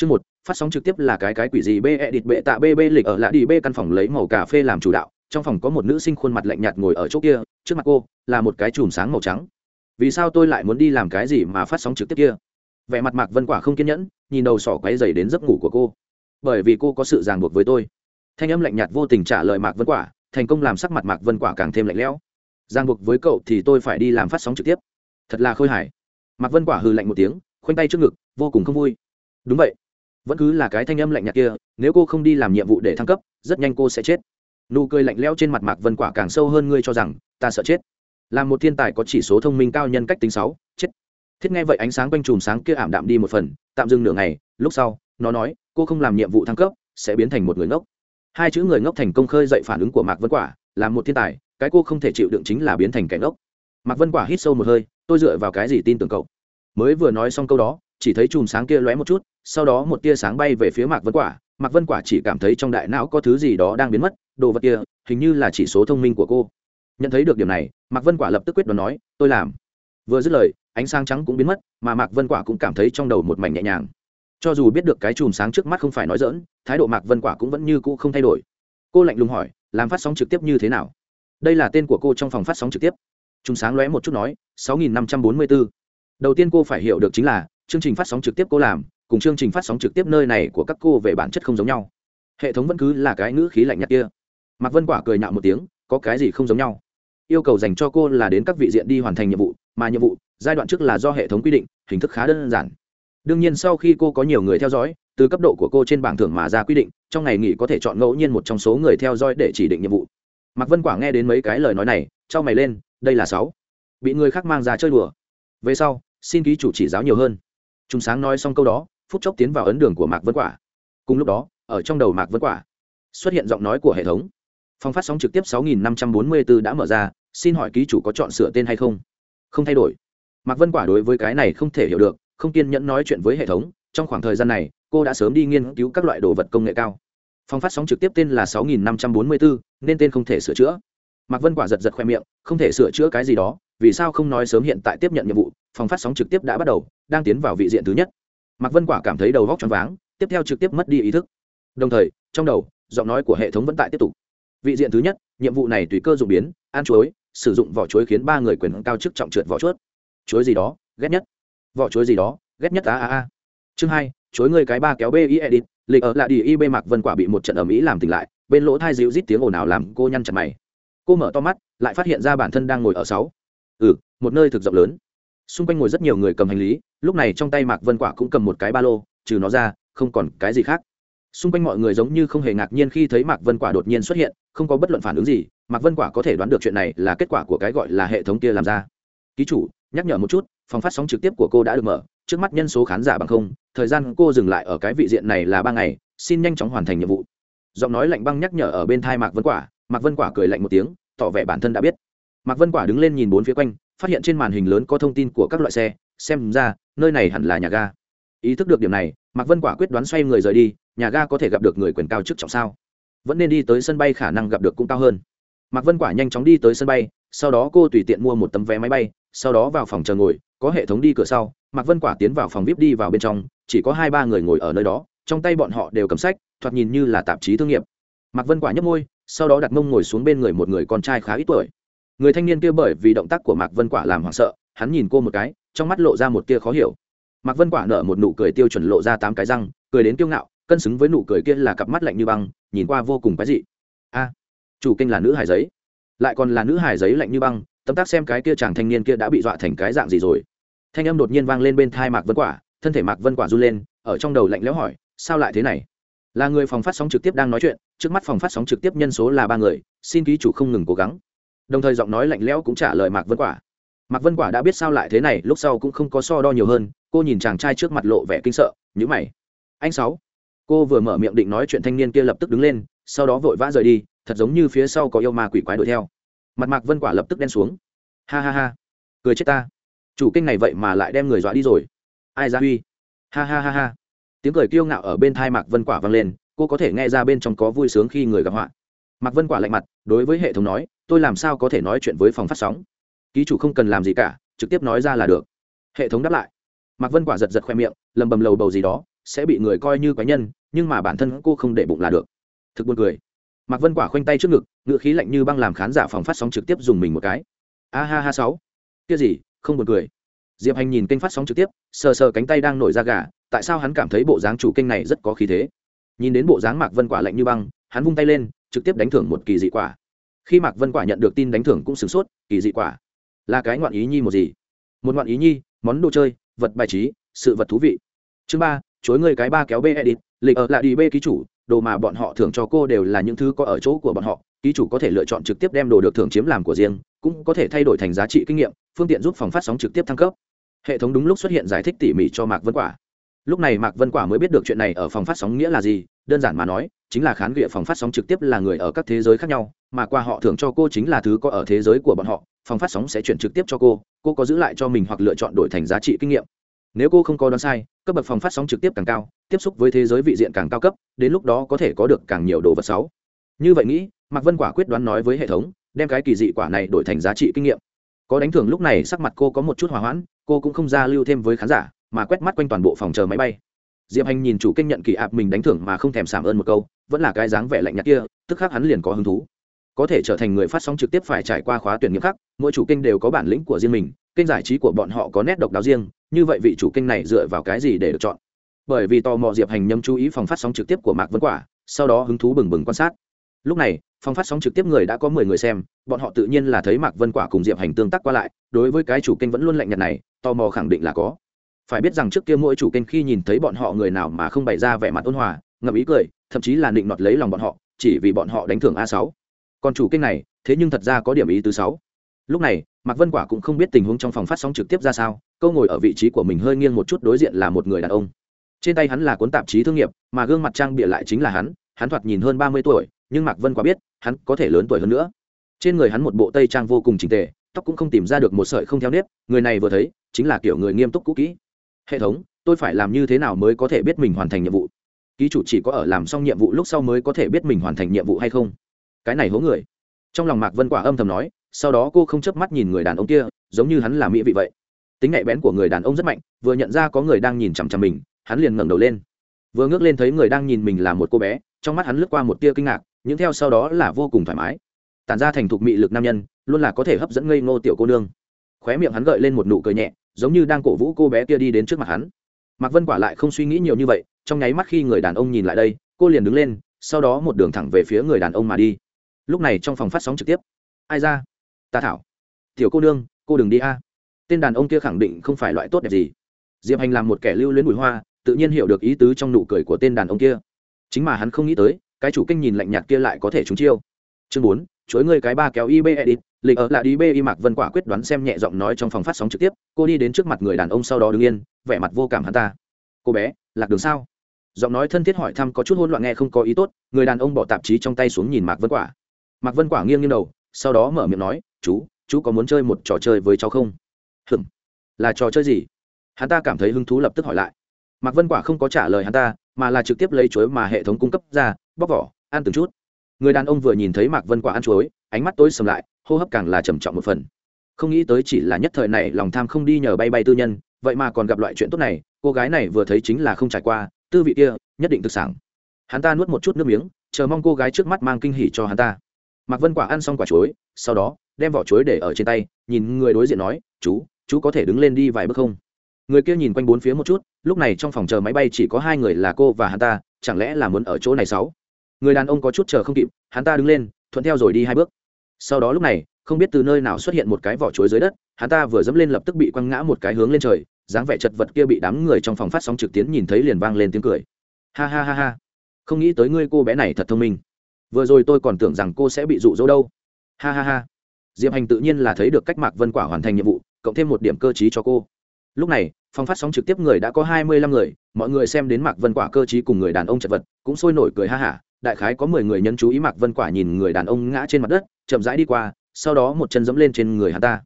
chương một, phát sóng trực tiếp là cái cái quỷ gì? Bê, edit bệ tạ, bê bê, lịch ở lại đi, bê, căn phòng lấy màu cà phê làm chủ đạo. Trong phòng có một nữ sinh khuôn mặt lạnh nhạt ngồi ở chỗ kia, trước mặt cô là một cái chùm sáng màu trắng. Vì sao tôi lại muốn đi làm cái gì mà phát sóng trực tiếp kia? Vẻ mặt mạc vân quả không kiên nhẫn, nhìn đầu sỏ quấy giày đến giấc ngủ của cô. Bởi vì cô có sự ràng buộc với tôi. Thanh âm lạnh nhạt vô tình trả lời mạc vân quả, thành công làm sắc mặt mạc vân quả càng thêm lạnh lẽo. Ràng buộc với cậu thì tôi phải đi làm phát sóng trực tiếp. Thật là khôi hài. Mạc vân quả hừ lạnh một tiếng, khoanh tay trước ngực, vô cùng không vui. Đúng vậy vẫn cứ là cái thanh âm lạnh nhạt kia, nếu cô không đi làm nhiệm vụ để thăng cấp, rất nhanh cô sẽ chết. Nụ cười lạnh lẽo trên mặt mạc vân quả càng sâu hơn ngươi cho rằng, ta sợ chết. Là một thiên tài có chỉ số thông minh cao nhân cách tính sáu, chết. Thiết nghe vậy ánh sáng quanh chùm sáng kia ảm đạm đi một phần, tạm dừng nửa ngày, lúc sau, nó nói, cô không làm nhiệm vụ thăng cấp, sẽ biến thành một người ngốc. Hai chữ người ngốc thành công khơi dậy phản ứng của mạc vân quả, là một thiên tài, cái cô không thể chịu đựng chính là biến thành kẻ ngốc. Mạc vân quả hít sâu một hơi, tôi dựa vào cái gì tin tưởng cậu? Mới vừa nói xong câu đó, chỉ thấy chùm sáng kia lóe một chút sau đó một tia sáng bay về phía mạc vân quả. Mạc vân quả chỉ cảm thấy trong đại não có thứ gì đó đang biến mất, đồ vật kia, hình như là chỉ số thông minh của cô. Nhận thấy được điểm này, mạc vân quả lập tức quyết đoán nói, tôi làm. Vừa dứt lời, ánh sáng trắng cũng biến mất, mà mạc vân quả cũng cảm thấy trong đầu một mảnh nhẹ nhàng. Cho dù biết được cái chùm sáng trước mắt không phải nói dỡn thái độ mạc vân quả cũng vẫn như cũ không thay đổi. Cô lạnh lùng hỏi, làm phát sóng trực tiếp như thế nào? Đây là tên của cô trong phòng phát sóng trực tiếp. Chùm sáng lóe một chút nói, sáu nghìn năm trăm bốn mươi bốn. Đầu tiên cô phải hiểu được chính là, chương trình phát sóng trực tiếp cô làm cùng chương trình phát sóng trực tiếp nơi này của các cô về bản chất không giống nhau. Hệ thống vẫn cứ là cái ngữ khí lạnh nhạt kia. Mạc vân quả cười nhạo một tiếng, có cái gì không giống nhau? Yêu cầu dành cho cô là đến các vị diện đi hoàn thành nhiệm vụ, mà nhiệm vụ, giai đoạn trước là do hệ thống quy định, hình thức khá đơn giản. Đương nhiên sau khi cô có nhiều người theo dõi, từ cấp độ của cô trên bảng thưởng mà ra quy định, trong ngày nghỉ có thể chọn ngẫu nhiên một trong số người theo dõi để chỉ định nhiệm vụ. Mạc vân quả nghe đến mấy cái lời nói này, trao mày lên, đây là sáu. Bị người khác mang ra chơi đùa. Về sau, xin ký chủ chỉ giáo nhiều hơn. Chúng sáng nói xong câu đó phút chốc tiến vào ấn đường của mạc vân quả. Cùng lúc đó ở trong đầu mạc vân quả xuất hiện giọng nói của hệ thống. Phòng phát sóng trực tiếp 6544 đã mở ra xin hỏi ký chủ có chọn sửa tên hay không? Không thay đổi. Mạc vân quả đối với cái này không thể hiểu được không kiên nhẫn nói chuyện với hệ thống. Trong khoảng thời gian này cô đã sớm đi nghiên cứu các loại đồ vật công nghệ cao. Phòng phát sóng trực tiếp tên là 6544, nên tên không thể sửa chữa. Mạc vân quả giật giật khoe miệng không thể sửa chữa cái gì đó vì sao không nói sớm hiện tại tiếp nhận nhiệm vụ? Phòng phát sóng trực tiếp đã bắt đầu đang tiến vào vị diện thứ nhất mạc vân quả cảm thấy đầu góc tròn váng, tiếp theo trực tiếp mất đi ý thức. Đồng thời, trong đầu, giọng nói của hệ thống vẫn tại tiếp tục. Vị diện thứ nhất, nhiệm vụ này tùy cơ dụng biến, ăn chuối, sử dụng vỏ chuối khiến ba người quyền cao chức trọng trượt vỏ chuốt. Chuối gì đó, ghét nhất. Vỏ chuối gì đó, ghét nhất, a a a. Chương hai, chuối người cái ba kéo b i edit, lịch ở lại đi y bê mạc vân quả bị một trận ở mỹ làm tỉnh lại, bên lỗ thai dịu rít tiếng ồn ào làm cô nhăn chặt mày. Cô mở to mắt, lại phát hiện ra bản thân đang ngồi ở sáu. Ừ một nơi thực rộng lớn xung quanh ngồi rất nhiều người cầm hành lý, lúc này trong tay mạc vân quả cũng cầm một cái ba lô, trừ nó ra, không còn cái gì khác. Xung quanh mọi người giống như không hề ngạc nhiên khi thấy mạc vân quả đột nhiên xuất hiện, không có bất luận phản ứng gì, mạc vân quả có thể đoán được chuyện này là kết quả của cái gọi là hệ thống kia làm ra. Ký chủ, nhắc nhở một chút, phòng phát sóng trực tiếp của cô đã được mở, trước mắt nhân số khán giả bằng không, thời gian cô dừng lại ở cái vị diện này là ba ngày, xin nhanh chóng hoàn thành nhiệm vụ. Giọng nói lạnh băng nhắc nhở ở bên thai mạc vân quả, mạc vân quả cười lạnh một tiếng, tỏ vẻ bản thân đã biết. Mạc vân quả đứng lên nhìn bốn phía quanh phát hiện trên màn hình lớn có thông tin của các loại xe, xem ra, nơi này hẳn là nhà ga. Ý thức được điểm này, mạc vân quả quyết đoán xoay người rời đi, nhà ga có thể gặp được người quyền cao chức trọng sao? Vẫn nên đi tới sân bay khả năng gặp được cũng cao hơn. Mạc vân quả nhanh chóng đi tới sân bay, sau đó cô tùy tiện mua một tấm vé máy bay, sau đó vào phòng chờ ngồi, có hệ thống đi cửa sau, mạc vân quả tiến vào phòng vip đi vào bên trong, chỉ có hai ba người ngồi ở nơi đó, trong tay bọn họ đều cầm sách, thoạt nhìn như là tạp chí thương nghiệp. Mạc vân quả nhấp môi, sau đó đặt mông ngồi xuống bên người một người con trai khá ít tuổi người thanh niên kia bởi vì động tác của mạc vân quả làm hoảng sợ, hắn nhìn cô một cái, trong mắt lộ ra một tia khó hiểu. Mạc vân quả nở một nụ cười tiêu chuẩn lộ ra tám cái răng, cười đến kiêu ngạo, cân xứng với nụ cười kia là cặp mắt lạnh như băng, nhìn qua vô cùng cái dị. A, chủ kênh là nữ hải giấy. Lại còn là nữ hải giấy lạnh như băng, tấm tác xem cái kia chàng thanh niên kia đã bị dọa thành cái dạng gì rồi. Thanh âm đột nhiên vang lên bên thai mạc vân quả, thân thể mạc vân quả run lên, ở trong đầu lạnh lẽo hỏi, sao lại thế này? Là người phòng phát sóng trực tiếp đang nói chuyện, trước mắt phòng phát sóng trực tiếp nhân số là ba người, xin ký chủ không ngừng cố gắng đồng thời giọng nói lạnh lẽo cũng trả lời mạc vân quả. Mạc vân quả đã biết sao lại thế này, lúc sau cũng không có so đo nhiều hơn, cô nhìn chàng trai trước mặt lộ vẻ kinh sợ nhữ mày. Anh sáu. Cô vừa mở miệng định nói chuyện thanh niên kia lập tức đứng lên, sau đó vội vã rời đi, thật giống như phía sau có yêu ma quỷ quái đuổi theo. Mặt mạc vân quả lập tức đen xuống. Ha ha ha. Cười chết ta. Chủ kênh này vậy mà lại đem người dọa đi rồi. Ai ra huy ha ha ha ha. Tiếng cười kiêu ngạo ở bên thai mạc vân quả vang lên, cô có thể nghe ra bên trong có vui sướng khi người gặp họa. Mạc vân quả lạnh mặt, đối với hệ thống nói tôi làm sao có thể nói chuyện với phòng phát sóng? Ký chủ không cần làm gì cả, trực tiếp nói ra là được. Hệ thống đáp lại. Mạc vân quả giật giật khoe miệng, lầm bầm lầu bầu gì đó, sẽ bị người coi như quái nhân, nhưng mà bản thân cô không để bụng là được. Thực buồn cười. Mạc vân quả khoanh tay trước ngực ngựa khí lạnh như băng làm khán giả phòng phát sóng trực tiếp dùng mình một cái. A ha ha sáu. Kia gì, không buồn cười. Diệp hành nhìn kênh phát sóng trực tiếp, sờ sờ cánh tay đang nổi ra gà, tại sao hắn cảm thấy bộ dáng chủ kênh này rất có khí thế? Nhìn đến bộ dáng mạc vân quả lạnh như băng, hắn vung tay lên, trực tiếp đánh thưởng một kỳ dị quả khi mạc vân quả nhận được tin đánh thưởng cũng sửng sốt, kỳ dị quả. Là cái ngoạn ý nhi một gì? Một ngoạn ý nhi, món đồ chơi, vật bài trí, sự vật thú vị. Chương ba, chối người cái ba kéo bê edit lịch ở lại đi bê ký chủ, đồ mà bọn họ thưởng cho cô đều là những thứ có ở chỗ của bọn họ, ký chủ có thể lựa chọn trực tiếp đem đồ được thưởng chiếm làm của riêng, cũng có thể thay đổi thành giá trị kinh nghiệm, phương tiện giúp phòng phát sóng trực tiếp thăng cấp. Hệ thống đúng lúc xuất hiện giải thích tỉ mỉ cho mạc vân quả. Lúc này mạc vân quả mới biết được chuyện này ở phòng phát sóng nghĩa là gì, đơn giản mà nói, chính là khán ghịa phòng phát sóng trực tiếp là người ở các thế giới khác nhau mà qua họ thưởng cho cô chính là thứ có ở thế giới của bọn họ, phòng phát sóng sẽ chuyển trực tiếp cho cô cô có giữ lại cho mình hoặc lựa chọn đổi thành giá trị kinh nghiệm. Nếu cô không có đoán sai, cấp bậc phòng phát sóng trực tiếp càng cao, tiếp xúc với thế giới vị diện càng cao cấp, đến lúc đó có thể có được càng nhiều đồ vật sáu như vậy nghĩ, mạc vân quả quyết đoán nói với hệ thống, đem cái kỳ dị quả này đổi thành giá trị kinh nghiệm. Có đánh thưởng lúc này sắc mặt cô có một chút hòa hoãn, cô cũng không ra lưu thêm với khán giả, mà quét mắt quanh toàn bộ phòng chờ máy bay. Diệp hành nhìn chủ kinh nhận kỳ ạp mình đánh thưởng mà không thèm sảm ơn một câu, vẫn là cái dáng vẻ lạnh nhạt kia, tức khắc hắn liền có hứng thú có thể trở thành người phát sóng trực tiếp phải trải qua khóa tuyển nghiêm khắc, mỗi chủ kênh đều có bản lĩnh của riêng mình, kênh giải trí của bọn họ có nét độc đáo riêng, như vậy vị chủ kênh này dựa vào cái gì để được chọn? Bởi vì tò mò diệp hành nhâm chú ý phòng phát sóng trực tiếp của mạc vân quả, sau đó hứng thú bừng bừng quan sát. Lúc này, phòng phát sóng trực tiếp người đã có mười người xem, bọn họ tự nhiên là thấy mạc vân quả cùng diệp hành tương tác qua lại, đối với cái chủ kênh vẫn luôn lạnh nhạt này, tò mò khẳng định là có. Phải biết rằng trước kia mỗi chủ kênh khi nhìn thấy bọn họ người nào mà không bày ra vẻ mặt ôn hòa, ngậm ý cười, thậm chí là định nọt lấy lòng bọn họ, chỉ vì bọn họ đánh thưởng a sáu còn chủ kênh này, thế nhưng thật ra có điểm ý thứ sáu. Lúc này, mạc vân quả cũng không biết tình huống trong phòng phát sóng trực tiếp ra sao, câu ngồi ở vị trí của mình hơi nghiêng một chút đối diện là một người đàn ông. Trên tay hắn là cuốn tạp chí thương nghiệp, mà gương mặt trang bịa lại chính là hắn hắn thoạt nhìn hơn ba mươi tuổi, nhưng mạc vân quả biết, hắn có thể lớn tuổi hơn nữa. Trên người hắn một bộ tây trang vô cùng trình tề, tóc cũng không tìm ra được một sợi không theo nếp, người này vừa thấy, chính là kiểu người nghiêm túc cũ kỹ. Hệ thống, tôi phải làm như thế nào mới có thể biết mình hoàn thành nhiệm vụ? Ký chủ chỉ có ở làm xong nhiệm vụ lúc sau mới có thể biết mình hoàn thành nhiệm vụ hay không? Cái này hố người. Trong lòng mạc vân quả âm thầm nói, sau đó cô không chớp mắt nhìn người đàn ông kia, giống như hắn là mỹ vị vậy. Tính nhạy bén của người đàn ông rất mạnh, vừa nhận ra có người đang nhìn chằm chằm mình, hắn liền ngẩng đầu lên. Vừa ngước lên thấy người đang nhìn mình là một cô bé, trong mắt hắn lướt qua một tia kinh ngạc, nhưng theo sau đó là vô cùng thoải mái. Tản ra thành thục mị lực nam nhân, luôn là có thể hấp dẫn ngây ngô tiểu cô nương. Khóe miệng hắn gợi lên một nụ cười nhẹ, giống như đang cổ vũ cô bé kia đi đến trước mặt hắn. Mạc vân quả lại không suy nghĩ nhiều như vậy, trong nháy mắt khi người đàn ông nhìn lại đây, cô liền đứng lên, sau đó một đường thẳng về phía người đàn ông mà đi lúc này trong phòng phát sóng trực tiếp. Ai ra? Ta thảo. Tiểu cô nương, cô đừng đi a. Tên đàn ông kia khẳng định không phải loại tốt đẹp gì. Diệp hành làm một kẻ lưu luyến bùi hoa, tự nhiên hiểu được ý tứ trong nụ cười của tên đàn ông kia. Chính mà hắn không nghĩ tới, cái chủ kênh nhìn lạnh nhạt kia lại có thể trúng chiêu. Chương bốn chuỗi người cái ba kéo ib edit, lịch ở là đi bê y mạc vân quả quyết đoán xem nhẹ giọng nói trong phòng phát sóng trực tiếp, cô đi đến trước mặt người đàn ông sau đó đứng yên, vẻ mặt vô cảm hắn ta. Cô bé, lạc đường sao? Giọng nói thân thiết hỏi thăm có chút hôn loạn nghe không có ý tốt, người đàn ông bỏ tạp chí trong tay xuống nhìn mạc vân quả mạc vân quả nghiêng nghiêng đầu, sau đó mở miệng nói, chú chú có muốn chơi một trò chơi với cháu không? Hừm là trò chơi gì? Hắn ta cảm thấy hứng thú lập tức hỏi lại. Mạc vân quả không có trả lời hắn ta, mà là trực tiếp lấy chuối mà hệ thống cung cấp ra, bóc vỏ, ăn từng chút. Người đàn ông vừa nhìn thấy mạc vân quả ăn chuối, ánh mắt tối sầm lại, hô hấp càng là trầm trọng một phần. Không nghĩ tới chỉ là nhất thời này lòng tham không đi nhờ bay bay tư nhân, vậy mà còn gặp loại chuyện tốt này, cô gái này vừa thấy chính là không trải qua, tư vị kia, nhất định thực sản hắn ta nuốt một chút nước miếng, chờ mong cô gái trước mắt mang kinh hỉ cho hắn ta mạc vân quả ăn xong quả chuối, sau đó, đem vỏ chuối để ở trên tay, nhìn người đối diện nói, chú chú có thể đứng lên đi vài bước không? Người kia nhìn quanh bốn phía một chút, lúc này trong phòng chờ máy bay chỉ có hai người là cô và hắn ta, chẳng lẽ là muốn ở chỗ này sáu? Người đàn ông có chút chờ không kịp, hắn ta đứng lên, thuận theo rồi đi hai bước. Sau đó lúc này, không biết từ nơi nào xuất hiện một cái vỏ chuối dưới đất, hắn ta vừa dẫm lên lập tức bị quăng ngã một cái hướng lên trời, dáng vẻ chật vật kia bị đám người trong phòng phát sóng trực tiến nhìn thấy liền vang lên tiếng cười. Ha ha ha ha. Không nghĩ tới ngươi cô bé này thật thông minh vừa rồi tôi còn tưởng rằng cô sẽ bị rụ rỗ đâu. Ha ha ha. Diệp hành tự nhiên là thấy được cách mạc vân quả hoàn thành nhiệm vụ, cộng thêm một điểm cơ t cho cô. Lúc này, phòng phát sóng trực tiếp người đã có hai mươi lăm người, mọi người xem đến mạc vân quả cơ t cùng người đàn ông chật vật, cũng sôi nổi cười ha hả. Đại khái có mười người nhân chú ý mạc vân quả nhìn người đàn ông ngã trên mặt đất, chậm rãi đi qua, sau đó một chân dẫm lên trên người hắn ta.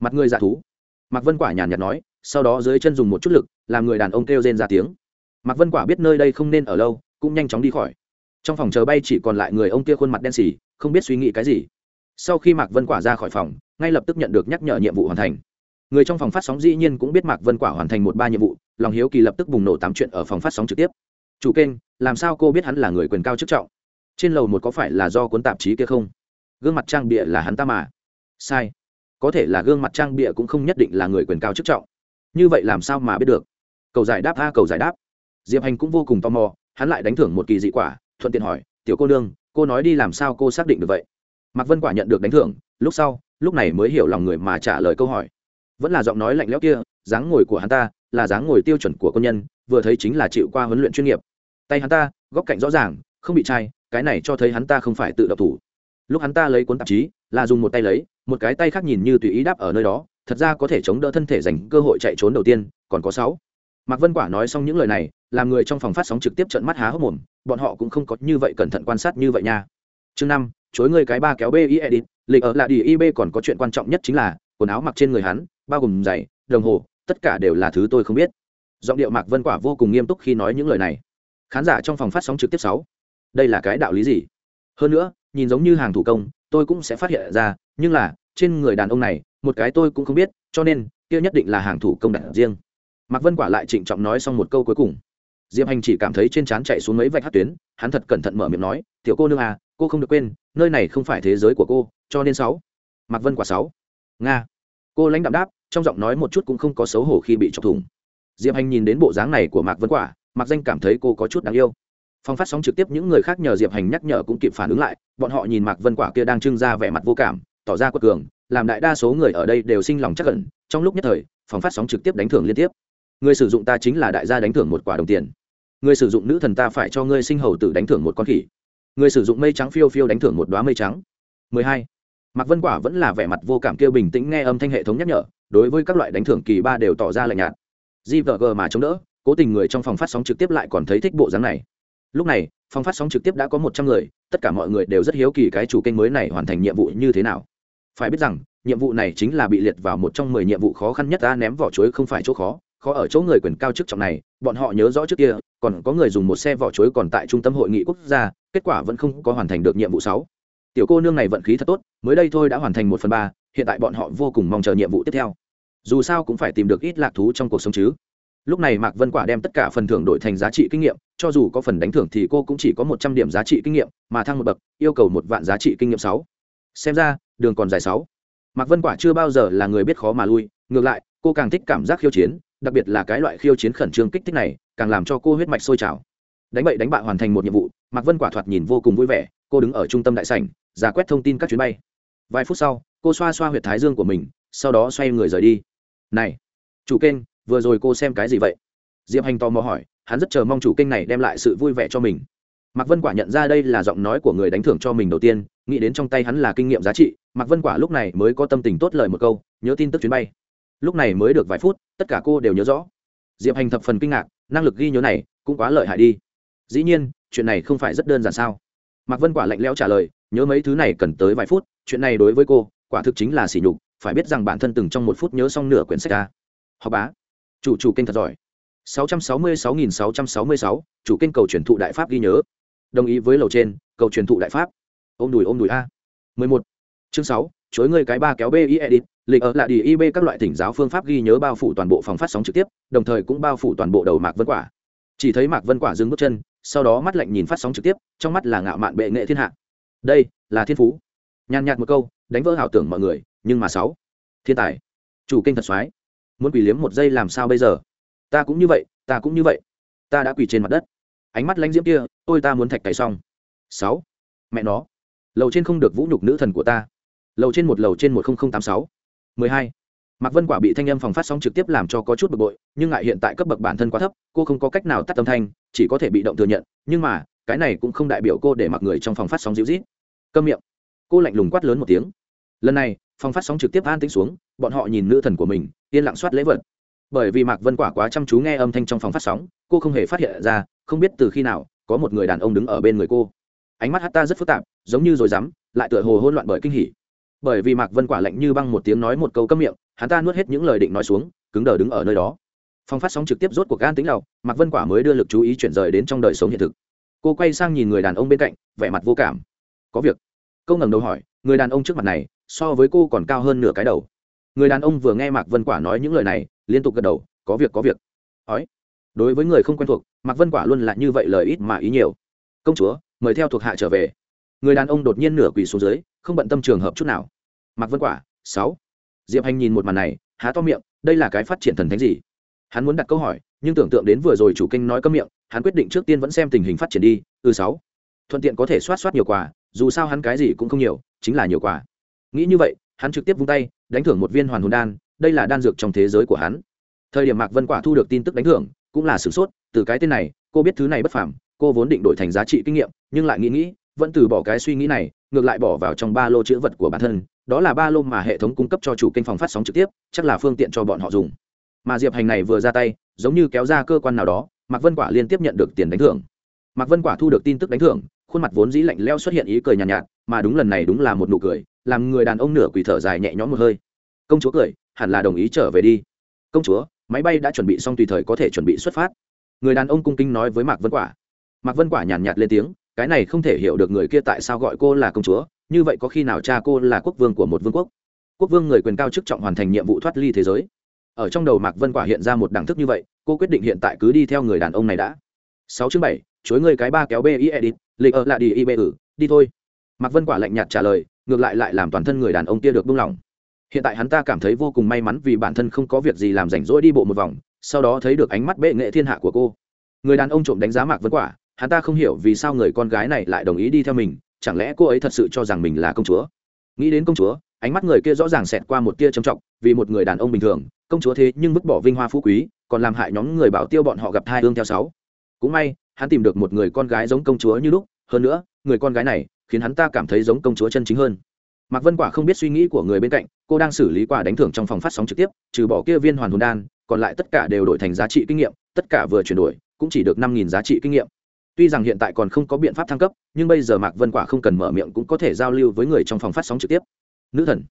Mặt người dạ thú. Mạc vân quả nhàn nhạt nói, sau đó dưới chân dùng một chút lực, làm người đàn ông kêu rên ra tiếng. Mạc vân quả biết nơi đây không nên ở lâu, cũng nhanh chóng đi khỏi trong phòng chờ bay chỉ còn lại người ông kia khuôn mặt đen xì, không biết suy nghĩ cái gì. Sau khi mạc vân quả ra khỏi phòng, ngay lập tức nhận được nhắc nhở nhiệm vụ hoàn thành. Người trong phòng phát sóng dĩ nhiên cũng biết mạc vân quả hoàn thành một ba nhiệm vụ, lòng hiếu kỳ lập tức bùng nổ tám chuyện ở phòng phát sóng trực tiếp. Chủ kênh, làm sao cô biết hắn là người quyền cao chức trọng? Trên lầu một có phải là do cuốn tạp chí kia không? Gương mặt trang bịa là hắn ta mà. Sai. Có thể là gương mặt trang bịa cũng không nhất định là người quyền cao chức trọng. Như vậy làm sao mà biết được? Cầu giải đáp a, cầu giải đáp. Diệp hành cũng vô cùng tò mò, hắn lại đánh thưởng một kỳ dị quả thuận tiện hỏi, tiểu cô nương, cô nói đi làm sao cô xác định được vậy? Mạc vân quả nhận được đánh thưởng, lúc sau, lúc này mới hiểu lòng người mà trả lời câu hỏi. Vẫn là giọng nói lạnh lẽo kia, dáng ngồi của hắn ta là dáng ngồi tiêu chuẩn của công nhân, vừa thấy chính là chịu qua huấn luyện chuyên nghiệp. Tay hắn ta, góc cạnh rõ ràng, không bị chai, cái này cho thấy hắn ta không phải tự độc thủ. Lúc hắn ta lấy cuốn tạp chí, là dùng một tay lấy, một cái tay khác nhìn như tùy ý đáp ở nơi đó, thật ra có thể chống đỡ thân thể dành cơ hội chạy trốn đầu tiên, còn có sáu mạc vân quả nói xong những lời này, làm người trong phòng phát sóng trực tiếp trận mắt há hốc mồm, bọn họ cũng không có như vậy cẩn thận quan sát như vậy nha. Chương năm, chối người cái ba kéo b i edit, lịch ở là đi ib còn có chuyện quan trọng nhất chính là, quần áo mặc trên người hắn, bao gồm giày, đồng hồ, tất cả đều là thứ tôi không biết. Giọng điệu mạc vân quả vô cùng nghiêm túc khi nói những lời này. Khán giả trong phòng phát sóng trực tiếp sáu, đây là cái đạo lý gì? Hơn nữa, nhìn giống như hàng thủ công, tôi cũng sẽ phát hiện ra, nhưng là, trên người đàn ông này, một cái tôi cũng không biết, cho nên, kia nhất định là hàng thủ công đặt riêng mạc vân quả lại trịnh trọng nói xong một câu cuối cùng. Diệp hành chỉ cảm thấy trên trán chạy xuống mấy vạch hát tuyến, hắn thật cẩn thận mở miệng nói, tiểu cô nương à cô không được quên, nơi này không phải thế giới của cô, cho nên sáu. Mạc vân quả sáu. Nga. Cô lãnh đạm đáp, trong giọng nói một chút cũng không có xấu hổ khi bị chọc thủng. Diệp hành nhìn đến bộ dáng này của mạc vân quả, mạc danh cảm thấy cô có chút đáng yêu. Phong phát sóng trực tiếp những người khác nhờ diệp hành nhắc nhở cũng kịp phản ứng lại, bọn họ nhìn mạc vân quả kia đang trưng ra vẻ mặt vô cảm, tỏ ra quật cường, làm đại đa số người ở đây đều sinh lòng chắc cẩn trong lúc nhất thời phòng phát sóng trực tiếp đánh thưởng liên tiếp người sử dụng ta chính là đại gia đánh thưởng một quả đồng tiền. Người sử dụng nữ thần ta phải cho ngươi sinh hầu tử đánh thưởng một con khỉ. Người sử dụng mây trắng phiêu phiêu đánh thưởng một đoá mây trắng. 12. mạc vân quả vẫn là vẻ mặt vô cảm kêu bình tĩnh nghe âm thanh hệ thống nhắc nhở, đối với các loại đánh thưởng kỳ ba đều tỏ ra lạnh nhạt. Gvg mà chống đỡ, cố tình người trong phòng phát sóng trực tiếp lại còn thấy thích bộ dáng này. Lúc này, phòng phát sóng trực tiếp đã có một trăm người, tất cả mọi người đều rất hiếu kỳ cái chủ kênh mới này hoàn thành nhiệm vụ như thế nào. Phải biết rằng, nhiệm vụ này chính là bị liệt vào một trong mười nhiệm vụ khó khăn nhất, ta ném vỏ chuối không phải chỗ khó khó ở chỗ người quyền cao chức trọng này, bọn họ nhớ rõ trước kia, còn có người dùng một xe vỏ chuối còn tại trung tâm hội nghị quốc gia, kết quả vẫn không có hoàn thành được nhiệm vụ sáu. Tiểu cô nương này vận khí thật tốt, mới đây thôi đã hoàn thành một phần ba, hiện tại bọn họ vô cùng mong chờ nhiệm vụ tiếp theo. Dù sao cũng phải tìm được ít lạc thú trong cuộc sống chứ. Lúc này mạc vân quả đem tất cả phần thưởng đổi thành giá trị kinh nghiệm, cho dù có phần đánh thưởng thì cô cũng chỉ có một trăm điểm giá trị kinh nghiệm, mà thăng một bậc, yêu cầu một vạn giá trị kinh nghiệm sáu. Xem ra, đường còn dài sáu. Mạc vân quả chưa bao giờ là người biết khó mà lui, ngược lại, cô càng thích cảm giác khiêu chiến đặc biệt là cái loại khiêu chiến khẩn trương kích thích này, càng làm cho cô huyết mạch sôi trào. Đánh bậy đánh bại hoàn thành một nhiệm vụ, mạc vân quả thoạt nhìn vô cùng vui vẻ, cô đứng ở trung tâm đại sảnh, giả quét thông tin các chuyến bay. Vài phút sau, cô xoa xoa huyệt thái dương của mình, sau đó xoay người rời đi. Này, chủ kênh, vừa rồi cô xem cái gì vậy? Diệp hành tò mò hỏi, hắn rất chờ mong chủ kênh này đem lại sự vui vẻ cho mình. Mạc vân quả nhận ra đây là giọng nói của người đánh thưởng cho mình đầu tiên, nghĩ đến trong tay hắn là kinh nghiệm giá trị, mạc vân quả lúc này mới có tâm tình tốt lời một câu, nhớ tin tức chuyến bay lúc này mới được vài phút tất cả cô đều nhớ rõ. Diệp hành thập phần kinh ngạc năng lực ghi nhớ này cũng quá lợi hại đi. Dĩ nhiên chuyện này không phải rất đơn giản sao? Mạc vân quả lạnh lẽo trả lời nhớ mấy thứ này cần tới vài phút chuyện này đối với cô quả thực chính là sỉ nhục phải biết rằng bản thân từng trong một phút nhớ xong nửa quyển sách ca họ bá chủ chủ kênh thật giỏi. 666.666, chủ kênh cầu truyền thụ đại pháp ghi nhớ. Đồng ý với lầu trên cầu truyền thụ đại pháp. Ôm đùi ôm đùi a. 11. chương 6, chối người cái ba kéo bi edit, lịch ở lại đi ib các loại thỉnh giáo phương pháp ghi nhớ bao phủ toàn bộ phòng phát sóng trực tiếp, đồng thời cũng bao phủ toàn bộ đầu mạc vân quả. Chỉ thấy mạc vân quả dừng bước chân, sau đó mắt lạnh nhìn phát sóng trực tiếp, trong mắt là ngạo mạn bệ nghệ thiên hạ. Đây là thiên phú. Nhàn nhạt một câu, đánh vỡ ảo tưởng mọi người, nhưng mà sáu. Thiên tài. Chủ kênh thật soái. Muốn quỳ liếm một giây làm sao bây giờ? Ta cũng như vậy, ta cũng như vậy. Ta đã quỳ trên mặt đất. Ánh mắt lãnh diễm kia, tôi ta muốn thạch cày xong. Sáu. Mẹ nó. Lầu trên không được vũ nhục nữ thần của ta lầu trên một lầu trên một nghìn tám sáu. Mười hai. Mạc vân quả bị thanh âm phòng phát sóng trực tiếp làm cho có chút bực bội, nhưng ngại hiện tại cấp bậc bản thân quá thấp, cô không có cách nào tắt âm thanh, chỉ có thể bị động thừa nhận, nhưng mà, cái này cũng không đại biểu cô để mặc người trong phòng phát sóng dịu rít câm miệng. Cô lạnh lùng quát lớn một tiếng. Lần này, phòng phát sóng trực tiếp an tĩnh xuống, bọn họ nhìn nữ thần của mình, yên lặng soát lễ vật. Bởi vì mạc vân quả quá chăm chú nghe âm thanh trong phòng phát sóng, cô không hề phát hiện ra, không biết từ khi nào, có một người đàn ông đứng ở bên người cô. Ánh mắt hát ta rất phức tạp, giống như rồi dám, lại tựa hồ hôn loạn bởi kinh hỉ bởi vì mạc vân quả lạnh như băng một tiếng nói một câu câm miệng, hắn ta nuốt hết những lời định nói xuống, cứng đờ đứng ở nơi đó. Phong phát sóng trực tiếp rốt cuộc gan tính lầu mạc vân quả mới đưa lực chú ý chuyển rời đến trong đời sống hiện thực. Cô quay sang nhìn người đàn ông bên cạnh, vẻ mặt vô cảm. Có việc. Câu ngẩng đầu hỏi, người đàn ông trước mặt này, so với cô còn cao hơn nửa cái đầu. Người đàn ông vừa nghe mạc vân quả nói những lời này, liên tục gật đầu, có việc có việc. Ói đối với người không quen thuộc, mạc vân quả luôn là như vậy lời ít mà ý nhiều. Công chúa, mời theo thuộc hạ trở về. Người đàn ông đột nhiên nửa quỳ xuống dưới, không bận tâm trường hợp chút nào mạc vân quả, sáu. Diệp hành nhìn một màn này, há to miệng, đây là cái phát triển thần thánh gì? Hắn muốn đặt câu hỏi, nhưng tưởng tượng đến vừa rồi chủ kinh nói cấm miệng, hắn quyết định trước tiên vẫn xem tình hình phát triển đi ừ sáu. Thuận tiện có thể soát soát nhiều quà dù sao hắn cái gì cũng không nhiều, chính là nhiều quà nghĩ như vậy, hắn trực tiếp vung tay, đánh thưởng một viên hoàn hồn đan, đây là đan dược trong thế giới của hắn. Thời điểm mạc vân quả thu được tin tức đánh thưởng, cũng là sửng sốt, từ cái tên này, cô biết thứ này bất phàm, cô vốn định đổi thành giá trị kinh nghiệm, nhưng lại nghĩ nghĩ, vẫn từ bỏ cái suy nghĩ này ngược lại bỏ vào trong ba lô chữ vật của bản thân đó là ba lô mà hệ thống cung cấp cho chủ kênh phòng phát sóng trực tiếp chắc là phương tiện cho bọn họ dùng. Mà diệp hành này vừa ra tay giống như kéo ra cơ quan nào đó mạc vân quả liên tiếp nhận được tiền đánh thưởng. Mạc vân quả thu được tin tức đánh thưởng khuôn mặt vốn dĩ lạnh leo xuất hiện ý cười nhàn nhạt, nhạt mà đúng lần này đúng là một nụ cười làm người đàn ông nửa quỳ thở dài nhẹ nhõm một hơi. Công chúa cười hẳn là đồng ý trở về đi. Công chúa máy bay đã chuẩn bị xong tùy thời có thể chuẩn bị xuất phát. Người đàn ông cung kính nói với mạc vân quả. Mạc vân quả nhàn nhạt lên tiếng cái này không thể hiểu được người kia tại sao gọi cô là công chúa, như vậy có khi nào cha cô là quốc vương của một vương quốc? Quốc vương người quyền cao chức trọng hoàn thành nhiệm vụ thoát ly thế giới. Ở trong đầu mạc vân quả hiện ra một đẳng thức như vậy, cô quyết định hiện tại cứ đi theo người đàn ông này đã. Sáu chương bảy, chối người cái ba kéo b i edit, lịch ở lại đi i b ử, đi thôi. Mạc vân quả lạnh nhạt trả lời, ngược lại lại làm toàn thân người đàn ông kia được buông lỏng. Hiện tại hắn ta cảm thấy vô cùng may mắn vì bản thân không có việc gì làm rảnh rỗi đi bộ một vòng, sau đó thấy được ánh mắt bệ nghệ thiên hạ của cô. Người đàn ông trộm đánh giá mạc vân quả hắn ta không hiểu vì sao người con gái này lại đồng ý đi theo mình, chẳng lẽ cô ấy thật sự cho rằng mình là công chúa? Nghĩ đến công chúa, ánh mắt người kia rõ ràng xẹt qua một tia trầm trọng, vì một người đàn ông bình thường, công chúa thế nhưng vứt bỏ vinh hoa phú quý, còn làm hại nhóm người bảo tiêu bọn họ gặp hai hương theo sáu. Cũng may, hắn tìm được một người con gái giống công chúa như lúc, hơn nữa, người con gái này khiến hắn ta cảm thấy giống công chúa chân chính hơn. Mạc vân quả không biết suy nghĩ của người bên cạnh, cô đang xử lý quả đánh thưởng trong phòng phát sóng trực tiếp, trừ bỏ kia viên hoàn hồn đan, còn lại tất cả đều đổi thành giá trị kinh nghiệm, tất cả vừa chuyển đổi, cũng chỉ được năm nghìn giá trị kinh nghiệm tuy rằng hiện tại còn không có biện pháp thăng cấp, nhưng bây giờ mạc vân quả không cần mở miệng cũng có thể giao lưu với người trong phòng phát sóng trực tiếp. Nữ thần,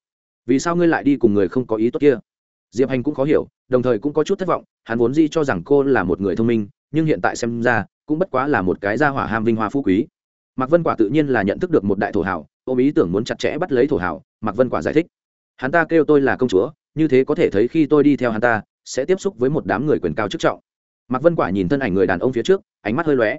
vì sao ngươi lại đi cùng người không có ý tốt kia? Diệp hành cũng khó hiểu, đồng thời cũng có chút thất vọng, hắn vốn di cho rằng cô là một người thông minh, nhưng hiện tại xem ra, cũng bất quá là một cái gia hỏa ham vinh hoa phú quý. Mạc vân quả tự nhiên là nhận thức được một đại thổ hảo ôm ý tưởng muốn chặt chẽ bắt lấy thổ hảo mạc vân quả giải thích. Hắn ta kêu tôi là công chúa, như thế có thể thấy khi tôi đi theo hắn ta, sẽ tiếp xúc với một đám người quyền cao chức trọng. Mạc vân quả nhìn thân ảnh người đàn ông phía trước, ánh mắt hơi lóe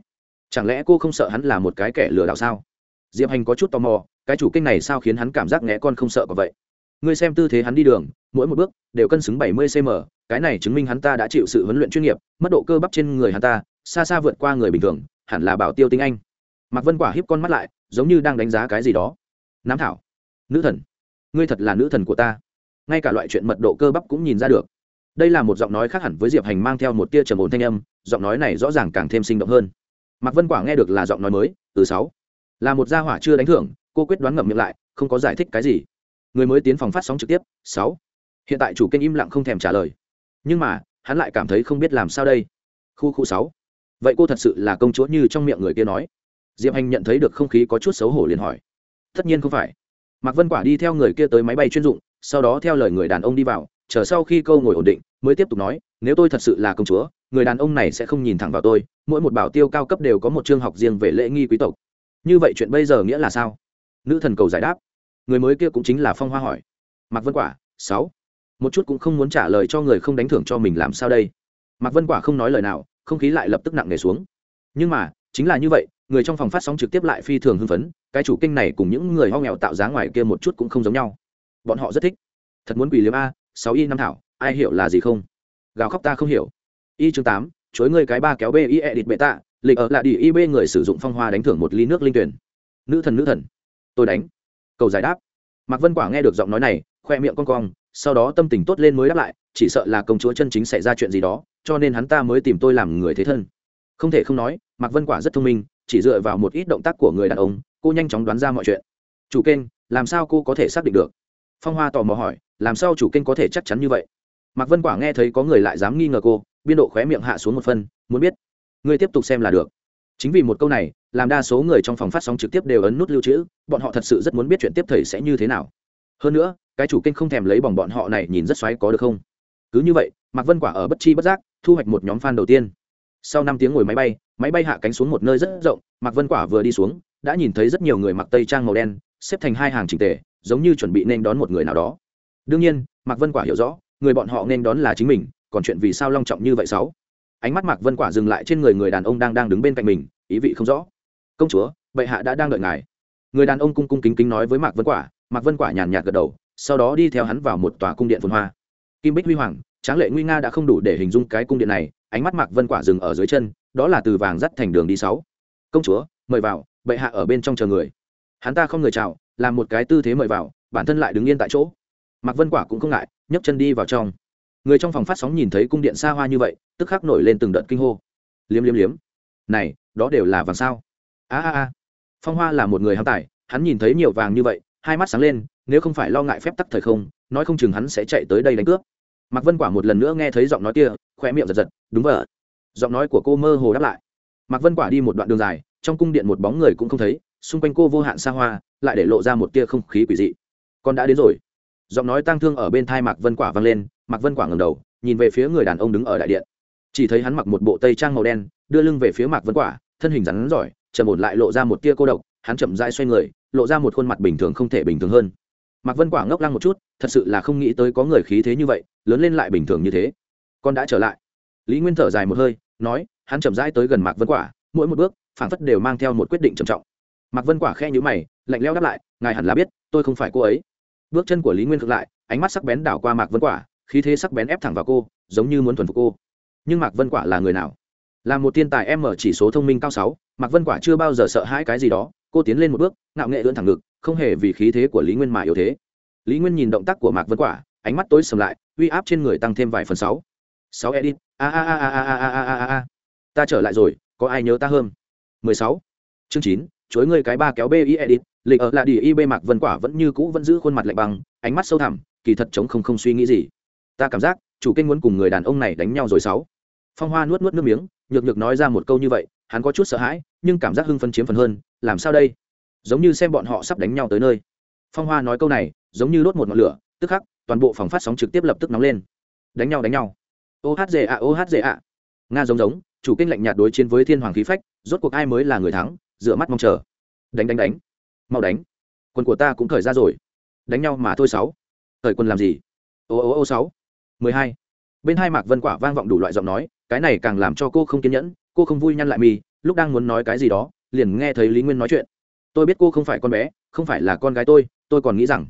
chẳng lẽ cô không sợ hắn là một cái kẻ lừa đảo sao? Diệp hành có chút tò mò, cái chủ kênh này sao khiến hắn cảm giác nghe con không sợ có vậy? Ngươi xem tư thế hắn đi đường, mỗi một bước đều cân xứng bảy mươi cm cái này chứng minh hắn ta đã chịu sự huấn luyện chuyên nghiệp, mất độ cơ bắp trên người hắn ta, xa xa vượt qua người bình thường, hẳn là bảo tiêu tinh anh. Mạc vân quả hiếp con mắt lại, giống như đang đánh giá cái gì đó. Nám thảo, nữ thần, ngươi thật là nữ thần của ta. Ngay cả loại chuyện mật độ cơ bắp cũng nhìn ra được. Đây là một giọng nói khác hẳn với diệp hành mang theo một tia trầm ổn thanh âm, giọng nói này rõ ràng càng thêm sinh động hơn mạc vân quả nghe được là giọng nói mới, từ sáu. Là một gia hỏa chưa đánh thưởng, cô quyết đoán ngậm miệng lại, không có giải thích cái gì. Người mới tiến phòng phát sóng trực tiếp, sáu. Hiện tại chủ kênh im lặng không thèm trả lời. Nhưng mà, hắn lại cảm thấy không biết làm sao đây. Khu khu sáu. Vậy cô thật sự là công chúa như trong miệng người kia nói. Diệp hành nhận thấy được không khí có chút xấu hổ liền hỏi. Tất nhiên không phải. Mạc vân quả đi theo người kia tới máy bay chuyên dụng, sau đó theo lời người đàn ông đi vào, chờ sau khi câu ngồi ổn định mới tiếp tục nói, nếu tôi thật sự là công chúa, người đàn ông này sẽ không nhìn thẳng vào tôi. Mỗi một bảo tiêu cao cấp đều có một chương học riêng về lễ nghi quý tộc. Như vậy chuyện bây giờ nghĩa là sao? Nữ thần cầu giải đáp. Người mới kia cũng chính là phong hoa hỏi. Mạc vân quả, sáu. Một chút cũng không muốn trả lời cho người không đánh thưởng cho mình làm sao đây. Mạc vân quả không nói lời nào, không khí lại lập tức nặng nề xuống. Nhưng mà, chính là như vậy, người trong phòng phát sóng trực tiếp lại phi thường hưng phấn, cái chủ kinh này cùng những người ho nghèo tạo giá ngoài kia một chút cũng không giống nhau. Bọn họ rất thích. Thật muốn quỳ liếm a, sáu y năm thảo ai hiểu là gì không? Gào khóc ta không hiểu. Y chương tám chối người cái ba kéo b i e địt bệ tạ lịch ở là đi y b người sử dụng phong hoa đánh thưởng một ly nước linh tuyển. Nữ thần nữ thần. Tôi đánh. Cầu giải đáp. Mạc vân quả nghe được giọng nói này, khoe miệng con cong, sau đó tâm tình tốt lên mới đáp lại, chỉ sợ là công chúa chân chính xảy ra chuyện gì đó, cho nên hắn ta mới tìm tôi làm người thế thân. Không thể không nói, mạc vân quả rất thông minh, chỉ dựa vào một ít động tác của người đàn ông, cô nhanh chóng đoán ra mọi chuyện. Chủ kênh, làm sao cô có thể xác định được? Phong hoa tò mò hỏi, làm sao chủ kênh có thể chắc chắn như vậy? Mạc vân quả nghe thấy có người lại dám nghi ngờ cô, biên độ khóe miệng hạ xuống một phân, muốn biết. Ngươi tiếp tục xem là được. Chính vì một câu này, làm đa số người trong phòng phát sóng trực tiếp đều ấn nút lưu trữ, bọn họ thật sự rất muốn biết chuyện tiếp thầy sẽ như thế nào. Hơn nữa, cái chủ kênh không thèm lấy bỏng bọn họ này nhìn rất xoáy có được không? Cứ như vậy, mạc vân quả ở bất chi bất giác, thu hoạch một nhóm fan đầu tiên. Sau năm tiếng ngồi máy bay máy bay hạ cánh xuống một nơi rất rộng, mạc vân quả vừa đi xuống, đã nhìn thấy rất nhiều người mặc tây trang màu đen, xếp thành hai hàng trình tề, giống như chuẩn bị nên đón một người nào đó. Đương nhiên, mạc vân quả hiểu rõ người bọn họ nên đón là chính mình, còn chuyện vì sao long trọng như vậy sáu? Ánh mắt mạc vân quả dừng lại trên người người đàn ông đang đang đứng bên cạnh mình, ý vị không rõ. Công chúa, bệ hạ đã đang đợi ngài. Người đàn ông cung cung kính kính nói với mạc vân quả, mạc vân quả nhàn nhạt gật đầu, sau đó đi theo hắn vào một tòa cung điện phồn hoa. Kim bích huy hoàng, tráng lệ nguy nga đã không đủ để hình dung cái cung điện này, ánh mắt mạc vân quả dừng ở dưới chân, đó là từ vàng dắt thành đường đi sáu. Công chúa, mời vào, bệ hạ ở bên trong chờ người. Hắn ta không người chào, làm một cái tư thế mời vào, bản thân lại đứng yên tại chỗ mạc vân quả cũng không ngại, nhấc chân đi vào trong. Người trong phòng phát sóng nhìn thấy cung điện xa hoa như vậy, tức khắc nổi lên từng đợt kinh hô. Liếm liếm liếm. Này, đó đều là vàng sao? A a a. Phong hoa là một người hăng tài, hắn nhìn thấy nhiều vàng như vậy, hai mắt sáng lên, nếu không phải lo ngại phép tắc thời không, nói không chừng hắn sẽ chạy tới đây đánh cướp. Mạc vân quả một lần nữa nghe thấy giọng nói kia khoe miệng giật giật, đúng vậy. Giọng nói của cô mơ hồ đáp lại. Mạc vân quả đi một đoạn đường dài, trong cung điện một bóng người cũng không thấy, xung quanh cô vô hạn xa hoa, lại để lộ ra một tia không khí quỷ dị. Con đã đến rồi giọng nói tang thương ở bên thai mạc vân quả vang lên, mạc vân quả ngầm đầu, nhìn về phía người đàn ông đứng ở đại điện. Chỉ thấy hắn mặc một bộ tây trang màu đen, đưa lưng về phía mạc vân quả, thân hình rắn giỏi, trầm ổn lại lộ ra một tia cô độc, hắn chậm rãi xoay người, lộ ra một khuôn mặt bình thường không thể bình thường hơn. Mạc vân quả ngốc lăng một chút, thật sự là không nghĩ tới có người khí thế như vậy, lớn lên lại bình thường như thế. Con đã trở lại. Lý nguyên thở dài một hơi, nói, hắn chậm rãi tới gần mạc vân quả, mỗi một bước, phảng phất đều mang theo một quyết định trầm trọng. Mạc vân quả khe nhữ mày, lạnh leo đáp lại, ngài hẳn là biết, tôi không phải cô ấy bước chân của lý nguyên ngược lại, ánh mắt sắc bén đảo qua mạc vân quả, khí thế sắc bén ép thẳng vào cô, giống như muốn thuần phục cô. Nhưng mạc vân quả là người nào? Là một thiên tài em ở chỉ số thông minh cao sáu, mạc vân quả chưa bao giờ sợ hãi cái gì đó, cô tiến lên một bước nạo nghệ ưỡn thẳng ngực, không hề vì khí thế của lý nguyên mà yếu thế. Lý nguyên nhìn động tác của mạc vân quả, ánh mắt tối sầm lại, uy áp trên người tăng thêm vài phần sáu. Sáu edit a a a a a a a a a a. Ta trở lại rồi, có ai nhớ ta hơn? Mười sáu. Chương chín chối người cái ba kéo bi edit lịch ở là đi y bê mạc vân quả vẫn như cũ vẫn giữ khuôn mặt lạnh băng, ánh mắt sâu thẳm, kỳ thật chống không không suy nghĩ gì. Ta cảm giác, chủ kênh muốn cùng người đàn ông này đánh nhau rồi sáu. Phong hoa nuốt nuốt nước miếng, nhược nhược nói ra một câu như vậy, hắn có chút sợ hãi, nhưng cảm giác hưng phân chiếm phần hơn, làm sao đây? Giống như xem bọn họ sắp đánh nhau tới nơi. Phong hoa nói câu này, giống như đốt một ngọn lửa, tức khắc, toàn bộ phòng phát sóng trực tiếp lập tức nóng lên. Đánh nhau đánh nhau. Ô hát dễ ạ ô hát dễ ạ nga giống giống, chủ kênh lạnh nhạt đối chiến với thiên hoàng khí phách, rốt cuộc ai mới là người thắng, dựa mắt mong chờ. Đánh đánh đánh mau đánh. Quần của ta cũng thời ra rồi. Đánh nhau mà thôi sáu. Thời quần làm gì? Ô ô ô, sáu. Mười hai. Bên hai mạc vân quả vang vọng đủ loại giọng nói, cái này càng làm cho cô không kiên nhẫn, cô không vui nhăn lại mì. lúc đang muốn nói cái gì đó, liền nghe thấy lý nguyên nói chuyện. Tôi biết cô không phải con bé, không phải là con gái tôi tôi còn nghĩ rằng,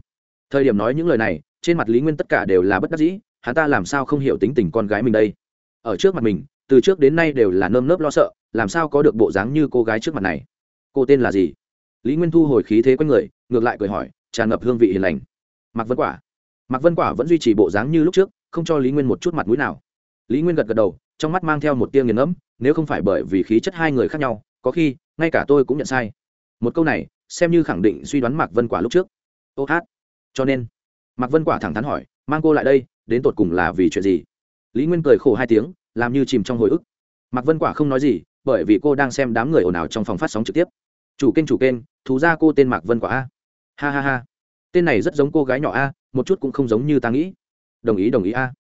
thời điểm nói những lời này, trên mặt lý nguyên tất cả đều là bất đắc dĩ, hắn ta làm sao không hiểu tính tình con gái mình đây? Ở trước mặt mình, từ trước đến nay đều là nơm nớp lo sợ, làm sao có được bộ dáng như cô gái trước mặt này? Cô tên là gì? Lý nguyên thu hồi khí thế quanh người, ngược lại cười hỏi, tràn ngập hương vị hiền lành. Mạc vân quả. Mạc vân quả vẫn duy trì bộ dáng như lúc trước, không cho lý nguyên một chút mặt mũi nào. Lý nguyên gật gật đầu, trong mắt mang theo một tia nghiền ngẫm, nếu không phải bởi vì khí chất hai người khác nhau, có khi, ngay cả tôi cũng nhận sai. Một câu này, xem như khẳng định suy đoán mạc vân quả lúc trước. Ô hát. Cho nên, mạc vân quả thẳng thắn hỏi, mang cô lại đây, đến tột cùng là vì chuyện gì? Lý nguyên cười khổ hai tiếng, làm như chìm trong hồi ức. Mạc vân quả không nói gì, bởi vì cô đang xem đám người ồn ào trong phòng phát sóng trực tiếp chủ kênh chủ kênh, thú ra cô tên mạc vân quả a. Ha ha ha. Tên này rất giống cô gái nhỏ a, một chút cũng không giống như ta nghĩ. Đồng ý đồng ý a.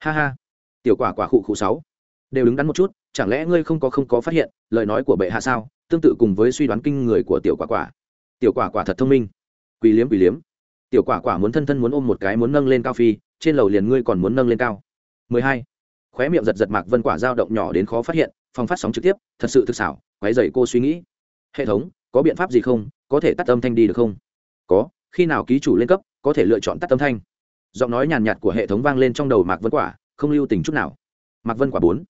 Ha ha. Tiểu quả quả khụ khụ sáu. Đều đứng đắn một chút, chẳng lẽ ngươi không có không có phát hiện, lời nói của bệ hạ sao, tương tự cùng với suy đoán kinh người của tiểu quả quả. Tiểu quả quả thật thông minh. Quỳ liếm quỳ liếm. Tiểu quả quả muốn thân thân muốn ôm một cái muốn nâng lên cao phi, trên lầu liền ngươi còn muốn nâng lên cao. 12. khóe miệng giật giật mạc vân quả dao động nhỏ đến khó phát hiện phòng phát sóng trực tiếp, thật sự thực xảo, quấy dày cô suy nghĩ. Hệ thống có biện pháp gì không? Có thể tắt âm thanh đi được không? Có, khi nào ký chủ lên cấp, có thể lựa chọn tắt âm thanh? Giọng nói nhàn nhạt của hệ thống vang lên trong đầu mạc vân quả, không lưu tình chút nào. Mạc vân quả bốn.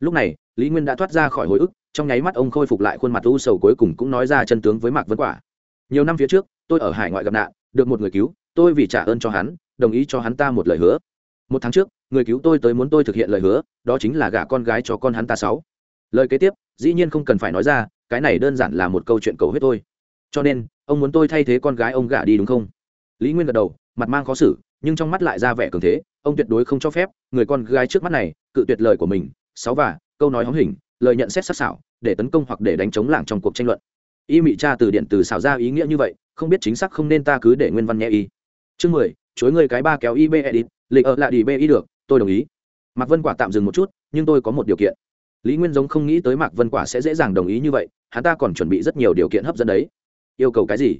Lúc này, lý nguyên đã thoát ra khỏi hồi ức, trong nháy mắt ông khôi phục lại khuôn mặt u sầu cuối cùng cũng nói ra chân tướng với mạc vân quả. Nhiều năm phía trước, tôi ở hải ngoại gặp nạn, được một người cứu, tôi vì trả ơn cho hắn, đồng ý cho hắn ta một lời hứa. Một tháng trước, người cứu tôi tới muốn tôi thực hiện lời hứa, đó chính là gả con gái cho con hắn ta sáu. Lời kế tiếp, dĩ nhiên không cần phải nói ra cái này đơn giản là một câu chuyện cầu hết tôi cho nên, ông muốn tôi thay thế con gái ông gả đi đúng không? Lý nguyên gật đầu, mặt mang khó xử, nhưng trong mắt lại ra vẻ cường thế, ông tuyệt đối không cho phép người con gái trước mắt này cự tuyệt lời của mình. Sáu và, câu nói hóng hình, lời nhận xét sắc sảo, để tấn công hoặc để đánh chống làng trong cuộc tranh luận. Y mị tra từ điện từ xảo ra ý nghĩa như vậy, không biết chính xác không nên ta cứ để nguyên văn nhẹ y. Chương mười, chối người cái ba kéo y ib edit, lịch ở lại đi b y được, tôi đồng ý. Mạc vân quả tạm dừng một chút, nhưng tôi có một điều kiện lý nguyên giống không nghĩ tới mạc vân quả sẽ dễ dàng đồng ý như vậy, hắn ta còn chuẩn bị rất nhiều điều kiện hấp dẫn đấy. Yêu cầu cái gì?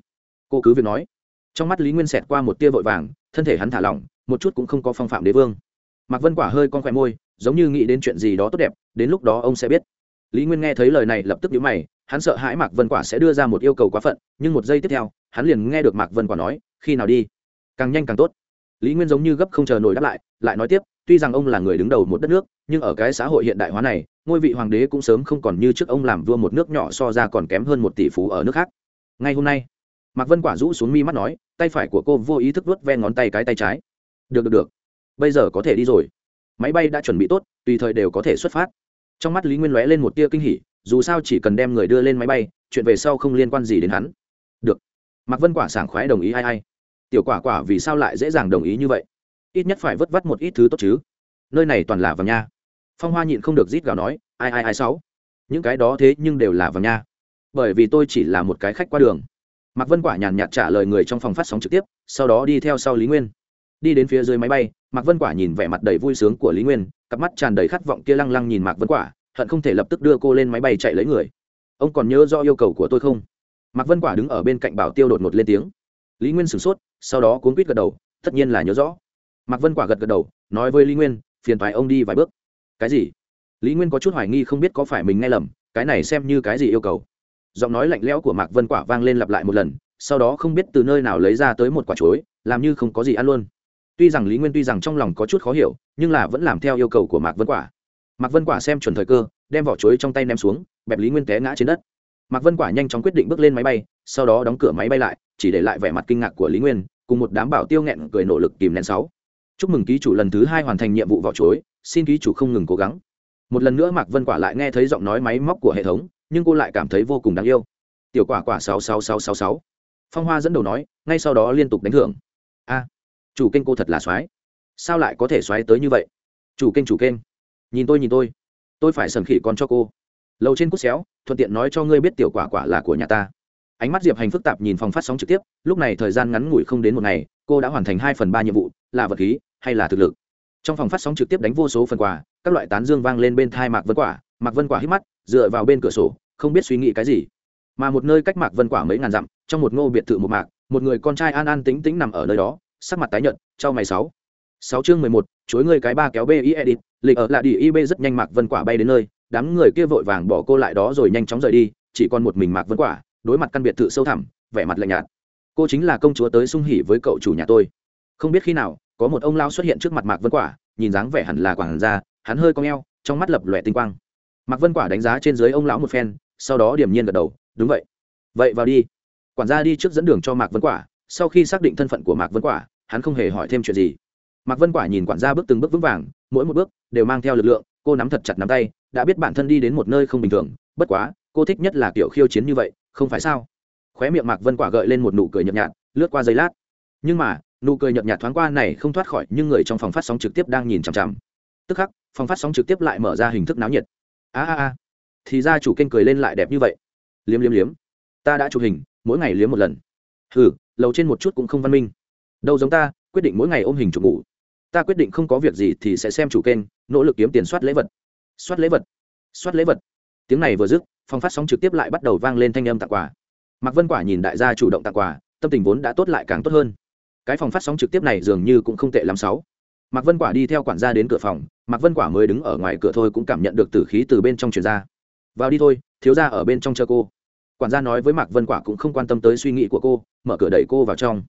Cô cứ việc nói. Trong mắt lý nguyên xẹt qua một tia vội vàng, thân thể hắn thả lỏng, một chút cũng không có phong phạm đế vương. Mạc vân quả hơi con khỏe môi, giống như nghĩ đến chuyện gì đó tốt đẹp, đến lúc đó ông sẽ biết. Lý nguyên nghe thấy lời này lập tức nhíu mày, hắn sợ hãi mạc vân quả sẽ đưa ra một yêu cầu quá phận, nhưng một giây tiếp theo, hắn liền nghe được mạc vân quả nói, khi nào đi? Càng nhanh càng tốt. Lý nguyên giống như gấp không chờ nổi đáp lại lại nói tiếp, tuy rằng ông là người đứng đầu một đất nước, nhưng ở cái xã hội hiện đại hóa này ngôi vị hoàng đế cũng sớm không còn như trước ông làm vua một nước nhỏ so ra còn kém hơn một tỷ phú ở nước khác. Ngay hôm nay, mạc vân quả rũ xuống mi mắt nói, tay phải của cô vô ý thức vớt ve ngón tay cái tay trái. Được được được. Bây giờ có thể đi rồi. Máy bay đã chuẩn bị tốt, tùy thời đều có thể xuất phát. Trong mắt lý nguyên lóe lên một tia kinh hỉ, dù sao chỉ cần đem người đưa lên máy bay, chuyện về sau không liên quan gì đến hắn. Được. Mạc vân quả sảng khoái đồng ý ai ai. Tiểu quả quả vì sao lại dễ dàng đồng ý như vậy? Ít nhất phải vất vắt một ít thứ tốt chứ. Nơi này toàn là vàng nha phong hoa nhịn không được rít gào nói, ai ai ai sáu? Những cái đó thế nhưng đều là vàng nha. Bởi vì tôi chỉ là một cái khách qua đường. Mạc vân quả nhàn nhạt trả lời người trong phòng phát sóng trực tiếp, sau đó đi theo sau lý nguyên. Đi đến phía dưới máy bay, mạc vân quả nhìn vẻ mặt đầy vui sướng của lý nguyên, cặp mắt tràn đầy khát vọng kia lăng lăng nhìn mạc vân quả, hận không thể lập tức đưa cô lên máy bay chạy lấy người. Ông còn nhớ do yêu cầu của tôi không? Mạc vân quả đứng ở bên cạnh bảo tiêu đột ngột lên tiếng. Lý nguyên sửng sốt, sau đó cuốn quýt gật đầu, tất nhiên là nhớ rõ. Mạc vân quả gật gật đầu, nói với lý nguyên, phiền thoại ông đi vài bước cái gì? Lý nguyên có chút hoài nghi không biết có phải mình nghe lầm, cái này xem như cái gì yêu cầu. Giọng nói lạnh lẽo của mạc vân quả vang lên lặp lại một lần, sau đó không biết từ nơi nào lấy ra tới một quả chuối, làm như không có gì ăn luôn. Tuy rằng lý nguyên tuy rằng trong lòng có chút khó hiểu, nhưng là vẫn làm theo yêu cầu của mạc vân quả. Mạc vân quả xem chuẩn thời cơ, đem vỏ chuối trong tay ném xuống, bẹp lý nguyên té ngã trên đất. Mạc vân quả nhanh chóng quyết định bước lên máy bay, sau đó đóng cửa máy bay lại, chỉ để lại vẻ mặt kinh ngạc của lý nguyên, cùng một đám bảo tiêu nghẹn cười nỗ lực kìm nén sáu. Chúc mừng ký chủ lần thứ hai hoàn thành nhiệm vụ vỏ chuối xin ký chủ không ngừng cố gắng. Một lần nữa mạc vân quả lại nghe thấy giọng nói máy móc của hệ thống, nhưng cô lại cảm thấy vô cùng đáng yêu. Tiểu quả quả sáu sáu sáu sáu sáu. Phong hoa dẫn đầu nói, ngay sau đó liên tục đánh thưởng. A, chủ kênh cô thật là soái sao lại có thể soái tới như vậy? Chủ kênh chủ kênh. Nhìn tôi nhìn tôi. Tôi phải sầm khỉ con cho cô. Lầu trên cút xéo, thuận tiện nói cho ngươi biết tiểu quả quả là của nhà ta. Ánh mắt diệp hành phức tạp nhìn phòng phát sóng trực tiếp, lúc này thời gian ngắn ngủi không đến một ngày, cô đã hoàn thành hai phần ba nhiệm vụ, là vật khí hay là thực lực? Trong phòng phát sóng trực tiếp đánh vô số phần quà, các loại tán dương vang lên bên thai mạc vân quả. Mạc vân quả hít mắt, dựa vào bên cửa sổ, không biết suy nghĩ cái gì. Mà một nơi cách mạc vân quả mấy ngàn dặm, trong một ngô biệt thự một mạc, một người con trai an an tính tính nằm ở nơi đó, sắc mặt tái nhợt, trao mày sáu. Sáu chương mười một chuối người cái ba kéo b i edit, lịch ở lại đi ib rất nhanh mạc vân quả bay đến nơi, đám người kia vội vàng bỏ cô lại đó rồi nhanh chóng rời đi, chỉ còn một mình mạc vân quả, đối mặt căn biệt thự sâu thẳm, vẻ mặt lạnh nhạt. Cô chính là công chúa tới sung hỉ với cậu chủ nhà tôi. Không biết khi nào có một ông lao xuất hiện trước mặt mạc vân quả, nhìn dáng vẻ hẳn là quảng gia, hắn hơi cong eo, trong mắt lập lòe tinh quang. Mạc vân quả đánh giá trên dưới ông lão một phen, sau đó điểm nhiên gật đầu, đúng vậy. Vậy vào đi. Quản gia đi trước dẫn đường cho mạc vân quả, sau khi xác định thân phận của mạc vân quả, hắn không hề hỏi thêm chuyện gì. Mạc vân quả nhìn quản gia bước từng bước vững vàng, mỗi một bước đều mang theo lực lượng, cô nắm thật chặt nắm tay, đã biết bản thân đi đến một nơi không bình thường, bất quá, cô thích nhất là kiểu khiêu chiến như vậy, không phải sao? Khóe miệng mạc vân quả gợi lên một nụ cười nhợt nhạt, lướt qua giây lát. Nhưng mà nụ cười nhợt nhạt thoáng qua này không thoát khỏi, nhưng người trong phòng phát sóng trực tiếp đang nhìn chằm chằm. Tức khắc, phòng phát sóng trực tiếp lại mở ra hình thức náo nhiệt. A a a. Thì ra chủ kênh cười lên lại đẹp như vậy. Liếm liếm liếm. Ta đã chụp hình, mỗi ngày liếm một lần. Hừ, lầu trên một chút cũng không văn minh. Đâu giống ta, quyết định mỗi ngày ôm hình chụp ngủ. Ta quyết định không có việc gì thì sẽ xem chủ kênh, nỗ lực kiếm tiền soát lễ vật. Soát lễ vật. Soát lễ vật. Tiếng này vừa dứt, phòng phát sóng trực tiếp lại bắt đầu vang lên thanh âm tặng quà. Mạc vân quả nhìn đại gia chủ động tặng quà, tâm tình vốn đã tốt lại càng tốt hơn cái phòng phát sóng trực tiếp này dường như cũng không tệ lắm sáu. Mạc vân quả đi theo quản gia đến cửa phòng, mạc vân quả mới đứng ở ngoài cửa thôi cũng cảm nhận được tử khí từ bên trong truyền ra. Vào đi thôi, thiếu gia ở bên trong chờ cô. Quản gia nói với mạc vân quả cũng không quan tâm tới suy nghĩ của cô, mở cửa đẩy cô vào trong.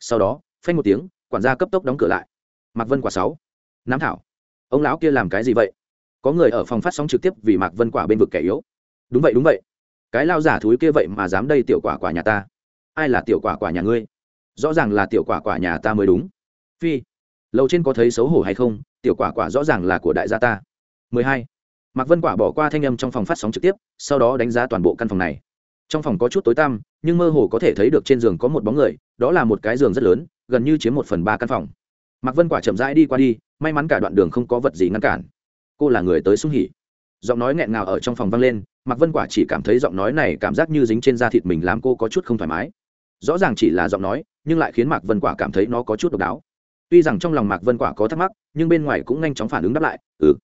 Sau đó, phanh một tiếng, quản gia cấp tốc đóng cửa lại. Mạc vân quả sáu. Nám thảo, ông lão kia làm cái gì vậy? Có người ở phòng phát sóng trực tiếp vì mạc vân quả bên vực kẻ yếu. Đúng vậy đúng vậy. Cái lao giả thúi kia vậy mà dám đây tiểu quả quả nhà ta. Ai là tiểu quả quả nhà ngươi? Rõ ràng là tiểu quả quả nhà ta mới đúng. Phi, lâu trên có thấy xấu hổ hay không? Tiểu quả quả rõ ràng là của đại gia ta. 12. mạc vân quả bỏ qua thanh âm trong phòng phát sóng trực tiếp, sau đó đánh giá toàn bộ căn phòng này. Trong phòng có chút tối tăm, nhưng mơ hồ có thể thấy được trên giường có một bóng người, đó là một cái giường rất lớn, gần như chiếm một phần ba căn phòng. Mạc vân quả chậm rãi đi qua đi, may mắn cả đoạn đường không có vật gì ngăn cản. Cô là người tới sung hỉ. Giọng nói nghẹn ngào ở trong phòng vang lên, mạc vân quả chỉ cảm thấy giọng nói này cảm giác như dính trên da thịt mình, làm cô có chút không thoải mái. Rõ ràng chỉ là giọng nói nhưng lại khiến mạc vân quả cảm thấy nó có chút độc đáo. Tuy rằng trong lòng mạc vân quả có thắc mắc, nhưng bên ngoài cũng nhanh chóng phản ứng đáp lại ừ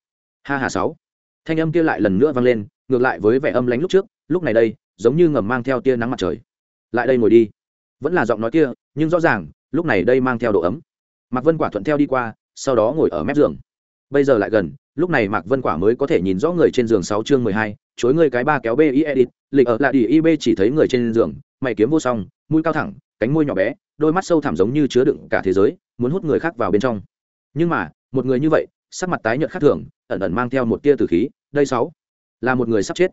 ha hà sáu. Thanh âm kia lại lần nữa vang lên, ngược lại với vẻ âm lánh lúc trước, lúc này đây, giống như ngầm mang theo tia nắng mặt trời. Lại đây ngồi đi. Vẫn là giọng nói kia, nhưng rõ ràng, lúc này đây mang theo độ ấm. Mạc vân quả thuận theo đi qua, sau đó ngồi ở mép giường. Bây giờ lại gần, lúc này mạc vân quả mới có thể nhìn rõ người trên giường sáu chương mười hai, chối người cái ba kéo b i edit, lịch ở lại đi ib chỉ thấy người trên giường, mày kiếm vô song, mũi cao thẳng, cánh môi nhỏ bé đôi mắt sâu thẳm giống như chứa đựng cả thế giới, muốn hút người khác vào bên trong. Nhưng mà, một người như vậy, sắc mặt tái nhợt khác thường, ẩn ẩn mang theo một tia tử khí, đây sáu, là một người sắp chết.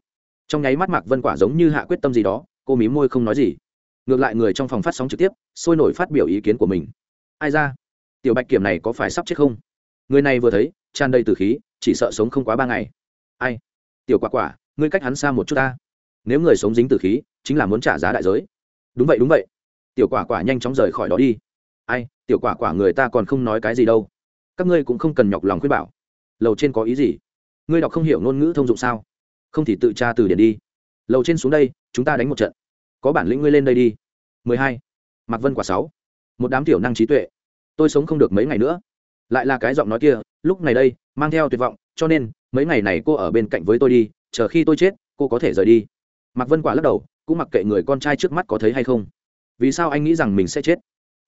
Trong nháy mắt mạc vân quả giống như hạ quyết tâm gì đó, cô mí môi không nói gì. Ngược lại người trong phòng phát sóng trực tiếp, sôi nổi phát biểu ý kiến của mình. Ai ra? Tiểu bạch kiểm này có phải sắp chết không? Người này vừa thấy, tràn đầy từ khí, chỉ sợ sống không quá ba ngày. Ai? Tiểu quả quả, ngươi cách hắn xa một chút ta. Nếu người sống dính từ khí, chính là muốn trả giá đại giới. Đúng vậy đúng vậy tiểu quả quả nhanh chóng rời khỏi đó đi. Ai, tiểu quả quả người ta còn không nói cái gì đâu. Các ngươi cũng không cần nhọc lòng khuyên bảo. Lầu trên có ý gì? Ngươi đọc không hiểu ngôn ngữ thông dụng sao? Không thì tự tra từ điển đi. Lầu trên xuống đây, chúng ta đánh một trận. Có bản lĩnh ngươi lên đây đi. 12. mạc vân quả sáu. Một đám tiểu năng trí tuệ. Tôi sống không được mấy ngày nữa. Lại là cái giọng nói kia, lúc này đây, mang theo tuyệt vọng, cho nên, mấy ngày này cô ở bên cạnh với tôi đi, chờ khi tôi chết, cô có thể rời đi. Mạc vân quả lắc đầu, cũng mặc kệ người con trai trước mắt có thấy hay không vì sao anh nghĩ rằng mình sẽ chết?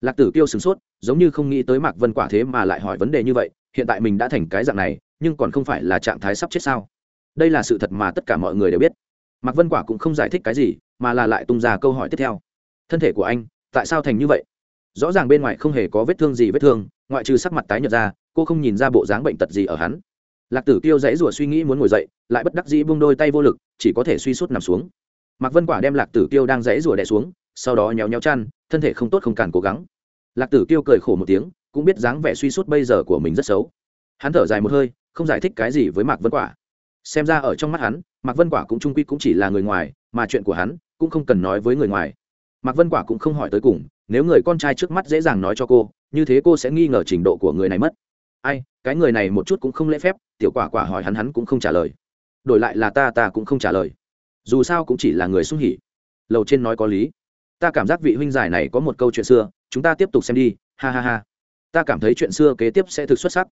Lạc tử kiêu sửng sốt, giống như không nghĩ tới mạc vân quả thế mà lại hỏi vấn đề như vậy, hiện tại mình đã thành cái dạng này, nhưng còn không phải là trạng thái sắp chết sao? Đây là sự thật mà tất cả mọi người đều biết. Mạc vân quả cũng không giải thích cái gì, mà là lại tung ra câu hỏi tiếp theo. Thân thể của anh, tại sao thành như vậy? Rõ ràng bên ngoài không hề có vết thương gì vết thương, ngoại trừ sắc mặt tái nhợt ra, cô không nhìn ra bộ dáng bệnh tật gì ở hắn. Lạc tử kiêu dãy rủa suy nghĩ muốn ngồi dậy, lại bất đắc dĩ buông đôi tay vô lực, chỉ có thể suy suốt nằm xuống. Mạc vân quả đem lạc tử kiêu đang dãy rủa đè xuống sau đó nhéo nhéo chăn, thân thể không tốt không cản cố gắng. Lạc tử kiêu cười khổ một tiếng, cũng biết dáng vẻ suy sút bây giờ của mình rất xấu. Hắn thở dài một hơi, không giải thích cái gì với mạc vân quả. Xem ra ở trong mắt hắn, mạc vân quả cũng trung quy cũng chỉ là người ngoài, mà chuyện của hắn cũng không cần nói với người ngoài. Mạc vân quả cũng không hỏi tới cùng, nếu người con trai trước mắt dễ dàng nói cho cô, như thế cô sẽ nghi ngờ trình độ của người này mất. Ai, cái người này một chút cũng không lễ phép, tiểu quả quả hỏi hắn hắn cũng không trả lời. Đổi lại là ta ta cũng không trả lời. Dù sao cũng chỉ là người xung hỉ. Lầu trên nói có lý ta cảm giác vị huynh giải này có một câu chuyện xưa, chúng ta tiếp tục xem đi, ha ha ha. Ta cảm thấy chuyện xưa kế tiếp sẽ thực xuất sắc.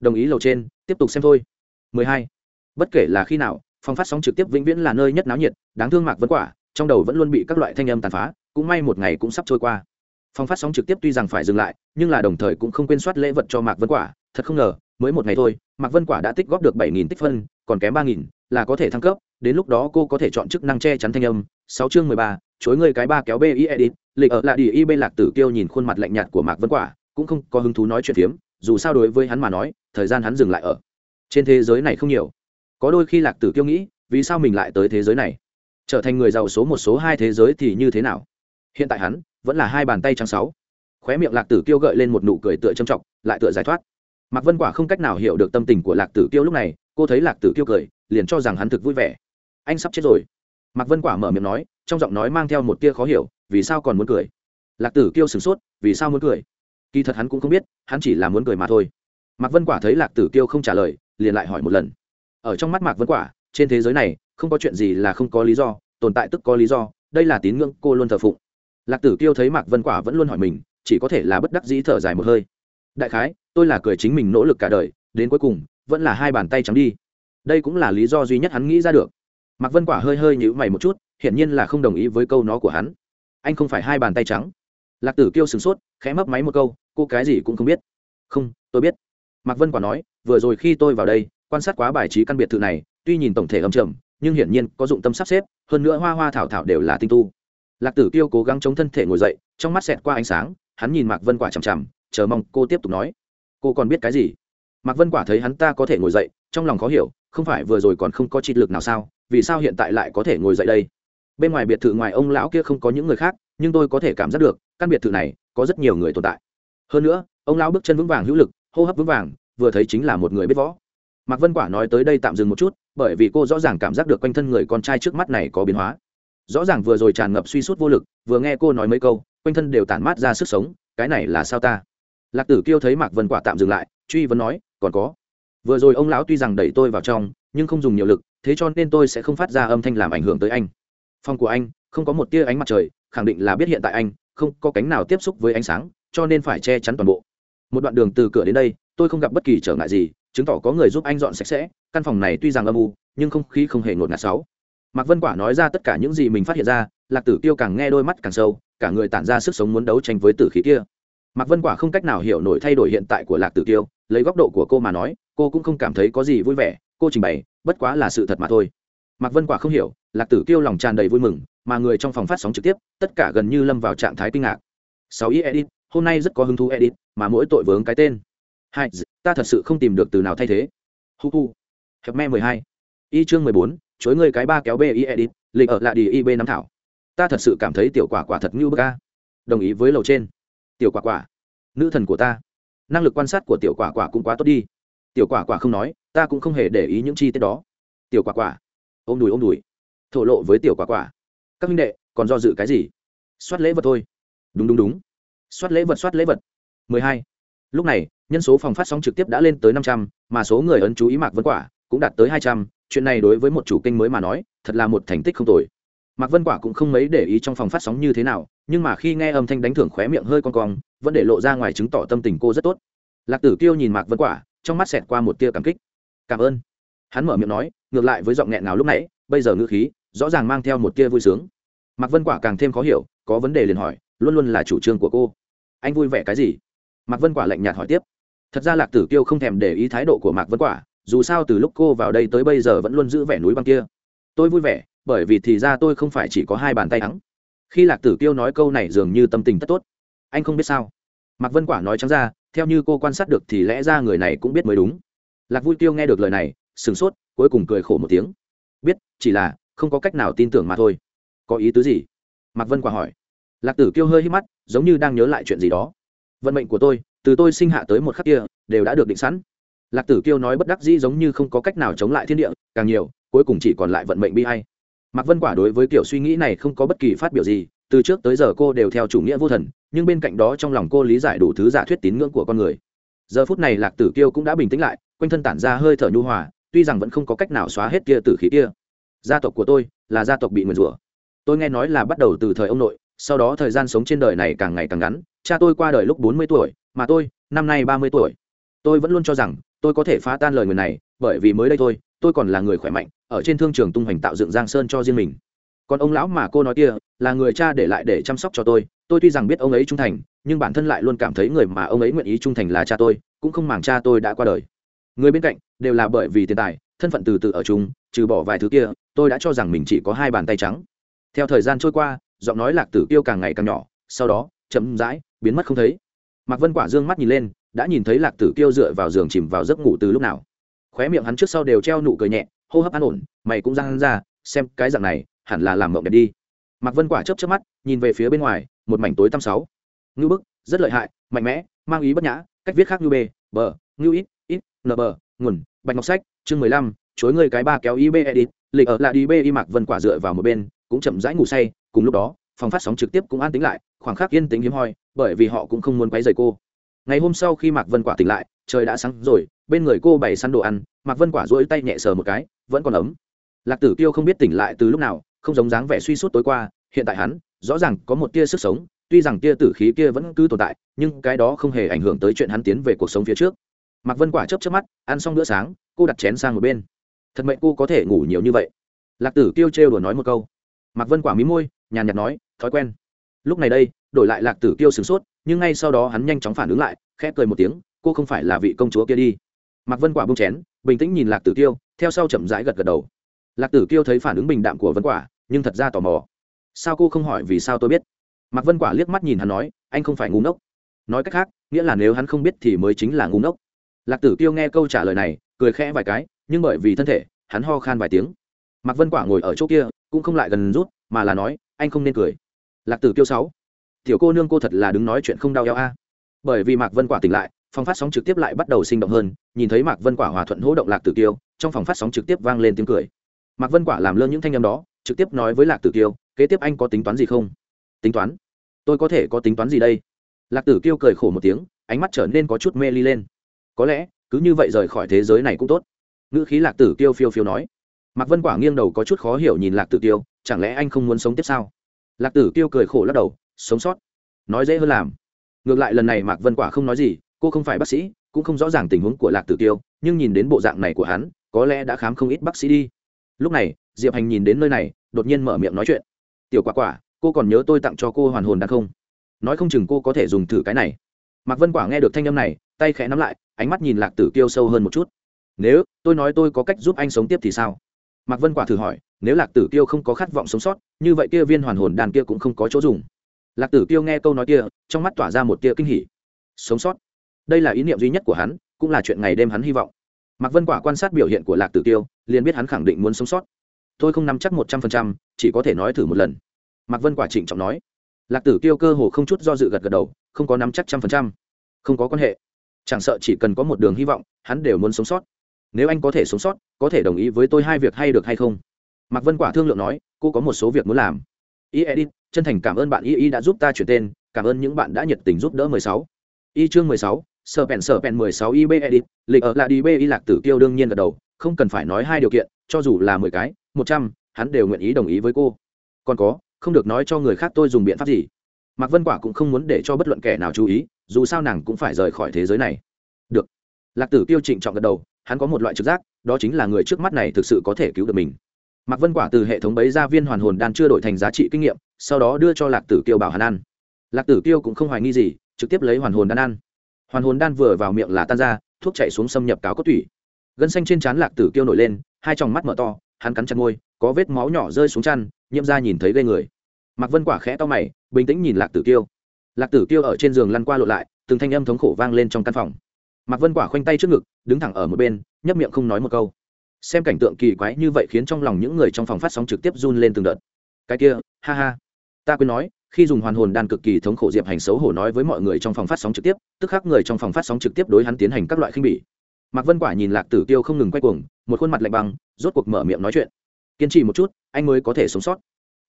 Đồng ý lầu trên, tiếp tục xem thôi. 12. bất kể là khi nào phòng phát sóng trực tiếp vĩnh viễn là nơi nhất náo nhiệt, đáng thương mạc vẫn quả, trong đầu vẫn luôn bị các loại thanh âm tàn phá, cũng may một ngày cũng sắp trôi qua. Phòng phát sóng trực tiếp tuy rằng phải dừng lại, nhưng là đồng thời cũng không quên soát lễ vật cho mạc vân quả, thật không ngờ, mới một ngày thôi, mạc vân quả đã tích góp được bảy nghìn tích phân, còn kém ba nghìn, là có thể thăng cấp, đến lúc đó cô có thể chọn chức năng che chắn thanh âm, sáu chương mười ba chối người cái ba kéo b i edit, lịch ở lại đi y b lạc tử kiêu nhìn khuôn mặt lạnh nhạt của mạc vân quả, cũng không có hứng thú nói chuyện phiếm, dù sao đối với hắn mà nói, thời gian hắn dừng lại ở trên thế giới này không nhiều. Có đôi khi lạc tử kiêu nghĩ, vì sao mình lại tới thế giới này? Trở thành người giàu số một số hai thế giới thì như thế nào? Hiện tại hắn vẫn là hai bàn tay trắng sáu. Khóe miệng lạc tử kiêu gợi lên một nụ cười tựa châm trọng lại tựa giải thoát. Mạc vân quả không cách nào hiểu được tâm tình của lạc tử kiêu lúc này, cô thấy lạc tử kiêu cười, liền cho rằng hắn thực vui vẻ. Anh sắp chết rồi. Mạc vân quả mở miệng nói trong giọng nói mang theo một tia khó hiểu, vì sao còn muốn cười? Lạc tử kiêu sửng sốt, vì sao muốn cười? Kỳ thật hắn cũng không biết, hắn chỉ là muốn cười mà thôi. Mạc vân quả thấy lạc tử kiêu không trả lời, liền lại hỏi một lần. Ở trong mắt mạc vân quả, trên thế giới này, không có chuyện gì là không có lý do, tồn tại tức có lý do, đây là tín ngưỡng cô luôn thờ phụng. Lạc tử kiêu thấy mạc vân quả vẫn luôn hỏi mình, chỉ có thể là bất đắc dĩ thở dài một hơi. Đại khái, tôi là cười chính mình nỗ lực cả đời, đến cuối cùng, vẫn là hai bàn tay trắng đi. Đây cũng là lý do duy nhất hắn nghĩ ra được. Mạc vân quả hơi hơi nhữ mày một chút hiển nhiên là không đồng ý với câu nó của hắn. Anh không phải hai bàn tay trắng. Lạc tử kiêu sửng sốt, khẽ mấp máy một câu, cô cái gì cũng không biết. Không, tôi biết. Mạc vân quả nói, vừa rồi khi tôi vào đây, quan sát quá bài trí căn biệt thự này, tuy nhìn tổng thể âm trầm, nhưng hiển nhiên có dụng tâm sắp xếp, hơn nữa hoa hoa thảo thảo đều là tinh tu. Lạc tử kiêu cố gắng chống thân thể ngồi dậy, trong mắt xẹt qua ánh sáng, hắn nhìn mạc vân quả chằm chằm, chờ mong cô tiếp tục nói. Cô còn biết cái gì? Mạc vân quả thấy hắn ta có thể ngồi dậy, trong lòng khó hiểu, không phải vừa rồi còn không có trị lực nào sao, vì sao hiện tại lại có thể ngồi dậy đây? Bên ngoài biệt thự ngoài ông lão kia không có những người khác, nhưng tôi có thể cảm giác được, căn biệt thự này có rất nhiều người tồn tại. Hơn nữa, ông lão bước chân vững vàng hữu lực, hô hấp vững vàng, vừa thấy chính là một người biết võ. Mạc vân quả nói tới đây tạm dừng một chút, bởi vì cô rõ ràng cảm giác được quanh thân người con trai trước mắt này có biến hóa. Rõ ràng vừa rồi tràn ngập suy sút vô lực, vừa nghe cô nói mấy câu, quanh thân đều tản mát ra sức sống, cái này là sao ta? Lạc tử kiêu thấy mạc vân quả tạm dừng lại, truy vấn nói, còn có. Vừa rồi ông lão tuy rằng đẩy tôi vào trong, nhưng không dùng nhiều lực, thế cho nên tôi sẽ không phát ra âm thanh làm ảnh hưởng tới anh phòng của anh không có một tia ánh mặt trời khẳng định là biết hiện tại anh không có cánh nào tiếp xúc với ánh sáng cho nên phải che chắn toàn bộ. Một đoạn đường từ cửa đến đây tôi không gặp bất kỳ trở ngại gì chứng tỏ có người giúp anh dọn sạch sẽ. Căn phòng này tuy rằng âm u nhưng không khí không hề ngột ngạt sáu mạc vân quả nói ra tất cả những gì mình phát hiện ra lạc tử tiêu càng nghe đôi mắt càng sâu cả người tản ra sức sống muốn đấu tranh với tử khí kia. Mạc vân quả không cách nào hiểu nổi thay đổi hiện tại của lạc tử Tiêu, lấy góc độ của cô mà nói cô cũng không cảm thấy có gì vui vẻ cô trình bày bất quá là sự thật mà thôi mạc vân quả không hiểu, lạc tử kiêu lòng tràn đầy vui mừng, mà người trong phòng phát sóng trực tiếp, tất cả gần như lâm vào trạng thái kinh ngạc. Sáu ý edit, hôm nay rất có hứng thú edit, mà mỗi tội vướng cái tên. Hai ta thật sự không tìm được từ nào thay thế. Hu hu. Hẹp me mười hai. Y chương mười bốn, chối người cái ba kéo b y edit, lịch ở lại đi ib năm thảo. Ta thật sự cảm thấy tiểu quả quả thật như bơ ca đồng ý với lầu trên. Tiểu quả quả. Nữ thần của ta. Năng lực quan sát của tiểu quả quả cũng quá tốt đi. Tiểu quả quả không nói, ta cũng không hề để ý những chi tiết đó. Tiểu quả quả ôm đùi ôm đùi. Thổ lộ với tiểu quả quả. Các minh đệ, còn do dự cái gì? Soát lễ vật thôi. Đúng đúng đúng. Soát lễ vật, soát lễ vật. Mười hai. Lúc này, nhân số phòng phát sóng trực tiếp đã lên tới năm trăm, mà số người ấn chú ý mạc vân quả cũng đạt tới hai trăm. Chuyện này đối với một chủ kênh mới mà nói, thật là một thành tích không tồi. Mạc vân quả cũng không mấy để ý trong phòng phát sóng như thế nào, nhưng mà khi nghe âm thanh đánh thưởng khóe miệng hơi con cong, vẫn để lộ ra ngoài chứng tỏ tâm tình cô rất tốt. Lạc tử kiêu nhìn mạc vân quả, trong mắt xẹt qua một tia cảm kích. Cảm ơn hắn mở miệng nói, ngược lại với giọng nghẹn nào lúc nãy, bây giờ ngữ khí rõ ràng mang theo một tia vui sướng. Mạc vân quả càng thêm khó hiểu, có vấn đề liền hỏi, luôn luôn là chủ trương của cô. Anh vui vẻ cái gì? Mạc vân quả lạnh nhạt hỏi tiếp. Thật ra lạc tử kiêu không thèm để ý thái độ của mạc vân quả, dù sao từ lúc cô vào đây tới bây giờ vẫn luôn giữ vẻ núi băng kia. Tôi vui vẻ, bởi vì thì ra tôi không phải chỉ có hai bàn tay thắng. Khi lạc tử kiêu nói câu này dường như tâm tình tất tốt. Anh không biết sao. Mạc vân quả nói trắng ra, theo như cô quan sát được thì lẽ ra người này cũng biết mới đúng. Lạc vui kiêu nghe được lời này sửng sốt, cuối cùng cười khổ một tiếng. Biết, chỉ là, không có cách nào tin tưởng mà thôi. Có ý tứ gì? Mạc vân quả hỏi. Lạc tử kêu hơi hít mắt, giống như đang nhớ lại chuyện gì đó. Vận mệnh của tôi, từ tôi sinh hạ tới một khắc kia, đều đã được định sẵn. Lạc tử kiêu nói bất đắc dĩ giống như không có cách nào chống lại thiên địa, càng nhiều, cuối cùng chỉ còn lại vận mệnh bi hay mạc vân quả đối với kiểu suy nghĩ này không có bất kỳ phát biểu gì, từ trước tới giờ cô đều theo chủ nghĩa vô thần, nhưng bên cạnh đó trong lòng cô lý giải đủ thứ giả thuyết tín ngưỡng của con người. Giờ phút này lạc tử kiêu cũng đã bình tĩnh lại, quanh thân tản ra hơi thở nhu hòa tuy rằng vẫn không có cách nào xóa hết kia tử khí kia. Gia tộc của tôi là gia tộc bị nguyền rủa. Tôi nghe nói là bắt đầu từ thời ông nội, sau đó thời gian sống trên đời này càng ngày càng ngắn, cha tôi qua đời lúc bốn mươi tuổi, mà tôi năm nay ba mươi tuổi. Tôi vẫn luôn cho rằng tôi có thể phá tan lời người này, bởi vì mới đây thôi, tôi còn là người khỏe mạnh, ở trên thương trường tung hoành tạo dựng giang sơn cho riêng mình. Còn ông lão mà cô nói kia là người cha để lại để chăm sóc cho tôi tôi tuy rằng biết ông ấy trung thành, nhưng bản thân lại luôn cảm thấy người mà ông ấy nguyện ý trung thành là cha tôi, cũng không màng cha tôi đã qua đời người bên cạnh đều là bởi vì tiền tài, thân phận từ từ ở chung, trừ bỏ vài thứ kia, tôi đã cho rằng mình chỉ có hai bàn tay trắng. Theo thời gian trôi qua, giọng nói lạc tử tiêu càng ngày càng nhỏ, sau đó, chậm rãi, biến mất không thấy. Mạc vân quả dương mắt nhìn lên, đã nhìn thấy lạc tử kiêu dựa vào giường chìm vào giấc ngủ từ lúc nào. Khóe miệng hắn trước sau đều treo nụ cười nhẹ, hô hấp an ổn, mày cũng răng ra, xem cái dạng này, hẳn là làm mộng đẹp đi. Mạc vân quả chớp chớp mắt, nhìn về phía bên ngoài, một mảnh tối tăm sáu. Ngư bức, rất lợi hại, mạnh mẽ, mang ý bất nhã, cách viết khác như b bờ ngư ít nờ bờ, nguồn, bạch ngọc sách, chương mười lăm, chối người cái ba kéo ib edit, lịch ở lại đi b y mạc vân quả dựa vào một bên, cũng chậm rãi ngủ say, cùng lúc đó, phòng phát sóng trực tiếp cũng an tính lại, khoảng khắc yên tĩnh hiếm hoi, bởi vì họ cũng không muốn quấy rầy cô. Ngày hôm sau khi mạc vân quả tỉnh lại, trời đã sáng rồi, bên người cô bày săn đồ ăn, mạc vân quả duỗi tay nhẹ sờ một cái, vẫn còn ấm. Lạc tử kiêu không biết tỉnh lại từ lúc nào, không giống dáng vẻ suy suốt tối qua, hiện tại hắn, rõ ràng có một tia sức sống, tuy rằng tia tử khí kia vẫn cứ tồn tại, nhưng cái đó không hề ảnh hưởng tới chuyện hắn tiến về cuộc sống phía trước mạc vân quả chớp chớp mắt, ăn xong bữa sáng, cô đặt chén sang một bên. Thật mệnh cô có thể ngủ nhiều như vậy. Lạc tử kiêu trêu đùa nói một câu. Mạc vân quả mí môi, nhàn nhạt nói, thói quen. Lúc này đây, đổi lại lạc tử kiêu sửng sốt, nhưng ngay sau đó hắn nhanh chóng phản ứng lại, khẽ cười một tiếng, cô không phải là vị công chúa kia đi. Mạc vân quả bông chén, bình tĩnh nhìn lạc tử kiêu, theo sau chậm rãi gật gật đầu. Lạc tử kiêu thấy phản ứng bình đạm của vân quả, nhưng thật ra tò mò. Sao cô không hỏi vì sao tôi biết? Mạc vân quả liếc mắt nhìn hắn nói, anh không phải ngu ngốc. Nói cách khác, nghĩa là nếu hắn không biết thì mới chính là ngu ngốc lạc tử kiêu nghe câu trả lời này, cười khẽ vài cái, nhưng bởi vì thân thể, hắn ho khan vài tiếng. Mạc vân quả ngồi ở chỗ kia, cũng không lại gần rút, mà là nói, anh không nên cười. Lạc tử kiêu sáu, tiểu cô nương cô thật là đứng nói chuyện không đau eo a. Bởi vì mạc vân quả tỉnh lại, phòng phát sóng trực tiếp lại bắt đầu sinh động hơn, nhìn thấy mạc vân quả hòa thuận hỗ động lạc tử kiêu, trong phòng phát sóng trực tiếp vang lên tiếng cười. Mạc vân quả làm lơ những thanh âm đó, trực tiếp nói với lạc tử kiêu, kế tiếp anh có tính toán gì không? Tính toán? Tôi có thể có tính toán gì đây? Lạc tử kiêu cười khổ một tiếng, ánh mắt trở nên có chút mê ly lên có lẽ, cứ như vậy rời khỏi thế giới này cũng tốt. Ngữ khí lạc tử tiêu phiêu phiêu nói. Mạc vân quả nghiêng đầu có chút khó hiểu nhìn lạc tử tiêu chẳng lẽ anh không muốn sống tiếp sao? Lạc tử tiêu cười khổ lắc đầu, sống sót. Nói dễ hơn làm. Ngược lại lần này mạc vân quả không nói gì, cô không phải bác sĩ, cũng không rõ ràng tình huống của lạc tử tiêu nhưng nhìn đến bộ dạng này của hắn, có lẽ đã khám không ít bác sĩ đi. Lúc này, diệp hành nhìn đến nơi này, đột nhiên mở miệng nói chuyện. Tiểu quả quả, cô còn nhớ tôi tặng cho cô hoàn hồn đan không? Nói không chừng cô có thể dùng thử cái này. Mạc vân quả nghe được thanh âm này tay khẽ nắm lại, ánh mắt nhìn lạc tử kiêu sâu hơn một chút. Nếu, tôi nói tôi có cách giúp anh sống tiếp thì sao? Mạc vân quả thử hỏi, nếu lạc tử kiêu không có khát vọng sống sót, như vậy kia viên hoàn hồn đàn kia cũng không có chỗ dùng. Lạc tử kiêu nghe câu nói kia, trong mắt tỏa ra một tia kinh hỉ. Sống sót? Đây là ý niệm duy nhất của hắn, cũng là chuyện ngày đêm hắn hy vọng. Mạc vân quả quan sát biểu hiện của lạc tử kiêu, liền biết hắn khẳng định muốn sống sót. Tôi không nắm chắc một trăm phần trăm, chỉ có thể nói thử một lần. Mạc vân quả trịnh trọng nói. Lạc tử kiêu cơ hồ không chút do dự gật gật đầu, không có nắm chắc trăm phần trăm, không có quan hệ chẳng sợ chỉ cần có một đường hy vọng hắn đều muốn sống sót. Nếu anh có thể sống sót có thể đồng ý với tôi hai việc hay được hay không? Mạc vân quả thương lượng nói cô có một số việc muốn làm. Y edit chân thành cảm ơn bạn y y đã giúp ta chuyển tên cảm ơn những bạn đã nhiệt tình giúp đỡ 16. y chương 16, sở pèn sở pèn 16 ib edit lịch ở là đi b y lạc tử kiêu đương nhiên gật đầu không cần phải nói hai điều kiện cho dù là mười cái một trăm hắn đều nguyện ý đồng ý với cô. Còn có không được nói cho người khác tôi dùng biện pháp gì mạc vân quả cũng không muốn để cho bất luận kẻ nào chú ý, dù sao nàng cũng phải rời khỏi thế giới này. Được. Lạc tử kiêu trịnh trọng gật đầu, hắn có một loại trực giác, đó chính là người trước mắt này thực sự có thể cứu được mình. Mạc vân quả từ hệ thống bấy ra viên hoàn hồn đan chưa đổi thành giá trị kinh nghiệm, sau đó đưa cho lạc tử kiêu bảo hắn ăn. Lạc tử kiêu cũng không hoài nghi gì, trực tiếp lấy hoàn hồn đan ăn. Hoàn hồn đan vừa vào miệng là tan ra, thuốc chạy xuống xâm nhập cáo cốt tủy. Gân xanh trên trán lạc tử kiêu nổi lên, hai tròng mắt mở to, hắn cắn chặt môi, có vết máu nhỏ rơi xuống chăn, nhiễm ra nhìn thấy gây người mạc vân quả khẽ to mày, bình tĩnh nhìn lạc tử kiêu. Lạc tử kiêu ở trên giường lăn qua lộ lại, từng thanh âm thống khổ vang lên trong căn phòng. Mạc vân quả khoanh tay trước ngực, đứng thẳng ở một bên, nhấp miệng không nói một câu. Xem cảnh tượng kỳ quái như vậy khiến trong lòng những người trong phòng phát sóng trực tiếp run lên từng đợt. Cái kia, ha ha. Ta quên nói, khi dùng hoàn hồn đan cực kỳ thống khổ diệp hành xấu hổ nói với mọi người trong phòng phát sóng trực tiếp, tức khắc người trong phòng phát sóng trực tiếp đối hắn tiến hành các loại khinh bỉ. Mạc vân quả nhìn lạc tử tiêu không ngừng quay cuồng, một khuôn mặt lạnh băng, rốt cuộc mở miệng nói chuyện. Kiên trì một chút, anh mới có thể sống sót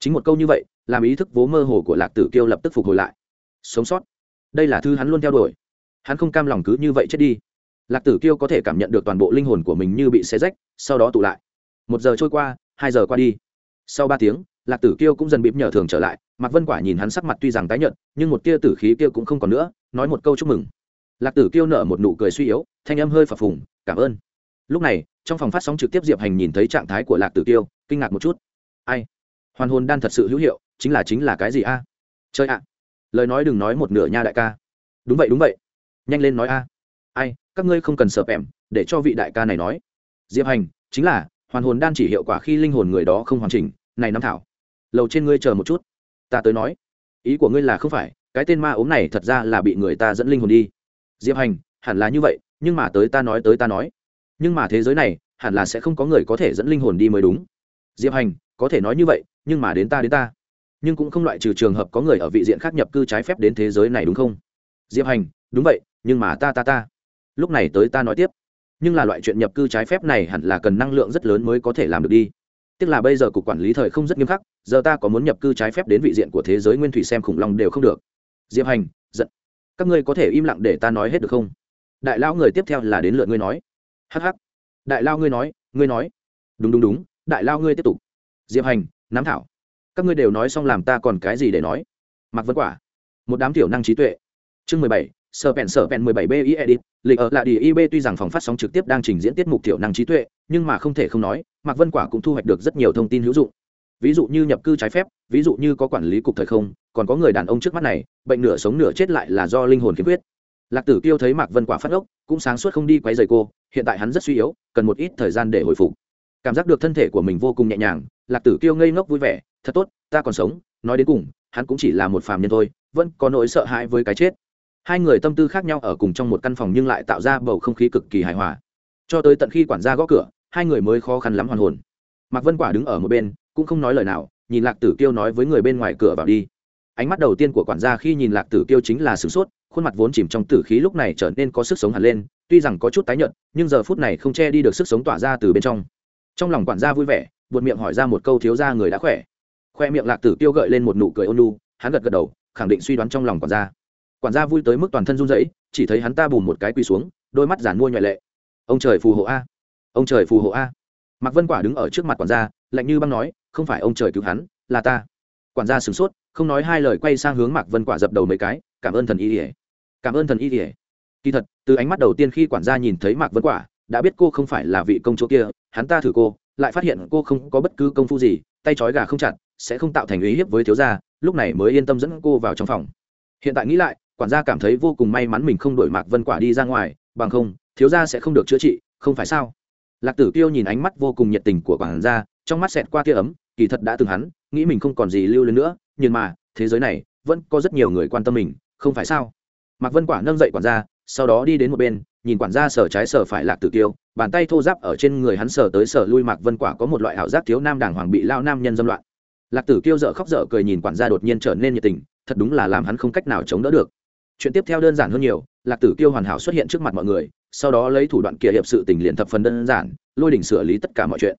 chính một câu như vậy, làm ý thức vố mơ hồ của lạc tử kiêu lập tức phục hồi lại. Sống sót. Đây là thứ hắn luôn theo đuổi. Hắn không cam lòng cứ như vậy chết đi. Lạc tử kiêu có thể cảm nhận được toàn bộ linh hồn của mình như bị xé rách, sau đó tụ lại. Một giờ trôi qua, hai giờ qua đi. Sau ba tiếng, lạc tử kiêu cũng dần bịp nhờ thường trở lại, mạc vân quả nhìn hắn sắc mặt tuy rằng tái nhợt, nhưng một tia tử khí kia cũng không còn nữa, nói một câu chúc mừng. Lạc tử kiêu nở một nụ cười suy yếu, thanh âm hơi phập phùng, cảm ơn. Lúc này, trong phòng phát sóng trực tiếp diệp hành nhìn thấy trạng thái của lạc tử kiêu, kinh ngạc một chút. Ai? Hoàn hồn đan thật sự hữu hiệu, chính là chính là cái gì a? Chơi ạ! Lời nói đừng nói một nửa nha đại ca. Đúng vậy đúng vậy. Nhanh lên nói a. Ai, các ngươi không cần sợ ẻm để cho vị đại ca này nói. Diệp hành, chính là, hoàn hồn đan chỉ hiệu quả khi linh hồn người đó không hoàn chỉnh, này năm thảo. Lầu trên ngươi chờ một chút. Ta tới nói. Ý của ngươi là không phải, cái tên ma ốm này thật ra là bị người ta dẫn linh hồn đi. Diệp hành, hẳn là như vậy, nhưng mà tới ta nói, tới ta nói. Nhưng mà thế giới này, hẳn là sẽ không có người có thể dẫn linh hồn đi mới đúng. Diệp hành có thể nói như vậy, nhưng mà đến ta đến ta. Nhưng cũng không loại trừ trường hợp có người ở vị diện khác nhập cư trái phép đến thế giới này đúng không? Diệp hành, đúng vậy, nhưng mà ta ta ta. Lúc này tới ta nói tiếp. Nhưng là loại chuyện nhập cư trái phép này hẳn là cần năng lượng rất lớn mới có thể làm được đi. Tức là bây giờ cục quản lý thời không rất nghiêm khắc, giờ ta có muốn nhập cư trái phép đến vị diện của thế giới nguyên thủy xem khủng long đều không được. Diệp hành, giận. Các ngươi có thể im lặng để ta nói hết được không? Đại lao người tiếp theo là đến lượt ngươi nói. Hh đại lao ngươi nói ngươi nói. Đúng đúng đúng. Đại lao ngươi tiếp tục diệp hành nắm thảo. Các ngươi đều nói xong làm ta còn cái gì để nói? Mặc vân quả, một đám tiểu năng trí tuệ. Chương mười bảy, sở pèn sở pèn mười bảy bi edit lịch ở lại đi ib tuy rằng phòng phát sóng trực tiếp đang trình diễn tiết mục tiểu năng trí tuệ, nhưng mà không thể không nói, mạc vân quả cũng thu hoạch được rất nhiều thông tin hữu dụng. Ví dụ như nhập cư trái phép, ví dụ như có quản lý cục thời không, còn có người đàn ông trước mắt này, bệnh nửa sống nửa chết lại là do linh hồn khiếm khuyết. Lạc tử kiêu thấy mạc vân quả phát ốc, cũng sáng suốt không đi quấy rầy cô, hiện tại hắn rất suy yếu, cần một ít thời gian để hồi phục cảm giác được thân thể của mình vô cùng nhẹ nhàng, lạc tử kiêu ngây ngốc vui vẻ, thật tốt, ta còn sống, nói đến cùng, hắn cũng chỉ là một phàm nhân thôi, vẫn có nỗi sợ hãi với cái chết. Hai người tâm tư khác nhau ở cùng trong một căn phòng nhưng lại tạo ra bầu không khí cực kỳ hài hòa. Cho tới tận khi quản gia gõ cửa, hai người mới khó khăn lắm hoàn hồn. Mạc vân quả đứng ở một bên, cũng không nói lời nào, nhìn lạc tử kiêu nói với người bên ngoài cửa vào đi. Ánh mắt đầu tiên của quản gia khi nhìn lạc tử kiêu chính là sửng sốt, khuôn mặt vốn chìm trong tử khí lúc này trở nên có sức sống hẳn lên, tuy rằng có chút tái nhợt, nhưng giờ phút này không che đi được sức sống tỏa ra từ bên trong trong lòng quản gia vui vẻ, buột miệng hỏi ra một câu thiếu ra người đã khỏe. Khoe miệng lạc tử tiêu gợi lên một nụ cười ôn lu hắn gật gật đầu, khẳng định suy đoán trong lòng quản gia. Quản gia vui tới mức toàn thân run rẩy, chỉ thấy hắn ta bùm một cái quỳ xuống, đôi mắt giản mua nhòe lệ. Ông trời phù hộ a! Ông trời phù hộ a! Mạc vân quả đứng ở trước mặt quản gia, lạnh như băng nói, không phải ông trời cứu hắn, là ta. Quản gia sửng sốt, không nói hai lời quay sang hướng mạc vân quả dập đầu mấy cái, cảm ơn thần y ỉa cảm ơn thần y ỉa kỳ thật, từ ánh mắt đầu tiên khi quản gia nhìn thấy mạc vân quả, đã biết cô không phải là vị công chúa kia hắn ta thử cô, lại phát hiện cô không có bất cứ công phu gì, tay trói gà không chặt, sẽ không tạo thành ý hiếp với thiếu gia, lúc này mới yên tâm dẫn cô vào trong phòng. Hiện tại nghĩ lại, quản gia cảm thấy vô cùng may mắn mình không đổi mạc vân quả đi ra ngoài, bằng không, thiếu gia sẽ không được chữa trị, không phải sao? Lạc tử kiêu nhìn ánh mắt vô cùng nhiệt tình của quản gia, trong mắt xẹt qua tia ấm, kỳ thật đã từng hắn, nghĩ mình không còn gì lưu lên nữa, nhưng mà, thế giới này, vẫn có rất nhiều người quan tâm mình, không phải sao? Mạc vân quả nâng dậy quản gia, sau đó đi đến một bên nhìn quản gia sở trái sở phải lạc tử kiêu, bàn tay thô giáp ở trên người hắn sở tới sở lui mạc vân quả có một loại ảo giác thiếu nam đàng hoàng bị lao nam nhân dâm loạn. Lạc tử kiêu dở khóc dở cười nhìn quản gia đột nhiên trở nên nhiệt tình, thật đúng là làm hắn không cách nào chống đỡ được. Chuyện tiếp theo đơn giản hơn nhiều, lạc tử kiêu hoàn hảo xuất hiện trước mặt mọi người, sau đó lấy thủ đoạn kia hiệp sự tình liền thập phần đơn giản, lôi đỉnh xử lý tất cả mọi chuyện.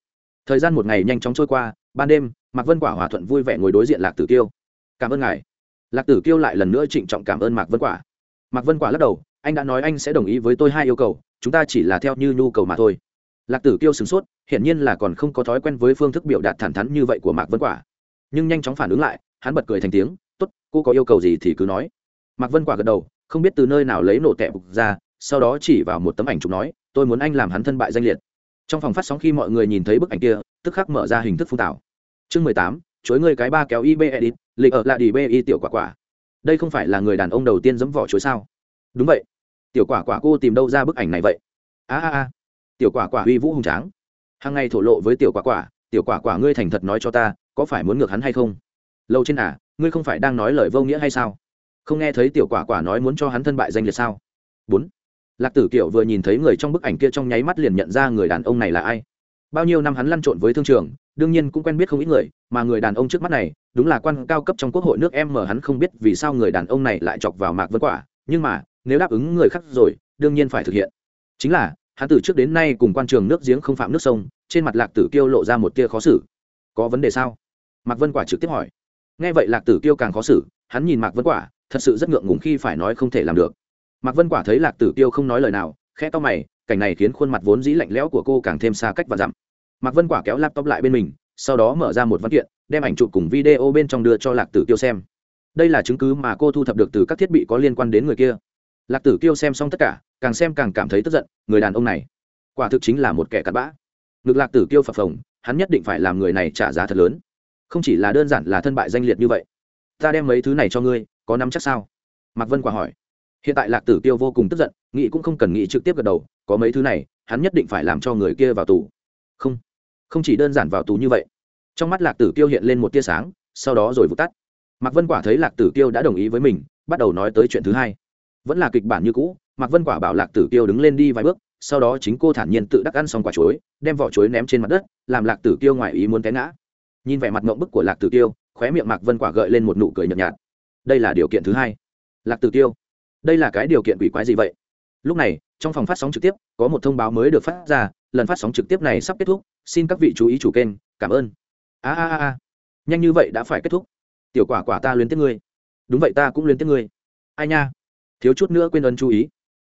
Thời gian một ngày nhanh chóng trôi qua, ban đêm, mạc vân quả hòa thuận vui vẻ ngồi đối diện lạc tử kiêu. Cảm ơn ngài. Lạc tử kiêu lại lần nữa trịnh trọng cảm ơn mạc vân quả. Mạc vân quả lắc đầu anh đã nói anh sẽ đồng ý với tôi hai yêu cầu, chúng ta chỉ là theo như nhu cầu mà thôi. Lạc tử kiêu sửng sốt, hiển nhiên là còn không có thói quen với phương thức biểu đạt thẳng thắn như vậy của mạc vân quả. Nhưng nhanh chóng phản ứng lại, hắn bật cười thành tiếng, tốt, cô có yêu cầu gì thì cứ nói. Mạc vân quả gật đầu, không biết từ nơi nào lấy nổ tẻ bục ra, sau đó chỉ vào một tấm ảnh chụp nói, tôi muốn anh làm hắn thân bại danh liệt. Trong phòng phát sóng khi mọi người nhìn thấy bức ảnh kia, tức khắc mở ra hình thức phun tảo. Chương mười tám, chối người cái ba kéo ib edit, lịch ở lại đi bi tiểu quả quả. Đây không phải là người đàn ông đầu tiên dẫm vỏ chối sao? Đúng vậy tiểu quả quả cô tìm đâu ra bức ảnh này vậy? A a a, tiểu quả quả uy vũ hùng tráng. Hàng ngày thổ lộ với tiểu quả quả, tiểu quả quả ngươi thành thật nói cho ta, có phải muốn ngược hắn hay không? Lâu trên à ngươi không phải đang nói lời vô nghĩa hay sao? Không nghe thấy tiểu quả quả nói muốn cho hắn thân bại danh liệt sao? Bốn. Lạc tử kiệu vừa nhìn thấy người trong bức ảnh kia trong nháy mắt liền nhận ra người đàn ông này là ai. Bao nhiêu năm hắn lăn trộn với thương trường, đương nhiên cũng quen biết không ít người, mà người đàn ông trước mắt này, đúng là quan cao cấp trong quốc hội nước em mà hắn không biết vì sao người đàn ông này lại chọc vào mạc vân quả, nhưng mà nếu đáp ứng người khác rồi, đương nhiên phải thực hiện. Chính là, hắn từ trước đến nay cùng quan trường nước giếng không phạm nước sông, trên mặt lạc tử kiêu lộ ra một tia khó xử. Có vấn đề sao? Mạc vân quả trực tiếp hỏi. Nghe vậy lạc tử kiêu càng khó xử, hắn nhìn mạc vân quả, thật sự rất ngượng ngùng khi phải nói không thể làm được. Mạc vân quả thấy lạc tử kiêu không nói lời nào, khẽ to mày, cảnh này khiến khuôn mặt vốn dĩ lạnh lẽo của cô càng thêm xa cách và dặm. Mạc vân quả kéo laptop lại bên mình, sau đó mở ra một văn kiện, đem ảnh chụp cùng video bên trong đưa cho lạc tử kiêu xem. Đây là chứng cứ mà cô thu thập được từ các thiết bị có liên quan đến người kia lạc tử kiêu xem xong tất cả, càng xem càng cảm thấy tức giận, người đàn ông này, quả thực chính là một kẻ cặn bã. Ngực lạc tử kiêu phập phồng, hắn nhất định phải làm người này trả giá thật lớn. Không chỉ là đơn giản là thân bại danh liệt như vậy. Ta đem mấy thứ này cho ngươi, có nắm chắc sao? Mạc vân quả hỏi. Hiện tại lạc tử kiêu vô cùng tức giận, nghĩ cũng không cần nghĩ trực tiếp gật đầu, có mấy thứ này, hắn nhất định phải làm cho người kia vào tù. Không không chỉ đơn giản vào tù như vậy. Trong mắt lạc tử kiêu hiện lên một tia sáng, sau đó rồi vụt tắt. Mạc vân quả thấy lạc tử kiêu đã đồng ý với mình, bắt đầu nói tới chuyện thứ hai vẫn là kịch bản như cũ, mạc vân quả bảo lạc tử kiêu đứng lên đi vài bước, sau đó chính cô thản nhiên tự đắc ăn xong quả chuối, đem vỏ chuối ném trên mặt đất, làm lạc tử kiêu ngoài ý muốn té ngã. Nhìn vẻ mặt ngộng bức của lạc tử kiêu, khóe miệng mạc vân quả gợi lên một nụ cười nhợt nhạt. Đây là điều kiện thứ hai. Lạc tử kiêu, đây là cái điều kiện quỷ quái gì vậy? Lúc này, trong phòng phát sóng trực tiếp, có một thông báo mới được phát ra, lần phát sóng trực tiếp này sắp kết thúc, xin các vị chú ý chủ kênh, cảm ơn. A a a nhanh như vậy đã phải kết thúc. Tiểu quả quả ta luyến tiếc ngươi. Đúng vậy ta cũng luyến tiếc ngươi. Ai nha? Thiếu chút nữa quên ơn chú ý.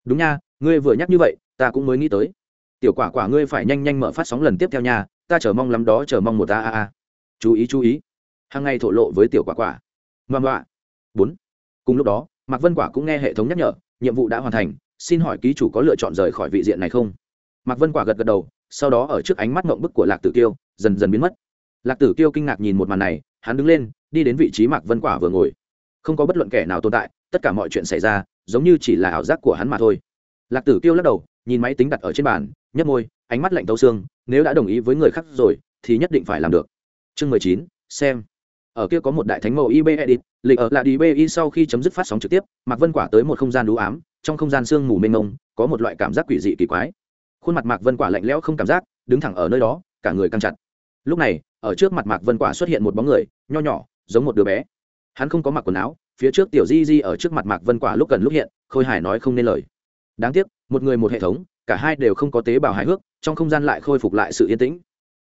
Đúng nha, ngươi vừa nhắc như vậy, ta cũng mới nghĩ tới. Tiểu quả quả ngươi phải nhanh nhanh mở phát sóng lần tiếp theo nha, ta chờ mong lắm đó, chờ mong một a a a. Chú ý chú ý. Hàng ngày thổ lộ với tiểu quả quả. Ngoan ngoạ bốn. Cùng lúc đó, mạc vân quả cũng nghe hệ thống nhắc nhở, nhiệm vụ đã hoàn thành, xin hỏi ký chủ có lựa chọn rời khỏi vị diện này không? Mạc vân quả gật gật đầu, sau đó ở trước ánh mắt ngộng bức của lạc tử kiêu, dần dần biến mất. Lạc tử kiêu kinh ngạc nhìn một màn này, hắn đứng lên, đi đến vị trí mạc vân quả vừa ngồi. Không có bất luận kẻ nào tồn tại, tất cả mọi chuyện xảy ra giống như chỉ là ảo giác của hắn mà thôi. Lạc tử kiêu lắc đầu, nhìn máy tính đặt ở trên bàn, nhấp môi, ánh mắt lạnh tấu xương, nếu đã đồng ý với người khác rồi, thì nhất định phải làm được. Chương mười chín, xem. Ở kia có một đại thánh mẫu ib edit lịch ở là ibi sau khi chấm dứt phát sóng trực tiếp, mạc vân quả tới một không gian đũ ám, trong không gian sương mù mênh mông, có một loại cảm giác quỷ dị kỳ quái. Khuôn mặt mạc vân quả lạnh lẽo không cảm giác, đứng thẳng ở nơi đó, cả người căng chặt. Lúc này, ở trước mặt mạc vân quả xuất hiện một bóng người, nho nhỏ, giống một đứa bé. Hắn không có mặc quần áo phía trước tiểu di di ở trước mặt mạc vân quả lúc cần lúc hiện, khôi hài nói không nên lời. Đáng tiếc, một người một hệ thống, cả hai đều không có tế bào hài hước, trong không gian lại khôi phục lại sự yên tĩnh.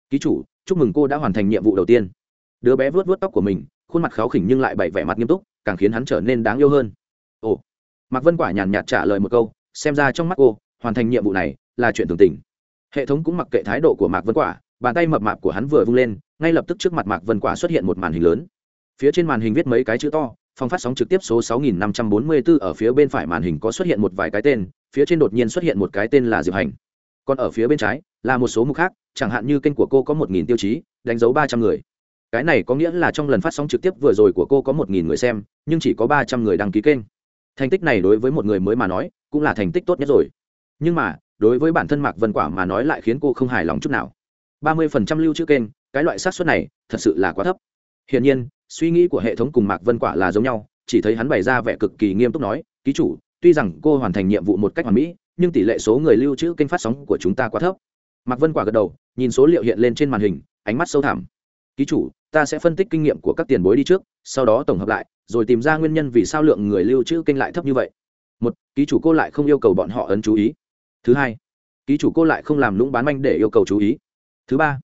Ký chủ, chúc mừng cô đã hoàn thành nhiệm vụ đầu tiên. Đứa bé vuốt vuốt tóc của mình, khuôn mặt kháo khỉnh nhưng lại bày vẻ mặt nghiêm túc, càng khiến hắn trở nên đáng yêu hơn. Ồ. Mạc vân quả nhàn nhạt trả lời một câu, xem ra trong mắt cô, hoàn thành nhiệm vụ này là chuyện thường tình. Hệ thống cũng mặc kệ thái độ của mạc vân quả, bàn tay mập mạp của hắn vừa vung lên, ngay lập tức trước mặt mạc vân quả xuất hiện một màn hình lớn. Phía trên màn hình viết mấy cái chữ to phòng phát sóng trực tiếp số 6544 ở phía bên phải màn hình có xuất hiện một vài cái tên, phía trên đột nhiên xuất hiện một cái tên là diệp hành. Còn ở phía bên trái, là một số mục khác, chẳng hạn như kênh của cô có một nghìn tiêu chí, đánh dấu ba trăm người. Cái này có nghĩa là trong lần phát sóng trực tiếp vừa rồi của cô có một nghìn người xem, nhưng chỉ có ba trăm người đăng ký kênh. Thành tích này đối với một người mới mà nói, cũng là thành tích tốt nhất rồi. Nhưng mà, đối với bản thân mạc vân quả mà nói lại khiến cô không hài lòng chút nào. ba mươi phần trăm lưu trữ kênh, cái loại xác suất này, thật sự là quá thấp. Hiển nhiên suy nghĩ của hệ thống cùng mạc vân quả là giống nhau, chỉ thấy hắn bày ra vẻ cực kỳ nghiêm túc nói, ký chủ, tuy rằng cô hoàn thành nhiệm vụ một cách hoàn mỹ, nhưng tỷ lệ số người lưu trữ kênh phát sóng của chúng ta quá thấp. Mạc vân quả gật đầu, nhìn số liệu hiện lên trên màn hình, ánh mắt sâu thẳm. Ký chủ, ta sẽ phân tích kinh nghiệm của các tiền bối đi trước, sau đó tổng hợp lại, rồi tìm ra nguyên nhân vì sao lượng người lưu trữ kênh lại thấp như vậy. Một, ký chủ cô lại không yêu cầu bọn họ ấn chú ý. Thứ hai, ký chủ cô lại không làm lũng bán manh để yêu cầu chú ý. Thứ ba,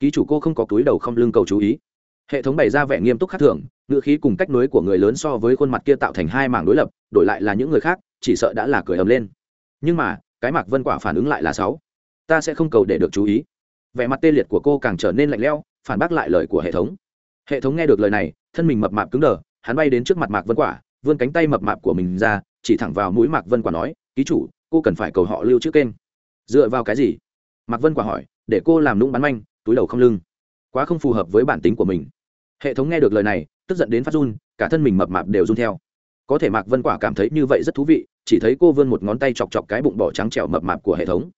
ký chủ cô không có túi đầu không lưng cầu chú ý hệ thống bày ra vẻ nghiêm túc khác thường, ngữ khí cùng cách nối của người lớn so với khuôn mặt kia tạo thành hai mảng đối lập, đổi lại là những người khác, chỉ sợ đã là cười ầm lên. Nhưng mà, cái mạc vân quả phản ứng lại là sáu. Ta sẽ không cầu để được chú ý. Vẻ mặt tê liệt của cô càng trở nên lạnh lẽo, phản bác lại lời của hệ thống. Hệ thống nghe được lời này, thân mình mập mạp cứng đờ, hắn bay đến trước mặt mạc vân quả, vươn cánh tay mập mạp của mình ra, chỉ thẳng vào mũi mạc vân quả nói, ký chủ, cô cần phải cầu họ lưu trước kênh. Dựa vào cái gì? Mạc vân quả hỏi, để cô làm nũng bắn manh, túi đầu không lưng. Quá không phù hợp với bản tính của mình hệ thống nghe được lời này, tức giận đến phát run, cả thân mình mập mạp đều run theo. Có thể mạc vân quả cảm thấy như vậy rất thú vị, chỉ thấy cô vươn một ngón tay chọc chọc cái bụng bỏ trắng trẻo mập mạp của hệ thống.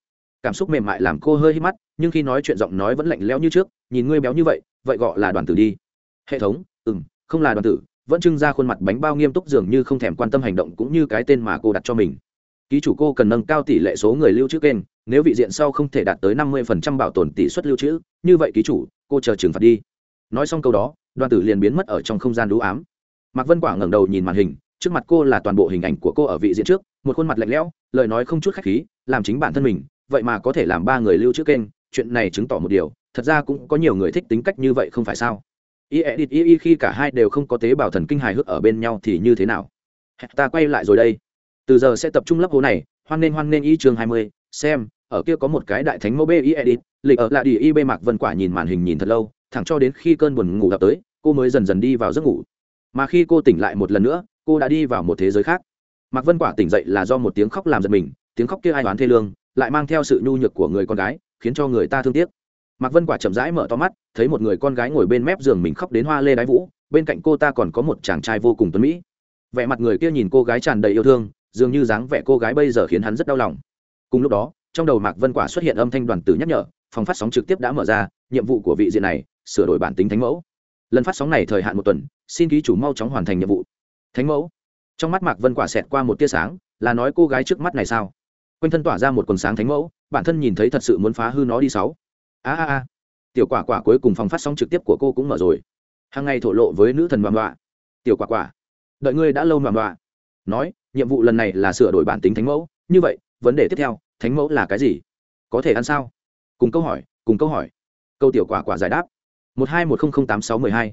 Cảm xúc mềm mại làm cô hơi hít mắt, nhưng khi nói chuyện giọng nói vẫn lạnh lẽo như trước, nhìn ngươi béo như vậy vậy gọi là đoàn tử đi. Hệ thống ừ m không là đoàn tử, vẫn trưng ra khuôn mặt bánh bao nghiêm túc dường như không thèm quan tâm hành động cũng như cái tên mà cô đặt cho mình. Ký chủ cô cần nâng cao tỷ lệ số người lưu trữ kênh, nếu vị diện sau không thể đạt tới năm mươi bảo tồn tỷ suất lưu trữ, như vậy ký chủ, cô chờ trừng phạt đi. Nói xong câu đó đoàn tử liền biến mất ở trong không gian đũ ám. Mạc vân quả ngẩng đầu nhìn màn hình, trước mặt cô là toàn bộ hình ảnh của cô ở vị diện trước, một khuôn mặt lạnh lẽo, lời nói không chút khách khí, làm chính bản thân mình, vậy mà có thể làm ba người lưu trữ kênh, chuyện này chứng tỏ một điều, thật ra cũng có nhiều người thích tính cách như vậy không phải sao? Y edit y y khi cả hai đều không có tế bào thần kinh hài hước ở bên nhau thì như thế nào? Ta quay lại rồi đây. Từ giờ sẽ tập trung lấp hố này, hoan nên hoan nên y chương hai mươi, xem, ở kia có một cái đại thánh mô bê y edit lịch ở lại đi y bê mạc vân quả nhìn màn hình nhìn thật lâu, thẳng cho đến khi cơn buồn ngủ gặp tới cô mới dần dần đi vào giấc ngủ. Mà khi cô tỉnh lại một lần nữa, cô đã đi vào một thế giới khác. Mạc vân quả tỉnh dậy là do một tiếng khóc làm giật mình, tiếng khóc kia ai đoán thê lương, lại mang theo sự nhu nhược của người con gái, khiến cho người ta thương tiếc. Mạc vân quả chậm rãi mở to mắt, thấy một người con gái ngồi bên mép giường mình khóc đến hoa lê đái vũ, bên cạnh cô ta còn có một chàng trai vô cùng tuấn mỹ. Vẻ mặt người kia nhìn cô gái tràn đầy yêu thương, dường như dáng vẻ cô gái bây giờ khiến hắn rất đau lòng. Cùng lúc đó, trong đầu mạc vân quả xuất hiện âm thanh đoàn tử nhắc nhở, phòng phát sóng trực tiếp đã mở ra, nhiệm vụ của vị diện này, sửa đổi bản tính thánh mẫu lần phát sóng này thời hạn một tuần, xin ký chủ mau chóng hoàn thành nhiệm vụ. Thánh mẫu, trong mắt mạc vân quả xẹt qua một tia sáng, là nói cô gái trước mắt này sao? Quanh thân tỏa ra một quần sáng thánh mẫu, bản thân nhìn thấy thật sự muốn phá hư nó đi sáu. A a a, tiểu quả quả cuối cùng phòng phát sóng trực tiếp của cô cũng mở rồi. Hàng ngày thổ lộ với nữ thần mầm đọa tiểu quả quả, đợi ngươi đã lâu mầm đọa nói, nhiệm vụ lần này là sửa đổi bản tính thánh mẫu. Như vậy, vấn đề tiếp theo, thánh mẫu là cái gì? Có thể ăn sao? Cùng câu hỏi, cùng câu hỏi. Câu tiểu quả quả giải đáp một hai một không không tám sáu mười hai.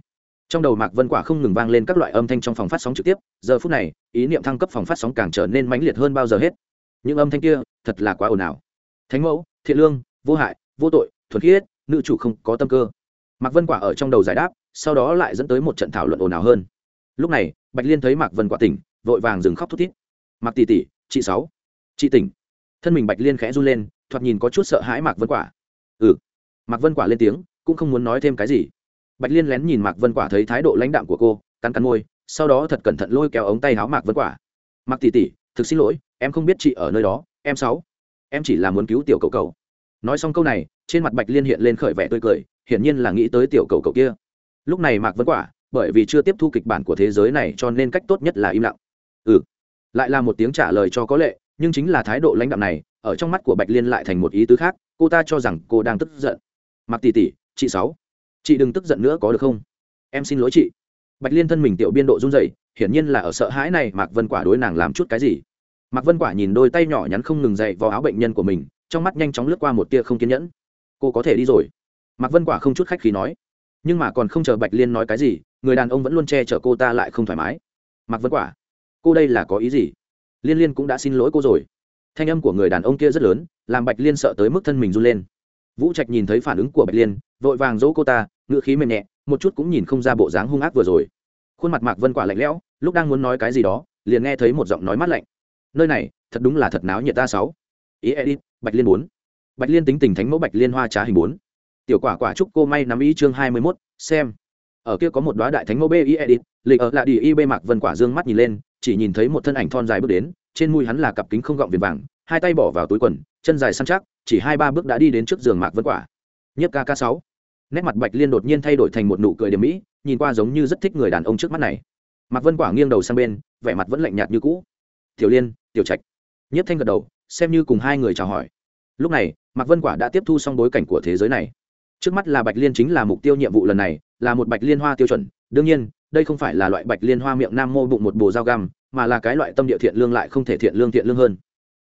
Trong đầu mạc vân quả không ngừng vang lên các loại âm thanh trong phòng phát sóng trực tiếp, giờ phút này, ý niệm thăng cấp phòng phát sóng càng trở nên mãnh liệt hơn bao giờ hết. Những âm thanh kia, thật là quá ồn ào. Thánh mẫu, thiện lương, vô hại, vô tội, thuần khiết, nữ chủ không có tâm cơ. Mạc vân quả ở trong đầu giải đáp, sau đó lại dẫn tới một trận thảo luận ồn ào hơn. Lúc này, bạch liên thấy mạc vân quả tỉnh, vội vàng dừng khóc thút thít. Mạc tỷ tỷ, chị sáu, chị tỉnh. Thân mình bạch liên khẽ run lên, thoạt nhìn có chút sợ hãi mạc vân quả. Ừ. Mạc vân quả lên tiếng cũng không muốn nói thêm cái gì. Bạch liên lén nhìn mạc vân quả thấy thái độ lãnh đạm của cô, cắn cắn môi, sau đó thật cẩn thận lôi kéo ống tay áo mạc vân quả. Mạc tỷ tỷ, thực xin lỗi, em không biết chị ở nơi đó, em sáu, em chỉ là muốn cứu tiểu cầu cầu nói xong câu này, trên mặt bạch liên hiện lên khởi vẻ tươi cười, hiển nhiên là nghĩ tới tiểu cầu cầu kia. Lúc này mạc vân quả, bởi vì chưa tiếp thu kịch bản của thế giới này cho nên cách tốt nhất là im lặng. Ừ. Lại là một tiếng trả lời cho có lệ, nhưng chính là thái độ lãnh đạm này, ở trong mắt của bạch liên lại thành một ý tứ khác, cô ta cho rằng cô đang tức giận. Mặc tỷ tỷ chị sáu. Chị đừng tức giận nữa có được không? Em xin lỗi chị. Bạch liên thân mình tiểu biên độ run dậy hiển nhiên là ở sợ hãi này mạc vân quả đối nàng làm chút cái gì. Mạc vân quả nhìn đôi tay nhỏ nhắn không ngừng dậy vào áo bệnh nhân của mình, trong mắt nhanh chóng lướt qua một tia không kiên nhẫn. Cô có thể đi rồi. Mạc vân quả không chút khách khí nói. Nhưng mà còn không chờ bạch liên nói cái gì, người đàn ông vẫn luôn che chở cô ta lại không thoải mái. Mạc vân quả, cô đây là có ý gì? Liên liên cũng đã xin lỗi cô rồi. Thanh âm của người đàn ông kia rất lớn, làm bạch liên sợ tới mức thân mình run lên vũ trạch nhìn thấy phản ứng của bạch liên vội vàng dỗ cô ta ngựa khí mềm nhẹ một chút cũng nhìn không ra bộ dáng hung ác vừa rồi. Khuôn mặt mạc vân quả lạnh lẽo lúc đang muốn nói cái gì đó liền nghe thấy một giọng nói mát lạnh. Nơi này thật đúng là thật náo nhiệt ta sáu. Ý edit bạch liên bốn. Bạch liên tính tình thánh mẫu bạch liên hoa trá hình bốn. Tiểu quả quả chúc cô may nắm ý chương hai mươi 21, xem. Ở kia có một đoá đại thánh mẫu b ý edit lịch ở là đi y bê mạc vân quả dương mắt nhìn lên chỉ nhìn thấy một thân ảnh thon dài bước đến trên mũi hắn là cặp kính không gọng viền vàng hai tay bỏ vào túi quần chân dài săn chắc, chỉ hai ba bước đã đi đến trước giường mạc vân quả. Nhất Ca Ca sáu. Nét mặt bạch liên đột nhiên thay đổi thành một nụ cười điểm mỹ, nhìn qua giống như rất thích người đàn ông trước mắt này. Mạc vân quả nghiêng đầu sang bên, vẻ mặt vẫn lạnh nhạt như cũ. Tiểu liên, tiểu trạch. Nhất thanh gật đầu, xem như cùng hai người chào hỏi. Lúc này, mạc vân quả đã tiếp thu xong bối cảnh của thế giới này. Trước mắt là bạch liên chính là mục tiêu nhiệm vụ lần này, là một bạch liên hoa tiêu chuẩn. Đương nhiên, đây không phải là loại bạch liên hoa miệng nam mô bụng một bồ dao găm, mà là cái loại tâm địa thiện lương lại không thể thiện lương thiện lương hơn.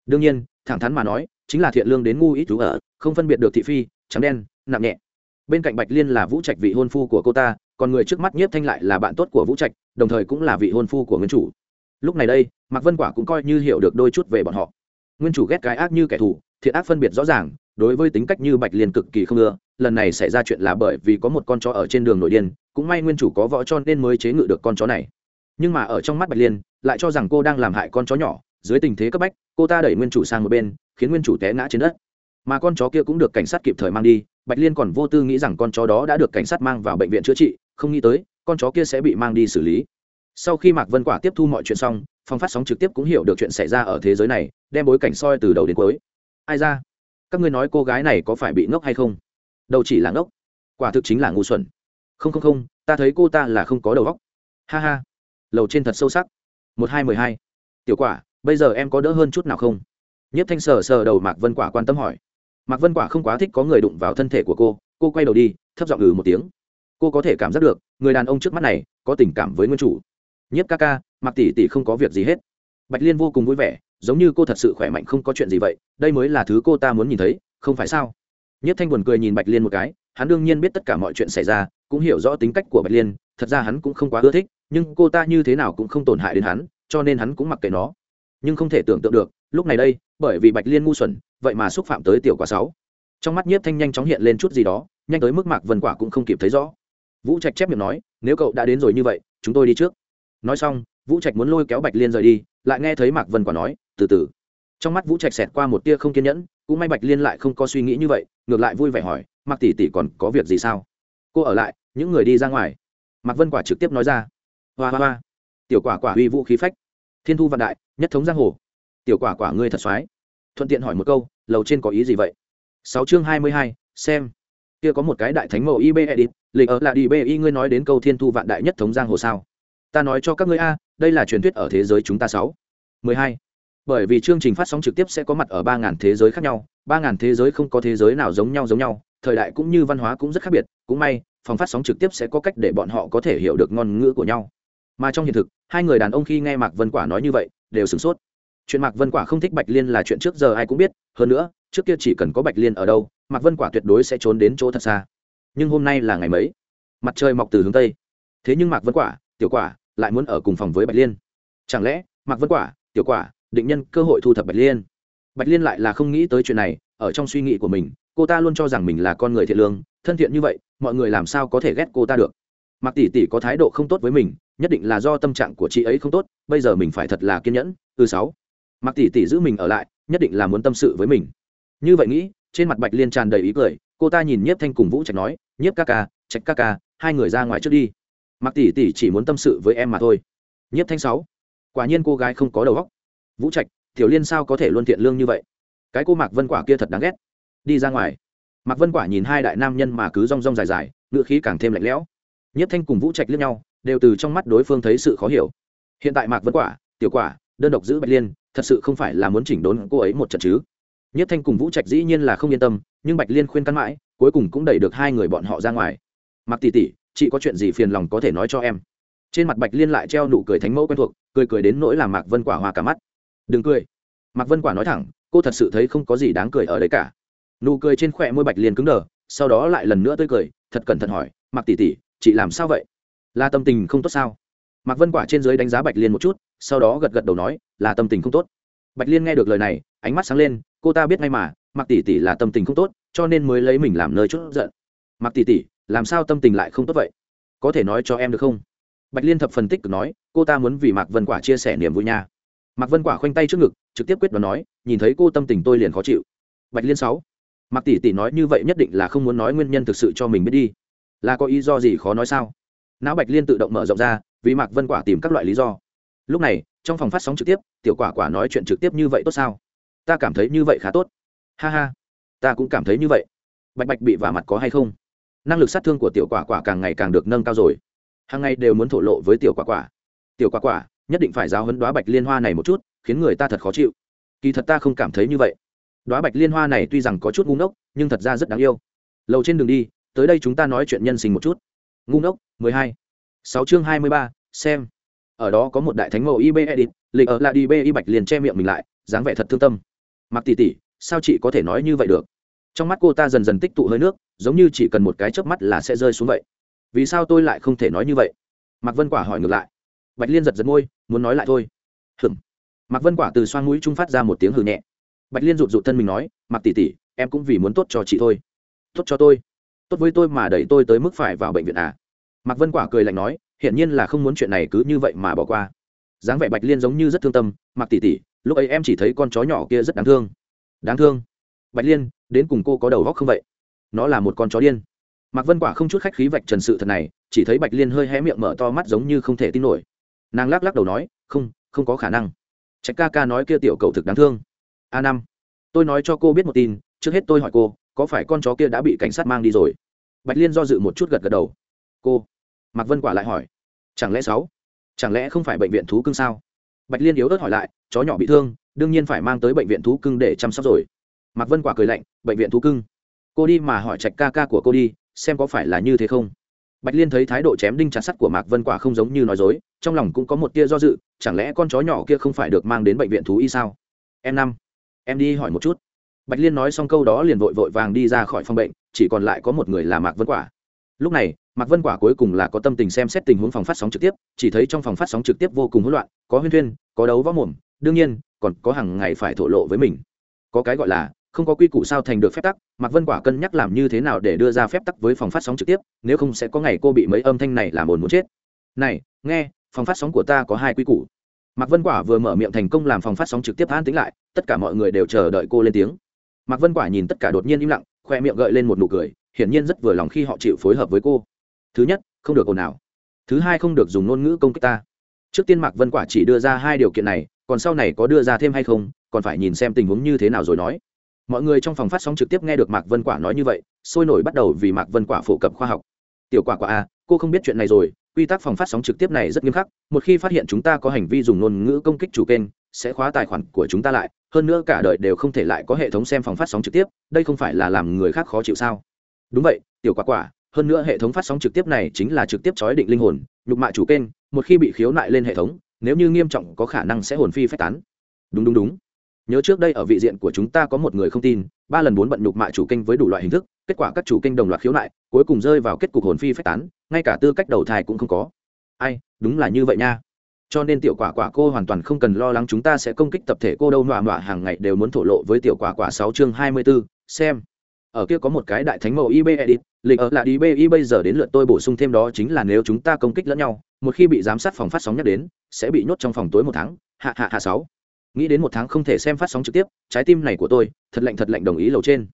Đương nhiên, thẳng thắn mà nói chính là thiện lương đến ngu ít chú ở, không phân biệt được thị phi, trắng đen, nặng nhẹ. Bên cạnh bạch liên là vũ trạch vị hôn phu của cô ta, còn người trước mắt nhiếp thanh lại là bạn tốt của vũ trạch, đồng thời cũng là vị hôn phu của nguyên chủ. Lúc này đây, mạc vân quả cũng coi như hiểu được đôi chút về bọn họ. Nguyên chủ ghét cái ác như kẻ thù, thiện ác phân biệt rõ ràng, đối với tính cách như bạch liên cực kỳ không ưa, lần này xảy ra chuyện là bởi vì có một con chó ở trên đường nội điên, cũng may nguyên chủ có võ cho nên mới chế ngự được con chó này. Nhưng mà ở trong mắt bạch liên, lại cho rằng cô đang làm hại con chó nhỏ, dưới tình thế cấp bách, cô ta đẩy nguyên chủ sang một bên khiến nguyên chủ té ngã trên đất. Mà con chó kia cũng được cảnh sát kịp thời mang đi, bạch liên còn vô tư nghĩ rằng con chó đó đã được cảnh sát mang vào bệnh viện chữa trị, không nghĩ tới, con chó kia sẽ bị mang đi xử lý. Sau khi mạc vân quả tiếp thu mọi chuyện xong, phòng phát sóng trực tiếp cũng hiểu được chuyện xảy ra ở thế giới này, đem bối cảnh soi từ đầu đến cuối. Ai ra? Các ngươi nói cô gái này có phải bị ngốc hay không? Đâu chỉ là ngốc, quả thực chính là ngu xuẩn. Không không không, ta thấy cô ta là không có đầu óc. Ha ha. Lầu trên thật sâu sắc. Một hai mười hai. Tiểu quả, bây giờ em có đỡ hơn chút nào không? Nhất thanh sờ sờ đầu mạc vân quả quan tâm hỏi. Mạc vân quả không quá thích có người đụng vào thân thể của cô cô quay đầu đi, thấp giọng ừ một tiếng. Cô có thể cảm giác được, người đàn ông trước mắt này có tình cảm với nguyên chủ. Nhất ca ca, mạc tỷ tỷ không có việc gì hết. Bạch liên vô cùng vui vẻ, giống như cô thật sự khỏe mạnh không có chuyện gì vậy, đây mới là thứ cô ta muốn nhìn thấy, không phải sao? Nhất thanh buồn cười nhìn bạch liên một cái, hắn đương nhiên biết tất cả mọi chuyện xảy ra, cũng hiểu rõ tính cách của bạch liên, thật ra hắn cũng không quá ưa thích, nhưng cô ta như thế nào cũng không tổn hại đến hắn, cho nên hắn cũng mặc kệ nó. Nhưng không thể tưởng tượng được lúc này đây, bởi vì bạch liên ngu xuẩn, vậy mà xúc phạm tới tiểu quả sáu. Trong mắt nhiếp thanh nhanh chóng hiện lên chút gì đó, nhanh tới mức mạc vân quả cũng không kịp thấy rõ. Vũ trạch chép miệng nói, nếu cậu đã đến rồi như vậy, chúng tôi đi trước. Nói xong, vũ trạch muốn lôi kéo bạch liên rời đi, lại nghe thấy mạc vân quả nói, từ từ. Trong mắt vũ trạch xẹt qua một tia không kiên nhẫn, cũng may bạch liên lại không có suy nghĩ như vậy, ngược lại vui vẻ hỏi, mạc tỷ tỷ còn có việc gì sao? Cô ở lại, những người đi ra ngoài. Mạc vân quả trực tiếp nói ra, hoa hoa hoa, tiểu quả quả uy vũ khí phách, thiên thu vạn đại, nhất thống giang hồ tiểu quả quả ngươi thật soái thuận tiện hỏi một câu, lầu trên có ý gì vậy? Sáu chương hai mươi hai, xem. Kia có một cái đại thánh mẫu ib edit, lịch ở là đi bi ngươi nói đến câu thiên thu vạn đại nhất thống giang hồ sao? Ta nói cho các ngươi a, đây là truyền thuyết ở thế giới chúng ta sáu. Mười hai. Bởi vì chương trình phát sóng trực tiếp sẽ có mặt ở ba ngàn thế giới khác nhau, ba ngàn thế giới không có thế giới nào giống nhau giống nhau, thời đại cũng như văn hóa cũng rất khác biệt, cũng may, phòng phát sóng trực tiếp sẽ có cách để bọn họ có thể hiểu được ngôn ngữ của nhau. Mà trong hiện thực, hai người đàn ông khi nghe mạc vân quả nói như vậy, đều sửng sốt chuyện mạc vân quả không thích bạch liên là chuyện trước giờ ai cũng biết, hơn nữa, trước kia chỉ cần có bạch liên ở đâu, mạc vân quả tuyệt đối sẽ trốn đến chỗ thật xa. Nhưng hôm nay là ngày mấy? Mặt trời mọc từ hướng tây. Thế nhưng mạc vân quả, tiểu quả, lại muốn ở cùng phòng với bạch liên. Chẳng lẽ, mạc vân quả, tiểu quả, định nhân cơ hội thu thập bạch liên? Bạch liên lại là không nghĩ tới chuyện này, ở trong suy nghĩ của mình, cô ta luôn cho rằng mình là con người thiện lương, thân thiện như vậy, mọi người làm sao có thể ghét cô ta được? Mặc tỷ tỷ có thái độ không tốt với mình, nhất định là do tâm trạng của chị ấy không tốt, bây giờ mình phải thật là kiên nhẫn từ sáu mặc tỷ tỷ giữ mình ở lại, nhất định là muốn tâm sự với mình. Như vậy nghĩ, trên mặt bạch liên tràn đầy ý cười, cô ta nhìn nhiếp thanh cùng vũ trạch nói, nhiếp ca ca, trạch ca ca, hai người ra ngoài trước đi. Mặc tỷ tỷ chỉ muốn tâm sự với em mà thôi. Nhiếp thanh sáu, quả nhiên cô gái không có đầu óc. Vũ trạch, tiểu liên sao có thể luôn thiện lương như vậy? Cái cô mạc vân quả kia thật đáng ghét. Đi ra ngoài. Mạc vân quả nhìn hai đại nam nhân mà cứ rong rong dài dài ngựa khí càng thêm lạnh lẽo. Nhất thanh cùng vũ trạch liếc nhau, đều từ trong mắt đối phương thấy sự khó hiểu. Hiện tại mạc vân quả, tiểu quả, đơn độc giữ bạch liên thật sự không phải là muốn chỉnh đốn cô ấy một trận chứ. Nhất thanh cùng vũ trạch dĩ nhiên là không yên tâm, nhưng bạch liên khuyên căn mãi, cuối cùng cũng đẩy được hai người bọn họ ra ngoài. Mặc tỷ tỷ, chị có chuyện gì phiền lòng có thể nói cho em. Trên mặt bạch liên lại treo nụ cười thánh mẫu quen thuộc, cười cười đến nỗi làm mạc vân quả hoa cả mắt. Đừng cười. Mạc vân quả nói thẳng, cô thật sự thấy không có gì đáng cười ở đấy cả. Nụ cười trên khỏe môi bạch liên cứng đờ, sau đó lại lần nữa tươi cười, thật cẩn thận hỏi, mạc tỷ tỷ, chị làm sao vậy? Là tâm tình không tốt sao? Mạc vân quả trên dưới đánh giá bạch liên một chút sau đó gật gật đầu nói, là tâm tình không tốt. Bạch liên nghe được lời này, ánh mắt sáng lên, cô ta biết ngay mà Mặc tỷ tỷ là tâm tình không tốt, cho nên mới lấy mình làm nơi chút giận. Mặc tỷ tỷ, làm sao tâm tình lại không tốt vậy? Có thể nói cho em được không? Bạch liên thập phân tích cực nói, cô ta muốn vì mạc vân quả chia sẻ niềm vui nha. Mạc vân quả khoanh tay trước ngực, trực tiếp quyết đoán nói, nhìn thấy cô tâm tình tôi liền khó chịu. Bạch liên sáu. Mạc tỷ tỷ nói như vậy nhất định là không muốn nói nguyên nhân thực sự cho mình biết đi. Là có ý do gì khó nói sao? Não bạch liên tự động mở rộng ra, vì mạc vân quả tìm các loại lý do lúc này, trong phòng phát sóng trực tiếp, tiểu quả quả nói chuyện trực tiếp như vậy tốt sao? Ta cảm thấy như vậy khá tốt. Ha ha, ta cũng cảm thấy như vậy. Bạch bạch bị vả mặt có hay không? Năng lực sát thương của tiểu quả quả càng ngày càng được nâng cao rồi. Hàng ngày đều muốn thổ lộ với tiểu quả quả. Tiểu quả quả, nhất định phải giáo hấn đoá bạch liên hoa này một chút, khiến người ta thật khó chịu. Kỳ thật ta không cảm thấy như vậy. Đoá bạch liên hoa này tuy rằng có chút ngu ngốc, nhưng thật ra rất đáng yêu. Lầu trên đường đi, tới đây chúng ta nói chuyện nhân sinh một chút. Ngu ngốc, mười hai. Sáu chương hai mươi ba, xem ở đó có một đại thánh mẫu ib edit, lịch ở là đi bi bạch liền che miệng mình lại, dáng vẻ thật thương tâm. Mặc tỷ tỷ, sao chị có thể nói như vậy được? Trong mắt cô ta dần dần tích tụ hơi nước, giống như chỉ cần một cái chớp mắt là sẽ rơi xuống vậy. Vì sao tôi lại không thể nói như vậy? Mạc vân quả hỏi ngược lại. Bạch liên giật giật môi, muốn nói lại thôi. Hừng mạc vân quả từ xoan mũi trung phát ra một tiếng hừ nhẹ. Bạch liên rụt rụt thân mình nói, mạc tỷ tỷ, em cũng vì muốn tốt cho chị thôi. Tốt cho tôi? Tốt với tôi mà đẩy tôi tới mức phải vào bệnh viện à? Mạc vân quả cười lạnh nói hiển nhiên là không muốn chuyện này cứ như vậy mà bỏ qua. Dáng vẻ bạch liên giống như rất thương tâm, mạc tỷ tỷ, lúc ấy em chỉ thấy con chó nhỏ kia rất đáng thương. Đáng thương? Bạch liên, đến cùng cô có đầu góc không vậy? Nó là một con chó điên. Mạc vân quả không chút khách khí vạch trần sự thật này, chỉ thấy bạch liên hơi hé miệng mở to mắt giống như không thể tin nổi. Nàng lắc lắc đầu nói, không không có khả năng. Trạch ca ca nói kia tiểu cầu thực đáng thương. A năm, tôi nói cho cô biết một tin, trước hết tôi hỏi cô, có phải con chó kia đã bị cảnh sát mang đi rồi? Bạch liên do dự một chút gật gật đầu. Cô? Mạc vân quả lại hỏi chẳng lẽ sáu? Chẳng lẽ không phải bệnh viện thú cưng sao? Bạch liên yếu ớt hỏi lại, chó nhỏ bị thương, đương nhiên phải mang tới bệnh viện thú cưng để chăm sóc rồi. Mạc vân quả cười lạnh, bệnh viện thú cưng? Cô đi mà hỏi trạch ca ca của cô đi, xem có phải là như thế không? Bạch liên thấy thái độ chém đinh chặt sắt của mạc vân quả không giống như nói dối, trong lòng cũng có một tia do dự, chẳng lẽ con chó nhỏ kia không phải được mang đến bệnh viện thú y sao? Em năm, em đi hỏi một chút. Bạch liên nói xong câu đó liền vội vội vàng đi ra khỏi phòng bệnh, chỉ còn lại có một người là mạc vân quả. Lúc này mạc vân quả cuối cùng là có tâm tình xem xét tình huống phòng phát sóng trực tiếp, chỉ thấy trong phòng phát sóng trực tiếp vô cùng hỗn loạn, có huyên thuyên, có đấu võ mồm, đương nhiên, còn có hàng ngày phải thổ lộ với mình. Có cái gọi là, không có quy củ sao thành được phép tắc, mạc vân quả cân nhắc làm như thế nào để đưa ra phép tắc với phòng phát sóng trực tiếp, nếu không sẽ có ngày cô bị mấy âm thanh này làm ồn muốn chết. Này, nghe, phòng phát sóng của ta có hai quy củ. Mạc vân quả vừa mở miệng thành công làm phòng phát sóng trực tiếp an tính lại, tất cả mọi người đều chờ đợi cô lên tiếng. Mạc vân quả nhìn tất cả đột nhiên im lặng, khoe miệng gợi lên một nụ cười, hiển nhiên rất vừa lòng khi họ chịu phối hợp với cô thứ nhất, không được ồn ào. Thứ hai, không được dùng ngôn ngữ công kích ta. Trước tiên mạc vân quả chỉ đưa ra hai điều kiện này, còn sau này có đưa ra thêm hay không, còn phải nhìn xem tình huống như thế nào rồi nói. Mọi người trong phòng phát sóng trực tiếp nghe được mạc vân quả nói như vậy, sôi nổi bắt đầu vì mạc vân quả phổ cập khoa học. Tiểu quả quả a cô không biết chuyện này rồi, quy tắc phòng phát sóng trực tiếp này rất nghiêm khắc, một khi phát hiện chúng ta có hành vi dùng ngôn ngữ công kích chủ kênh, sẽ khóa tài khoản của chúng ta lại, hơn nữa cả đời đều không thể lại có hệ thống xem phòng phát sóng trực tiếp, đây không phải là làm người khác khó chịu sao? Đúng vậy, tiểu quả quả hơn nữa hệ thống phát sóng trực tiếp này chính là trực tiếp chói định linh hồn nhục mạ chủ kênh một khi bị khiếu nại lên hệ thống nếu như nghiêm trọng có khả năng sẽ hồn phi phách tán. Đúng đúng đúng. Nhớ trước đây ở vị diện của chúng ta có một người không tin ba lần bốn bận nhục mạ chủ kênh với đủ loại hình thức kết quả các chủ kênh đồng loạt khiếu nại cuối cùng rơi vào kết cục hồn phi phách tán ngay cả tư cách đầu thai cũng không có. Ai đúng là như vậy nha. Cho nên tiểu quả quả cô hoàn toàn không cần lo lắng chúng ta sẽ công kích tập thể cô đâu nọa nọa hàng ngày đều muốn thổ lộ với tiểu quả quả sáu chương hai mươi 24, xem ở kia có một cái đại thánh mẫu ib edit, lịch ở là đi bi bây giờ đến lượt tôi bổ sung thêm đó chính là nếu chúng ta công kích lẫn nhau, một khi bị giám sát phòng phát sóng nhắc đến, sẽ bị nhốt trong phòng tối một tháng, hạ hạ hạ sáu. Nghĩ đến một tháng không thể xem phát sóng trực tiếp, trái tim này của tôi, thật lạnh thật lạnh đồng ý lầu trên.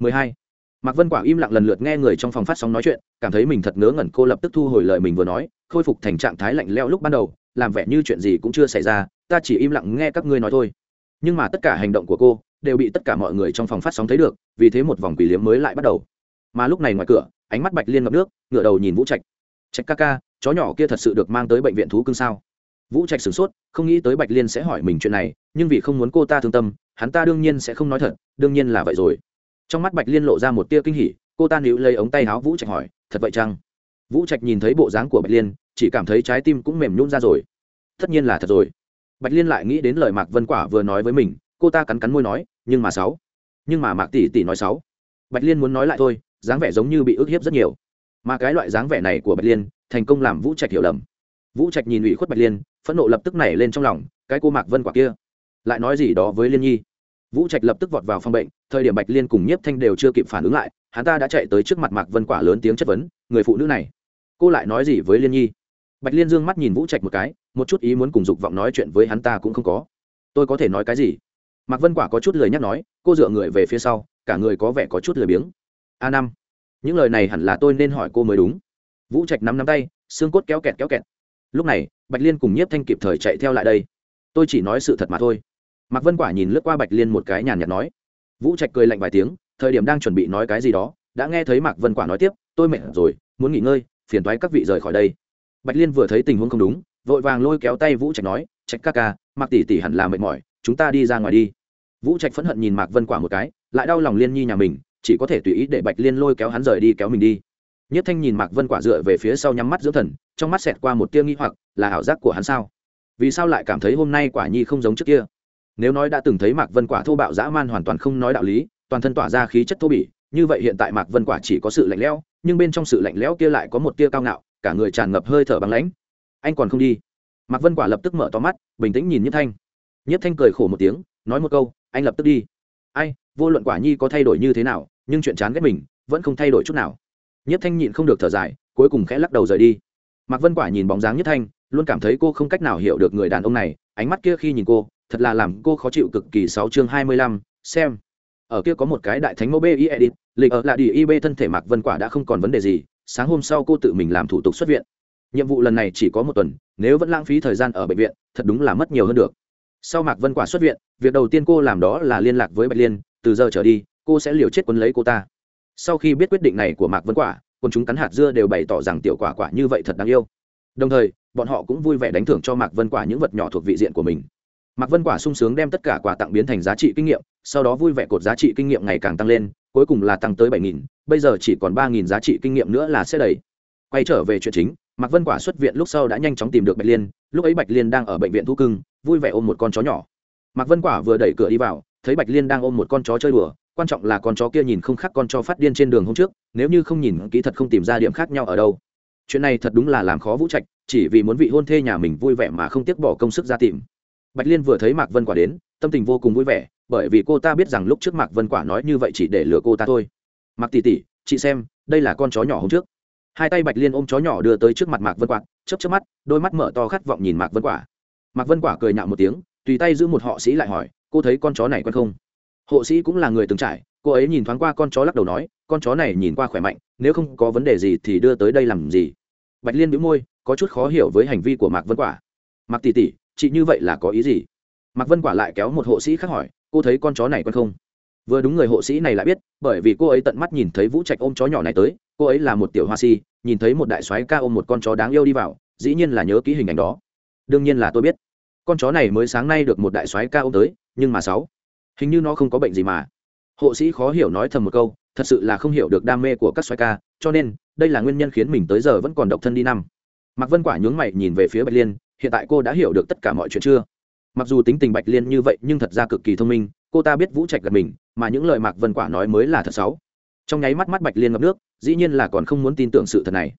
12. mạc vân quả im lặng lần lượt nghe người trong phòng phát sóng nói chuyện, cảm thấy mình thật ngớ ngẩn, cô lập tức thu hồi lời mình vừa nói, khôi phục thành trạng thái lạnh lẽo lúc ban đầu, làm vẻ như chuyện gì cũng chưa xảy ra, ta chỉ im lặng nghe các ngươi nói thôi. Nhưng mà tất cả hành động của cô đều bị tất cả mọi người trong phòng phát sóng thấy được, vì thế một vòng quỷ liếm mới lại bắt đầu. Mà lúc này ngoài cửa, ánh mắt bạch liên ngập nước ngựa đầu nhìn vũ trạch. Trạch ca ca, chó nhỏ kia thật sự được mang tới bệnh viện thú cưng sao? Vũ trạch sửng sốt, không nghĩ tới bạch liên sẽ hỏi mình chuyện này, nhưng vì không muốn cô ta thương tâm, hắn ta đương nhiên sẽ không nói thật, đương nhiên là vậy rồi. Trong mắt bạch liên lộ ra một tia kinh hỉ, cô ta níu lấy ống tay áo vũ trạch hỏi, thật vậy chăng? Vũ trạch nhìn thấy bộ dáng của bạch liên, chỉ cảm thấy trái tim cũng mềm nhún ra rồi. Tất nhiên là thật rồi. Bạch liên lại nghĩ đến lời mạc vân quả vừa nói với mình cô ta cắn cắn môi nói, nhưng mà sáu. Nhưng mà mạc tỷ tỷ nói sáu. Bạch liên muốn nói lại thôi, dáng vẻ giống như bị ức hiếp rất nhiều. Mà cái loại dáng vẻ này của bạch liên, thành công làm vũ trạch hiểu lầm. Vũ trạch nhìn ủy khuất bạch liên, phẫn nộ lập tức nảy lên trong lòng, cái cô mạc vân quả kia, lại nói gì đó với liên nhi? Vũ trạch lập tức vọt vào phòng bệnh, thời điểm bạch liên cùng nhiếp thanh đều chưa kịp phản ứng lại, hắn ta đã chạy tới trước mặt mạc vân quả lớn tiếng chất vấn, người phụ nữ này, cô lại nói gì với liên nhi? Bạch liên dương mắt nhìn vũ trạch một cái, một chút ý muốn cùng dục vọng nói chuyện với hắn ta cũng không có. Tôi có thể nói cái gì? Mạc vân quả có chút lời nhắc nói, cô dựa người về phía sau, cả người có vẻ có chút lười biếng. A năm, những lời này hẳn là tôi nên hỏi cô mới đúng. Vũ trạch nắm nắm tay, xương cốt kéo kẹt kéo kẹt. Lúc này, bạch liên cùng nhiếp thanh kịp thời chạy theo lại đây. Tôi chỉ nói sự thật mà thôi. Mạc vân quả nhìn lướt qua bạch liên một cái nhàn nhạt nói. Vũ trạch cười lạnh vài tiếng, thời điểm đang chuẩn bị nói cái gì đó, đã nghe thấy mạc vân quả nói tiếp, tôi mệt rồi, muốn nghỉ ngơi, phiền thoái các vị rời khỏi đây. Bạch liên vừa thấy tình huống không đúng, vội vàng lôi kéo tay vũ trạch nói, trạch ca ca, mạc tỷ tỷ hẳn là mệt mỏi chúng ta đi ra ngoài đi. Vũ trạch phẫn hận nhìn mạc vân quả một cái, lại đau lòng liên nhi nhà mình, chỉ có thể tùy ý để bạch liên lôi kéo hắn rời đi kéo mình đi. Nhất thanh nhìn mạc vân quả dựa về phía sau nhắm mắt dưỡng thần, trong mắt xẹt qua một tia nghi hoặc, là ảo giác của hắn sao? Vì sao lại cảm thấy hôm nay quả nhi không giống trước kia? Nếu nói đã từng thấy mạc vân quả thô bạo dã man hoàn toàn không nói đạo lý, toàn thân tỏa ra khí chất thô bỉ, như vậy hiện tại mạc vân quả chỉ có sự lạnh lẽo, nhưng bên trong sự lạnh lẽo kia lại có một tia cao ngạo, cả người tràn ngập hơi thở băng lãnh. Anh còn không đi. Mạc vân quả lập tức mở to mắt, bình tĩnh nhìn nhất thanh nhất thanh cười khổ một tiếng, nói một câu, anh lập tức đi. Ai, vô luận quả nhi có thay đổi như thế nào, nhưng chuyện chán ghét mình, vẫn không thay đổi chút nào. Nhất thanh nhịn không được thở dài, cuối cùng khẽ lắc đầu rời đi. Mạc vân quả nhìn bóng dáng nhất thanh, luôn cảm thấy cô không cách nào hiểu được người đàn ông này, ánh mắt kia khi nhìn cô, thật là làm cô khó chịu cực kỳ sáu chương hai mươi lăm, xem. Ở kia có một cái đại thánh mẫu bi edit lịch ở là đi ib thân thể mạc vân quả đã không còn vấn đề gì, sáng hôm sau cô tự mình làm thủ tục xuất viện. Nhiệm vụ lần này chỉ có một tuần, nếu vẫn lãng phí thời gian ở bệnh viện, thật đúng là mất nhiều hơn được sau mạc vân quả xuất viện, việc đầu tiên cô làm đó là liên lạc với bạch liên, từ giờ trở đi, cô sẽ liều chết quấn lấy cô ta. Sau khi biết quyết định này của mạc vân quả quân chúng cắn hạt dưa đều bày tỏ rằng tiểu quả quả như vậy thật đáng yêu. Đồng thời, bọn họ cũng vui vẻ đánh thưởng cho mạc vân quả những vật nhỏ thuộc vị diện của mình. Mạc vân quả sung sướng đem tất cả quà tặng biến thành giá trị kinh nghiệm, sau đó vui vẻ cột giá trị kinh nghiệm ngày càng tăng lên, cuối cùng là tăng tới bảy nghìn, bây giờ chỉ còn ba nghìn giá trị kinh nghiệm nữa là sẽ đầy. Quay trở về chuyện chính, mạc vân quả xuất viện lúc sau đã nhanh chóng tìm được bạch liên, lúc ấy bạch liên đang ở bệnh viện thu cưng vui vẻ ôm một con chó nhỏ. Mạc vân quả vừa đẩy cửa đi vào, thấy bạch liên đang ôm một con chó chơi đùa, quan trọng là con chó kia nhìn không khác con chó phát điên trên đường hôm trước, nếu như không nhìn kỹ thật không tìm ra điểm khác nhau ở đâu. Chuyện này thật đúng là làm khó vũ trạch, chỉ vì muốn vị hôn thê nhà mình vui vẻ mà không tiếc bỏ công sức ra tìm. Bạch liên vừa thấy mạc vân quả đến, tâm tình vô cùng vui vẻ, bởi vì cô ta biết rằng lúc trước mạc vân quả nói như vậy chỉ để lừa cô ta thôi. Mạc tỉ tỉ chị xem, đây là con chó nhỏ hôm trước. Hai tay bạch liên ôm chó nhỏ đưa tới trước mặt mạc vân quạt chớp chớp mắt, đôi mắt mở to khát vọng nhìn mạc vân quả mạc vân quả cười nhạo một tiếng, tùy tay giữ một họ sĩ lại hỏi, cô thấy con chó này quen không? Hộ sĩ cũng là người từng trải, cô ấy nhìn thoáng qua con chó lắc đầu nói, con chó này nhìn qua khỏe mạnh, nếu không có vấn đề gì thì đưa tới đây làm gì? Bạch liên đĩu môi, có chút khó hiểu với hành vi của mạc vân quả. Mạc tỷ tỷ, chị như vậy là có ý gì? Mạc vân quả lại kéo một hộ sĩ khác hỏi, cô thấy con chó này quen không? Vừa đúng người hộ sĩ này lại biết, bởi vì cô ấy tận mắt nhìn thấy vũ trạch ôm chó nhỏ này tới, cô ấy là một tiểu hoa si, nhìn thấy một đại soái ca ôm một con chó đáng yêu đi vào, dĩ nhiên là nhớ ký hình ảnh đó đương nhiên là tôi biết. Con chó này mới sáng nay được một đại soái ca ôm tới, nhưng mà sáu, hình như nó không có bệnh gì mà. Hộ sĩ khó hiểu nói thầm một câu, thật sự là không hiểu được đam mê của các soái ca, cho nên, đây là nguyên nhân khiến mình tới giờ vẫn còn độc thân đi năm. Mạc vân quả nhướng mày nhìn về phía bạch liên, hiện tại cô đã hiểu được tất cả mọi chuyện chưa? Mặc dù tính tình bạch liên như vậy, nhưng thật ra cực kỳ thông minh, cô ta biết vũ trạch gần mình, mà những lời mạc vân quả nói mới là thật xấu trong nháy mắt mắt bạch liên ngập nước, dĩ nhiên là còn không muốn tin tưởng sự thật này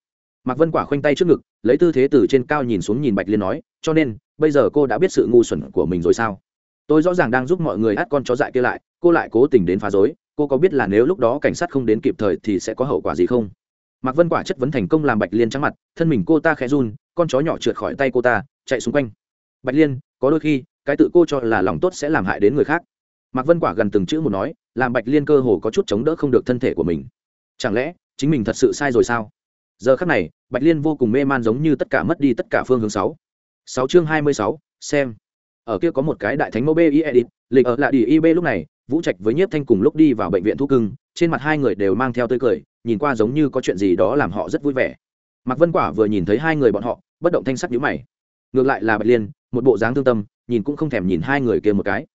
mạc vân quả khoanh tay trước ngực, lấy tư thế từ trên cao nhìn xuống nhìn bạch liên nói, cho nên, bây giờ cô đã biết sự ngu xuẩn của mình rồi sao? Tôi rõ ràng đang giúp mọi người át con chó dại kia lại, cô lại cố tình đến phá rối. Cô có biết là nếu lúc đó cảnh sát không đến kịp thời thì sẽ có hậu quả gì không? Mạc vân quả chất vấn thành công làm bạch liên trắng mặt, thân mình cô ta khẽ run, con chó nhỏ trượt khỏi tay cô ta, chạy xung quanh. Bạch liên, có đôi khi, cái tự cô cho là lòng tốt sẽ làm hại đến người khác. Mạc vân quả gần từng chữ một nói, làm bạch liên cơ hồ có chút chống đỡ không được thân thể của mình. Chẳng lẽ, chính mình thật sự sai rồi sao? Giờ khắc này, bạch liên vô cùng mê man giống như tất cả mất đi tất cả phương hướng sáu. Sáu chương hai mươi sáu, xem. Ở kia có một cái đại thánh mẫu b edit lịch ở lại đi ib lúc này, vũ trạch với nhiếp thanh cùng lúc đi vào bệnh viện thu cưng, trên mặt hai người đều mang theo tươi cười, nhìn qua giống như có chuyện gì đó làm họ rất vui vẻ. Mạc vân quả vừa nhìn thấy hai người bọn họ, bất động thanh sắc nhíu mày. Ngược lại là bạch liên, một bộ dáng thương tâm, nhìn cũng không thèm nhìn hai người kia một cái.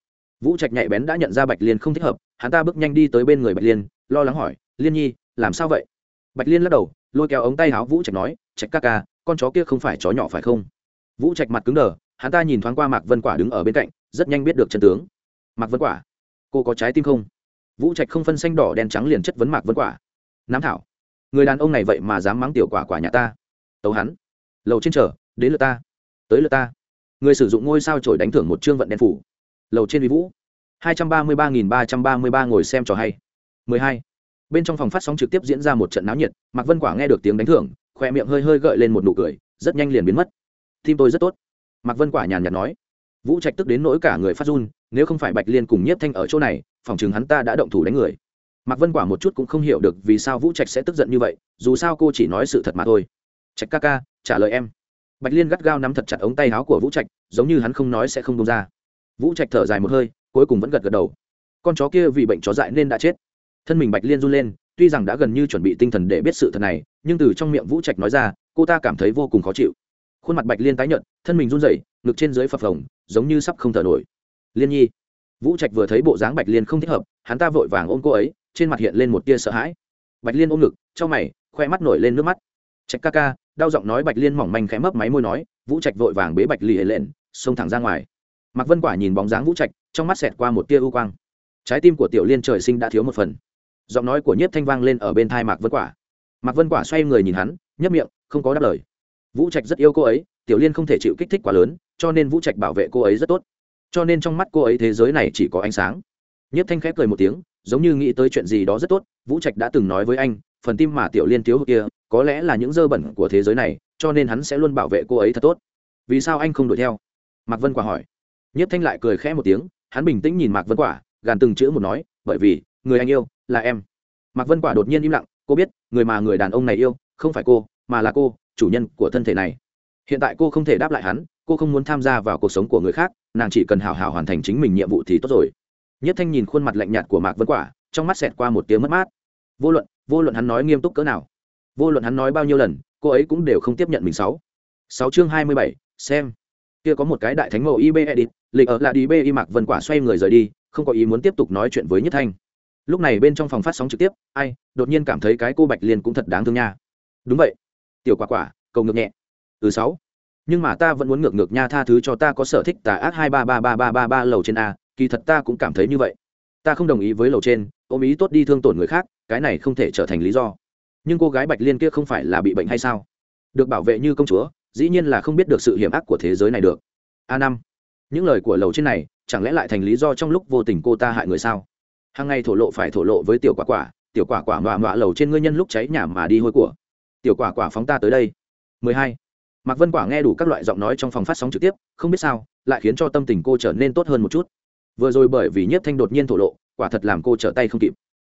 Vũ trạch nhạy bén đã nhận ra bạch liên không thích hợp, hắn ta bước nhanh đi tới bên người bạch liên, lo lắng hỏi, liên nhi, làm sao vậy? Bạch liên lắc đầu, lôi kéo ống tay áo vũ trạch nói, trạch ca ca, con chó kia không phải chó nhỏ phải không? Vũ trạch mặt cứng đờ, hắn ta nhìn thoáng qua mạc vân quả đứng ở bên cạnh, rất nhanh biết được chân tướng. Mạc vân quả, cô có trái tim không? Vũ trạch không phân xanh đỏ đen trắng liền chất vấn mạc vân quả. Nam thảo, người đàn ông này vậy mà dám mắng tiểu quả quả nhà ta. Tấu hắn, lầu trên trở đến lượt ta, tới lượt ta. Người sử dụng ngôi sao trổi đánh thưởng một chương vận đen phủ. Lầu trên vi vũ, hai trăm ba mươi ba nghìn ba trăm ba mươi ba ngồi xem trò hay. Mười hai bên trong phòng phát sóng trực tiếp diễn ra một trận náo nhiệt, mạc vân quả nghe được tiếng đánh thưởng khoe miệng hơi hơi gợi lên một nụ cười, rất nhanh liền biến mất. Tim tôi rất tốt, mạc vân quả nhàn nhạt nói. Vũ trạch tức đến nỗi cả người phát run, nếu không phải bạch liên cùng nhiếp thanh ở chỗ này, phòng chừng hắn ta đã động thủ đánh người. Mạc vân quả một chút cũng không hiểu được vì sao vũ trạch sẽ tức giận như vậy, dù sao cô chỉ nói sự thật mà thôi. Trạch ca ca, trả lời em. Bạch liên gắt gao nắm thật chặt ống tay áo của vũ trạch, giống như hắn không nói sẽ không đông ra. Vũ trạch thở dài một hơi, cuối cùng vẫn gật gật đầu. Con chó kia vì bệnh chó dại nên đã chết thân mình bạch liên run lên, tuy rằng đã gần như chuẩn bị tinh thần để biết sự thật này, nhưng từ trong miệng vũ trạch nói ra, cô ta cảm thấy vô cùng khó chịu. Khuôn mặt bạch liên tái nhợt, thân mình run rẩy, ngực trên dưới phập phồng, giống như sắp không thở nổi. Liên nhi. Vũ trạch vừa thấy bộ dáng bạch liên không thích hợp, hắn ta vội vàng ôm cô ấy, trên mặt hiện lên một tia sợ hãi. Bạch liên ôm ngực cho mày, khoe mắt nổi lên nước mắt. Trạch ca ca, đau giọng nói bạch liên mỏng manh khẽ mấp máy môi nói, vũ trạch vội vàng bế bạch lì hệ lện xông thẳng ra ngoài. Mạc vân quả nhìn bóng dáng vũ trạch, trong mắt xẹt qua một tia ưu quang. Trái tim của tiểu liên trời sinh đã thiếu một phần giọng nói của nhiếp thanh vang lên ở bên thai mạc vân quả. Mạc vân quả xoay người nhìn hắn, nhấp miệng, không có đáp lời. Vũ trạch rất yêu cô ấy, tiểu liên không thể chịu kích thích quá lớn, cho nên vũ trạch bảo vệ cô ấy rất tốt. Cho nên trong mắt cô ấy thế giới này chỉ có ánh sáng. Nhiếp thanh khép cười một tiếng, giống như nghĩ tới chuyện gì đó rất tốt, vũ trạch đã từng nói với anh, phần tim mà tiểu liên thiếu hụt kia, có lẽ là những dơ bẩn của thế giới này, cho nên hắn sẽ luôn bảo vệ cô ấy thật tốt. Vì sao anh không đuổi theo? Mạc vân quả hỏi. Nhiếp thanh lại cười khẽ một tiếng, hắn bình tĩnh nhìn mạc vân quả, gàn từng chữ một nói, bởi vì, người anh yêu là em. Mạc vân quả đột nhiên im lặng, cô biết, người mà người đàn ông này yêu, không phải cô, mà là cô, chủ nhân của thân thể này. Hiện tại cô không thể đáp lại hắn, cô không muốn tham gia vào cuộc sống của người khác, nàng chỉ cần hào hào hoàn thành chính mình nhiệm vụ thì tốt rồi. Nhất thanh nhìn khuôn mặt lạnh nhạt của mạc vân quả, trong mắt xẹt qua một tiếng mất mát. Vô luận vô luận hắn nói nghiêm túc cỡ nào, vô luận hắn nói bao nhiêu lần, cô ấy cũng đều không tiếp nhận mình sáu. Sáu chương hai mươi bảy, xem. Kia có một cái đại thánh mẫu ib edit lịch ở là đi b y mạc vân quả xoay người rời đi, không có ý muốn tiếp tục nói chuyện với nhất thanh lúc này bên trong phòng phát sóng trực tiếp, ai, đột nhiên cảm thấy cái cô bạch liên cũng thật đáng thương nha. Đúng vậy. Tiểu quả quả, cầu ngược nhẹ. Từ sáu. Nhưng mà ta vẫn muốn ngược ngược nha, tha thứ cho ta có sở thích tà ác hai ba ba ba ba ba ba lầu trên a, kỳ thật ta cũng cảm thấy như vậy. Ta không đồng ý với lầu trên, ôm ý tốt đi thương tổn người khác, cái này không thể trở thành lý do. Nhưng cô gái bạch liên kia không phải là bị bệnh hay sao? Được bảo vệ như công chúa, dĩ nhiên là không biết được sự hiểm ác của thế giới này được. A năm. Những lời của lầu trên này, chẳng lẽ lại thành lý do trong lúc vô tình cô ta hại người sao? Hàng ngày thổ lộ phải thổ lộ với tiểu quả quả, tiểu quả quả mọa mọa lầu trên ngươi nhân lúc cháy nhà mà đi hôi của. Tiểu quả quả phóng ta tới đây. 12. mạc vân quả nghe đủ các loại giọng nói trong phòng phát sóng trực tiếp, không biết sao, lại khiến cho tâm tình cô trở nên tốt hơn một chút. Vừa rồi bởi vì nhiếp thanh đột nhiên thổ lộ, quả thật làm cô trở tay không kịp.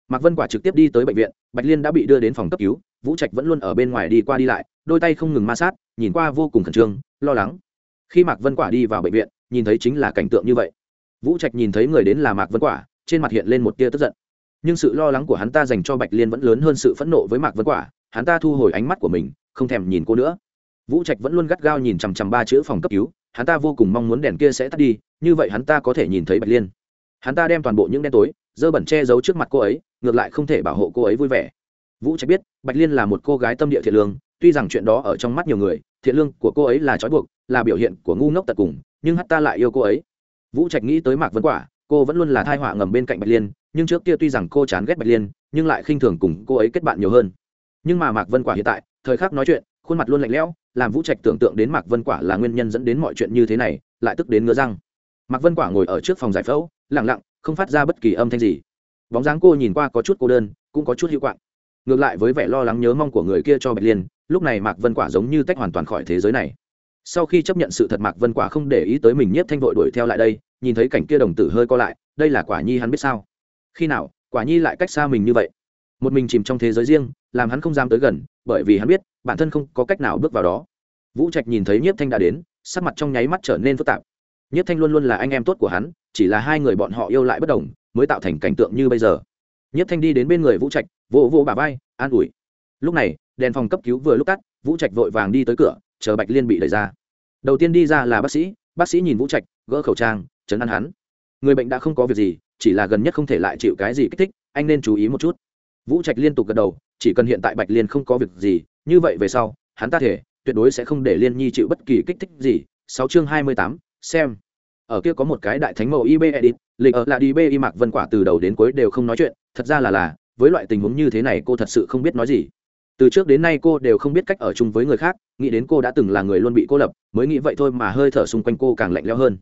Mạc vân quả trực tiếp đi tới bệnh viện, bạch liên đã bị đưa đến phòng cấp cứu, vũ trạch vẫn luôn ở bên ngoài đi qua đi lại, đôi tay không ngừng ma sát, nhìn qua vô cùng khẩn trương, lo lắng. Khi mạc vân quả đi vào bệnh viện, nhìn thấy chính là cảnh tượng như vậy. Vũ trạch nhìn thấy người đến là mạc vân quả trên mặt hiện lên một tia tức giận. Nhưng sự lo lắng của hắn ta dành cho bạch liên vẫn lớn hơn sự phẫn nộ với mạc vân quả, hắn ta thu hồi ánh mắt của mình, không thèm nhìn cô nữa. Vũ trạch vẫn luôn gắt gao nhìn chằm chằm ba chữ phòng cấp cứu, hắn ta vô cùng mong muốn đèn kia sẽ tắt đi, như vậy hắn ta có thể nhìn thấy bạch liên. Hắn ta đem toàn bộ những đen tối, dơ bẩn che giấu trước mặt cô ấy, ngược lại không thể bảo hộ cô ấy vui vẻ. Vũ trạch biết, bạch liên là một cô gái tâm địa thiện lương, tuy rằng chuyện đó ở trong mắt nhiều người, thiện lương của cô ấy là trói buộc, là biểu hiện của ngu ngốc tật cùng, nhưng hắn ta lại yêu cô ấy. Vũ trạch nghĩ tới mạc vân quả cô vẫn luôn là thai họa ngầm bên cạnh bạch liên, nhưng trước kia tuy rằng cô chán ghét bạch liên, nhưng lại khinh thường cùng cô ấy kết bạn nhiều hơn. Nhưng mà mạc vân quả hiện tại, thời khắc nói chuyện, khuôn mặt luôn lạnh lẽo, làm vũ trạch tưởng tượng đến mạc vân quả là nguyên nhân dẫn đến mọi chuyện như thế này, lại tức đến ngứa răng. Mạc vân quả ngồi ở trước phòng giải phẫu lẳng lặng, không phát ra bất kỳ âm thanh gì. Bóng dáng cô nhìn qua có chút cô đơn, cũng có chút hữu quạng. Ngược lại với vẻ lo lắng nhớ mong của người kia cho bạch liên, lúc này mạc vân quả giống như tách hoàn toàn khỏi thế giới này sau khi chấp nhận sự thật mạc vân quả không để ý tới mình nhiếp thanh vội đuổi theo lại đây, nhìn thấy cảnh kia đồng tử hơi co lại, đây là quả nhi hắn biết sao? Khi nào, quả nhi lại cách xa mình như vậy? Một mình chìm trong thế giới riêng, làm hắn không dám tới gần, bởi vì hắn biết, bản thân không có cách nào bước vào đó. Vũ trạch nhìn thấy nhiếp thanh đã đến, sắc mặt trong nháy mắt trở nên phức tạp. Nhiếp thanh luôn luôn là anh em tốt của hắn, chỉ là hai người bọn họ yêu lại bất đồng, mới tạo thành cảnh tượng như bây giờ. Nhiếp thanh đi đến bên người vũ trạch, vỗ vỗ bà vai, an ủi. Lúc này, đèn phòng cấp cứu vừa lúc tắt, vũ trạch vội vàng đi tới cửa chờ bạch liên bị đẩy ra. Đầu tiên đi ra là bác sĩ bác sĩ nhìn vũ trạch, gỡ khẩu trang, chấn an hắn. Người bệnh đã không có việc gì, chỉ là gần nhất không thể lại chịu cái gì kích thích, anh nên chú ý một chút. Vũ trạch liên tục gật đầu, chỉ cần hiện tại bạch liên không có việc gì, như vậy về sau, hắn ta thể, tuyệt đối sẽ không để liên nhi chịu bất kỳ kích thích gì. Sáu chương hai mươi tám, xem. Ở kia có một cái đại thánh mẫu ib edit lịch ở là đi b y mạc vân quả từ đầu đến cuối đều không nói chuyện, thật ra là là, với loại tình huống như thế này cô thật sự không biết nói gì từ trước đến nay cô đều không biết cách ở chung với người khác, nghĩ đến cô đã từng là người luôn bị cô lập, mới nghĩ vậy thôi mà hơi thở xung quanh cô càng lạnh lẽo hơn.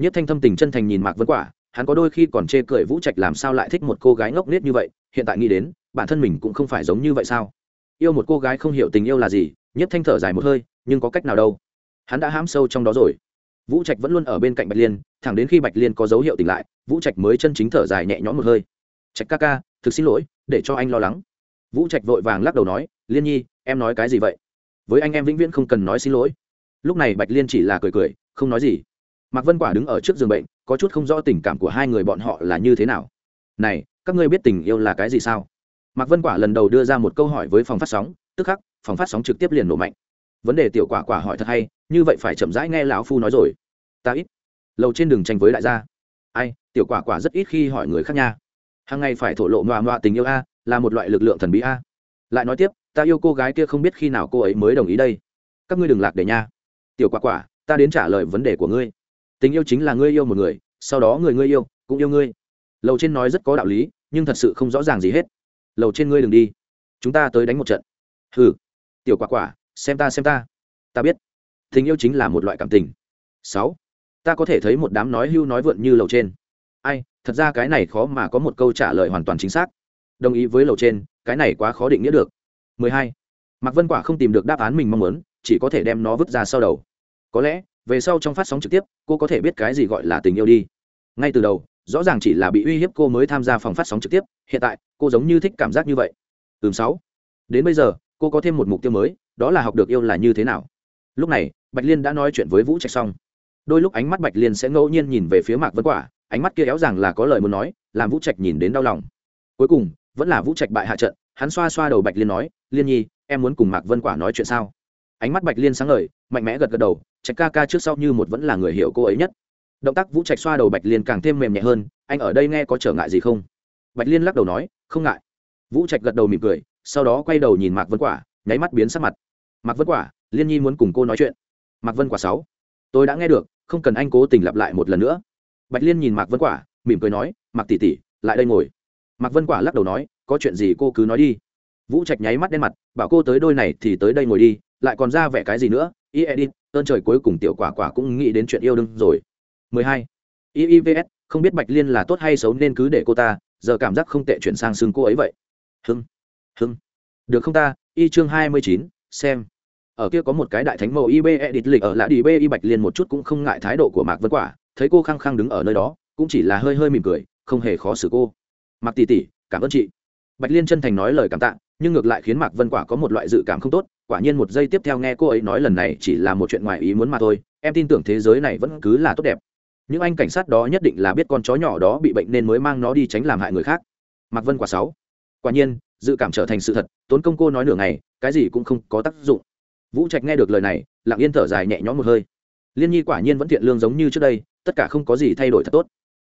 Nhất thanh thâm tình chân thành nhìn mạc vân quả, hắn có đôi khi còn chê cười vũ trạch làm sao lại thích một cô gái ngốc nghếch như vậy, hiện tại nghĩ đến, bản thân mình cũng không phải giống như vậy sao? Yêu một cô gái không hiểu tình yêu là gì, nhất thanh thở dài một hơi, nhưng có cách nào đâu. Hắn đã hãm sâu trong đó rồi. Vũ trạch vẫn luôn ở bên cạnh bạch liên, thẳng đến khi bạch liên có dấu hiệu tỉnh lại, vũ trạch mới chân chính thở dài nhẹ nhõm một hơi. Trạch ca ca, thực xin lỗi, để cho anh lo lắng vũ trạch vội vàng lắc đầu nói, liên nhi, em nói cái gì vậy? Với anh em vĩnh viễn không cần nói xin lỗi. Lúc này bạch liên chỉ là cười cười, không nói gì. Mạc vân quả đứng ở trước giường bệnh, có chút không rõ tình cảm của hai người bọn họ là như thế nào. Này, các ngươi biết tình yêu là cái gì sao? Mạc vân quả lần đầu đưa ra một câu hỏi với phòng phát sóng, tức khắc, phòng phát sóng trực tiếp liền nổ mạnh. Vấn đề tiểu quả quả hỏi thật hay, như vậy phải chậm rãi nghe lão phu nói rồi. Ta ít. Lầu trên đường tranh với đại gia. Ai, tiểu quả quả rất ít khi hỏi người khác nha. Hàng ngày phải thổ lộ ngoạ ngoạ tình yêu a là một loại lực lượng thần bí a. Lại nói tiếp, ta yêu cô gái kia không biết khi nào cô ấy mới đồng ý đây. Các ngươi đừng lạc để nha. Tiểu quả quả, ta đến trả lời vấn đề của ngươi. Tình yêu chính là ngươi yêu một người, sau đó người ngươi yêu, cũng yêu ngươi. Lầu trên nói rất có đạo lý, nhưng thật sự không rõ ràng gì hết. Lầu trên ngươi đừng đi. Chúng ta tới đánh một trận. Hừ. Tiểu quả quả, xem ta xem ta. Ta biết. Tình yêu chính là một loại cảm tình. Sáu. Ta có thể thấy một đám nói hưu nói vượn như lầu trên. Ai, thật ra cái này khó mà có một câu trả lời hoàn toàn chính xác đồng ý với lầu trên, cái này quá khó định nghĩa được. 12. mạc vân quả không tìm được đáp án mình mong muốn, chỉ có thể đem nó vứt ra sau đầu. Có lẽ, về sau trong phát sóng trực tiếp, cô có thể biết cái gì gọi là tình yêu đi. Ngay từ đầu, rõ ràng chỉ là bị uy hiếp cô mới tham gia phòng phát sóng trực tiếp, hiện tại, cô giống như thích cảm giác như vậy. Ừm, sáu. Đến bây giờ, cô có thêm một mục tiêu mới, đó là học được yêu là như thế nào. Lúc này, bạch liên đã nói chuyện với vũ trạch xong. Đôi lúc ánh mắt bạch liên sẽ ngẫu nhiên nhìn về phía mạc vân quả, ánh mắt kia éo rằng là có lời muốn nói, làm vũ trạch nhìn đến đau lòng. Cuối cùng vẫn là vũ trạch bại hạ trận, hắn xoa xoa đầu bạch liên nói, liên nhi, em muốn cùng mạc vân quả nói chuyện sao? Ánh mắt bạch liên sáng ngời, mạnh mẽ gật gật đầu, trạch ca ca trước sau như một vẫn là người hiểu cô ấy nhất. Động tác vũ trạch xoa đầu bạch liên càng thêm mềm nhẹ hơn, anh ở đây nghe có trở ngại gì không? Bạch liên lắc đầu nói, không ngại. Vũ trạch gật đầu mỉm cười, sau đó quay đầu nhìn mạc vân quả, nháy mắt biến sắc mặt. Mạc vân quả, liên nhi muốn cùng cô nói chuyện. Mạc vân quả sáu. Tôi đã nghe được, không cần anh cố tình lặp lại một lần nữa. Bạch liên nhìn mạc vân quả, mỉm cười nói, mạc tỷ tỷ, lại đây ngồi mạc vân quả lắc đầu nói có chuyện gì cô cứ nói đi. Vũ trạch nháy mắt đen mặt bảo cô tới đôi này thì tới đây ngồi đi lại còn ra vẻ cái gì nữa? Y edit ơn trời cuối cùng tiểu quả quả cũng nghĩ đến chuyện yêu đương rồi. 12. iivs không biết bạch liên là tốt hay xấu nên cứ để cô ta giờ cảm giác không tệ chuyển sang xương cô ấy vậy. Hưng hưng. Được không ta? Y chương 29, xem. Ở kia có một cái đại thánh mẫu ib edit lịch ở lạ đi b y bạch liên một chút cũng không ngại thái độ của mạc vân quả thấy cô khăng khăng đứng ở nơi đó cũng chỉ là hơi hơi mỉm cười không hề khó xử cô. Mặc tỷ tỷ, cảm ơn chị. Bạch liên chân thành nói lời cảm tạ, nhưng ngược lại khiến mạc vân quả có một loại dự cảm không tốt, quả nhiên một giây tiếp theo nghe cô ấy nói lần này chỉ là một chuyện ngoài ý muốn mà thôi, em tin tưởng thế giới này vẫn cứ là tốt đẹp. Những anh cảnh sát đó nhất định là biết con chó nhỏ đó bị bệnh nên mới mang nó đi tránh làm hại người khác. Mạc vân quả sáu. Quả nhiên, dự cảm trở thành sự thật, tốn công cô nói nửa ngày, cái gì cũng không có tác dụng. Vũ trạch nghe được lời này, lặng yên thở dài nhẹ nhõm một hơi. Liên nhi quả nhiên vẫn thiện lương giống như trước đây, tất cả không có gì thay đổi thật tốt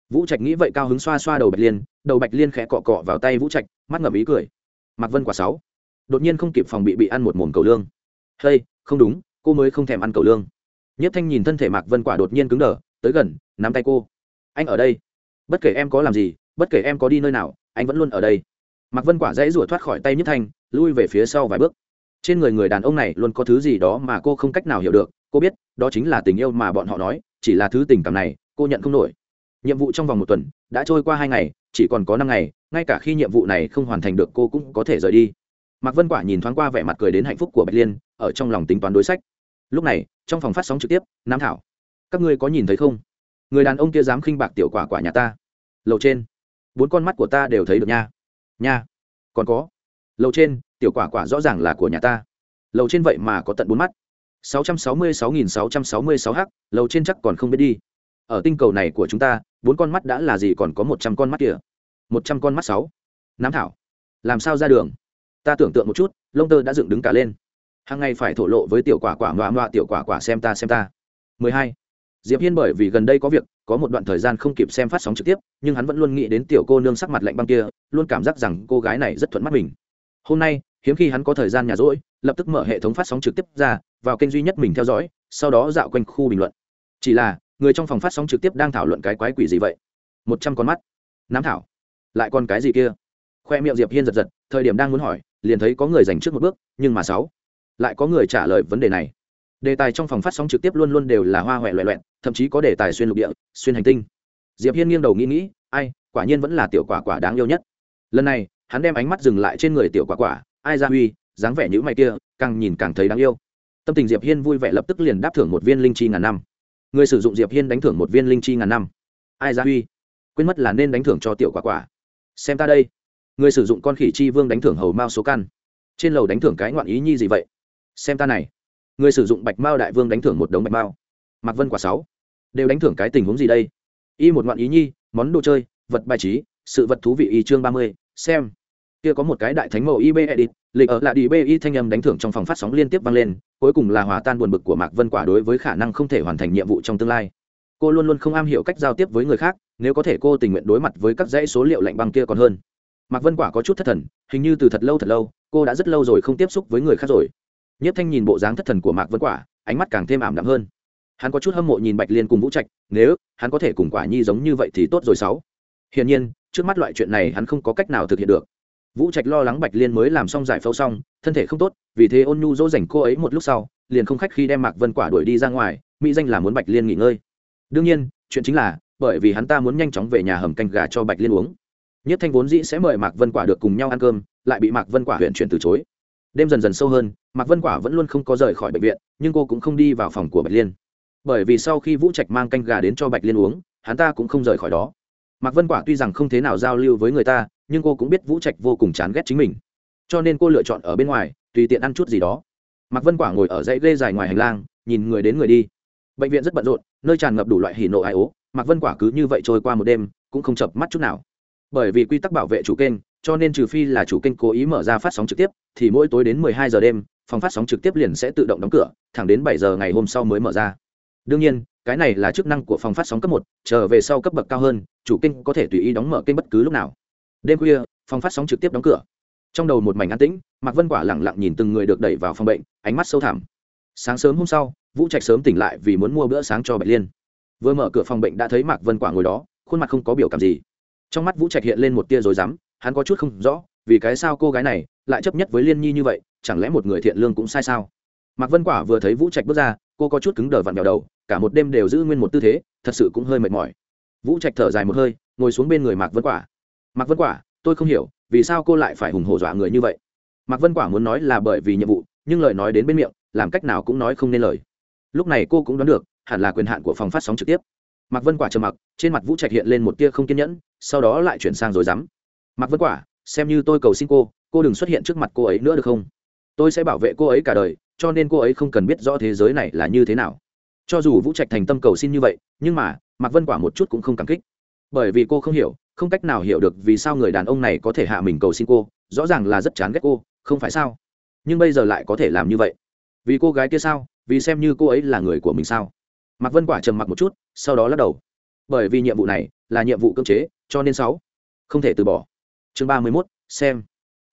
vũ trạch nghĩ vậy cao hứng xoa xoa đầu bạch liên, đầu bạch liên khẽ cọ cọ vào tay vũ trạch, mắt ngậm ý cười. Mạc vân quả sáu. Đột nhiên không kịp phòng bị bị ăn một mồm cầu lương. Hay không đúng, cô mới không thèm ăn cầu lương. Nhất thanh nhìn thân thể mạc vân quả đột nhiên cứng đờ, tới gần, nắm tay cô. Anh ở đây. Bất kể em có làm gì, bất kể em có đi nơi nào, anh vẫn luôn ở đây. Mạc vân quả dãy rủa thoát khỏi tay nhất thanh, lui về phía sau vài bước. Trên người người đàn ông này luôn có thứ gì đó mà cô không cách nào hiểu được. Cô biết, đó chính là tình yêu mà bọn họ nói, chỉ là thứ tình cảm này, cô nhận không nổi nhiệm vụ trong vòng một tuần, đã trôi qua hai ngày, chỉ còn có năm ngày, ngay cả khi nhiệm vụ này không hoàn thành được cô cũng có thể rời đi. Mạc vân quả nhìn thoáng qua vẻ mặt cười đến hạnh phúc của bạch liên, ở trong lòng tính toán đối sách. Lúc này, trong phòng phát sóng trực tiếp, nam thảo, các ngươi có nhìn thấy không? Người đàn ông kia dám khinh bạc tiểu quả quả nhà ta. Lầu trên, bốn con mắt của ta đều thấy được nha. Nha, còn có. Lầu trên, tiểu quả quả rõ ràng là của nhà ta. Lầu trên vậy mà có tận bốn mắt. Sáu trăm sáu mươi sáu nghìn sáu trăm sáu mươi sáu h, lầu trên chắc còn không biết đi ở tinh cầu này của chúng ta bốn con mắt đã là gì còn có một trăm con mắt kia, một trăm con mắt sáu. Nám thảo. Làm sao ra đường? Ta tưởng tượng một chút lông tơ đã dựng đứng cả lên. Hàng ngày phải thổ lộ với tiểu quả quả ngoạ ngoạ tiểu quả quả xem ta xem ta. 12. diệp hiên bởi vì gần đây có việc có một đoạn thời gian không kịp xem phát sóng trực tiếp nhưng hắn vẫn luôn nghĩ đến tiểu cô nương sắc mặt lạnh băng kia luôn cảm giác rằng cô gái này rất thuận mắt mình. Hôm nay hiếm khi hắn có thời gian nhà rỗi lập tức mở hệ thống phát sóng trực tiếp ra vào kênh duy nhất mình theo dõi sau đó dạo quanh khu bình luận. Chỉ là người trong phòng phát sóng trực tiếp đang thảo luận cái quái quỷ gì vậy? Một trăm con mắt. Nám thảo. Lại còn cái gì kia? Khoe miệng diệp hiên giật giật, thời điểm đang muốn hỏi, liền thấy có người dành trước một bước, nhưng mà sáu. Lại có người trả lời vấn đề này. Đề tài trong phòng phát sóng trực tiếp luôn luôn đều là hoa huệ loẹ loẹn thậm chí có đề tài xuyên lục địa, xuyên hành tinh. Diệp hiên nghiêng đầu nghĩ nghĩ, ai, quả nhiên vẫn là tiểu quả quả đáng yêu nhất. Lần này, hắn đem ánh mắt dừng lại trên người tiểu quả quả, ai ra huy, dáng vẻ nhữ mày kia, càng nhìn càng thấy đáng yêu. Tâm tình diệp hiên vui vẻ lập tức liền đáp thưởng một viên linh chi ngàn năm người sử dụng diệp hiên đánh thưởng một viên linh chi ngàn năm. Ai ra huy? Quên mất là nên đánh thưởng cho tiểu quả quả. Xem ta đây. Người sử dụng con khỉ chi vương đánh thưởng hầu mao số căn. Trên lầu đánh thưởng cái ngoạn ý nhi gì vậy? Xem ta này. Người sử dụng bạch mao đại vương đánh thưởng một đống bạch mao. Mặc vân quả sáu. Đều đánh thưởng cái tình huống gì đây? Y một ngoạn ý nhi, món đồ chơi, vật bài trí, sự vật thú vị y chương ba mươi, xem. Kia có một cái đại thánh mẫu ib edit lịch ở lại đi bi thanh âm đánh thưởng trong phòng phát sóng liên tiếp vang lên cuối cùng là hòa tan buồn bực của mạc vân quả đối với khả năng không thể hoàn thành nhiệm vụ trong tương lai. Cô luôn luôn không am hiểu cách giao tiếp với người khác, nếu có thể cô tình nguyện đối mặt với các dãy số liệu lạnh băng kia còn hơn. Mạc vân quả có chút thất thần, hình như từ thật lâu thật lâu, cô đã rất lâu rồi không tiếp xúc với người khác rồi. Nhất thanh nhìn bộ dáng thất thần của mạc vân quả, ánh mắt càng thêm ảm đạm hơn. Hắn có chút hâm mộ nhìn bạch liên cùng vũ trạch, nếu hắn có thể cùng quả nhi giống như vậy thì tốt rồi sáu. Hiển nhiên, trước mắt loại chuyện này hắn không có cách nào thực hiện được vũ trạch lo lắng bạch liên mới làm xong giải phẫu xong, thân thể không tốt, vì thế ôn nhu dỗ dành cô ấy một lúc sau, liền không khách khi đem mạc vân quả đuổi đi ra ngoài, mỹ danh là muốn bạch liên nghỉ ngơi. Đương nhiên, chuyện chính là, bởi vì hắn ta muốn nhanh chóng về nhà hầm canh gà cho bạch liên uống. Nhất thanh vốn dĩ sẽ mời mạc vân quả được cùng nhau ăn cơm, lại bị mạc vân quả huyện chuyển từ chối. Đêm dần dần sâu hơn, mạc vân quả vẫn luôn không có rời khỏi bệnh viện, nhưng cô cũng không đi vào phòng của bạch liên. Bởi vì sau khi vũ trạch mang canh gà đến cho bạch liên uống, hắn ta cũng không rời khỏi đó. Mạc vân quả tuy rằng không thế nào giao lưu với người ta nhưng cô cũng biết vũ trạch vô cùng chán ghét chính mình. Cho nên cô lựa chọn ở bên ngoài, tùy tiện ăn chút gì đó. Mạc vân quả ngồi ở dãy ghê dài ngoài hành lang, nhìn người đến người đi. Bệnh viện rất bận rộn, nơi tràn ngập đủ loại hỉ nộ ai ố. Mạc vân quả cứ như vậy trôi qua một đêm, cũng không chập mắt chút nào. Bởi vì quy tắc bảo vệ chủ kênh, cho nên trừ phi là chủ kênh cố ý mở ra phát sóng trực tiếp, thì mỗi tối đến 12 giờ đêm, phòng phát sóng trực tiếp liền sẽ tự động đóng cửa, thẳng đến 7 giờ ngày hôm sau mới mở ra. Đương nhiên, cái này là chức năng của phòng phát sóng cấp một trở về sau cấp bậc cao hơn, chủ kênh có thể tùy ý đóng mở kênh bất cứ lúc nào đêm khuya, phòng phát sóng trực tiếp đóng cửa. Trong đầu một mảnh an tĩnh, mạc vân quả lẳng lặng nhìn từng người được đẩy vào phòng bệnh, ánh mắt sâu thẳm. Sáng sớm hôm sau, vũ trạch sớm tỉnh lại vì muốn mua bữa sáng cho bạch liên. Vừa mở cửa phòng bệnh đã thấy mạc vân quả ngồi đó, khuôn mặt không có biểu cảm gì. Trong mắt vũ trạch hiện lên một tia rồi dám hắn có chút không rõ, vì cái sao cô gái này lại chấp nhất với liên nhi như vậy, chẳng lẽ một người thiện lương cũng sai sao? Mạc vân quả vừa thấy vũ trạch bước ra, cô có chút cứng đờ vặn vẹo đầu, cả một đêm đều giữ nguyên một tư thế, thật sự cũng hơi mệt mỏi. Vũ trạch thở dài một hơi, ngồi xuống bên người mạc vân quả mạc vân quả, tôi không hiểu, vì sao cô lại phải hùng hổ dọa người như vậy? Mạc vân quả muốn nói là bởi vì nhiệm vụ, nhưng lời nói đến bên miệng, làm cách nào cũng nói không nên lời. Lúc này cô cũng đoán được, hẳn là quyền hạn của phòng phát sóng trực tiếp. Mạc vân quả trầm mặc, trên mặt vũ trạch hiện lên một tia không kiên nhẫn, sau đó lại chuyển sang rồi dám. Mạc vân quả, xem như tôi cầu xin cô cô đừng xuất hiện trước mặt cô ấy nữa được không? Tôi sẽ bảo vệ cô ấy cả đời, cho nên cô ấy không cần biết rõ thế giới này là như thế nào. Cho dù vũ trạch thành tâm cầu xin như vậy, nhưng mà, mạc vân quả một chút cũng không cảm kích. Bởi vì cô không hiểu không cách nào hiểu được vì sao người đàn ông này có thể hạ mình cầu xin cô, rõ ràng là rất chán ghét cô, không phải sao? Nhưng bây giờ lại có thể làm như vậy. Vì cô gái kia sao? Vì xem như cô ấy là người của mình sao? Mạc vân quả trầm mặc một chút, sau đó lắc đầu. Bởi vì nhiệm vụ này là nhiệm vụ cưỡng chế, cho nên sáu. Không thể từ bỏ. Chương ba mươi mốt, xem.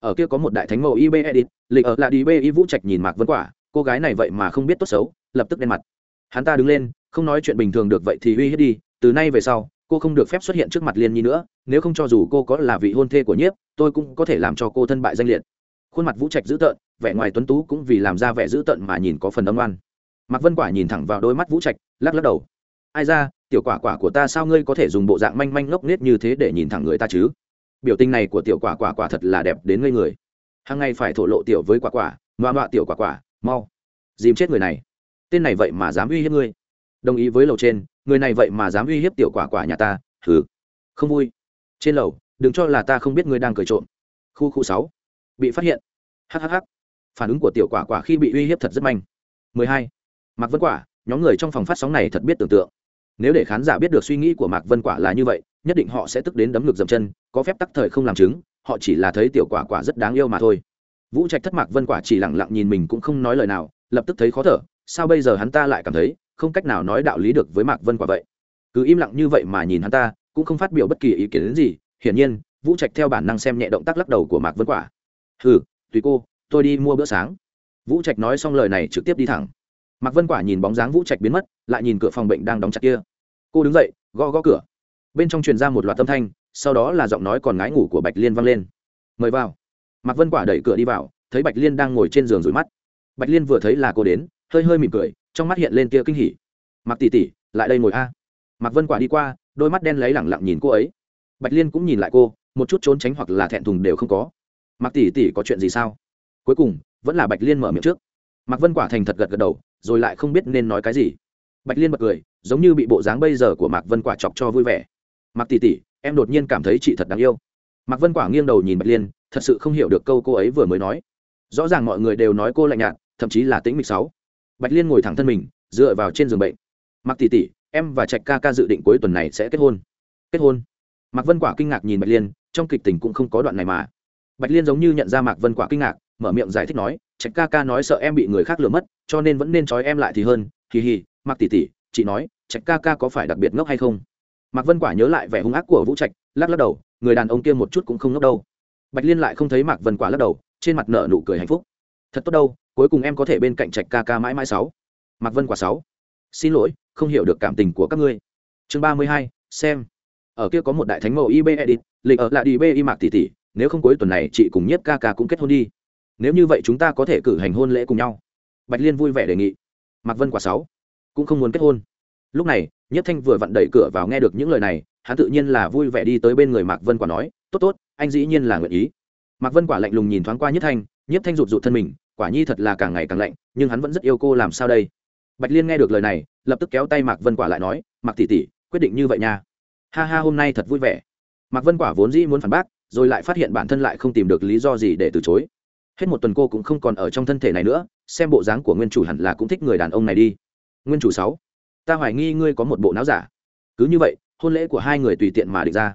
Ở kia có một đại thánh mẫu ib edit lịch ở là đi b vũ trạch nhìn mạc vân quả, cô gái này vậy mà không biết tốt xấu, lập tức đen mặt. Hắn ta đứng lên, không nói chuyện bình thường được vậy thì uy hiếp đi, từ nay về sau cô không được phép xuất hiện trước mặt liên nhi nữa, nếu không cho dù cô có là vị hôn thê của nhiếp, tôi cũng có thể làm cho cô thân bại danh liệt. Khuôn mặt vũ trạch dữ tợn, vẻ ngoài tuấn tú cũng vì làm ra vẻ dữ tợn mà nhìn có phần âm oan. Mạc vân quả nhìn thẳng vào đôi mắt vũ trạch, lắc lắc đầu. Ai ra, tiểu quả quả của ta sao ngươi có thể dùng bộ dạng manh manh ngốc nết như thế để nhìn thẳng người ta chứ? Biểu tình này của tiểu quả quả quả thật là đẹp đến ngây người. Hàng ngày phải thổ lộ tiểu với quả quả, ngoa ngoạ tiểu quả quả, mau, dìm chết người này. Tên này vậy mà dám uy hiếp ngươi. Đồng ý với lầu trên người này vậy mà dám uy hiếp tiểu quả quả nhà ta thử không vui. Trên lầu, đừng cho là ta không biết ngươi đang cười trộm. Khu khu sáu. Bị phát hiện. Hhh phản ứng của tiểu quả quả khi bị uy hiếp thật rất manh. 12. mạc vân quả, nhóm người trong phòng phát sóng này thật biết tưởng tượng. Nếu để khán giả biết được suy nghĩ của mạc vân quả là như vậy, nhất định họ sẽ tức đến đấm ngực dầm chân, có phép tắc thời không làm chứng, họ chỉ là thấy tiểu quả quả rất đáng yêu mà thôi. Vũ trạch thất mạc vân quả chỉ lẳng lặng nhìn mình cũng không nói lời nào, lập tức thấy khó thở, sao bây giờ hắn ta lại cảm thấy không cách nào nói đạo lý được với mạc vân quả vậy. Cứ im lặng như vậy mà nhìn hắn ta, cũng không phát biểu bất kỳ ý kiến đến gì, hiển nhiên, vũ trạch theo bản năng xem nhẹ động tác lắc đầu của mạc vân quả. Ừ tùy cô, tôi đi mua bữa sáng. Vũ trạch nói xong lời này trực tiếp đi thẳng. Mạc vân quả nhìn bóng dáng vũ trạch biến mất, lại nhìn cửa phòng bệnh đang đóng chặt kia. Cô đứng dậy, gõ gõ cửa. Bên trong truyền ra một loạt âm thanh, sau đó là giọng nói còn ngái ngủ của bạch liên vang lên. Mời vào. Mạc vân quả đẩy cửa đi vào, thấy bạch liên đang ngồi trên giường rủi mắt. Bạch liên vừa thấy là cô đến, hơi hơi mỉm cười trong mắt hiện lên tia kinh hỉ. Mặc tỷ tỷ, lại đây ngồi a. Mặc vân quả đi qua, đôi mắt đen lấy lẳng lặng nhìn cô ấy. Bạch liên cũng nhìn lại cô, một chút trốn tránh hoặc là thẹn thùng đều không có. Mặc tỷ tỷ có chuyện gì sao? Cuối cùng, vẫn là bạch liên mở miệng trước. Mặc vân quả thành thật gật gật đầu, rồi lại không biết nên nói cái gì. Bạch liên bật cười, giống như bị bộ dáng bây giờ của mạc vân quả chọc cho vui vẻ. Mạc tỷ tỷ, em đột nhiên cảm thấy chị thật đáng yêu. Mạc vân quả nghiêng đầu nhìn bạch liên, thật sự không hiểu được câu cô ấy vừa mới nói. Rõ ràng mọi người đều nói cô lạnh nhạt, thậm chí là tĩnh mịch sáu bạch liên ngồi thẳng thân mình, dựa vào trên giường bệnh. Mặc tỷ tỷ, em và trạch ca ca dự định cuối tuần này sẽ kết hôn. Kết hôn? Mạc vân quả kinh ngạc nhìn bạch liên, trong kịch tình cũng không có đoạn này mà. Bạch liên giống như nhận ra mạc vân quả kinh ngạc, mở miệng giải thích nói, trạch ca ca nói sợ em bị người khác lừa mất, cho nên vẫn nên trói em lại thì hơn, hì hì, mạc tỷ tỷ, chị nói, trạch ca ca có phải đặc biệt ngốc hay không? Mạc vân quả nhớ lại vẻ hung ác của vũ trạch, lắc lắc đầu, người đàn ông kia một chút cũng không ngốc đâu. Bạch liên lại không thấy mạc vân quả lắc đầu, trên mặt nợ nụ cười hạnh phúc thật tốt đâu, cuối cùng em có thể bên cạnh trạch ca ca mãi mãi sáu. Mạc vân quả sáu. Xin lỗi, không hiểu được cảm tình của các ngươi. Chương ba mươi hai, xem. Ở kia có một đại thánh mẫu ib edit lịch ở lại đi b y mạc tỷ tỷ, nếu không cuối tuần này chị cùng nhiếp ca ca cũng kết hôn đi. Nếu như vậy chúng ta có thể cử hành hôn lễ cùng nhau. Bạch liên vui vẻ đề nghị. Mạc vân quả sáu. Cũng không muốn kết hôn. Lúc này Nhất thanh vừa vặn đẩy cửa vào nghe được những lời này, hắn tự nhiên là vui vẻ đi tới bên người mạc vân quả nói, tốt tốt, anh dĩ nhiên là nguyện ý. Mạc vân quả lạnh lùng nhìn thoáng qua Nhất thanh Nhất thanh rụt rụt thân mình quả nhi thật là càng ngày càng lạnh, nhưng hắn vẫn rất yêu cô làm sao đây? Bạch liên nghe được lời này, lập tức kéo tay mạc vân quả lại nói, mạc tỷ tỷ, quyết định như vậy nha. Ha ha, hôm nay thật vui vẻ. Mạc vân quả vốn dĩ muốn phản bác, rồi lại phát hiện bản thân lại không tìm được lý do gì để từ chối. Hết một tuần cô cũng không còn ở trong thân thể này nữa, xem bộ dáng của nguyên chủ hẳn là cũng thích người đàn ông này đi. Nguyên chủ sáu, ta hoài nghi ngươi có một bộ não giả. Cứ như vậy, hôn lễ của hai người tùy tiện mà định ra.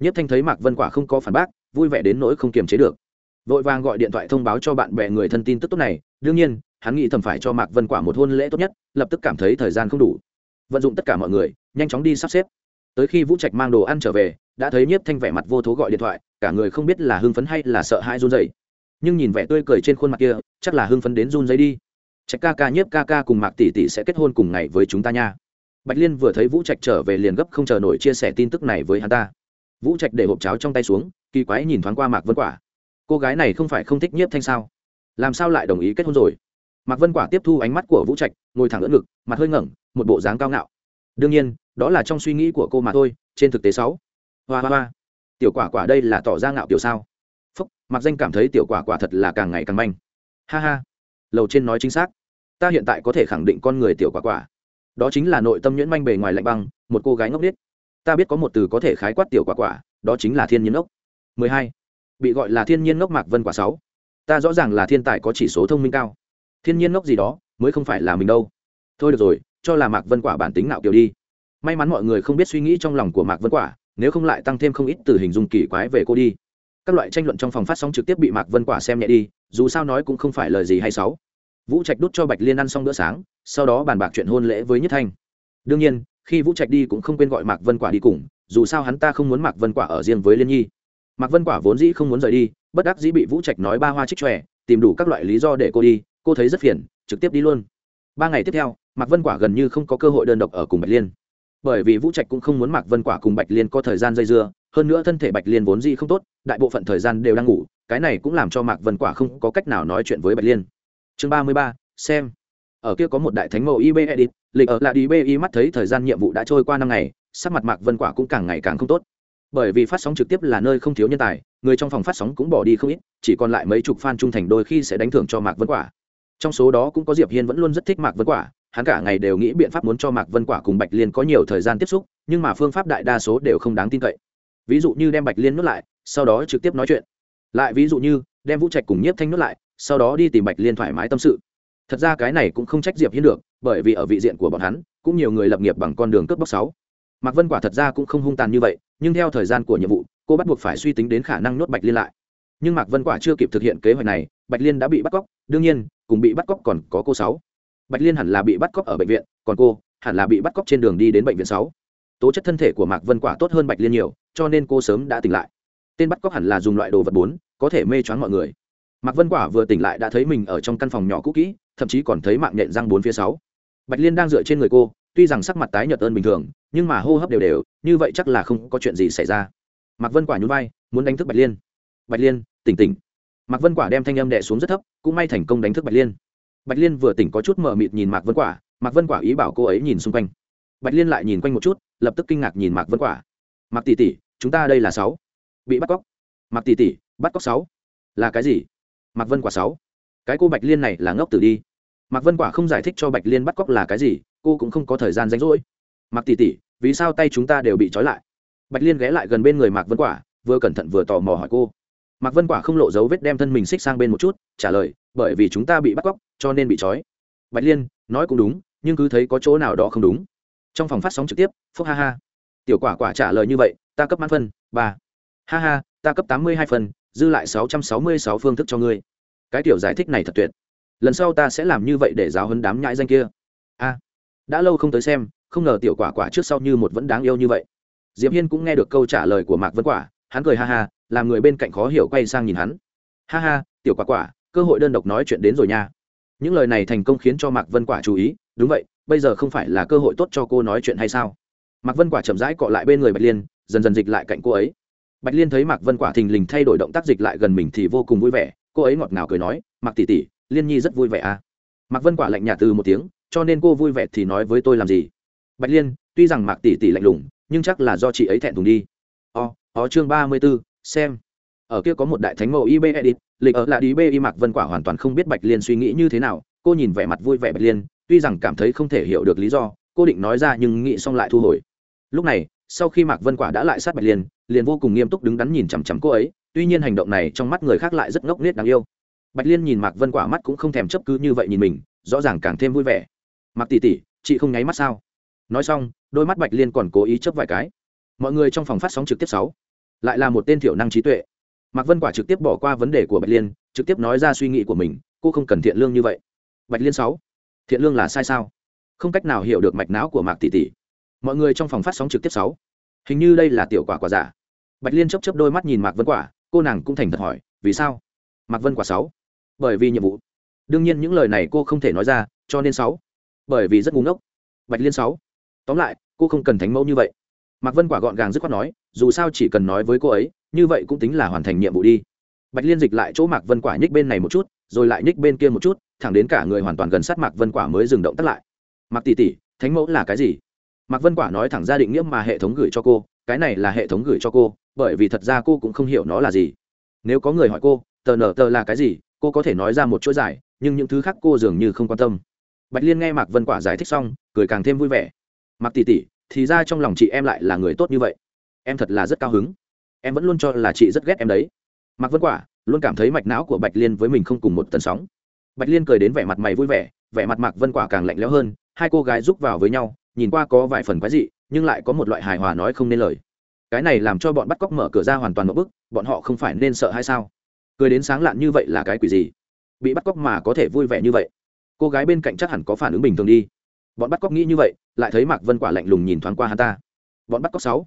Nhất thanh thấy mạc vân quả không có phản bác, vui vẻ đến nỗi không kiềm chế được vội vàng gọi điện thoại thông báo cho bạn bè người thân tin tức tốt này. Đương nhiên, hắn nghĩ thầm phải cho mạc vân quả một hôn lễ tốt nhất, lập tức cảm thấy thời gian không đủ. Vận dụng tất cả mọi người, nhanh chóng đi sắp xếp. Tới khi vũ trạch mang đồ ăn trở về, đã thấy nhiếp thanh vẻ mặt vô thố gọi điện thoại, cả người không biết là hưng phấn hay là sợ hãi run dày nhưng nhìn vẻ tươi cười trên khuôn mặt kia, chắc là hưng phấn đến run dày đi. Trạch ca ca, nhiếp ca ca cùng mạc tỷ tỷ sẽ kết hôn cùng ngày với chúng ta nha. Bạch liên vừa thấy vũ trạch trở về liền gấp không chờ nổi chia sẻ tin tức này với hắn ta. Vũ trạch để hộp cháo trong tay xuống, kỳ quái nhìn thoáng qua mạc vân quả cô gái này không phải không thích nhiếp thanh sao? Làm sao lại đồng ý kết hôn rồi? Mạc vân quả tiếp thu ánh mắt của vũ trạch, ngồi thẳng ưỡn ngực, mặt hơi ngẩng, một bộ dáng cao ngạo. Đương nhiên, đó là trong suy nghĩ của cô mà thôi, trên thực tế sáu. Hoa hoa hoa. Tiểu quả quả đây là tỏ ra ngạo kiểu sao? Phúc mặc danh cảm thấy tiểu quả quả thật là càng ngày càng manh. Ha ha. Lầu trên nói chính xác. Ta hiện tại có thể khẳng định con người tiểu quả quả. Đó chính là nội tâm nhuyễn manh bề ngoài lạnh băng, một cô gái ngốc nghếch. Ta biết có một từ có thể khái quát tiểu quả quả, đó chính là thiên nhiên ngốc 12 bị gọi là thiên nhiên ngốc mạc vân quả sáu. Ta rõ ràng là thiên tài có chỉ số thông minh cao. Thiên nhiên ngốc gì đó, mới không phải là mình đâu. Thôi được rồi, cho là mạc vân quả bản tính nạo kiểu đi. May mắn mọi người không biết suy nghĩ trong lòng của mạc vân quả, nếu không lại tăng thêm không ít từ hình dung kỳ quái về cô đi. Các loại tranh luận trong phòng phát sóng trực tiếp bị mạc vân quả xem nhẹ đi, dù sao nói cũng không phải lời gì hay xấu vũ trạch đút cho bạch liên ăn xong bữa sáng, sau đó bàn bạc chuyện hôn lễ với nhất thanh. Đương nhiên, khi vũ trạch đi cũng không quên gọi mạc vân quả đi cùng, dù sao hắn ta không muốn mạc vân quả ở riêng với liên nhi mạc vân quả vốn dĩ không muốn rời đi, bất đắc dĩ bị vũ trạch nói ba hoa trích tròe tìm đủ các loại lý do để cô đi, cô thấy rất phiền, trực tiếp đi luôn. Ba ngày tiếp theo, mạc vân quả gần như không có cơ hội đơn độc ở cùng bạch liên. Bởi vì vũ trạch cũng không muốn mạc vân quả cùng bạch liên có thời gian dây dưa, hơn nữa thân thể bạch liên vốn dĩ không tốt, đại bộ phận thời gian đều đang ngủ, cái này cũng làm cho mạc vân quả không có cách nào nói chuyện với bạch liên. Chương ba mươi ba, xem. Ở kia có một đại thánh mẫu ib edit lịch ở lại đi bi mắt thấy thời gian nhiệm vụ đã trôi qua năm ngày, sắc mặt mạc vân quả cũng càng ngày càng không tốt bởi vì phát sóng trực tiếp là nơi không thiếu nhân tài, người trong phòng phát sóng cũng bỏ đi không ít, chỉ còn lại mấy chục fan trung thành đôi khi sẽ đánh thưởng cho mạc vân quả. Trong số đó cũng có diệp hiên vẫn luôn rất thích mạc vân quả, hắn cả ngày đều nghĩ biện pháp muốn cho mạc vân quả cùng bạch liên có nhiều thời gian tiếp xúc, nhưng mà phương pháp đại đa số đều không đáng tin cậy. Ví dụ như đem bạch liên nuốt lại, sau đó trực tiếp nói chuyện. Lại ví dụ như, đem vũ trạch cùng nhiếp thanh nuốt lại, sau đó đi tìm bạch liên thoải mái tâm sự. Thật ra cái này cũng không trách diệp hiên được, bởi vì ở vị diện của bọn hắn, cũng nhiều người lập nghiệp bằng con đường cướp bóc sáu mạc vân quả thật ra cũng không hung tàn như vậy, nhưng theo thời gian của nhiệm vụ, cô bắt buộc phải suy tính đến khả năng nuốt bạch liên lại. Nhưng mạc vân quả chưa kịp thực hiện kế hoạch này, bạch liên đã bị bắt cóc, đương nhiên, cùng bị bắt cóc còn có cô sáu. Bạch liên hẳn là bị bắt cóc ở bệnh viện, còn cô hẳn là bị bắt cóc trên đường đi đến bệnh viện sáu. Tố chất thân thể của mạc vân quả tốt hơn bạch liên nhiều, cho nên cô sớm đã tỉnh lại. Tên bắt cóc hẳn là dùng loại đồ vật bốn, có thể mê choáng mọi người. Mạc vân quả vừa tỉnh lại đã thấy mình ở trong căn phòng nhỏ cũ kỹ, thậm chí còn thấy mạng nhện răng bốn phía sáu. Bạch liên đang dựa trên người cô tuy rằng sắc mặt tái nhợt ơn bình thường, nhưng mà hô hấp đều đều, như vậy chắc là không có chuyện gì xảy ra. Mạc vân quả nhún vai, muốn đánh thức bạch liên. Bạch liên, tỉnh tỉnh. Mạc vân quả đem thanh âm đè xuống rất thấp, cũng may thành công đánh thức bạch liên. Bạch liên vừa tỉnh có chút mờ mịt nhìn mạc vân quả, mạc vân quả ý bảo cô ấy nhìn xung quanh. Bạch liên lại nhìn quanh một chút, lập tức kinh ngạc nhìn mạc vân quả. Mạc tỷ tỷ, chúng ta đây là sáu. Bị bắt cóc. Mạc tỷ tỷ, bắt cóc sáu. Là cái gì? Mạc vân quả sáu. Cái cô bạch liên này là ngốc tử đi. Mạc vân quả không giải thích cho bạch liên bắt cóc là cái gì cô cũng không có thời gian rảnh rỗi. Mạc tỷ tỷ, vì sao tay chúng ta đều bị trói lại? Bạch liên ghé lại gần bên người mạc vân quả, vừa cẩn thận vừa tò mò hỏi cô. Mạc vân quả không lộ dấu vết đem thân mình xích sang bên một chút, trả lời, bởi vì chúng ta bị bắt cóc, cho nên bị trói. Bạch liên, nói cũng đúng, nhưng cứ thấy có chỗ nào đó không đúng. Trong phòng phát sóng trực tiếp, phúc ha ha. Tiểu quả quả trả lời như vậy, ta cấp mãn phân, ba. Ha ha, ta cấp tám mươi hai phân, dư lại sáu trăm sáu mươi sáu phương thức cho ngươi. Cái tiểu giải thích này thật tuyệt. Lần sau ta sẽ làm như vậy để giáo hấn đám nhãi danh kia. A đã lâu không tới xem, không ngờ tiểu quả quả trước sau như một vẫn đáng yêu như vậy. Diệp hiên cũng nghe được câu trả lời của mạc vân quả, hắn cười ha ha, làm người bên cạnh khó hiểu quay sang nhìn hắn. Ha ha, tiểu quả quả, cơ hội đơn độc nói chuyện đến rồi nha. Những lời này thành công khiến cho mạc vân quả chú ý, đúng vậy, bây giờ không phải là cơ hội tốt cho cô nói chuyện hay sao? Mạc vân quả chậm rãi cọ lại bên người bạch liên, dần dần dịch lại cạnh cô ấy. Bạch liên thấy mạc vân quả thình lình thay đổi động tác dịch lại gần mình thì vô cùng vui vẻ, cô ấy ngọt ngào cười nói, mạc tỷ tỷ, liên nhi rất vui vẻ à? Mạc vân quả lạnh nhạt từ một tiếng cho nên cô vui vẻ thì nói với tôi làm gì? Bạch liên, tuy rằng mạc tỷ tỷ lạnh lùng, nhưng chắc là do chị ấy thẹn thùng đi. O ó chương ba mươi b ố xem. Ở kia có một đại thánh mẫu ib edit lịch ở lại đi b y mạc vân quả hoàn toàn không biết bạch liên suy nghĩ như thế nào. Cô nhìn vẻ mặt vui vẻ bạch liên, tuy rằng cảm thấy không thể hiểu được lý do, cô định nói ra nhưng nghĩ xong lại thu hồi. Lúc này, sau khi mạc vân quả đã lại sát bạch liên, liền vô cùng nghiêm túc đứng đắn nhìn chằm chằm cô ấy, tuy nhiên hành động này trong mắt người khác lại rất ngốc nghếch đáng yêu. Bạch liên nhìn mạc vân quả mắt cũng không thèm chấp cứ như vậy nhìn mình, rõ ràng càng thêm vui vẻ mạc tỷ tỷ, chị không nháy mắt sao? Nói xong, đôi mắt bạch liên còn cố ý chấp vài cái. Mọi người trong phòng phát sóng trực tiếp sáu. Lại là một tên thiểu năng trí tuệ. Mạc vân quả trực tiếp bỏ qua vấn đề của bạch liên, trực tiếp nói ra suy nghĩ của mình, cô không cần thiện lương như vậy. Bạch liên sáu. Thiện lương là sai sao? Không cách nào hiểu được mạch não của mạc tỷ tỷ. Mọi người trong phòng phát sóng trực tiếp sáu. Hình như đây là tiểu quả quả giả. Bạch liên chấp chấp đôi mắt nhìn mạc vân quả, cô nàng cũng thành thật hỏi, vì sao? Mạc vân quả sáu. Bởi vì nhiệm vụ. Đương nhiên những lời này cô không thể nói ra, cho nên sáu bởi vì rất ngu ngốc. Bạch liên sáu. Tóm lại, cô không cần thánh mẫu như vậy. Mạc vân quả gọn gàng dứt khoát nói, dù sao chỉ cần nói với cô ấy, như vậy cũng tính là hoàn thành nhiệm vụ đi. Bạch liên dịch lại chỗ mạc vân quả nhích bên này một chút, rồi lại nhích bên kia một chút, thẳng đến cả người hoàn toàn gần sát mạc vân quả mới dừng động tắt lại. Mạc tỷ tỷ, thánh mẫu là cái gì? Mạc vân quả nói thẳng ra định nghĩa mà hệ thống gửi cho cô, cái này là hệ thống gửi cho cô, bởi vì thật ra cô cũng không hiểu nó là gì. Nếu có người hỏi cô, tờ nở tờ là cái gì, cô có thể nói ra một chuỗi giải nhưng những thứ khác cô dường như không quan tâm bạch liên nghe mạc vân quả giải thích xong, cười càng thêm vui vẻ. Mạc tỷ tỷ, thì ra trong lòng chị em lại là người tốt như vậy. Em thật là rất cao hứng. Em vẫn luôn cho là chị rất ghét em đấy. Mạc vân quả luôn cảm thấy mạch não của bạch liên với mình không cùng một tần sóng. Bạch liên cười đến vẻ mặt mày vui vẻ vẻ mặt mạc vân quả càng lạnh lẽo hơn, hai cô gái rúc vào với nhau, nhìn qua có vài phần quái dị, nhưng lại có một loại hài hòa nói không nên lời. Cái này làm cho bọn bắt cóc mở cửa ra hoàn toàn một bức bọn họ không phải nên sợ hay sao? Cười đến sáng lạn như vậy là cái quỷ gì? Bị bắt cóc mà có thể vui vẻ như vậy cô gái bên cạnh chắc hẳn có phản ứng bình thường đi. Bọn bắt cóc nghĩ như vậy, lại thấy mạc vân quả lạnh lùng nhìn thoáng qua hắn ta. Bọn bắt cóc sáu.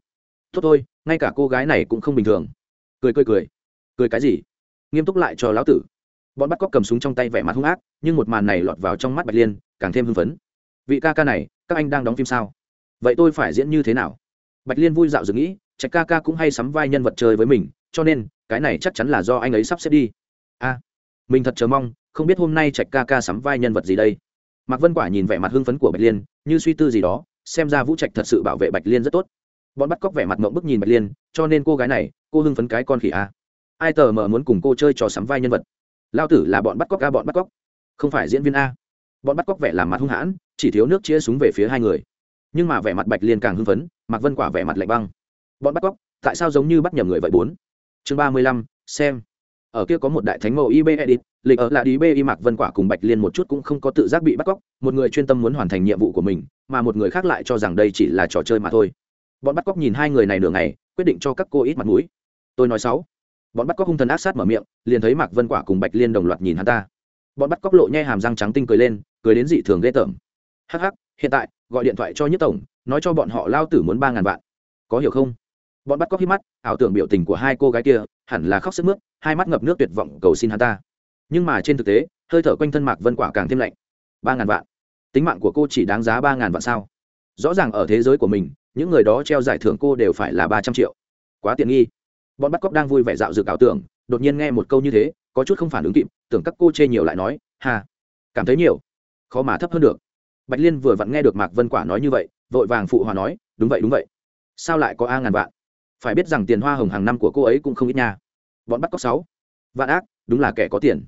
Tốt thôi, ngay cả cô gái này cũng không bình thường. Cười cười cười. Cười cái gì? Nghiêm túc lại cho lão tử. Bọn bắt cóc cầm súng trong tay vẻ mặt hung ác, nhưng một màn này lọt vào trong mắt bạch liên, càng thêm hưng phấn. Vị ca ca này, các anh đang đóng phim sao? Vậy tôi phải diễn như thế nào? Bạch liên vui dạo dừng nghĩ, trạch ca ca cũng hay sắm vai nhân vật chơi với mình, cho nên, cái này chắc chắn là do anh ấy sắp xếp đi. A mình thật chờ mong, không biết hôm nay trạch ca ca sắm vai nhân vật gì đây. Mạc vân quả nhìn vẻ mặt hưng phấn của bạch liên, như suy tư gì đó, xem ra vũ trạch thật sự bảo vệ bạch liên rất tốt. Bọn bắt cóc vẻ mặt mộng bức nhìn bạch liên, cho nên cô gái này, cô hưng phấn cái con khỉ a. Ai tờ mờ muốn cùng cô chơi trò sắm vai nhân vật? Lao tử là bọn bắt cóc a, bọn bắt cóc. Không phải diễn viên a. Bọn bắt cóc vẻ làm mặt hung hãn, chỉ thiếu nước chia súng về phía hai người. Nhưng mà vẻ mặt bạch liên càng hưng phấn, mạc vân quả vẻ mặt lạnh băng. Bọn bắt cóc, tại sao giống như bắt nhầm người vậy bốn? Chương ba mươi lăm, xem ở kia có một đại thánh mẫu ib edit lịch ở là đi b y mạc vân quả cùng bạch liên một chút cũng không có tự giác bị bắt cóc, một người chuyên tâm muốn hoàn thành nhiệm vụ của mình, mà một người khác lại cho rằng đây chỉ là trò chơi mà thôi. Bọn bắt cóc nhìn hai người này nửa ngày, quyết định cho các cô ít mặt mũi. Tôi nói sáu. Bọn bắt cóc hung thần ác sát mở miệng, liền thấy mạc vân quả cùng bạch liên đồng loạt nhìn hắn ta. Bọn bắt cóc lộ nhe hàm răng trắng tinh cười lên, cười đến dị thường ghê tởm. Hh hiện tại, gọi điện thoại cho nhất tổng, nói cho bọn họ lao tử muốn ba ngàn vạn. Có hiểu không? Bọn bắt cóc hít mắt, ảo tưởng biểu tình của hai cô gái kia hẳn là khóc sức mướt, hai mắt ngập nước tuyệt vọng cầu xin hắn ta. Nhưng mà trên thực tế, hơi thở quanh thân mạc vân quả càng thêm lạnh. Ba ngàn vạn. Tính mạng của cô chỉ đáng giá ba ngàn vạn sao? Rõ ràng ở thế giới của mình, những người đó treo giải thưởng cô đều phải là ba trăm triệu. Quá tiện nghi. Bọn bắt cóc đang vui vẻ dạo dự ảo tưởng, đột nhiên nghe một câu như thế, có chút không phản ứng kịp, tưởng các cô chê nhiều lại nói hà cảm thấy nhiều. Khó mà thấp hơn được. Bạch liên vừa vặn nghe được mạc vân quả nói như vậy, vội vàng phụ hòa nói, đúng vậy đúng vậy. Sao lại có a ngàn vạn? Phải biết rằng tiền hoa hồng hàng năm của cô ấy cũng không ít nha bọn bắt cóc sáu. Vạn ác, đúng là kẻ có tiền.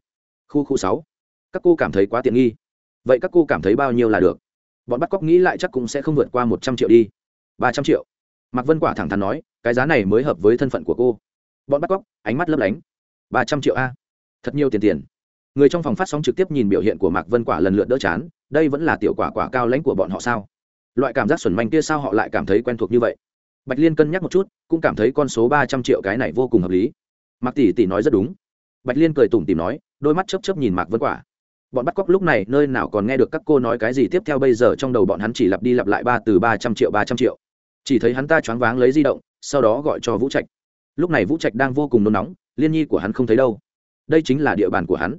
Khu khu sáu. Các cô cảm thấy quá tiện nghi. Vậy các cô cảm thấy bao nhiêu là được? Bọn bắt cóc nghĩ lại chắc cũng sẽ không vượt qua một trăm triệu đi. Ba trăm triệu. Mạc vân quả thẳng thắn nói, cái giá này mới hợp với thân phận của cô. Bọn bắt cóc, ánh mắt lấp lánh. Ba trăm triệu a? Thật nhiều tiền tiền. Người trong phòng phát sóng trực tiếp nhìn biểu hiện của mạc vân quả lần lượt đỡ chán, đây vẫn là tiểu quả quả cao lãnh của bọn họ sao? Loại cảm giác xuẩn manh kia sao họ lại cảm thấy quen thuộc như vậy? Bạch liên cân nhắc một chút, cũng cảm thấy con số ba trăm triệu cái này vô cùng hợp lý mạc tỷ tỷ nói rất đúng. Bạch liên cười tủm tìm nói, đôi mắt chấp chấp nhìn mạc vân quả. Bọn bắt cóc lúc này nơi nào còn nghe được các cô nói cái gì tiếp theo bây giờ trong đầu bọn hắn chỉ lặp đi lặp lại ba từ ba trăm triệu ba trăm triệu. Chỉ thấy hắn ta choáng váng lấy di động, sau đó gọi cho vũ trạch. Lúc này vũ trạch đang vô cùng nôn nóng, liên nhi của hắn không thấy đâu. Đây chính là địa bàn của hắn.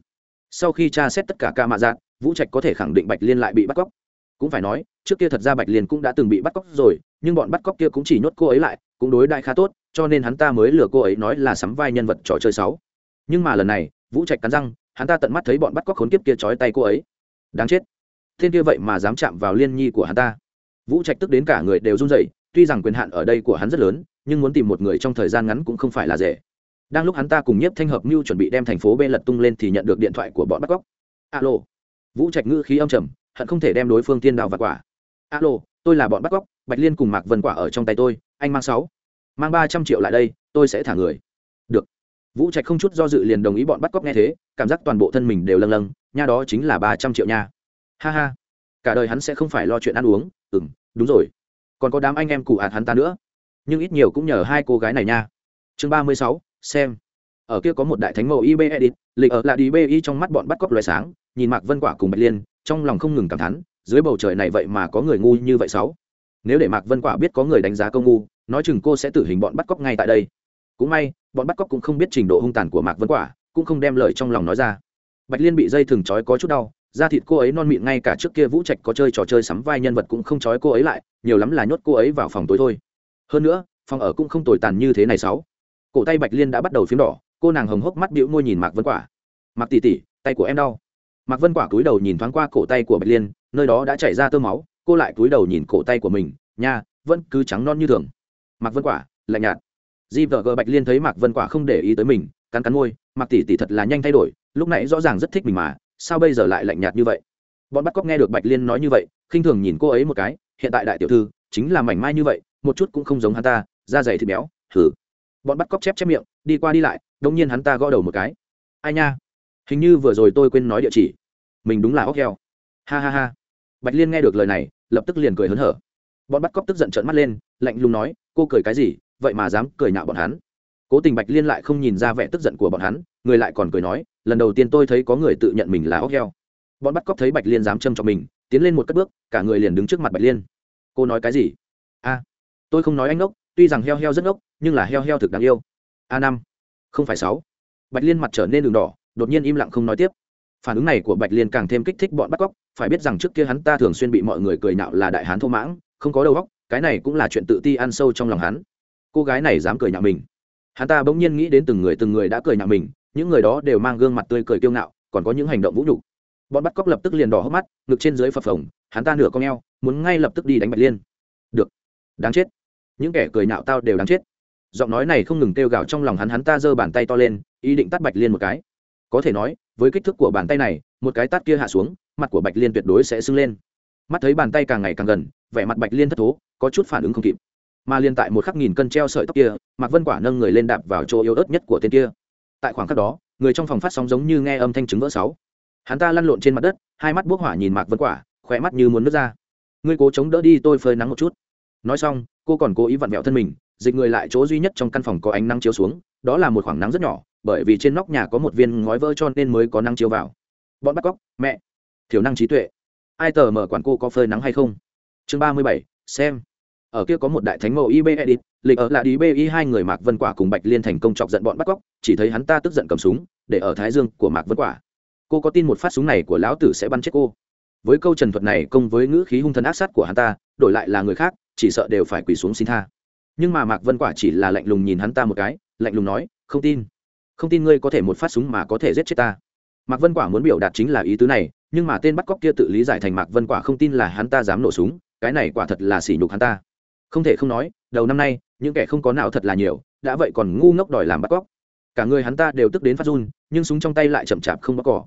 Sau khi tra xét tất cả ca mạ dạng vũ trạch có thể khẳng định bạch liên lại bị bắt cóc cũng phải nói, trước kia thật ra bạch liên cũng đã từng bị bắt cóc rồi, nhưng bọn bắt cóc kia cũng chỉ nhốt cô ấy lại, cũng đối đại khá tốt, cho nên hắn ta mới lừa cô ấy nói là sắm vai nhân vật trò chơi sáu nhưng mà lần này, vũ trạch cắn răng, hắn ta tận mắt thấy bọn bắt cóc khốn kiếp kia trói tay cô ấy. Đáng chết. Thiên kia vậy mà dám chạm vào liên nhi của hắn ta. Vũ trạch tức đến cả người đều run rẩy, tuy rằng quyền hạn ở đây của hắn rất lớn, nhưng muốn tìm một người trong thời gian ngắn cũng không phải là dễ. Đang lúc hắn ta cùng nhiếp thanh hợp mưu chuẩn bị đem thành phố b lật tung lên thì nhận được điện thoại của bọn bắt cóc. Alo. Vũ trạch ngữ khí âm trầm hận không thể đem đối phương tiên đào và quả. Alo, tôi là bọn bắt cóc, bạch liên cùng mạc vân quả ở trong tay tôi, anh mang sáu. Mang ba trăm triệu lại đây, tôi sẽ thả người. Được. Vũ trạch không chút do dự liền đồng ý bọn bắt cóc nghe thế, cảm giác toàn bộ thân mình đều lâng lâng, nha đó chính là ba trăm triệu nha. Ha ha. Cả đời hắn sẽ không phải lo chuyện ăn uống ừ m đúng rồi. Còn có đám anh em cụ ạt hắn ta nữa. Nhưng ít nhiều cũng nhờ hai cô gái này nha. Chương ba mươi sáu, xem. Ở kia có một đại thánh mẫu ib edit lịch ở là đi bi trong mắt bọn bắt cóc loài sáng, nhìn mạc vân quả cùng bạch liên trong lòng không ngừng cảm thán, dưới bầu trời này vậy mà có người ngu như vậy sáu. Nếu để mạc vân quả biết có người đánh giá công ngu, nói chừng cô sẽ tử hình bọn bắt cóc ngay tại đây. Cũng may, bọn bắt cóc cũng không biết trình độ hung tàn của mạc vân quả, cũng không đem lời trong lòng nói ra. Bạch liên bị dây thừng trói có chút đau, da thịt cô ấy non mịn ngay cả trước kia vũ trạch có chơi trò chơi sắm vai nhân vật cũng không trói cô ấy lại, nhiều lắm là nhốt cô ấy vào phòng tối thôi. Hơn nữa, phòng ở cũng không tồi tàn như thế này sáu. Cổ tay bạch liên đã bắt đầu phím đỏ, cô nàng hồng hốc mắt bĩu môi nhìn mạc vân quả. Mặc tỉ tỉ tay của em đau mạc vân quả cúi đầu nhìn thoáng qua cổ tay của bạch liên, nơi đó đã chảy ra tơ máu, cô lại cúi đầu nhìn cổ tay của mình, nha, vẫn cứ trắng non như thường. Mạc vân quả, lạnh nhạt. Di vợ gờ bạch liên thấy mạc vân quả không để ý tới mình, cắn cắn môi, mạc tỷ tỷ thật là nhanh thay đổi, lúc nãy rõ ràng rất thích mình mà, sao bây giờ lại lạnh nhạt như vậy? Bọn bắt cóc nghe được bạch liên nói như vậy, khinh thường nhìn cô ấy một cái, hiện tại đại tiểu thư, chính là mảnh mai như vậy, một chút cũng không giống hắn ta, da dày thịt béo thử bọn bắt cóc chép chép miệng, đi qua đi lại đông nhiên hắn ta gõ đầu một cái. Ai nha hình như vừa rồi tôi quên nói địa chỉ. Mình đúng là óc heo. Ha ha ha. Bạch liên nghe được lời này, lập tức liền cười hớn hở. Bọn bắt cóc tức giận trợn mắt lên, lạnh lùng nói, cô cười cái gì? Vậy mà dám cười nhạo bọn hắn. Cố tình bạch liên lại không nhìn ra vẻ tức giận của bọn hắn, người lại còn cười nói, lần đầu tiên tôi thấy có người tự nhận mình là óc heo. Bọn bắt cóc thấy bạch liên dám châm cho mình, tiến lên một cất bước, cả người liền đứng trước mặt bạch liên. Cô nói cái gì? A, tôi không nói anh ngốc tuy rằng heo heo rất ngốc, nhưng là heo heo thực đáng yêu. A năm, không phải sáu. Bạch liên mặt trở nên đường đỏ đột nhiên im lặng không nói tiếp. Phản ứng này của bạch liên càng thêm kích thích bọn bắt cóc, phải biết rằng trước kia hắn ta thường xuyên bị mọi người cười nhạo là đại hán thô mãng, không có đầu óc, cái này cũng là chuyện tự ti ăn sâu trong lòng hắn. Cô gái này dám cười nhạo mình. Hắn ta bỗng nhiên nghĩ đến từng người từng người đã cười nhạo mình, những người đó đều mang gương mặt tươi cười kiêu ngạo, còn có những hành động vũ nhục. Bọn bắt cóc lập tức liền đỏ hốc mắt, ngực trên dưới phập phồng, hắn ta nửa con eo, muốn ngay lập tức đi đánh bạch liên. Được. Đáng chết. Những kẻ cười nhạo tao đều đáng chết. Giọng nói này không ngừng kêu gào trong lòng hắn hắn ta giơ bàn tay to lên, ý định tắt bạch liên một cái có thể nói, với kích thước của bàn tay này, một cái tát kia hạ xuống, mặt của bạch liên tuyệt đối sẽ sưng lên. Mắt thấy bàn tay càng ngày càng gần, vẻ mặt bạch liên thất thố, có chút phản ứng không kịp. Mà liên tại một khắc nghìn cân treo sợi tóc kia, mạc vân quả nâng người lên đạp vào chỗ yếu ớt nhất của tên kia. Tại khoảng khắc đó, người trong phòng phát sóng giống như nghe âm thanh chứng vỡ sáu. Hắn ta lăn lộn trên mặt đất, hai mắt bốc hỏa nhìn mạc vân quả khỏe mắt như muốn nước ra. Ngươi cố chống đỡ đi, tôi phơi nắng một chút. Nói xong, cô còn cố ý vặn vẹo thân mình, dịch người lại chỗ duy nhất trong căn phòng có ánh nắng chiếu xuống, đó là một khoảng nắng rất nhỏ bởi vì trên nóc nhà có một viên ngói vỡ cho nên mới có nắng chiếu vào. Bọn bắt cóc, mẹ. Thiểu năng trí tuệ. Ai tờ mở quản cô có phơi nắng hay không? Chương ba mươi bảy, xem. Ở kia có một đại thánh mẫu ib edit, lịch ở là đi bi hai người mạc vân quả cùng bạch liên thành công chọc giận bọn bắt cóc, chỉ thấy hắn ta tức giận cầm súng, để ở thái dương của mạc vân quả. Cô có tin một phát súng này của lão tử sẽ bắn chết cô? Với câu trần thuật này công với ngữ khí hung thần ác sát của hắn ta, đổi lại là người khác, chỉ sợ đều phải quỳ xuống xin tha. Nhưng mà mạc vân quả chỉ là lạnh lùng nhìn hắn ta một cái, lạnh lùng nói, không tin không tin ngươi có thể một phát súng mà có thể giết chết ta. Mạc vân quả muốn biểu đạt chính là ý tứ này, nhưng mà tên bắt cóc kia tự lý giải thành mạc vân quả không tin là hắn ta dám nổ súng, cái này quả thật là sỉ nhục hắn ta. Không thể không nói, đầu năm nay, những kẻ không có nào thật là nhiều, đã vậy còn ngu ngốc đòi làm bắt cóc. Cả người hắn ta đều tức đến phát run, nhưng súng trong tay lại chậm chạp không bắt cỏ.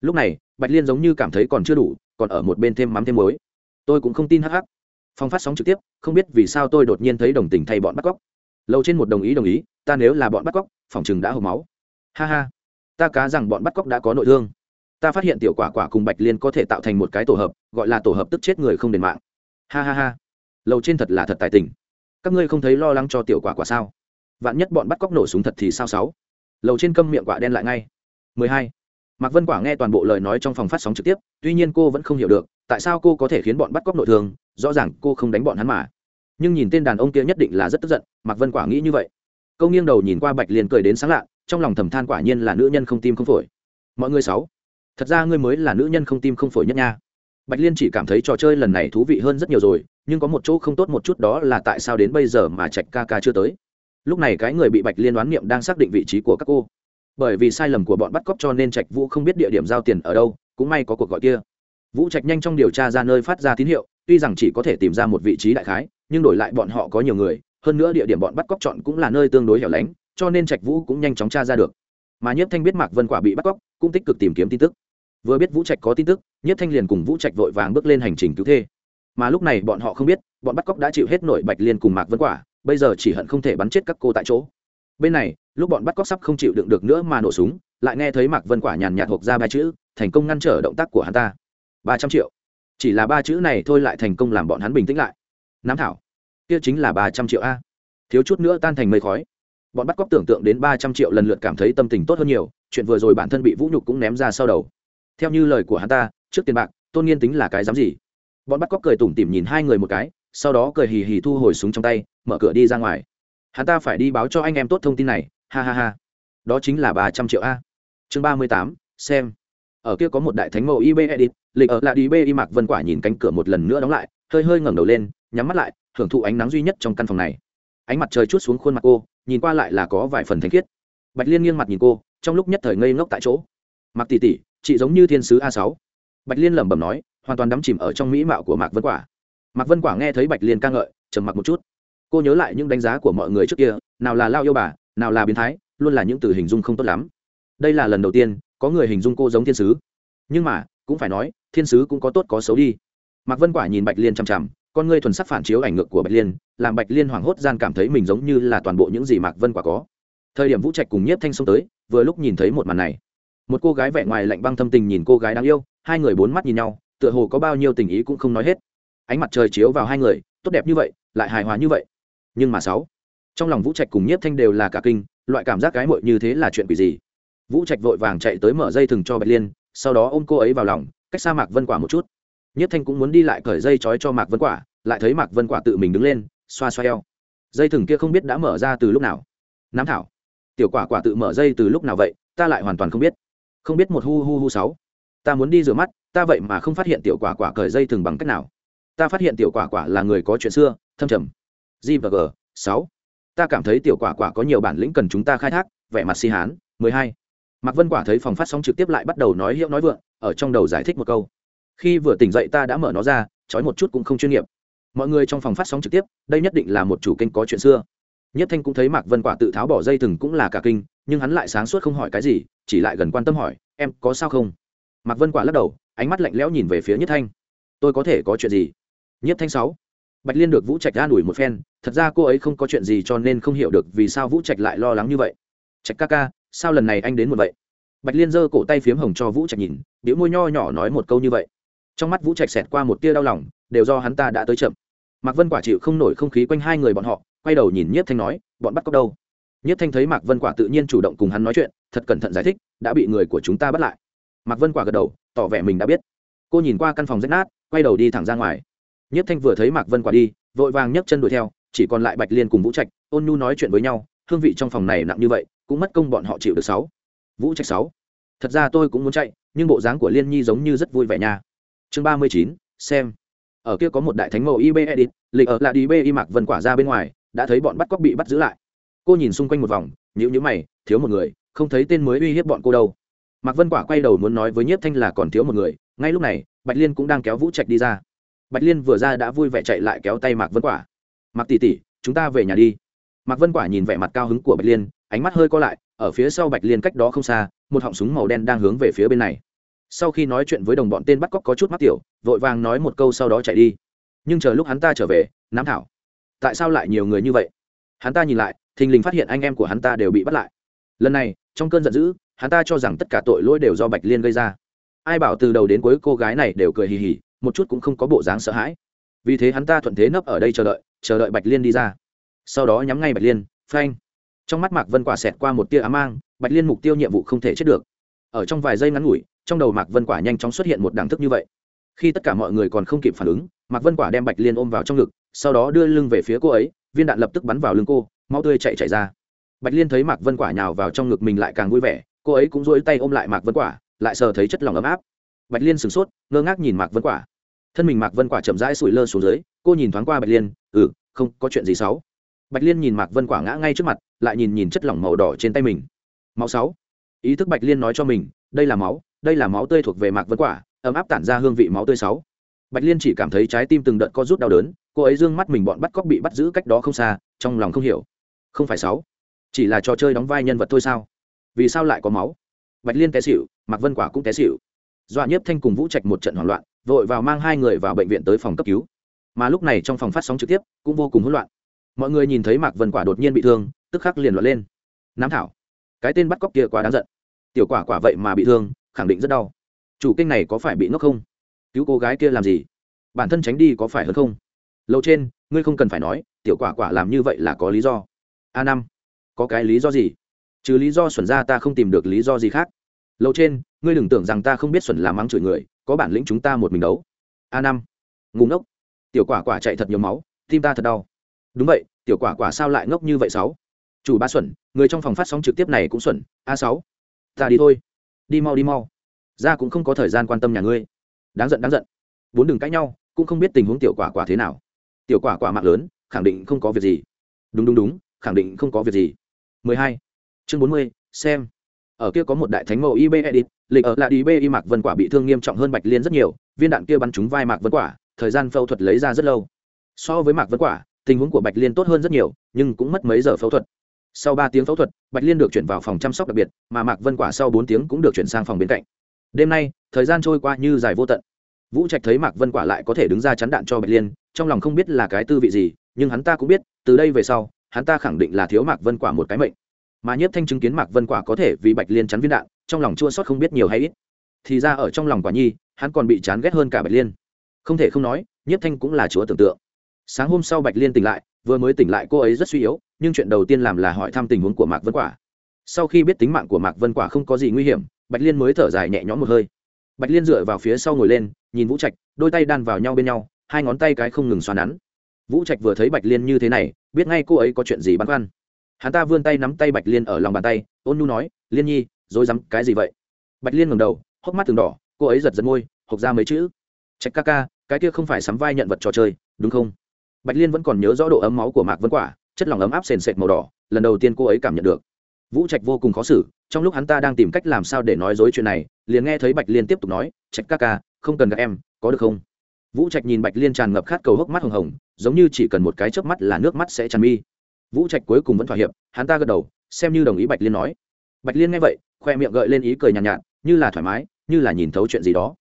Lúc này, bạch liên giống như cảm thấy còn chưa đủ, còn ở một bên thêm mắm thêm muối. Tôi cũng không tin hắc hắc. Phong phát sóng trực tiếp, không biết vì sao tôi đột nhiên thấy đồng tình thay bọn bắt cóc. Lâu trên một đồng ý đồng ý, ta nếu là bọn bắt cóc, phòng chừng đã hộp máu ha ha. Ta cá rằng bọn bắt cóc đã có nội thương. Ta phát hiện tiểu quả quả cùng bạch liên có thể tạo thành một cái tổ hợp, gọi là tổ hợp tức chết người không đền mạng. Ha ha ha. Lầu trên thật là thật tài tình. Các ngươi không thấy lo lắng cho tiểu quả quả sao? Vạn nhất bọn bắt cóc nổ súng thật thì sao sáu? Lầu trên câm miệng quả đen lại ngay. 12. mạc vân quả nghe toàn bộ lời nói trong phòng phát sóng trực tiếp, tuy nhiên cô vẫn không hiểu được, tại sao cô có thể khiến bọn bắt cóc nội thương, rõ ràng cô không đánh bọn hắn mà. Nhưng nhìn tên đàn ông kia nhất định là rất tức giận, mạc vân quả nghĩ như vậy. Câu nghiêng đầu nhìn qua bạch liên cười đến sáng lạ trong lòng thầm than quả nhiên là nữ nhân không tim không phổi. Mọi người sáu, thật ra ngươi mới là nữ nhân không tim không phổi nhất nha. Bạch liên chỉ cảm thấy trò chơi lần này thú vị hơn rất nhiều rồi, nhưng có một chỗ không tốt một chút đó là tại sao đến bây giờ mà trạch ca ca chưa tới. Lúc này cái người bị bạch liên đoán niệm đang xác định vị trí của các cô. Bởi vì sai lầm của bọn bắt cóc cho nên trạch vũ không biết địa điểm giao tiền ở đâu, cũng may có cuộc gọi kia. Vũ trạch nhanh trong điều tra ra nơi phát ra tín hiệu, tuy rằng chỉ có thể tìm ra một vị trí đại khái, nhưng đổi lại bọn họ có nhiều người, hơn nữa địa điểm bọn bắt cóc chọn cũng là nơi tương đối hẻo lánh cho nên trạch vũ cũng nhanh chóng tra ra được. Mà nhất thanh biết mạc vân quả bị bắt cóc, cũng tích cực tìm kiếm tin tức. Vừa biết vũ trạch có tin tức nhất thanh liền cùng vũ trạch vội vàng bước lên hành trình cứu thê. Mà lúc này bọn họ không biết, bọn bắt cóc đã chịu hết nổi bạch liên cùng mạc vân quả, bây giờ chỉ hận không thể bắn chết các cô tại chỗ. Bên này, lúc bọn bắt cóc sắp không chịu đựng được nữa mà nổ súng, lại nghe thấy mạc vân quả nhàn nhạt hộp ra ba chữ, thành công ngăn trở động tác của hắn ta. Ba trăm triệu. Chỉ là ba chữ này thôi lại thành công làm bọn hắn bình tĩnh lại. Nam thảo, kia chính là ba trăm triệu a. Thiếu chút nữa tan thành mây khói bọn bắt cóc tưởng tượng đến ba trăm triệu lần lượt cảm thấy tâm tình tốt hơn nhiều, chuyện vừa rồi bản thân bị vũ nhục cũng ném ra sau đầu. Theo như lời của hắn ta, trước tiền bạc, tôn nghiên tính là cái dám gì? Bọn bắt cóc cười tủm tỉm nhìn hai người một cái, sau đó cười hì hì thu hồi súng trong tay, mở cửa đi ra ngoài. Hắn ta phải đi báo cho anh em tốt thông tin này, ha ha ha. Đó chính là ba trăm triệu a. Chương ba mươi tám, xem. Ở kia có một đại thánh mẫu ib edit lịch ở là đi b y mạc vân quả nhìn cánh cửa một lần nữa đóng lại, hơi hơi ngẩng đầu lên, nhắm mắt lại, hưởng thụ ánh nắng duy nhất trong căn phòng này. Ánh mặt trời chút xuống khuôn mặt cô nhìn qua lại là có vài phần thanh khiết. Bạch liên nghiêng mặt nhìn cô, trong lúc nhất thời ngây ngốc tại chỗ. Mặc tỷ tỷ, chị giống như thiên sứ a sáu. Bạch liên lẩm bẩm nói, hoàn toàn đắm chìm ở trong mỹ mạo của mạc vân quả. Mạc vân quả nghe thấy bạch liên ca ngợi, trầm mặc một chút. Cô nhớ lại những đánh giá của mọi người trước kia, nào là lao yêu bà, nào là biến thái, luôn là những từ hình dung không tốt lắm. Đây là lần đầu tiên, có người hình dung cô giống thiên sứ. Nhưng mà, cũng phải nói, thiên sứ cũng có tốt có xấu đi. Mạc vân quả nhìn bạch liên chằm chằm con ngươi thuần sắc phản chiếu ảnh ngược của bạch liên, làm bạch liên hoảng hốt gian cảm thấy mình giống như là toàn bộ những gì mạc vân quả có. Thời điểm vũ trạch cùng nhiếp thanh xông tới, vừa lúc nhìn thấy một màn này. Một cô gái vẻ ngoài lạnh băng thâm tình nhìn cô gái đáng yêu, hai người bốn mắt nhìn nhau, tựa hồ có bao nhiêu tình ý cũng không nói hết. Ánh mặt trời chiếu vào hai người, tốt đẹp như vậy, lại hài hòa như vậy. Nhưng mà sáu, trong lòng vũ trạch cùng nhiếp thanh đều là cả kinh, loại cảm giác gái muội như thế là chuyện quỷ gì? Vũ trạch vội vàng chạy tới mở dây thừng cho bạch liên, sau đó ôm cô ấy vào lòng, cách xa mạc vân quả một chút nhiếp thanh cũng muốn đi lại cởi dây trói cho mạc vân quả, lại thấy mạc vân quả tự mình đứng lên, xoa xoa eo. Dây thừng kia không biết đã mở ra từ lúc nào. Nám thảo. Tiểu quả quả tự mở dây từ lúc nào vậy, ta lại hoàn toàn không biết. Không biết một hu hu hu sáu. Ta muốn đi rửa mắt, ta vậy mà không phát hiện tiểu quả quả cởi dây thừng bằng cách nào. Ta phát hiện tiểu quả quả là người có chuyện xưa, thâm trầm. G và g, sáu. Ta cảm thấy tiểu quả quả có nhiều bản lĩnh cần chúng ta khai thác, vẻ mặt si hán, mười hai. Mạc vân quả thấy phòng phát sóng trực tiếp lại bắt đầu nói hiệu nói vượng, ở trong đầu giải thích một câu khi vừa tỉnh dậy ta đã mở nó ra, trói một chút cũng không chuyên nghiệp. Mọi người trong phòng phát sóng trực tiếp, đây nhất định là một chủ kênh có chuyện xưa. Nhất thanh cũng thấy mạc vân quả tự tháo bỏ dây thừng cũng là cả kinh, nhưng hắn lại sáng suốt không hỏi cái gì, chỉ lại gần quan tâm hỏi, em có sao không? Mạc vân quả lắc đầu, ánh mắt lạnh lẽo nhìn về phía nhất thanh. Tôi có thể có chuyện gì? Nhất thanh sáu. Bạch liên được vũ trạch an ủi một phen, thật ra cô ấy không có chuyện gì cho nên không hiểu được vì sao vũ trạch lại lo lắng như vậy. Trạch ca ca, sao lần này anh đến một vậy? Bạch liên giơ cổ tay phiếm hồng cho vũ trạch nhìn, biểu môi nho nhỏ nói một câu như vậy trong mắt vũ trạch xẹt qua một tia đau lòng, đều do hắn ta đã tới chậm. Mạc vân quả chịu không nổi không khí quanh hai người bọn họ, quay đầu nhìn nhiếp thanh nói, bọn bắt cóc đâu? Nhiếp thanh thấy mạc vân quả tự nhiên chủ động cùng hắn nói chuyện, thật cẩn thận giải thích, đã bị người của chúng ta bắt lại. Mạc vân quả gật đầu, tỏ vẻ mình đã biết. Cô nhìn qua căn phòng rách nát, quay đầu đi thẳng ra ngoài. Nhiếp thanh vừa thấy mạc vân quả đi, vội vàng nhấc chân đuổi theo, chỉ còn lại bạch liên cùng vũ trạch, ôn nhu nói chuyện với nhau, hương vị trong phòng này nặng như vậy, cũng mất công bọn họ chịu được sáu. Vũ trạch sáu. Thật ra tôi cũng muốn chạy, nhưng bộ dáng của liên nhi giống như rất vui vẻ nha chương ba mươi chín, xem. Ở kia có một đại thánh mẫu ib edit lịch ở lại đi b y mạc vân quả ra bên ngoài, đã thấy bọn bắt cóc bị bắt giữ lại. Cô nhìn xung quanh một vòng nhữ nhữ mày, thiếu một người, không thấy tên mới uy hiếp bọn cô đâu. Mạc vân quả quay đầu muốn nói với nhiếp thanh là còn thiếu một người, ngay lúc này, bạch liên cũng đang kéo vũ trạch đi ra. Bạch liên vừa ra đã vui vẻ chạy lại kéo tay mạc vân quả. Mạc tỷ tỷ, chúng ta về nhà đi. Mạc vân quả nhìn vẻ mặt cao hứng của bạch liên, ánh mắt hơi co lại, ở phía sau bạch liên cách đó không xa, một họng súng màu đen đang hướng về phía bên này sau khi nói chuyện với đồng bọn tên bắt cóc có chút mắc tiểu, vội vàng nói một câu sau đó chạy đi. Nhưng chờ lúc hắn ta trở về nắm thảo, tại sao lại nhiều người như vậy? Hắn ta nhìn lại, thình lình phát hiện anh em của hắn ta đều bị bắt lại. Lần này, trong cơn giận dữ, hắn ta cho rằng tất cả tội lỗi đều do bạch liên gây ra. Ai bảo từ đầu đến cuối cô gái này đều cười hì hì, một chút cũng không có bộ dáng sợ hãi. Vì thế hắn ta thuận thế nấp ở đây chờ đợi chờ đợi bạch liên đi ra. Sau đó nhắm ngay bạch liên, phanh. Trong mắt mạc vân quả xẹt qua một tia ám mang, bạch liên mục tiêu nhiệm vụ không thể chết được. Ở trong vài giây ngắn ngủi trong đầu mạc vân quả nhanh chóng xuất hiện một đẳng thức như vậy khi tất cả mọi người còn không kịp phản ứng mạc vân quả đem bạch liên ôm vào trong ngực sau đó đưa lưng về phía cô ấy viên đạn lập tức bắn vào lưng cô máu tươi chạy chạy ra bạch liên thấy mạc vân quả nhào vào trong ngực mình lại càng vui vẻ cô ấy cũng dỗi tay ôm lại mạc vân quả lại sờ thấy chất lòng ấm áp bạch liên sửng sốt ngơ ngác nhìn mạc vân quả thân mình mạc vân quả chậm rãi sủi lơ xuống dưới cô nhìn thoáng qua bạch liên ừ không có chuyện gì xấu bạch liên nhìn mạc vân quả ngã ngay trước mặt lại nhìn nhìn chất lỏng màu đỏ trên tay mình máu sáu ý thức bạch liên nói cho mình đây là máu đây là máu tươi thuộc về mạc vân quả, ấm áp tản ra hương vị máu tươi sáu. Bạch liên chỉ cảm thấy trái tim từng đợt co rút đau đớn, cô ấy d ư ơ n g mắt mình bọn bắt cóc bị bắt giữ cách đó không xa, trong lòng không hiểu. Không phải sáu, chỉ là trò chơi đóng vai nhân vật thôi sao? Vì sao lại có máu? Bạch liên té xịu mạc vân quả cũng té xịu dọa nhiếp thanh cùng vũ trạch một trận hoảng loạn, vội vào mang hai người vào bệnh viện tới phòng cấp cứu. Mà lúc này trong phòng phát sóng trực tiếp, cũng vô cùng hỗn loạn. Mọi người nhìn thấy mạc vân quả đột nhiên bị thương, tức khắc liền loạn lên. Nám thảo, cái tên bắt cóc kia quá đáng giận. Tiểu quả quả vậy mà bị thương khẳng định rất đau. Chủ kênh này có phải bị ngốc không? Cứu cô gái kia làm gì? Bản thân tránh đi có phải hơn không? Lâu trên, ngươi không cần phải nói, tiểu quả quả làm như vậy là có lý do. A năm, có cái lý do gì? Trừ lý do xuẩn ra ta không tìm được lý do gì khác. Lâu trên, ngươi đừng tưởng rằng ta không biết xuẩn làm mắng chửi người, có bản lĩnh chúng ta một mình đấu. A năm ngủ ngốc. Tiểu quả quả chạy thật nhiều máu, tim ta thật đau. Đúng vậy, tiểu quả quả sao lại ngốc như vậy sáu? Chủ ba xuẩn, người trong phòng phát sóng trực tiếp này cũng xuẩn, a sáu. Ta đi thôi đi mau đi mau. Ra cũng không có thời gian quan tâm nhà ngươi. Đáng giận đáng giận. Vốn đừng cãi nhau cũng không biết tình huống tiểu quả quả thế nào. Tiểu quả quả mạng lớn khẳng định không có việc gì. Đúng đúng đúng khẳng định không có việc gì. 12. chương 40, xem. Ở kia có một đại thánh mẫu ib edit lịch ở là đi mạc vân quả bị thương nghiêm trọng hơn bạch liên rất nhiều viên đạn kia bắn trúng vai mạc vân quả thời gian phẫu thuật lấy ra rất lâu. So với mạc vân quả tình huống của bạch liên tốt hơn rất nhiều nhưng cũng mất mấy giờ phẫu thuật sau ba tiếng phẫu thuật, bạch liên được chuyển vào phòng chăm sóc đặc biệt, mà mạc vân quả sau bốn tiếng cũng được chuyển sang phòng bên cạnh. Đêm nay, thời gian trôi qua như dài vô tận. Vũ trạch thấy mạc vân quả lại có thể đứng ra chắn đạn cho bạch liên, trong lòng không biết là cái tư vị gì, nhưng hắn ta cũng biết, từ đây về sau, hắn ta khẳng định là thiếu mạc vân quả một cái mệnh. Mà nhiếp thanh chứng kiến mạc vân quả có thể vì bạch liên chắn viên đạn, trong lòng chua sót không biết nhiều hay ít. Thì ra ở trong lòng quả nhi, hắn còn bị chán ghét hơn cả bạch liên. Không thể không nói, nhiếp thanh cũng là chúa tưởng tượng. Sáng hôm sau bạch liên tỉnh lại, vừa mới tỉnh lại cô ấy rất suy yếu nhưng chuyện đầu tiên làm là hỏi thăm tình huống của mạc vân quả. Sau khi biết tính mạng của mạc vân quả không có gì nguy hiểm, bạch liên mới thở dài nhẹ nhõm một hơi. Bạch liên dựa vào phía sau ngồi lên, nhìn vũ trạch, đôi tay đan vào nhau bên nhau, hai ngón tay cái không ngừng xoắn nắn. Vũ trạch vừa thấy bạch liên như thế này, biết ngay cô ấy có chuyện gì băn khoăn. Hắn ta vươn tay nắm tay bạch liên ở lòng bàn tay, ôn nhu nói, liên nhi rồi dám cái gì vậy? Bạch liên ngầm đầu, hốc mắt từng đỏ, cô ấy giật giật môi, hộc ra mấy chữ. Trạch ca ca, cái kia không phải sắm vai nhận vật trò chơi, đúng không? Bạch liên vẫn còn nhớ rõ độ ấm máu của mạc vân quả chất lỏng ấm áp sền sệt màu đỏ lần đầu tiên cô ấy cảm nhận được. Vũ trạch vô cùng khó xử trong lúc hắn ta đang tìm cách làm sao để nói dối chuyện này liền nghe thấy bạch liên tiếp tục nói trạch ca ca không cần gặp em có được không? Vũ trạch nhìn bạch liên tràn ngập khát cầu hốc mắt hồng hồng giống như chỉ cần một cái chớp mắt là nước mắt sẽ tràn mi. Vũ trạch cuối cùng vẫn thỏa hiệp hắn ta gật đầu xem như đồng ý bạch liên nói. Bạch liên nghe vậy khoe miệng gợi lên ý cười nhàn nhạt, nhạt như là thoải mái như là nhìn thấu chuyện gì đó.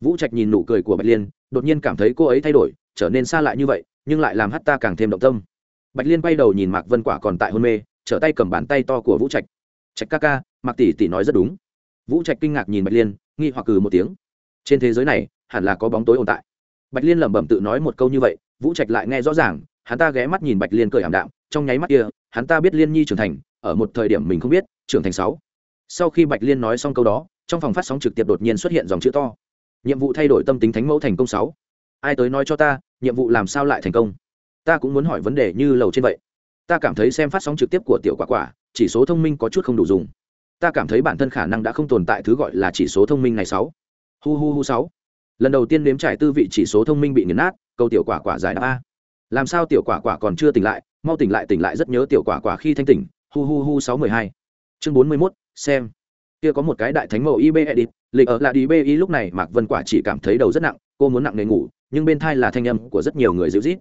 Vũ trạch nhìn nụ cười của bạch liên đột nhiên cảm thấy cô ấy thay đổi trở nên xa lại như vậy nhưng lại làm hắn ta càng thêm động tâm bạch liên quay đầu nhìn mạc vân quả còn tại hôn mê, trở tay cầm bàn tay to của vũ trạch. Trạch ca ca, mạc tỷ tỷ nói rất đúng. Vũ trạch kinh ngạc nhìn bạch liên, nghi hoặc cừ một tiếng. Trên thế giới này, hẳn là có bóng tối ồn tại. Bạch liên lẩm bẩm tự nói một câu như vậy, vũ trạch lại nghe rõ ràng, hắn ta ghé mắt nhìn bạch liên cười ảm đạm, trong nháy mắt kia, hắn ta biết liên nhi trưởng thành, ở một thời điểm mình không biết, trưởng thành sáu. Sau khi bạch liên nói xong câu đó, trong phòng phát sóng trực tiếp đột nhiên xuất hiện dòng chữ to. Nhiệm vụ thay đổi tâm tính thánh mẫu thành công sáu. Ai tới nói cho ta, nhiệm vụ làm sao lại thành công? Ta cũng muốn hỏi vấn đề như lầu trên vậy. Ta cảm thấy xem phát sóng trực tiếp của tiểu quả quả, chỉ số thông minh có chút không đủ dùng. Ta cảm thấy bản thân khả năng đã không tồn tại thứ gọi là chỉ số thông minh này sáu. Hu hu hu sáu. Lần đầu tiên nếm trải tư vị chỉ số thông minh bị nghiền nát, câu tiểu quả quả giải đáp a. Làm sao tiểu quả quả còn chưa tỉnh lại, mau tỉnh lại tỉnh lại rất nhớ tiểu quả quả khi thanh tỉnh. Hu hu hu sáu mười hai. Chương bốn mươi mốt, xem. Kia có một cái đại thánh mẫu ib edit, lịch ở là đi bi lúc này mạc vân quả chỉ cảm thấy đầu rất nặng, cô muốn nặng nề ngủ, nhưng bên thai là thanh âm của rất nhiều người dịu rít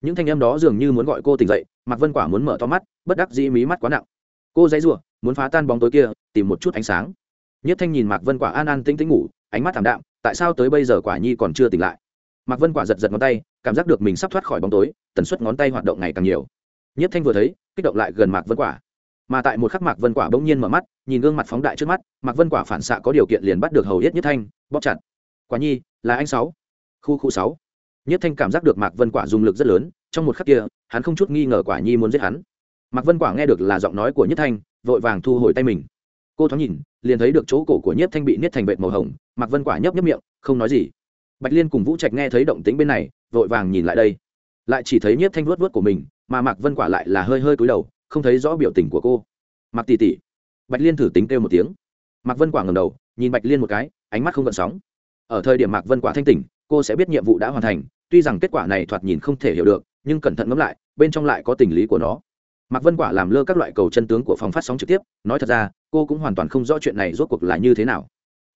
những thanh âm đó dường như muốn gọi cô tỉnh dậy, mạc vân quả muốn mở to mắt, bất đắc dĩ mí mắt quá nặng. Cô dãy rủa, muốn phá tan bóng tối kia, tìm một chút ánh sáng. Nhất thanh nhìn mạc vân quả an an tĩnh tĩnh ngủ, ánh mắt thảm đạm, tại sao tới bây giờ quả nhi còn chưa tỉnh lại? Mạc vân quả giật giật ngón tay, cảm giác được mình sắp thoát khỏi bóng tối, tần suất ngón tay hoạt động ngày càng nhiều. Nhất thanh vừa thấy, kích động lại gần mạc vân quả. Mà tại một khắc mạc vân quả bỗng nhiên mở mắt, nhìn gương mặt phóng đại trước mắt, mạc vân quả phản xạ có điều kiện liền bắt được hầu hết nhất thanh, bóp chặt. Quả nhi, là anh sáu. Khu khu sáu nhất thanh cảm giác được mạc vân quả dùng lực rất lớn, trong một khắc kia, hắn không chút nghi ngờ quả nhi muốn giết hắn. Mạc vân quả nghe được là giọng nói của nhất thanh, vội vàng thu hồi tay mình. Cô thoáng nhìn, liền thấy được chỗ cổ của nhất thanh bị niết thành vệt màu hồng, mạc vân quả nhấp nhấp miệng, không nói gì. Bạch liên cùng vũ trạch nghe thấy động tĩnh bên này, vội vàng nhìn lại đây. Lại chỉ thấy nhất thanh vuốt vuốt của mình, mà mạc vân quả lại là hơi hơi cúi đầu, không thấy rõ biểu tình của cô. Mạc tỷ tỷ. Bạch liên thử tính kêu một tiếng. Mạc vân quả ngầm đầu, nhìn bạch liên một cái, ánh mắt không gợn sóng. Ở thời điểm mạc vân quả thanh tỉnh, cô sẽ biết nhiệm vụ đã hoàn thành tuy rằng kết quả này thoạt nhìn không thể hiểu được, nhưng cẩn thận ngẫm lại, bên trong lại có tình lý của nó. Mạc vân quả làm lơ các loại cầu chân tướng của phòng phát sóng trực tiếp, nói thật ra, cô cũng hoàn toàn không rõ chuyện này rốt cuộc là như thế nào.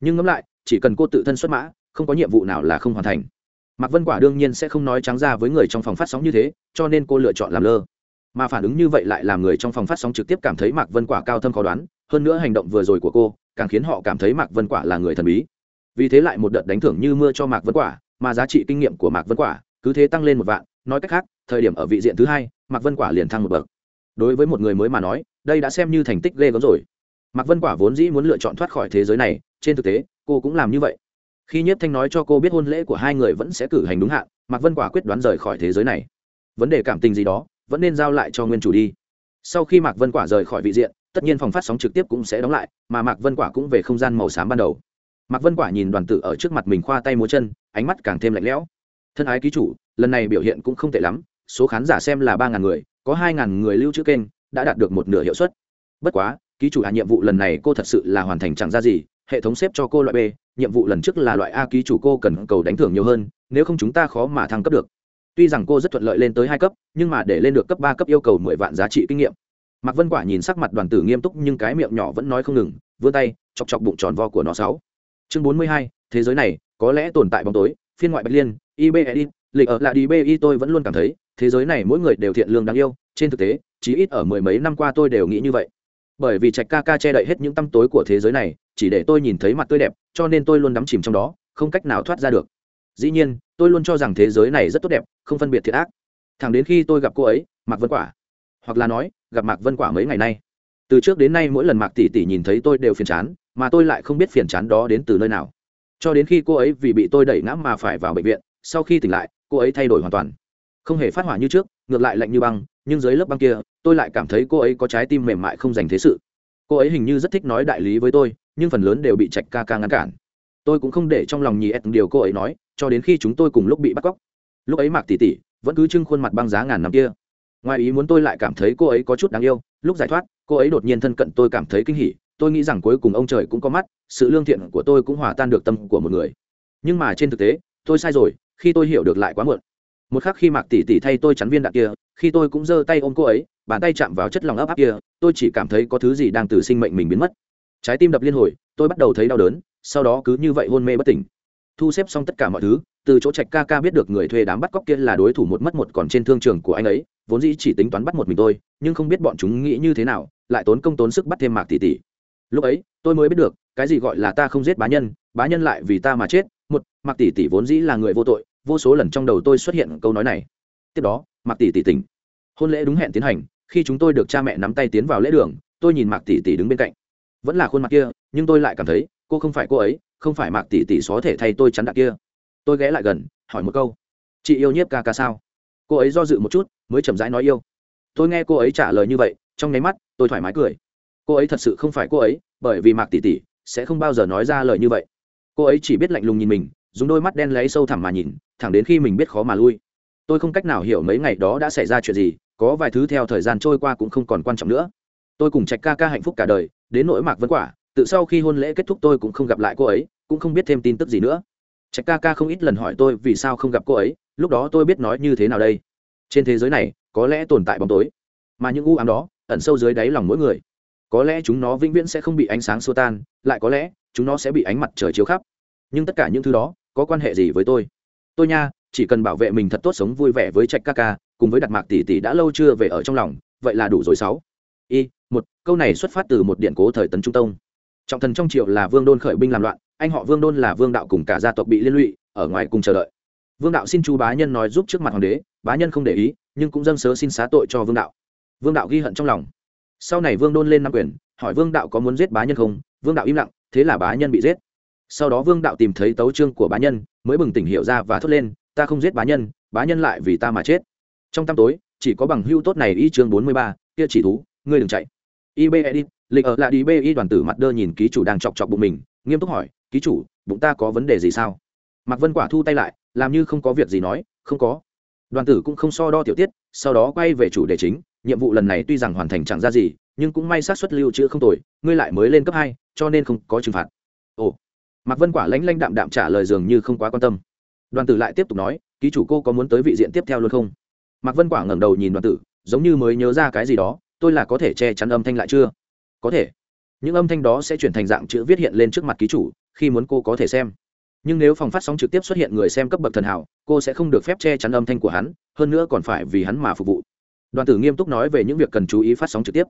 Nhưng ngẫm lại, chỉ cần cô tự thân xuất mã, không có nhiệm vụ nào là không hoàn thành. Mạc vân quả đương nhiên sẽ không nói trắng ra với người trong phòng phát sóng như thế, cho nên cô lựa chọn làm lơ. Mà phản ứng như vậy lại làm người trong phòng phát sóng trực tiếp cảm thấy mạc vân quả cao thâm khó đoán, hơn nữa hành động vừa rồi của cô, càng khiến họ cảm thấy mạc vân quả là người thần bí. Vì thế lại một đợt đánh thưởng như mưa cho mạc vân quả mà giá trị kinh nghiệm của mạc vân quả cứ thế tăng lên một vạn. Nói cách khác, thời điểm ở vị diện thứ hai, mạc vân quả liền thăng một bậc. Đối với một người mới mà nói, đây đã xem như thành tích ghê gớm rồi. Mạc vân quả vốn dĩ muốn lựa chọn thoát khỏi thế giới này, trên thực tế, cô cũng làm như vậy. Khi nhất thanh nói cho cô biết hôn lễ của hai người vẫn sẽ cử hành đúng hạn, mạc vân quả quyết đoán rời khỏi thế giới này. Vấn đề cảm tình gì đó, vẫn nên giao lại cho nguyên chủ đi. Sau khi mạc vân quả rời khỏi vị diện, tất nhiên phòng phát sóng trực tiếp cũng sẽ đóng lại, mà mạc vân quả cũng về không gian màu xám ban đầu mạc vân quả nhìn đoàn tử ở trước mặt mình khoa tay múa chân, ánh mắt càng thêm lạnh lẽo. Thân ái ký chủ, lần này biểu hiện cũng không tệ lắm, số khán giả xem là ba ngàn người, có hai ngàn người lưu trữ kênh, đã đạt được một nửa hiệu suất. Bất quá, ký chủ hạ nhiệm vụ lần này cô thật sự là hoàn thành chẳng ra gì, hệ thống xếp cho cô loại b, nhiệm vụ lần trước là loại a ký chủ cô cần cầu đánh thưởng nhiều hơn, nếu không chúng ta khó mà thăng cấp được. Tuy rằng cô rất thuận lợi lên tới hai cấp, nhưng mà để lên được cấp ba cấp yêu cầu mười vạn giá trị kinh nghiệm. Mạc vân quả nhìn sắc mặt đoàn tử nghiêm túc nhưng cái miệng nhỏ vẫn nói không ngừng, vươn tay, chọc chọc bụng tròn vo của nó sáu chương bốn mươi hai, thế giới này, có lẽ tồn tại bóng tối, phiên ngoại bạch liên ibedit lịch ở là đi bi tôi vẫn luôn cảm thấy, thế giới này mỗi người đều thiện lương đáng yêu, trên thực tế, chí ít ở mười mấy năm qua tôi đều nghĩ như vậy. Bởi vì trạch ca ca che đậy hết những tăm tối của thế giới này, chỉ để tôi nhìn thấy mặt tươi đẹp, cho nên tôi luôn đắm chìm trong đó, không cách nào thoát ra được. Dĩ nhiên, tôi luôn cho rằng thế giới này rất tốt đẹp, không phân biệt thiệt ác. Thẳng đến khi tôi gặp cô ấy, mạc vân quả, hoặc là nói, gặp mạc vân quả mấy ngày nay từ trước đến nay mỗi lần mạc tỷ tỷ nhìn thấy tôi đều phiền chán, mà tôi lại không biết phiền chán đó đến từ nơi nào. Cho đến khi cô ấy vì bị tôi đẩy ngã mà phải vào bệnh viện, sau khi tỉnh lại, cô ấy thay đổi hoàn toàn. Không hề phát hỏa như trước, ngược lại lạnh như băng, nhưng dưới lớp băng kia, tôi lại cảm thấy cô ấy có trái tim mềm mại không dành thế sự. Cô ấy hình như rất thích nói đại lý với tôi, nhưng phần lớn đều bị trạch ca ca ngăn cản. Tôi cũng không để trong lòng nhì ép điều cô ấy nói, cho đến khi chúng tôi cùng lúc bị bắt cóc. Lúc ấy mạc tỷ tỷ vẫn cứ trưng khuôn mặt băng giá ngàn năm kia. Ngoài ý muốn tôi lại cảm thấy cô ấy có chút đáng yêu, lúc giải thoát cô ấy đột nhiên thân cận tôi cảm thấy kinh hỉ, tôi nghĩ rằng cuối cùng ông trời cũng có mắt, sự lương thiện của tôi cũng hòa tan được tâm của một người. Nhưng mà trên thực tế, tôi sai rồi, khi tôi hiểu được lại quá muộn. Một khắc khi mạc tỷ tỷ thay tôi chắn viên đạn kia, khi tôi cũng giơ tay ôm cô ấy, bàn tay chạm vào chất lòng ấp áp kia, tôi chỉ cảm thấy có thứ gì đang từ sinh mệnh mình biến mất. Trái tim đập liên hồi, tôi bắt đầu thấy đau đớn, sau đó cứ như vậy hôn mê bất tỉnh. Thu xếp xong tất cả mọi thứ, từ chỗ trạch ca ca biết được người thuê đám bắt cóc kia là đối thủ một mất một còn trên thương trường của anh ấy, vốn dĩ chỉ tính toán bắt một mình tôi nhưng không biết bọn chúng nghĩ như thế nào, lại tốn công tốn sức bắt thêm mạc tỷ tỷ. Lúc ấy, tôi mới biết được, cái gì gọi là ta không giết bá nhân bá nhân lại vì ta mà chết. Một, mạc tỷ tỷ vốn dĩ là người vô tội, vô số lần trong đầu tôi xuất hiện câu nói này. Tiếp đó, mạc tỷ tỷ tỉnh. Hôn lễ đúng hẹn tiến hành, khi chúng tôi được cha mẹ nắm tay tiến vào lễ đường, tôi nhìn mạc tỷ tỷ đứng bên cạnh. Vẫn là khuôn mặt kia, nhưng tôi lại cảm thấy, cô không phải cô ấy, không phải mạc tỷ tỷ xó thể thay tôi chắn đạn kia. Tôi ghé lại gần, hỏi một câu. Chị yêu nhiếp ca ca sao? Cô ấy do dự một chút, mới chậm rãi nói yêu tôi nghe cô ấy trả lời như vậy, trong nháy mắt, tôi thoải mái cười. Cô ấy thật sự không phải cô ấy, bởi vì mạc tỷ tỷ sẽ không bao giờ nói ra lời như vậy. Cô ấy chỉ biết lạnh lùng nhìn mình, dùng đôi mắt đen lấy sâu thẳm mà nhìn, thẳng đến khi mình biết khó mà lui. Tôi không cách nào hiểu mấy ngày đó đã xảy ra chuyện gì, có vài thứ theo thời gian trôi qua cũng không còn quan trọng nữa. Tôi cùng trạch ca ca hạnh phúc cả đời, đến nỗi mạc vân quả, tự sau khi hôn lễ kết thúc tôi cũng không gặp lại cô ấy, cũng không biết thêm tin tức gì nữa. Trạch ca ca không ít lần hỏi tôi vì sao không gặp cô ấy, lúc đó tôi biết nói như thế nào đây. Trên thế giới này có lẽ tồn tại bóng tối, mà những u ám đó ẩn sâu dưới đáy lòng mỗi người. Có lẽ chúng nó vĩnh viễn sẽ không bị ánh sáng xua tan, lại có lẽ chúng nó sẽ bị ánh mặt trời chiếu khắp. Nhưng tất cả những thứ đó có quan hệ gì với tôi? Tôi nha, chỉ cần bảo vệ mình thật tốt sống vui vẻ với trạch ca ca, cùng với đặt mạc tỷ tỷ đã lâu chưa về ở trong lòng, vậy là đủ rồi sáu. Y, một, câu này xuất phát từ một điện cố thời tấn trung tông. Trọng thần trong triệu là vương đôn khởi binh làm loạn, anh họ vương đôn là vương đạo cùng cả gia tộc bị liên lụy, ở ngoài cùng chờ đợi. Vương đạo xin chú bá nhân nói giúp trước mặt hoàng đế, bá nhân không để ý nhưng cũng dâng sớ xin xá tội cho vương đạo. Vương đạo ghi hận trong lòng. Sau này vương đôn lên nam quyền, hỏi vương đạo có muốn giết bá nhân không? Vương đạo im lặng, thế là bá nhân bị giết. Sau đó vương đạo tìm thấy tấu trương của bá nhân, mới bừng tỉnh hiểu ra và thốt lên, ta không giết bá nhân bá nhân lại vì ta mà chết. Trong tăm tối, chỉ có bằng hưu tốt này y chương bốn mươi ba, kia chỉ thú, ngươi đừng chạy. Ib edit lịch ở lại đi bi đoàn tử mặt đơ nhìn ký chủ đang chọc chọc bụng mình, nghiêm túc hỏi, ký chủ, bụng ta có vấn đề gì sao? Mạc vân quả thu tay lại, làm như không có việc gì nói, không có đoàn tử cũng không so đo tiểu tiết, sau đó quay về chủ đề chính, nhiệm vụ lần này tuy rằng hoàn thành chẳng ra gì, nhưng cũng may sát xuất lưu trữ không tồi, ngươi lại mới lên cấp hai, cho nên không có trừng phạt. Ồ. Mạc vân quả lãnh lanh đạm đạm trả lời dường như không quá quan tâm. Đoàn tử lại tiếp tục nói, ký chủ cô có muốn tới vị diện tiếp theo luôn không? Mạc vân quả ngẩng đầu nhìn đoàn tử, giống như mới nhớ ra cái gì đó, tôi là có thể che chắn âm thanh lại chưa? Có thể. Những âm thanh đó sẽ chuyển thành dạng chữ viết hiện lên trước mặt ký chủ, khi muốn cô có thể xem. Nhưng nếu phòng phát sóng trực tiếp xuất hiện người xem cấp bậc thần hảo cô sẽ không được phép che chắn âm thanh của hắn, hơn nữa còn phải vì hắn mà phục vụ. Đoàn tử nghiêm túc nói về những việc cần chú ý phát sóng trực tiếp.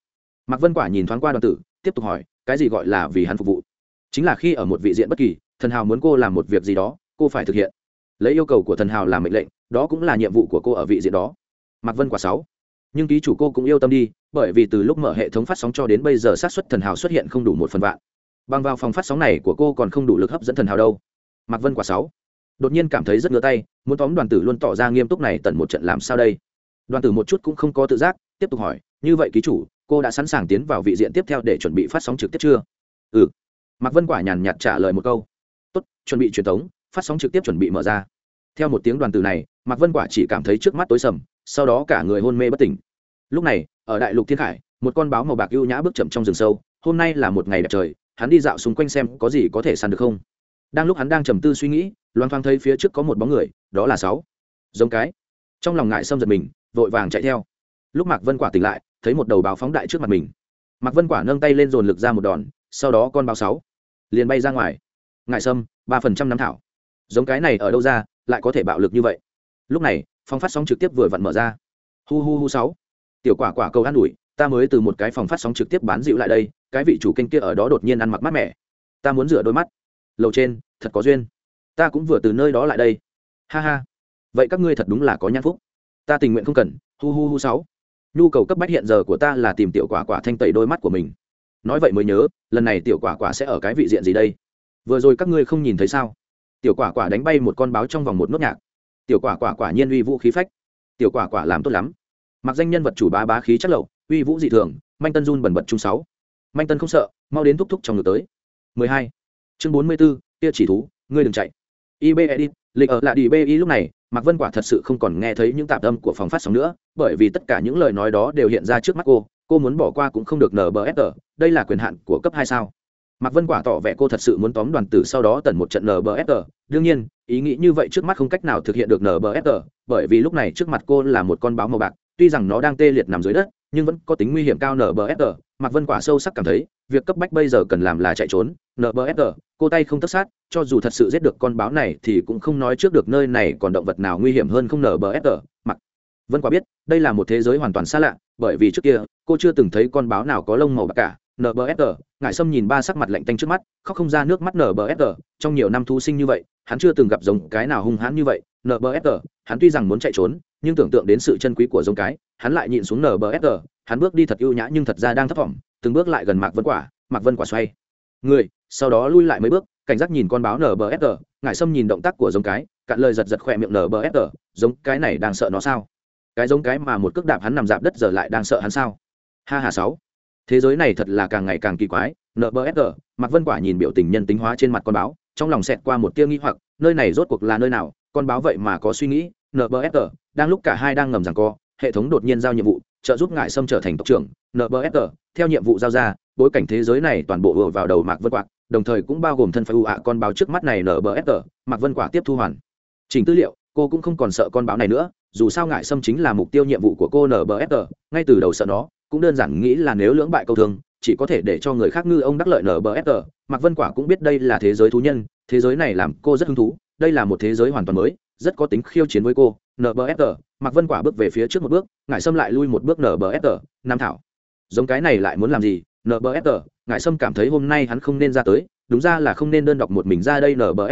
Mạc vân quả nhìn thoáng qua đoàn tử, tiếp tục hỏi, cái gì gọi là vì hắn phục vụ? Chính là khi ở một vị diện bất kỳ, thần hào muốn cô làm một việc gì đó, cô phải thực hiện. Lấy yêu cầu của thần hào làm mệnh lệnh, đó cũng là nhiệm vụ của cô ở vị diện đó. Mạc vân quả sáu. Nhưng ký chủ cô cũng yêu tâm đi, bởi vì từ lúc mở hệ thống phát sóng cho đến bây giờ sát xuất thần hào xuất hiện không đủ một phần vạn. Bằng vào phòng phát sóng này của cô còn không đủ lực hấp dẫn thần hào đâu. Mạc vân quả sáu. Đột nhiên cảm thấy rất ngứa tay muốn tóm đoàn tử luôn tỏ ra nghiêm túc này tận một trận làm sao đây? Đoàn tử một chút cũng không có tự giác, tiếp tục hỏi, như vậy ký chủ, cô đã sẵn sàng tiến vào vị diện tiếp theo để chuẩn bị phát sóng trực tiếp chưa? Ừ. Mạc vân quả nhàn nhạt trả lời một câu, tốt, chuẩn bị truyền thống, phát sóng trực tiếp chuẩn bị mở ra. Theo một tiếng đoàn từ này, mạc vân quả chỉ cảm thấy trước mắt tối sầm, sau đó cả người hôn mê bất tỉnh. Lúc này, ở đại lục thiên khải, một con báo màu bạc ưu nhã bước chậm trong rừng sâu, hôm nay là một ngày đẹp trời, hắn đi dạo xung quanh xem có gì có thể săn được không? Đang lúc hắn đang trầm tư suy nghĩ loan thoáng thấy phía trước có một bóng người, đó là sáu. Giống cái. Trong lòng ngại xâm giật mình, vội vàng chạy theo. Lúc mạc vân quả tỉnh lại, thấy một đầu báo phóng đại trước mặt mình. Mạc vân quả nâng tay lên dồn lực ra một đòn, sau đó con báo sáu. Liền bay ra ngoài. Ngại sâm ba phần trăm năm thảo. Giống cái này ở đâu ra, lại có thể bạo lực như vậy? Lúc này, phòng phát sóng trực tiếp vừa vặn mở ra. Hu hu hu sáu. Tiểu quả quả cầu an ủi, ta mới từ một cái phòng phát sóng trực tiếp bán dịu lại đây, cái vị chủ kênh kia ở đó đột nhiên ăn mặc mát mẻ. Ta muốn rửa đôi mắt. Lầu trên, thật có duyên ta cũng vừa từ nơi đó lại đây. Ha ha. Vậy các ngươi thật đúng là có nhãn phúc. Ta tình nguyện không cần hu hu hu sáu. Nhu cầu cấp bách hiện giờ của ta là tìm tiểu quả quả thanh tẩy đôi mắt của mình. Nói vậy mới nhớ lần này tiểu quả quả sẽ ở cái vị diện gì đây? Vừa rồi các ngươi không nhìn thấy sao? Tiểu quả quả đánh bay một con báo trong vòng một nốt nhạc. Tiểu quả quả quả nhiên uy vũ khí phách. Tiểu quả quả làm tốt lắm. Mặc danh nhân vật chủ bá bá khí chất lậu uy vũ dị thường manh tân run bẩn bật chung sáu. Manh tân không sợ mau đến thúc thúc trong ngược tới. 12. chương 44, tia chỉ thú ngươi đừng chạy ib edit, lịch ở lại đi bi lúc này, mạc vân quả thật sự không còn nghe thấy những tạp âm của phòng phát sóng nữa, bởi vì tất cả những lời nói đó đều hiện ra trước mắt cô cô muốn bỏ qua cũng không được nở bờ ép đây là quyền hạn của cấp hai sao? Mạc vân quả tỏ vẻ cô thật sự muốn tóm đoàn tử sau đó tần một trận nở bờ ép đương nhiên, ý nghĩ như vậy trước mắt không cách nào thực hiện được nở bờ ép bởi vì lúc này trước mặt cô là một con báo màu bạc, tuy rằng nó đang tê liệt nằm dưới đất, nhưng vẫn có tính nguy hiểm cao nở bờ ép mạc vân quả sâu sắc cảm thấy, việc cấp bách bây giờ cần làm là chạy trốn, nợ bờ ép cô tay không tất sát, cho dù thật sự giết được con báo này thì cũng không nói trước được nơi này còn động vật nào nguy hiểm hơn không nở bờ ép mặc vân quả biết, đây là một thế giới hoàn toàn xa lạ, bởi vì trước kia, cô chưa từng thấy con báo nào có lông màu bạc cả nbsg ngại sâm nhìn ba sắc mặt lạnh tanh trước mắt, khóc không ra nước mắt nbsg trong nhiều năm thu sinh như vậy, hắn chưa từng gặp giống cái nào hung hãn như vậy nbsg hắn tuy rằng muốn chạy trốn nhưng tưởng tượng đến sự chân quý của giống cái, hắn lại nhịn xuống nbsg hắn bước đi thật ưu nhã nhưng thật ra đang thấp thỏm, từng bước lại gần mạc vân quả, mạc vân quả xoay. Người, sau đó lui lại mấy bước, cảnh giác nhìn con báo nbsg ngại sâm nhìn động tác của giống cái, cạn lời giật giật khỏe miệng nbsg giống cái này đang sợ nó sao? Cái giống cái mà một cước đạp hắn nằm dạp đất giờ lại đang sợ hắn sao? Ha hà sáu. Thế giới này thật là càng ngày càng kỳ quái nbsg mạc vân quả nhìn biểu tình nhân tính hóa trên mặt con báo, trong lòng xẹt qua một tia nghi hoặc, nơi này rốt cuộc là nơi nào, con báo vậy mà có suy nghĩ nbfr đang lúc cả hai đang ngầm rằng co, hệ thống đột nhiên giao nhiệm vụ, trợ giúp ngại sâm trở thành tộc trưởng nbfr theo nhiệm vụ giao ra, bối cảnh thế giới này toàn bộ vừa vào đầu mạc vân quả đồng thời cũng bao gồm thân phải ưu ạ con báo trước mắt này nbfr mạc vân quả tiếp thu hoàn. Chỉnh tư liệu, cô cũng không còn sợ con báo này nữa, dù sao ngại sâm chính là mục tiêu nhiệm vụ của cô nbfr ngay từ đầu sợ nó, cũng đơn giản nghĩ là nếu lưỡng bại câu thương chỉ có thể để cho người khác ngư ông đắc lợi nbfr mạc vân quả cũng biết đây là thế giới thú nhân, thế giới này làm cô rất hứng thú, đây là một thế giới hoàn toàn mới rất có tính khiêu chiến với cô nở bờ mạc vân quả bước về phía trước một bước ngại sâm lại lui một bước nở bờ nam thảo. Giống cái này lại muốn làm gì? Nở bờ ngại sâm cảm thấy hôm nay hắn không nên ra tới, đúng ra là không nên đơn độc một mình ra đây nở bờ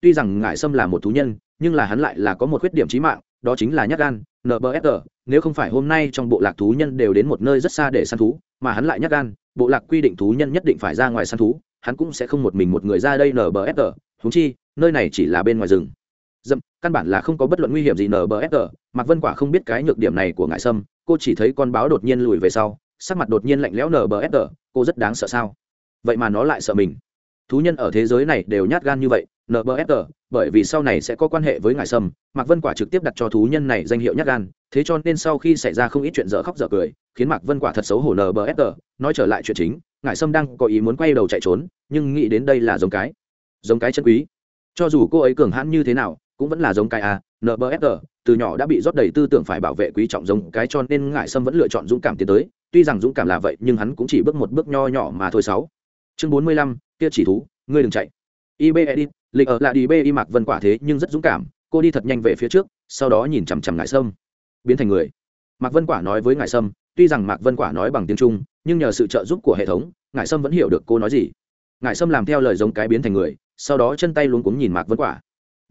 tuy rằng ngại sâm là một thú nhân, nhưng là hắn lại là có một khuyết điểm trí mạng, đó chính là nhát gan nbsg nếu không phải hôm nay trong bộ lạc thú nhân đều đến một nơi rất xa để săn thú, mà hắn lại nhắc gan, bộ lạc quy định thú nhân nhất định phải ra ngoài săn thú, hắn cũng sẽ không một mình một người ra đây nở bờ húng chi, nơi này chỉ là bên ngoài rừng dậm căn bản là không có bất luận nguy hiểm gì nở bờ ép tờ mạc vân quả không biết cái nhược điểm này của ngại sâm cô chỉ thấy con báo đột nhiên lùi về sau sắc mặt đột nhiên lạnh lẽo nở bờ ép tờ cô rất đáng sợ sao? Vậy mà nó lại sợ mình. Thú nhân ở thế giới này đều nhát gan như vậy nở bsờ, bởi vì sau này sẽ có quan hệ với ngài sâm mạc vân quả trực tiếp đặt cho thú nhân này danh hiệu nhát gan thế cho nên sau khi xảy ra không ít chuyện dở khóc dở cười khiến mạc vân quả thật xấu hổ nở bsờ, nói trở lại chuyện chính ngài sâm đang có ý muốn quay đầu chạy trốn nhưng nghĩ đến đây là giống cái giống cái chân quý. Cho dù cô ấy cường hãn như thế nào cũng vẫn là giống cái a nbsg từ nhỏ đã bị rót đầy tư tưởng phải bảo vệ quý trọng giống cái cho nên ngại sâm vẫn lựa chọn dũng cảm tiến tới. Tuy rằng dũng cảm là vậy, nhưng hắn cũng chỉ bước một bước nho nhỏ mà thôi. Sáu. Chương bốn mươi lăm, kia chỉ thú, ngươi đừng chạy. Ib edit lịch ở lại đi b y mạc vân quả thế nhưng rất dũng cảm. Cô đi thật nhanh về phía trước, sau đó nhìn chằm chằm ngại sâm. Biến thành người. Mạc vân quả nói với ngại sâm, tuy rằng mạc vân quả nói bằng tiếng trung, nhưng nhờ sự trợ giúp của hệ thống, ngại sâm vẫn hiểu được cô nói gì. Ngại sâm làm theo lời giống cái biến thành người, sau đó chân tay luống cuống nhìn mạc vân quả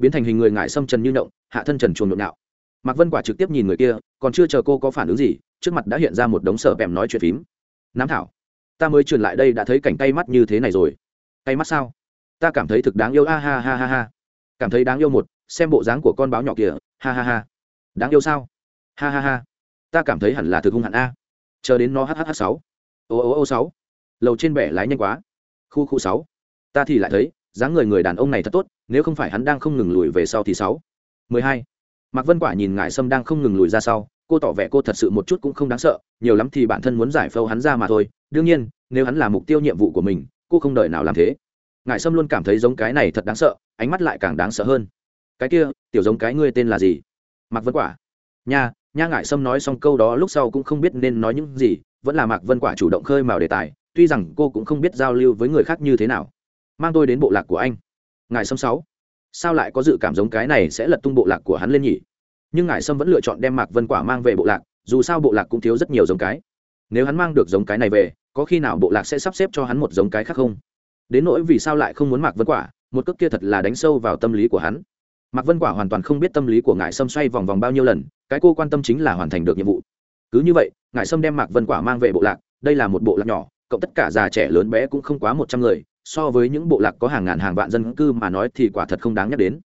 biến thành hình người ngải xâm trần như động hạ thân trần chuồng nhộn nhạo. Mạc vân quả trực tiếp nhìn người kia, còn chưa chờ cô có phản ứng gì, trước mặt đã hiện ra một đống sở bèm nói chuyện phím. Nám thảo, ta mới truyền lại đây đã thấy cảnh tay mắt như thế này rồi. Tay mắt sao? Ta cảm thấy thực đáng yêu, a ha ha ha ha. Cảm thấy đáng yêu một, xem bộ dáng của con báo nhỏ kìa, ha ha ha. Đáng yêu sao? Ha ha ha. Ta cảm thấy hẳn là thực hung hẳn a. Chờ đến nó hhh sáu. Ô ô ô sáu. Lầu trên bẻ lái nhanh quá. Khu khu sáu. Ta thì lại thấy dáng người người đàn ông này thật tốt, nếu không phải hắn đang không ngừng lùi về sau thì sáu. Mười hai. Mạc vân quả nhìn ngải sâm đang không ngừng lùi ra sau, cô tỏ vẻ cô thật sự một chút cũng không đáng sợ, nhiều lắm thì bản thân muốn giải phâu hắn ra mà thôi. Đương nhiên, nếu hắn là mục tiêu nhiệm vụ của mình, cô không đợi nào làm thế. Ngải sâm luôn cảm thấy giống cái này thật đáng sợ, ánh mắt lại càng đáng sợ hơn. Cái kia, tiểu giống cái ngươi tên là gì? Mạc vân quả. Nha nha Ngải sâm nói xong câu đó lúc sau cũng không biết nên nói những gì, vẫn là mạc vân quả chủ động khơi mào đề tài, tuy rằng cô cũng không biết giao lưu với người khác như thế nào mang tôi đến bộ lạc của anh. Ngài sâm sáu, sao lại có dự cảm giống cái này sẽ lật tung bộ lạc của hắn lên nhỉ? Nhưng ngài sâm vẫn lựa chọn đem mạc vân quả mang về bộ lạc, dù sao bộ lạc cũng thiếu rất nhiều giống cái. Nếu hắn mang được giống cái này về, có khi nào bộ lạc sẽ sắp xếp cho hắn một giống cái khác không? Đến nỗi vì sao lại không muốn mạc vân quả, một cước kia thật là đánh sâu vào tâm lý của hắn. Mạc vân quả hoàn toàn không biết tâm lý của ngài sâm xoay vòng vòng bao nhiêu lần, cái cô quan tâm chính là hoàn thành được nhiệm vụ. Cứ như vậy, ngài sâm đem mạc vân quả mang về bộ lạc, đây là một bộ lạc nhỏ cộng tất cả già trẻ lớn bé cũng không quá một trăm người so với những bộ lạc có hàng ngàn hàng vạn dân cư mà nói thì quả thật không đáng nhắc đến.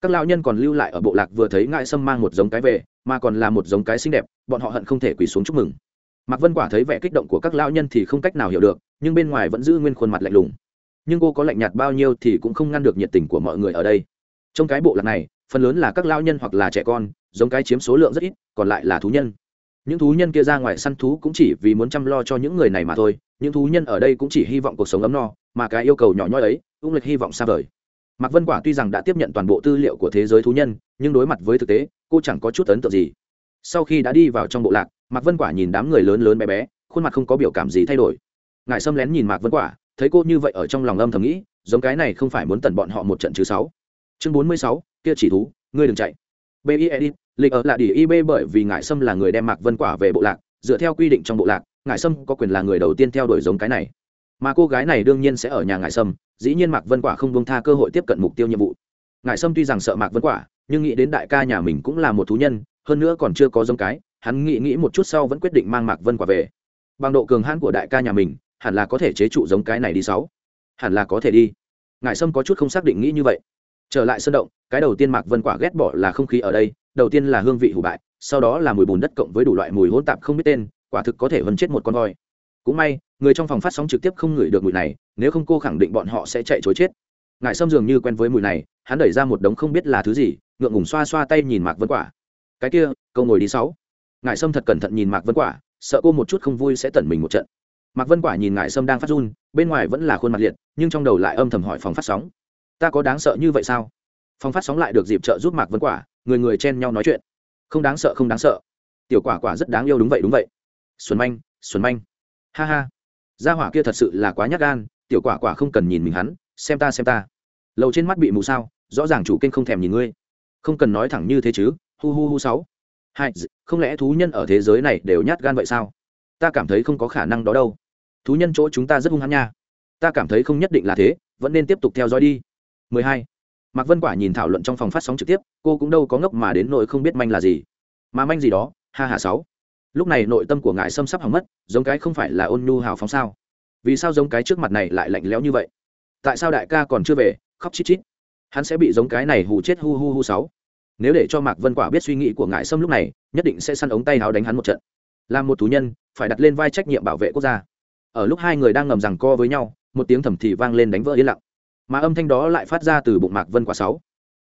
Các lão nhân còn lưu lại ở bộ lạc vừa thấy ngại sâm mang một giống cái về, mà còn là một giống cái xinh đẹp, bọn họ hận không thể quỳ xuống chúc mừng. Mạc vân quả thấy vẻ kích động của các lão nhân thì không cách nào hiểu được, nhưng bên ngoài vẫn giữ nguyên khuôn mặt lạnh lùng. Nhưng cô có lạnh nhạt bao nhiêu thì cũng không ngăn được nhiệt tình của mọi người ở đây. Trong cái bộ lạc này, phần lớn là các lão nhân hoặc là trẻ con, giống cái chiếm số lượng rất ít, còn lại là thú nhân. Những thú nhân kia ra ngoài săn thú cũng chỉ vì muốn chăm lo cho những người này mà thôi, những thú nhân ở đây cũng chỉ hy vọng cuộc sống ấm no mà cái yêu cầu nhỏ nhoi ấy cũng lịch hy vọng xa vời. Mạc vân quả tuy rằng đã tiếp nhận toàn bộ tư liệu của thế giới thú nhân, nhưng đối mặt với thực tế, cô chẳng có chút ấn tượng gì. Sau khi đã đi vào trong bộ lạc, mạc vân quả nhìn đám người lớn lớn bé bé, khuôn mặt không có biểu cảm gì thay đổi. Ngài xâm lén nhìn mạc vân quả, thấy cô như vậy ở trong lòng âm thầm nghĩ, giống cái này không phải muốn tần bọn họ một trận chứ sáu. Chương bốn mươi sáu, kia chỉ thú, ngươi đừng chạy. Bi edit lịch ở là đi ib bởi vì ngải sâm là người đem mạc vân quả về bộ lạc, dựa theo quy định trong bộ lạc ngải sâm có quyền là người đầu tiên theo đuổi giống cái này mà cô gái này đương nhiên sẽ ở nhà ngải sâm, dĩ nhiên mạc vân quả không buông tha cơ hội tiếp cận mục tiêu nhiệm vụ. Ngải sâm tuy rằng sợ mạc vân quả, nhưng nghĩ đến đại ca nhà mình cũng là một thú nhân, hơn nữa còn chưa có giống cái, hắn nghĩ nghĩ một chút sau vẫn quyết định mang mạc vân quả về. Bằng độ cường hãn của đại ca nhà mình, hẳn là có thể chế trụ giống cái này đi sáu. Hẳn là có thể đi. Ngải sâm có chút không xác định nghĩ như vậy. Trở lại sân động, cái đầu tiên mạc vân quả ghét bỏ là không khí ở đây, đầu tiên là hương vị hủ bại, sau đó là mùi bùn đất cộng với đủ loại mùi hỗn tạp không biết tên, quả thực có thể vân chết một con voi. Cũng may người trong phòng phát sóng trực tiếp không ngửi được mùi này, nếu không cô khẳng định bọn họ sẽ chạy chối chết. Ngài sâm dường như quen với mùi này, hắn đẩy ra một đống không biết là thứ gì, ngượng ngùng xoa xoa tay nhìn mạc vân quả. Cái kia câu ngồi đi sáu. Ngài sâm thật cẩn thận nhìn mạc vân quả, sợ cô một chút không vui sẽ tẩn mình một trận. Mạc vân quả nhìn ngại sâm đang phát run, bên ngoài vẫn là khuôn mặt liệt, nhưng trong đầu lại âm thầm hỏi phòng phát sóng. Ta có đáng sợ như vậy sao? Phòng phát sóng lại được dịp trợ giúp mạc vân quả, người người chen nhau nói chuyện. Không đáng sợ, không đáng sợ. Tiểu quả quả rất đáng yêu đúng vậy đúng vậy. Xuân manh xuân manh. Ha ha gia hỏa kia thật sự là quá nhát gan, tiểu quả quả không cần nhìn mình hắn, xem ta xem ta. Lầu trên mắt bị mù sao, rõ ràng chủ kênh không thèm nhìn ngươi. Không cần nói thẳng như thế chứ, hu hu hu sáu. Hai không lẽ thú nhân ở thế giới này đều nhát gan vậy sao? Ta cảm thấy không có khả năng đó đâu. Thú nhân chỗ chúng ta rất hung hăng nha. Ta cảm thấy không nhất định là thế, vẫn nên tiếp tục theo dõi đi. 12. mạc vân quả nhìn thảo luận trong phòng phát sóng trực tiếp, cô cũng đâu có ngốc mà đến nỗi không biết manh là gì. Mà manh gì đó, ha hà sáu lúc này nội tâm của ngài xâm sắp hỏng mất, giống cái không phải là ôn nhu hào phóng sao? Vì sao giống cái trước mặt này lại lạnh lẽo như vậy? Tại sao đại ca còn chưa về, khóc chít chít? Hắn sẽ bị giống cái này hù chết hu hu hu sáu. Nếu để cho mạc vân quả biết suy nghĩ của ngài sâm lúc này, nhất định sẽ săn ống tay háo đánh hắn một trận. Làm một thú nhân, phải đặt lên vai trách nhiệm bảo vệ quốc gia. Ở lúc hai người đang ngầm rằng co với nhau, một tiếng thầm thì vang lên đánh vỡ yên lặng. Mà âm thanh đó lại phát ra từ bụng mạc vân quả sáu.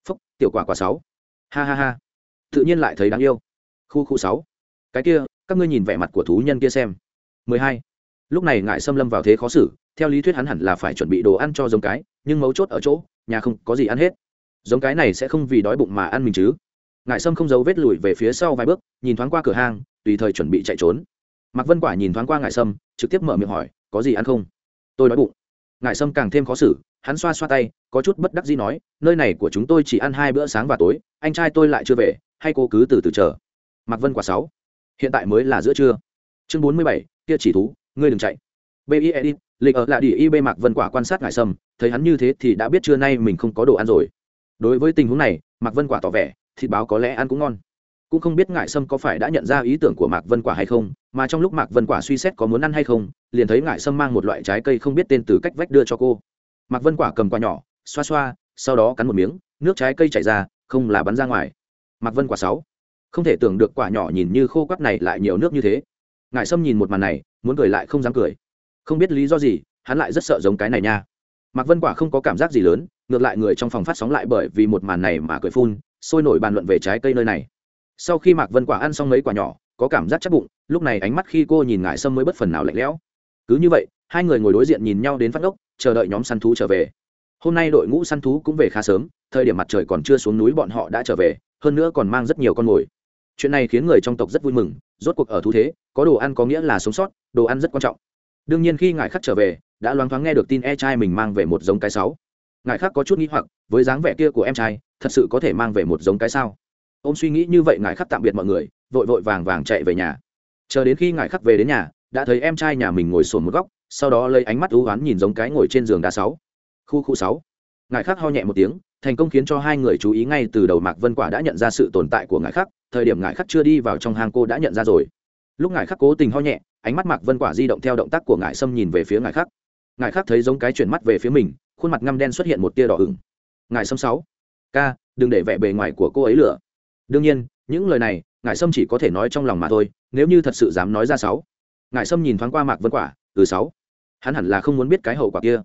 Phúc, tiểu quả quả sáu. Ha ha ha. Tự nhiên lại thấy đáng yêu. Khu khu sáu. Cái kia các ngươi nhìn vẻ mặt của thú nhân kia xem. 12. lúc này ngại xâm lâm vào thế khó xử, theo lý thuyết hắn hẳn là phải chuẩn bị đồ ăn cho giống cái, nhưng mấu chốt ở chỗ, nhà không có gì ăn hết. Giống cái này sẽ không vì đói bụng mà ăn mình chứ. Ngại sâm không giấu vết lùi về phía sau vài bước, nhìn thoáng qua cửa hàng tùy thời chuẩn bị chạy trốn. Mạc vân quả nhìn thoáng qua ngại sâm, trực tiếp mở miệng hỏi, có gì ăn không? Tôi đói bụng. Ngại sâm càng thêm khó xử, hắn xoa xoa tay, có chút bất đắc gì nói, nơi này của chúng tôi chỉ ăn hai bữa sáng và tối, anh trai tôi lại chưa về, hay cô cứ từ từ chờ. Mạc vân quả sáu hiện tại mới là giữa trưa. Chương bốn mươi bảy, kia chỉ thú, ngươi đừng chạy. Bi edit lịch ở lại đi ib mạc vân quả quan sát Ngải sâm thấy hắn như thế thì đã biết trưa nay mình không có đồ ăn rồi. Đối với tình huống này, mạc vân quả tỏ vẻ, thịt báo có lẽ ăn cũng ngon. Cũng không biết ngại sâm có phải đã nhận ra ý tưởng của mạc vân quả hay không, mà trong lúc mạc vân quả suy xét có muốn ăn hay không, liền thấy ngại sâm mang một loại trái cây không biết tên từ cách vách đưa cho cô. Mạc vân quả cầm quả nhỏ, xoa xoa, sau đó cắn một miếng, nước trái cây chảy ra, không là bắn ra ngoài. Mạc vân quả sáu không thể tưởng được quả nhỏ nhìn như khô quắt này lại nhiều nước như thế. Ngài sâm nhìn một màn này, muốn cười lại không dám cười. Không biết lý do gì, hắn lại rất sợ giống cái này nha. Mạc vân quả không có cảm giác gì lớn, ngược lại người trong phòng phát sóng lại bởi vì một màn này mà cười phun, sôi nổi bàn luận về trái cây nơi này. Sau khi mạc vân quả ăn xong mấy quả nhỏ, có cảm giác chắc bụng, lúc này ánh mắt khi cô nhìn ngại sâm mới bất phần nào lạnh lẽo. Cứ như vậy, hai người ngồi đối diện nhìn nhau đến phát ốc chờ đợi nhóm săn thú trở về. Hôm nay đội ngũ săn thú cũng về khá sớm, thời điểm mặt trời còn chưa xuống núi bọn họ đã trở về, hơn nữa còn mang rất nhiều con mồi chuyện này khiến người trong tộc rất vui mừng, rốt cuộc ở thú thế, có đồ ăn có nghĩa là sống sót, đồ ăn rất quan trọng. Đương nhiên khi ngài khắc trở về, đã loáng thoáng nghe được tin e trai mình mang về một giống cái sáu. Ngài khắc có chút nghĩ hoặc, với dáng vẻ kia của em trai, thật sự có thể mang về một giống cái sao? Ô m suy nghĩ như vậy ngài khắc tạm biệt mọi người, vội vội vàng vàng chạy về nhà. Chờ đến khi ngài khắc về đến nhà, đã thấy em trai nhà mình ngồi sồn một góc, sau đó lấy ánh mắt ưu oán nhìn giống cái ngồi trên giường đá sáu. Khu khu sáu. Ngài khắc ho nhẹ một tiếng thành công khiến cho hai người chú ý ngay từ đầu mạc vân quả đã nhận ra sự tồn tại của ngài khắc thời điểm ngài khắc chưa đi vào trong hang cô đã nhận ra rồi. Lúc ngài khắc cố tình ho nhẹ, ánh mắt mạc vân quả di động theo động tác của ngài sâm nhìn về phía ngài khắc ngài khắc thấy giống cái chuyển mắt về phía mình, khuôn mặt ngăm đen xuất hiện một tia đỏ ửng. Ngài sâm sáu. Ca, đừng để vẻ bề ngoài của cô ấy lửa đương nhiên, những lời này, ngài sâm chỉ có thể nói trong lòng mà thôi, nếu như thật sự dám nói ra sáu. Ngài sâm nhìn thoáng qua mạc vân quả từ sáu. Hắn hẳn là không muốn biết cái hậu quả kia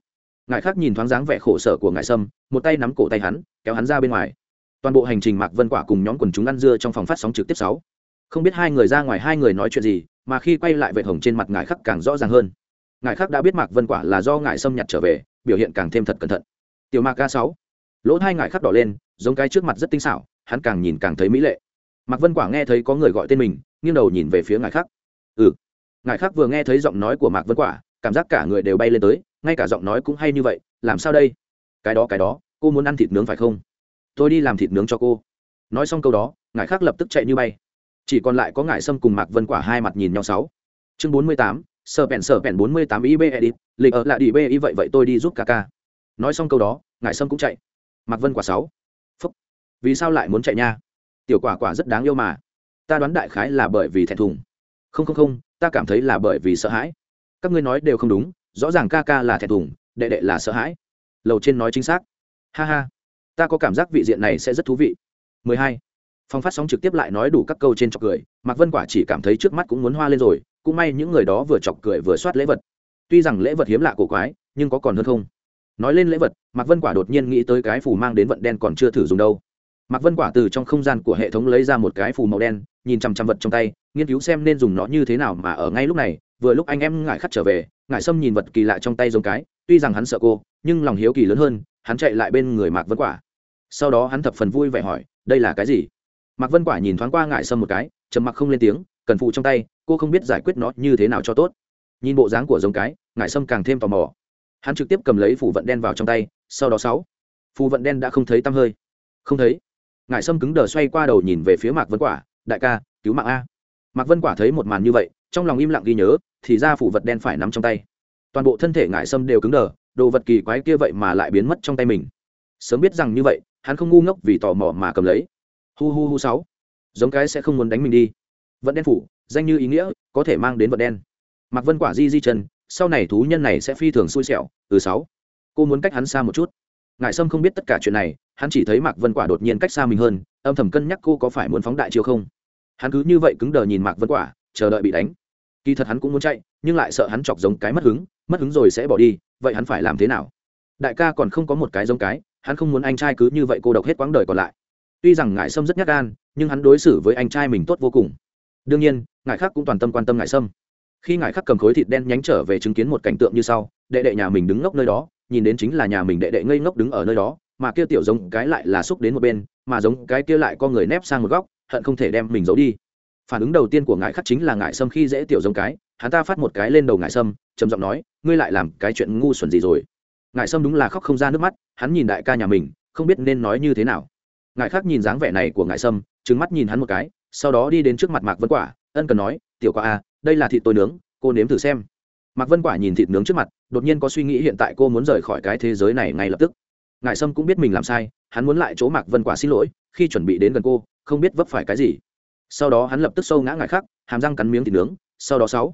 ngài khác nhìn thoáng dáng vẻ khổ sở của ngài sâm, một tay nắm cổ tay hắn, kéo hắn ra bên ngoài. Toàn bộ hành trình mạc vân quả cùng nhóm quần chúng ăn dưa trong phòng phát sóng trực tiếp sáu. Không biết hai người ra ngoài hai người nói chuyện gì, mà khi quay lại vệ hồng trên mặt ngài khắc càng rõ ràng hơn. Ngài khắc đã biết mạc vân quả là do ngài sâm nhặt trở về, biểu hiện càng thêm thật cẩn thận. Tiểu mạc ca sáu. Lỗ hai ngài khắc đỏ lên, giống cái trước mặt rất tinh xảo, hắn càng nhìn càng thấy mỹ lệ. Mạc vân quả nghe thấy có người gọi tên mình, nghiêng đầu nhìn về phía ngài khắc ừ. Ngài khắc vừa nghe thấy giọng nói của mạc vân quả cảm giác cả người đều bay lên tới, ngay cả giọng nói cũng hay như vậy, làm sao đây? Cái đó cái đó, cô muốn ăn thịt nướng phải không? Tôi đi làm thịt nướng cho cô. Nói xong câu đó ngài khác lập tức chạy như bay. Chỉ còn lại có ngài sâm cùng mạc vân quả hai mặt nhìn nhau sáu. Chương bốn mươi tám sợ bèn sợ bèn bốn mươi tám ib edit lịch ở lại đi b y vậy vậy tôi đi giúp ca ca. Nói xong câu đó ngài sâm cũng chạy. Mạc vân quả sáu. Phúc. Vì sao lại muốn chạy nha? Tiểu quả quả rất đáng yêu mà. Ta đoán đại khái là bởi vì thẹn thùng. Không không không, ta cảm thấy là bởi vì sợ hãi các ngươi nói đều không đúng, rõ ràng ca ca là thẹn thùng, đệ đệ là sợ hãi. Lầu trên nói chính xác. Ha ha. Ta có cảm giác vị diện này sẽ rất thú vị. 12. Phong phát sóng trực tiếp lại nói đủ các câu trên chọc cười, mạc vân quả chỉ cảm thấy trước mắt cũng muốn hoa lên rồi, cũng may những người đó vừa chọc cười vừa soát lễ vật. Tuy rằng lễ vật hiếm lạ cổ quái, nhưng có còn hơn không. Nói lên lễ vật, mạc vân quả đột nhiên nghĩ tới cái phù mang đến vận đen còn chưa thử dùng đâu. Mạc vân quả từ trong không gian của hệ thống lấy ra một cái phù màu đen, nhìn chằm chằm vật trong tay, nghiên cứu xem nên dùng nó như thế nào mà ở ngay lúc này vừa lúc anh em ngại khắt trở về ngại sâm nhìn vật kỳ lạ trong tay giống cái, tuy rằng hắn sợ cô, nhưng lòng hiếu kỳ lớn hơn, hắn chạy lại bên người mạc vân quả. Sau đó hắn thập phần vui vẻ hỏi, đây là cái gì? Mạc vân quả nhìn thoáng qua ngại sâm một cái, trầm mặc không lên tiếng, cần phụ trong tay, cô không biết giải quyết nó như thế nào cho tốt. Nhìn bộ dáng của giống cái ngại sâm càng thêm tò mò. Hắn trực tiếp cầm lấy phủ vận đen vào trong tay, sau đó sáu. Phù vận đen đã không thấy tăm hơi. Không thấy. Ngại sâm cứng đờ xoay qua đầu nhìn về phía mạc vân quả, đại ca, cứu mạng a. Mạc vân quả thấy một màn như vậy trong lòng im lặng ghi nhớ, thì ra phủ vật đen phải nắm trong tay. Toàn bộ thân thể ngại sâm đều cứng đờ, đồ vật kỳ quái kia vậy mà lại biến mất trong tay mình. Sớm biết rằng như vậy, hắn không ngu ngốc vì tò mò mà cầm lấy. Hu hu hu sáu. Giống cái sẽ không muốn đánh mình đi. Vận đen phủ, danh như ý nghĩa, có thể mang đến vận đen. Mặc vân quả di di chân, sau này thú nhân này sẽ phi thường xui xẻo. Từ sáu. Cô muốn cách hắn xa một chút. Ngại sâm không biết tất cả chuyện này, hắn chỉ thấy mạc vân quả đột nhiên cách xa mình hơn, âm thầm cân nhắc cô có phải muốn phóng đại chiêu không. Hắn cứ như vậy cứng đờ nhìn mạc vân quả, chờ đợi bị đánh kỳ thật hắn cũng muốn chạy, nhưng lại sợ hắn chọc giống cái mất hứng mất hứng rồi sẽ bỏ đi, vậy hắn phải làm thế nào? Đại ca còn không có một cái giống cái, hắn không muốn anh trai cứ như vậy cô độc hết quãng đời còn lại. Tuy rằng ngại sâm rất nhát gan, nhưng hắn đối xử với anh trai mình tốt vô cùng. Đương nhiên ngại khác cũng toàn tâm quan tâm ngại sâm. Khi ngại khắc cầm khối thịt đen nhánh trở về chứng kiến một cảnh tượng như sau, đệ đệ nhà mình đứng ngốc nơi đó, nhìn đến chính là nhà mình đệ đệ ngây ngốc đứng ở nơi đó, mà kia tiểu giống cái lại là xúc đến một bên, mà giống cái kia lại có người nép sang một góc, hận không thể đem mình giấu đi phản ứng đầu tiên của ngài khắc chính là ngài sâm khi dễ tiểu giống cái, hắn ta phát một cái lên đầu ngài sâm, trầm giọng nói, ngươi lại làm cái chuyện ngu xuẩn gì rồi? Ngài sâm đúng là khóc không ra nước mắt, hắn nhìn đại ca nhà mình, không biết nên nói như thế nào. Ngài khắc nhìn dáng vẻ này của ngài sâm trứng mắt nhìn hắn một cái, sau đó đi đến trước mặt mạc vân quả, ân cần nói, tiểu quả à đây là thịt tôi nướng, cô nếm thử xem. Mạc vân quả nhìn thịt nướng trước mặt, đột nhiên có suy nghĩ hiện tại cô muốn rời khỏi cái thế giới này ngay lập tức. Ngài sâm cũng biết mình làm sai, hắn muốn lại chỗ mạc vân quả xin lỗi, khi chuẩn bị đến gần cô, không biết vấp phải cái gì sau đó hắn lập tức sâu ngã ngại khác hàm răng cắn miếng thịt nướng, sau đó sáu.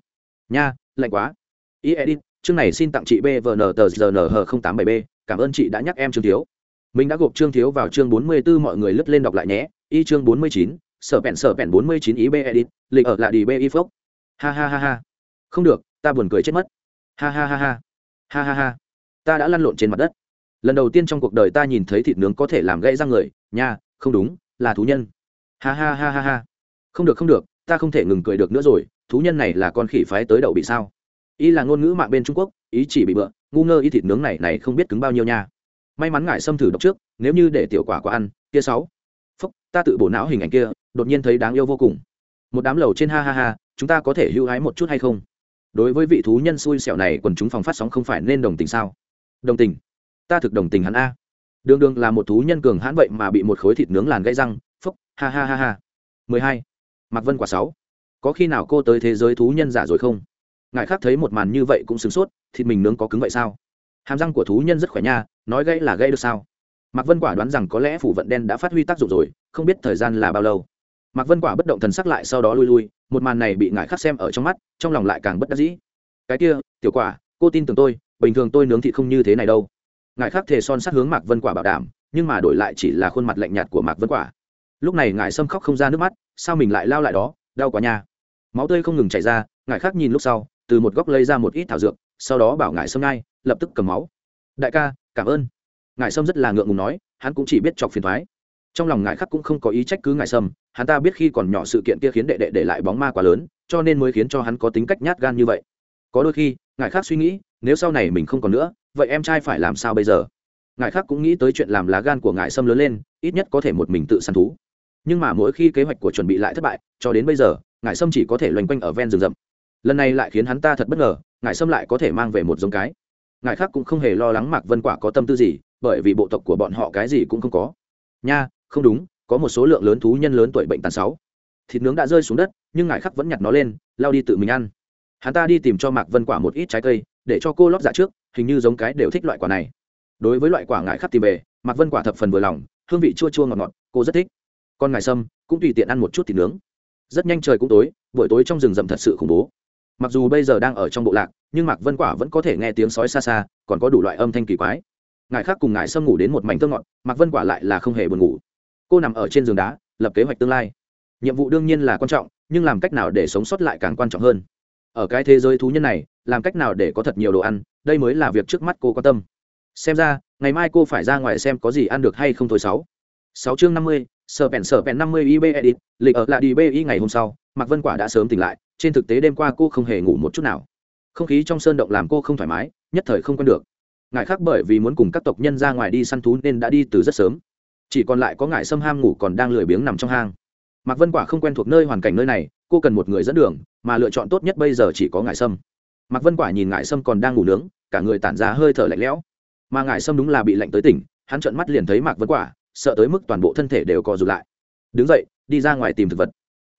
Nha, lạnh quá. Ý edit chương này xin tặng chị bvn tờ gnh tám bảy b, cảm ơn chị đã nhắc em trương thiếu. Mình đã gộp trương thiếu vào chương bốn mươi 44 mọi người lướt lên đọc lại nhé. Y chương bốn mươi chín, sở bẹn sở bẹn bốn mươi chín ý b edit lịch ở lại đi b y phốc ha ha ha ha. Không được, ta buồn cười chết mất. Ha ha ha ha. Ha ha ha. Ta đã lăn lộn trên mặt đất. Lần đầu tiên trong cuộc đời ta nhìn thấy thịt nướng có thể làm gãy răng người. Nha, không đúng, là thú nhân. Ha ha ha ha ha không được không được, ta không thể ngừng cười được nữa rồi, thú nhân này là con khỉ phái tới đậu bị sao? Y là ngôn ngữ mạng bên trung quốc, ý chỉ bị bựa, ngu ngơ y thịt nướng này này không biết cứng bao nhiêu nha. May mắn ngại xâm thử độc trước, nếu như để tiểu quả quả ăn, kia sáu. Phúc, ta tự bổ não hình ảnh kia, đột nhiên thấy đáng yêu vô cùng. Một đám lầu trên ha ha ha, chúng ta có thể hưu hái một chút hay không? Đối với vị thú nhân xui xẻo này, quần chúng phòng phát sóng không phải nên đồng tình sao? Đồng tình. Ta thực đồng tình hắn a. Đường đường là một thú nhân cường hãn vậy mà bị một khối thịt nướng làn gãy răng. Phúc, ha ha ha ha. Mười hai mạc vân quả sáu. Có khi nào cô tới thế giới thú nhân giả rồi không? Ngài khác thấy một màn như vậy cũng sửng sốt, thịt mình nướng có cứng vậy sao? Hàm răng của thú nhân rất khỏe nha, nói gãy là gãy được sao? Mạc vân quả đoán rằng có lẽ phủ vận đen đã phát huy tác dụng rồi, không biết thời gian là bao lâu. Mạc vân quả bất động thần sắc lại sau đó lui lui, một màn này bị ngài khắc xem ở trong mắt, trong lòng lại càng bất đắc dĩ. Cái kia, tiểu quả, cô tin tưởng tôi, bình thường tôi nướng thịt không như thế này đâu. Ngài khắc thể son sát hướng mạc vân quả bảo đảm, nhưng mà đổi lại chỉ là khuôn mặt lạnh nhạt của mạc vân quả lúc này ngài sâm khóc không ra nước mắt, sao mình lại lao lại đó, đau quá nha. Máu tươi không ngừng chảy ra, ngài khắc nhìn lúc sau, từ một góc lấy ra một ít thảo dược, sau đó bảo ngài sâm ngay, lập tức cầm máu. Đại ca, cảm ơn. Ngài sâm rất là ngượng ngùng nói, hắn cũng chỉ biết chọc phiền thoái. Trong lòng ngài khắc cũng không có ý trách cứ ngài sâm, hắn ta biết khi còn nhỏ sự kiện kia khiến đệ đệ để lại bóng ma quá lớn, cho nên mới khiến cho hắn có tính cách nhát gan như vậy. Có đôi khi, ngài khác suy nghĩ, nếu sau này mình không còn nữa, vậy em trai phải làm sao bây giờ? Ngài khác cũng nghĩ tới chuyện làm lá gan của ngài sâm lớn lên, ít nhất có thể một mình tự săn thú nhưng mà mỗi khi kế hoạch của chuẩn bị lại thất bại, cho đến bây giờ, ngải sâm chỉ có thể loanh quanh ở ven rừng rậm. Lần này lại khiến hắn ta thật bất ngờ, ngải sâm lại có thể mang về một giống cái. Ngài khác cũng không hề lo lắng mạc vân quả có tâm tư gì, bởi vì bộ tộc của bọn họ cái gì cũng không có. Nha, không đúng, có một số lượng lớn thú nhân lớn tuổi bệnh tàn sáu. Thịt nướng đã rơi xuống đất, nhưng ngài khắc vẫn nhặt nó lên, lao đi tự mình ăn. Hắn ta đi tìm cho mạc vân quả một ít trái cây, để cho cô lót dạ trước, hình như giống cái đều thích loại quả này. Đối với loại quả ngài khắc tìm về, mạc vân quả thập phần vừa lòng, hương vị chua chua ngọt ngọt, cô rất thích con ngài sâm, cũng tùy tiện ăn một chút thịt nướng. Rất nhanh trời cũng tối, buổi tối trong rừng rậm thật sự khủng bố. Mặc dù bây giờ đang ở trong bộ lạc, nhưng mạc vân quả vẫn có thể nghe tiếng sói xa xa, còn có đủ loại âm thanh kỳ quái. Ngài khác cùng ngài sâm ngủ đến một mảnh thơ ngọt, mạc vân quả lại là không hề buồn ngủ. Cô nằm ở trên giường đá, lập kế hoạch tương lai. Nhiệm vụ đương nhiên là quan trọng, nhưng làm cách nào để sống sót lại càng quan trọng hơn. Ở cái thế giới thú nhân này, làm cách nào để có thật nhiều đồ ăn, đây mới là việc trước mắt cô quan tâm. Xem ra, ngày mai cô phải ra ngoài xem có gì ăn được hay không thôi sáu sáu chương năm mươi, sở bèn sở bèn năm mươi ib edit, lịch ở lại đi bi ngày hôm sau, mạc vân quả đã sớm tỉnh lại, trên thực tế đêm qua cô không hề ngủ một chút nào. Không khí trong sơn động làm cô không thoải mái, nhất thời không quen được. Ngài khác bởi vì muốn cùng các tộc nhân ra ngoài đi săn thú nên đã đi từ rất sớm. Chỉ còn lại có ngài xâm ham ngủ còn đang lười biếng nằm trong hang. Mạc vân quả không quen thuộc nơi hoàn cảnh nơi này, cô cần một người dẫn đường, mà lựa chọn tốt nhất bây giờ chỉ có ngài sâm. Mạc vân quả nhìn ngài sâm còn đang ngủ nướng, cả người tản ra hơi thở lạnh lẽo. Mà ngài sâm đúng là bị lạnh tới tỉnh, hắn trợn mắt liền thấy mạc vân quả sợ tới mức toàn bộ thân thể đều co rụt lại. Đứng dậy, đi ra ngoài tìm thực vật.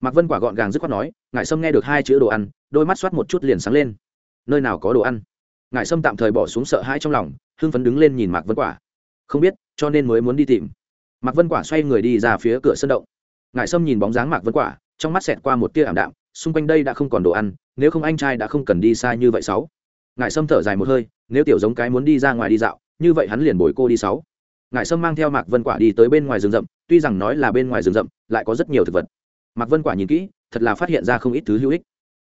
Mạc vân quả gọn gàng dứt khoát nói, Ngải sâm nghe được hai chữ đồ ăn, đôi mắt soát một chút liền sáng lên. Nơi nào có đồ ăn? Ngải sâm tạm thời bỏ xuống sợ hãi trong lòng, hưng phấn đứng lên nhìn mạc vân quả. Không biết, cho nên mới muốn đi tìm. Mạc vân quả xoay người đi ra phía cửa sân động. Ngải sâm nhìn bóng dáng mạc vân quả, trong mắt xẹt qua một tia ảm đạm, xung quanh đây đã không còn đồ ăn, nếu không anh trai đã không cần đi xa như vậy sáu. Ngải sâm thở dài một hơi, nếu tiểu giống cái muốn đi ra ngoài đi dạo, như vậy hắn liền bồi cô đi sáu ngài sâm mang theo mạc vân quả đi tới bên ngoài rừng rậm, tuy rằng nói là bên ngoài rừng rậm, lại có rất nhiều thực vật. Mạc vân quả nhìn kỹ, thật là phát hiện ra không ít thứ hữu ích.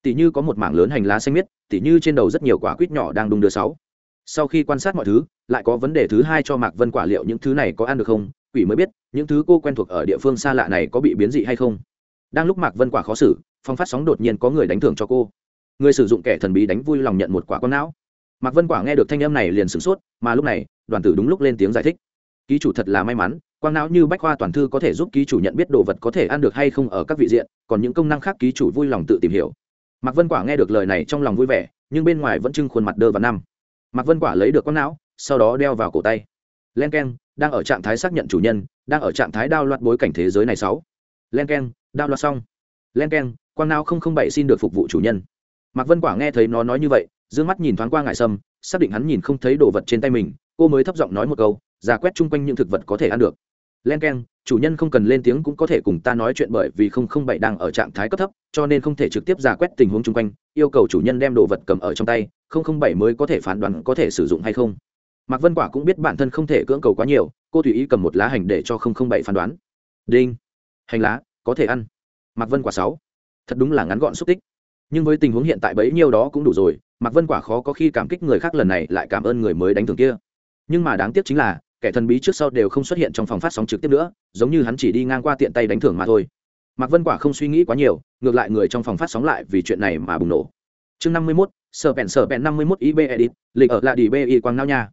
Tỷ như có một mảng lớn hành lá xanh miết tỷ như trên đầu rất nhiều quả quýt nhỏ đang đung đưa sáu. Sau khi quan sát mọi thứ, lại có vấn đề thứ hai cho mạc vân quả liệu những thứ này có ăn được không, quỷ mới biết, những thứ cô quen thuộc ở địa phương xa lạ này có bị biến dị hay không. Đang lúc mạc vân quả khó xử, phong phát sóng đột nhiên có người đánh thưởng cho cô. Người sử dụng kẻ thần bí đánh vui lòng nhận một quả con não. Mạc vân quả nghe được thanh âm này liền sửng sốt, mà lúc này, đoàn tử đúng lúc lên tiếng giải thích ký chủ thật là may mắn, quang não như bách khoa toàn thư có thể giúp ký chủ nhận biết đồ vật có thể ăn được hay không ở các vị diện, còn những công năng khác ký chủ vui lòng tự tìm hiểu. Mạc vân quả nghe được lời này trong lòng vui vẻ, nhưng bên ngoài vẫn trưng khuôn mặt đơ và năm. Mạc vân quả lấy được quang não, sau đó đeo vào cổ tay. Len k e n đang ở trạng thái xác nhận chủ nhân, đang ở trạng thái đao loạt bối cảnh thế giới này sáu. Len k e n đao loạt xong. Len k e n quang não không không bảy xin được phục vụ chủ nhân. Mạc vân quả nghe thấy nó nói như vậy d ư ơ n g mắt nhìn thoáng qua ngại sâm, xác định hắn nhìn không thấy đồ vật trên tay mình, cô mới thấp giọng nói một câu giả quét chung quanh những thực vật có thể ăn được. Len k e n chủ nhân không cần lên tiếng cũng có thể cùng ta nói chuyện bởi vì không không bảy đang ở trạng thái cấp thấp, cho nên không thể trực tiếp giả quét tình huống chung quanh, yêu cầu chủ nhân đem đồ vật cầm ở trong tay, không không bảy mới có thể phán đoán có thể sử dụng hay không. Mạc vân quả cũng biết bản thân không thể cưỡng cầu quá nhiều, cô tùy ý cầm một lá hành để cho không không bảy phán đoán. Đinh. Hành lá, có thể ăn. Mạc vân quả sáu. Thật đúng là ngắn gọn xúc tích. Nhưng với tình huống hiện tại bấy nhiêu đó cũng đủ rồi, mạc vân quả khó có khi cảm kích người khác lần này lại cảm ơn người mới đánh thường kia. Nhưng mà đáng tiếc chính là kẻ thần bí trước sau đều không xuất hiện trong phòng phát sóng trực tiếp nữa, giống như hắn chỉ đi ngang qua tiện tay đánh thưởng mà thôi. Mạc vân quả không suy nghĩ quá nhiều, ngược lại người trong phòng phát sóng lại vì chuyện này mà bùng nổ. Chương năm mươi mốt, sở bèn sở bèn năm mươi mốt ib edit, lịch ở là đi bi quang não nha.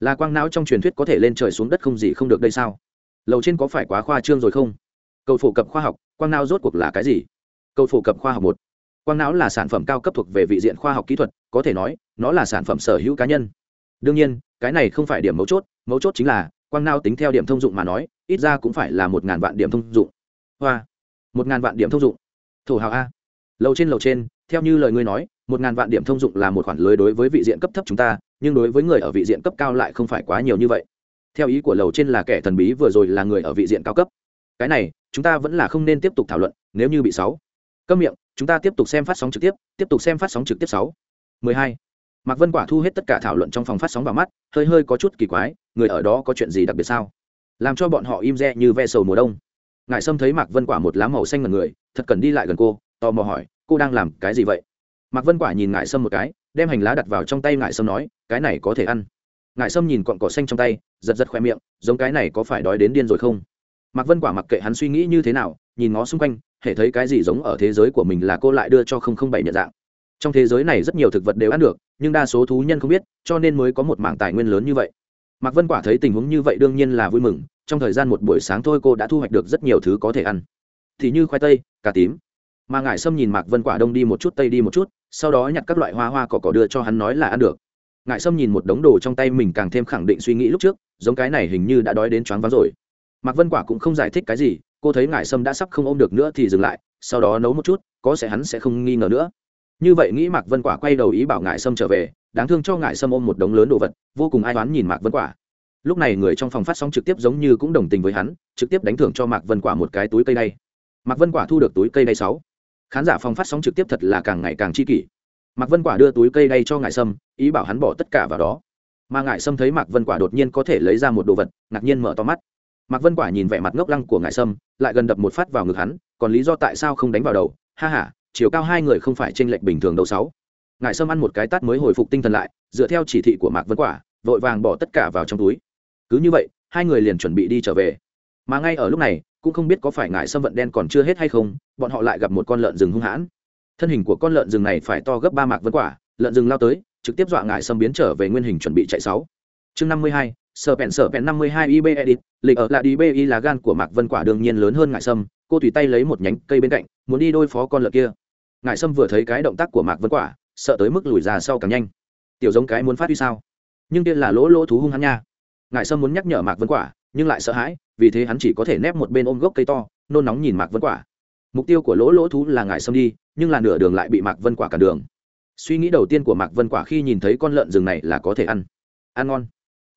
Là quang não trong truyền thuyết có thể lên trời xuống đất không gì không được đây sao? Lầu trên có phải quá khoa trương rồi không? Cầu phổ cập khoa học, quang não rốt cuộc là cái gì? Cầu phổ cập khoa học một. Quang não là sản phẩm cao cấp thuộc về vị diện khoa học kỹ thuật, có thể nói, nó là sản phẩm sở hữu cá nhân. Đương nhiên, cái này không phải điểm mấu chốt mấu chốt chính là, quang nao tính theo điểm thông dụng mà nói, ít ra cũng phải là một ngàn vạn điểm thông dụng. Hoa, một ngàn vạn điểm thông dụng. Thổ hào a. Lầu trên lầu trên, theo như lời ngươi nói, một ngàn vạn điểm thông dụng là một khoản lưới đối với vị diện cấp thấp chúng ta, nhưng đối với người ở vị diện cấp cao lại không phải quá nhiều như vậy. Theo ý của lầu trên là kẻ thần bí vừa rồi là người ở vị diện cao cấp. Cái này, chúng ta vẫn là không nên tiếp tục thảo luận, nếu như bị sáu. Câm miệng, chúng ta tiếp tục xem phát sóng trực tiếp tiếp tục xem phát sóng trực tiếp sáu. Mười hai mạc vân quả thu hết tất cả thảo luận trong phòng phát sóng vào mắt, hơi hơi có chút kỳ quái, người ở đó có chuyện gì đặc biệt sao? Làm cho bọn họ im re như ve sầu mùa đông. Ngài sâm thấy mạc vân quả một lá màu xanh ngần người, thật cần đi lại gần cô, tò mò hỏi, cô đang làm cái gì vậy? Mạc vân quả nhìn ngài sâm một cái, đem hành lá đặt vào trong tay ngài sâm nói, cái này có thể ăn. Ngài sâm nhìn cọn cỏ xanh trong tay, giật giật khoe miệng, giống cái này có phải đói đến điên rồi không? Mạc vân quả mặc kệ hắn suy nghĩ như thế nào, nhìn ngó xung quanh hệ thấy cái gì giống ở thế giới của mình là cô lại đưa cho không không bảy nhận dạng trong thế giới này rất nhiều thực vật đều ăn được, nhưng đa số thú nhân không biết, cho nên mới có một mảng tài nguyên lớn như vậy. Mạc vân quả thấy tình huống như vậy đương nhiên là vui mừng, trong thời gian một buổi sáng thôi cô đã thu hoạch được rất nhiều thứ có thể ăn. Thì như khoai tây, cà tím. Mà ngải sâm nhìn mạc vân quả đông đi một chút, tây đi một chút, sau đó nhặt các loại hoa hoa cỏ cỏ đưa cho hắn nói là ăn được. Ngải sâm nhìn một đống đồ trong tay mình càng thêm khẳng định suy nghĩ lúc trước, giống cái này hình như đã đói đến choáng váng rồi. Mạc vân quả cũng không giải thích cái gì, cô thấy ngải sâm đã sắp không ôm được nữa thì dừng lại, sau đó nấu một chút, có sẽ hắn sẽ không nghi ngờ nữa như vậy nghĩ mạc vân quả quay đầu ý bảo ngải sâm trở về, đáng thương cho ngải sâm ôm một đống lớn đồ vật, vô cùng ai toán nhìn mạc vân quả. Lúc này người trong phòng phát sóng trực tiếp giống như cũng đồng tình với hắn, trực tiếp đánh thưởng cho mạc vân quả một cái túi cây đay. Mạc vân quả thu được túi cây đay sáu. Khán giả phòng phát sóng trực tiếp thật là càng ngày càng chi kỷ. Mạc vân quả đưa túi cây đay cho ngải sâm, ý bảo hắn bỏ tất cả vào đó. Mà ngải sâm thấy mạc vân quả đột nhiên có thể lấy ra một đồ vật, ngạc nhiên mở to mắt. Mạc vân quả nhìn vẻ mặt ngốc lăng của ngải sâm, lại gần đập một phát vào ngực hắn, còn lý do tại sao không đánh vào đầu? Ha h a chiều cao hai người không phải chênh lệch bình thường đầu sáu. Ngải sâm ăn một cái tát mới hồi phục tinh thần lại, dựa theo chỉ thị của mạc vân quả, vội vàng bỏ tất cả vào trong túi. Cứ như vậy, hai người liền chuẩn bị đi trở về. Mà ngay ở lúc này, cũng không biết có phải ngải sâm vận đen còn chưa hết hay không, bọn họ lại gặp một con lợn rừng hung hãn. Thân hình của con lợn rừng này phải to gấp ba mạc vân quả, lợn rừng lao tới, trực tiếp dọa ngải sâm biến trở về nguyên hình chuẩn bị chạy sáu. Chương năm mươi hai, sở pẹn sở pẹn năm mươi hai ib edit, lịch ở lại đi bi là gan của mạc vân quả đương nhiên lớn hơn ngại sâm, cô tùy tay lấy một nhánh cây bên cạnh, muốn đi đôi phó con lợn kia. Ngải sâm vừa thấy cái động tác của mạc vân quả, sợ tới mức lùi ra sau càng nhanh. Tiểu giống cái muốn phát huy sao? Nhưng kia là lỗ lỗ thú hung hắn nha. Ngải sâm muốn nhắc nhở mạc vân quả, nhưng lại sợ hãi, vì thế hắn chỉ có thể nép một bên ôm gốc cây to, nôn nóng nhìn mạc vân quả. Mục tiêu của lỗ lỗ thú là Ngải sâm đi, nhưng là nửa đường lại bị mạc vân quả cản đường. Suy nghĩ đầu tiên của mạc vân quả khi nhìn thấy con lợn rừng này là có thể ăn. Ăn ngon.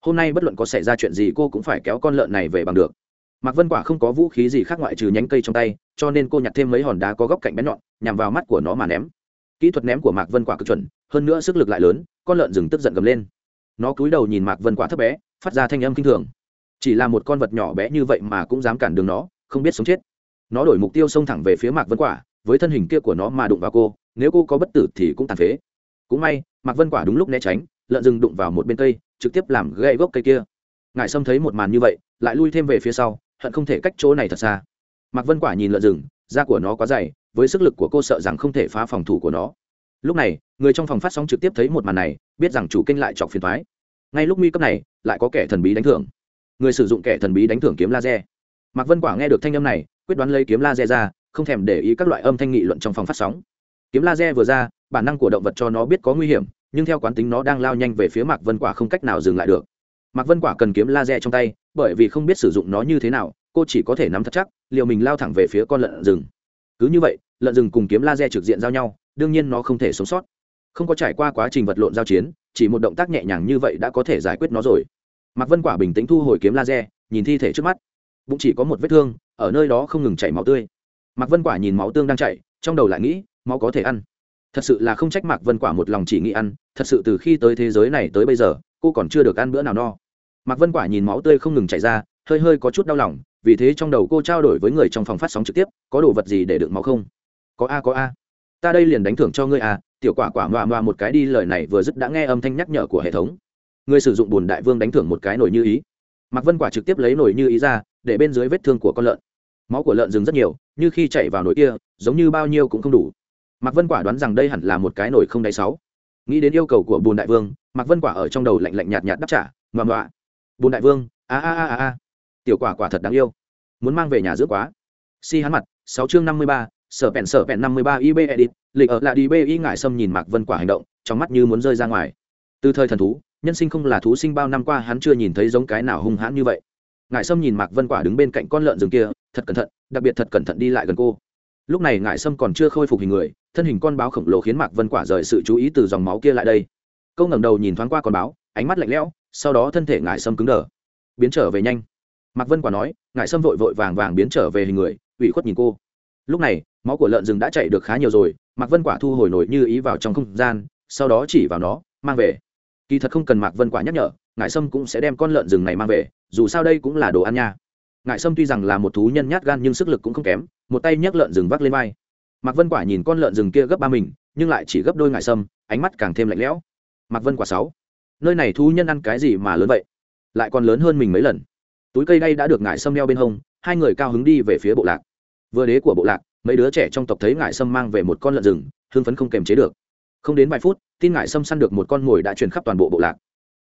Hôm nay bất luận có xảy ra chuyện gì cô cũng phải kéo con lợn này về bằng được. Mạc vân quả không có vũ khí gì khác ngoại trừ nhánh cây trong tay cho nên cô nhặt thêm mấy hòn đá có góc cạnh bén nhọn, nhằm vào mắt của nó mà ném. Kỹ thuật ném của mạc vân quả cực chuẩn, hơn nữa sức lực lại lớn, con lợn rừng tức giận gầm lên. Nó cúi đầu nhìn mạc vân quả thấp bé, phát ra thanh âm kinh thường. Chỉ là một con vật nhỏ bé như vậy mà cũng dám cản đường nó, không biết sống chết. Nó đổi mục tiêu xông thẳng về phía mạc vân quả, với thân hình kia của nó mà đụng vào cô, nếu cô có bất tử thì cũng tàn phế. Cũng may, mạc vân quả đúng lúc né tránh, lợn rừng đụng vào một bên cây, trực tiếp làm gãy gốc cây kia. Ngài sâm thấy một màn như vậy, lại lui thêm về phía sau, hận không thể cách chỗ này thật xa mạc vân quả nhìn lợn rừng, da của nó quá dày, với sức lực của cô sợ rằng không thể phá phòng thủ của nó. Lúc này, người trong phòng phát sóng trực tiếp thấy một màn này, biết rằng chủ kênh lại chọc phiền thoái ngay lúc nguy cấp này, lại có kẻ thần bí đánh thưởng. Người sử dụng kẻ thần bí đánh thưởng kiếm laser. Mạc vân quả nghe được thanh âm này, quyết đoán lấy kiếm laser ra, không thèm để ý các loại âm thanh nghị luận trong phòng phát sóng. Kiếm laser vừa ra, bản năng của động vật cho nó biết có nguy hiểm, nhưng theo quán tính nó đang lao nhanh về phía mạc vân quả không cách nào dừng lại được. Mạc vân quả cần kiếm laser trong tay, bởi vì không biết sử dụng nó như thế nào cô chỉ có thể nắm thật chắc, liệu mình lao thẳng về phía con lợn rừng. Cứ như vậy, lợn rừng cùng kiếm laser trực diện giao nhau, đương nhiên nó không thể sống sót. Không có trải qua quá trình vật lộn giao chiến, chỉ một động tác nhẹ nhàng như vậy đã có thể giải quyết nó rồi. Mạc vân quả bình tĩnh thu hồi kiếm laser, nhìn thi thể trước mắt. Bụng chỉ có một vết thương, ở nơi đó không ngừng chảy máu tươi. Mạc vân quả nhìn máu tương đang chảy, trong đầu lại nghĩ, máu có thể ăn. Thật sự là không trách mạc vân quả một lòng chỉ nghĩ ăn, thật sự từ khi tới thế giới này tới bây giờ, cô còn chưa được ăn bữa nào no. Mạc vân quả nhìn máu tươi không ngừng chảy ra, hơi hơi có chút đau lòng vì thế trong đầu cô trao đổi với người trong phòng phát sóng trực tiếp, có đồ vật gì để đựng máu không? Có a có a. Ta đây liền đánh thưởng cho ngươi a, tiểu quả quả ngoạ ngoạ một cái đi, lời này vừa dứt đã nghe âm thanh nhắc nhở của hệ thống. Người sử dụng bùn đại vương đánh thưởng một cái nổi như ý. Mạc vân quả trực tiếp lấy nổi như ý ra, để bên dưới vết thương của con lợn. Máu của lợn dừng rất nhiều, như khi chạy vào nồi kia, giống như bao nhiêu cũng không đủ. Mạc vân quả đoán rằng đây hẳn là một cái nồi không đáy sáu. Nghĩ đến yêu cầu của bùn đại vương, mạc vân quả ở trong đầu lạnh lạnh nhạt nhạt đáp trả ngoạm ngoạ. Bùn đại vương, a a a a a tiểu quả quả thật đáng yêu. Muốn mang về nhà dưỡng quá. Si hắn mặt, sáu chương năm mươi ba, sở bẹn sở bẹn năm mươi ba ib edit, lịch ở lại đi b y ngại xâm nhìn mạc vân quả hành động, trong mắt như muốn rơi ra ngoài. Từ thời thần thú, nhân sinh không là thú sinh bao năm qua hắn chưa nhìn thấy giống cái nào hung hãn như vậy. Ngại sâm nhìn mạc vân quả đứng bên cạnh con lợn rừng kia, thật cẩn thận, đặc biệt thật cẩn thận đi lại gần cô. Lúc này ngại sâm còn chưa khôi phục hình người, thân hình con báo khổng lồ khiến mạc vân quả rời sự chú ý từ dòng máu kia lại đây. Câu ngẩng đầu nhìn thoáng qua con báo, ánh mắt lạnh lẽo, sau đó thân thể ngại sâm cứng đờ. Biến trở về nhanh mạc vân quả nói ngại sâm vội vội vàng vàng biến trở về hình người, ủy khuất nhìn cô. Lúc này, máu của lợn rừng đã chạy được khá nhiều rồi, mạc vân quả thu hồi nổi như ý vào trong không gian, sau đó chỉ vào nó, mang về. Kỳ thật không cần mạc vân quả nhắc nhở ngại sâm cũng sẽ đem con lợn rừng này mang về, dù sao đây cũng là đồ ăn nha. Ngại sâm tuy rằng là một thú nhân nhát gan nhưng sức lực cũng không kém, một tay nhấc lợn rừng vác lên vai. Mạc vân quả nhìn con lợn rừng kia gấp ba mình, nhưng lại chỉ gấp đôi ngại sâm, ánh mắt càng thêm lạnh lẽo. Mạc vân quả sáu, nơi này thú nhân ăn cái gì mà lớn vậy? Lại còn lớn hơn mình mấy lần túi cây đây đã được ngải sâm đeo bên hông, hai người cao hứng đi về phía bộ lạc. Vừa đế của bộ lạc, mấy đứa trẻ trong tộc thấy ngải sâm mang về một con lợn rừng, hưng phấn không kềm chế được. Không đến vài phút, tin ngải sâm săn được một con mồi đã truyền khắp toàn bộ bộ lạc.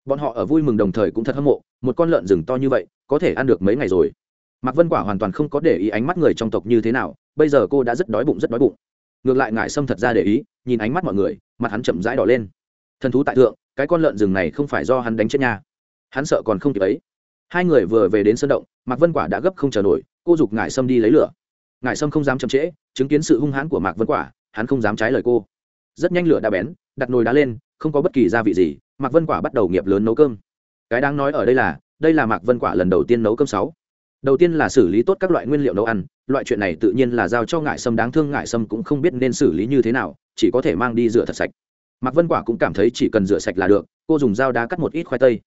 Bọn họ ở vui mừng đồng thời cũng thật hâm mộ, một con lợn rừng to như vậy, có thể ăn được mấy ngày rồi. Mạc vân quả hoàn toàn không có để ý ánh mắt người trong tộc như thế nào, bây giờ cô đã rất đói bụng, rất đói bụng. Ngược lại ngải sâm thật ra để ý, nhìn ánh mắt mọi người, mặt hắn chậm rãi đỏ lên. Thần thú tại thượng, cái con lợn rừng này không phải do hắn đánh chết nhà hắn sợ còn không kịp ấy hai người vừa về đến sân động, mạc vân quả đã gấp không chờ nổi, cô giục ngải sâm đi lấy lửa. Ngải sâm không dám chậm trễ, chứng kiến sự hung hãn của mạc vân quả, hắn không dám trái lời cô. Rất nhanh lửa đã bén, đặt nồi đá lên, không có bất kỳ gia vị gì, mạc vân quả bắt đầu nghiệp lớn nấu cơm. Cái đáng nói ở đây là đây là mạc vân quả lần đầu tiên nấu cơm sáu. Đầu tiên là xử lý tốt các loại nguyên liệu nấu ăn, loại chuyện này tự nhiên là giao cho ngại sâm, đáng thương ngại sâm cũng không biết nên xử lý như thế nào, chỉ có thể mang đi rửa thật sạch. Mạc vân quả cũng cảm thấy chỉ cần rửa sạch là được, cô dùng dao đá cắt một ít khoai tây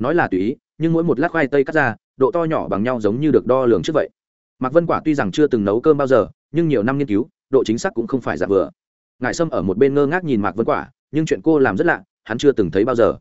nói là tùy ý, nhưng mỗi một lát khoai tây cắt ra, độ to nhỏ bằng nhau giống như được đo lường trước vậy. Mạc vân quả tuy rằng chưa từng nấu cơm bao giờ, nhưng nhiều năm nghiên cứu, độ chính xác cũng không phải giả vừa. Ngại sâm ở một bên ngơ ngác nhìn mạc vân quả, nhưng chuyện cô làm rất lạ, hắn chưa từng thấy bao giờ.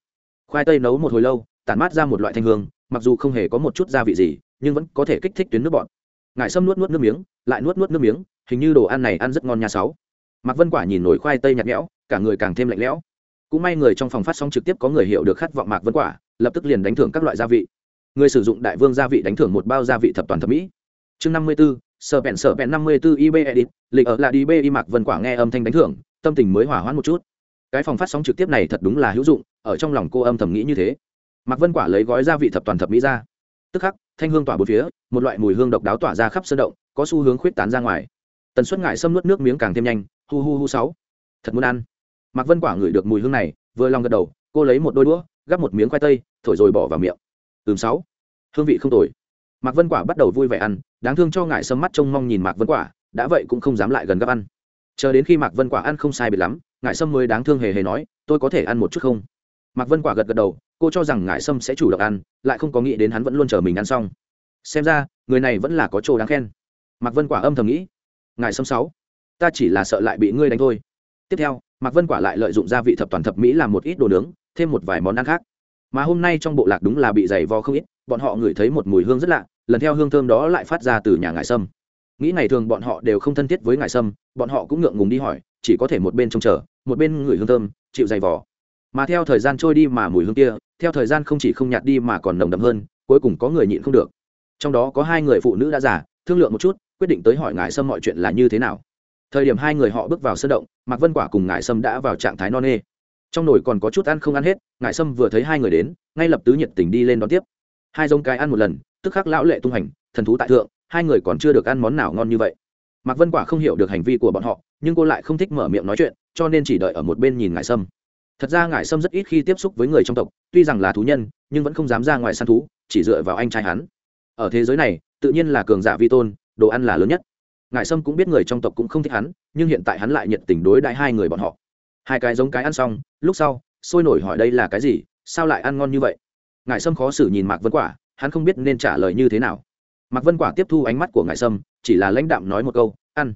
Khoai tây nấu một hồi lâu, tản mát ra một loại thanh hương, mặc dù không hề có một chút gia vị gì, nhưng vẫn có thể kích thích tuyến nước bọt. Ngại sâm nuốt nuốt nước miếng, lại nuốt nuốt nước miếng, hình như đồ ăn này ăn rất ngon nha sáu. Mạc vân quả nhìn nổi khoai tây nhạt nhẽo, cả người càng thêm lạnh lẽo cũng may người trong phòng phát sóng trực tiếp có người hiểu được khát vọng mạc vân quả lập tức liền đánh thưởng các loại gia vị. Người sử dụng đại vương gia vị đánh thưởng một bao gia vị thập toàn thẩm mỹ. Chương năm mươi 54, sở bẹn sở bẹn năm mươi 54 ib edit lịch ở là đi b y mạc vân quả nghe âm thanh đánh thưởng tâm tình mới hỏa hoãn một chút. Cái phòng phát sóng trực tiếp này thật đúng là hữu dụng ở trong lòng cô âm thầm nghĩ như thế. Mạc vân quả lấy gói gia vị thập toàn thập mỹ ra. Tức khắc thanh hương tỏa bốn phía một loại mùi hương độc đáo tỏa ra khắp sơn động có xu hướng khuyết tán ra ngoài. Tần suất ngại xâm nuốt nước miếng càng thêm nhanh hu hu hu sáu. Thật muốn ăn mạc vân quả ngửi được mùi hương này, vừa lòng gật đầu, cô lấy một đôi đũa, gắp một miếng khoai tây, thổi rồi bỏ vào miệng. Ừm, sáu. Hương vị không tồi. Mạc vân quả bắt đầu vui vẻ ăn, đáng thương cho ngại sâm mắt trông mong nhìn mạc vân quả, đã vậy cũng không dám lại gần gấp ăn. Chờ đến khi mạc vân quả ăn không sai biệt lắm ngại sâm mới đáng thương hề hề nói, tôi có thể ăn một chút không? Mạc vân quả gật gật đầu, cô cho rằng ngải sâm sẽ chủ động ăn, lại không có nghĩ đến hắn vẫn luôn chờ mình ăn xong. Xem ra, người này vẫn là có chỗ đáng khen. Mạc vân quả âm thầm nghĩ ngại sâm sáu, ta chỉ là sợ lại bị ngươi đánh thôi. Tiếp theo mạc vân quả lại lợi dụng gia vị thập toàn thập mỹ làm một ít đồ nướng, thêm một vài món ăn khác. Mà hôm nay trong bộ lạc đúng là bị dày vò không ít, bọn họ ngửi thấy một mùi hương rất lạ, lần theo hương thơm đó lại phát ra từ nhà ngài sâm. Nghĩ ngày thường bọn họ đều không thân thiết với ngài sâm, bọn họ cũng ngượng ngùng đi hỏi, chỉ có thể một bên trông chờ, một bên ngửi hương thơm, chịu dày vò. Mà theo thời gian trôi đi mà mùi hương kia, theo thời gian không chỉ không nhạt đi mà còn nồng đậm hơn, cuối cùng có người nhịn không được. Trong đó có hai người phụ nữ đã già, thương lượng một chút, quyết định tới hỏi ngài sâm mọi chuyện là như thế nào thời điểm hai người họ bước vào sân động, mạc vân quả cùng Ngải sâm đã vào trạng thái non nê. Trong nồi còn có chút ăn không ăn hết, Ngải sâm vừa thấy hai người đến, ngay lập tứ nhiệt tình đi lên đón tiếp. Hai giống cái ăn một lần, tức khắc lão lệ tung hành, thần thú tại thượng, hai người còn chưa được ăn món nào ngon như vậy. Mạc vân quả không hiểu được hành vi của bọn họ, nhưng cô lại không thích mở miệng nói chuyện, cho nên chỉ đợi ở một bên nhìn Ngải sâm. Thật ra Ngải sâm rất ít khi tiếp xúc với người trong tộc, tuy rằng là thú nhân, nhưng vẫn không dám ra ngoài săn thú, chỉ dựa vào anh trai hắn. Ở thế giới này, tự nhiên là cường giả vi tôn, đồ ăn là lớn nhất ngài sâm cũng biết người trong tộc cũng không thích hắn, nhưng hiện tại hắn lại nhiệt tình đối đại hai người bọn họ. Hai cái giống cái ăn xong, lúc sau, sôi nổi hỏi đây là cái gì, sao lại ăn ngon như vậy? Ngài sâm khó xử nhìn mạc vân quả, hắn không biết nên trả lời như thế nào. Mạc vân quả tiếp thu ánh mắt của ngài sâm, chỉ là lãnh đạm nói một câu, ăn.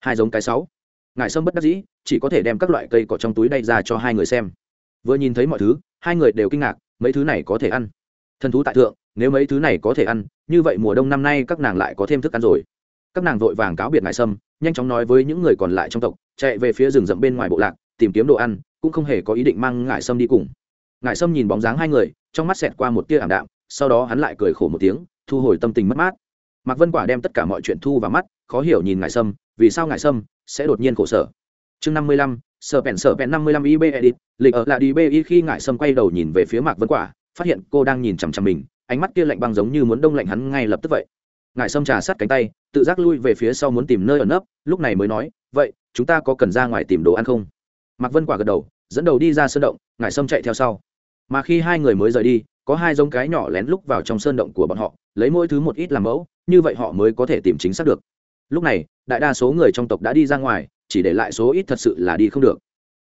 Hai giống cái sáu. Ngài sâm bất đắc dĩ, chỉ có thể đem các loại cây cỏ trong túi đay ra cho hai người xem. Vừa nhìn thấy mọi thứ, hai người đều kinh ngạc, mấy thứ này có thể ăn. Thần thú tại thượng, nếu mấy thứ này có thể ăn, như vậy mùa đông năm nay các nàng lại có thêm thức ăn rồi các nàng vội vàng cáo biệt ngài sâm, nhanh chóng nói với những người còn lại trong tộc, chạy về phía rừng rậm bên ngoài bộ lạc, tìm kiếm đồ ăn, cũng không hề có ý định mang ngài sâm đi cùng. Ngài sâm nhìn bóng dáng hai người, trong mắt xẹt qua một tia ảm đạm, sau đó hắn lại cười khổ một tiếng, thu hồi tâm tình mất mát. Mạc vân quả đem tất cả mọi chuyện thu vào mắt, khó hiểu nhìn ngài sâm, vì sao ngài sâm sẽ đột nhiên khổ sở. Chương năm mươi lăm, sở bèn sở bèn năm mươi lăm ib edit, lịch ở là đi bi khi ngài sâm quay đầu nhìn về phía mạc vân quả, phát hiện cô đang nhìn chằm chằm mình, ánh mắt kia lạnh băng giống như muốn đông lạnh hắn ngay lập tức vậy ngài sâm trà sát cánh tay, tự giác lui về phía sau muốn tìm nơi ẩn nấp, lúc này mới nói, vậy, chúng ta có cần ra ngoài tìm đồ ăn không? Mạc vân quả gật đầu, dẫn đầu đi ra sơn động, ngài sâm chạy theo sau. Mà khi hai người mới rời đi, có hai giống cái nhỏ lén lúc vào trong sơn động của bọn họ, lấy mỗi thứ một ít làm mẫu, như vậy họ mới có thể tìm chính xác được. Lúc này, đại đa số người trong tộc đã đi ra ngoài, chỉ để lại số ít thật sự là đi không được.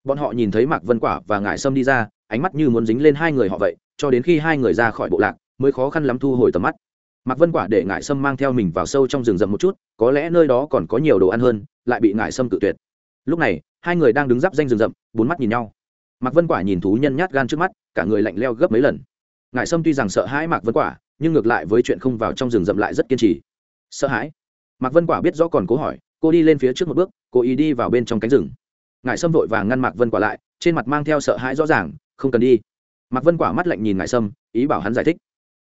Bọn họ nhìn thấy mạc vân quả và ngải sâm đi ra, ánh mắt như muốn dính lên hai người họ vậy, cho đến khi hai người ra khỏi bộ lạc, mới khó khăn lắm thu hồi tầm mắt mạc vân quả để ngải sâm mang theo mình vào sâu trong rừng rậm một chút, có lẽ nơi đó còn có nhiều đồ ăn hơn, lại bị ngải sâm tự tuyệt. Lúc này, hai người đang đứng giáp danh rừng rậm, bốn mắt nhìn nhau. Mạc vân quả nhìn thú nhân nhát gan trước mắt, cả người lạnh leo gấp mấy lần. Ngải sâm tuy rằng sợ hãi mạc vân quả, nhưng ngược lại với chuyện không vào trong rừng rậm lại rất kiên trì. Sợ hãi? Mạc vân quả biết rõ còn cố hỏi, cô đi lên phía trước một bước cố ý đi vào bên trong cánh rừng. Ngải sâm vội vàng ngăn mạc vân quả lại, trên mặt mang theo sợ hãi rõ ràng, không cần đi. Mạc vân quả mắt lạnh nhìn Ngải sâm, ý bảo hắn giải thích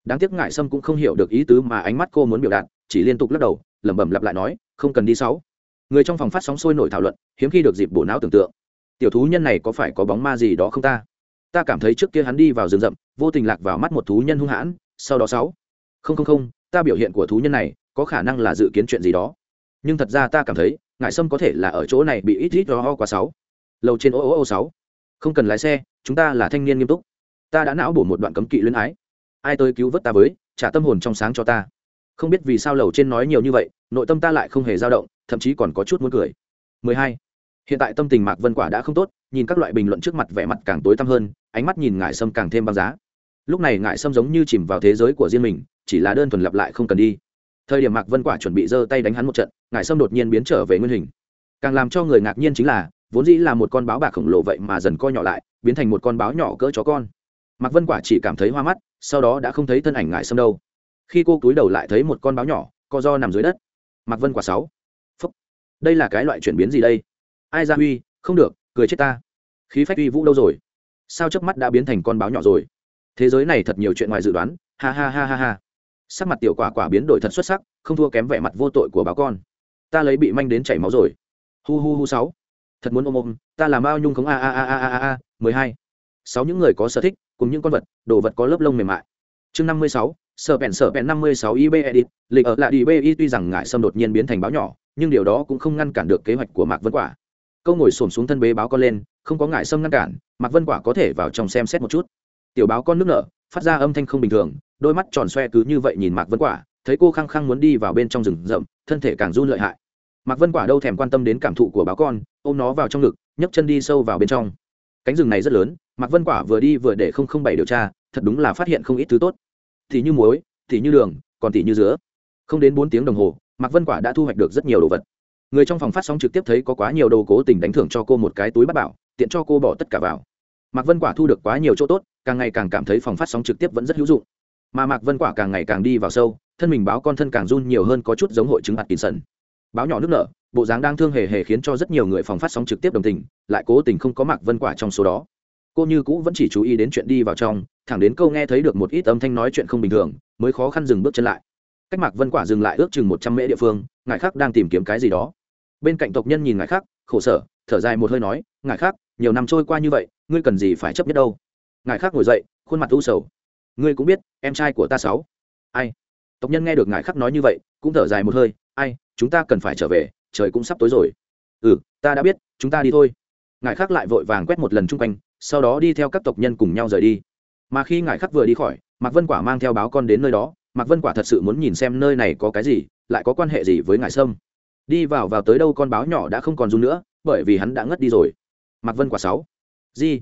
đáng tiếc ngại sâm cũng không hiểu được ý tứ mà ánh mắt cô muốn biểu đạt, chỉ liên tục lắc đầu, lẩm bẩm lặp lại nói, không cần đi sáu. Người trong phòng phát sóng sôi nổi thảo luận, hiếm khi được dịp bổ não tưởng tượng. Tiểu thú nhân này có phải có bóng ma gì đó không ta? Ta cảm thấy trước kia hắn đi vào rừng rậm, vô tình lạc vào mắt một thú nhân hung hãn, sau đó sáu. Không không không, ta biểu hiện của thú nhân này có khả năng là dự kiến chuyện gì đó. Nhưng thật ra ta cảm thấy, ngại sâm có thể là ở chỗ này bị ít ít ho ho quá sáu. Lầu trên ô ô ô sáu. Không cần lái xe, chúng ta là thanh niên nghiêm túc. Ta đã não bổ một đoạn cấm kỵ luyến ái ai tới cứu vớt ta với, trả tâm hồn trong sáng cho ta. Không biết vì sao lầu trên nói nhiều như vậy, nội tâm ta lại không hề dao động, thậm chí còn có chút muốn cười. 12. hiện tại tâm tình mạc vân quả đã không tốt, nhìn các loại bình luận trước mặt vẻ mặt càng tối tăm hơn, ánh mắt nhìn ngại sâm càng thêm băng giá. Lúc này ngại sâm giống như chìm vào thế giới của riêng mình, chỉ là đơn thuần lặp lại không cần đi. Thời điểm mạc vân quả chuẩn bị giơ tay đánh hắn một trận, ngải sâm đột nhiên biến trở về nguyên hình. Càng làm cho người ngạc nhiên chính là, vốn dĩ là một con báo bạc khổng lồ vậy mà dần co nhỏ lại, biến thành một con báo nhỏ cỡ chó con mạc vân quả chỉ cảm thấy hoa mắt, sau đó đã không thấy thân ảnh ngại sâm đâu. Khi cô cúi đầu lại thấy một con báo nhỏ, co do nằm dưới đất. Mạc vân quả sáu. Phúc. Đây là cái loại chuyển biến gì đây? Ai ra huy, không được, cười chết ta. Khí phách uy vũ đâu rồi? Sao chớp mắt đã biến thành con báo nhỏ rồi? Thế giới này thật nhiều chuyện ngoài dự đoán. Ha ha ha ha ha. Sắc mặt tiểu quả quả biến đổi thật xuất sắc, không thua kém vẻ mặt vô tội của báo con. Ta lấy bị manh đến chảy máu rồi. Hu hu hu sáu. Thật muốn ôm ôm, ta làm bao nhung không? A a a a a a. Mười hai. Sáu những người có sở thích cùng những con vật, đồ vật có lớp lông mềm mại. Chương năm mươi sáu, sở bèn sở bèn năm mươi sáu ib edit, lịch ở lại đi bi tuy rằng ngại xâm đột nhiên biến thành báo nhỏ, nhưng điều đó cũng không ngăn cản được kế hoạch của mạc vân quả. Câu ngồi xổm xuống thân bế báo con lên, không có ngại xâm ngăn cản, mạc vân quả có thể vào trong xem xét một chút. Tiểu báo con nước nở, phát ra âm thanh không bình thường, đôi mắt tròn xoe cứ như vậy nhìn mạc vân quả, thấy cô khăng khăng muốn đi vào bên trong rừng rậm, thân thể càng run lợi hại. Mạc vân quả đâu thèm quan tâm đến cảm thụ của báo con, ôm nó vào trong ngực, nhấc chân đi sâu vào bên trong. Cánh rừng này rất lớn mạc vân quả vừa đi vừa để không không bảy điều tra, thật đúng là phát hiện không ít thứ tốt. Thì như muối, thì như đường, còn thì như dứa. Không đến bốn tiếng đồng hồ, mạc vân quả đã thu hoạch được rất nhiều đồ vật. Người trong phòng phát sóng trực tiếp thấy có quá nhiều đồ cố tình đánh thưởng cho cô một cái túi bắt bảo, tiện cho cô bỏ tất cả vào. Mạc vân quả thu được quá nhiều chỗ tốt, càng ngày càng cảm thấy phòng phát sóng trực tiếp vẫn rất hữu dụng. Mà mạc vân quả càng ngày càng đi vào sâu, thân mình báo con thân càng run nhiều hơn có chút giống hội chứng hạt kín sần báo nhỏ nước nở, bộ dáng đang thương hề hề khiến cho rất nhiều người phòng phát sóng trực tiếp đồng tình, lại cố tình không có mạc vân quả trong số đó cô như cũ vẫn chỉ chú ý đến chuyện đi vào trong, thẳng đến câu nghe thấy được một ít âm thanh nói chuyện không bình thường, mới khó khăn dừng bước chân lại. Cách mạc vân quả dừng lại ước chừng một trăm mễ địa phương, ngài khắc đang tìm kiếm cái gì đó. Bên cạnh tộc nhân nhìn ngài khắc khổ sở, thở dài một hơi nói, ngài khắc nhiều năm trôi qua như vậy, ngươi cần gì phải chấp nhất đâu? Ngài khắc ngồi dậy, khuôn mặt u sầu. Ngươi cũng biết, em trai của ta sáu. Ai? Tộc nhân nghe được ngài khắc nói như vậy, cũng thở dài một hơi, ai, chúng ta cần phải trở về, trời cũng sắp tối rồi. Ừ ta đã biết, chúng ta đi thôi. Ngài khắc lại vội vàng quét một lần chung quanh sau đó đi theo các tộc nhân cùng nhau rời đi. Mà khi ngải khắc vừa đi khỏi, mạc vân quả mang theo báo con đến nơi đó. Mạc vân quả thật sự muốn nhìn xem nơi này có cái gì, lại có quan hệ gì với ngải sâm. Đi vào vào tới đâu con báo nhỏ đã không còn run nữa, bởi vì hắn đã ngất đi rồi. Mạc vân quả sáu. Di.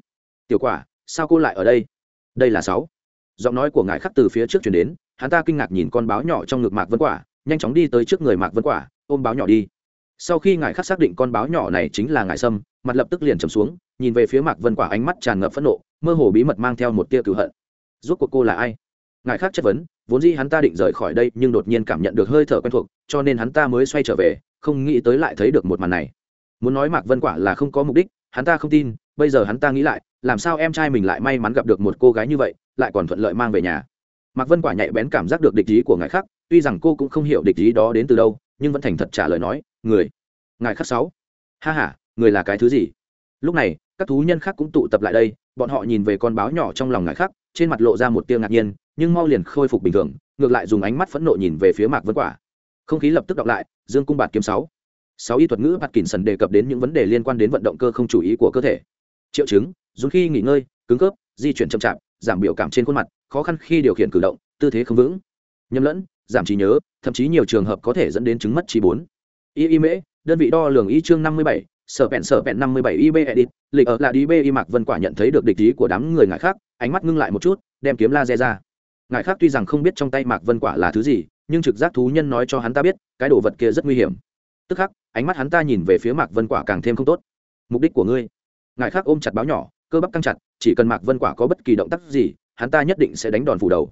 Tiểu quả, sao cô lại ở đây? Đây là sáu. Giọng nói của ngài khắc từ phía trước chuyển đến, hắn ta kinh ngạc nhìn con báo nhỏ trong ngực mạc vân quả, nhanh chóng đi tới trước người mạc vân quả, ôm báo nhỏ đi. Sau khi ngài khắc xác định con báo nhỏ này chính là ngài sâm, mặt lập tức liền trầm xuống nhìn về phía mạc vân quả ánh mắt tràn ngập phẫn nộ, mơ hồ bí mật mang theo một tia cựu hận. Rốt cuộc cô là ai? Ngài khác chất vấn, vốn dĩ hắn ta định rời khỏi đây nhưng đột nhiên cảm nhận được hơi thở quen thuộc, cho nên hắn ta mới xoay trở về, không nghĩ tới lại thấy được một màn này. Muốn nói mạc vân quả là không có mục đích, hắn ta không tin, bây giờ hắn ta nghĩ lại, làm sao em trai mình lại may mắn gặp được một cô gái như vậy, lại còn thuận lợi mang về nhà. Mạc vân quả nhạy bén cảm giác được địch ý của ngài khắc tuy rằng cô cũng không hiểu địch ý đó đến từ đâu, nhưng vẫn thành thật trả lời nói, người, ngài khắc sáu. Ha h a người là cái thứ gì? Lúc này, các thú nhân khác cũng tụ tập lại đây, bọn họ nhìn về con báo nhỏ trong lòng ngại khắc trên mặt lộ ra một tiêu ngạc nhiên, nhưng mau liền khôi phục bình thường, ngược lại dùng ánh mắt phẫn nộ nhìn về phía mạc vân quả. Không khí lập tức đọc lại, dương cung bạt kiếm sáu. Sáu y thuật ngữ bạt kỳn sần đề cập đến những vấn đề liên quan đến vận động cơ không chủ ý của cơ thể. Triệu chứng, dùng khi nghỉ ngơi, cứng khớp, di chuyển chậm chạp, giảm biểu cảm trên khuôn mặt, khó khăn khi điều khiển cử động, tư thế không vững. Nhầm lẫn, giảm trí nhớ, thậm chí nhiều trường hợp có thể dẫn đến chứng mất trí bốn. Y y mễ, đơn vị đo lường y chương năm mươi bảy sở vẹn sở vẹn năm mươi bảy ib edit, lịch ở là đi b y mạc vân quả nhận thấy được địch ý của đám người ngại khác, ánh mắt ngưng lại một chút, đem kiếm laser ra. Ngại khác tuy rằng không biết trong tay mạc vân quả là thứ gì, nhưng trực giác thú nhân nói cho hắn ta biết, cái đồ vật kia rất nguy hiểm. Tức khắc, ánh mắt hắn ta nhìn về phía mạc vân quả càng thêm không tốt. Mục đích của ngươi? Ngài khác ôm chặt báo nhỏ, cơ bắp căng chặt, chỉ cần mạc vân quả có bất kỳ động tác gì, hắn ta nhất định sẽ đánh đòn phủ đầu.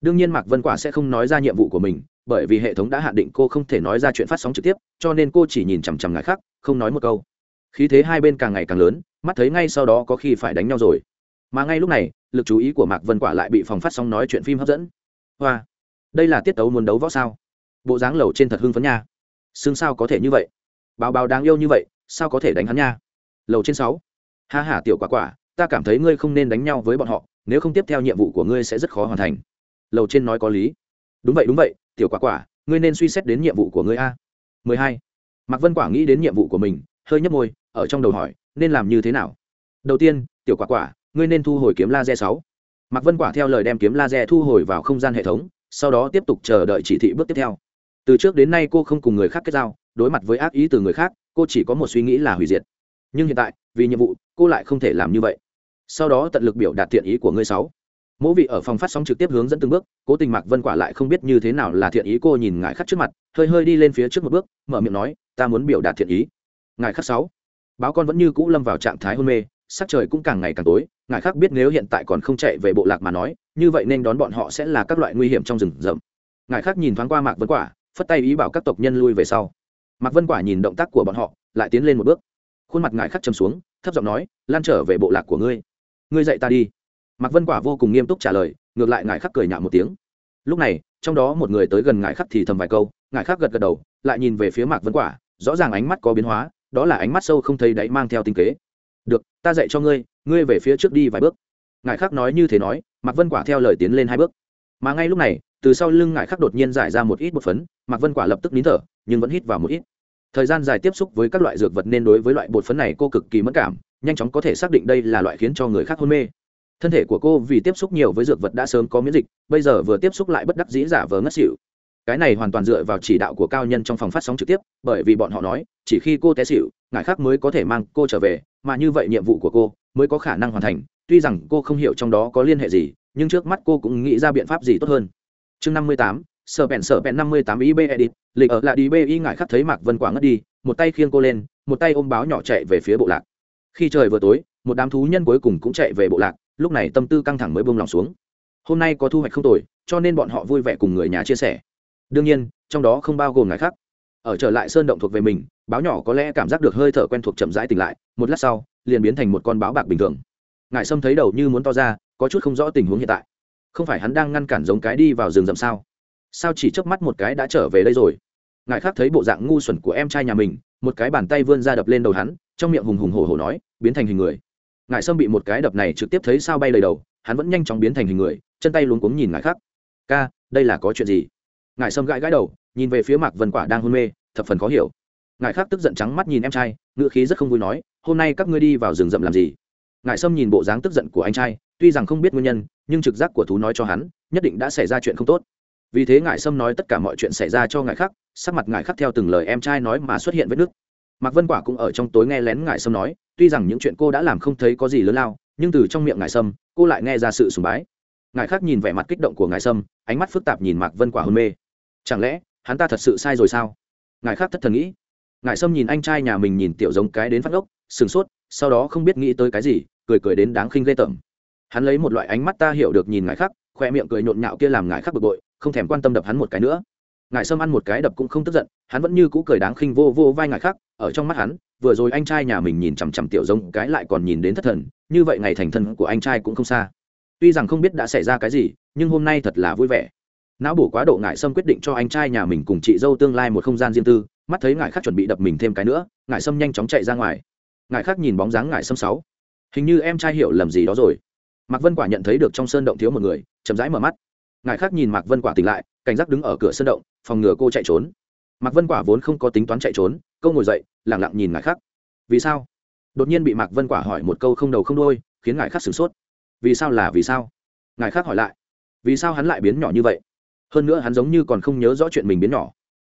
Đương nhiên mạc vân quả sẽ không nói ra nhiệm vụ của mình, bởi vì hệ thống đã hạn định cô không thể nói ra chuyện phát sóng trực tiếp, cho nên cô chỉ nhìn chằm chằm ngài khác, không nói một câu khí thế hai bên càng ngày càng lớn, mắt thấy ngay sau đó có khi phải đánh nhau rồi. Mà ngay lúc này, lực chú ý của mạc vân quả lại bị phòng phát sóng nói chuyện phim hấp dẫn. Hoa, đây là tiết tấu muốn đấu võ sao? Bộ dáng lầu trên thật hưng phấn nha. Xương sao có thể như vậy? Báo báo đáng yêu như vậy, sao có thể đánh hắn nha? Lầu trên sáu. Ha ha tiểu quả quả, ta cảm thấy ngươi không nên đánh nhau với bọn họ, nếu không tiếp theo nhiệm vụ của ngươi sẽ rất khó hoàn thành. Lầu trên nói có lý. Đúng vậy đúng vậy, tiểu quả quả, ngươi nên suy xét đến nhiệm vụ của ngươi a. 12. mạc vân quả nghĩ đến nhiệm vụ của mình hơi nhấp môi, ở trong đầu hỏi, nên làm như thế nào? Đầu tiên, tiểu quả quả, ngươi nên thu hồi kiếm laser sáu. mạc vân quả theo lời đem kiếm laser thu hồi vào không gian hệ thống, sau đó tiếp tục chờ đợi chỉ thị bước tiếp theo. Từ trước đến nay cô không cùng người khác kết giao, đối mặt với ác ý từ người khác, cô chỉ có một suy nghĩ là hủy diệt. Nhưng hiện tại, vì nhiệm vụ, cô lại không thể làm như vậy. Sau đó tận lực biểu đạt thiện ý của ngươi sáu. Mỗ vị ở phòng phát sóng trực tiếp hướng dẫn từng bước, cố tình mạc vân quả lại không biết như thế nào là thiện ý cô nhìn ngại khắc trước mặt, hơi hơi đi lên phía trước một bước, mở miệng nói, ta muốn biểu đạt thiện ý ngài khắc sáu. Báo con vẫn như cũ lâm vào trạng thái hôn mê, sắc trời cũng càng ngày càng tối, ngài khắc biết nếu hiện tại còn không chạy về bộ lạc mà nói, như vậy nên đón bọn họ sẽ là các loại nguy hiểm trong rừng rậm. Ngài khắc nhìn thoáng qua mạc vân quả, phất tay ý bảo các tộc nhân lui về sau. Mạc vân quả nhìn động tác của bọn họ, lại tiến lên một bước. Khuôn mặt ngài khắc chầm xuống, thấp giọng nói, lan trở về bộ lạc của ngươi. Ngươi dạy ta đi. Mạc vân quả vô cùng nghiêm túc trả lời, ngược lại ngài khắc cười nhạo một tiếng. Lúc này, trong đó một người tới gần ngài khắc thì thầm vài câu, ngài khắc gật gật đầu, lại nhìn về phía mạc vân quả, rõ ràng ánh mắt có biến hóa đó là ánh mắt sâu không thấy đáy mang theo tinh kế. Được, ta dạy cho ngươi ngươi về phía trước đi vài bước. Ngài khắc nói như thế nói, mạc vân quả theo lời tiến lên hai bước. Mà ngay lúc này, từ sau lưng ngài khắc đột nhiên giải ra một ít bột phấn, mạc vân quả lập tức nín thở, nhưng vẫn hít vào một ít. Thời gian dài tiếp xúc với các loại dược vật nên đối với loại bột phấn này cô cực kỳ mất cảm, nhanh chóng có thể xác định đây là loại khiến cho người khác hôn mê. Thân thể của cô vì tiếp xúc nhiều với dược vật đã sớm có miễn dịch, bây giờ vừa tiếp xúc lại bất đắc dĩ giả vờ ngất xỉu cái này hoàn toàn dựa vào chỉ đạo của cao nhân trong phòng phát sóng trực tiếp, bởi vì bọn họ nói, chỉ khi cô té xỉu, ngài khác mới có thể mang cô trở về, mà như vậy nhiệm vụ của cô mới có khả năng hoàn thành. Tuy rằng cô không hiểu trong đó có liên hệ gì, nhưng trước mắt cô cũng nghĩ ra biện pháp gì tốt hơn. Chương năm mươi tám sợ bèn sợ bèn năm mươi tám ib edit, lịch ở lại đi bi ngại khắc thấy mạc vân quả ngất đi, một tay khiêng cô lên, một tay ôm báo nhỏ chạy về phía bộ lạc. Khi trời vừa tối, một đám thú nhân cuối cùng cũng chạy về bộ lạc, lúc này tâm tư căng thẳng mới buông lòng xuống. Hôm nay có thu hoạch không tồi, cho nên bọn họ vui vẻ cùng người nhà chia sẻ đương nhiên, trong đó không bao gồm ngài khác. Ở trở lại sơn động thuộc về mình, báo nhỏ có lẽ cảm giác được hơi thở quen thuộc chậm rãi tỉnh lại, một lát sau, liền biến thành một con báo bạc bình thường. Ngài sâm thấy đầu như muốn to ra, có chút không rõ tình huống hiện tại. Không phải hắn đang ngăn cản giống cái đi vào rừng rậm sao? Sao chỉ chớp mắt một cái đã trở về đây rồi? Ngài khác thấy bộ dạng ngu xuẩn của em trai nhà mình, một cái bàn tay vươn ra đập lên đầu hắn, trong miệng hùng hùng hổ hổ nói, biến thành hình người. Ngài sâm bị một cái đập này trực tiếp thấy sao bay đầy đầu, hắn vẫn nhanh chóng biến thành hình người, chân tay luống cuống nhìn ngài khác. Ca, đây là có chuyện gì? Ngài sâm gãi gãi đầu, nhìn về phía mạc vân quả đang hôn mê, thập phần khó hiểu. Ngài khác tức giận trắng mắt nhìn em trai ngựa khí rất không vui nói, hôm nay các ngươi đi vào rừng rậm làm gì? Ngài sâm nhìn bộ dáng tức giận của anh trai, tuy rằng không biết nguyên nhân, nhưng trực giác của thú nói cho hắn, nhất định đã xảy ra chuyện không tốt. Vì thế ngài sâm nói tất cả mọi chuyện xảy ra cho ngài khắc sắc mặt ngài khắc theo từng lời em trai nói mà xuất hiện vết nứt. Mạc vân quả cũng ở trong tối nghe lén ngài sâm nói, tuy rằng những chuyện cô đã làm không thấy có gì lớn lao, nhưng từ trong miệng ngài sâm, cô lại nghe ra sự sùng bái. Ngài khắc nhìn vẻ mặt kích động của ngài sâm, ánh mắt phức tạp nhìn mạc vân quả hôn mê chẳng lẽ, hắn ta thật sự sai rồi sao? Ngài khác thất thần nghĩ. Ngài sâm nhìn anh trai nhà mình nhìn tiểu giống cái đến phát ốc sửng sốt, sau đó không biết nghĩ tới cái gì, cười cười đến đáng khinh ghê tởm. Hắn lấy một loại ánh mắt ta hiểu được nhìn ngài khắc khoe miệng cười nhộn nhạo kia làm ngài khắc bực bội, không thèm quan tâm đập hắn một cái nữa. Ngài sâm ăn một cái đập cũng không tức giận, hắn vẫn như cũ cười đáng khinh vô vô vai ngài khắc ở trong mắt hắn, vừa rồi anh trai nhà mình nhìn chằm chằm tiểu giống cái lại còn nhìn đến thất thần, như vậy ngày thành thân của anh trai cũng không xa. Tuy rằng không biết đã xảy ra cái gì, nhưng hôm nay thật là vui vẻ não bổ quá độ ngại sâm quyết định cho anh trai nhà mình cùng chị dâu tương lai một không gian riêng tư, mắt thấy ngại khác chuẩn bị đập mình thêm cái nữa ngại sâm nhanh chóng chạy ra ngoài. Ngại khác nhìn bóng dáng ngại sâm sáu. Hình như em trai hiểu lầm gì đó rồi. Mạc vân quả nhận thấy được trong sơn động thiếu một người, chậm rãi mở mắt. Ngại khác nhìn mạc vân quả tỉnh lại, cảnh giác đứng ở cửa sơn động, phòng ngừa cô chạy trốn. Mạc vân quả vốn không có tính toán chạy trốn câu ngồi dậy lẳng lặng nhìn ngại khác. Vì sao? Đột nhiên bị mạc vân quả hỏi một câu không đầu không đôi khiến ngài khác sửng sốt. Vì sao là vì sao? Ngài khác hỏi lại. Vì sao hắn lại biến nhỏ như vậy? Hơn nữa hắn giống như còn không nhớ rõ chuyện mình biến nhỏ.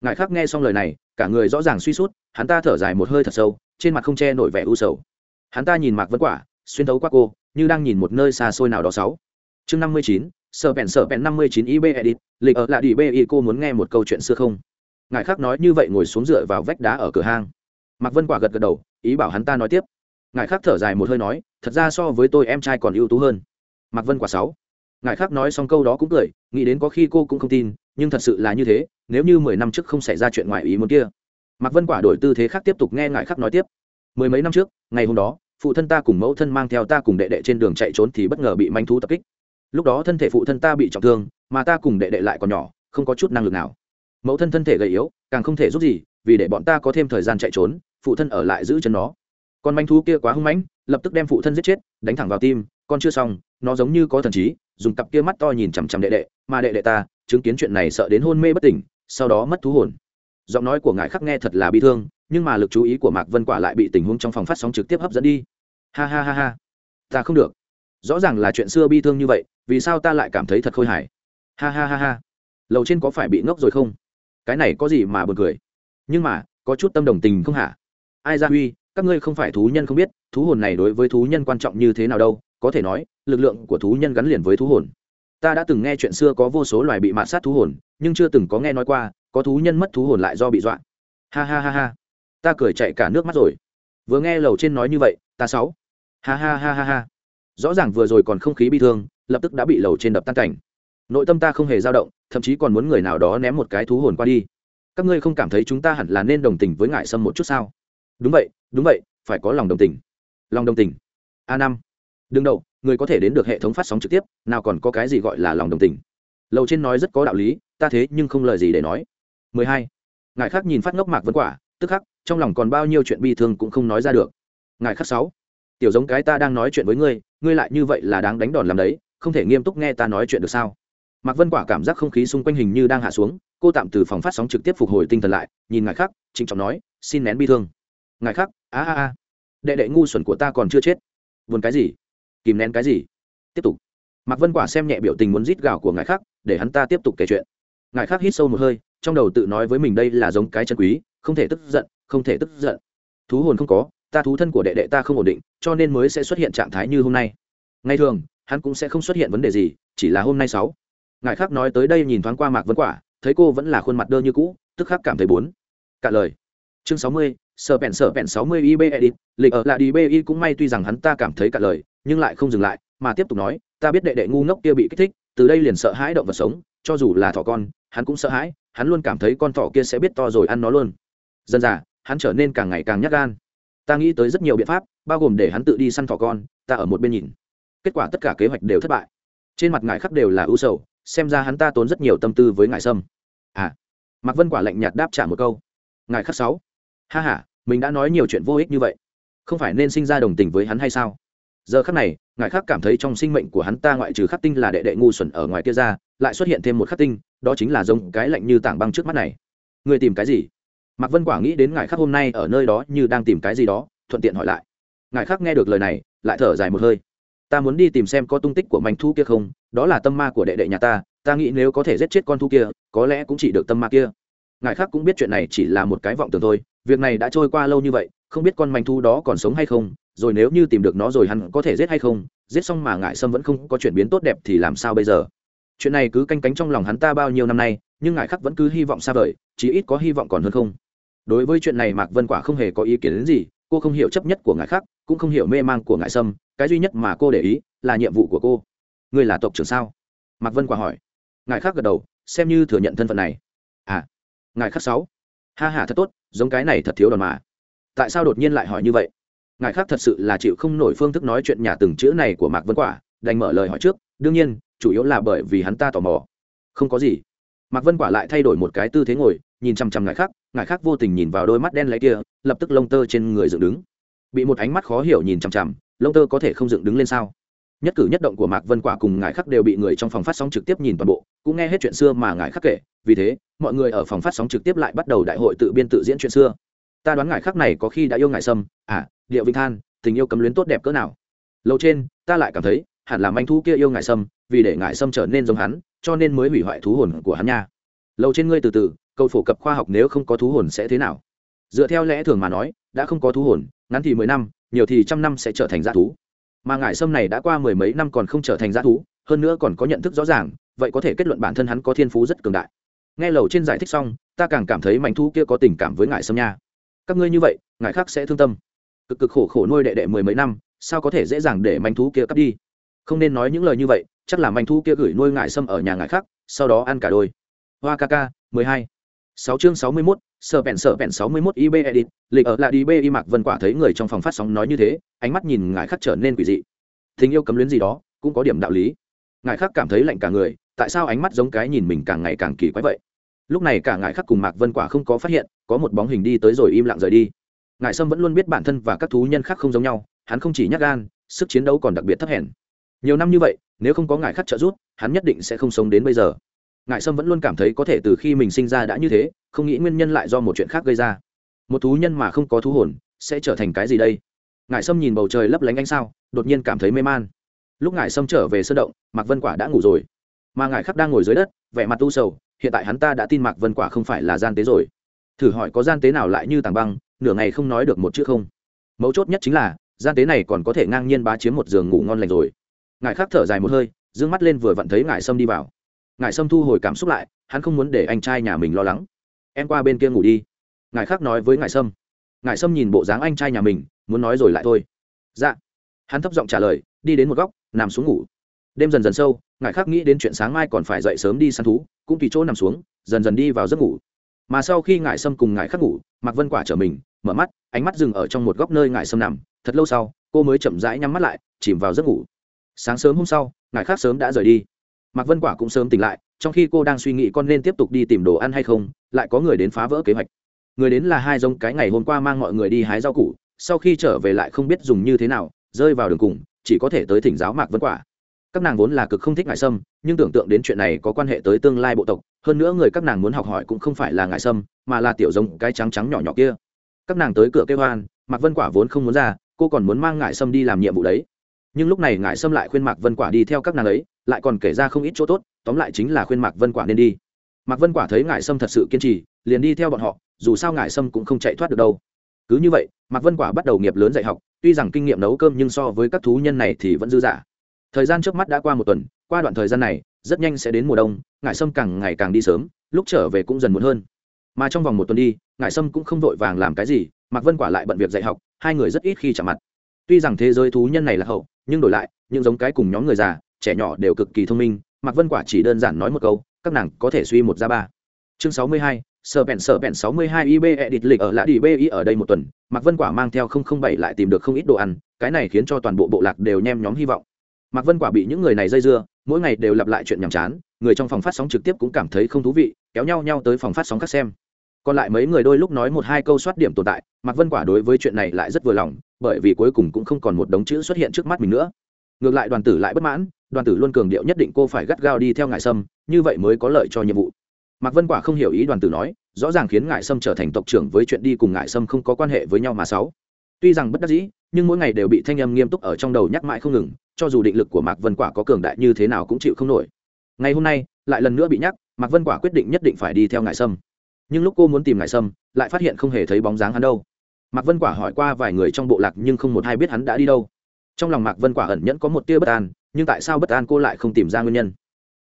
Ngài khác nghe xong lời này, cả người rõ ràng suy sút, hắn ta thở dài một hơi thật sâu, trên mặt không che nổi vẻ u sầu. Hắn ta nhìn mạc vân quả, xuyên thấu qua cô, như đang nhìn một nơi xa xôi nào đó sáu. Chương năm mươi chín sợ bèn sợ bèn năm mươi chín ib edit, lịch ở lại đi bi cô muốn nghe một câu chuyện xưa không? Ngài khác nói như vậy ngồi xuống dựa vào vách đá ở cửa hang. Mạc vân quả gật gật đầu, ý bảo hắn ta nói tiếp. Ngài khác thở dài một hơi nói, thật ra so với tôi em trai còn ưu tú hơn. Mạc vân quả sáu ngài khác nói xong câu đó cũng cười, nghĩ đến có khi cô cũng không tin, nhưng thật sự là như thế, nếu như mười năm trước không xảy ra chuyện ngoài ý muốn kia. Mạc vân quả đổi tư thế khác tiếp tục nghe ngài khác nói tiếp. Mười mấy năm trước, ngày hôm đó, phụ thân ta cùng mẫu thân mang theo ta cùng đệ đệ trên đường chạy trốn thì bất ngờ bị manh thú tập kích. Lúc đó thân thể phụ thân ta bị trọng thương, mà ta cùng đệ đệ lại còn nhỏ, không có chút năng lực nào. Mẫu thân thân thể gầy yếu, càng không thể giúp gì, vì để bọn ta có thêm thời gian chạy trốn, phụ thân ở lại giữ chân nó. Con manh thú kia quá hung mãnh, lập tức đem phụ thân giết chết, đánh thẳng vào tim, con chưa xong, nó giống như có thần trí dùng cặp kia mắt to nhìn chằm chằm đệ đệ mà đệ đệ ta, chứng kiến chuyện này sợ đến hôn mê bất tỉnh, sau đó mất thú hồn. Giọng nói của ngài khắc nghe thật là bi thương, nhưng mà lực chú ý của mạc vân quả lại bị tình huống trong phòng phát sóng trực tiếp hấp dẫn đi. Ha ha ha ha. Ta không được. Rõ ràng là chuyện xưa bi thương như vậy, vì sao ta lại cảm thấy thật khôi hài? Ha ha ha ha. Lầu trên có phải bị ngốc rồi không? Cái này có gì mà buồn cười? Nhưng mà, có chút tâm đồng tình không hả? Ai ra huy, các ngươi không phải thú nhân không biết, thú hồn này đối với thú nhân quan trọng như thế nào đâu, có thể nói lực lượng của thú nhân gắn liền với thú hồn. Ta đã từng nghe chuyện xưa có vô số loài bị mạt sát thú hồn, nhưng chưa từng có nghe nói qua, có thú nhân mất thú hồn lại do bị dọa. Ha ha ha ha. Ta cười chạy cả nước mắt rồi. Vừa nghe lầu trên nói như vậy, ta sáu. Ha ha ha ha ha. Rõ ràng vừa rồi còn không khí bi thương, lập tức đã bị lầu trên đập tan cảnh. Nội tâm ta không hề dao động, thậm chí còn muốn người nào đó ném một cái thú hồn qua đi. Các ngươi không cảm thấy chúng ta hẳn là nên đồng tình với ngại sâm một chút sao? Đúng vậy đúng vậy, phải có lòng đồng tình. Lòng đồng tình. A năm. Đừng đậu người có thể đến được hệ thống phát sóng trực tiếp, nào còn có cái gì gọi là lòng đồng tình. Lầu trên nói rất có đạo lý, ta thế nhưng không lời gì để nói. 12. ngài khác nhìn phát ngốc mạc vấn quả, tức khắc, trong lòng còn bao nhiêu chuyện bi thương cũng không nói ra được. Ngài khắc sáu. Tiểu giống cái ta đang nói chuyện với ngươi ngươi lại như vậy là đáng đánh đòn làm đấy, không thể nghiêm túc nghe ta nói chuyện được sao? Mạc vân quả cảm giác không khí xung quanh hình như đang hạ xuống, cô tạm từ phòng phát sóng trực tiếp phục hồi tinh thần lại, nhìn ngài khắc trịnh trọng nói, xin nén bi thương. Ngài khắc a a a. Đệ đệ ngu xuẩn của ta còn chưa chết. Buồn cái gì? Kìm nén cái gì? Tiếp tục. Mạc vân quả xem nhẹ biểu tình muốn rít gào của ngài khắc để hắn ta tiếp tục kể chuyện. Ngài khắc hít sâu một hơi, trong đầu tự nói với mình đây là giống cái chân quý, không thể tức giận, không thể tức giận. Thú hồn không có, ta thú thân của đệ đệ ta không ổn định, cho nên mới sẽ xuất hiện trạng thái như hôm nay. Ngày thường, hắn cũng sẽ không xuất hiện vấn đề gì, chỉ là hôm nay sáu. Ngài khác nói tới đây nhìn thoáng qua mạc vân quả, thấy cô vẫn là khuôn mặt đơ như cũ, tức khắc cảm thấy bốn cả lời. Chương sáu mươi sở bẹn sở bẹn sáu mươi ib edit, lịch ở lại đi bi cũng may tuy rằng hắn ta cảm thấy cả lời nhưng lại không dừng lại, mà tiếp tục nói, ta biết đệ đệ ngu ngốc kia bị kích thích, từ đây liền sợ hãi động vật sống, cho dù là thỏ con, hắn cũng sợ hãi, hắn luôn cảm thấy con thỏ kia sẽ biết to rồi ăn nó luôn. Dần dà, hắn trở nên càng ngày càng nhát gan. Ta nghĩ tới rất nhiều biện pháp, bao gồm để hắn tự đi săn thỏ con, ta ở một bên nhìn. Kết quả tất cả kế hoạch đều thất bại. Trên mặt ngài khắc đều là ưu sầu, xem ra hắn ta tốn rất nhiều tâm tư với ngài sâm. À mạc vân quả lạnh nhạt đáp trả một câu. Ngài khắc sáu. Ha h a mình đã nói nhiều chuyện vô ích như vậy. Không phải nên sinh ra đồng tình với hắn hay sao? Giờ khắc này, ngài khắc cảm thấy trong sinh mệnh của hắn ta ngoại trừ khắc tinh là đệ đệ ngu xuẩn ở ngoài kia ra, lại xuất hiện thêm một khắc tinh, đó chính là giống cái lạnh như tảng băng trước mắt này. Người tìm cái gì? Mạc vân quả nghĩ đến ngài khắc hôm nay ở nơi đó như đang tìm cái gì đó, thuận tiện hỏi lại. Ngài khắc nghe được lời này, lại thở dài một hơi. Ta muốn đi tìm xem có tung tích của manh thu kia không, đó là tâm ma của đệ đệ nhà ta ta nghĩ nếu có thể giết chết con thu kia, có lẽ cũng chỉ được tâm ma kia. Ngài khác cũng biết chuyện này chỉ là một cái vọng tưởng thôi, việc này đã trôi qua lâu như vậy, không biết con manh thu đó còn sống hay không rồi nếu như tìm được nó rồi hắn có thể giết hay không, giết xong mà ngại sâm vẫn không có chuyển biến tốt đẹp thì làm sao bây giờ? Chuyện này cứ canh cánh trong lòng hắn ta bao nhiêu năm nay, nhưng ngại khắc vẫn cứ hy vọng xa vời, chí ít có hy vọng còn hơn không. Đối với chuyện này mạc vân quả không hề có ý kiến đến gì, cô không hiểu chấp nhất của ngại khắc, cũng không hiểu mê mang của ngại sâm cái duy nhất mà cô để ý là nhiệm vụ của cô. Ngươi là tộc trưởng sao? Mạc vân quả hỏi. Ngài khác gật đầu, xem như thừa nhận thân phận này. À ngài khác sáu. Ha ha, thật tốt, giống cái này thật thiếu đòn mà. Tại sao đột nhiên lại hỏi như vậy? Ngài khác thật sự là chịu không nổi phương thức nói chuyện nhà từng chữ này của mạc vân quả, đành mở lời hỏi trước, đương nhiên, chủ yếu là bởi vì hắn ta tò mò. Không có gì. Mạc vân quả lại thay đổi một cái tư thế ngồi, nhìn chằm chằm ngài khác ngài khác vô tình nhìn vào đôi mắt đen lấy kia, lập tức lông tơ trên người dựng đứng. Bị một ánh mắt khó hiểu nhìn chằm chằm, lông tơ có thể không dựng đứng lên sao? Nhất cử nhất động của mạc vân quả cùng ngài khắc đều bị người trong phòng phát sóng trực tiếp nhìn toàn bộ, cũng nghe hết chuyện xưa mà ngài khắc kể. Vì thế, mọi người ở phòng phát sóng trực tiếp lại bắt đầu đại hội tự biên tự diễn chuyện xưa ta đoán ngài khắc này có khi đã yêu ngài sâm à địa vinh than, tình yêu cấm luyến tốt đẹp cỡ nào? Lâu trên, ta lại cảm thấy, hẳn là manh thú kia yêu ngài sâm, vì để ngài sâm trở nên giống hắn, cho nên mới hủy hoại thú hồn của hắn nha. Lâu trên ngươi từ từ, câu phổ cập khoa học nếu không có thú hồn sẽ thế nào? Dựa theo lẽ thường mà nói, đã không có thú hồn, ngắn thì mười năm, nhiều thì trăm năm sẽ trở thành g thú. Mà ngải sâm này đã qua mười mấy năm còn không trở thành g thú, hơn nữa còn có nhận thức rõ ràng, vậy có thể kết luận bản thân hắn có thiên phú rất cường đại. Nghe lầu trên giải thích xong, ta càng cảm thấy mảnh thu kia có tình cảm với ngải sâm nha các ngươi như vậy, ngài khác sẽ thương tâm. Cực cực khổ khổ nuôi đệ đệ mười mấy năm, sao có thể dễ dàng để manh thú kia cắt đi? Không nên nói những lời như vậy, chắc là manh thú kia gửi nuôi ngại sâm ở nhà ngài khác, sau đó ăn cả đôi. Hoa ca ca, mười hai. Sáu chương sáu mươi mốt sợ bẹn sợ bẹn sáu mươi mốt ib edit, lịch ở lại đi b y mạc vân quả thấy người trong phòng phát sóng nói như thế, ánh mắt nhìn ngài khắc trở nên quỷ dị. Tình yêu cấm luyến gì đó, cũng có điểm đạo lý. Ngài khắc cảm thấy lạnh cả người, tại sao ánh mắt giống cái nhìn mình càng ngày càng kỳ quái vậy? Lúc này cả ngài khắc cùng mạc vân quả không có phát hiện, có một bóng hình đi tới rồi im lặng rời đi. Ngài sâm vẫn luôn biết bản thân và các thú nhân khác không giống nhau, hắn không chỉ nhắc gan, sức chiến đấu còn đặc biệt thấp hèn. Nhiều năm như vậy, nếu không có ngài khắc trợ giúp, hắn nhất định sẽ không sống đến bây giờ. Ngài sâm vẫn luôn cảm thấy có thể từ khi mình sinh ra đã như thế, không nghĩ nguyên nhân lại do một chuyện khác gây ra. Một thú nhân mà không có thú hồn, sẽ trở thành cái gì đây? Ngài sâm nhìn bầu trời lấp lánh ánh sao, đột nhiên cảm thấy mê man. Lúc ngài sâm trở về sơ động, mạc vân quả đã ngủ rồi mà ngài khắc đang ngồi dưới đất, vẻ mặt u sầu, hiện tại hắn ta đã tin mạc vân quả không phải là gian tế rồi. Thử hỏi có gian tế nào lại như tàng băng, nửa ngày không nói được một chữ không. Mấu chốt nhất chính là, gian tế này còn có thể ngang nhiên bá chiếm một giường ngủ ngon lành rồi. Ngài khắc thở dài một hơi d ư ơ n g mắt lên vừa vặn thấy ngài sâm đi vào. Ngài sâm thu hồi cảm xúc lại, hắn không muốn để anh trai nhà mình lo lắng. Em qua bên kia ngủ đi. Ngài khắc nói với ngài sâm. Ngài sâm nhìn bộ dáng anh trai nhà mình, muốn nói rồi lại thôi. Dạ. Hắn thấp giọng trả lời, đi đến một góc, nằm xuống ngủ. Đêm dần dần sâu ngài khác nghĩ đến chuyện sáng mai còn phải dậy sớm đi săn thú, cũng tùy chỗ nằm xuống, dần dần đi vào giấc ngủ. Mà sau khi ngài sâm cùng ngài khắc ngủ, mạc vân quả trở mình, mở mắt, ánh mắt dừng ở trong một góc nơi ngài sâm nằm. Thật lâu sau, cô mới chậm rãi nhắm mắt lại, chìm vào giấc ngủ. Sáng sớm hôm sau, ngài khác sớm đã rời đi. Mạc vân quả cũng sớm tỉnh lại, trong khi cô đang suy nghĩ con nên tiếp tục đi tìm đồ ăn hay không, lại có người đến phá vỡ kế hoạch. Người đến là hai giống cái ngày hôm qua mang mọi người đi hái rau củ, sau khi trở về lại không biết dùng như thế nào, rơi vào đường cùng, chỉ có thể tới thỉnh giáo mạc vân quả các nàng vốn là cực không thích ngại sâm, nhưng tưởng tượng đến chuyện này có quan hệ tới tương lai bộ tộc, hơn nữa người các nàng muốn học hỏi cũng không phải là ngại sâm, mà là tiểu giống cái trắng trắng nhỏ nhỏ kia. Các nàng tới cửa kêu hoan, mạc vân quả vốn không muốn ra, cô còn muốn mang ngại sâm đi làm nhiệm vụ đấy. Nhưng lúc này ngại sâm lại khuyên mạc vân quả đi theo các nàng ấy, lại còn kể ra không ít chỗ tốt, tóm lại chính là khuyên mạc vân quả nên đi. Mạc vân quả thấy ngại sâm thật sự kiên trì, liền đi theo bọn họ, dù sao ngại sâm cũng không chạy thoát được đâu. Cứ như vậy, mạc vân quả bắt đầu nghiệp lớn dạy học, tuy rằng kinh nghiệm nấu cơm nhưng so với các thú nhân này thì vẫn dư dả thời gian trước mắt đã qua một tuần, qua đoạn thời gian này, rất nhanh sẽ đến mùa đông, ngải sâm càng ngày càng đi sớm, lúc trở về cũng dần muộn hơn. Mà trong vòng một tuần đi, ngải sâm cũng không vội vàng làm cái gì, mạc vân quả lại bận việc dạy học, hai người rất ít khi chạm mặt. Tuy rằng thế giới thú nhân này là hậu, nhưng đổi lại, những giống cái cùng nhóm người già, trẻ nhỏ đều cực kỳ thông minh, mạc vân quả chỉ đơn giản nói một câu, các nàng có thể suy một ra ba. Chương sáu mươi hai, sở bèn sở bèn sáu mươi hai ib edit lịch ở lạ đi bi ở đây một tuần, mạc vân quả mang theo không không bảy lại tìm được không ít đồ ăn, cái này khiến cho toàn bộ bộ lạc đều nhem nhóm hy vọng mạc vân quả bị những người này dây dưa, mỗi ngày đều lặp lại chuyện nhàm chán, người trong phòng phát sóng trực tiếp cũng cảm thấy không thú vị, kéo nhau nhau tới phòng phát sóng khác xem. Còn lại mấy người đôi lúc nói một hai câu soát điểm tồn tại, mạc vân quả đối với chuyện này lại rất vừa lòng, bởi vì cuối cùng cũng không còn một đống chữ xuất hiện trước mắt mình nữa. Ngược lại đoàn tử lại bất mãn, đoàn tử luôn cường điệu nhất định cô phải gắt gao đi theo ngại sâm, như vậy mới có lợi cho nhiệm vụ. Mạc vân quả không hiểu ý đoàn tử nói, rõ ràng khiến ngại sâm trở thành tộc trưởng với chuyện đi cùng ngại sâm không có quan hệ với nhau mà sáu. Tuy rằng bất đắc dĩ, nhưng mỗi ngày đều bị thanh âm nghiêm túc ở trong đầu nhắc mãi không ngừng cho dù định lực của mạc vân quả có cường đại như thế nào cũng chịu không nổi. Ngày hôm nay, lại lần nữa bị nhắc, mạc vân quả quyết định nhất định phải đi theo ngài sâm. Nhưng lúc cô muốn tìm ngài sâm, lại phát hiện không hề thấy bóng dáng hắn đâu. Mạc vân quả hỏi qua vài người trong bộ lạc nhưng không một ai biết hắn đã đi đâu. Trong lòng mạc vân quả ẩn nhẫn có một tia bất an, nhưng tại sao bất an cô lại không tìm ra nguyên nhân?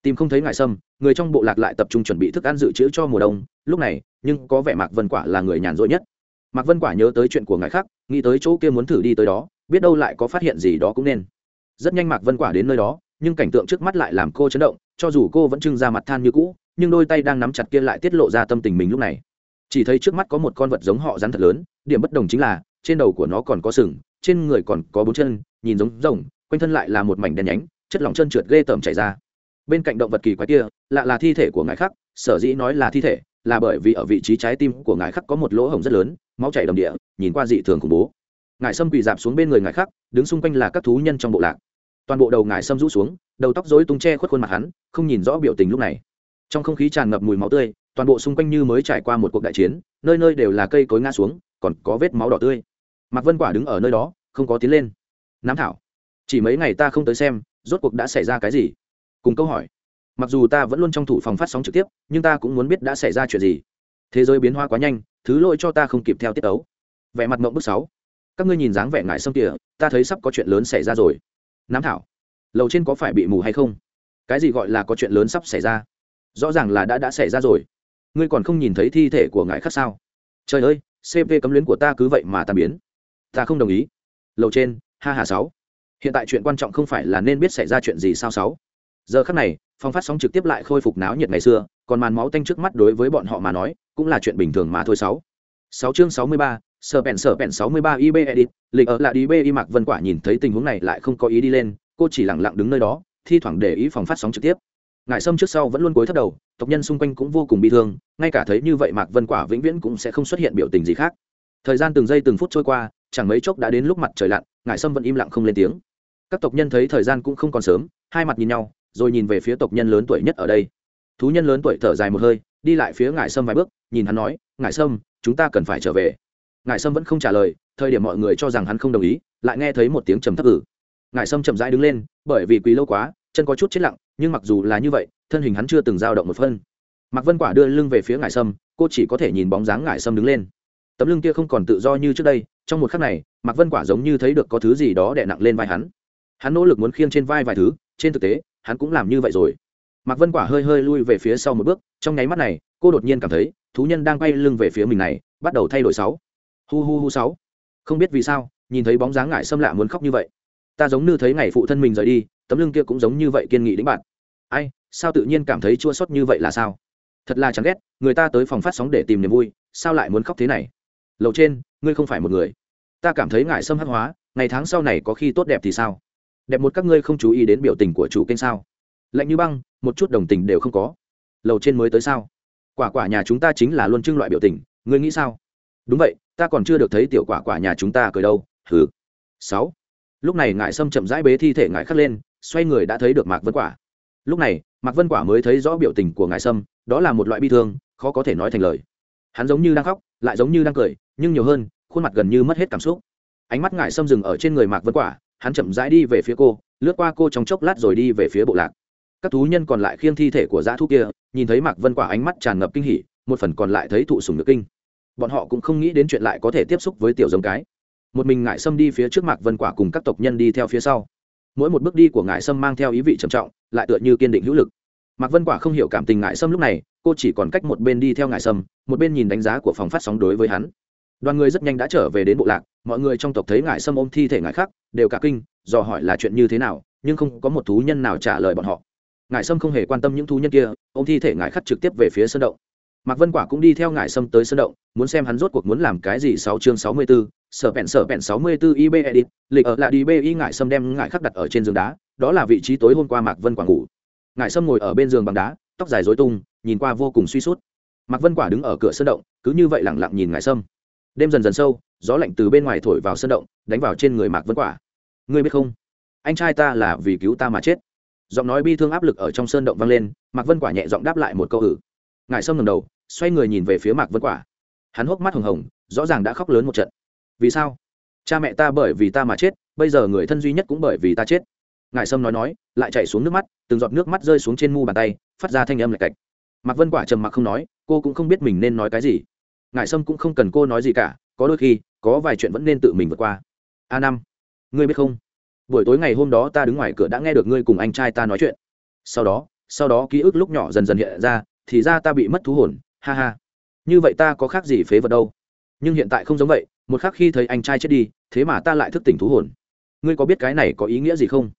Tìm không thấy ngài sâm, người trong bộ lạc lại tập trung chuẩn bị thức ăn dự trữ cho mùa đông. Lúc này, nhưng có vẻ mạc vân quả là người nhàn rỗi nhất. Mạc vân quả nhớ tới chuyện của ngài khác, nghĩ tới chỗ kia muốn thử đi tới đó, biết đâu lại có phát hiện gì đó cũng nên rất nhanh mạc vân quả đến nơi đó, nhưng cảnh tượng trước mắt lại làm cô chấn động, cho dù cô vẫn trưng ra mặt than như cũ, nhưng đôi tay đang nắm chặt kia lại tiết lộ ra tâm tình mình lúc này. Chỉ thấy trước mắt có một con vật giống họ rắn thật lớn, điểm bất đồng chính là, trên đầu của nó còn có sừng, trên người còn có bốn chân, nhìn giống rồng, quanh thân lại là một mảnh đen nhánh, chất lỏng chân trượt ghê tởm chảy ra. Bên cạnh động vật kỳ quái kia, lạ là thi thể của ngài khắc sở dĩ nói là thi thể, là bởi vì ở vị trí trái tim của ngài khắc có một lỗ hổng rất lớn, máu chảy đầm địa, nhìn qua dị thường khủng bố ngài sâm quỳ dạp xuống bên người ngải khắc đứng xung quanh là các thú nhân trong bộ lạc. Toàn bộ đầu ngài sâm rũ xuống, đầu tóc dối tung che khuất khuôn mặt hắn, không nhìn rõ biểu tình lúc này. Trong không khí tràn ngập mùi máu tươi, toàn bộ xung quanh như mới trải qua một cuộc đại chiến, nơi nơi đều là cây cối ngã xuống, còn có vết máu đỏ tươi. Mạc vân quả đứng ở nơi đó, không có tiến lên. Nám thảo, chỉ mấy ngày ta không tới xem, rốt cuộc đã xảy ra cái gì? Cùng câu hỏi. Mặc dù ta vẫn luôn trong thủ phòng phát sóng trực tiếp, nhưng ta cũng muốn biết đã xảy ra chuyện gì. Thế giới biến hóa quá nhanh, thứ lỗi cho ta không kịp theo tiết ấu vẻ mặt mộng bước sáu các ngươi nhìn dáng vẻ ngại sông kìa ta thấy sắp có chuyện lớn xảy ra rồi. Nám thảo, lầu trên có phải bị mù hay không? Cái gì gọi là có chuyện lớn sắp xảy ra? Rõ ràng là đã đã xảy ra rồi. Ngươi còn không nhìn thấy thi thể của ngài khác sao? Trời ơi cv cấm luyến của ta cứ vậy mà tan biến. Ta không đồng ý. Lầu trên, ha hà sáu. Hiện tại chuyện quan trọng không phải là nên biết xảy ra chuyện gì sao sáu. Giờ khắc này, phong phát sóng trực tiếp lại khôi phục náo nhiệt ngày xưa, còn màn máu tanh trước mắt đối với bọn họ mà nói, cũng là chuyện bình thường mà thôi sáu. Sáu chương sáu mươi ba sở bèn sở bèn sáu mươi ba ib edit, lịch ở là đi b y mạc vân quả nhìn thấy tình huống này lại không có ý đi lên, cô chỉ lặng lặng đứng nơi đó, thi thoảng để ý phòng phát sóng trực tiếp. Ngài sâm trước sau vẫn luôn cúi thấp đầu, tộc nhân xung quanh cũng vô cùng bị thương, ngay cả thấy như vậy mạc vân quả vĩnh viễn cũng sẽ không xuất hiện biểu tình gì khác. Thời gian từng giây từng phút trôi qua, chẳng mấy chốc đã đến lúc mặt trời lặn, ngài sâm vẫn im lặng không lên tiếng. Các tộc nhân thấy thời gian cũng không còn sớm, hai mặt nhìn nhau, rồi nhìn về phía tộc nhân lớn tuổi nhất ở đây. Thú nhân lớn tuổi thở dài một hơi, đi lại phía ngài sâm vài bước, nhìn hắn nói, ngài sâm, chúng ta cần phải trở về ngài sâm vẫn không trả lời, thời điểm mọi người cho rằng hắn không đồng ý, lại nghe thấy một tiếng trầm thấp ừ. ử ngài sâm chậm rãi đứng lên, bởi vì quý lâu quá, chân có chút chết lặng, nhưng mặc dù là như vậy, thân hình hắn chưa từng dao động một phân. Mạc vân quả đưa lưng về phía ngải sâm, cô chỉ có thể nhìn bóng dáng ngải sâm đứng lên. Tấm lưng kia không còn tự do như trước đây, trong một khắc này, mạc vân quả giống như thấy được có thứ gì đó đè nặng lên vai hắn. Hắn nỗ lực muốn khiêng trên vai vài thứ, trên thực tế, hắn cũng làm như vậy rồi. Mạc vân quả hơi hơi lui về phía sau một bước, trong nháy mắt này, cô đột nhiên cảm thấy, thú nhân đang quay lưng về phía mình này, bắt đầu thay đổi sáu hu hu hu sáu. Không biết vì sao, nhìn thấy bóng dáng ngải xâm lạ muốn khóc như vậy. Ta giống như thấy ngày phụ thân mình rời đi, tấm lưng kia cũng giống như vậy kiên nghị đến bạn. Ai, sao tự nhiên cảm thấy chua xót như vậy là sao? Thật là chẳng ghét, người ta tới phòng phát sóng để tìm niềm vui, sao lại muốn khóc thế này? Lầu trên, ngươi không phải một người. Ta cảm thấy ngại xâm hắc hóa, ngày tháng sau này có khi tốt đẹp thì sao? Đẹp một các ngươi không chú ý đến biểu tình của chủ kênh sao? Lạnh như băng, một chút đồng tình đều không có. Lầu trên mới tới sao? Quả quả nhà chúng ta chính là luôn trưng loại biểu tình, ngươi nghĩ sao? Đúng vậy ta còn chưa được thấy tiểu quả quả nhà chúng ta cười đâu thứ sáu. Lúc này ngại sâm chậm rãi bế thi thể ngại khắc lên, xoay người đã thấy được mạc vân quả. Lúc này, mạc vân quả mới thấy rõ biểu tình của ngài sâm, đó là một loại bi thương, khó có thể nói thành lời. Hắn giống như đang khóc, lại giống như đang cười, nhưng nhiều hơn, khuôn mặt gần như mất hết cảm xúc. Ánh mắt ngài sâm dừng ở trên người mạc vân quả, hắn chậm rãi đi về phía cô, lướt qua cô trong chốc lát rồi đi về phía bộ lạc. Các thú nhân còn lại khiêng thi thể của dã thú kia, nhìn thấy mạc vân quả ánh mắt tràn ngập kinh hỉ, một phần còn lại thấy thụ sùng nước kinh bọn họ cũng không nghĩ đến chuyện lại có thể tiếp xúc với tiểu giống cái. Một mình ngại sâm đi phía trước mạc vân quả cùng các tộc nhân đi theo phía sau. Mỗi một bước đi của ngải sâm mang theo ý vị trầm trọng, lại tựa như kiên định hữu lực. Mạc vân quả không hiểu cảm tình ngại sâm lúc này, cô chỉ còn cách một bên đi theo ngại sâm, một bên nhìn đánh giá của phòng phát sóng đối với hắn. Đoàn người rất nhanh đã trở về đến bộ lạc, mọi người trong tộc thấy ngại sâm ôm thi thể ngại khác đều cả kinh, dò hỏi là chuyện như thế nào, nhưng không có một thú nhân nào trả lời bọn họ. Ngại sâm không hề quan tâm những thú nhân kia, ôm thi thể ngại khắc trực tiếp về phía sân động mạc vân quả cũng đi theo ngải sâm tới sân động muốn xem hắn rốt cuộc muốn làm cái gì sáu chương sáu mươi 64, sở bẹn sở bẹn sáu mươi 64 ib edit lịch ở lại đi bi ngải sâm đem ngải khắc đặt ở trên giường đá đó là vị trí tối hôm qua mạc vân quả ngủ. Ngải sâm ngồi ở bên giường bằng đá tóc dài rối tung nhìn qua vô cùng suy sút. Mạc vân quả đứng ở cửa sân động cứ như vậy lặng lặng nhìn ngải sâm. Đêm dần dần sâu gió lạnh từ bên ngoài thổi vào sân động đánh vào trên người mạc vân quả. Ngươi biết không? Anh trai ta là vì cứu ta mà chết. Giọng nói bi thương áp lực ở trong sơn động vang lên mạc vân quả nhẹ giọng đáp lại một câu ử ngài sâm ngầm đầu, xoay người nhìn về phía mạc vân quả. Hắn hốc mắt hồng hồng, rõ ràng đã khóc lớn một trận. Vì sao? Cha mẹ ta bởi vì ta mà chết, bây giờ người thân duy nhất cũng bởi vì ta chết. Ngài sâm nói nói, lại chạy xuống nước mắt, từng giọt nước mắt rơi xuống trên mu bàn tay, phát ra thanh âm lạch cạch. Mạc vân quả trầm mặc không nói, cô cũng không biết mình nên nói cái gì. Ngài sâm cũng không cần cô nói gì cả, có đôi khi, có vài chuyện vẫn nên tự mình vượt qua. A năm, ngươi biết không? Buổi tối ngày hôm đó ta đứng ngoài cửa đã nghe được ngươi cùng anh trai ta nói chuyện. Sau đó sau đó ký ức lúc nhỏ dần dần hiện ra thì ra ta bị mất thú hồn, ha ha. Như vậy ta có khác gì phế vật đâu? Nhưng hiện tại không giống vậy, một khác khi thấy anh trai chết đi, thế mà ta lại thức tỉnh thú hồn. Ngươi có biết cái này có ý nghĩa gì không?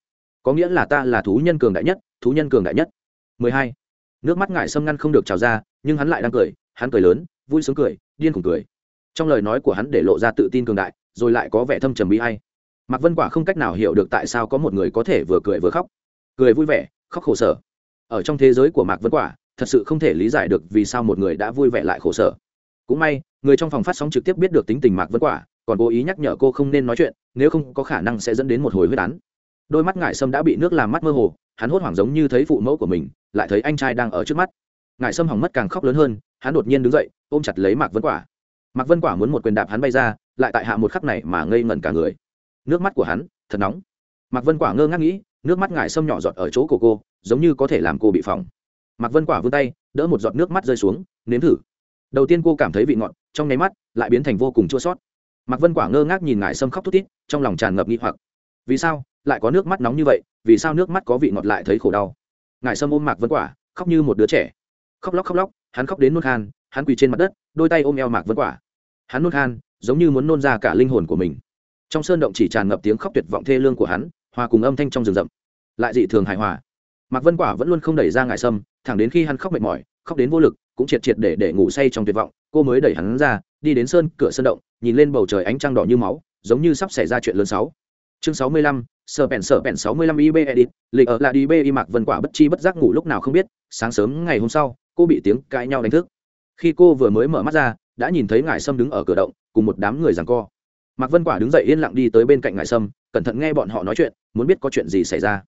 Có nghĩa là ta là thú nhân cường đại nhất, thú nhân cường đại nhất. 12. nước mắt ngại sâm ngăn không được trào ra, nhưng hắn lại đang cười, hắn cười lớn, vui sướng cười, điên khủng cười. Trong lời nói của hắn để lộ ra tự tin cường đại, rồi lại có vẻ thâm trầm bi hay mạc vân quả không cách nào hiểu được tại sao có một người có thể vừa cười vừa khóc. Cười vui vẻ, khóc khổ sở. Ở trong thế giới của mạc vân quả thật sự không thể lý giải được vì sao một người đã vui vẻ lại khổ sở. Cũng may, người trong phòng phát sóng trực tiếp biết được tính tình mạc vân quả, còn cố ý nhắc nhở cô không nên nói chuyện, nếu không có khả năng sẽ dẫn đến một hồi huyết án. Đôi mắt ngải sâm đã bị nước làm mắt mơ hồ, hắn hốt hoảng giống như thấy phụ mẫu của mình, lại thấy anh trai đang ở trước mắt. Ngải sâm hỏng mất càng khóc lớn hơn, hắn đột nhiên đứng dậy, ôm chặt lấy mạc vân quả. Mạc vân quả muốn một quyền đạp hắn bay ra, lại tại hạ một khắc này mà ngây ngẩn cả người. Nước mắt của hắn, thật nóng. Mạc vân quả ngơ ngác nghĩ, nước mắt ngải sâm nhỏ giọt ở chỗ của cô, giống như có thể làm cô bị phỏng mạc vân quả vươn tay, đỡ một giọt nước mắt rơi xuống, nếm thử. Đầu tiên cô cảm thấy vị ngọt, trong nháy mắt, lại biến thành vô cùng chua sót. Mạc vân quả ngơ ngác nhìn ngại sâm khóc thút thít, trong lòng tràn ngập nghi hoặc. Vì sao? Lại có nước mắt nóng như vậy, vì sao nước mắt có vị ngọt lại thấy khổ đau? Ngài sâm ôm mạc vân quả, khóc như một đứa trẻ. Khóc lóc khóc lóc, hắn khóc đến nôn khan, hắn quỳ trên mặt đất, đôi tay ôm eo mạc vân quả. Hắn nôn khan, giống như muốn nôn ra cả linh hồn của mình. Trong sơn động chỉ tràn ngập tiếng khóc tuyệt vọng thê lương của hắn, hòa cùng âm thanh trong rừng rậm. Lại dị thường hài hòa mạc vân quả vẫn luôn không đẩy ra ngại sâm, thẳng đến khi hắn khóc mệt mỏi, khóc đến vô lực, cũng triệt triệt để để ngủ say trong tuyệt vọng, cô mới đẩy hắn ra, đi đến sơn cửa sơn động, nhìn lên bầu trời ánh trăng đỏ như máu, giống như sắp xảy ra chuyện lớn sáu. Chương sáu mươi lăm, sở bèn sở bèn sáu mươi lăm ib edit lịch ở là đi b y mạc vân quả bất chi bất giác ngủ lúc nào không biết, sáng sớm ngày hôm sau, cô bị tiếng cãi nhau đánh thức. Khi cô vừa mới mở mắt ra, đã nhìn thấy ngài sâm đứng ở cửa động, cùng một đám người giằng co. Mạc vân quả đứng dậy yên lặng đi tới bên cạnh ngài sâm, cẩn thận nghe bọn họ nói chuyện, muốn biết có chuyện gì xảy ra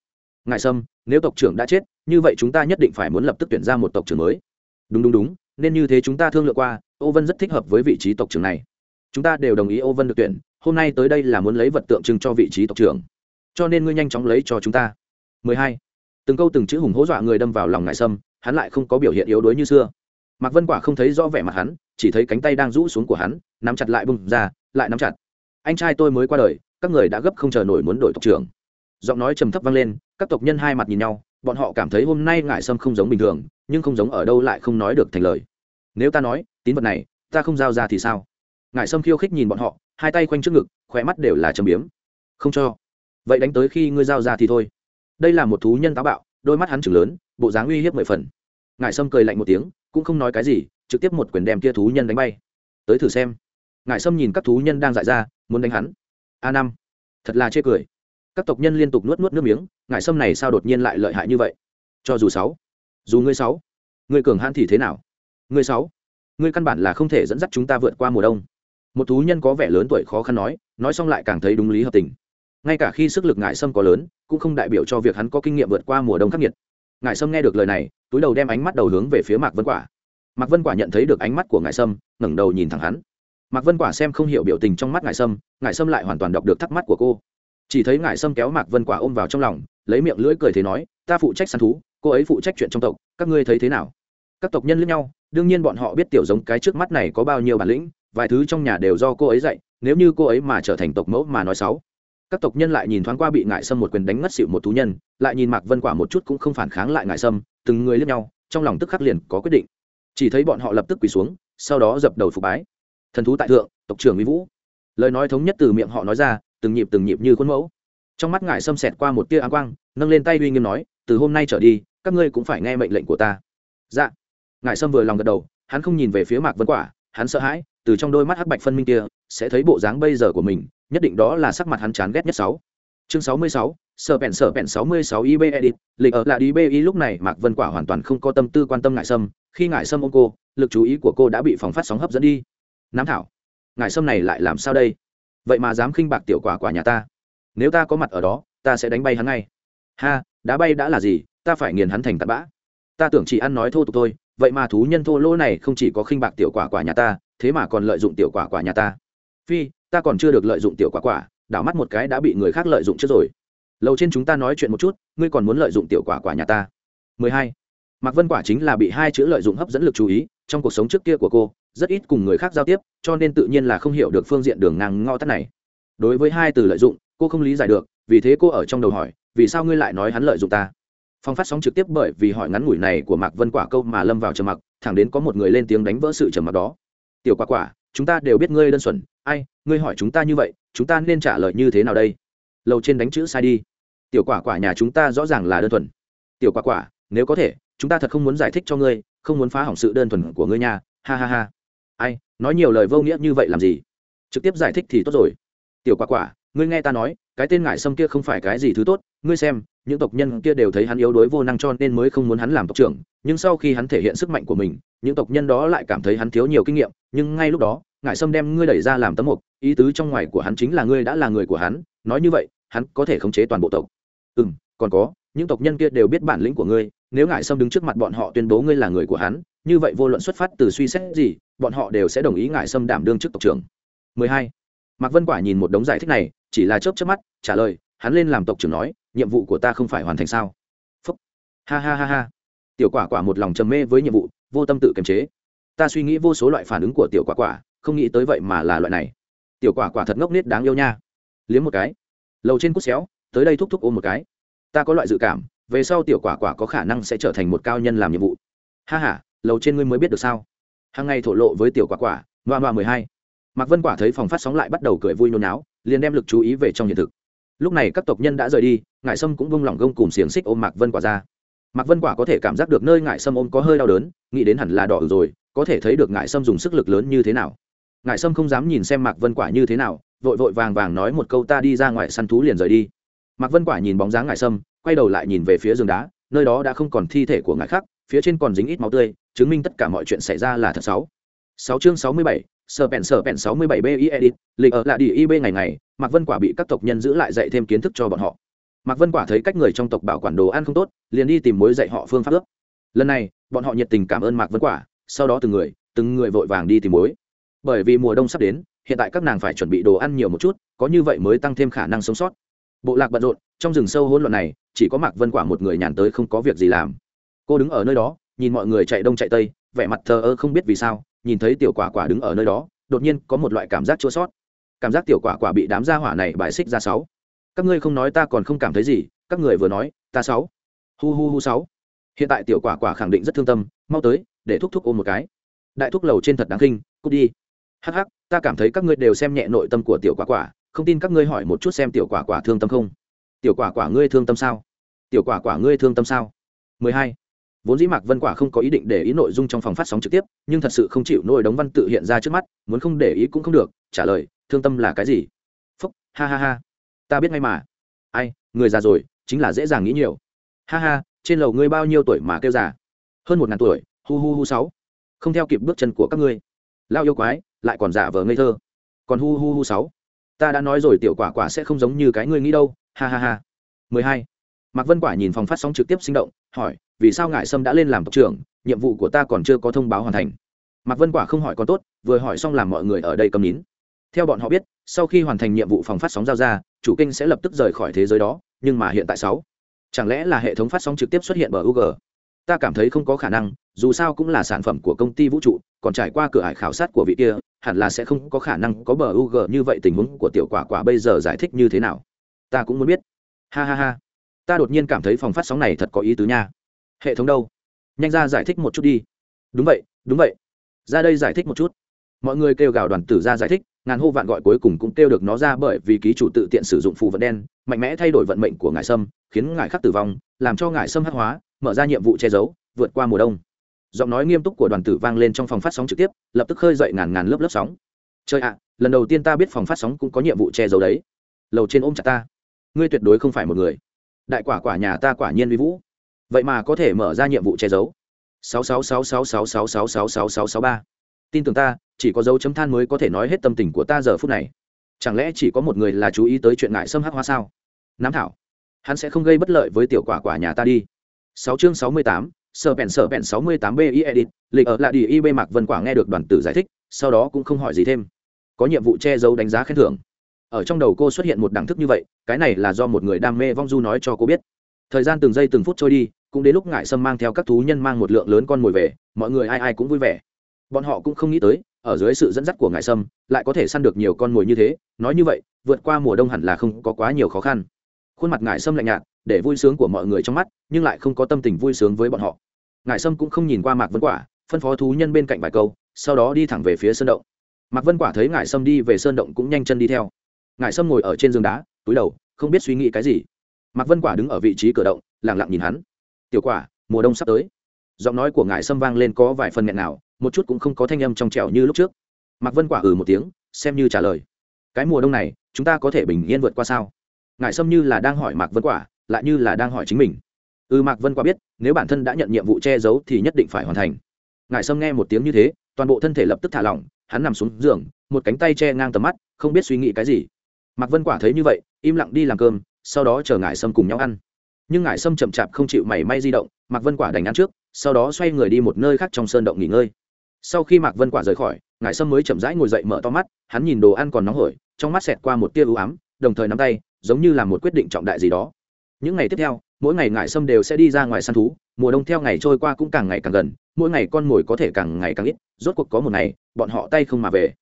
ngài sâm, nếu tộc trưởng đã chết, như vậy chúng ta nhất định phải muốn lập tức tuyển ra một tộc trưởng mới. Đúng đúng đúng, nên như thế chúng ta thương lượng qua, ô vân rất thích hợp với vị trí tộc trưởng này. Chúng ta đều đồng ý ô vân được tuyển, hôm nay tới đây là muốn lấy vật tượng trưng cho vị trí tộc trưởng. Cho nên ngươi nhanh chóng lấy cho chúng ta. 12. từng câu từng chữ hùng hố dọa người đâm vào lòng ngại sâm, hắn lại không có biểu hiện yếu đuối như xưa. Mạc vân quả không thấy rõ vẻ mặt hắn, chỉ thấy cánh tay đang rũ xuống của hắn, nắm chặt lại bung ra, lại nắm chặt. Anh trai tôi mới qua đời, các người đã gấp không chờ nổi muốn đổi tộc trưởng giọng nói trầm thấp vang lên, các tộc nhân hai mặt nhìn nhau, bọn họ cảm thấy hôm nay ngại sâm không giống bình thường, nhưng không giống ở đâu lại không nói được thành lời. Nếu ta nói, tín vật này, ta không giao ra thì sao? Ngại sâm khiêu khích nhìn bọn họ, hai tay quanh trước ngực khỏe mắt đều là châm biếm. Không cho. Vậy đánh tới khi ngươi giao ra thì thôi. Đây là một thú nhân táo bạo, đôi mắt hắn chừng lớn, bộ dáng uy hiếp mười phần. Ngải sâm cười lạnh một tiếng, cũng không nói cái gì, trực tiếp một quyền đem kia thú nhân đánh bay. Tới thử xem. Ngải sâm nhìn các thú nhân đang dại ra, muốn đánh hắn. A năm. Thật là chê cười các tộc nhân liên tục nuốt nuốt nước miếng Ngải sâm này sao đột nhiên lại lợi hại như vậy? Cho dù sáu, dù ngươi sáu, ngươi cường hãn thì thế nào? Ngươi sáu, ngươi căn bản là không thể dẫn dắt chúng ta vượt qua mùa đông. Một thú nhân có vẻ lớn tuổi khó khăn nói nói xong lại càng thấy đúng lý hợp tình. Ngay cả khi sức lực ngại sâm có lớn, cũng không đại biểu cho việc hắn có kinh nghiệm vượt qua mùa đông khắc nghiệt. Ngại sâm nghe được lời này, túi đầu đem ánh mắt đầu hướng về phía mạc vân quả. Mạc vân quả nhận thấy được ánh mắt của ngại sâm, ngẩng đầu nhìn thẳng hắn. Mạc vân quả xem không hiểu biểu tình trong mắt ngại sâm ngại sâm lại hoàn toàn đọc được thắc mắt của cô chỉ thấy ngại sâm kéo mạc vân quả ôm vào trong lòng, lấy miệng lưỡi cười thế nói, ta phụ trách săn thú, cô ấy phụ trách chuyện trong tộc, các ngươi thấy thế nào? Các tộc nhân lẫn nhau, đương nhiên bọn họ biết tiểu giống cái trước mắt này có bao nhiêu bản lĩnh, vài thứ trong nhà đều do cô ấy dạy, nếu như cô ấy mà trở thành tộc mẫu mà nói xấu. Các tộc nhân lại nhìn thoáng qua bị ngại sâm một quyền đánh ngất xịu một thú nhân, lại nhìn mạc vân quả một chút cũng không phản kháng lại ngại sâm, từng người lẫn nhau, trong lòng tức khắc liền có quyết định. Chỉ thấy bọn họ lập tức quỳ xuống, sau đó dập đầu phục bái. Thần thú tại thượng, tộc trưởng mỹ vũ. Lời nói thống nhất từ miệng họ nói ra từng nhịp từng nhịp như khuôn mẫu. Trong mắt ngài sâm xẹt qua một tia áng quang, nâng lên tay uy nghiêm nói, từ hôm nay trở đi, các ngươi cũng phải nghe mệnh lệnh của ta. Dạ. Ngài sâm vừa lòng gật đầu, hắn không nhìn về phía mạc vân quả, hắn sợ hãi, từ trong đôi mắt hắc bạch phân minh kia, sẽ thấy bộ dáng bây giờ của mình, nhất định đó là sắc mặt hắn chán ghét nhất sáu. Chương sáu mươi sáu, sở bèn sở bèn sáu mươi sáu ib edit, lịch ở là đi bi lúc này mạc vân quả hoàn toàn không có tâm tư quan tâm ngại sâm khi ngại sâm ô cô, lực chú ý của cô đã bị phòng phát sóng hấp dẫn đi. Nám thảo. Ngại sâm này lại làm sao đây? Vậy mà dám khinh bạc tiểu quả quả nhà ta. Nếu ta có mặt ở đó, ta sẽ đánh bay hắn ngay. Ha, đá bay đã là gì? Ta phải nghiền hắn thành tạt bã. Ta tưởng chỉ ăn nói thô tục thôi, vậy mà thú nhân thô lỗ này không chỉ có khinh bạc tiểu quả quả nhà ta, thế mà còn lợi dụng tiểu quả quả nhà ta. Phi, ta còn chưa được lợi dụng tiểu quả quả, đảo mắt một cái đã bị người khác lợi dụng trước rồi. Lầu trên chúng ta nói chuyện một chút, ngươi còn muốn lợi dụng tiểu quả quả nhà ta. 12 mạc vân quả chính là bị hai chữ lợi dụng hấp dẫn lực chú ý, trong cuộc sống trước kia của cô, rất ít cùng người khác giao tiếp, cho nên tự nhiên là không hiểu được phương diện đường ngang ngõ tắt này. Đối với hai từ lợi dụng, cô không lý giải được, vì thế cô ở trong đầu hỏi, vì sao ngươi lại nói hắn lợi dụng ta? Phong phát sóng trực tiếp bởi vì hỏi ngắn ngủi này của mạc vân quả câu mà lâm vào trầm mặc, thẳng đến có một người lên tiếng đánh vỡ sự trầm mặc đó. Tiểu quả quả, chúng ta đều biết ngươi đơn thuần, ai, ngươi hỏi chúng ta như vậy, chúng ta nên trả lời như thế nào đây? Lầu trên đánh chữ sai đi. Tiểu quả quả nhà chúng ta rõ ràng là đơn thuần. Tiểu quả quả, nếu có thể chúng ta thật không muốn giải thích cho ngươi, không muốn phá hỏng sự đơn thuần của ngươi nhà ha ha ha. Ai, nói nhiều lời vô nghĩa như vậy làm gì? Trực tiếp giải thích thì tốt rồi. Tiểu quả quả, ngươi nghe ta nói, cái tên ngại sâm kia không phải cái gì thứ tốt, ngươi xem, những tộc nhân kia đều thấy hắn yếu đuối vô năng cho nên mới không muốn hắn làm tộc trưởng, nhưng sau khi hắn thể hiện sức mạnh của mình, những tộc nhân đó lại cảm thấy hắn thiếu nhiều kinh nghiệm, nhưng ngay lúc đó ngại sâm đem ngươi đẩy ra làm tấm mục, ý tứ trong ngoài của hắn chính là ngươi đã là người của hắn, nói như vậy, hắn có thể khống chế toàn bộ tộc. Ừ m còn có, những tộc nhân kia đều biết bản lĩnh của ngươi nếu ngại sâm đứng trước mặt bọn họ tuyên bố ngươi là người của hắn, như vậy vô luận xuất phát từ suy xét gì, bọn họ đều sẽ đồng ý ngại sâm đảm đương chức tộc trưởng. 12. mạc vân quả nhìn một đống giải thích này, chỉ là chớp chớp mắt, trả lời, hắn lên làm tộc trưởng nói, nhiệm vụ của ta không phải hoàn thành sao? Phúc. Ha ha ha ha. Tiểu quả quả một lòng trầm mê với nhiệm vụ, vô tâm tự kiềm chế. Ta suy nghĩ vô số loại phản ứng của tiểu quả quả, không nghĩ tới vậy mà là loại này. Tiểu quả quả thật ngốc nết đáng yêu nha. Liếm một cái. Lầu trên cút xéo, tới đây thúc thúc ôm một cái. Ta có loại dự cảm về sau tiểu quả quả có khả năng sẽ trở thành một cao nhân làm nhiệm vụ. Ha h a lầu trên ngươi mới biết được sao? Hàng ngày thổ lộ với tiểu quả quả ngoa ngoa mười hai. Mạc vân quả thấy phòng phát sóng lại bắt đầu cười vui nôn náo liền đem lực chú ý về trong hiện thực. Lúc này các tộc nhân đã rời đi ngại sâm cũng vung lòng gông cùng xiềng xích ôm mạc vân quả ra. Mạc vân quả có thể cảm giác được nơi ngại sâm ôm có hơi đau đớn, nghĩ đến hẳn là đỏ rồi, có thể thấy được ngại sâm dùng sức lực lớn như thế nào. Ngại sâm không dám nhìn xem mạc vân quả như thế nào, vội vội vàng vàng nói một câu ta đi ra ngoài săn thú liền rời đi mạc vân quả nhìn bóng dáng ngải sâm, quay đầu lại nhìn về phía giường đá, nơi đó đã không còn thi thể của ngải khác, phía trên còn dính ít máu tươi, chứng minh tất cả mọi chuyện xảy ra là thật sáu sáu chương sáu mươi bảy, sở bèn sở bèn sáu mươi bảy b i edit lịch ở lại đi ib ngày ngày, mạc vân quả bị các tộc nhân giữ lại dạy thêm kiến thức cho bọn họ. Mạc vân quả thấy cách người trong tộc bảo quản đồ ăn không tốt, liền đi tìm mối dạy họ phương pháp ướp. Lần này, bọn họ nhiệt tình cảm ơn mạc vân quả, sau đó từng người từng người vội vàng đi tìm mối. Bởi vì mùa đông sắp đến, hiện tại các nàng phải chuẩn bị đồ ăn nhiều một chút, có như vậy mới tăng thêm khả năng sống sót bộ lạc bận rộn, trong rừng sâu hỗn loạn này, chỉ có mạc vân quả một người nhàn tới không có việc gì làm. Cô đứng ở nơi đó, nhìn mọi người chạy đông chạy tây, vẻ mặt thờ ơ không biết vì sao, nhìn thấy tiểu quả quả đứng ở nơi đó, đột nhiên có một loại cảm giác chua sót. Cảm giác tiểu quả quả bị đám gia hỏa này bài xích ra sáu. Các ngươi không nói ta còn không cảm thấy gì, các người vừa nói, ta sáu. Hu hu hu sáu. Hiện tại tiểu quả quả khẳng định rất thương tâm, mau tới, để thúc thúc ôm một cái. Đại thúc lầu trên thật đáng khinh cút đi. Hắc hắc, ta cảm thấy các ngươi đều xem nhẹ nội tâm của tiểu quả quả không tin các ngươi hỏi một chút xem tiểu quả quả thương tâm không? Tiểu quả quả ngươi thương tâm sao? Tiểu quả quả ngươi thương tâm sao? 12 vốn dĩ mạc vân quả không có ý định để ý nội dung trong phòng phát sóng trực tiếp, nhưng thật sự không chịu nổi đống văn tự hiện ra trước mắt, muốn không để ý cũng không được, trả lời, thương tâm là cái gì? Phúc, ha ha ha. Ta biết ngay mà. Ai, người già rồi, chính là dễ dàng nghĩ nhiều. Ha ha, trên lầu ngươi bao nhiêu tuổi mà kêu già? Hơn một ngàn tuổi, hu hu hu sáu. Không theo kịp bước chân của các ngươi. Lao yêu quái, lại còn giả vờ ngây thơ. Còn hu hu hu sáu ta đã nói rồi tiểu quả quả sẽ không giống như cái ngươi nghĩ đâu, ha ha ha. 12. mạc vân quả nhìn phòng phát sóng trực tiếp sinh động, hỏi, vì sao ngại sâm đã lên làm tộc trưởng, nhiệm vụ của ta còn chưa có thông báo hoàn thành? Mạc vân quả không hỏi còn tốt, vừa hỏi xong làm mọi người ở đây cầm nín. Theo bọn họ biết, sau khi hoàn thành nhiệm vụ phòng phát sóng giao ra, chủ kênh sẽ lập tức rời khỏi thế giới đó, nhưng mà hiện tại sáu. Chẳng lẽ là hệ thống phát sóng trực tiếp xuất hiện bởi UG ta cảm thấy không có khả năng, dù sao cũng là sản phẩm của công ty vũ trụ, còn trải qua cửa hải khảo sát của vị kia hẳn là sẽ không có khả năng có bờ UG như vậy tình huống của tiểu quả quả bây giờ giải thích như thế nào. Ta cũng muốn biết. Ha ha ha. Ta đột nhiên cảm thấy phòng phát sóng này thật có ý tứ nha. Hệ thống đâu? Nhanh ra giải thích một chút đi. Đúng vậy đúng vậy. Ra đây giải thích một chút. Mọi người kêu gào đoàn tử ra giải thích, ngàn hô vạn gọi cuối cùng cũng kêu được nó ra bởi vì ký chủ tự tiện sử dụng phù vận đen, mạnh mẽ thay đổi vận mệnh của ngài sâm, khiến ngài khắc tử vong, làm cho ngài sâm hắc hóa, mở ra nhiệm vụ che giấu, vượt qua mùa đông giọng nói nghiêm túc của đoàn tử vang lên trong phòng phát sóng trực tiếp lập tức khơi dậy ngàn ngàn lớp lớp sóng chơi ạ lần đầu tiên ta biết phòng phát sóng cũng có nhiệm vụ che giấu đấy lầu trên ôm chặt ta ngươi tuyệt đối không phải một người đại quả quả nhà ta quả nhiên vi vũ vậy mà có thể mở ra nhiệm vụ che giấu sáu sáu sáu sáu sáu sáu sáu sáu sáu sáu sáu ba tin tưởng ta chỉ có dấu chấm than mới có thể nói hết tâm tình của ta giờ phút này chẳng lẽ chỉ có một người là chú ý tới chuyện ngại xâm hắc hoa sao nám thảo hắn sẽ không gây bất lợi với tiểu quả quả nhà ta đi sáu chương sáu mươi tám sở bèn sở bèn sáu mươi tám b i edit, lịch ở lại đi ib mạc vân quả nghe được đoàn tử giải thích, sau đó cũng không hỏi gì thêm. Có nhiệm vụ che giấu đánh giá khen thưởng. Ở trong đầu cô xuất hiện một đẳng thức như vậy, cái này là do một người đam mê vong du nói cho cô biết. Thời gian từng giây từng phút trôi đi, cũng đến lúc ngại sâm mang theo các thú nhân mang một lượng lớn con mồi về, mọi người ai ai cũng vui vẻ. Bọn họ cũng không nghĩ tới, ở dưới sự dẫn dắt của ngại sâm lại có thể săn được nhiều con mồi như thế, nói như vậy, vượt qua mùa đông hẳn là không có quá nhiều khó khăn. Khuôn mặt ngại sâm lạnh nhạt, để vui sướng của mọi người trong mắt, nhưng lại không có tâm tình vui sướng với bọn họ ngại sâm cũng không nhìn qua mạc vân quả, phân phó thú nhân bên cạnh vài câu, sau đó đi thẳng về phía sơn động. Mạc vân quả thấy ngại sâm đi về sơn động cũng nhanh chân đi theo. Ngại sâm ngồi ở trên giường đá, túi đầu, không biết suy nghĩ cái gì. Mạc vân quả đứng ở vị trí cửa động lẳng lặng nhìn hắn. Tiểu quả, mùa đông sắp tới. Giọng nói của Ngải sâm vang lên có vài phần nghẹn nào một chút cũng không có thanh âm trong trẻo như lúc trước. Mạc vân quả ừ một tiếng, xem như trả lời. Cái mùa đông này, chúng ta có thể bình yên vượt qua sao? Ngải sâm như là đang hỏi mạc vân quả, lại như là đang hỏi chính mình ừ mạc vân quả biết, nếu bản thân đã nhận nhiệm vụ che giấu thì nhất định phải hoàn thành. Ngài sâm nghe một tiếng như thế, toàn bộ thân thể lập tức thả lỏng, hắn nằm xuống giường, một cánh tay che ngang tầm mắt, không biết suy nghĩ cái gì. Mạc vân quả thấy như vậy, im lặng đi làm cơm, sau đó chờ ngài sâm cùng nhau ăn. Nhưng ngải sâm chậm chạp không chịu mảy may di động, mạc vân quả đành ăn trước, sau đó xoay người đi một nơi khác trong sơn động nghỉ ngơi. Sau khi mạc vân quả rời khỏi ngải sâm mới chậm rãi ngồi dậy mở to mắt, hắn nhìn đồ ăn còn nóng hổi, trong mắt xẹt qua một tia ưu ám, đồng thời nắm tay, giống như là một quyết định trọng đại gì đó. Những ngày tiếp theo mỗi ngày ngải sâm đều sẽ đi ra ngoài săn thú, mùa đông theo ngày trôi qua cũng càng ngày càng gần, mỗi ngày con mồi có thể càng ngày càng ít, rốt cuộc có một ngày, bọn họ tay không mà về.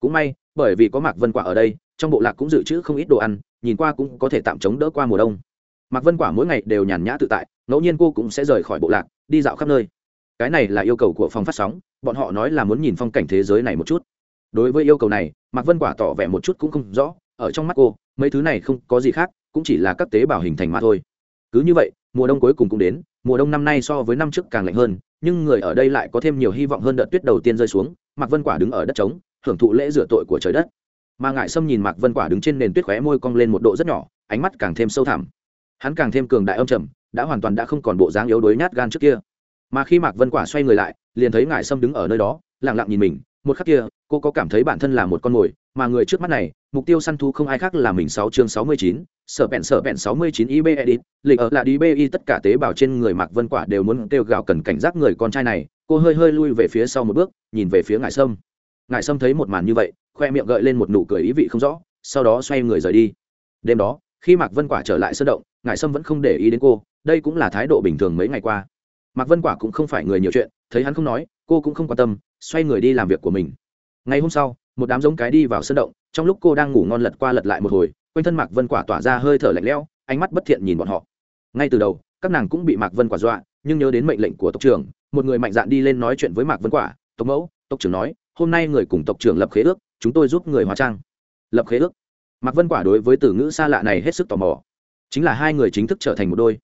Cũng may, bởi vì có mạc vân quả ở đây, trong bộ lạc cũng dự trữ không ít đồ ăn, nhìn qua cũng có thể tạm chống đỡ qua mùa đông. Mạc vân quả mỗi ngày đều nhàn nhã tự tại, ngẫu nhiên cô cũng sẽ rời khỏi bộ lạc, đi dạo khắp nơi. Cái này là yêu cầu của phòng phát sóng, bọn họ nói là muốn nhìn phong cảnh thế giới này một chút. Đối với yêu cầu này, mạc vân quả tỏ vẻ một chút cũng không rõ, ở trong mắt cô, mấy thứ này không có gì khác, cũng chỉ là các tế bào hình thành mà thôi cứ như vậy, mùa đông cuối cùng cũng đến, mùa đông năm nay so với năm trước càng lạnh hơn, nhưng người ở đây lại có thêm nhiều hy vọng hơn đợt tuyết đầu tiên rơi xuống, mạc vân quả đứng ở đất trống, hưởng thụ lễ rửa tội của trời đất. Mà ngại sâm nhìn mạc vân quả đứng trên nền tuyết khóe môi cong lên một độ rất nhỏ, ánh mắt càng thêm sâu thẳm. Hắn càng thêm cường đại âm trầm, đã hoàn toàn đã không còn bộ dáng yếu đuối nhát gan trước kia. Mà khi mạc vân quả xoay người lại, liền thấy ngải sâm đứng ở nơi đó, lặng lặng nhìn mình một khắc kia, cô có cảm thấy bản thân là một con mồi, mà người trước mắt này, mục tiêu săn thú không ai khác là mình sáu chương sáu mươi chín, sở bẹn sở bẹn sáu mươi chín ib edit lịch ở là đi bi tất cả tế bào trên người mạc vân quả đều muốn kêu gào cần cảnh giác người con trai này, cô hơi hơi lui về phía sau một bước, nhìn về phía ngải sâm. Ngải sâm thấy một màn như vậy, khoe miệng gợi lên một nụ cười ý vị không rõ, sau đó xoay người rời đi. Đêm đó, khi mạc vân quả trở lại sân động, ngải sâm vẫn không để ý đến cô, đây cũng là thái độ bình thường mấy ngày qua. Mạc vân quả cũng không phải người nhiều chuyện, thấy hắn không nói, cô cũng không quan tâm xoay người đi làm việc của mình. Ngày hôm sau, một đám giống cái đi vào sân động, trong lúc cô đang ngủ ngon lật qua lật lại một hồi, quanh thân mạc vân quả tỏa ra hơi thở lạnh lẽo, ánh mắt bất thiện nhìn bọn họ. Ngay từ đầu, các nàng cũng bị mạc vân quả dọa, nhưng nhớ đến mệnh lệnh của tộc trưởng, một người mạnh dạn đi lên nói chuyện với mạc vân quả, tộc mẫu, tộc trưởng nói, hôm nay người cùng tộc trưởng lập khế ước, chúng tôi giúp người hóa trang. Lập khế ước? Mạc vân quả đối với từ ngữ xa lạ này hết sức tò mò. Chính là hai người chính thức trở thành một đôi.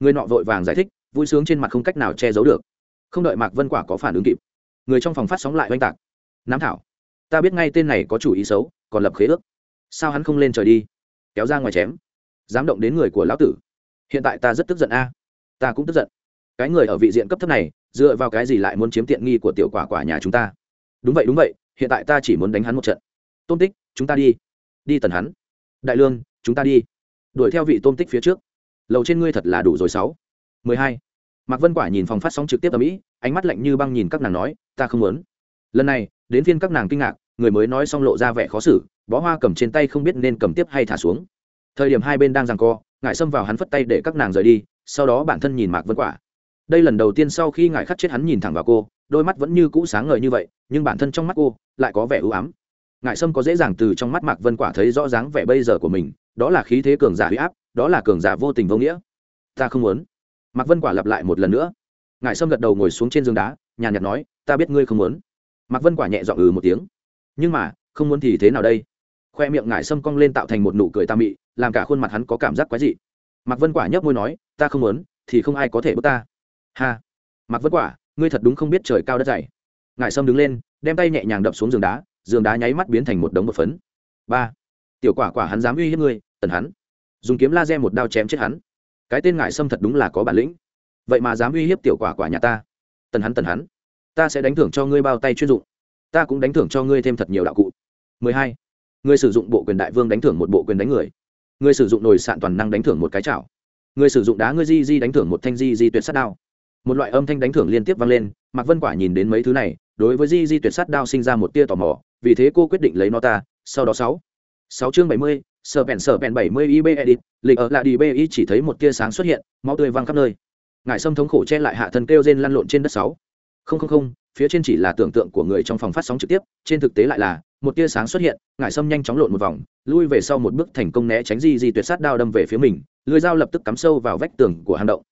Người nọ vội vàng giải thích, vui sướng trên mặt không cách nào che giấu được. Không đợi mạc vân quả có phản ứng kịp người trong phòng phát sóng lại oanh tạc. Nám thảo. Ta biết ngay tên này có chủ ý xấu, còn lập khế ước. Sao hắn không lên trời đi? Kéo ra ngoài chém. Dám động đến người của lão tử. Hiện tại ta rất tức giận a. Ta cũng tức giận. Cái người ở vị diện cấp thấp này, dựa vào cái gì lại muốn chiếm tiện nghi của tiểu quả quả nhà chúng ta? Đúng vậy đúng vậy, hiện tại ta chỉ muốn đánh hắn một trận. Tôn tích, chúng ta đi. Đi tần hắn. Đại lương, chúng ta đi. Đuổi theo vị tôn tích phía trước. Lầu trên ngươi thật là đủ rồi, sáu. Mười hai mạc vân quả nhìn phòng phát sóng trực tiếp ở mỹ ánh mắt lạnh như băng nhìn các nàng nói, ta không muốn. Lần này, đến phiên các nàng kinh ngạc, người mới nói xong lộ ra vẻ khó xử, bó hoa cầm trên tay không biết nên cầm tiếp hay thả xuống. Thời điểm hai bên đang giằng co ngại xâm vào hắn phất tay để các nàng rời đi, sau đó bản thân nhìn mạc vân quả. Đây lần đầu tiên sau khi ngại khắc chết hắn nhìn thẳng vào cô, đôi mắt vẫn như cũ sáng ngời như vậy, nhưng bản thân trong mắt cô lại có vẻ ưu ám. Ngại sâm có dễ dàng từ trong mắt mạc vân quả thấy rõ dáng vẻ bây giờ của mình, đó là khí thế cường giả huy áp, đó là cường giả vô tình vô nghĩa. Ta không muốn mạc vân quả lặp lại một lần nữa. Ngài sâm gật đầu ngồi xuống trên giường đá, nhàn nhạt nói, ta biết ngươi không muốn. Mạc vân quả nhẹ dọn ừ một tiếng. Nhưng mà, không muốn thì thế nào đây? Khoe miệng ngài sâm cong lên tạo thành một nụ cười tam mị, làm cả khuôn mặt hắn có cảm giác quái dị. Mạc vân quả nhấp môi nói, ta không muốn, thì không ai có thể bước ta. Ha. Mạc vân quả, ngươi thật đúng không biết trời cao đất dày. Ngài sâm đứng lên, đem tay nhẹ nhàng đập xuống giường đá giường đá nháy mắt biến thành một đống một phấn. Ba, tiểu quả quả hắn dám uy hiếp ngươi, tần hắn. Dùng kiếm laser một đao chém chết hắn cái tên ngại sâm thật đúng là có bản lĩnh. Vậy mà dám uy hiếp tiểu quả quả nhà ta. Tần hắn tần hắn. Ta sẽ đánh thưởng cho ngươi bao tay chuyên dụng. Ta cũng đánh thưởng cho ngươi thêm thật nhiều đạo cụ. 12. người sử dụng bộ quyền đại vương đánh thưởng một bộ quyền đánh người. Người sử dụng nồi sạn toàn năng đánh thưởng một cái chảo. Người sử dụng đá ngươi di di đánh thưởng một thanh di di tuyệt sát đao. Một loại âm thanh đánh thưởng liên tiếp vang lên, mạc vân quả nhìn đến mấy thứ này, đối với di di tuyệt sát đao sinh ra một tia tò mò, vì thế cô quyết định lấy nó ta, sau đó sáu. Sáu chương bảy mươi sở bèn sở bèn bảy mươi ib edit, lịch ở lại đi bi chỉ thấy một tia sáng xuất hiện, máu tươi văng khắp nơi. Ngải sâm thống khổ che lại hạ thân kêu rên lăn lộn trên đất sáu. Không không không, phía trên chỉ là tưởng tượng của người trong phòng phát sóng trực tiếp, trên thực tế lại là, một tia sáng xuất hiện, ngải sâm nhanh chóng lộn một vòng, lui về sau một bước thành công né tránh di di tuyệt sát đao đâm về phía mình, lưỡi dao lập tức cắm sâu vào vách tường của hang động.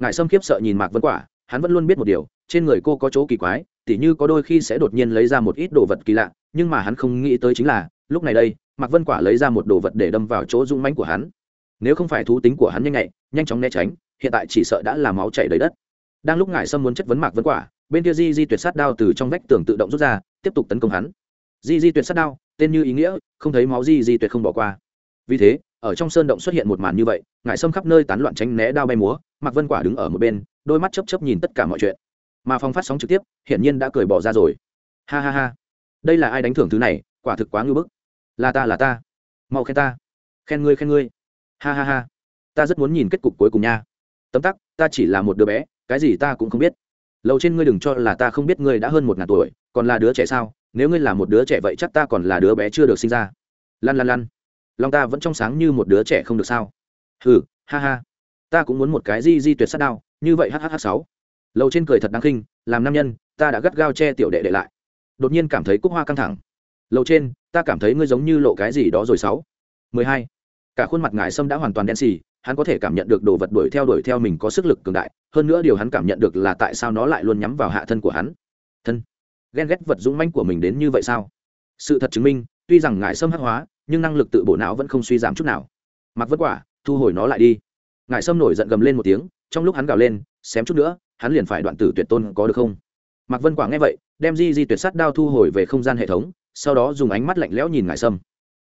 Ngải sâm khiếp sợ nhìn mạc vân quả, hắn vẫn luôn biết một điều, trên người cô có chỗ kỳ quái, tỉ như có đôi khi sẽ đột nhiên lấy ra một ít đồ vật kỳ lạ, nhưng mà hắn không nghĩ tới chính là, lúc này đây mạc vân quả lấy ra một đồ vật để đâm vào chỗ rung mánh của hắn. Nếu không phải thú tính của hắn nhanh nhạy, nhanh chóng né tránh, hiện tại chỉ sợ đã là máu chảy đầy đất. Đang lúc ngải sâm muốn chất vấn mạc vân quả, bên kia di di tuyệt sát đao từ trong vách tường tự động rút ra, tiếp tục tấn công hắn. Di di tuyệt sát đao, tên như ý nghĩa, không thấy máu di di tuyệt không bỏ qua. Vì thế, ở trong sơn động xuất hiện một màn như vậy ngải sâm khắp nơi tán loạn tránh né đao bay múa, mạc vân quả đứng ở một bên, đôi mắt chấp chấp nhìn tất cả mọi chuyện. Mà phong phát sóng trực tiếp, hiển nhiên đã cười bỏ ra rồi. Ha ha ha. Đây là ai đánh thưởng thứ này, quả thực quá ngưỡng bức là ta là ta. Mau khen ta. Khen ngươi khen ngươi. Ha ha ha. Ta rất muốn nhìn kết cục cuối cùng nha. Tấm tắc, ta chỉ là một đứa bé, cái gì ta cũng không biết. Lâu trên ngươi đừng cho là ta không biết ngươi đã hơn một ngàn tuổi, còn là đứa trẻ sao? Nếu ngươi là một đứa trẻ vậy chắc ta còn là đứa bé chưa được sinh ra. Lăn lăn lăn. Lòng ta vẫn trong sáng như một đứa trẻ không được sao? Hừ, ha ha. Ta cũng muốn một cái di di tuyệt sát đao, như vậy hhh sáu. Lâu trên cười thật đáng khinh, làm nam nhân, ta đã gắt gao che tiểu đệ đệ lại. Đột nhiên cảm thấy cúc hoa căng thẳng. Lâu trên ta cảm thấy ngươi giống như lộ cái gì đó rồi sáu. mười hai. Cả khuôn mặt ngài sâm đã hoàn toàn đen xì, hắn có thể cảm nhận được đồ vật đuổi theo đuổi theo mình có sức lực cường đại, hơn nữa điều hắn cảm nhận được là tại sao nó lại luôn nhắm vào hạ thân của hắn. Thân. Ghen ghét vật dũng manh của mình đến như vậy sao? Sự thật chứng minh, tuy rằng ngài sâm hắc hóa, nhưng năng lực tự bổ não vẫn không suy giảm chút nào. Mặc vất quả thu hồi nó lại đi. Ngài sâm nổi giận gầm lên một tiếng, trong lúc hắn gào lên, xém chút nữa, hắn liền phải đoạn tử tuyệt tôn có được không? Mạc vân quả nghe vậy, đem di di tuyệt sát đao thu hồi về không gian hệ thống sau đó dùng ánh mắt lạnh lẽo nhìn ngải sâm.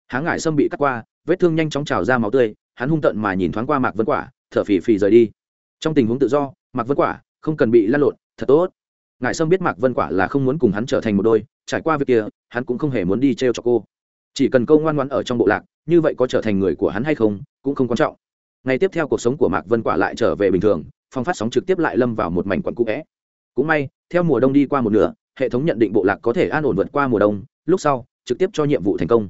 Háng ngải sâm bị cắt qua, vết thương nhanh chóng trào ra máu tươi, hắn hung tận mà nhìn thoáng qua mạc vân quả, thở phì phì rời đi. Trong tình huống tự do, mạc vân quả không cần bị lăn lộn, thật tốt. Ngải sâm biết mạc vân quả là không muốn cùng hắn trở thành một đôi, trải qua việc kia, hắn cũng không hề muốn đi t r e o cho cô. Chỉ cần câu ngoan ngoãn ở trong bộ lạc, như vậy có trở thành người của hắn hay không, cũng không quan trọng. Ngày tiếp theo cuộc sống của mạc vân quả lại trở về bình thường, phong phát sóng trực tiếp lại lâm vào một mảnh quận cũ vẽ. Cũng may, theo mùa đông đi qua một nửa, hệ thống nhận định bộ lạc có thể an ổn vượt qua mùa đông lúc sau trực tiếp cho nhiệm vụ thành công.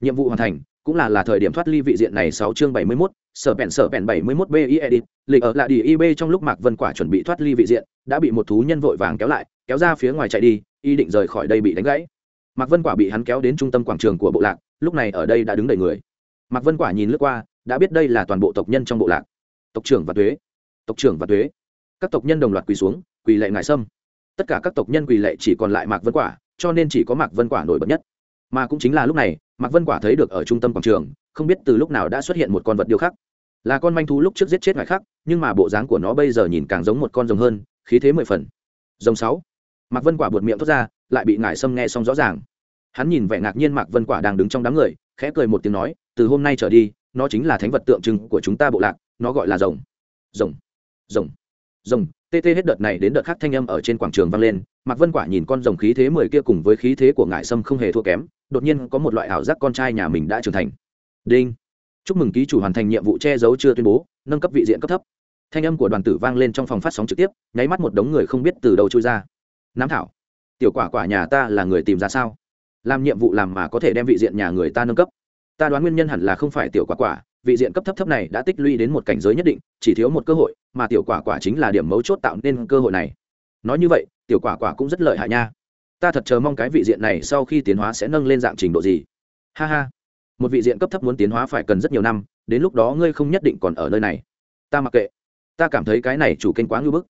Nhiệm vụ hoàn thành cũng là là thời điểm thoát ly vị diện này sáu chương bảy mươi 71, sở bèn sở bèn bảy mươi 71 bi edit lịch ở lại đi ib trong lúc mạc vân quả chuẩn bị thoát ly vị diện đã bị một thú nhân vội vàng kéo lại kéo ra phía ngoài chạy đi ý định rời khỏi đây bị đánh gãy. Mạc vân quả bị hắn kéo đến trung tâm quảng trường của bộ lạc lúc này ở đây đã đứng đầy người. Mạc vân quả nhìn lướt qua đã biết đây là toàn bộ tộc nhân trong bộ lạc. Tộc trưởng và thuế tộc trưởng và thuế các tộc nhân đồng loạt quỳ xuống quỳ lệ ngài sâm. Tất cả các tộc nhân quỳ lệ chỉ còn lại mạc vân quả cho nên chỉ có mạc vân quả nổi bật nhất. Mà cũng chính là lúc này, mạc vân quả thấy được ở trung tâm quảng trường, không biết từ lúc nào đã xuất hiện một con vật điêu khắc. Là con manh thú lúc trước giết chết ngài khác, nhưng mà bộ dáng của nó bây giờ nhìn càng giống một con rồng hơn, khí thế mười phần. Rồng sáu. Mạc vân quả buột miệng thốt ra, lại bị ngài sâm nghe xong rõ ràng. Hắn nhìn vẻ ngạc nhiên mạc vân quả đang đứng trong đám người, khẽ cười một tiếng nói, từ hôm nay trở đi, nó chính là thánh vật tượng trưng của chúng ta bộ lạc, nó gọi là rồng. Rồng. Rồng. Rồng tê tê hết đợt này đến đợt khác thanh âm ở trên quảng trường vang lên, mạc vân quả nhìn con rồng khí thế mười kia cùng với khí thế của ngải sâm không hề thua kém, đột nhiên có một loại ảo giác con trai nhà mình đã trưởng thành. Đinh! Chúc mừng ký chủ hoàn thành nhiệm vụ che giấu chưa tuyên bố, nâng cấp vị diện cấp thấp. Thanh âm của đoàn tử vang lên trong phòng phát sóng trực tiếp, nháy mắt một đống người không biết từ đâu trôi ra. Nám thảo! Tiểu quả quả nhà ta là người tìm ra sao? Làm nhiệm vụ làm mà có thể đem vị diện nhà người ta nâng cấp. Ta đoán nguyên nhân hẳn là không phải tiểu quả quả vị diện cấp thấp thấp này đã tích lũy đến một cảnh giới nhất định, chỉ thiếu một cơ hội, mà tiểu quả quả chính là điểm mấu chốt tạo nên cơ hội này. Nói như vậy, tiểu quả quả cũng rất lợi hại nha. Ta thật chờ mong cái vị diện này sau khi tiến hóa sẽ nâng lên dạng trình độ gì. Ha ha. Một vị diện cấp thấp muốn tiến hóa phải cần rất nhiều năm, đến lúc đó ngươi không nhất định còn ở nơi này. Ta mặc kệ. Ta cảm thấy cái này chủ kênh quá ngưỡng bức.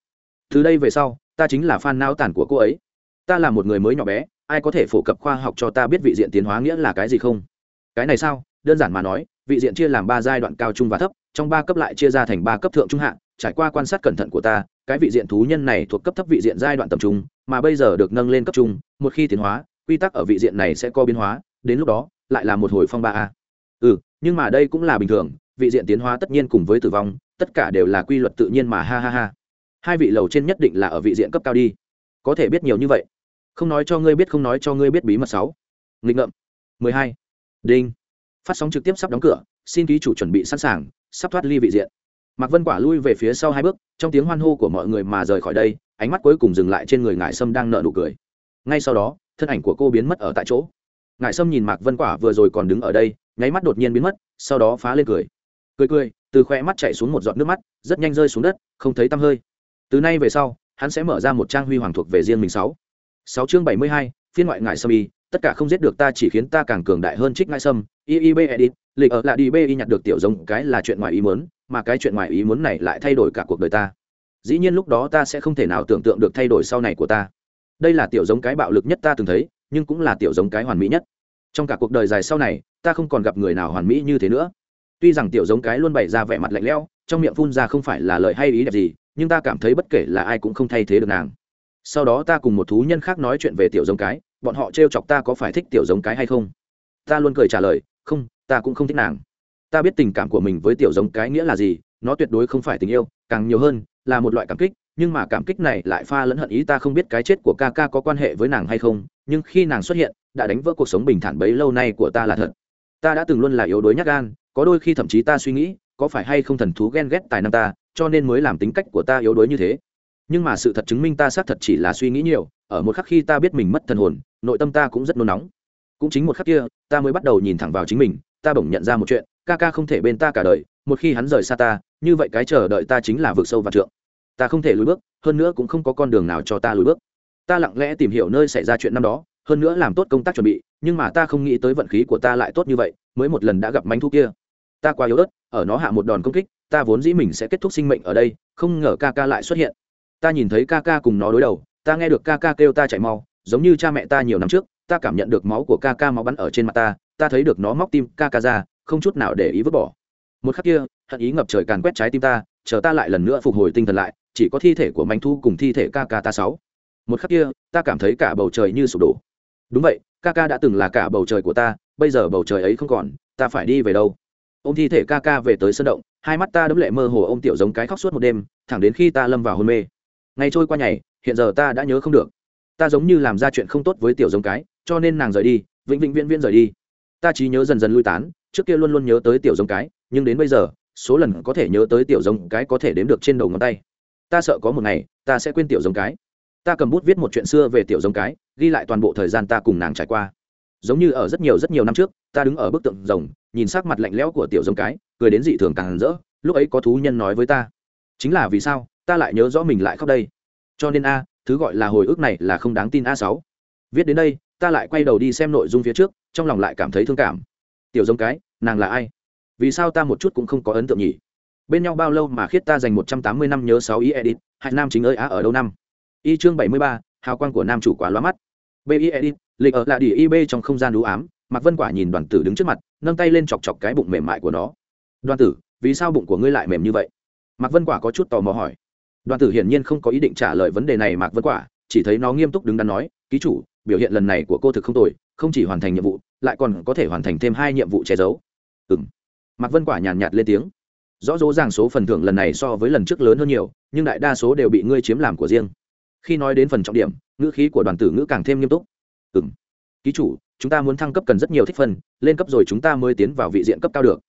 Từ đây về sau, ta chính là fan nao tản của cô ấy. Ta là một người mới nhỏ bé, ai có thể phổ cập khoa học cho ta biết vị diện tiến hóa nghĩa là cái gì không? Cái này sao? Đơn giản mà nói vị diện chia làm ba giai đoạn cao trung và thấp, trong ba cấp lại chia ra thành ba cấp thượng trung hạ, trải qua quan sát cẩn thận của ta, cái vị diện thú nhân này thuộc cấp thấp vị diện giai đoạn tầm trung, mà bây giờ được nâng lên cấp trung, một khi tiến hóa, quy tắc ở vị diện này sẽ có biến hóa, đến lúc đó, lại là một hồi phong ba a. Ừ nhưng mà đây cũng là bình thường, vị diện tiến hóa tất nhiên cùng với tử vong, tất cả đều là quy luật tự nhiên mà ha ha ha. Hai vị lầu trên nhất định là ở vị diện cấp cao đi. Có thể biết nhiều như vậy. Không nói cho ngươi biết, không nói cho ngươi biết bí mật sáu. Nghịch ngợm. Mười hai. Đinh phát sóng trực tiếp sắp đóng cửa, xin ký chủ chuẩn bị sẵn sàng, sắp thoát ly vị diện. Mạc vân quả lui về phía sau hai bước, trong tiếng hoan hô của mọi người mà rời khỏi đây, ánh mắt cuối cùng dừng lại trên người ngải sâm đang nợ nụ cười. Ngay sau đó, thân ảnh của cô biến mất ở tại chỗ. Ngải sâm nhìn mạc vân quả vừa rồi còn đứng ở đây, nháy mắt đột nhiên biến mất, sau đó phá lên cười. Cười cười, từ khoe mắt chạy xuống một giọt nước mắt, rất nhanh rơi xuống đất, không thấy tăm hơi. Từ nay về sau, hắn sẽ mở ra một trang huy hoàng thuộc về riêng mình sáu. Sáu chương bảy mươi hai, phiên ngoại ngải sâm y tất cả không giết được ta chỉ khiến ta càng cường đại hơn trích ngai sâm. Iib edit lịch ờ, ở lại đi bi e, nhặt được tiểu giống, cái là chuyện ngoài ý muốn, mà cái chuyện ngoài ý muốn này lại thay đổi cả cuộc đời ta. Dĩ nhiên lúc đó ta sẽ không thể nào tưởng tượng được thay đổi sau này của ta. Đây là tiểu giống cái bạo lực nhất ta từng thấy, nhưng cũng là tiểu giống cái hoàn mỹ nhất. Trong cả cuộc đời dài sau này, ta không còn gặp người nào hoàn mỹ như thế nữa. Tuy rằng tiểu giống cái luôn bày ra vẻ mặt lạnh lẽo, trong miệng phun ra không phải là lời hay ý đẹp gì, nhưng ta cảm thấy bất kể là ai cũng không thay thế được nàng. Sau đó ta cùng một thú nhân khác nói chuyện về tiểu giống cái bọn họ trêu chọc ta có phải thích tiểu giống cái hay không? Ta luôn cười trả lời, không, ta cũng không thích nàng. Ta biết tình cảm của mình với tiểu giống cái nghĩa là gì, nó tuyệt đối không phải tình yêu, càng nhiều hơn là một loại cảm kích, nhưng mà cảm kích này lại pha lẫn hận ý ta không biết cái chết của ca ca có quan hệ với nàng hay không, nhưng khi nàng xuất hiện, đã đánh vỡ cuộc sống bình thản bấy lâu nay của ta là thật. Ta đã từng luôn là yếu đuối nhát gan, có đôi khi thậm chí ta suy nghĩ, có phải hay không thần thú ghen ghét tài năng ta, cho nên mới làm tính cách của ta yếu đuối như thế. Nhưng mà sự thật chứng minh ta xác thật chỉ là suy nghĩ nhiều, ở một khắc khi ta biết mình mất thần hồn nội tâm ta cũng rất nôn nóng. Cũng chính một khắc kia, ta mới bắt đầu nhìn thẳng vào chính mình, ta bỗng nhận ra một chuyện, ca ca không thể bên ta cả đời, một khi hắn rời xa ta, như vậy cái chờ đợi ta chính là vực sâu và trượng. Ta không thể lùi bước, hơn nữa cũng không có con đường nào cho ta lùi bước. Ta lặng lẽ tìm hiểu nơi xảy ra chuyện năm đó, hơn nữa làm tốt công tác chuẩn bị, nhưng mà ta không nghĩ tới vận khí của ta lại tốt như vậy, mới một lần đã gặp mánh thu kia. Ta quá yếu ớt, ở nó hạ một đòn công kích, ta vốn dĩ mình sẽ kết thúc sinh mệnh ở đây, không ngờ ca ca lại xuất hiện. Ta nhìn thấy ca ca cùng nó đối đầu, ta nghe được ca ca kêu ta chạy mau giống như cha mẹ ta nhiều năm trước, ta cảm nhận được máu của ca ca máu bắn ở trên mặt ta ta thấy được nó móc tim ca ca ra, không chút nào để ý vứt bỏ. Một khắc kia, hận ý ngập trời càn quét trái tim ta, chờ ta lại lần nữa phục hồi tinh thần lại, chỉ có thi thể của manh thu cùng thi thể ca ca ta sáu. Một khắc kia, ta cảm thấy cả bầu trời như sụp đổ. Đúng vậy, ca ca đã từng là cả bầu trời của ta, bây giờ bầu trời ấy không còn, ta phải đi về đâu? Ô m thi thể ca ca về tới sân động, hai mắt ta đấm lệ mơ hồ ô m tiểu giống cái khóc suốt một đêm, thẳng đến khi ta lâm vào hôn mê. Ngày trôi qua ngày hiện giờ ta đã nhớ không được ta giống như làm ra chuyện không tốt với tiểu giống cái, cho nên nàng rời đi, vĩnh vĩnh viễn viễn rời đi. Ta chỉ nhớ dần dần lui tán, trước kia luôn luôn nhớ tới tiểu giống cái, nhưng đến bây giờ, số lần có thể nhớ tới tiểu giống cái có thể đếm được trên đầu ngón tay. Ta sợ có một ngày, ta sẽ quên tiểu giống cái. Ta cầm bút viết một chuyện xưa về tiểu giống cái, ghi lại toàn bộ thời gian ta cùng nàng trải qua. Giống như ở rất nhiều rất nhiều năm trước, ta đứng ở bức tượng rồng, nhìn sắc mặt lạnh lẽo của tiểu giống cái, cười đến dị thường càng rỡ, lúc ấy có thú nhân nói với ta. Chính là vì sao, ta lại nhớ rõ mình lại khóc đây. Cho nên a thứ gọi là hồi ức này là không đáng tin a sáu. Viết đến đây, ta lại quay đầu đi xem nội dung phía trước, trong lòng lại cảm thấy thương cảm. Tiểu giống cái, nàng là ai? Vì sao ta một chút cũng không có ấn tượng nhỉ? Bên nhau bao lâu mà khiết ta dành một trăm tám mươi năm nhớ sáu ý edit hạnh nam chính ơi á ở đâu năm? Y chương bảy mươi ba, hào quang của nam chủ quá lóa mắt. Bi edit, lịch ở là đỉ ib trong không gian đũ ám, mạc vân quả nhìn đoàn tử đứng trước mặt, nâng tay lên chọc chọc cái bụng mềm mại của nó. Đoàn tử, vì sao bụng của ngươi lại mềm như vậy? Mạc vân quả có chút tò mò hỏi đoàn tử hiển nhiên không có ý định trả lời vấn đề này mạc vân quả, chỉ thấy nó nghiêm túc đứng đắn nói, ký chủ, biểu hiện lần này của cô thực không tồi, không chỉ hoàn thành nhiệm vụ, lại còn có thể hoàn thành thêm hai nhiệm vụ che giấu. Ừ m mạc vân quả nhàn nhạt lên tiếng. Rõ rỗ ràng số phần thưởng lần này so với lần trước lớn hơn nhiều, nhưng đại đa số đều bị ngươi chiếm làm của riêng. Khi nói đến phần trọng điểm, ngữ khí của đoàn tử ngữ càng thêm nghiêm túc. Ừ m ký chủ, chúng ta muốn thăng cấp cần rất nhiều thích phân, lên cấp rồi chúng ta mới tiến vào vị diện cấp cao được.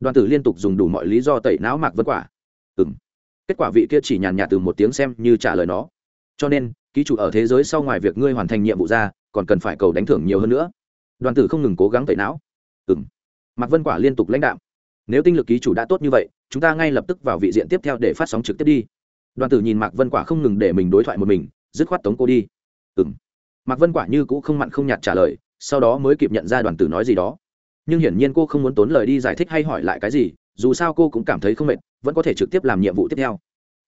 Đoàn tử liên tục dùng đủ mọi lý do tẩy não mạc vân quả. Ừ m kết quả vị kia chỉ nhàn nhạt từ một tiếng xem như trả lời nó. Cho nên, ký chủ ở thế giới sau ngoài việc ngươi hoàn thành nhiệm vụ ra, còn cần phải cầu đánh thưởng nhiều hơn nữa. Đoàn tử không ngừng cố gắng tẩy não. Ừ m mạc vân quả liên tục lãnh đạo nếu tinh lực ký chủ đã tốt như vậy, chúng ta ngay lập tức vào vị diện tiếp theo để phát sóng trực tiếp đi. Đoàn tử nhìn mạc vân quả không ngừng để mình đối thoại một mình, dứt khoát tống cô đi. Ừ m mạc vân quả như cũ không mặn không nhạt trả lời, sau đó mới kịp nhận ra đoàn tử nói gì đó. Nhưng hiển nhiên cô không muốn tốn lời đi giải thích hay hỏi lại cái gì, dù sao cô cũng cảm thấy không mệt vẫn có thể trực tiếp làm nhiệm vụ tiếp theo.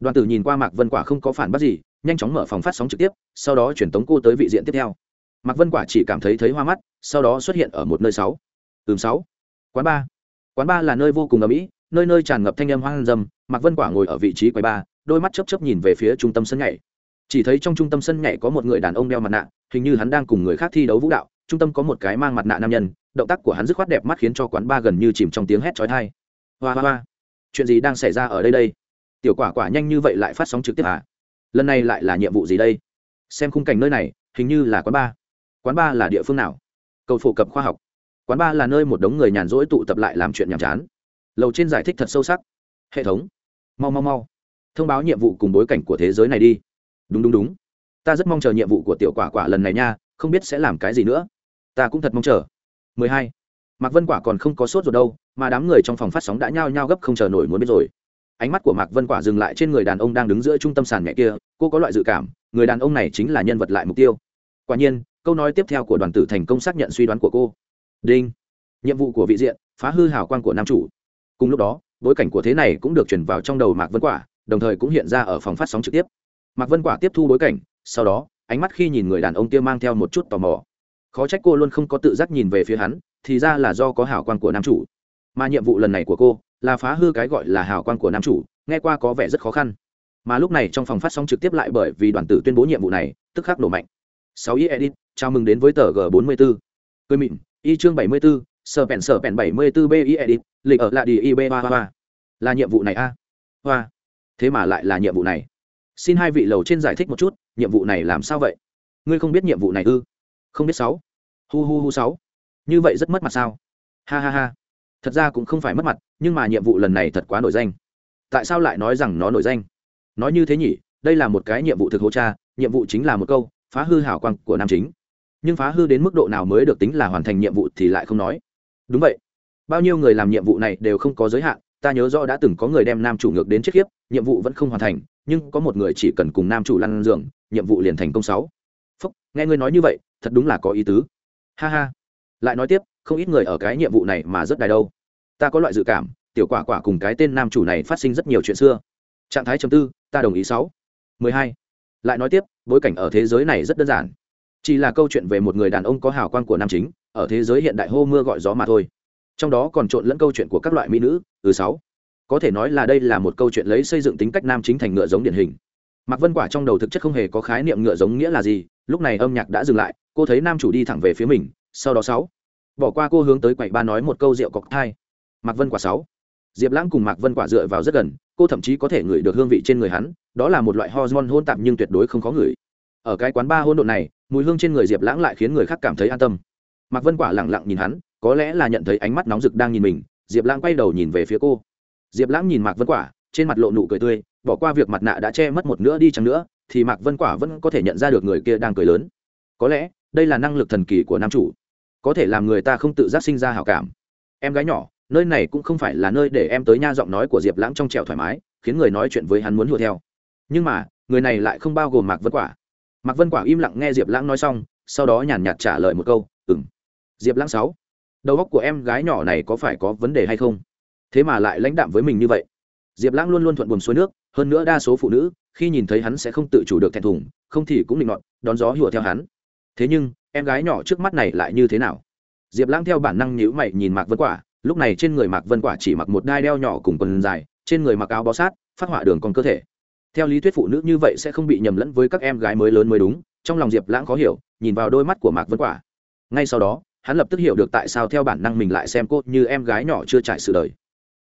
Đoàn tử nhìn qua mạc vân quả không có phản bác gì, nhanh chóng mở phòng phát sóng trực tiếp, sau đó chuyển tống cô tới vị diện tiếp theo. Mạc vân quả chỉ cảm thấy thấy hoa mắt, sau đó xuất hiện ở một nơi sáu. Ừm, sáu. Quán ba. Quán ba là nơi vô cùng ầm ĩ, nơi nơi tràn ngập thanh âm hoang dâm, mạc vân quả ngồi ở vị trí quầy ba, đôi mắt chấp chấp nhìn về phía trung tâm sân nhảy. Chỉ thấy trong trung tâm sân nhảy có một người đàn ông đeo mặt nạ, hình như hắn đang cùng người khác thi đấu vũ đạo, trung tâm có một cái mang mặt nạ nam nhân, động tác của hắn dứt khoát đẹp mắt khiến cho quán ba gần như chìm trong tiếng hét chói tai. Hoa hoa hoa chuyện gì đang xảy ra ở đây đây? Tiểu quả quả nhanh như vậy lại phát sóng trực tiếp à? Lần này lại là nhiệm vụ gì đây? Xem khung cảnh nơi này, hình như là quán ba. Quán ba là địa phương nào? Cầu phổ cập khoa học. Quán ba là nơi một đống người nhàn rỗi tụ tập lại làm chuyện nhàm chán. Lầu trên giải thích thật sâu sắc. Hệ thống. Mau mau mau. Thông báo nhiệm vụ cùng bối cảnh của thế giới này đi. Đúng đúng đúng. Ta rất mong chờ nhiệm vụ của tiểu quả quả lần này nha, không biết sẽ làm cái gì nữa. Ta cũng thật mong chờ. 12 mạc vân quả còn không có sốt rồi đâu, mà đám người trong phòng phát sóng đã nhao nhao gấp không chờ nổi muốn biết rồi. Ánh mắt của mạc vân quả dừng lại trên người đàn ông đang đứng giữa trung tâm sàn nhẹ kia, cô có loại dự cảm, người đàn ông này chính là nhân vật lại mục tiêu. Quả nhiên, câu nói tiếp theo của đoàn tử thành công xác nhận suy đoán của cô. Đinh. Nhiệm vụ của vị diện, phá hư hào quang của nam chủ. Cùng lúc đó, bối cảnh của thế này cũng được chuyển vào trong đầu mạc vân quả, đồng thời cũng hiện ra ở phòng phát sóng trực tiếp. Mạc vân quả tiếp thu bối cảnh, sau đó, ánh mắt khi nhìn người đàn ông kia mang theo một chút tò mò. Khó trách cô luôn không có tự giác nhìn về phía hắn thì ra là do có hào quang của nam chủ. Mà nhiệm vụ lần này của cô là phá hư cái gọi là hào quang của nam chủ, nghe qua có vẻ rất khó khăn. Mà lúc này trong phòng phát sóng trực tiếp lại bởi vì đoàn tử tuyên bố nhiệm vụ này, tức khắc nổ mạnh. Sáu y edit, chào mừng đến với tờ g bốn mươi bốn cười mịn, y chương bảy mươi bốn sở bèn sở bèn bảy mươi bốn b y edit, lịch ở lại đi ib ba ba là nhiệm vụ này a? Hoa. Thế mà lại là nhiệm vụ này. Xin hai vị lầu trên giải thích một chút, nhiệm vụ này làm sao vậy? Ngươi không biết nhiệm vụ này ư? Không biết sáu. Hu hu hu sáu như vậy rất mất mặt sao? Ha ha ha. Thật ra cũng không phải mất mặt, nhưng mà nhiệm vụ lần này thật quá nổi danh. Tại sao lại nói rằng nó nổi danh? Nói như thế nhỉ, đây là một cái nhiệm vụ thực hô cha, nhiệm vụ chính là một câu, phá hư hảo quang của nam chính. Nhưng phá hư đến mức độ nào mới được tính là hoàn thành nhiệm vụ thì lại không nói. Đúng vậy. Bao nhiêu người làm nhiệm vụ này đều không có giới hạn, ta nhớ rõ đã từng có người đem nam chủ ngược đến chết khiếp, nhiệm vụ vẫn không hoàn thành, nhưng có một người chỉ cần cùng nam chủ lăn giường, nhiệm vụ liền thành công sáu. Phúc, nghe ngươi nói như vậy, thật đúng là có ý tứ. Ha ha lại nói tiếp, không ít người ở cái nhiệm vụ này mà rất đài đâu. Ta có loại dự cảm, tiểu quả quả cùng cái tên nam chủ này phát sinh rất nhiều chuyện xưa. Trạng thái chấm tư, ta đồng ý sáu. Mười hai. Lại nói tiếp, bối cảnh ở thế giới này rất đơn giản. Chỉ là câu chuyện về một người đàn ông có hào quang của nam chính, ở thế giới hiện đại hô mưa gọi gió mà thôi. Trong đó còn trộn lẫn câu chuyện của các loại mỹ nữ từ sáu. Có thể nói là đây là một câu chuyện lấy xây dựng tính cách nam chính thành ngựa giống điển hình. Mạc vân quả trong đầu thực chất không hề có khái niệm ngựa giống nghĩa là gì, lúc này âm nhạc đã dừng lại, cô thấy nam chủ đi thẳng về phía mình sau đó sáu. Bỏ qua cô hướng tới quầy ba nói một câu rượu cọc thai. Mạc vân quả sáu. Diệp lãng cùng mạc vân quả dựa vào rất gần, cô thậm chí có thể ngửi được hương vị trên người hắn, đó là một loại hormone hôn tạp nhưng tuyệt đối không có ngửi. Ở cái quán ba hôn độn này, mùi hương trên người diệp lãng lại khiến người khác cảm thấy an tâm. Mạc vân quả lẳng lặng nhìn hắn, có lẽ là nhận thấy ánh mắt nóng rực đang nhìn mình, diệp lãng quay đầu nhìn về phía cô. Diệp lãng nhìn mạc vân quả, trên mặt lộ nụ cười tươi, bỏ qua việc mặt nạ đã che mất một nữa đi chăng nữa, thì mạc vân quả vẫn có thể nhận ra được người kia đang cười lớn. Có lẽ, đây là năng lực thần kỳ của nam chủ có thể làm người ta không tự giác sinh ra hảo cảm. Em gái nhỏ, nơi này cũng không phải là nơi để em tới nha giọng nói của diệp lãng trong trẻo thoải mái, khiến người nói chuyện với hắn muốn hùa theo. Nhưng mà, người này lại không bao gồm mạc vân quả. Mạc vân quả im lặng nghe diệp lãng nói xong, sau đó nhàn nhạt trả lời một câu, ừm. Diệp lãng sáu, đầu óc của em gái nhỏ này có phải có vấn đề hay không? Thế mà lại lãnh đạm với mình như vậy. Diệp lãng luôn luôn thuận buồm xuôi nước, hơn nữa đa số phụ nữ, khi nhìn thấy hắn sẽ không tự chủ được thẹn thùng, không thì cũng định nọt, đón gió hùa theo hắn thế nhưng, em gái nhỏ trước mắt này lại như thế nào? Diệp lãng theo bản năng nhữ mày nhìn mạc vân quả, lúc này trên người mạc vân quả chỉ mặc một đai đeo nhỏ cùng quần dài, trên người mặc áo bó sát, phát họa đường còn cơ thể. Theo lý thuyết phụ nữ như vậy sẽ không bị nhầm lẫn với các em gái mới lớn mới đúng, trong lòng diệp lãng khó hiểu, nhìn vào đôi mắt của mạc vân quả. Ngay sau đó, hắn lập tức hiểu được tại sao theo bản năng mình lại xem cô như em gái nhỏ chưa trải sự đời.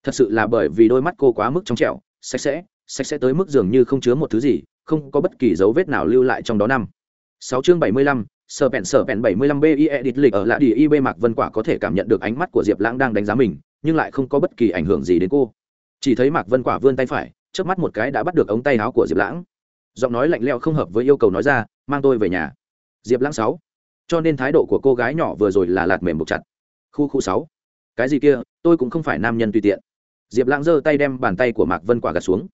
Thật sự là bởi vì đôi mắt cô quá mức trong trẻo, sạch sẽ sạch sẽ tới mức dường như không chứa một thứ gì, không có bất kỳ dấu vết nào lưu lại trong đó năm. Sáu chương bảy mươi lăm sở bẹn sở bẹn bảy mươi lăm b i edit lịch ở lạ đi ib mạc vân quả có thể cảm nhận được ánh mắt của diệp lãng đang đánh giá mình, nhưng lại không có bất kỳ ảnh hưởng gì đến cô. Chỉ thấy mạc vân quả vươn tay phải trước mắt một cái đã bắt được ống tay áo của diệp lãng. Giọng nói lạnh lẽo không hợp với yêu cầu nói ra, mang tôi về nhà. Diệp lãng sáu. Cho nên thái độ của cô gái nhỏ vừa rồi là lạt mềm buộc chặt. Khu khu sáu. Cái gì kia, tôi cũng không phải nam nhân tùy tiện. Diệp lãng giơ tay đem bàn tay của mạc vân quả gạt xuống.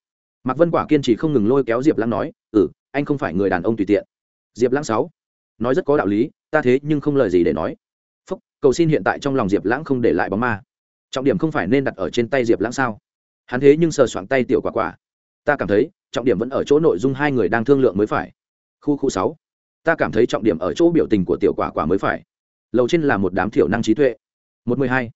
Mạc vân quả kiên trì không ngừng lôi kéo diệp lãng nói ừ anh không phải người đàn ông tùy tiện. Diệp lãng sáu nói rất có đạo lý, ta thế nhưng không lời gì để nói. Phúc, cầu xin hiện tại trong lòng diệp lãng không để lại bóng ma. Trọng điểm không phải nên đặt ở trên tay diệp lãng sao? Hắn thế nhưng sờ soạng tay tiểu quả quả. Ta cảm thấy, trọng điểm vẫn ở chỗ nội dung hai người đang thương lượng mới phải. Khu khu sáu. Ta cảm thấy trọng điểm ở chỗ biểu tình của tiểu quả quả mới phải. Lầu trên là một đám thiểu năng trí tuệ. Một mười hai.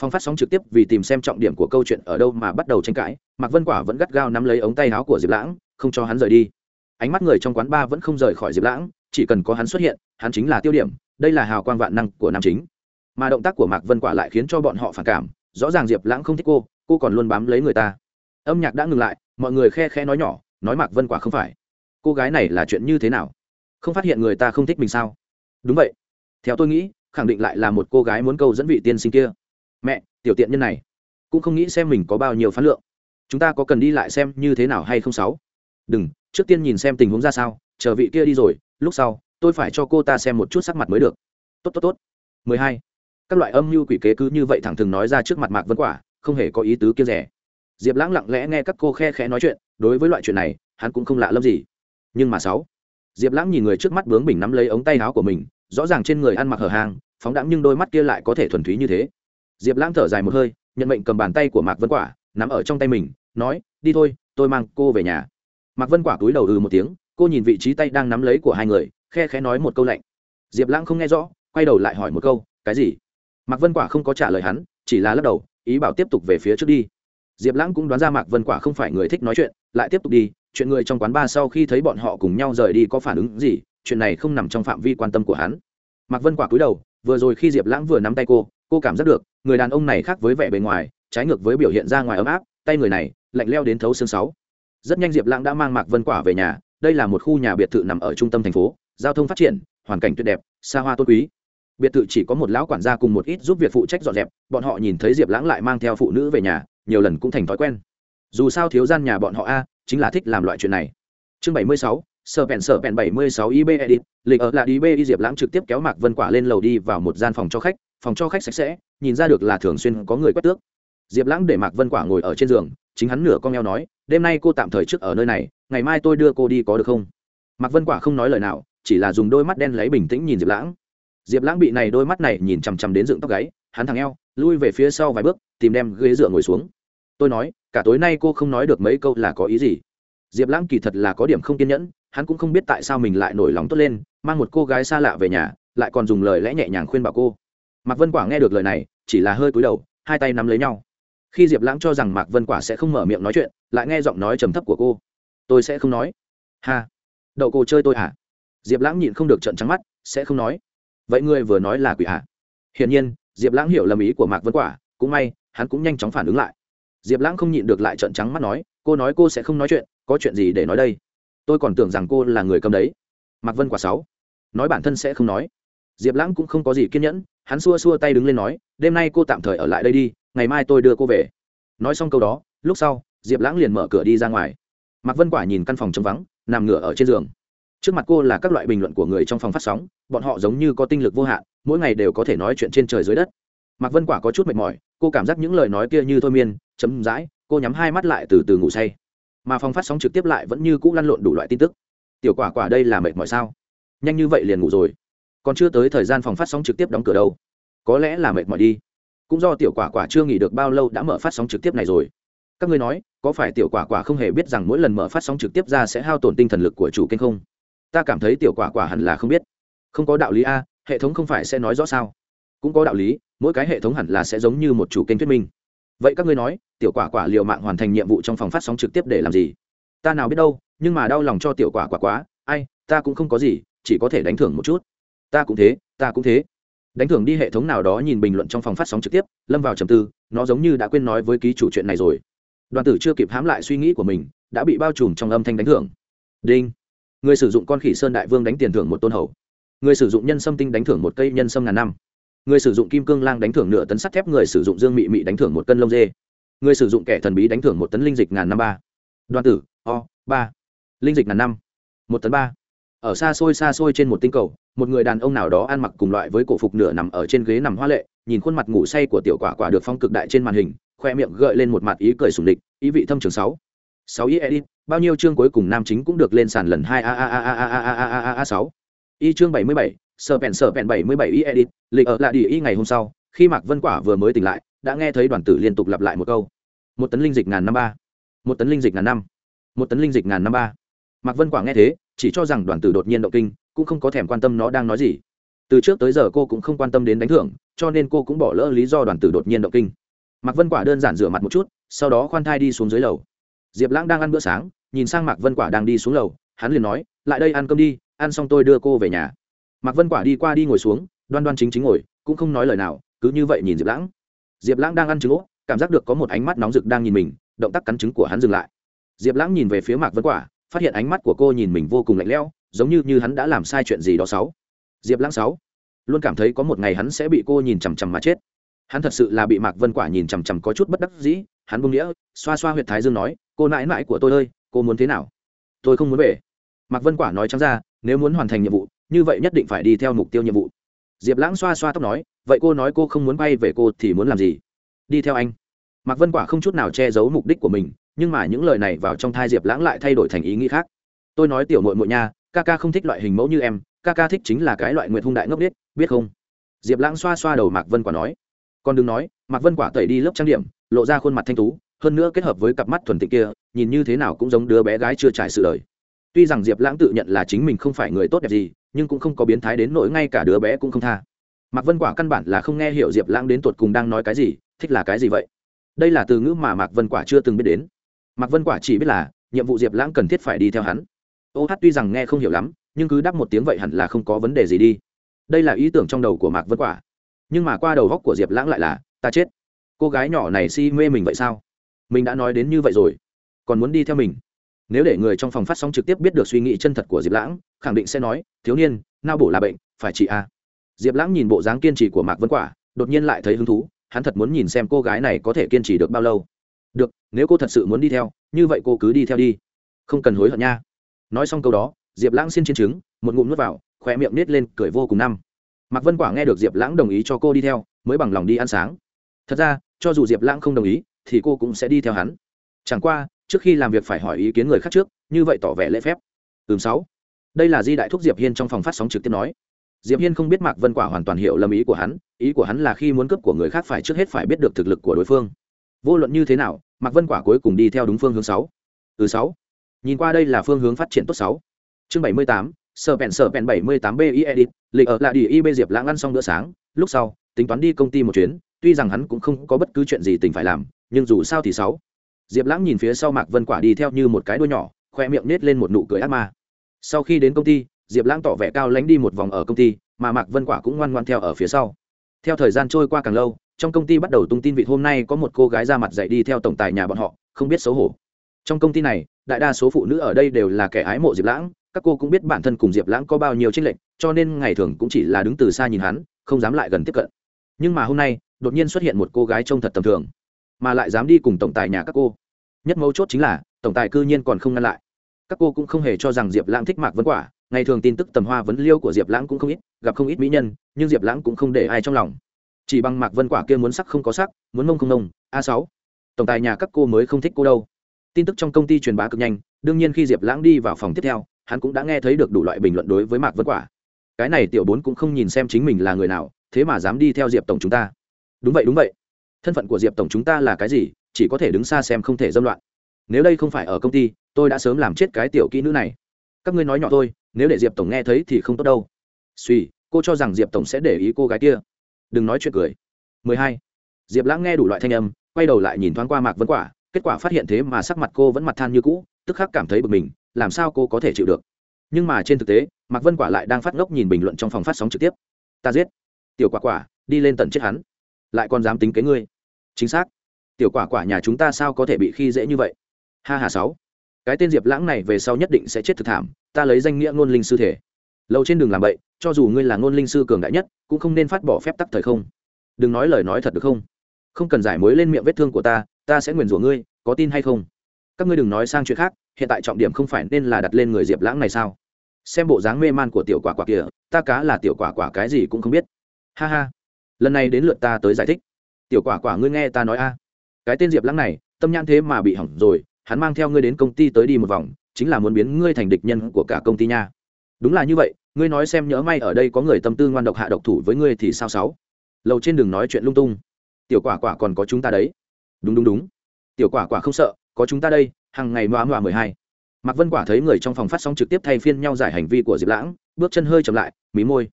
Phong phát sóng trực tiếp vì tìm xem trọng điểm của câu chuyện ở đâu mà bắt đầu tranh cãi, mạc vân quả vẫn gắt gao nắm lấy ống tay áo của diệp lãng, không cho hắn rời đi. Ánh mắt người trong quán bar vẫn không rời khỏi diệp lãng chỉ cần có hắn xuất hiện, hắn chính là tiêu điểm, đây là hào quang vạn năng của nam chính. Mà động tác của mạc vân quả lại khiến cho bọn họ phản cảm, rõ ràng diệp lãng không thích cô cô còn luôn bám lấy người ta. Âm nhạc đã ngừng lại, mọi người khe khe nói nhỏ, nói mạc vân quả không phải. Cô gái này là chuyện như thế nào? Không phát hiện người ta không thích mình sao? Đúng vậy. Theo tôi nghĩ, khẳng định lại là một cô gái muốn câu dẫn vị tiên sinh kia. Mẹ, tiểu tiện nhân này, cũng không nghĩ xem mình có bao nhiêu phán lượng. Chúng ta có cần đi lại xem như thế nào hay không sáu? Đừng, trước tiên nhìn xem tình huống ra sao, chờ vị kia đi rồi lúc sau, tôi phải cho cô ta xem một chút sắc mặt mới được. Tốt tốt tốt. 12. các loại âm mưu quỷ kế cứ như vậy thẳng thừng nói ra trước mặt mạc vân quả, không hề có ý tứ kia rẻ. Diệp lãng lặng lẽ nghe các cô khe khẽ nói chuyện, đối với loại chuyện này, hắn cũng không lạ lắm gì. Nhưng mà sáu. Diệp lãng nhìn người trước mắt bướng bỉnh nắm lấy ống tay áo của mình, rõ ràng trên người ăn mặc hở hang, phóng đãng nhưng đôi mắt kia lại có thể thuần túy như thế. Diệp lãng thở dài một hơi, nhận mệnh cầm bàn tay của mạc vân quả, nắm ở trong tay mình, nói, đi thôi, tôi mang cô về nhà. Mạc vân quả túi đầu ừ một tiếng cô nhìn vị trí tay đang nắm lấy của hai người, khe khẽ nói một câu lạnh. Diệp lãng không nghe rõ, quay đầu lại hỏi một câu, cái gì? Mạc vân quả không có trả lời hắn, chỉ là lắc đầu, ý bảo tiếp tục về phía trước đi. Diệp lãng cũng đoán ra mạc vân quả không phải người thích nói chuyện, lại tiếp tục đi, chuyện người trong quán bar sau khi thấy bọn họ cùng nhau rời đi có phản ứng gì, chuyện này không nằm trong phạm vi quan tâm của hắn. Mạc vân quả cúi đầu, vừa rồi khi diệp lãng vừa nắm tay cô cô cảm giác được, người đàn ông này khác với vẻ bề ngoài, trái ngược với biểu hiện ra ngoài ấm áp, tay người này, lạnh leo đến thấu xương sáu. Rất nhanh diệp lãng đã mang mạc vân quả về nhà đây là một khu nhà biệt thự nằm ở trung tâm thành phố, giao thông phát triển, hoàn cảnh tuyệt đẹp, xa hoa tôn quý. Biệt thự chỉ có một lão quản gia cùng một ít giúp việc phụ trách dọn dẹp, bọn họ nhìn thấy diệp lãng lại mang theo phụ nữ về nhà, nhiều lần cũng thành thói quen. Dù sao thiếu gian nhà bọn họ a, chính là thích làm loại chuyện này. Chương bảy mươi sáu, sở vẹn sở vẹn bảy mươi sáu ib edit, lịch ở là ib diệp lãng trực tiếp kéo mạc vân quả lên lầu đi vào một gian phòng cho khách, phòng cho khách sạch sẽ, nhìn ra được là thường xuyên có người quét tước. Diệp lãng để mạc vân quả ngồi ở trên giường chính hắn nửa con mèo nói, đêm nay cô tạm thời trước ở nơi này, ngày mai tôi đưa cô đi có được không? Mạc vân quả không nói lời nào, chỉ là dùng đôi mắt đen lấy bình tĩnh nhìn diệp lãng. Diệp lãng bị này đôi mắt này nhìn chằm chằm đến dựng tóc gáy, hắn thằng eo, lui về phía sau vài bước, tìm đem ghế dựa ngồi xuống. Tôi nói, cả tối nay cô không nói được mấy câu là có ý gì? Diệp lãng kỳ thật là có điểm không kiên nhẫn, hắn cũng không biết tại sao mình lại nổi lòng tốt lên, mang một cô gái xa lạ về nhà, lại còn dùng lời lẽ nhẹ nhàng khuyên bảo cô. Mạc vân quả nghe được lời này, chỉ là hơi cúi đầu, hai tay nắm lấy nhau khi diệp lãng cho rằng mạc vân quả sẽ không mở miệng nói chuyện, lại nghe giọng nói trầm thấp của cô. Tôi sẽ không nói. Ha. Đậu cô chơi tôi hả? Diệp lãng nhịn không được trận trắng mắt, sẽ không nói. Vậy ngươi vừa nói là quỷ hả? Hiển nhiên, diệp lãng hiểu lầm ý của mạc vân quả, cũng may, hắn cũng nhanh chóng phản ứng lại. Diệp lãng không nhịn được lại trận trắng mắt nói, cô nói cô sẽ không nói chuyện, có chuyện gì để nói đây? Tôi còn tưởng rằng cô là người cầm đấy. Mạc vân quả sáu. Nói bản thân sẽ không nói. Diệp lãng cũng không có gì kiên nhẫn, hắn xua xua tay đứng lên nói, đêm nay cô tạm thời ở lại đây đi ngày mai tôi đưa cô về. Nói xong câu đó, lúc sau, diệp lãng liền mở cửa đi ra ngoài. Mạc vân quả nhìn căn phòng trống vắng, nằm ngửa ở trên giường. Trước mặt cô là các loại bình luận của người trong phòng phát sóng, bọn họ giống như có tinh lực vô hạn, mỗi ngày đều có thể nói chuyện trên trời dưới đất. Mạc vân quả có chút mệt mỏi, cô cảm giác những lời nói kia như thôi miên, chấm dãi, cô nhắm hai mắt lại từ từ ngủ say. Mà phòng phát sóng trực tiếp lại vẫn như cũ lăn lộn đủ loại tin tức. Tiểu quả quả đây là mệt mỏi sao? Nhanh như vậy liền ngủ rồi. Còn chưa tới thời gian phòng phát sóng trực tiếp đóng cửa đâu. Có lẽ là mệt mỏi đi cũng do tiểu quả quả chưa nghỉ được bao lâu đã mở phát sóng trực tiếp này rồi. Các ngươi nói, có phải tiểu quả quả không hề biết rằng mỗi lần mở phát sóng trực tiếp ra sẽ hao tổn tinh thần lực của chủ kênh không? Ta cảm thấy tiểu quả quả hẳn là không biết. Không có đạo lý a, hệ thống không phải sẽ nói rõ sao? Cũng có đạo lý, mỗi cái hệ thống hẳn là sẽ giống như một chủ kênh thuyết minh. Vậy các ngươi nói, tiểu quả quả liều mạng hoàn thành nhiệm vụ trong phòng phát sóng trực tiếp để làm gì? Ta nào biết đâu, nhưng mà đau lòng cho tiểu quả quả quá. Ai, ta cũng không có gì, chỉ có thể đánh thưởng một chút. Ta cũng thế, ta cũng thế đánh thưởng đi hệ thống nào đó nhìn bình luận trong phòng phát sóng trực tiếp, lâm vào trầm tư, nó giống như đã quên nói với ký chủ chuyện này rồi. Đoàn tử chưa kịp hám lại suy nghĩ của mình, đã bị bao trùm trong âm thanh đánh thưởng. Đinh. Người sử dụng con khỉ sơn đại vương đánh tiền thưởng một tôn hầu. Người sử dụng nhân sâm tinh đánh thưởng một cây nhân sâm ngàn năm. Người sử dụng kim cương lang đánh thưởng nửa tấn sắt thép, người sử dụng dương mị mị đánh thưởng một cân lông dê. Người sử dụng kẻ thần bí đánh thưởng một tấn linh dịch ngàn năm ba. Đoàn tử, o, ba. Linh dịch ngàn năm, một tấn ba. Ở xa xôi xa xôi trên một tinh cầu một người đàn ông nào đó ăn mặc cùng loại với cổ phục nửa nằm ở trên ghế nằm hoa lệ nhìn khuôn mặt ngủ say của tiểu quả quả được phong cực đại trên màn hình khoe miệng gợi lên một mặt ý cười sùng địch ý vị thâm trường sáu sáu ý edit bao nhiêu chương cuối cùng nam chính cũng được lên sàn lần hai a a a a a a a a a a sáu y chương bảy mươi bảy sở pèn sở pèn bảy mươi bảy y edit lịch ở lại đi y ngày hôm sau khi mạc vân quả vừa mới tỉnh lại đã nghe thấy đoàn tử liên tục lặp lại một câu một tấn linh dịch ngàn năm ba một tấn linh dịch ngàn năm một tấn linh dịch ngàn năm ba mạc vân quả nghe thế chỉ cho rằng đoàn tử đột nhiên động kinh, cũng không có thèm quan tâm nó đang nói gì. Từ trước tới giờ cô cũng không quan tâm đến đánh thưởng, cho nên cô cũng bỏ lỡ lý do đoàn tử đột nhiên động kinh. Mạc vân quả đơn giản rửa mặt một chút, sau đó khoan thai đi xuống dưới lầu. Diệp lãng đang ăn bữa sáng, nhìn sang mạc vân quả đang đi xuống lầu, hắn liền nói, lại đây ăn cơm đi, ăn xong tôi đưa cô về nhà. Mạc vân quả đi qua đi ngồi xuống, đoan đoan chính chính ngồi, cũng không nói lời nào, cứ như vậy nhìn diệp lãng. Diệp lãng đang ăn trứng ố, cảm giác được có một ánh mắt nóng rực đang nhìn mình, động tác cắn trứng của hắn dừng lại. Diệp lãng nhìn về phía mạc vân quả phát hiện ánh mắt của cô nhìn mình vô cùng lạnh lẽo, giống như như hắn đã làm sai chuyện gì đó sáu. Diệp lãng sáu. Luôn cảm thấy có một ngày hắn sẽ bị cô nhìn chằm chằm mà chết. Hắn thật sự là bị mạc vân quả nhìn chằm chằm có chút bất đắc dĩ, hắn buông nghĩa xoa xoa huyệt thái dương nói, cô nãi nãi của tôi ơi, cô muốn thế nào? Tôi không muốn về. Mạc vân quả nói trắng ra, nếu muốn hoàn thành nhiệm vụ, như vậy nhất định phải đi theo mục tiêu nhiệm vụ. Diệp lãng xoa xoa tóc nói, vậy cô nói cô không muốn bay về cô thì muốn làm gì? Đi theo anh mạc vân quả không chút nào che giấu mục đích của mình, nhưng mà những lời này vào trong thai diệp lãng lại thay đổi thành ý nghĩ khác. Tôi nói tiểu nội mội nha, ca ca không thích loại hình mẫu như em, ca ca thích chính là cái loại nguyện hung đại ngốc biết biết không? Diệp lãng xoa xoa đầu mạc vân quả nói. Còn đừng nói, mạc vân quả tẩy đi lớp trang điểm, lộ ra khuôn mặt thanh tú, hơn nữa kết hợp với cặp mắt thuần tịnh kia, nhìn như thế nào cũng giống đứa bé gái chưa trải sự đời. Tuy rằng diệp lãng tự nhận là chính mình không phải người tốt đẹp gì, nhưng cũng không có biến thái đến nỗi ngay cả đứa bé cũng không tha. Mạc vân quả căn bản là không nghe hiểu diệp lãng đến tột cùng đang nói cái gì, thích là cái gì vậy? Đây là từ ngữ mà mạc vân quả chưa từng biết đến. Mạc vân quả chỉ biết là, nhiệm vụ diệp lãng cần thiết phải đi theo hắn. Ô hát tuy rằng nghe không hiểu lắm, nhưng cứ đáp một tiếng vậy hẳn là không có vấn đề gì đi. Đây là ý tưởng trong đầu của mạc vân quả. Nhưng mà qua đầu góc của diệp lãng lại là, ta chết. Cô gái nhỏ này si mê mình vậy sao? Mình đã nói đến như vậy rồi. Còn muốn đi theo mình? Nếu để người trong phòng phát sóng trực tiếp biết được suy nghĩ chân thật của diệp lãng, khẳng định sẽ nói, thiếu niên, nao bổ là bệnh, phải trị a. À. diệp lãng nhìn bộ dáng kiên trì của mạc vân quả, đột nhiên lại thấy hứng thú hắn thật muốn nhìn xem cô gái này có thể kiên trì được bao lâu. Được, nếu cô thật sự muốn đi theo, như vậy cô cứ đi theo đi. Không cần hối hận nha. Nói xong câu đó, diệp lãng xin chiến chứng một ngụm nuốt vào khỏe miệng nết lên, cười vô cùng năm. Mạc vân quả nghe được diệp lãng đồng ý cho cô đi theo, mới bằng lòng đi ăn sáng. Thật ra, cho dù diệp lãng không đồng ý, thì cô cũng sẽ đi theo hắn. Chẳng qua, trước khi làm việc phải hỏi ý kiến người khác trước, như vậy tỏ vẻ lễ phép. Ừm, sáu. Đây là di đại thúc diệp hiên trong phòng phát sóng trực tiếp nói diệp hiên không biết mạc vân quả hoàn toàn hiểu lầm ý của hắn, ý của hắn là khi muốn cướp của người khác phải trước hết phải biết được thực lực của đối phương. Vô luận như thế nào, mạc vân quả cuối cùng đi theo đúng phương hướng sáu. Từ sáu. Nhìn qua đây là phương hướng phát triển tốt sáu. Chương bảy mươi tám, sở bèn sở bèn bảy mươi tám bi edit lịch ở là đi y b diệp lãng ăn xong bữa sáng, lúc sau, tính toán đi công ty một chuyến, tuy rằng hắn cũng không có bất cứ chuyện gì tình phải làm, nhưng dù sao thì sáu. Diệp lãng nhìn phía sau mạc vân quả đi theo như một cái đuôi nhỏ, khoe miệng nết lên một nụ cười ác ma. Sau khi đến công ty diệp lãng tỏ vẻ cao lánh đi một vòng ở công ty, mà mạc vân quả cũng ngoan ngoan theo ở phía sau. Theo thời gian trôi qua càng lâu, trong công ty bắt đầu tung tin vị hôm nay có một cô gái ra mặt dạy đi theo tổng tài nhà bọn họ, không biết xấu hổ. Trong công ty này, đại đa số phụ nữ ở đây đều là kẻ ái mộ diệp lãng, các cô cũng biết bản thân cùng diệp lãng có bao nhiêu tranh lệch, cho nên ngày thường cũng chỉ là đứng từ xa nhìn hắn, không dám lại gần tiếp cận. Nhưng mà hôm nay, đột nhiên xuất hiện một cô gái trông thật tầm thường, mà lại dám đi cùng tổng tài nhà các cô. Nhất mấu chốt chính là, tổng tài cư nhiên còn không ngăn lại. Các cô cũng không hề cho rằng diệp lãng thích mạc Vân quả ngày thường tin tức tầm hoa vấn liêu của diệp lãng cũng không ít, gặp không ít mỹ nhân, nhưng diệp lãng cũng không để ai trong lòng. Chỉ bằng mạc vân quả kia muốn sắc không có sắc, muốn mông không nông a sáu. Tổng tài nhà các cô mới không thích cô đâu. Tin tức trong công ty truyền bá cực nhanh, đương nhiên khi diệp lãng đi vào phòng tiếp theo, hắn cũng đã nghe thấy được đủ loại bình luận đối với mạc vân quả. Cái này tiểu bốn cũng không nhìn xem chính mình là người nào, thế mà dám đi theo diệp tổng chúng ta. Đúng vậy đúng vậy. Thân phận của diệp tổng chúng ta là cái gì, chỉ có thể đứng xa xem không thể dâm loạn. Nếu đây không phải ở công ty, tôi đã sớm làm chết cái tiểu kỹ nữ này. Các ngươi nói nhỏ thôi nếu để diệp tổng nghe thấy thì không tốt đâu. Suy, cô cho rằng diệp tổng sẽ để ý cô gái kia. Đừng nói chuyện cười. 12. diệp lãng nghe đủ loại thanh âm, quay đầu lại nhìn thoáng qua mạc vân quả, kết quả phát hiện thế mà sắc mặt cô vẫn mặt than như cũ, tức khắc cảm thấy bực mình, làm sao cô có thể chịu được? Nhưng mà trên thực tế, mạc vân quả lại đang phát ngốc nhìn bình luận trong phòng phát sóng trực tiếp. Ta giết. Tiểu quả quả, đi lên tận chết hắn. Lại còn dám tính kế ngươi. Chính xác. Tiểu quả quả nhà chúng ta sao có thể bị khi dễ như vậy? Ha hà sáu cái tên diệp lãng này về sau nhất định sẽ chết thực thảm, ta lấy danh nghĩa ngôn linh sư thể. Lâu trên đường làm vậy, cho dù ngươi là ngôn linh sư cường đại nhất, cũng không nên phát bỏ phép tắc thời không. Đừng nói lời nói thật được không? Không cần giải mối lên miệng vết thương của ta ta sẽ nguyền rủa ngươi, có tin hay không? Các ngươi đừng nói sang chuyện khác, hiện tại trọng điểm không phải nên là đặt lên người diệp lãng này sao? Xem bộ dáng mê man của tiểu quả quả kia ta cá là tiểu quả quả cái gì cũng không biết. Ha ha. Lần này đến lượt ta tới giải thích. Tiểu quả quả ngươi nghe ta nói a. Cái tên diệp lãng này, tâm nhãn thế mà bị hỏng rồi hắn mang theo ngươi đến công ty tới đi một vòng, chính là muốn biến ngươi thành địch nhân của cả công ty nha. Đúng là như vậy, ngươi nói xem nhớ may ở đây có người tâm tư ngoan độc hạ độc thủ với ngươi thì sao sáu? Lầu trên đường nói chuyện lung tung. Tiểu quả quả còn có chúng ta đấy. Đúng đúng đúng. Tiểu quả quả không sợ, có chúng ta đây, hàng ngày loa loa mười hai. Mạc vân quả thấy người trong phòng phát sóng trực tiếp thay phiên nhau giải hành vi của diệp lãng, bước chân hơi chậm lại, mí môi.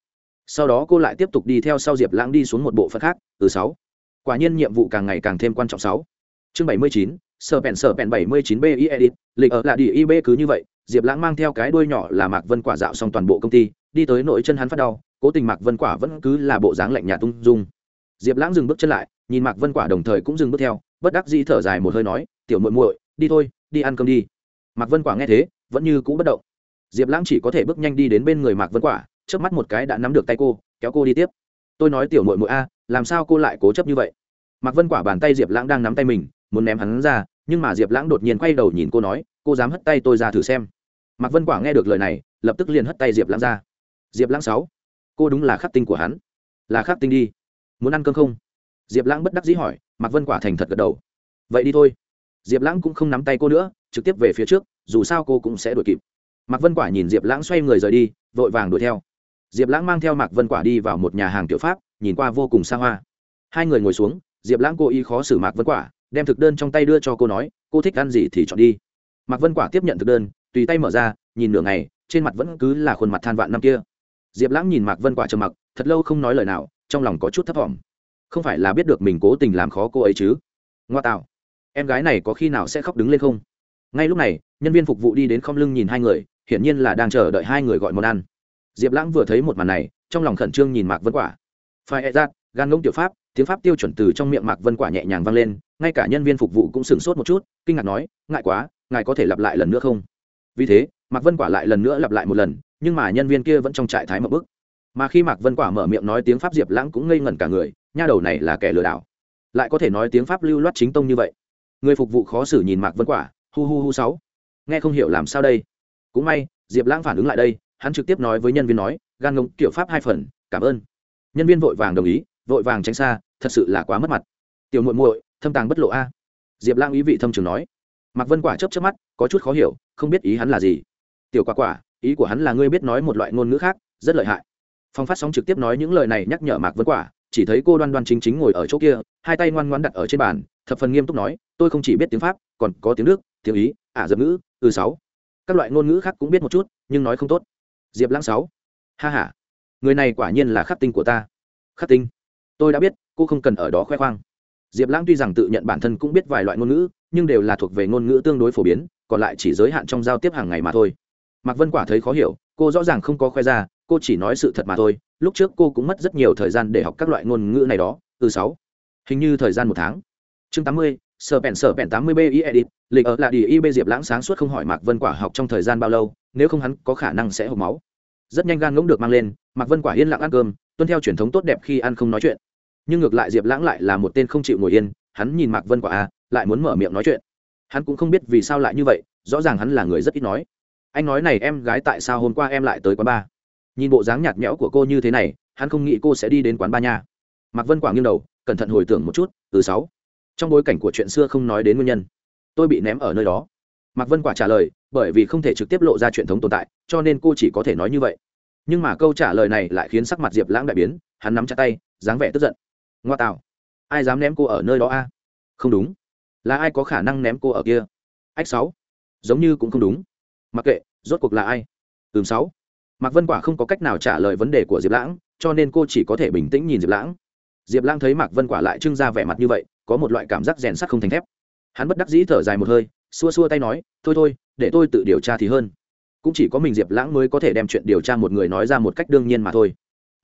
Sau đó cô lại tiếp tục đi theo sau diệp lãng đi xuống một bộ phận khác, từ sáu. Quả nhiên nhiệm vụ càng ngày càng thêm quan trọng sáu chương bảy mươi chín sở bèn sở bèn bảy mươi chín b i edit lịch ở là đi ib cứ như vậy, diệp lãng mang theo cái đuôi nhỏ là mạc vân quả dạo xong toàn bộ công ty, đi tới nội chân hắn phát đau, cố tình mạc vân quả vẫn cứ là bộ dáng lạnh nhạt tung dung. Diệp lãng dừng bước chân lại, nhìn mạc vân quả đồng thời cũng dừng bước theo, bất đắc dĩ thở dài một hơi nói, tiểu muội muội, đi thôi, đi ăn cơm đi. Mạc vân quả nghe thế, vẫn như cũ bất động. Diệp lãng chỉ có thể bước nhanh đi đến bên người mạc vân quả trước mắt một cái đã nắm được tay cô, kéo cô đi tiếp. Tôi nói tiểu muội muội a, làm sao cô lại cố chấp như vậy? Mạc vân quả bàn tay diệp lãng đang nắm tay mình muốn ném hắn ra, nhưng mà diệp lãng đột nhiên quay đầu nhìn cô nói, cô dám hất tay tôi ra thử xem. Mạc vân quả nghe được lời này, lập tức liền hất tay diệp lãng ra. Diệp lãng sáu, cô đúng là khắc tinh của hắn. Là khắc tinh đi. Muốn ăn cơm không? Diệp lãng bất đắc dĩ hỏi, mạc vân quả thành thật gật đầu. Vậy đi thôi. Diệp lãng cũng không nắm tay cô nữa, trực tiếp về phía trước, dù sao cô cũng sẽ đuổi kịp. Mạc vân quả nhìn diệp lãng xoay người rời đi, vội vàng đuổi theo. Diệp lãng mang theo mạc vân quả đi vào một nhà hàng tiểu pháp, nhìn qua vô cùng xa hoa. Hai người ngồi xuống, diệp lãng cố ý khó xử mạc vân quả đem thực đơn trong tay đưa cho cô nói, cô thích ăn gì thì chọn đi. Mạc vân quả tiếp nhận thực đơn, tùy tay mở ra, nhìn nửa ngày, trên mặt vẫn cứ là khuôn mặt than vạn năm kia. Diệp lãng nhìn mạc vân quả trầm mặc, thật lâu không nói lời nào, trong lòng có chút thấp t không phải là biết được mình cố tình làm khó cô ấy chứ? Ngoa tạo. Em gái này có khi nào sẽ khóc đứng lên không? Ngay lúc này, nhân viên phục vụ đi đến không lưng nhìn hai người, hiển nhiên là đang chờ đợi hai người gọi món ăn. Diệp lãng vừa thấy một màn này, trong lòng khẩn trương nhìn mạc vân quả. Phải e gan ngông tiểu pháp tiếng pháp tiêu chuẩn từ trong miệng mạc vân quả nhẹ nhàng vang lên, ngay cả nhân viên phục vụ cũng sửng sốt một chút, kinh ngạc nói, ngại quá, ngài có thể lặp lại lần nữa không? Vì thế, mạc vân quả lại lần nữa lặp lại một lần, nhưng mà nhân viên kia vẫn trong trạng thái mập bức. Mà khi mạc vân quả mở miệng nói tiếng pháp diệp lãng cũng ngây ngẩn cả người, nha đầu này là kẻ lừa đảo. Lại có thể nói tiếng pháp lưu loát chính tông như vậy. Người phục vụ khó xử nhìn mạc vân quả, hu hu hu sáu. Nghe không hiểu làm sao đây. Cũng may, diệp lãng phản ứng lại đây, hắn trực tiếp nói với nhân viên nói, gan ngông kiểu pháp hai phần, cảm ơn. Nhân viên vội vàng đồng ý vội vàng tránh xa, thật sự là quá mất mặt. Tiểu muội muội, thâm tàng bất lộ a. Diệp Lang ý vị thâm trường nói. Mạc vân quả chớp chớp mắt, có chút khó hiểu, không biết ý hắn là gì. Tiểu quả quả, ý của hắn là ngươi biết nói một loại ngôn ngữ khác, rất lợi hại. Phong phát sóng trực tiếp nói những lời này nhắc nhở mạc vân quả, chỉ thấy cô đoan đoan chính chính ngồi ở chỗ kia, hai tay ngoan ngoan đặt ở trên bàn, thập phần nghiêm túc nói, tôi không chỉ biết tiếng pháp, còn có tiếng đức, tiếng ý, ả dập ngữ từ sáu. Các loại ngôn ngữ khác cũng biết một chút, nhưng nói không tốt. Diệp lãng sáu. Ha h a người này quả nhiên là khắc tinh của ta. Khắc tinh? Tôi đã biết, cô không cần ở đó khoe khoang. Diệp lãng tuy rằng tự nhận bản thân cũng biết vài loại ngôn ngữ, nhưng đều là thuộc về ngôn ngữ tương đối phổ biến, còn lại chỉ giới hạn trong giao tiếp hàng ngày mà thôi. Mạc vân quả thấy khó hiểu, cô rõ ràng không có khoe ra, cô chỉ nói sự thật mà thôi, lúc trước cô cũng mất rất nhiều thời gian để học các loại ngôn ngữ này đó, từ sáu. Hình như thời gian một tháng. Chương tám mươi sở bèn sở bèn tám mươi b i edit, lịch ở là đi y b diệp lãng sáng suốt không hỏi mạc vân quả học trong thời gian bao lâu, nếu không hắn có khả năng sẽ hộp máu. Rất nhanh gan ngỗng được mang lên, mạc vân quả yên lặng ăn cơm, tuân theo truyền thống tốt đẹp khi ăn không nói chuyện nhưng ngược lại diệp lãng lại là một tên không chịu ngồi yên, hắn nhìn mạc vân quả a, lại muốn mở miệng nói chuyện. Hắn cũng không biết vì sao lại như vậy, rõ ràng hắn là người rất ít nói. Anh nói này, em gái tại sao hôm qua em lại tới quán ba nhìn bộ dáng nhạt nhẽo của cô như thế này, hắn không nghĩ cô sẽ đi đến quán ba nha. Mạc vân quả nghiêng đầu, cẩn thận hồi tưởng một chút, từ sáu. Trong bối cảnh của chuyện xưa không nói đến nguyên nhân, tôi bị ném ở nơi đó. Mạc vân quả trả lời, bởi vì không thể trực tiếp lộ ra truyền thống tồn tại, cho nên cô chỉ có thể nói như vậy. Nhưng mà câu trả lời này lại khiến sắc mặt diệp lãng đại biến, hắn nắm chặt tay, dáng vẻ tức giận ngoa tạo. Ai dám ném cô ở nơi đó a? Không đúng. Là ai có khả năng ném cô ở kia? Ách sáu. Giống như cũng không đúng. Mặc kệ, rốt cuộc là ai? Ừm, sáu. Mạc vân quả không có cách nào trả lời vấn đề của diệp lãng, cho nên cô chỉ có thể bình tĩnh nhìn diệp lãng. Diệp lãng thấy mạc vân quả lại trưng ra vẻ mặt như vậy, có một loại cảm giác rèn sắt không thành thép. Hắn bất đắc dĩ thở dài một hơi, xua xua tay nói, thôi thôi, để tôi tự điều tra thì hơn. Cũng chỉ có mình diệp lãng mới có thể đem chuyện điều tra một người nói ra một cách đương nhiên mà thôi.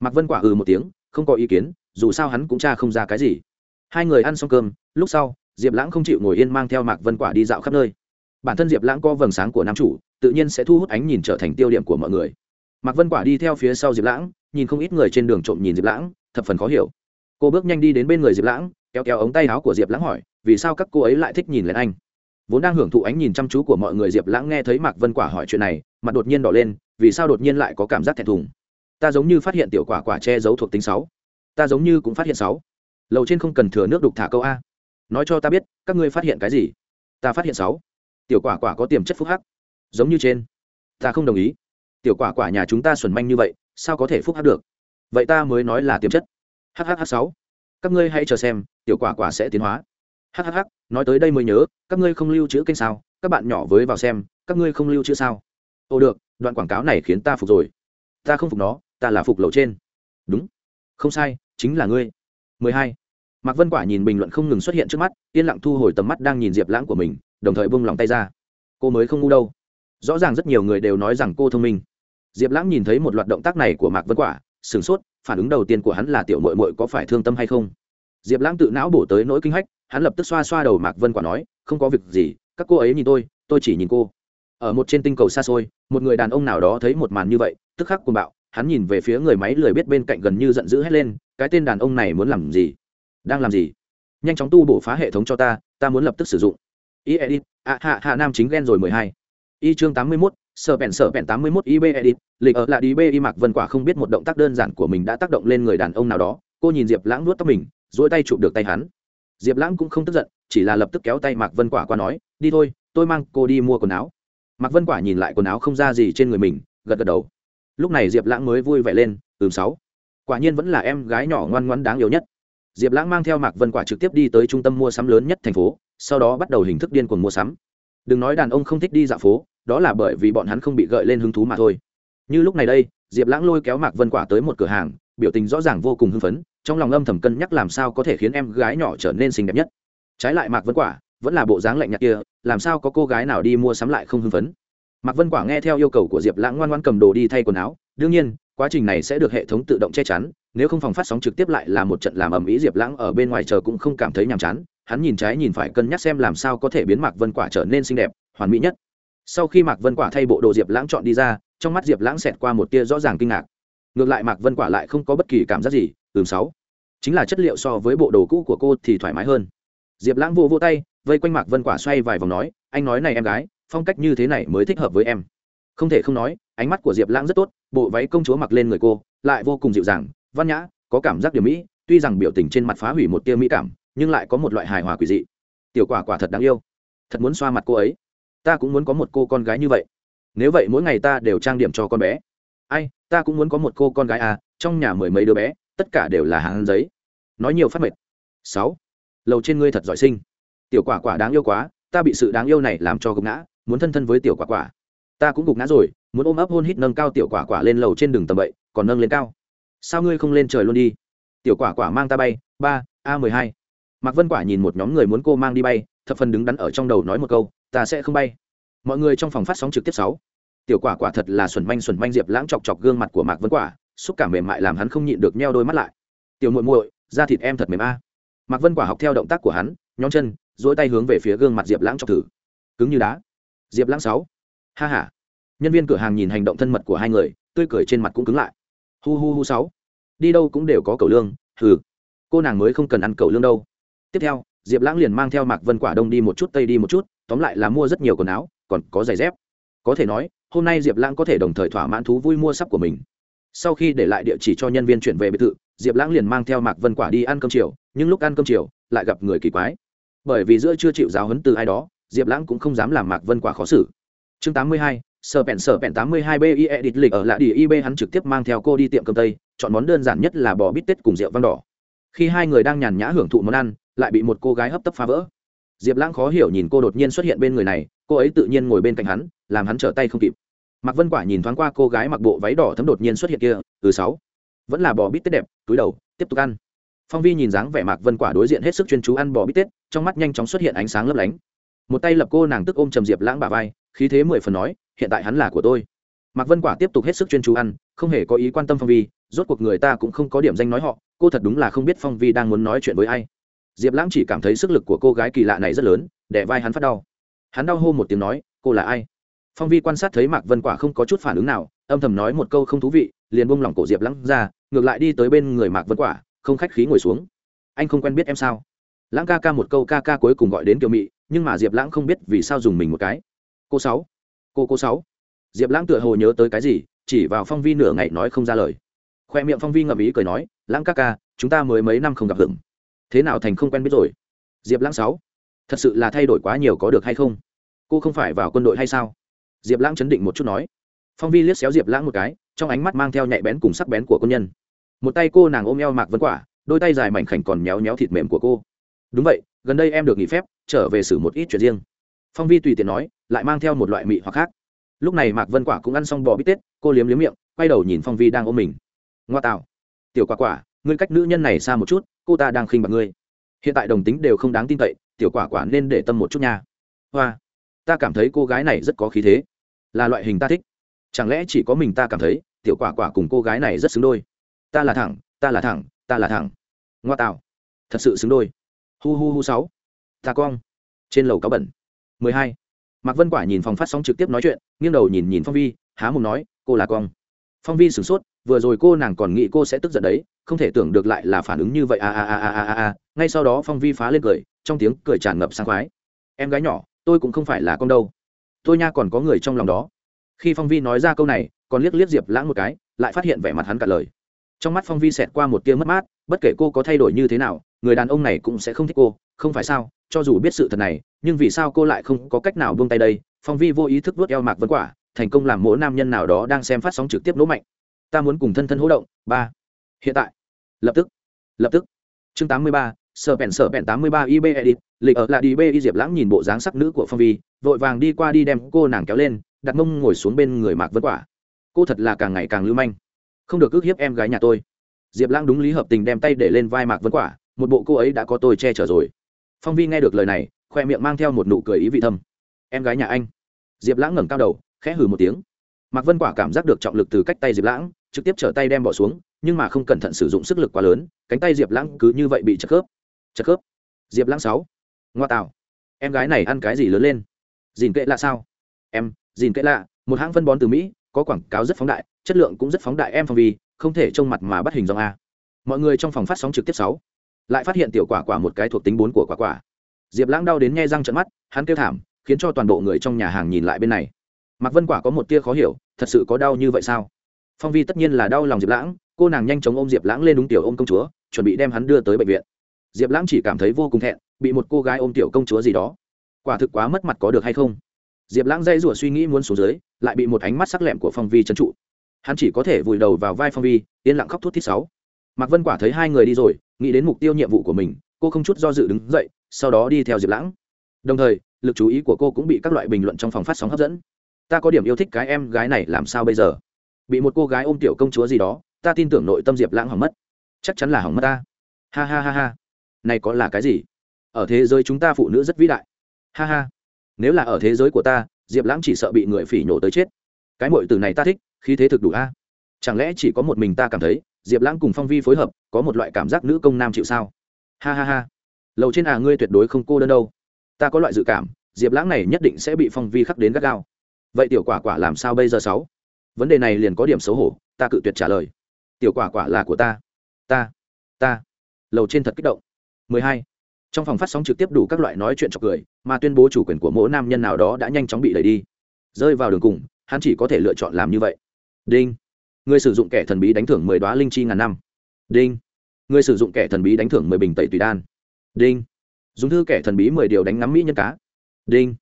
Mạc vân quả ừ một tiếng, không có ý kiến dù sao hắn cũng tra không ra cái gì. Hai người ăn xong cơm, lúc sau, diệp lãng không chịu ngồi yên mang theo mạc vân quả đi dạo khắp nơi. Bản thân diệp lãng có vầng sáng của nam chủ, tự nhiên sẽ thu hút ánh nhìn trở thành tiêu điểm của mọi người. Mạc vân quả đi theo phía sau diệp lãng, nhìn không ít người trên đường trộm nhìn diệp lãng, thập phần khó hiểu. Cô bước nhanh đi đến bên người diệp lãng, kéo kéo ống tay áo của diệp lãng hỏi, vì sao các cô ấy lại thích nhìn lên anh? Vốn đang hưởng thụ ánh nhìn chăm chú của mọi người, diệp lãng nghe thấy mạc vân quả hỏi chuyện này, mặt đột nhiên đỏ lên, vì sao đột nhiên lại có cảm giác thẹn thùng? Ta giống như phát hiện tiểu quả quả che giấu thuộc tính sáu ta giống như cũng phát hiện sáu. Lầu trên không cần thừa nước đục thả câu a. Nói cho ta biết, các ngươi phát hiện cái gì? Ta phát hiện sáu. Tiểu quả quả có tiềm chất phúc hắc. Giống như trên. Ta không đồng ý. Tiểu quả quả nhà chúng ta xuẩn manh như vậy, sao có thể phúc hắc được? Vậy ta mới nói là tiềm chất. Hhh sáu. Các ngươi hãy chờ xem, tiểu quả quả sẽ tiến hóa. Hhh nói tới đây mới nhớ, các ngươi không lưu trữ kênh sao? Các bạn nhỏ với vào xem, các ngươi không lưu trữ sao? Ồ được, đoạn quảng cáo này khiến ta phục rồi. Ta không phục nó, ta là phục lầu trên. Đúng không sai, chính là ngươi. 12. mạc vân quả nhìn bình luận không ngừng xuất hiện trước mắt, yên lặng thu hồi tầm mắt đang nhìn diệp lãng của mình, đồng thời bung lòng tay ra. Cô mới không ngu đâu. Rõ ràng rất nhiều người đều nói rằng cô thông minh. Diệp lãng nhìn thấy một loạt động tác này của mạc vân quả, sửng sốt, phản ứng đầu tiên của hắn là tiểu mội mội có phải thương tâm hay không? Diệp lãng tự não bổ tới nỗi kinh hách, hắn lập tức xoa xoa đầu mạc vân quả nói, không có việc gì, các cô ấy nhìn tôi tôi chỉ nhìn cô. Ở một trên tinh cầu xa xôi, một người đàn ông nào đó thấy một màn như vậy, tức khắc cuồng bạo hắn nhìn về phía người máy lười biết bên cạnh gần như giận dữ hét lên, cái tên đàn ông này muốn làm gì? Đang làm gì? Nhanh chóng tu bổ phá hệ thống cho ta ta muốn lập tức sử dụng. Y edit a hạ hạ nam chính ghen rồi mười hai. Y chương tám mươi mốt, sở bèn sở bèn tám mươi mốt ib edit, lịch ở lại đi b y mạc vân quả không biết một động tác đơn giản của mình đã tác động lên người đàn ông nào đó, cô nhìn diệp lãng nuốt tóc mình dỗi tay chụp được tay hắn. Diệp lãng cũng không tức giận, chỉ là lập tức kéo tay mạc vân quả qua nói, đi thôi, tôi mang cô đi mua quần áo. Mạc vân quả nhìn lại quần áo không ra gì trên người mình, gật gật đầu lúc này diệp lãng mới vui vẻ lên, ừm, sáu. Quả nhiên vẫn là em gái nhỏ ngoan ngoãn đáng yêu nhất. Diệp lãng mang theo mạc vân quả trực tiếp đi tới trung tâm mua sắm lớn nhất thành phố, sau đó bắt đầu hình thức điên cuồng mua sắm. Đừng nói đàn ông không thích đi dạo phố, đó là bởi vì bọn hắn không bị gợi lên hứng thú mà thôi. Như lúc này đây, diệp lãng lôi kéo mạc vân quả tới một cửa hàng, biểu tình rõ ràng vô cùng hưng phấn, trong lòng âm thầm cân nhắc làm sao có thể khiến em gái nhỏ trở nên xinh đẹp nhất. Trái lại mạc vân quả vẫn là bộ dáng lạnh nhạt kia, làm sao có cô gái nào đi mua sắm lại không hưng phấn? Mạc vân quả nghe theo yêu cầu của diệp lãng ngoan ngoan cầm đồ đi thay quần áo, đương nhiên, quá trình này sẽ được hệ thống tự động che chắn, nếu không phòng phát sóng trực tiếp lại là một trận làm ầm ĩ diệp lãng ở bên ngoài chờ cũng không cảm thấy nhàm chán, hắn nhìn trái nhìn phải cân nhắc xem làm sao có thể biến mạc vân quả trở nên xinh đẹp, hoàn mỹ nhất. Sau khi mạc vân quả thay bộ đồ diệp lãng chọn đi ra, trong mắt diệp lãng xẹt qua một tia rõ ràng kinh ngạc. Ngược lại mạc vân quả lại không có bất kỳ cảm giác gì, ừm sáu. Chính là chất liệu so với bộ đồ cũ của cô thì thoải mái hơn. Diệp lãng vô vô tay, vây quanh mạc vân quả xoay vài vòng nói, anh nói này em gái phong cách như thế này mới thích hợp với em. Không thể không nói, ánh mắt của diệp lãng rất tốt, bộ váy công chúa mặc lên người cô, lại vô cùng dịu dàng, văn nhã, có cảm giác điểm mỹ, tuy rằng biểu tình trên mặt phá hủy một tia mỹ cảm, nhưng lại có một loại hài hòa quỷ dị. Tiểu quả quả thật đáng yêu. Thật muốn xoa mặt cô ấy. Ta cũng muốn có một cô con gái như vậy. Nếu vậy mỗi ngày ta đều trang điểm cho con bé. Ai, ta cũng muốn có một cô con gái à trong nhà mười mấy đứa bé, tất cả đều là hàng giấy. Nói nhiều phát mệt. Sáu. Lầu trên ngươi thật giỏi sinh tiểu quả quả đáng yêu quá, ta bị sự đáng yêu này làm cho gục ngã muốn thân thân với tiểu quả quả. Ta cũng gục ngã rồi, muốn ôm ấp hôn hít nâng cao tiểu quả quả lên lầu trên đường tầm bậy, còn nâng lên cao. Sao ngươi không lên trời luôn đi? Tiểu quả quả mang ta bay, ba, a mười hai. Mạc vân quả nhìn một nhóm người muốn cô mang đi bay, thập phần đứng đắn ở trong đầu nói một câu, ta sẽ không bay. Mọi người trong phòng phát sóng trực tiếp sáu. Tiểu quả quả thật là xuẩn manh xuẩn manh diệp lãng chọc chọc gương mặt của mạc vân quả, xúc cảm mềm mại làm hắn không nhịn được nheo đôi mắt lại. Tiểu muội muội, da thịt em thật mềm a. Mạc vân quả học theo động tác của hắn, nhón chân dỗi tay hướng về phía gương mặt diệp lãng chọc thử. Cứng như đá diệp lãng sáu. Ha ha. Nhân viên cửa hàng nhìn hành động thân mật của hai người, tươi cười trên mặt cũng cứng lại. Hu hu hu sáu. Đi đâu cũng đều có cầu lương, hừ. Cô nàng mới không cần ăn cầu lương đâu. Tiếp theo, diệp lãng liền mang theo mạc vân quả đông đi một chút, tây đi một chút, tóm lại là mua rất nhiều quần áo, còn có giày dép. Có thể nói, hôm nay diệp lãng có thể đồng thời thỏa mãn thú vui mua sắp của mình. Sau khi để lại địa chỉ cho nhân viên chuyển về biệt thự, diệp lãng liền mang theo mạc vân quả đi ăn cơm chiều, nhưng lúc ăn cơm chiều, lại gặp người kỳ quái. Bởi vì giữa chưa chịu giáo hấn từ ai đó diệp lãng cũng không dám làm mạc vân quả khó xử. Chương 82, sở bèn sở bèn 82 bi edit lịch ở lại đi ib hắn trực tiếp mang theo cô đi tiệm cơm tây chọn món đơn giản nhất là bò bít tết cùng rượu vang đỏ. Khi hai người đang nhàn nhã hưởng thụ món ăn lại bị một cô gái hấp tấp phá vỡ. Diệp lãng khó hiểu nhìn cô đột nhiên xuất hiện bên người này cô ấy tự nhiên ngồi bên cạnh hắn làm hắn trở tay không kịp. Mạc vân quả nhìn thoáng qua cô gái mặc bộ váy đỏ thấm đột nhiên xuất hiện kia từ sáu. Vẫn là bò bít tết đẹp túi đầu tiếp tục ăn. Phong vi nhìn dáng vẻ mạc vân quả đối diện hết sức chuyên chú ăn bò bít tết trong mắt nhanh chóng xuất hiện ánh sáng lấp lánh một tay lập cô nàng tức ôm trầm diệp lãng bà vai, khí thế mười phần nói, hiện tại hắn là của tôi. Mạc vân quả tiếp tục hết sức chuyên chú ăn, không hề có ý quan tâm phong vi, rốt cuộc người ta cũng không có điểm danh nói họ, cô thật đúng là không biết phong vi đang muốn nói chuyện với ai. Diệp lãng chỉ cảm thấy sức lực của cô gái kỳ lạ này rất lớn để vai hắn phát đau. Hắn đau hô một tiếng nói, cô là ai? Phong vi quan sát thấy mạc vân quả không có chút phản ứng nào, âm thầm nói một câu không thú vị, liền buông lỏng cổ diệp lãng ra, ngược lại đi tới bên người mạc vân quả, không khách khí ngồi xuống. Anh không quen biết em sao? Lãng ca ca một câu ca ca cuối cùng gọi đến kiều mị, nhưng mà diệp lãng không biết vì sao dùng mình một cái. Cô sáu. Cô cô sáu. Diệp lãng tựa hồ nhớ tới cái gì, chỉ vào phong vi nửa ngày nói không ra lời. Khoe miệng phong vi ngậm ý cười nói, lãng ca ca, chúng ta mới mấy năm không gặp hưởng. Thế nào thành không quen biết rồi? Diệp lãng sáu. Thật sự là thay đổi quá nhiều có được hay không? Cô không phải vào quân đội hay sao? Diệp lãng chấn định một chút nói. Phong vi liếc xéo diệp lãng một cái, trong ánh mắt mang theo nhạy bén cùng sắc bén của quân nhân. Một tay cô nàng ôm eo mạc vân quả, đôi tay dài mảnh khảnh còn méo méo thịt mềm của cô đúng vậy, gần đây em được nghỉ phép, trở về xử một ít chuyện riêng. Phong vi tùy tiện nói, lại mang theo một loại mị hoặc khác. Lúc này mạc vân quả cũng ăn xong bò bít tết, cô liếm liếm miệng, quay đầu nhìn phong vi đang ôm mình. Ngoa tạo. Tiểu quả quả, ngươi cách nữ nhân này xa một chút, cô ta đang khinh bạc ngươi. Hiện tại đồng tính đều không đáng tin cậy, tiểu quả quả nên để tâm một chút nha. Hoa. Ta cảm thấy cô gái này rất có khí thế. Là loại hình ta thích. Chẳng lẽ chỉ có mình ta cảm thấy, tiểu quả quả cùng cô gái này rất xứng đôi? Ta là thẳng, ta là thẳng, ta là thẳng. Ngoa tạo. Thật sự xứng đôi hu hu hu sáu. Ta cong. Trên lầu cáo bẩn. Mười hai. Mạc vân quả nhìn phòng phát sóng trực tiếp nói chuyện, nghiêng đầu nhìn nhìn phong vi, há mồm nói, cô là cong. Phong vi sửng sốt, vừa rồi cô nàng còn nghĩ cô sẽ tức giận đấy, không thể tưởng được lại là phản ứng như vậy, a a a a a a ngay sau đó phong vi phá lên cười, trong tiếng cười tràn ngập sang khoái. Em gái nhỏ, tôi cũng không phải là con đâu. Tôi nha còn có người trong lòng đó. Khi phong vi nói ra câu này, còn liếc liếc diệp lãng một cái, lại phát hiện vẻ mặt hắn cả lời. Trong mắt phong vi xẹt qua một tia mất mát, bất kể cô có thay đổi như thế nào người đàn ông này cũng sẽ không thích cô, không phải sao? Cho dù biết sự thật này, nhưng vì sao cô lại không có cách nào buông tay đây? Phong vi vô ý thức vớt eo mạc vân quả, thành công làm mỗi nam nhân nào đó đang xem phát sóng trực tiếp nỗ mạnh. Ta muốn cùng thân thân hỗ động. Ba. Hiện tại. Lập tức. Lập tức. Chương tám mươi ba, sở bèn sở bèn tám mươi ba ib edit, lịch ở là đi b y diệp lãng nhìn bộ dáng sắc nữ của phong vi, vội vàng đi qua đi đem cô nàng kéo lên, đặt mông ngồi xuống bên người mạc vân quả. Cô thật là càng ngày càng lưu manh. Không được ước hiếp em gái nhà tôi. Diệp lãng đúng lý hợp tình đem tay để lên vai mạc vân quả một bộ cô ấy đã có tôi che chở rồi. Phong vi nghe được lời này, khoe miệng mang theo một nụ cười ý vị thâm. Em gái nhà anh. Diệp lãng ngẩng cao đầu, khẽ hừ một tiếng. Mạc vân quả cảm giác được trọng lực từ cách tay diệp lãng, trực tiếp trở tay đem bỏ xuống, nhưng mà không cẩn thận sử dụng sức lực quá lớn, cánh tay diệp lãng cứ như vậy bị chật khớp. Chật khớp. Diệp lãng sáu. Ngoa tạo em gái này ăn cái gì lớn lên? Dìn kệ lạ sao? Em, dìn kệ lạ, một hãng phân bón từ mỹ, có quảng cáo rất phóng đại, chất lượng cũng rất phóng đại em phong vi, không thể trông mặt mà bắt hình dòng a. Mọi người trong phòng phát sóng trực tiếp sáu lại phát hiện tiểu quả quả một cái thuộc tính bốn của quả quả. Diệp lãng đau đến nghe răng trận mắt, hắn kêu thảm, khiến cho toàn bộ người trong nhà hàng nhìn lại bên này. Mạc vân quả có một tia khó hiểu, thật sự có đau như vậy sao? Phong vi tất nhiên là đau lòng diệp lãng, cô nàng nhanh chóng ôm diệp lãng lên đúng tiểu ôm công chúa, chuẩn bị đem hắn đưa tới bệnh viện. Diệp lãng chỉ cảm thấy vô cùng thẹn, bị một cô gái ôm tiểu công chúa gì đó. Quả thực quá mất mặt có được hay không? Diệp lãng dây rủa suy nghĩ muốn xuống dưới, lại bị một ánh mắt sắc lẹm của phong vi trấn trụ. Hắn chỉ có thể vùi đầu vào vai phong vi, yên lặng khóc thút thít sáu. Mạc vân quả thấy hai người đi rồi nghĩ đến mục tiêu nhiệm vụ của mình, cô không chút do dự đứng dậy, sau đó đi theo diệp lãng. Đồng thời, lực chú ý của cô cũng bị các loại bình luận trong phòng phát sóng hấp dẫn. Ta có điểm yêu thích cái em gái này làm sao bây giờ? Bị một cô gái ôm tiểu công chúa gì đó, ta tin tưởng nội tâm diệp lãng hỏng mất. Chắc chắn là hỏng mất ta. Ha ha ha ha. Này có là cái gì? Ở thế giới chúng ta phụ nữ rất vĩ đại. Ha ha. Nếu là ở thế giới của ta, diệp lãng chỉ sợ bị người phỉ nhổ tới chết. Cái mội từ này ta thích, khí thế thực đủ a. Chẳng lẽ chỉ có một mình ta cảm thấy diệp lãng cùng phong vi phối hợp, có một loại cảm giác nữ công nam chịu sao. Ha ha ha. Lầu trên à ngươi tuyệt đối không cô đơn đâu. Ta có loại dự cảm, diệp lãng này nhất định sẽ bị phong vi khắc đến gắt gao. Vậy tiểu quả quả làm sao bây giờ sáu? Vấn đề này liền có điểm xấu hổ, ta cự tuyệt trả lời. Tiểu quả quả là của ta. Ta ta. Lầu trên thật kích động. 12. trong phòng phát sóng trực tiếp đủ các loại nói chuyện chọc cười, mà tuyên bố chủ quyền của mỗi nam nhân nào đó đã nhanh chóng bị đẩy đi. Rơi vào đường cùng, hắn chỉ có thể lựa chọn làm như vậy. Đinh người sử dụng kẻ thần bí đánh thưởng mười đoá linh chi ngàn năm. Đinh. Người sử dụng kẻ thần bí đánh thưởng mười bình tẩy tùy đan. Đinh. Dùng thư kẻ thần bí mười điều đánh ngắm mỹ nhân cá. Đinh.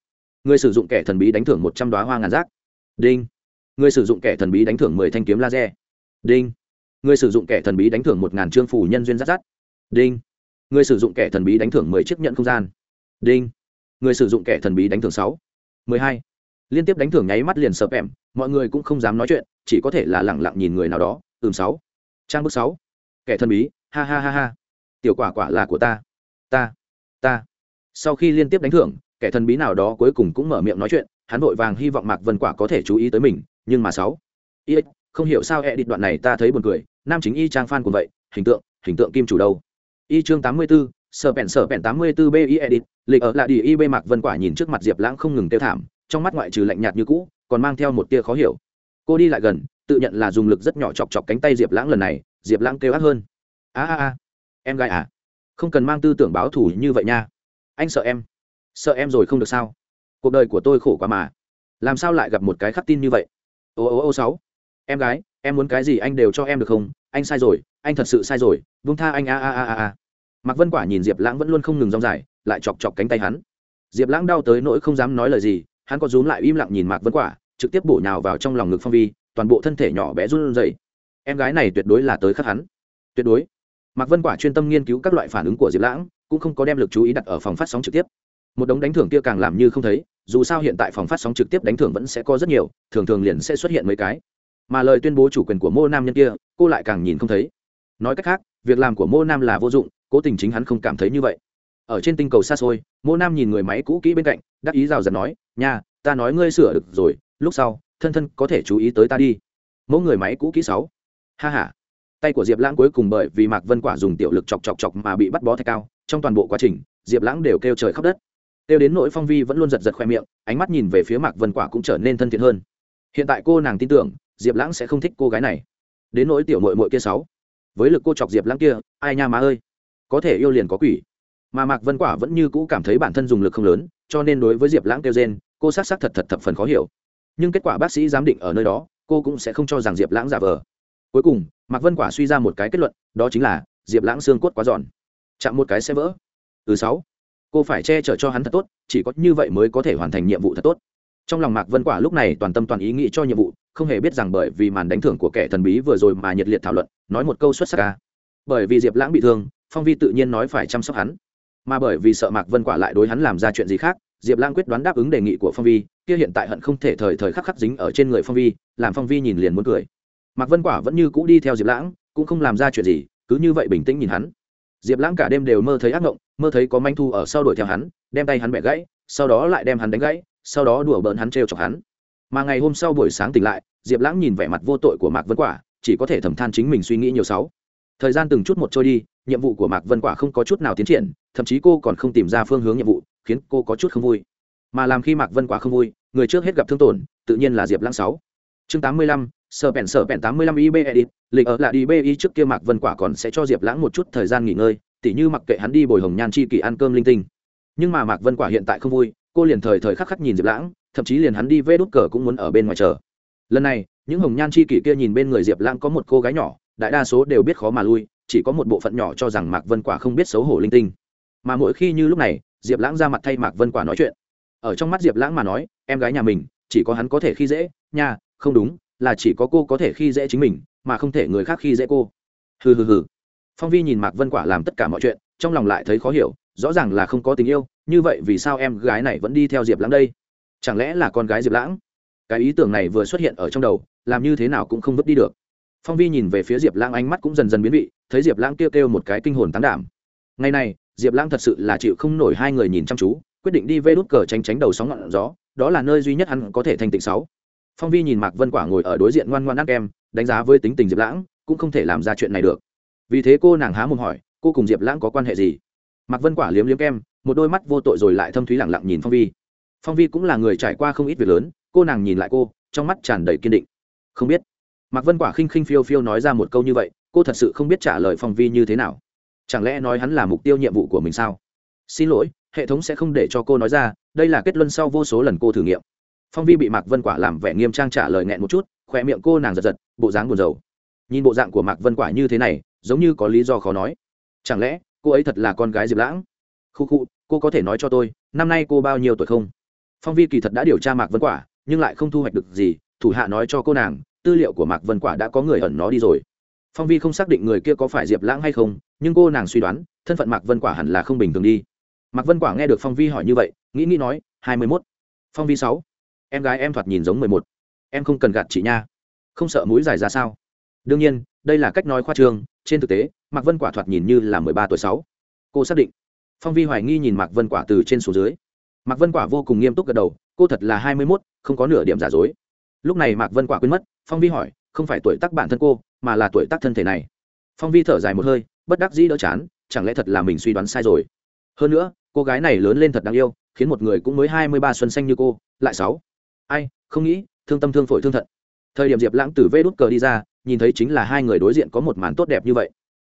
Người sử dụng kẻ thần bí đánh thưởng một trăm đoá hoa ngàn rác. Đinh. Người sử dụng kẻ thần bí đánh thưởng mười thanh kiếm laser. Đinh. Người sử dụng kẻ thần bí đánh thưởng một ngàn trương phủ nhân duyên rát rát. Đinh. Người sử dụng kẻ thần bí đánh thưởng mười chiếc nhận không gian. Đinh. Người sử dụng kẻ thần bí đánh thưởng sáu, mười hai liên tiếp đánh thưởng nháy mắt liền sợp em mọi người cũng không dám nói chuyện chỉ có thể là lẳng lặng nhìn người nào đó ừm sáu. Trang bức sáu. Kẻ thân bí ha ha ha ha. Tiểu quả quả là của ta. Ta ta. Sau khi liên tiếp đánh thưởng kẻ thần bí nào đó cuối cùng cũng mở miệng nói chuyện hắn vội vàng hy vọng mạc vân quả có thể chú ý tới mình nhưng mà sáu. Y không hiểu sao e địch đoạn này ta thấy buồn cười nam chính y trang fan cùng vậy hình tượng hình tượng kim chủ đâu. Y chương tám mươi 84, sở bèn sở bèn tám mươi 84 edit lịch ở lại đi y bê mạc vân quả nhìn trước mặt diệp lãng không ngừng tiêu thảm trong mắt ngoại trừ lạnh nhạt như cũ, còn mang theo một tia khó hiểu. Cô đi lại gần, tự nhận là dùng lực rất nhỏ chọc chọc cánh tay diệp lãng lần này, diệp lãng kêu ác hơn. A a a, em gái à? Không cần mang tư tưởng báo thù như vậy nha. Anh sợ em. Sợ em rồi không được sao? Cuộc đời của tôi khổ quá mà. Làm sao lại gặp một cái khắc tin như vậy? Ô ô ô sáu. Em gái, em muốn cái gì anh đều cho em được không? Anh sai rồi, anh thật sự sai rồi vung tha anh a a a a a. Mạc vân quả nhìn diệp lãng vẫn luôn không ngừng rong dài, lại chọc chọc cánh tay hắn. Diệp lãng đau tới nỗi không dám nói lời gì hắn có rúm lại im lặng nhìn mạc vân quả, trực tiếp bổ nhào vào trong lòng ngực phong vi, toàn bộ thân thể nhỏ bé run rẩy. Em gái này tuyệt đối là tới khắc hắn. Tuyệt đối. Mạc vân quả chuyên tâm nghiên cứu các loại phản ứng của diệp lãng, cũng không có đem lực chú ý đặt ở phòng phát sóng trực tiếp. Một đống đánh thưởng kia càng làm như không thấy, dù sao hiện tại phòng phát sóng trực tiếp đánh thưởng vẫn sẽ có rất nhiều, thường thường liền sẽ xuất hiện mấy cái. Mà lời tuyên bố chủ quyền của mô nam nhân kia, cô lại càng nhìn không thấy. Nói cách khác, việc làm của mô nam là vô dụng, cố tình chính hắn không cảm thấy như vậy. Ở trên tinh cầu xa xôi, mô nam nhìn người máy cũ kỹ bên cạnh, đắc ý rào rạt nói nha, ta nói ngươi sửa được rồi, lúc sau, thân thân có thể chú ý tới ta đi. Mẫu người máy cũ kỹ sáu. Ha h a tay của diệp lãng cuối cùng bởi vì mạc vân quả dùng tiểu lực chọc chọc chọc mà bị bắt bó thạch cao, trong toàn bộ quá trình, diệp lãng đều kêu trời khóc đất. Kêu đến nỗi phong vi vẫn luôn giật giật khoe miệng, ánh mắt nhìn về phía mạc vân quả cũng trở nên thân thiện hơn. Hiện tại cô nàng tin tưởng, diệp lãng sẽ không thích cô gái này. Đến nỗi tiểu mội mội kia sáu. Với lực cô chọc diệp lãng kia, ai nha má ơi. Có thể yêu liền có quỷ. Mà mạc vân quả vẫn như cũ cảm thấy bản thân dùng lực không lớn, cho nên đối với diệp lãng kêu gen cô xác xác thật thật thập phần khó hiểu. Nhưng kết quả bác sĩ giám định ở nơi đó, cô cũng sẽ không cho rằng diệp lãng giả vờ. Cuối cùng, mạc vân quả suy ra một cái kết luận, đó chính là, diệp lãng xương cốt quá giòn. Chạm một cái sẽ vỡ. Thứ sáu, cô phải che chở cho hắn thật tốt, chỉ có như vậy mới có thể hoàn thành nhiệm vụ thật tốt. Trong lòng mạc vân quả lúc này toàn tâm toàn ý nghĩ cho nhiệm vụ, không hề biết rằng bởi vì màn đánh thưởng của kẻ thần bí vừa rồi mà nhiệt liệt thảo luận, nói một câu xuất sắc ca. Bởi vì diệp lãng bị thương, phong vi tự nhiên nói phải chăm sóc hắn mà bởi vì sợ mạc vân quả lại đối hắn làm ra chuyện gì khác, diệp Lang quyết đoán đáp ứng đề nghị của phong vi, kia hiện tại hận không thể thời thời khắc khắc dính ở trên người phong vi, làm phong vi nhìn liền muốn cười. Mạc vân quả vẫn như cũ đi theo diệp lãng, cũng không làm ra chuyện gì, cứ như vậy bình tĩnh nhìn hắn. Diệp lãng cả đêm đều mơ thấy ác mộng mơ thấy có manh thu ở sau đuổi theo hắn, đem tay hắn bẻ gãy, sau đó lại đem hắn đánh gãy, sau đó đùa bỡn hắn trêu chọc hắn. Mà ngày hôm sau buổi sáng tỉnh lại, diệp lãng nhìn vẻ mặt vô tội của mạc vân quả, chỉ có thể thầm than chính mình suy nghĩ nhiều sáu thời gian từng chút một trôi đi, nhiệm vụ của mạc vân quả không có chút nào tiến triển, thậm chí cô còn không tìm ra phương hướng nhiệm vụ, khiến cô có chút không vui. Mà làm khi mạc vân quả không vui, người trước hết gặp thương tổn, tự nhiên là diệp lãng sáu. Chương tám mươi lăm, sở bèn sở bèn tám mươi lăm ib edit lịch ở lại đi bi trước kia mạc vân quả còn sẽ cho diệp lãng một chút thời gian nghỉ ngơi, tỉ như mặc kệ hắn đi bồi hồng nhan chi kỳ ăn cơm linh tinh. Nhưng mà mạc vân quả hiện tại không vui, cô liền thời thời khắc khắc nhìn diệp lãng thậm chí liền hắn đi vê đốt cờ cũng muốn ở bên ngoài chờ. Lần này, những hồng nhan chi kỷ kia nhìn bên người diệp lãng có một cô gái nhỏ đại đa số đều biết khó mà lui, chỉ có một bộ phận nhỏ cho rằng mạc vân quả không biết xấu hổ linh tinh. Mà mỗi khi như lúc này, diệp lãng ra mặt thay mạc vân quả nói chuyện. Ở trong mắt diệp lãng mà nói, em gái nhà mình, chỉ có hắn có thể khi dễ, nha, không đúng, là chỉ có cô có thể khi dễ chính mình, mà không thể người khác khi dễ cô. Hừ hừ hừ. Phong vi nhìn mạc vân quả làm tất cả mọi chuyện, trong lòng lại thấy khó hiểu, rõ ràng là không có tình yêu, như vậy vì sao em gái này vẫn đi theo diệp lãng đây? Chẳng lẽ là con gái diệp lãng? Cái ý tưởng này vừa xuất hiện ở trong đầu, làm như thế nào cũng không vứt đi được phong vi nhìn về phía diệp lãng ánh mắt cũng dần dần biến vị, thấy diệp lãng kêu kêu một cái kinh hồn tán đảm. Ngày này, diệp lãng thật sự là chịu không nổi hai người nhìn chăm chú, quyết định đi vê đút cờ tránh tránh đầu sóng ngọn gió, đó là nơi duy nhất hắn có thể thành tịnh sáu. Phong vi nhìn mạc vân quả ngồi ở đối diện ngoan ngoan ăn em đánh giá với tính tình diệp lãng, cũng không thể làm ra chuyện này được. Vì thế cô nàng há mồm hỏi, cô cùng diệp lãng có quan hệ gì? Mạc vân quả liếm liếm kem, một đôi mắt vô tội rồi lại thâm thúy lẳng lặng nhìn phong vi. Phong vi cũng là người trải qua không ít việc lớn, cô nàng nhìn lại cô, trong mắt tràn đầy kiên định. Không biết mạc vân quả khinh khinh phiêu phiêu nói ra một câu như vậy, cô thật sự không biết trả lời phong vi như thế nào. Chẳng lẽ nói hắn là mục tiêu nhiệm vụ của mình sao? Xin lỗi, hệ thống sẽ không để cho cô nói ra, đây là kết luận sau vô số lần cô thử nghiệm. Phong vi bị mạc vân quả làm vẻ nghiêm trang trả lời nghẹn một chút khỏe miệng cô nàng giật giật, bộ dáng buồn rầu. Nhìn bộ dạng của mạc vân quả như thế này, giống như có lý do khó nói. Chẳng lẽ, cô ấy thật là con gái diệp lãng? Khu khu, cô có thể nói cho tôi, năm nay cô bao nhiêu tuổi không? Phong vi kỳ thật đã điều tra mạc vân quả, nhưng lại không thu hoạch được gì, thủ hạ nói cho cô nàng tư liệu của mạc vân quả đã có người ẩn nó đi rồi. Phong vi không xác định người kia có phải diệp lãng hay không, nhưng cô nàng suy đoán, thân phận mạc vân quả hẳn là không bình thường đi. Mạc vân quả nghe được phong vi hỏi như vậy, nghĩ nghĩ nói, hai mươi mốt. Phong vi sáu. Em gái em thoạt nhìn giống mười một. Em không cần gạt chị nha. Không sợ mũi dài ra sao? Đương nhiên, đây là cách nói khoa trương, trên thực tế, mạc vân quả thoạt nhìn như là mười ba tuổi sáu. Cô xác định. Phong vi hoài nghi nhìn mạc vân quả từ trên xuống dưới. Mạc vân quả vô cùng nghiêm túc gật đầu, cô thật là hai mươi mốt, không có nửa điểm giả dối lúc này mạc vân quả quên mất, phong vi hỏi, không phải tuổi tác bản thân cô, mà là tuổi tác thân thể này. Phong vi thở dài một hơi, bất đắc dĩ đỡ chán, chẳng lẽ thật là mình suy đoán sai rồi? Hơn nữa, cô gái này lớn lên thật đáng yêu, khiến một người cũng mới hai mươi ba xuân xanh như cô, lại sáu. Ai, không nghĩ, thương tâm thương phổi thương thận. Thời điểm diệp lãng từ vê đút cờ đi ra, nhìn thấy chính là hai người đối diện có một màn tốt đẹp như vậy.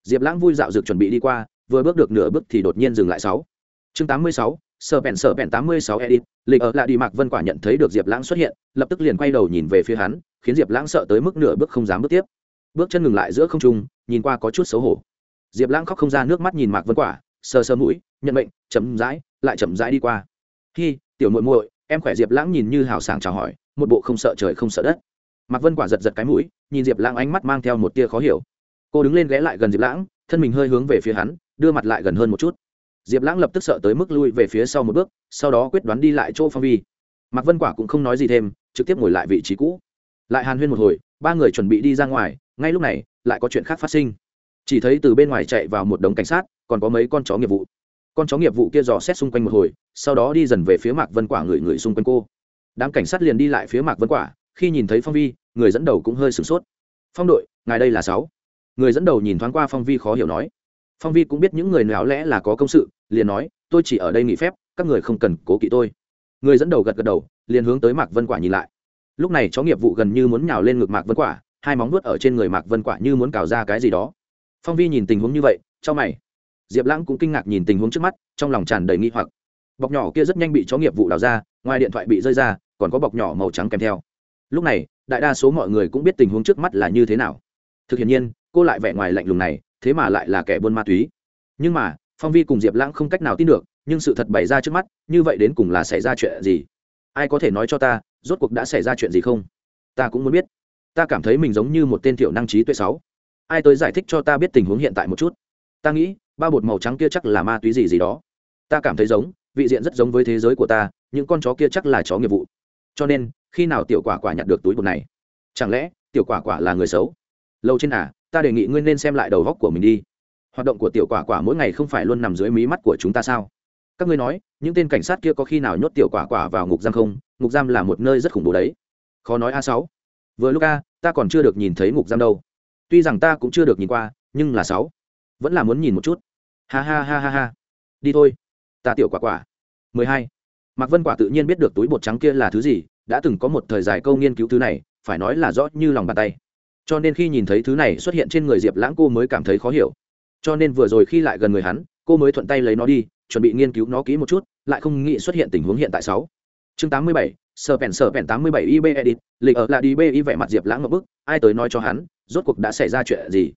Diệp lãng vui dạo dược chuẩn bị đi qua, vừa bước được nửa bước thì đột nhiên dừng lại sáu. Chương tám mươi sáu sở bèn sở bèn tám mươi sáu edit, lịch ở lại đi mạc vân quả nhận thấy được diệp lãng xuất hiện, lập tức liền quay đầu nhìn về phía hắn, khiến diệp lãng sợ tới mức nửa bước không dám bước tiếp. Bước chân ngừng lại giữa không trung, nhìn qua có chút xấu hổ. Diệp lãng khóc không ra nước mắt nhìn mạc vân quả, sờ sờ mũi, nhận mệnh, chậm rãi, lại chậm rãi đi qua. Khi tiểu muội muội, em khỏe diệp lãng nhìn như hào sảng chào hỏi, một bộ không sợ trời không sợ đất. Mạc vân quả giật giật cái mũi, nhìn diệp lãng ánh mắt mang theo một tia khó hiểu. Cô đứng lên ghé lại gần diệp lãng, thân mình hơi hướng về phía hắn, đưa mặt lại gần hơn một chút diệp lãng lập tức sợ tới mức lui về phía sau một bước, sau đó quyết đoán đi lại chỗ phong vi. Mạc vân quả cũng không nói gì thêm, trực tiếp ngồi lại vị trí cũ. Lại hàn huyên một hồi, ba người chuẩn bị đi ra ngoài, ngay lúc này, lại có chuyện khác phát sinh. Chỉ thấy từ bên ngoài chạy vào một đống cảnh sát, còn có mấy con chó nghiệp vụ. Con chó nghiệp vụ kia dò xét xung quanh một hồi, sau đó đi dần về phía mạc vân quả người người xung quanh cô. Đám cảnh sát liền đi lại phía mạc vân quả, khi nhìn thấy phong vi, người dẫn đầu cũng hơi sửng sốt. Phong đội, ngài đây là sáu. Người dẫn đầu nhìn thoáng qua phong vi khó hiểu nói phong vi cũng biết những người nào lẽ là có công sự, liền nói, tôi chỉ ở đây nghỉ phép, các người không cần cố kỵ tôi. Người dẫn đầu gật gật đầu, liền hướng tới mạc vân quả nhìn lại. Lúc này chó nghiệp vụ gần như muốn nhào lên ngực mạc vân quả, hai móng vuốt ở trên người mạc vân quả như muốn cào ra cái gì đó. Phong vi nhìn tình huống như vậy, cho mày. Diệp lãng cũng kinh ngạc nhìn tình huống trước mắt, trong lòng tràn đầy nghi hoặc. Bọc nhỏ kia rất nhanh bị chó nghiệp vụ đào ra, ngoài điện thoại bị rơi ra, còn có bọc nhỏ màu trắng kèm theo. Lúc này, đại đa số mọi người cũng biết tình huống trước mắt là như thế nào. Thực hiện nhiên, cô lại vẻ ngoài lạnh lùng này thế mà lại là kẻ buôn ma túy. Nhưng mà, phong vi cùng diệp lãng không cách nào tin được, nhưng sự thật bày ra trước mắt, như vậy đến cùng là xảy ra chuyện gì? Ai có thể nói cho ta, rốt cuộc đã xảy ra chuyện gì không? Ta cũng muốn biết. Ta cảm thấy mình giống như một tên thiểu năng trí tuệ sáu. Ai tới giải thích cho ta biết tình huống hiện tại một chút? Ta nghĩ, ba bột màu trắng kia chắc là ma túy gì gì đó. Ta cảm thấy giống, vị diện rất giống với thế giới của ta, những con chó kia chắc là chó nghiệp vụ. Cho nên, khi nào tiểu quả quả nhặt được túi bột này? Chẳng lẽ, tiểu quả quả là người xấu? Lâu trên à ta đề nghị ngươi nên xem lại đầu góc của mình đi. Hoạt động của tiểu quả quả mỗi ngày không phải luôn nằm dưới mí mắt của chúng ta sao? Các ngươi nói, những tên cảnh sát kia có khi nào nhốt tiểu quả quả vào ngục giam không? Ngục giam là một nơi rất khủng bố đấy. Khó nói a sáu. Vừa lúc a, ta còn chưa được nhìn thấy ngục giam đâu. Tuy rằng ta cũng chưa được nhìn qua, nhưng là sáu. Vẫn là muốn nhìn một chút. Ha ha ha ha ha. Đi thôi. Ta tiểu quả quả. Mười hai. Mạc vân quả tự nhiên biết được túi bột trắng kia là thứ gì, đã từng có một thời dài câu nghiên cứu thứ này, phải nói là rõ như lòng bàn tay cho nên khi nhìn thấy thứ này xuất hiện trên người diệp lãng cô mới cảm thấy khó hiểu. Cho nên vừa rồi khi lại gần người hắn, cô mới thuận tay lấy nó đi, chuẩn bị nghiên cứu nó kỹ một chút, lại không nghĩ xuất hiện tình huống hiện tại sáu. Chương tám mươi bảy sờ pèn sờ pèn tám mươi bảy ib edit, lịch ở là đi b y vẻ mặt diệp lãng ngập bức, ai tới nói cho hắn, rốt cuộc đã xảy ra chuyện gì?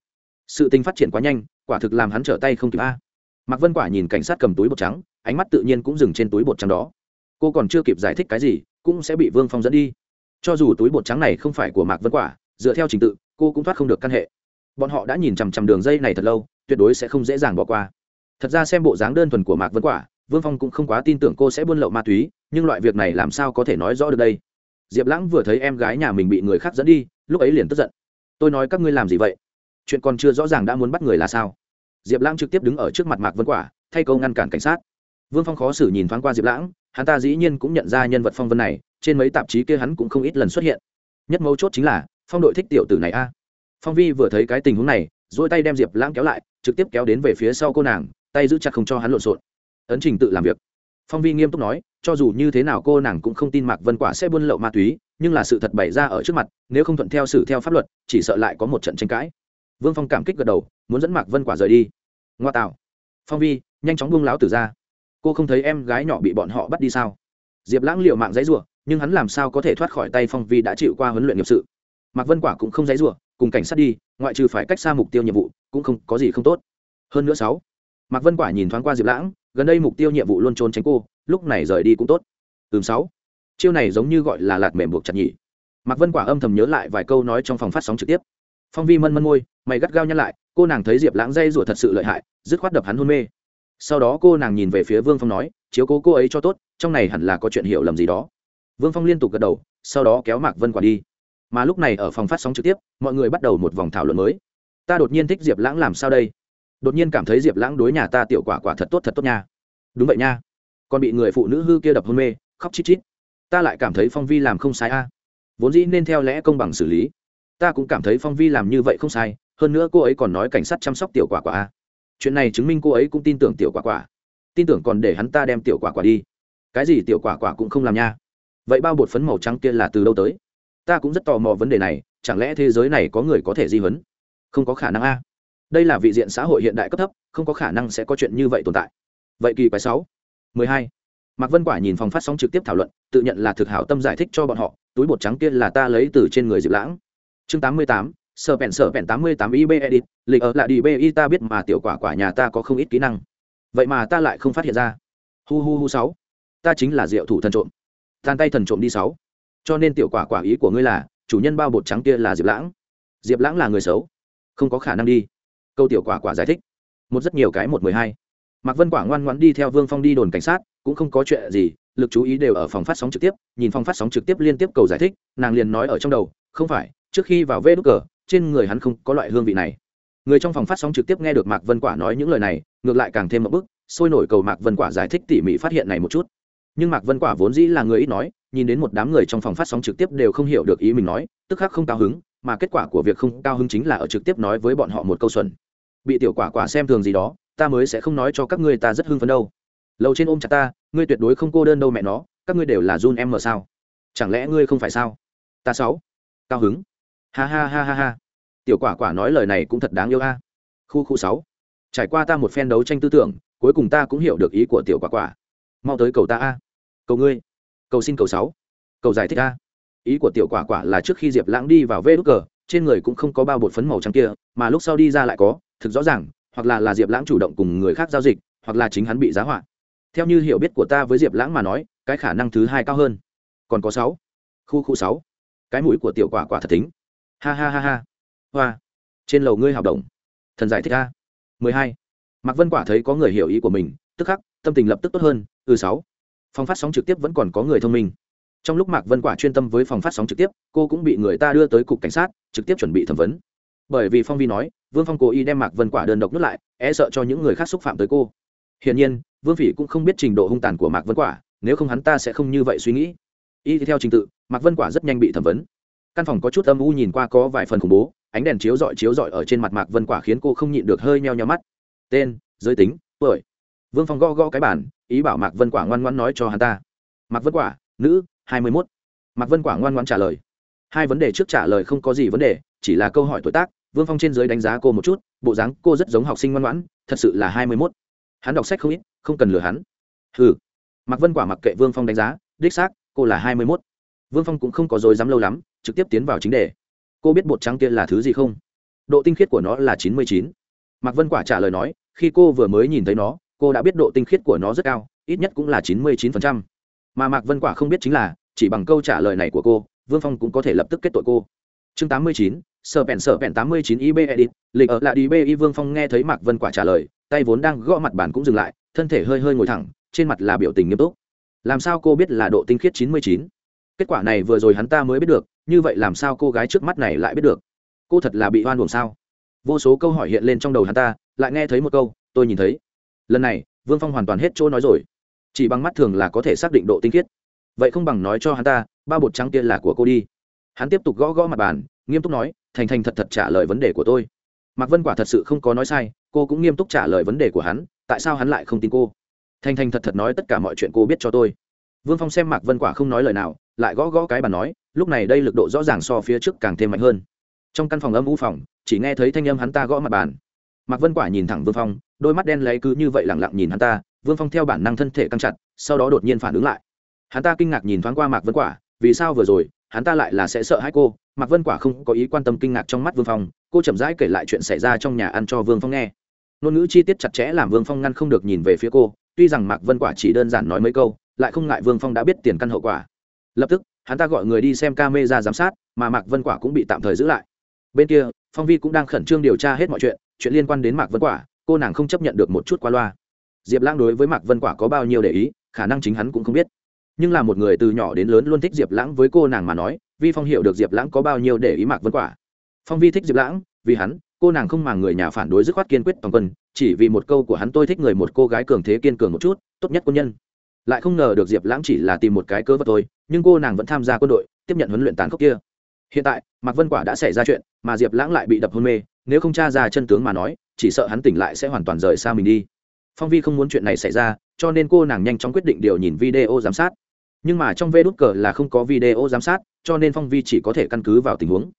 Sự tình phát triển quá nhanh, quả thực làm hắn trở tay không kịp a. Mạc vân quả nhìn cảnh sát cầm túi bột trắng, ánh mắt tự nhiên cũng dừng trên túi bột trắng đó. Cô còn chưa kịp giải thích cái gì, cũng sẽ bị vương phong dẫn đi. Cho dù túi bột trắng này không phải của mạc vân quả, dựa theo trình tự cô cũng thoát không được căn hệ. Bọn họ đã nhìn chằm chằm đường dây này thật lâu, tuyệt đối sẽ không dễ dàng bỏ qua. Thật ra xem bộ dáng đơn thuần của mạc vân quả, vương phong cũng không quá tin tưởng cô sẽ buôn lậu ma túy, nhưng loại việc này làm sao có thể nói rõ được đây? Diệp lãng vừa thấy em gái nhà mình bị người khác dẫn đi, lúc ấy liền tức giận. Tôi nói các ngươi làm gì vậy? Chuyện còn chưa rõ ràng đã muốn bắt người là sao? Diệp lãng trực tiếp đứng ở trước mặt mạc vân quả, thay câu ngăn cản cảnh sát. Vương phong khó xử nhìn thoáng qua diệp lãng, hắn ta dĩ nhiên cũng nhận ra nhân vật phong vân này, trên mấy tạp chí kia hắn cũng không ít lần xuất hiện. Nhất mấu chốt chính là phong đội thích tiểu tử này a. Phong vi vừa thấy cái tình huống này dỗi tay đem diệp lãng kéo lại, trực tiếp kéo đến về phía sau cô nàng, tay giữ chặt không cho hắn lộn xộn. Ấn trình tự làm việc. Phong vi nghiêm túc nói, cho dù như thế nào cô nàng cũng không tin mạc vân quả sẽ buôn lậu ma túy, nhưng là sự thật bày ra ở trước mặt, nếu không thuận theo xử theo pháp luật, chỉ sợ lại có một trận tranh cãi. Vương phong cảm kích gật đầu, muốn dẫn mạc vân quả rời đi. Ngoa tạo. Phong vi, nhanh chóng buông láo tử ra. Cô không thấy em gái nhỏ bị bọn họ bắt đi sao? Diệp lãng liệu mạng dãy n nhưng hắn làm sao có thể thoát khỏi tay phong vi đã chịu qua huấn luyện nghiệp sự? Mạc vân quả cũng không dãy rủa, cùng cảnh sát đi, ngoại trừ phải cách xa mục tiêu nhiệm vụ, cũng không có gì không tốt. Hơn nữa sáu, mạc vân quả nhìn thoáng qua diệp lãng, gần đây mục tiêu nhiệm vụ luôn trốn tránh cô, lúc này rời đi cũng tốt. Ừm, sáu. Chiêu này giống như gọi là lạt mềm buộc chặt nhỉ. Mạc vân quả âm thầm nhớ lại vài câu nói trong phòng phát sóng trực tiếp. Phong vi mân mân môi, mày gắt gao nhăn lại, cô nàng thấy diệp lãng dây rủa thật sự lợi hại, dứt khoát đập hắn hôn mê. Sau đó cô nàng nhìn về phía vương phong nói, chiếu cố cô ấy cho tốt, trong này hẳn là có chuyện hiểu lầm gì đó. Vương phong liên tục gật đầu, sau đó kéo mạc vân quả đi mà lúc này ở phòng phát sóng trực tiếp, mọi người bắt đầu một vòng thảo luận mới. Ta đột nhiên thích diệp lãng làm sao đây? Đột nhiên cảm thấy diệp lãng đối nhà ta tiểu quả quả thật tốt thật tốt nha. Đúng vậy nha. Còn bị người phụ nữ hư kia đập hôn mê, khóc chít chít. Ta lại cảm thấy phong vi làm không sai a. Vốn dĩ nên theo lẽ công bằng xử lý. Ta cũng cảm thấy phong vi làm như vậy không sai, hơn nữa cô ấy còn nói cảnh sát chăm sóc tiểu quả quả a. Chuyện này chứng minh cô ấy cũng tin tưởng tiểu quả quả. Tin tưởng còn để hắn ta đem tiểu quả quả đi. Cái gì tiểu quả quả cũng không làm nha. Vậy bao bột phấn màu trắng kia là từ đâu tới? Ta cũng rất tò mò vấn đề này, chẳng lẽ thế giới này có người có thể di huấn? Không có khả năng a. Đây là vị diện xã hội hiện đại cấp thấp, không có khả năng sẽ có chuyện như vậy tồn tại. Vậy kỳ quái sáu. Mười hai. Mạc vân quả nhìn phòng phát sóng trực tiếp thảo luận, tự nhận là thực hảo tâm giải thích cho bọn họ, túi bột trắng kia là ta lấy từ trên người diệp lãng. Chương tám mươi tám, sở bèn sở bèn tám mươi tám ib edit, lịch ở lại đi bi ta biết mà tiểu quả quả nhà ta có không ít kỹ năng. Vậy mà ta lại không phát hiện ra. Hu hu hu sáu. Ta chính là diệu thủ thần trộm. Tàn tay thần trộm đi sáu cho nên tiểu quả quả ý của ngươi là, chủ nhân bao bột trắng kia là diệp lãng. Diệp lãng là người xấu, không có khả năng đi. Câu tiểu quả quả giải thích. Một rất nhiều cái một mười hai. Mạc vân quả ngoan ngoãn đi theo vương phong đi đồn cảnh sát, cũng không có chuyện gì, lực chú ý đều ở phòng phát sóng trực tiếp, nhìn phòng phát sóng trực tiếp liên tiếp cầu giải thích, nàng liền nói ở trong đầu, không phải, trước khi vào vê đốt cờ, trên người hắn không có loại hương vị này. Người trong phòng phát sóng trực tiếp nghe được mạc vân quả nói những lời này, ngược lại càng thêm một bức, sôi nổi cầu mạc vân quả giải thích tỉ mỉ phát hiện này một chút. Nhưng mạc vân quả vốn dĩ là người ít nói nhìn đến một đám người trong phòng phát sóng trực tiếp đều không hiểu được ý mình nói, tức khắc không cao hứng, mà kết quả của việc không cao hứng chính là ở trực tiếp nói với bọn họ một câu xuẩn. Bị tiểu quả quả xem thường gì đó, ta mới sẽ không nói cho các ngươi ta rất hưng phấn đâu. Lầu trên ôm chặt ta, ngươi tuyệt đối không cô đơn đâu mẹ nó, các ngươi đều là run em mờ sao? Chẳng lẽ ngươi không phải sao? Ta sáu. Cao hứng. Ha ha ha ha ha. Tiểu quả quả nói lời này cũng thật đáng yêu a. Khu khu sáu. Trải qua ta một phen đấu tranh tư tưởng, cuối cùng ta cũng hiểu được ý của tiểu quả quả. Mau tới cầu ta a. Cầu ngươi cầu xin cầu sáu. Cầu giải thích a. Ý của tiểu quả quả là trước khi diệp lãng đi vào vê đúc cờ, trên người cũng không có bao bột phấn màu trắng kia, mà lúc sau đi ra lại có, thực rõ ràng, hoặc là là diệp lãng chủ động cùng người khác giao dịch, hoặc là chính hắn bị giá họa. Theo như hiểu biết của ta với diệp lãng mà nói, cái khả năng thứ hai cao hơn. Còn có sáu. Khu khu sáu. Cái mũi của tiểu quả quả thật tính ha ha ha ha. Hoa. Trên lầu ngươi học động. Thần giải thích a. Mười hai. Mạc vân quả thấy có người hiểu ý của mình, tức khắc, tâm tình lập tức tốt hơn. Ừ sáu phòng phát sóng trực tiếp vẫn còn có người thông minh. Trong lúc mạc vân quả chuyên tâm với phòng phát sóng trực tiếp, cô cũng bị người ta đưa tới cục cảnh sát, trực tiếp chuẩn bị thẩm vấn. Bởi vì phong vi nói, vương phong cố ý đem mạc vân quả đơn độc nuốt lại e sợ cho những người khác xúc phạm tới cô. Hiển nhiên, vương phỉ cũng không biết trình độ hung tàn của mạc vân quả, nếu không hắn ta sẽ không như vậy suy nghĩ. Y theo trình tự, mạc vân quả rất nhanh bị thẩm vấn. Căn phòng có chút âm u nhìn qua có vài phần khủng bố, ánh đèn chiếu rọi chiếu rọi ở trên mặt mạc vân quả khiến cô không nhịn được hơi meo nheo mắt. Tên, giới tính, tuổi vương phong gõ gõ cái bản ý bảo mạc vân quả ngoan ngoan nói cho hắn ta. Mạc vân quả, nữ, hai mươi mốt. Mạc vân quả ngoan ngoan trả lời. Hai vấn đề trước trả lời không có gì vấn đề, chỉ là câu hỏi tuổi tác, vương phong trên giới đánh giá cô một chút, bộ dáng cô rất giống học sinh ngoan ngoãn, thật sự là hai mươi mốt. Hắn đọc sách không ít, không cần lừa hắn. Ừ mạc vân quả mặc kệ vương phong đánh giá, đích xác, cô là hai mươi mốt. Vương phong cũng không có dối dám lâu lắm, trực tiếp tiến vào chính đề. Cô biết bột trắng kia là thứ gì không? Độ tinh khiết của nó là chín mươi chín. Mạc vân quả trả lời nói, khi cô vừa mới nhìn thấy nó cô đã biết độ tinh khiết của nó rất cao, ít nhất cũng là chín mươi chín phần trăm. Mà mạc vân quả không biết chính là, chỉ bằng câu trả lời này của cô, vương phong cũng có thể lập tức kết tội cô. Chương tám mươi chín, sở bèn sở bèn tám mươi chín ib edit, lịch ở lại đi bi vương phong nghe thấy mạc vân quả trả lời, tay vốn đang gõ mặt bàn cũng dừng lại, thân thể hơi hơi ngồi thẳng, trên mặt là biểu tình nghiêm túc. Làm sao cô biết là độ tinh khiết chín mươi chín? Kết quả này vừa rồi hắn ta mới biết được, như vậy làm sao cô gái trước mắt này lại biết được? Cô thật là bị oan buồn sao? Vô số câu hỏi hiện lên trong đầu hắn ta, lại nghe thấy một câu, tôi nhìn thấy lần này, vương phong hoàn toàn hết chỗ nói rồi. Chỉ bằng mắt thường là có thể xác định độ tinh khiết. Vậy không bằng nói cho hắn ta, ba bột trắng kia là của cô đi. Hắn tiếp tục gõ gõ mặt bàn, nghiêm túc nói, thành thành thật thật trả lời vấn đề của tôi. Mạc vân quả thật sự không có nói sai, cô cũng nghiêm túc trả lời vấn đề của hắn, tại sao hắn lại không tin cô? Thành thành thật thật nói tất cả mọi chuyện cô biết cho tôi. Vương phong xem mạc vân quả không nói lời nào, lại gõ gõ cái bàn nói, lúc này đây lực độ rõ ràng so phía trước càng thêm mạnh hơn. Trong căn phòng âm u phòng, chỉ nghe thấy thanh âm hắn ta gõ mặt bàn mạc vân quả nhìn thẳng vương phong, đôi mắt đen lấy cứ như vậy lẳng lặng nhìn hắn ta, vương phong theo bản năng thân thể căng chặt, sau đó đột nhiên phản ứng lại. Hắn ta kinh ngạc nhìn thoáng qua mạc vân quả, vì sao vừa rồi, hắn ta lại là sẽ sợ hãi cô? Mạc vân quả không có ý quan tâm kinh ngạc trong mắt vương phong, cô chậm rãi kể lại chuyện xảy ra trong nhà ăn cho vương phong nghe. Ngôn ngữ chi tiết chặt chẽ làm vương phong ngăn không được nhìn về phía cô, tuy rằng mạc vân quả chỉ đơn giản nói mấy câu, lại không ngại vương phong đã biết tiền căn hậu quả. Lập tức, hắn ta gọi người đi xem ca mê ra giám sát, mà mạc vân quả cũng bị tạm thời giữ lại. Bên kia, phong vi cũng đang khẩn trương điều tra hết mọi chuyện chuyện liên quan đến mạc vân quả, cô nàng không chấp nhận được một chút qua loa. Diệp lãng đối với mạc vân quả có bao nhiêu để ý, khả năng chính hắn cũng không biết. Nhưng là một người từ nhỏ đến lớn luôn thích diệp lãng với cô nàng mà nói, vi phong hiểu được diệp lãng có bao nhiêu để ý mạc vân quả. Phong vi thích diệp lãng, vì hắn, cô nàng không màng người nhà phản đối dứt khoát kiên quyết toàn quân, chỉ vì một câu của hắn tôi thích người một cô gái cường thế kiên cường một chút, tốt nhất quân nhân. Lại không ngờ được diệp lãng chỉ là tìm một cái cơ vật thôi, nhưng cô nàng vẫn tham gia quân đội, tiếp nhận huấn luyện tàn khốc kia. Hiện tại, mạc vân quả đã xảy ra chuyện, mà diệp lãng lại bị đập hôn mê nếu không t r a ra chân tướng mà nói, chỉ sợ hắn tỉnh lại sẽ hoàn toàn rời xa mình đi. Phong vi không muốn chuyện này xảy ra, cho nên cô nàng nhanh chóng quyết định điều nhìn video giám sát. Nhưng mà trong vê đút cờ là không có video giám sát, cho nên phong vi chỉ có thể căn cứ vào tình huống.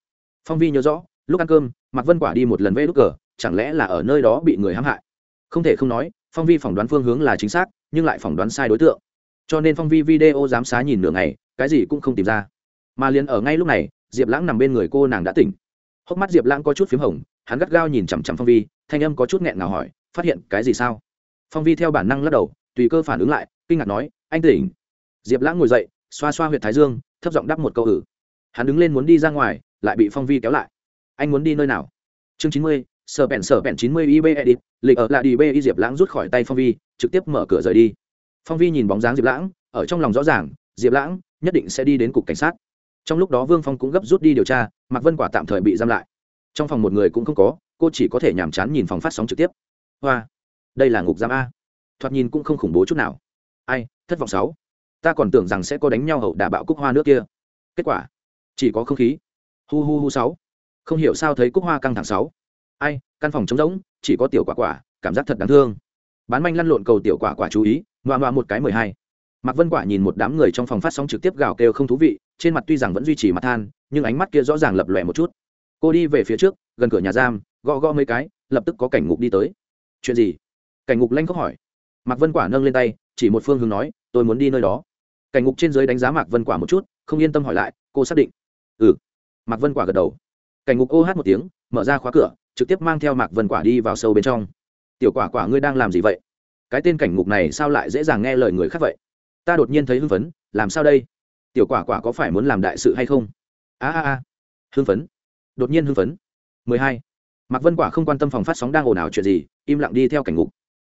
Phong vi nhớ rõ, lúc ăn cơm, mạc vân quả đi một lần vê đút cờ, chẳng lẽ là ở nơi đó bị người hãm hại? Không thể không nói, phong vi phỏng đoán phương hướng là chính xác, nhưng lại phỏng đoán sai đối tượng. Cho nên phong vi video giám sát nhìn nửa ngày, cái gì cũng không tìm ra. Mà liền ở ngay lúc này, diệp lãng nằm bên người cô nàng đã tỉnh. Hốc mắt diệp lãng có chút p h í m hồng hắn gắt gao nhìn chằm chằm phong vi, thanh âm có chút nghẹn ngào hỏi, phát hiện cái gì sao? Phong vi theo bản năng lắc đầu, tùy cơ phản ứng lại, kinh ngạc nói, anh tỉnh. Diệp lãng ngồi dậy, xoa xoa h u y ệ t thái dương, thấp giọng đáp một câu ử hắn đứng lên muốn đi ra ngoài, lại bị phong vi kéo lại. Anh muốn đi nơi nào? Chương chín mươi, sở bèn sở bèn chín mươi ib edit, lịch ở lại đi b y diệp lãng rút khỏi tay phong vi, trực tiếp mở cửa rời đi. Phong vi nhìn bóng dáng diệp lãng, ở trong lòng rõ ràng, diệp lãng nhất định sẽ đi đến cục cảnh sát. Trong lúc đó vương phong cũng gấp rút đi điều tra, mạc vân quả tạm thời bị giam lại trong phòng một người cũng không có, cô chỉ có thể nhàm chán nhìn phòng phát sóng trực tiếp. Hoa, đây là ngục giam a. Thoạt nhìn cũng không khủng bố chút nào. Ai, thất vọng sáu. Ta còn tưởng rằng sẽ có đánh nhau hậu đả bạo cúc hoa nước kia. Kết quả, chỉ có không khí. Hu hu hu sáu. Không hiểu sao thấy cúc hoa căng thẳng sáu. Ai, căn phòng trống rỗng, chỉ có tiểu quả quả, cảm giác thật đáng thương. Bán manh lăn lộn cầu tiểu quả quả chú ý, ngoa ngoa một cái mười hai. Mạc vân quả nhìn một đám người trong phòng phát sóng trực tiếp gào kêu không thú vị, trên mặt tuy rằng vẫn duy trì mặt than, nhưng ánh mắt kia rõ ràng lập lòe một chút cô đi về phía trước, gần cửa nhà giam, gõ gõ mấy cái, lập tức có cảnh ngục đi tới. Chuyện gì? Cảnh ngục lanh khóc hỏi. Mạc vân quả nâng lên tay, chỉ một phương hướng nói, tôi muốn đi nơi đó. Cảnh ngục trên dưới đánh giá mạc vân quả một chút, không yên tâm hỏi lại, cô xác định? Ừ. Mạc vân quả gật đầu. Cảnh ngục ô hát một tiếng, mở ra khóa cửa, trực tiếp mang theo mạc vân quả đi vào sâu bên trong. Tiểu quả quả ngươi đang làm gì vậy? Cái tên cảnh ngục này sao lại dễ dàng nghe lời người khác vậy? Ta đột nhiên thấy hưng phấn, làm sao đây? Tiểu quả quả có phải muốn làm đại sự hay không? A a a. Hưng phấn? Đột nhiên hưng phấn. Mười hai. Mạc vân quả không quan tâm phòng phát sóng đang ồn ào chuyện gì, im lặng đi theo cảnh ngục.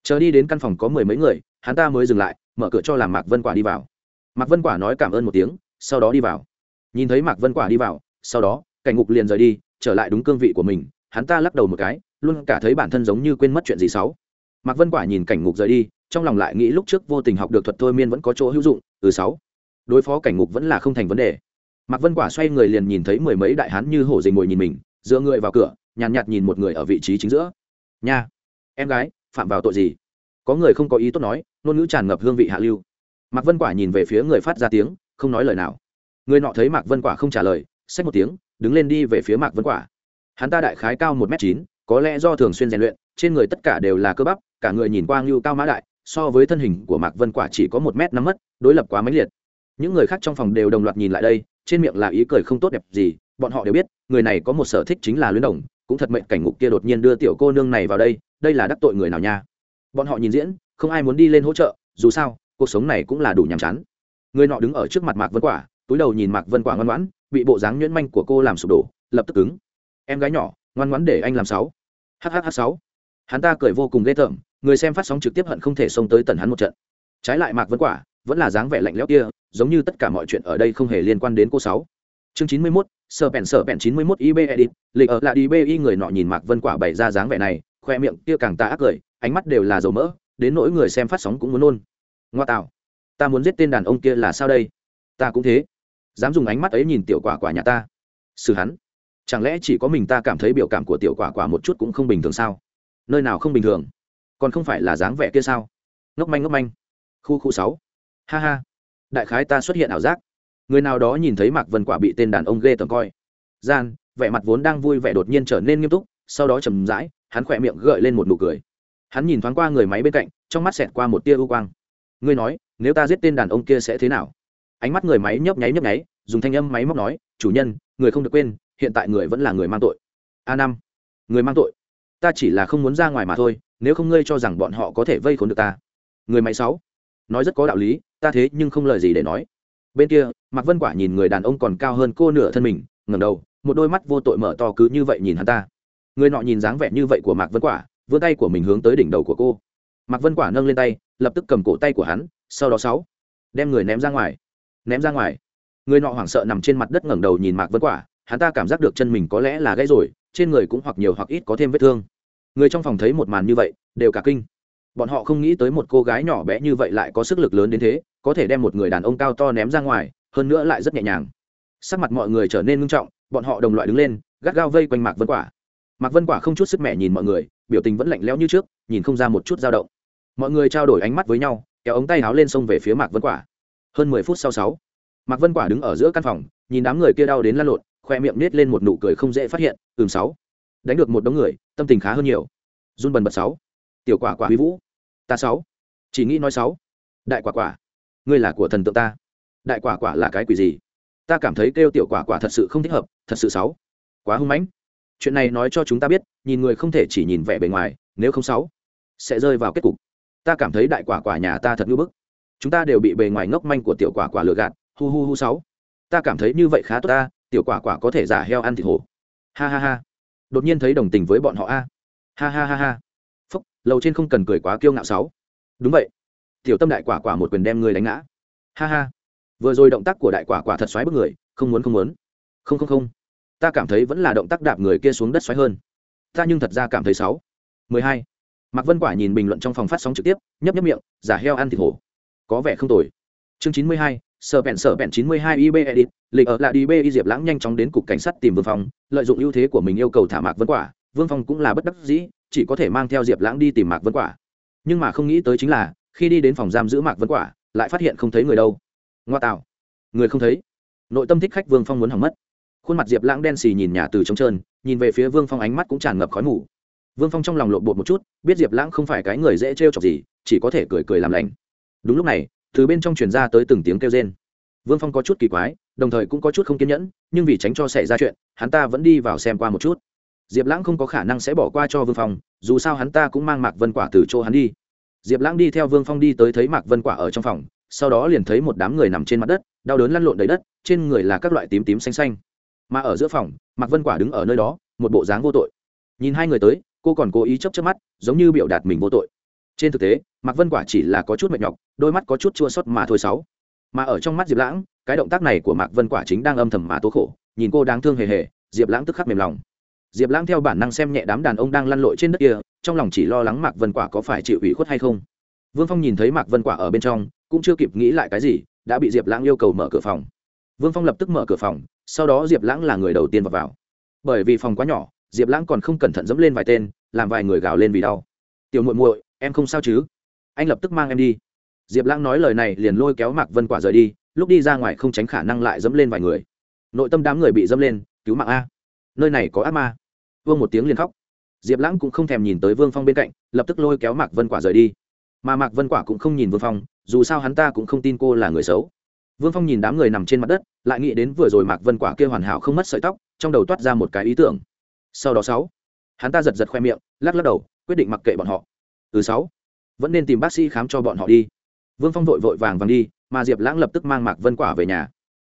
Chờ đi đến căn phòng có mười mấy người, hắn ta mới dừng lại, mở cửa cho làm mạc vân quả đi vào. Mạc vân quả nói cảm ơn một tiếng, sau đó đi vào. Nhìn thấy mạc vân quả đi vào, sau đó, cảnh ngục liền rời đi, trở lại đúng cương vị của mình, hắn ta lắc đầu một cái, luôn cả thấy bản thân giống như quên mất chuyện gì xấu. Mạc vân quả nhìn cảnh ngục rời đi, trong lòng lại nghĩ lúc trước vô tình học được thuật thôi miên vẫn có chỗ hữu dụng từ sáu đối phó cảnh ngục vẫn là không thành vấn đề mạc vân quả xoay người liền nhìn thấy mười mấy đại hán như hổ dình ngồi nhìn mình dựa người vào cửa nhàn nhạt, nhạt nhìn một người ở vị trí chính giữa. Nha em gái phạm vào tội gì? Có người không có ý tốt nói ngôn ngữ tràn ngập hương vị hạ lưu. Mạc vân quả nhìn về phía người phát ra tiếng không nói lời nào. Người nọ thấy mạc vân quả không trả lời xách một tiếng đứng lên đi về phía mạc vân quả. Hắn ta đại khái cao một m chín có lẽ do thường xuyên rèn luyện trên người tất cả đều là cơ bắp cả người nhìn quang lưu cao mã đại so với thân hình của mạc vân quả chỉ có một m năm mất đối lập quá mãnh liệt. Những người khác trong phòng đều đồng loạt nhìn lại đây trên miệng là ý cười không tốt đẹp gì, bọn họ đều biết, người này có một sở thích chính là luyến đồng, cũng thật mệnh cảnh ngục kia đột nhiên đưa tiểu cô nương này vào đây đây là đắc tội người nào nha. Bọn họ nhìn diễn, không ai muốn đi lên hỗ trợ, dù sao, cuộc sống này cũng là đủ nhàm chán. Người nọ đứng ở trước mặt mạc vân quả, túi đầu nhìn mạc vân quả ngoan ngoãn, bị bộ dáng nhuyễn manh của cô làm sụp đổ, lập tức cứng. Em gái nhỏ, ngoan ngoãn để anh làm sáu. Hhh sáu. Hắn ta cười vô cùng ghê tởm, người xem phát sóng trực tiếp hận không thể xông tới tần hắn một trận. Trái lại mạc vân quả vẫn là dáng vẻ lạnh lẽo kia giống như tất cả mọi chuyện ở đây không hề liên quan đến cô sáu. Chương chín mươi 91, sở bèn sở bèn chín mươi 91 ib edit lịch ở lại đi bi người nọ nhìn mạc vân quả bày ra dáng vẻ này khoe miệng kia càng ta ác cười ánh mắt đều là dầu mỡ đến nỗi người xem phát sóng cũng muốn nôn. Ngoa tạo ta muốn giết tên đàn ông kia là sao đây? Ta cũng thế. Dám dùng ánh mắt ấy nhìn tiểu quả quả nhà ta. Xử hắn. Chẳng lẽ chỉ có mình ta cảm thấy biểu cảm của tiểu quả quả một chút cũng không bình thường sao? Nơi nào không bình thường? Còn không phải là dáng vẻ kia sao? Ngốc manh ngốc manh. Khu khu sáu ha ha. Đại khái ta xuất hiện ảo giác. Người nào đó nhìn thấy mạc vân quả bị tên đàn ông ghê tởm coi. Gian, vẻ mặt vốn đang vui vẻ đột nhiên trở nên nghiêm túc, sau đó chầm rãi, hắn khỏe miệng gợi lên một nụ cười. Hắn nhìn thoáng qua người máy bên cạnh, trong mắt xẹt qua một tia ưu quang. Ngươi nói, nếu ta giết tên đàn ông kia sẽ thế nào? Ánh mắt người máy nhấp nháy nhấp nháy, dùng thanh âm máy móc nói, chủ nhân, người không được quên, hiện tại người vẫn là người mang tội. A năm. Người mang tội. Ta chỉ là không muốn ra ngoài mà thôi, nếu không ngươi cho rằng bọn họ có thể vây khốn được ta. Người máy sáu. Nói rất có đạo lý ta thế nhưng không lời gì để nói. Bên kia, mạc vân quả nhìn người đàn ông còn cao hơn cô nửa thân mình, ngẩng đầu, một đôi mắt vô tội mở to cứ như vậy nhìn hắn ta. Người nọ nhìn dáng vẻ như vậy của mạc vân quả, vươn tay của mình hướng tới đỉnh đầu của cô. Mạc vân quả nâng lên tay, lập tức cầm cổ tay của hắn, sau đó sáu, đem người ném ra ngoài. Ném ra ngoài. Người nọ hoảng sợ nằm trên mặt đất ngẩng đầu nhìn mạc vân quả, hắn ta cảm giác được chân mình có lẽ là gãy rồi, trên người cũng hoặc nhiều hoặc ít có thêm vết thương. Người trong phòng thấy một màn như vậy, đều cả kinh bọn họ không nghĩ tới một cô gái nhỏ bé như vậy lại có sức lực lớn đến thế, có thể đem một người đàn ông cao to ném ra ngoài, hơn nữa lại rất nhẹ nhàng. Sắc mặt mọi người trở nên ngưng trọng, bọn họ đồng loại đứng lên, gắt gao vây quanh mạc vân quả. Mạc vân quả không chút sức mẹ nhìn mọi người, biểu tình vẫn lạnh lẽo như trước, nhìn không ra một chút dao động. Mọi người trao đổi ánh mắt với nhau, kéo ống tay áo lên sông về phía mạc vân quả. Hơn mười phút sau sáu, mạc vân quả đứng ở giữa căn phòng, nhìn đám người kia đau đến lăn lộn, khoe miệng nết lên một nụ cười không dễ phát hiện, ừm sáu. Đánh được một đống người, tâm tình khá hơn nhiều. Run bần bật sáu tiểu quả quả huy vũ. Ta sáu. Chỉ nghĩ nói sáu. Đại quả quả. Ngươi là của thần tượng ta. Đại quả quả là cái quỷ gì? Ta cảm thấy kêu tiểu quả quả thật sự không thích hợp, thật sự sáu. Quá hung mãnh. Chuyện này nói cho chúng ta biết, nhìn người không thể chỉ nhìn vẻ bề ngoài, nếu không sáu, sẽ rơi vào kết cục. Ta cảm thấy đại quả quả nhà ta thật ngưỡng bức. Chúng ta đều bị bề ngoài ngốc manh của tiểu quả quả lừa gạt, hu hu hu sáu. Ta cảm thấy như vậy khá tốt ta, tiểu quả quả có thể giả heo ăn thịt hổ. Ha ha ha. Đột nhiên thấy đồng tình với bọn họ a. Ha ha ha ha lầu trên không cần cười quá kiêu ngạo sáu. Đúng vậy. Tiểu tâm đại quả quả một quyền đem người đánh ngã. Ha ha. Vừa rồi động tác của đại quả quả thật xoáy bức người, không muốn không muốn. Không không không. Ta cảm thấy vẫn là động tác đạp người kia xuống đất xoáy hơn. Ta nhưng thật ra cảm thấy sáu. Mười hai. Mạc vân quả nhìn bình luận trong phòng phát sóng trực tiếp, nhấp nhấp miệng, giả heo ăn thịt hổ. Có vẻ không tồi. Chương chín mươi hai, sở bẹn sở bẹn chín mươi hai ib edit, lịch ở lại đi b y diệp lãng nhanh chóng đến cục cảnh sát tìm vương phòng, lợi dụng ưu thế của mình yêu cầu thả mạc vân quả vương phong cũng là bất đắc dĩ, chỉ có thể mang theo diệp lãng đi tìm mạc vân quả. Nhưng mà không nghĩ tới chính là, khi đi đến phòng giam giữ mạc vân quả, lại phát hiện không thấy người đâu. Ngoa tạo. Người không thấy. Nội tâm thích khách vương phong muốn hỏng mất. Khuôn mặt diệp lãng đen xì nhìn nhà từ trống trơn, nhìn về phía vương phong ánh mắt cũng tràn ngập khói mù. Vương phong trong lòng lộn bột một chút, biết diệp lãng không phải cái người dễ trêu chọc gì, chỉ có thể cười cười làm lành. Đúng lúc này, từ bên trong truyền ra tới từng tiếng kêu rên. Vương phong có chút kỳ quái, đồng thời cũng có chút không kiên nhẫn, nhưng vì tránh cho xảy ra chuyện, hắn ta vẫn đi vào xem qua một chút diệp lãng không có khả năng sẽ bỏ qua cho vương phong, dù sao hắn ta cũng mang mạc vân quả từ chỗ hắn đi. Diệp lãng đi theo vương phong đi tới thấy mạc vân quả ở trong phòng, sau đó liền thấy một đám người nằm trên mặt đất, đau đớn lăn lộn đầy đất, trên người là các loại tím tím xanh xanh. Mà ở giữa phòng, mạc vân quả đứng ở nơi đó, một bộ dáng vô tội. Nhìn hai người tới, cô còn cố ý chấp chấp mắt, giống như biểu đạt mình vô tội. Trên thực tế, mạc vân quả chỉ là có chút mệt nhọc, đôi mắt có chút chua xót mà thôi sáu mà ở trong mắt diệp lãng, cái động tác này của mạc vân quả chính đang âm thầm mà tố khổ, nhìn cô đáng thương hề hề, diệp lãng tức khắc mềm lòng diệp lãng theo bản năng xem nhẹ đám đàn ông đang lăn lội trên đất kia trong lòng chỉ lo lắng mạc vân quả có phải chịu ủy khuất hay không. Vương phong nhìn thấy mạc vân quả ở bên trong cũng chưa kịp nghĩ lại cái gì đã bị diệp lãng yêu cầu mở cửa phòng. Vương phong lập tức mở cửa phòng sau đó diệp lãng là người đầu tiên vào, vào. bởi vì phòng quá nhỏ diệp lãng còn không cẩn thận dẫm lên vài tên làm vài người gào lên vì đau. Tiểu muội muội em không sao chứ? Anh lập tức mang em đi. Diệp lãng nói lời này liền lôi kéo mạc vân quả rời đi lúc đi ra ngoài không tránh khả năng lại dẫm lên vài người. Nội tâm đám người bị dẫm lên cứu mạng a nơi này có ác ma vương một tiếng liền khóc. Diệp lãng cũng không thèm nhìn tới vương phong bên cạnh, lập tức lôi kéo mạc vân quả rời đi. Mà mạc vân quả cũng không nhìn vương phong, dù sao hắn ta cũng không tin cô là người xấu. Vương phong nhìn đám người nằm trên mặt đất, lại nghĩ đến vừa rồi mạc vân quả kia hoàn hảo không mất sợi tóc, trong đầu toát ra một cái ý tưởng. Sau đó sáu, hắn ta giật giật khoe miệng, lắc lắc đầu, quyết định mặc kệ bọn họ. Từ sáu, vẫn nên tìm bác sĩ khám cho bọn họ đi. Vương phong vội vội vàng vàng đi, mà diệp lãng lập tức mang mạc vân quả về nhà.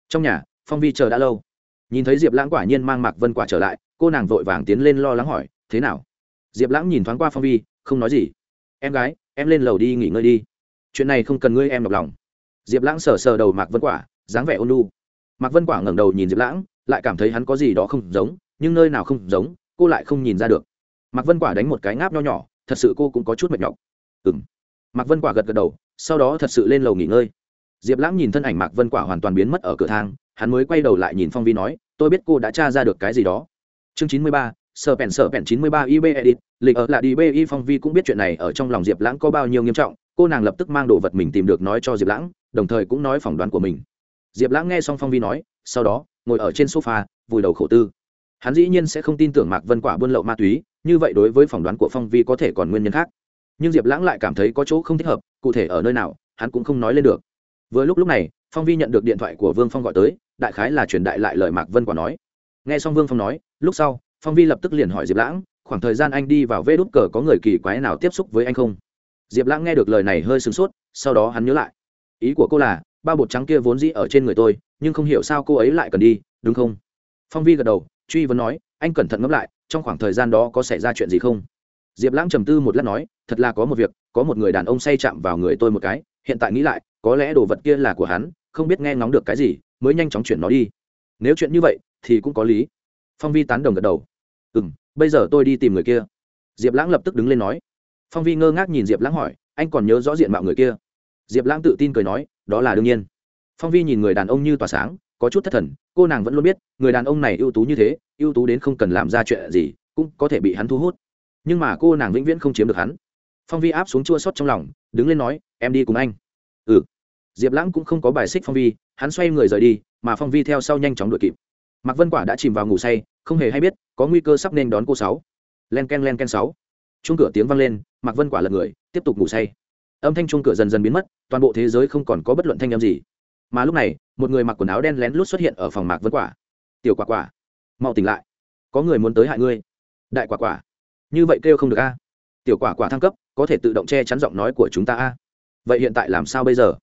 Trong nhà, phong vi chờ đã lâu. Nhìn thấy diệp lãng quả nhiên mang mạc vân quả trở lại cô nàng vội vàng tiến lên lo lắng hỏi, thế nào? Diệp lãng nhìn thoáng qua phong vi, không nói gì. Em gái, em lên lầu đi nghỉ ngơi đi. Chuyện này không cần ngươi em đọc lòng. Diệp lãng sờ sờ đầu mạc vân quả, dáng vẻ ôn lu mạc vân quả ngẩng đầu nhìn diệp lãng, lại cảm thấy hắn có gì đó không giống, nhưng nơi nào không giống, cô lại không nhìn ra được. Mạc vân quả đánh một cái ngáp nho nhỏ, thật sự cô cũng có chút mệt nhọc. Ừ m mạc vân quả gật gật đầu, sau đó thật sự lên lầu nghỉ ngơi. Diệp lãng nhìn thân ảnh mạc vân quả hoàn toàn biến mất ở cửa thang, hắn mới quay đầu lại nhìn phong vi nói, tôi biết cô đã tra ra được cái gì đó chương chín mươi ba sợ bèn sợ bèn chín mươi ba ib edit, lịch ở lại đi bi phong vi cũng biết chuyện này ở trong lòng diệp lãng có bao nhiêu nghiêm trọng, cô nàng lập tức mang đồ vật mình tìm được nói cho diệp lãng, đồng thời cũng nói phỏng đoán của mình. Diệp lãng nghe xong phong vi nói, sau đó, ngồi ở trên sofa, vùi đầu khổ tư. Hắn dĩ nhiên sẽ không tin tưởng mạc vân quả buôn lậu ma túy, như vậy đối với phỏng đoán của phong vi có thể còn nguyên nhân khác. Nhưng diệp lãng lại cảm thấy có chỗ không thích hợp, cụ thể ở nơi nào, hắn cũng không nói lên được. Vừa lúc lúc này, phong vi nhận được điện thoại của vương phong gọi tới, đại khái là truyền đại lại lời mạc vân quả nói nghe xong vương phong nói, lúc sau, phong vi lập tức liền hỏi diệp lãng, khoảng thời gian anh đi vào vê đút cờ có người kỳ quái nào tiếp xúc với anh không? Diệp lãng nghe được lời này hơi sửng sốt, sau đó hắn nhớ lại. Ý của cô là ba bột trắng kia vốn dĩ ở trên người tôi, nhưng không hiểu sao cô ấy lại cần đi, đúng không? Phong vi gật đầu, truy vấn nói, anh cẩn thận ngẫm lại, trong khoảng thời gian đó có xảy ra chuyện gì không? Diệp lãng trầm tư một lát nói, thật là có một việc, có một người đàn ông say chạm vào người tôi một cái, hiện tại nghĩ lại, có lẽ đồ vật kia là của hắn, không biết nghe ngóng được cái gì, mới nhanh chóng chuyển nó đi. Nếu chuyện như vậy thì cũng có lý. Phong vi tán đồng gật đầu. Ừ m bây giờ tôi đi tìm người kia. Diệp lãng lập tức đứng lên nói. Phong vi ngơ ngác nhìn diệp lãng hỏi, anh còn nhớ rõ diện mạo người kia? Diệp lãng tự tin cười nói, đó là đương nhiên. Phong vi nhìn người đàn ông như tỏa sáng, có chút thất thần, cô nàng vẫn luôn biết, người đàn ông này ưu tú như thế, ưu tú đến không cần làm ra chuyện gì, cũng có thể bị hắn thu hút. Nhưng mà cô nàng vĩnh viễn không chiếm được hắn. Phong vi áp xuống chua sót trong lòng, đứng lên nói, em đi cùng anh. Ừ. Diệp lãng cũng không có bài xích phong vi, hắn xoay người rời đi, mà phong vi theo sau nhanh chóng đuổi kịp mạc vân quả đã chìm vào ngủ say, không hề hay biết có nguy cơ sắp nên đón cô sáu. Len k e n len k e n sáu. Chung cửa tiếng vang lên, mạc vân quả lật người, tiếp tục ngủ say. Âm thanh chung cửa dần dần biến mất, toàn bộ thế giới không còn có bất luận thanh âm gì. Mà lúc này, một người mặc quần áo đen lén lút xuất hiện ở phòng mạc vân quả. Tiểu quả quả, mau tỉnh lại. Có người muốn tới hại ngươi. Đại quả quả. Như vậy kêu không được a. Tiểu quả quả thăng cấp, có thể tự động che chắn giọng nói của chúng ta a. Vậy hiện tại làm sao bây giờ?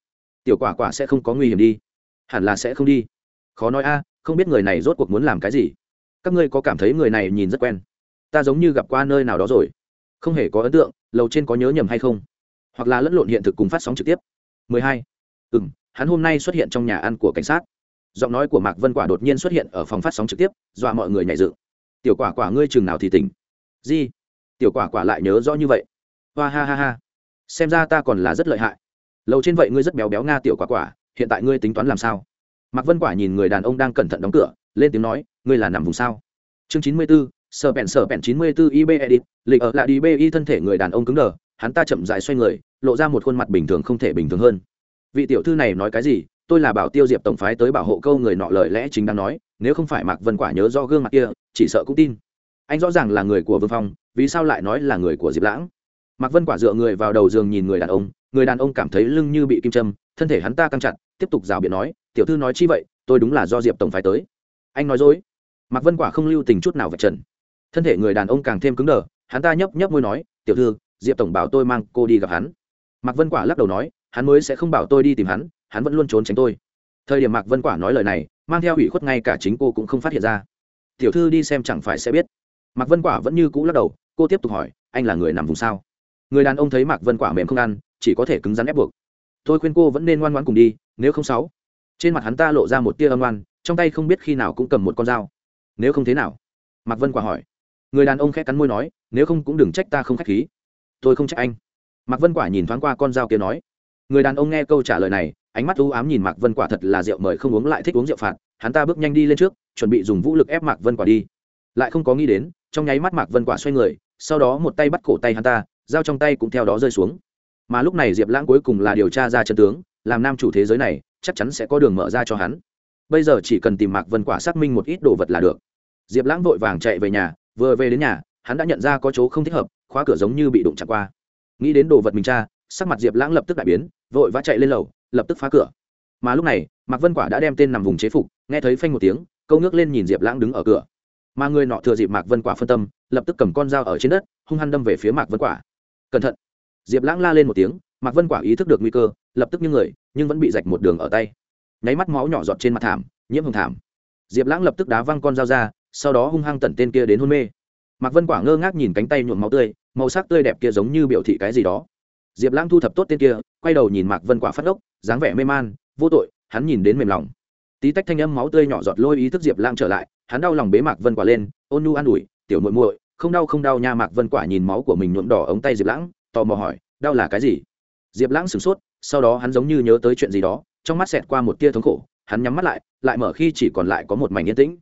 Tiểu quả quả sẽ không có nguy hiểm đi. Hẳn là sẽ không đi. Khó nói a không biết người này rốt cuộc muốn làm cái gì. Các ngươi có cảm thấy người này nhìn rất quen? Ta giống như gặp qua nơi nào đó rồi. Không hề có ấn tượng, lầu trên có nhớ nhầm hay không? Hoặc là lẫn lộn hiện thực cùng phát sóng trực tiếp. 12. ừ m hắn hôm nay xuất hiện trong nhà ăn của cảnh sát. Giọng nói của mạc vân quả đột nhiên xuất hiện ở phòng phát sóng trực tiếp, dọa mọi người nhảy dựng. Tiểu quả quả ngươi chừng nào thì tỉnh. Di tiểu quả quả lại nhớ rõ như vậy. Hoa ha ha ha. Xem ra ta còn là rất lợi hại. Lâu trên vậy ngươi rất béo béo nga tiểu quả quả, hiện tại ngươi tính toán làm sao? Mạc vân quả nhìn người đàn ông đang cẩn thận đóng cửa lên tiếng nói ngươi là nằm vùng sao? Chương chín mươi 94, sở bèn sở bèn chín mươi 94 ib edit lịch ở lại đi bi thân thể người đàn ông cứng đờ hắn ta chậm rãi xoay người lộ ra một khuôn mặt bình thường không thể bình thường hơn. Vị tiểu thư này nói cái gì? Tôi là bảo tiêu diệp tổng phái tới bảo hộ câu người nọ lời lẽ chính đang nói nếu không phải mạc vân quả nhớ do gương mặt kia chỉ sợ cũng tin. Anh rõ ràng là người của vương phong vì sao lại nói là người của diệp lãng? Mạc vân quả dựa người vào đầu giường nhìn người đàn ông người đàn ông cảm thấy lưng như bị kim châm thân thể hắn ta căng chặt tiếp tục rào biện nói tiểu thư nói chi vậy, tôi đúng là do diệp tổng phái tới. Anh nói dối. Mạc vân quả không lưu tình chút nào vạch trần. Thân thể người đàn ông càng thêm cứng đờ, hắn ta nhấp nhấp môi nói, tiểu thư, diệp tổng bảo tôi mang cô đi gặp hắn. Mạc vân quả lắc đầu nói, hắn mới sẽ không bảo tôi đi tìm hắn hắn vẫn luôn trốn tránh tôi. Thời điểm mạc vân quả nói lời này, mang theo ủy khuất ngay cả chính cô cũng không phát hiện ra. Tiểu thư đi xem chẳng phải sẽ biết. Mạc vân quả vẫn như cũ lắc đầu, cô tiếp tục hỏi, anh là người nằm vùng sao? Người đàn ông thấy mạc vân quả mềm không ăn, chỉ có thể cứng rắn ép buộc. Tôi khuyên cô vẫn nên ngoan ngoãn cùng đi, nếu không sáu trên mặt hắn ta lộ ra một tia âm oan, trong tay không biết khi nào cũng cầm một con dao. Nếu không thế nào? Mạc vân quả hỏi. Người đàn ông khẽ cắn môi nói, nếu không cũng đừng trách ta không k h á c h khí. Tôi không trách anh. Mạc vân quả nhìn thoáng qua con dao kia nói. Người đàn ông nghe câu trả lời này, ánh mắt u ám nhìn mạc vân quả thật là rượu mời không uống lại thích uống rượu phạt. Hắn ta bước nhanh đi lên trước, chuẩn bị dùng vũ lực ép mạc vân quả đi. Lại không có nghĩ đến, trong nháy mắt mạc vân quả xoay người, sau đó một tay bắt cổ tay hắn ta, dao trong tay cũng theo đó rơi xuống. Mà lúc này diệp lãng cuối cùng là điều tra ra chân tướng, làm nam chủ thế giới này chắc chắn sẽ có đường mở ra cho hắn. Bây giờ chỉ cần tìm mạc vân quả xác minh một ít đồ vật là được. Diệp lãng vội vàng chạy về nhà, vừa về đến nhà, hắn đã nhận ra có chỗ không thích hợp, khóa cửa giống như bị đụng chặt qua. Nghĩ đến đồ vật mình cha sắc mặt diệp lãng lập tức đại biến, vội vã chạy lên lầu, lập tức phá cửa. Mà lúc này, mạc vân quả đã đem tên nằm vùng chế phục, nghe thấy phanh một tiếng, câu ngước lên nhìn diệp lãng đứng ở cửa. Mà người nọ thừa dịp mạc vân quả phân tâm, lập tức cầm con dao ở trên đất, hung hăng đâm về phía mạc vân quả. Cẩn thận. Diệp lãng la lên một tiếng, mạc vân quả ý thức được nguy cơ, lập tức như người nhưng vẫn bị rạch một đường ở tay. Nháy mắt máu nhỏ giọt trên mặt thảm, nhiễm hồng thảm. Diệp lãng lập tức đá văng con dao ra, sau đó hung hăng tận tên kia đến hôn mê. Mạc vân quả ngơ ngác nhìn cánh tay nhuộm máu tươi, màu sắc tươi đẹp kia giống như biểu thị cái gì đó. Diệp lãng thu thập tốt tên kia, quay đầu nhìn mạc vân quả phát ốc dáng vẻ mê man, vô tội, hắn nhìn đến mềm lòng. Tí tách thanh âm máu tươi nhỏ giọt lôi ý thức diệp lãng trở lại, hắn đau lòng bế mạc vân quả lên, ôn nu an ủi, tiểu muội muội, không đau không đau nha mạc vân quả nhìn máu của mình nhuộm đỏ ống tay diệp lãng, tò mò hỏi, đau là cái gì? Diệp lãng sửng sốt sau đó hắn giống như nhớ tới chuyện gì đó, trong mắt xẹt qua một tia thống khổ, hắn nhắm mắt lại lại mở khi chỉ còn lại có một mảnh yên tĩnh.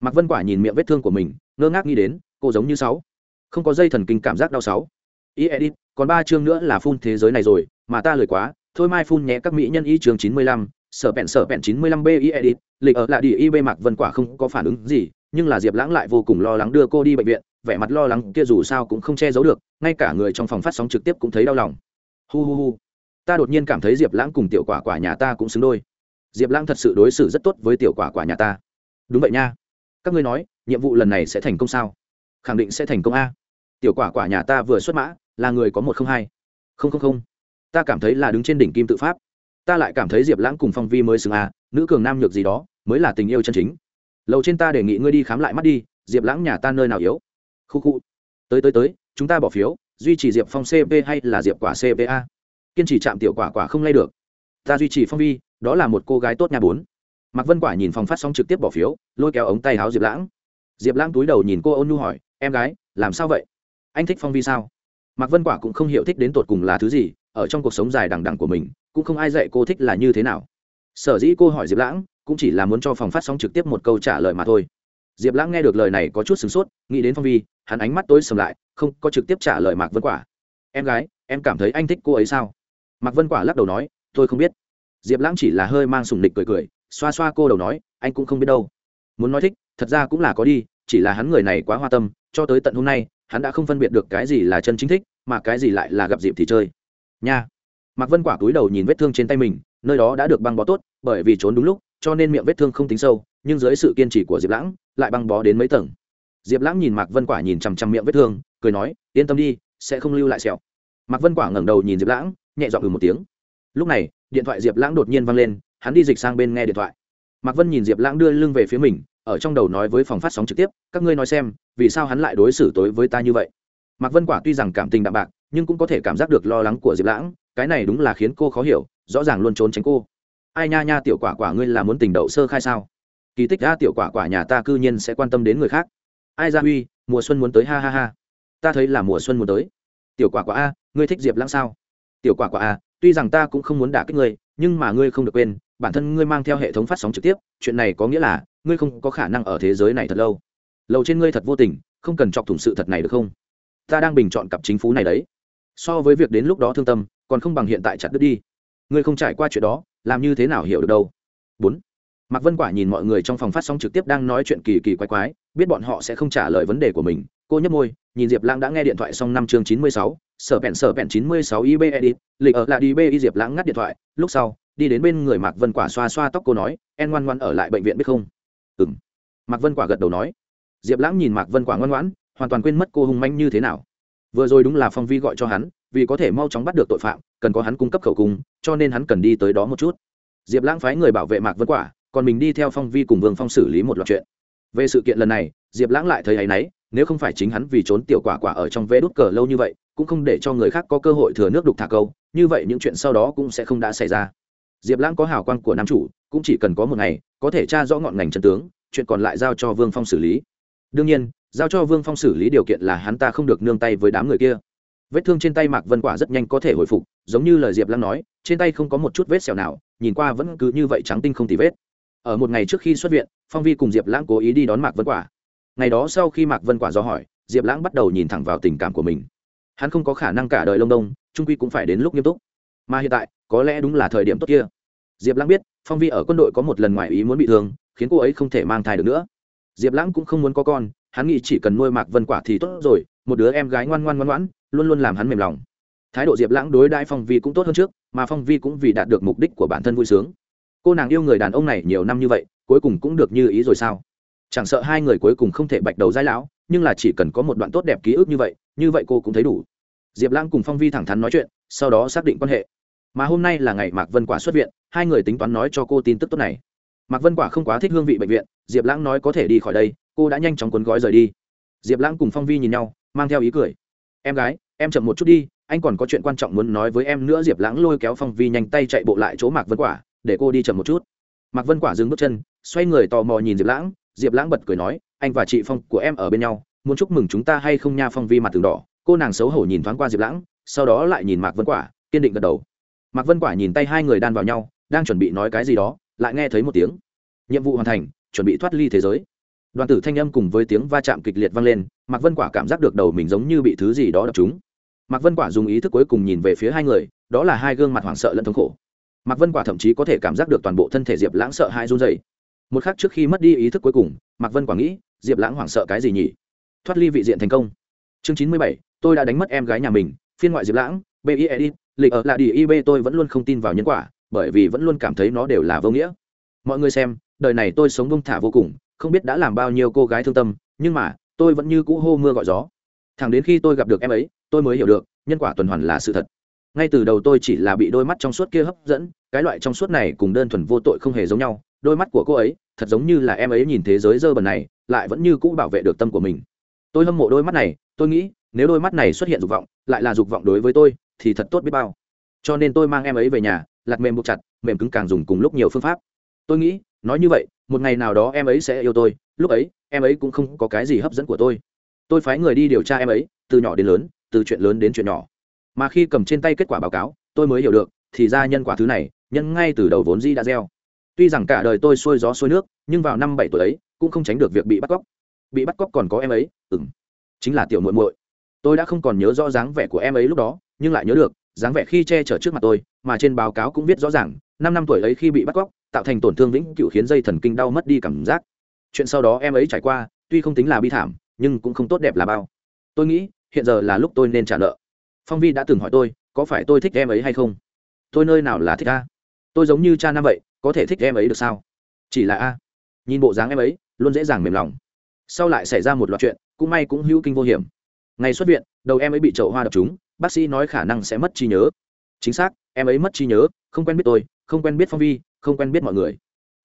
Mạc vân quả nhìn miệng vết thương của mình, ngơ ngác nghĩ đến, cô giống như sáu. Không có dây thần kinh cảm giác đau sáu. Ý edit còn ba chương nữa là phun thế giới này rồi, mà ta lười quá, thôi mai phun nhé các mỹ nhân y chương chín mươi lăm, sở bẹn sở bẹn chín mươi lăm b ý edit lịch ở lại đi y b mạc vân quả không có phản ứng gì, nhưng là diệp lãng lại vô cùng lo lắng đưa cô đi bệnh viện, vẻ mặt lo lắng kia dù sao cũng không che giấu được, ngay cả người trong phòng phát sóng trực tiếp cũng thấy đau lòng. Hu hu hu ta đột nhiên cảm thấy diệp lãng cùng tiểu quả quả nhà ta cũng xứng đôi. Diệp lãng thật sự đối xử rất tốt với tiểu quả quả nhà ta. Đúng vậy nha. Các ngươi nói, nhiệm vụ lần này sẽ thành công sao? Khẳng định sẽ thành công a. Tiểu quả quả nhà ta vừa xuất mã, là người có một không hai. Không không không. Ta cảm thấy là đứng trên đỉnh kim tự pháp. Ta lại cảm thấy diệp lãng cùng phong vi mới xứng a, nữ cường nam nhược gì đó, mới là tình yêu chân chính. Lầu trên ta đề nghị ngươi đi khám lại mắt đi, diệp lãng nhà ta nơi nào yếu? Khu khu. Tới tới tới, chúng ta bỏ phiếu, duy trì diệp phong cp hay là diệp quả cpa kiên trì chạm tiểu quả quả không lay được. Ta duy trì phong vi, đó là một cô gái tốt nhà bốn. Mạc vân quả nhìn phòng phát sóng trực tiếp bỏ phiếu, lôi kéo ống tay áo diệp lãng. Diệp lãng túi đầu nhìn cô ôn nhu hỏi, em gái, làm sao vậy? Anh thích phong vi sao? Mạc vân quả cũng không hiểu thích đến tột cùng là thứ gì, ở trong cuộc sống dài đằng đằng của mình, cũng không ai dạy cô thích là như thế nào. Sở dĩ cô hỏi diệp lãng, cũng chỉ là muốn cho phòng phát sóng trực tiếp một câu trả lời mà thôi. Diệp lãng nghe được lời này có chút sửng sốt, nghĩ đến phong vi, hắn ánh mắt tối sầm lại, không có trực tiếp trả lời mạc vân quả. Em gái, em cảm thấy anh thích cô ấy sao? Mạc vân quả lắc đầu nói, tôi không biết. Diệp lãng chỉ là hơi mang sùng địch cười cười, xoa xoa cô đầu nói, anh cũng không biết đâu. Muốn nói thích, thật ra cũng là có đi, chỉ là hắn người này quá hoa tâm, cho tới tận hôm nay, hắn đã không phân biệt được cái gì là chân chính thích, mà cái gì lại là gặp dịp thì chơi. Nha. Mạc vân quả túi đầu nhìn vết thương trên tay mình, nơi đó đã được băng bó tốt, bởi vì trốn đúng lúc, cho nên miệng vết thương không tính sâu, nhưng dưới sự kiên trì của diệp lãng, lại băng bó đến mấy tầng. Diệp lãng nhìn mạc vân quả nhìn chằm chằm miệng vết thương, cười nói, yên tâm đi, sẽ không lưu lại sẹo. Mạc vân quả ngẩng đầu nhìn diệp lãng nhẹ dọn ừ một tiếng. Lúc này, điện thoại diệp lãng đột nhiên văng lên, hắn đi dịch sang bên nghe điện thoại. Mạc vân nhìn diệp lãng đưa lưng về phía mình, ở trong đầu nói với phòng phát sóng trực tiếp, các ngươi nói xem, vì sao hắn lại đối xử tối với ta như vậy? Mạc vân quả tuy rằng cảm tình đạm bạc, nhưng cũng có thể cảm giác được lo lắng của diệp lãng, cái này đúng là khiến cô khó hiểu, rõ ràng luôn trốn tránh cô. Ai nha nha, tiểu quả quả ngươi là muốn tình đậu sơ khai sao? Kỳ tích ra tiểu quả quả nhà ta cư nhiên sẽ quan tâm đến người khác. Ai ra huy mùa xuân muốn tới, ha ha ha. Ta thấy là mùa xuân muốn tới. Tiểu quả quả a, ngươi thích diệp lãng sao? Tiểu quả quả à, tuy rằng ta cũng không muốn đả kích ngươi nhưng mà ngươi không được quên bản thân ngươi mang theo hệ thống phát sóng trực tiếp chuyện này có nghĩa là ngươi không có khả năng ở thế giới này thật lâu. Lầu trên ngươi thật vô tình không cần chọc thủng sự thật này được không? Ta đang bình chọn cặp chính phủ này đấy. So với việc đến lúc đó thương tâm còn không bằng hiện tại chặt đứt đi. Ngươi không trải qua chuyện đó làm như thế nào hiểu được đâu? Bốn. Mạc vân quả nhìn mọi người trong phòng phát sóng trực tiếp đang nói chuyện kỳ kỳ quái quái biết bọn họ sẽ không trả lời vấn đề của mình cô nhấp môi, nhìn diệp lãng đã nghe điện thoại xong năm chương chín mươi sáu, sở bẹn sở bẹn chín mươi sáu ib edit, lịch ở lại đi b diệp lãng ngắt điện thoại, lúc sau, đi đến bên người mạc vân quả xoa xoa tóc cô nói, en ngoan ngoan ở lại bệnh viện biết không? Ừ m mạc vân quả gật đầu nói. Diệp lãng nhìn mạc vân quả ngoan ngoãn, hoàn toàn quên mất cô hung manh như thế nào. Vừa rồi đúng là phong vi gọi cho hắn, vì có thể mau chóng bắt được tội phạm, cần có hắn cung cấp khẩu cung, cho nên hắn cần đi tới đó một chút. Diệp lãng phái người bảo vệ mạc vân quả, còn mình đi theo phong vi cùng vương phong xử lý một loạt chuyện. Về sự kiện lần này, diệp lãng lại thấy áy náy nếu không phải chính hắn vì trốn tiểu quả quả ở trong vé đút cờ lâu như vậy, cũng không để cho người khác có cơ hội thừa nước đục thả câu, như vậy những chuyện sau đó cũng sẽ không đã xảy ra. Diệp lãng có hào quang của nam chủ, cũng chỉ cần có một ngày, có thể tra rõ ngọn ngành chân tướng, chuyện còn lại giao cho vương phong xử lý. Đương nhiên, giao cho vương phong xử lý điều kiện là hắn ta không được nương tay với đám người kia. Vết thương trên tay mạc vân quả rất nhanh có thể hồi phục, giống như lời diệp lăng nói, trên tay không có một chút vết sẹo nào, nhìn qua vẫn cứ như vậy trắng tinh không tì vết. Ở một ngày trước khi xuất viện, phong vi cùng diệp lãng cố ý đi đón mạc vân quả ngày đó sau khi mạc vân quả do hỏi, diệp lãng bắt đầu nhìn thẳng vào tình cảm của mình. Hắn không có khả năng cả đời lông đông, trung quy cũng phải đến lúc nghiêm túc. Mà hiện tại, có lẽ đúng là thời điểm tốt kia. Diệp lãng biết, phong vi ở quân đội có một lần ngoài ý muốn bị thương, khiến cô ấy không thể mang thai được nữa. Diệp lãng cũng không muốn có con, hắn nghĩ chỉ cần nuôi mạc vân quả thì tốt rồi, một đứa em gái ngoan ngoan ngoan ngoãn, luôn luôn làm hắn mềm lòng. Thái độ diệp lãng đối đãi phong vi cũng tốt hơn trước, mà phong vi cũng vì đạt được mục đích của bản thân vui sướng. Cô nàng yêu người đàn ông này nhiều năm như vậy, cuối cùng cũng được như ý rồi sao? Chẳng sợ hai người cuối cùng không thể bạch đầu giai lão, nhưng là chỉ cần có một đoạn tốt đẹp ký ức như vậy như vậy cô cũng thấy đủ. Diệp lãng cùng phong vi thẳng thắn nói chuyện, sau đó xác định quan hệ. Mà hôm nay là ngày mạc vân quả xuất viện, hai người tính toán nói cho cô tin tức tốt này. Mạc vân quả không quá thích hương vị bệnh viện, diệp lãng nói có thể đi khỏi đây, cô đã nhanh chóng cuốn gói rời đi. Diệp lãng cùng phong vi nhìn nhau, mang theo ý cười. Em gái, em chậm một chút đi, anh còn có chuyện quan trọng muốn nói với em nữa. Diệp lãng lôi kéo phong vi nhanh tay chạy bộ lại chỗ mạc vân quả, để cô đi chậm một chút. Mạc vân quả dừng bước chân, xoay người tò mò nhìn diệp lãng diệp lãng bật cười nói, anh và chị phong của em ở bên nhau, muốn chúc mừng chúng ta hay không nha phong vi mặt tường đỏ. Cô nàng xấu hổ nhìn thoáng qua diệp lãng, sau đó lại nhìn mạc vân quả, kiên định gật đầu. Mạc vân quả nhìn tay hai người đan vào nhau, đang chuẩn bị nói cái gì đó, lại nghe thấy một tiếng. Nhiệm vụ hoàn thành, chuẩn bị thoát ly thế giới. Đoàn tử thanh âm cùng với tiếng va chạm kịch liệt vang lên, mạc vân quả cảm giác được đầu mình giống như bị thứ gì đó đập chúng mạc vân quả dùng ý thức cuối cùng nhìn về phía hai người, đó là hai gương mặt hoảng sợ lẫn thống khổ. Mạc vân quả thậm chí có thể cảm giác được toàn bộ thân thể diệp lãng sợ hai run dày một khắc trước khi mất đi ý thức cuối cùng, mạc vân quả nghĩ, diệp lãng hoảng sợ cái gì nhỉ? Thoát ly vị diện thành công. Chương chín mươi bảy, tôi đã đánh mất em gái nhà mình, phiên ngoại diệp lãng bi edit lịch ở là đi ib tôi vẫn luôn không tin vào nhân quả, bởi vì vẫn luôn cảm thấy nó đều là vô nghĩa. Mọi người xem, đời này tôi sống bông thả vô cùng, không biết đã làm bao nhiêu cô gái thương tâm, nhưng mà, tôi vẫn như cũ hô mưa gọi gió. Thẳng đến khi tôi gặp được em ấy, tôi mới hiểu được, nhân quả tuần hoàn là sự thật. Ngay từ đầu tôi chỉ là bị đôi mắt trong suốt kia hấp dẫn, cái loại trong suốt này cùng đơn thuần vô tội không hề giống nhau đôi mắt của cô ấy thật giống như là em ấy nhìn thế giới dơ bẩn này, lại vẫn như cũ bảo vệ được tâm của mình. Tôi hâm mộ đôi mắt này, tôi nghĩ nếu đôi mắt này xuất hiện dục vọng, lại là dục vọng đối với tôi, thì thật tốt biết bao. Cho nên tôi mang em ấy về nhà lặt mềm buộc chặt, mềm cứng càng dùng cùng lúc nhiều phương pháp. Tôi nghĩ, nói như vậy, một ngày nào đó em ấy sẽ yêu tôi, lúc ấy, em ấy cũng không có cái gì hấp dẫn của tôi. Tôi phái người đi điều tra em ấy, từ nhỏ đến lớn, từ chuyện lớn đến chuyện nhỏ. Mà khi cầm trên tay kết quả báo cáo, tôi mới hiểu được, thì ra nhân quả thứ này, nhân ngay từ đầu vốn di đã gieo tuy rằng cả đời tôi xuôi gió xuôi nước, nhưng vào năm bảy tuổi ấy, cũng không tránh được việc bị bắt cóc. Bị bắt cóc còn có em ấy ừng chính là tiểu muội muội. Tôi đã không còn nhớ rõ dáng vẻ của em ấy lúc đó, nhưng lại nhớ được, dáng vẻ khi che chở trước mặt tôi, mà trên báo cáo cũng viết rõ ràng, năm năm tuổi ấy khi bị bắt cóc, tạo thành tổn thương vĩnh cửu khiến dây thần kinh đau mất đi cảm giác. Chuyện sau đó em ấy trải qua, tuy không tính là bi thảm, nhưng cũng không tốt đẹp là bao. Tôi nghĩ, hiện giờ là lúc tôi nên trả nợ. Phong vi đã từng hỏi tôi, có phải tôi thích em ấy hay không? Tôi nơi nào là thích ta tôi giống như cha nam vậy có thể thích em ấy được sao? Chỉ là a. Nhìn bộ dáng em ấy, luôn dễ dàng mềm lòng. Sau lại xảy ra một loạt chuyện, cũng may cũng hữu kinh vô hiểm. Ngày xuất viện, đầu em ấy bị chậu hoa đập chúng bác sĩ nói khả năng sẽ mất trí nhớ. Chính xác, em ấy mất trí nhớ, không quen biết tôi, không quen biết phong vi, không quen biết mọi người.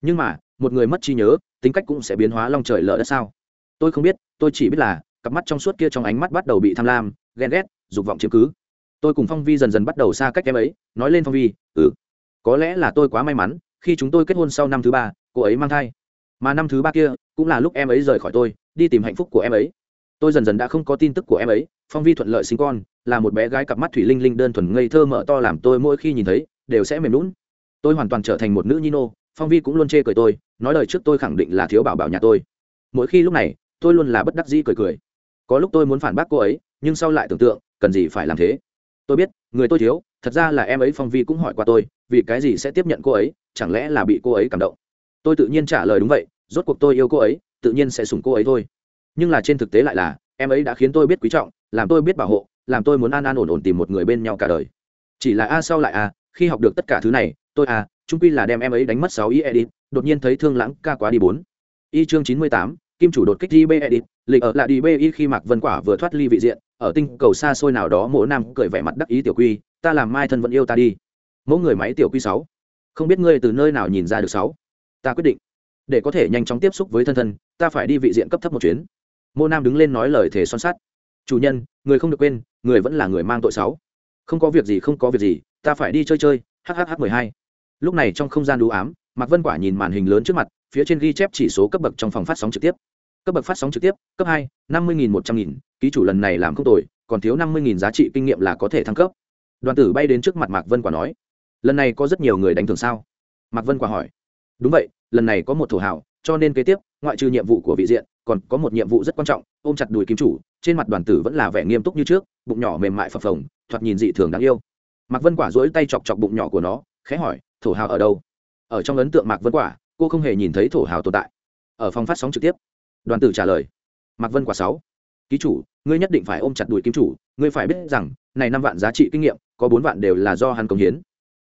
Nhưng mà, một người mất trí nhớ, tính cách cũng sẽ biến hóa long trời lở đất sao? Tôi không biết, tôi chỉ biết là, cặp mắt trong suốt kia trong ánh mắt bắt đầu bị tham lam, ghen ghét, dục vọng chiếm cứ. Tôi cùng phong vi dần dần bắt đầu xa cách em ấy, nói lên phong vi ừ có lẽ là tôi quá may mắn khi chúng tôi kết hôn sau năm thứ ba, cô ấy mang thai. Mà năm thứ ba kia cũng là lúc em ấy rời khỏi tôi, đi tìm hạnh phúc của em ấy. Tôi dần dần đã không có tin tức của em ấy. Phong vi thuận lợi sinh con, là một bé gái cặp mắt thủy linh linh đơn thuần ngây thơ mở to làm tôi mỗi khi nhìn thấy, đều sẽ mềm lún tôi hoàn toàn trở thành một nữ nhi nô. Phong vi cũng luôn chê cười tôi, nói lời trước tôi khẳng định là thiếu bảo bảo nhà tôi. Mỗi khi lúc này, tôi luôn là bất đắc dĩ cười cười. Có lúc tôi muốn phản bác cô ấy, nhưng sau lại tưởng tượng, cần gì phải làm thế? Tôi biết, người tôi thiếu, thật ra là em ấy phong vi cũng hỏi qua tôi, vì cái gì sẽ tiếp nhận cô ấy, chẳng lẽ là bị cô ấy cảm động? Tôi tự nhiên trả lời đúng vậy, rốt cuộc tôi yêu cô ấy, tự nhiên sẽ sủng cô ấy thôi. Nhưng là trên thực tế lại là, em ấy đã khiến tôi biết quý trọng, làm tôi biết bảo hộ, làm tôi muốn an an ổn ổn tìm một người bên nhau cả đời. Chỉ là a, sau lại a, khi học được tất cả thứ này, tôi a trung quy là đem em ấy đánh mất sáu ý edit, đột nhiên thấy thương lãng ca quá đi bốn. Y chương chín mươi tám kim chủ đột kích đi b edit, lịch ở lại đi b y khi mạc vân quả vừa thoát ly vị diện, ở tinh cầu xa xôi nào đó mỗi nam cười vẻ mặt đắc ý tiểu quy, ta làm mai thân vẫn yêu ta đi. Mỗi người máy tiểu quy sáu. Không biết ngươi từ nơi nào nhìn ra được sáu? Ta quyết định, để có thể nhanh chóng tiếp xúc với thân thân, ta phải đi vị diện cấp thấp một chuyến. Mô nam đứng lên nói lời thề son sắt. Chủ nhân, người không được quên, người vẫn là người mang tội sáu. Không có việc gì, không có việc gì, ta phải đi chơi chơi hhh mười hai. Lúc này trong không gian đũ ám, mạc vân quả nhìn màn hình lớn trước mặt, phía trên ghi chép chỉ số cấp bậc trong phòng phát sóng trực tiếp cấp bậc phát sóng trực tiếp cấp hai năm mươi nghìn một trăm nghìn ký chủ lần này làm không tồi còn thiếu năm mươi nghìn giá trị kinh nghiệm là có thể thăng cấp. Đoàn tử bay đến trước mặt mạc vân quả nói lần này có rất nhiều người đánh thường sao? Mạc vân quả hỏi đúng vậy lần này có một thổ hào, cho nên kế tiếp ngoại trừ nhiệm vụ của vị diện còn có một nhiệm vụ rất quan trọng ôm chặt đùi kim chủ trên mặt đoàn tử vẫn là vẻ nghiêm túc như trước bụng nhỏ mềm mại phập phồng thoạt nhìn dị thường đáng yêu. Mạc vân quả dỗi tay chọc chọc bụng nhỏ của nó khẽ hỏi thổ hào ở đâu? Ở trong ấn tượng mạc vân quả cô không hề nhìn thấy thổ hào tồn tại. Ở phòng phát sóng trực tiếp đoàn tử trả lời, mạc vân quả sáu. Ký chủ, ngươi nhất định phải ôm chặt đuổi kiếm chủ. Ngươi phải biết rằng, này năm vạn giá trị kinh nghiệm, có bốn vạn đều là do hắn công hiến.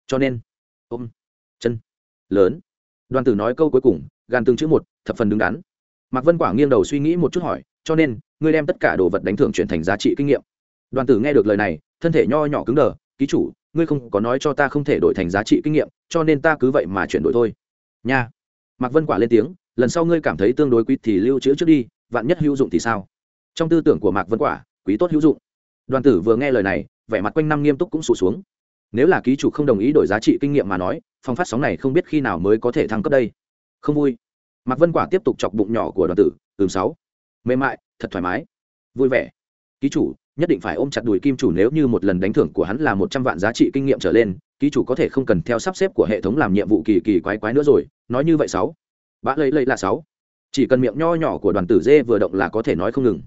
Cho nên, ôm chân. Lớn. Đoàn tử nói câu cuối cùng, gàn từng chữ một, thập phần đứng đắn. Mạc vân quả nghiêng đầu suy nghĩ một chút hỏi, cho nên, ngươi đem tất cả đồ vật đánh thưởng chuyển thành giá trị kinh nghiệm? Đoàn tử nghe được lời này, thân thể nho nhỏ cứng đờ, ký chủ, ngươi không có nói cho ta không thể đổi thành giá trị kinh nghiệm, cho nên ta cứ vậy mà chuyển đổi thôi. Nha. Mạc vân quả lên tiếng lần sau ngươi cảm thấy tương đối quý thì lưu trữ trước đi, vạn nhất hữu dụng thì sao? Trong tư tưởng của mạc vân quả, quý tốt hữu dụng. Đoàn tử vừa nghe lời này, vẻ mặt quanh năm nghiêm túc cũng sụt xuống. Nếu là ký chủ không đồng ý đổi giá trị kinh nghiệm mà nói, phong phát sóng này không biết khi nào mới có thể thăng cấp đây. Không vui. Mạc vân quả tiếp tục chọc bụng nhỏ của đoàn tử, ừm, sáu. Mềm mại, thật thoải mái. Vui vẻ. Ký chủ, nhất định phải ôm chặt đùi kim chủ nếu như một lần đánh thưởng của hắn là một trăm vạn giá trị kinh nghiệm trở lên, ký chủ có thể không cần theo sắp xếp của hệ thống làm nhiệm vụ kỳ kỳ quái quái nữa rồi, nói như vậy, sáu bã lấy lấy là sáu. Chỉ cần miệng nho nhỏ của đoàn tử dê vừa động là có thể nói không ngừng.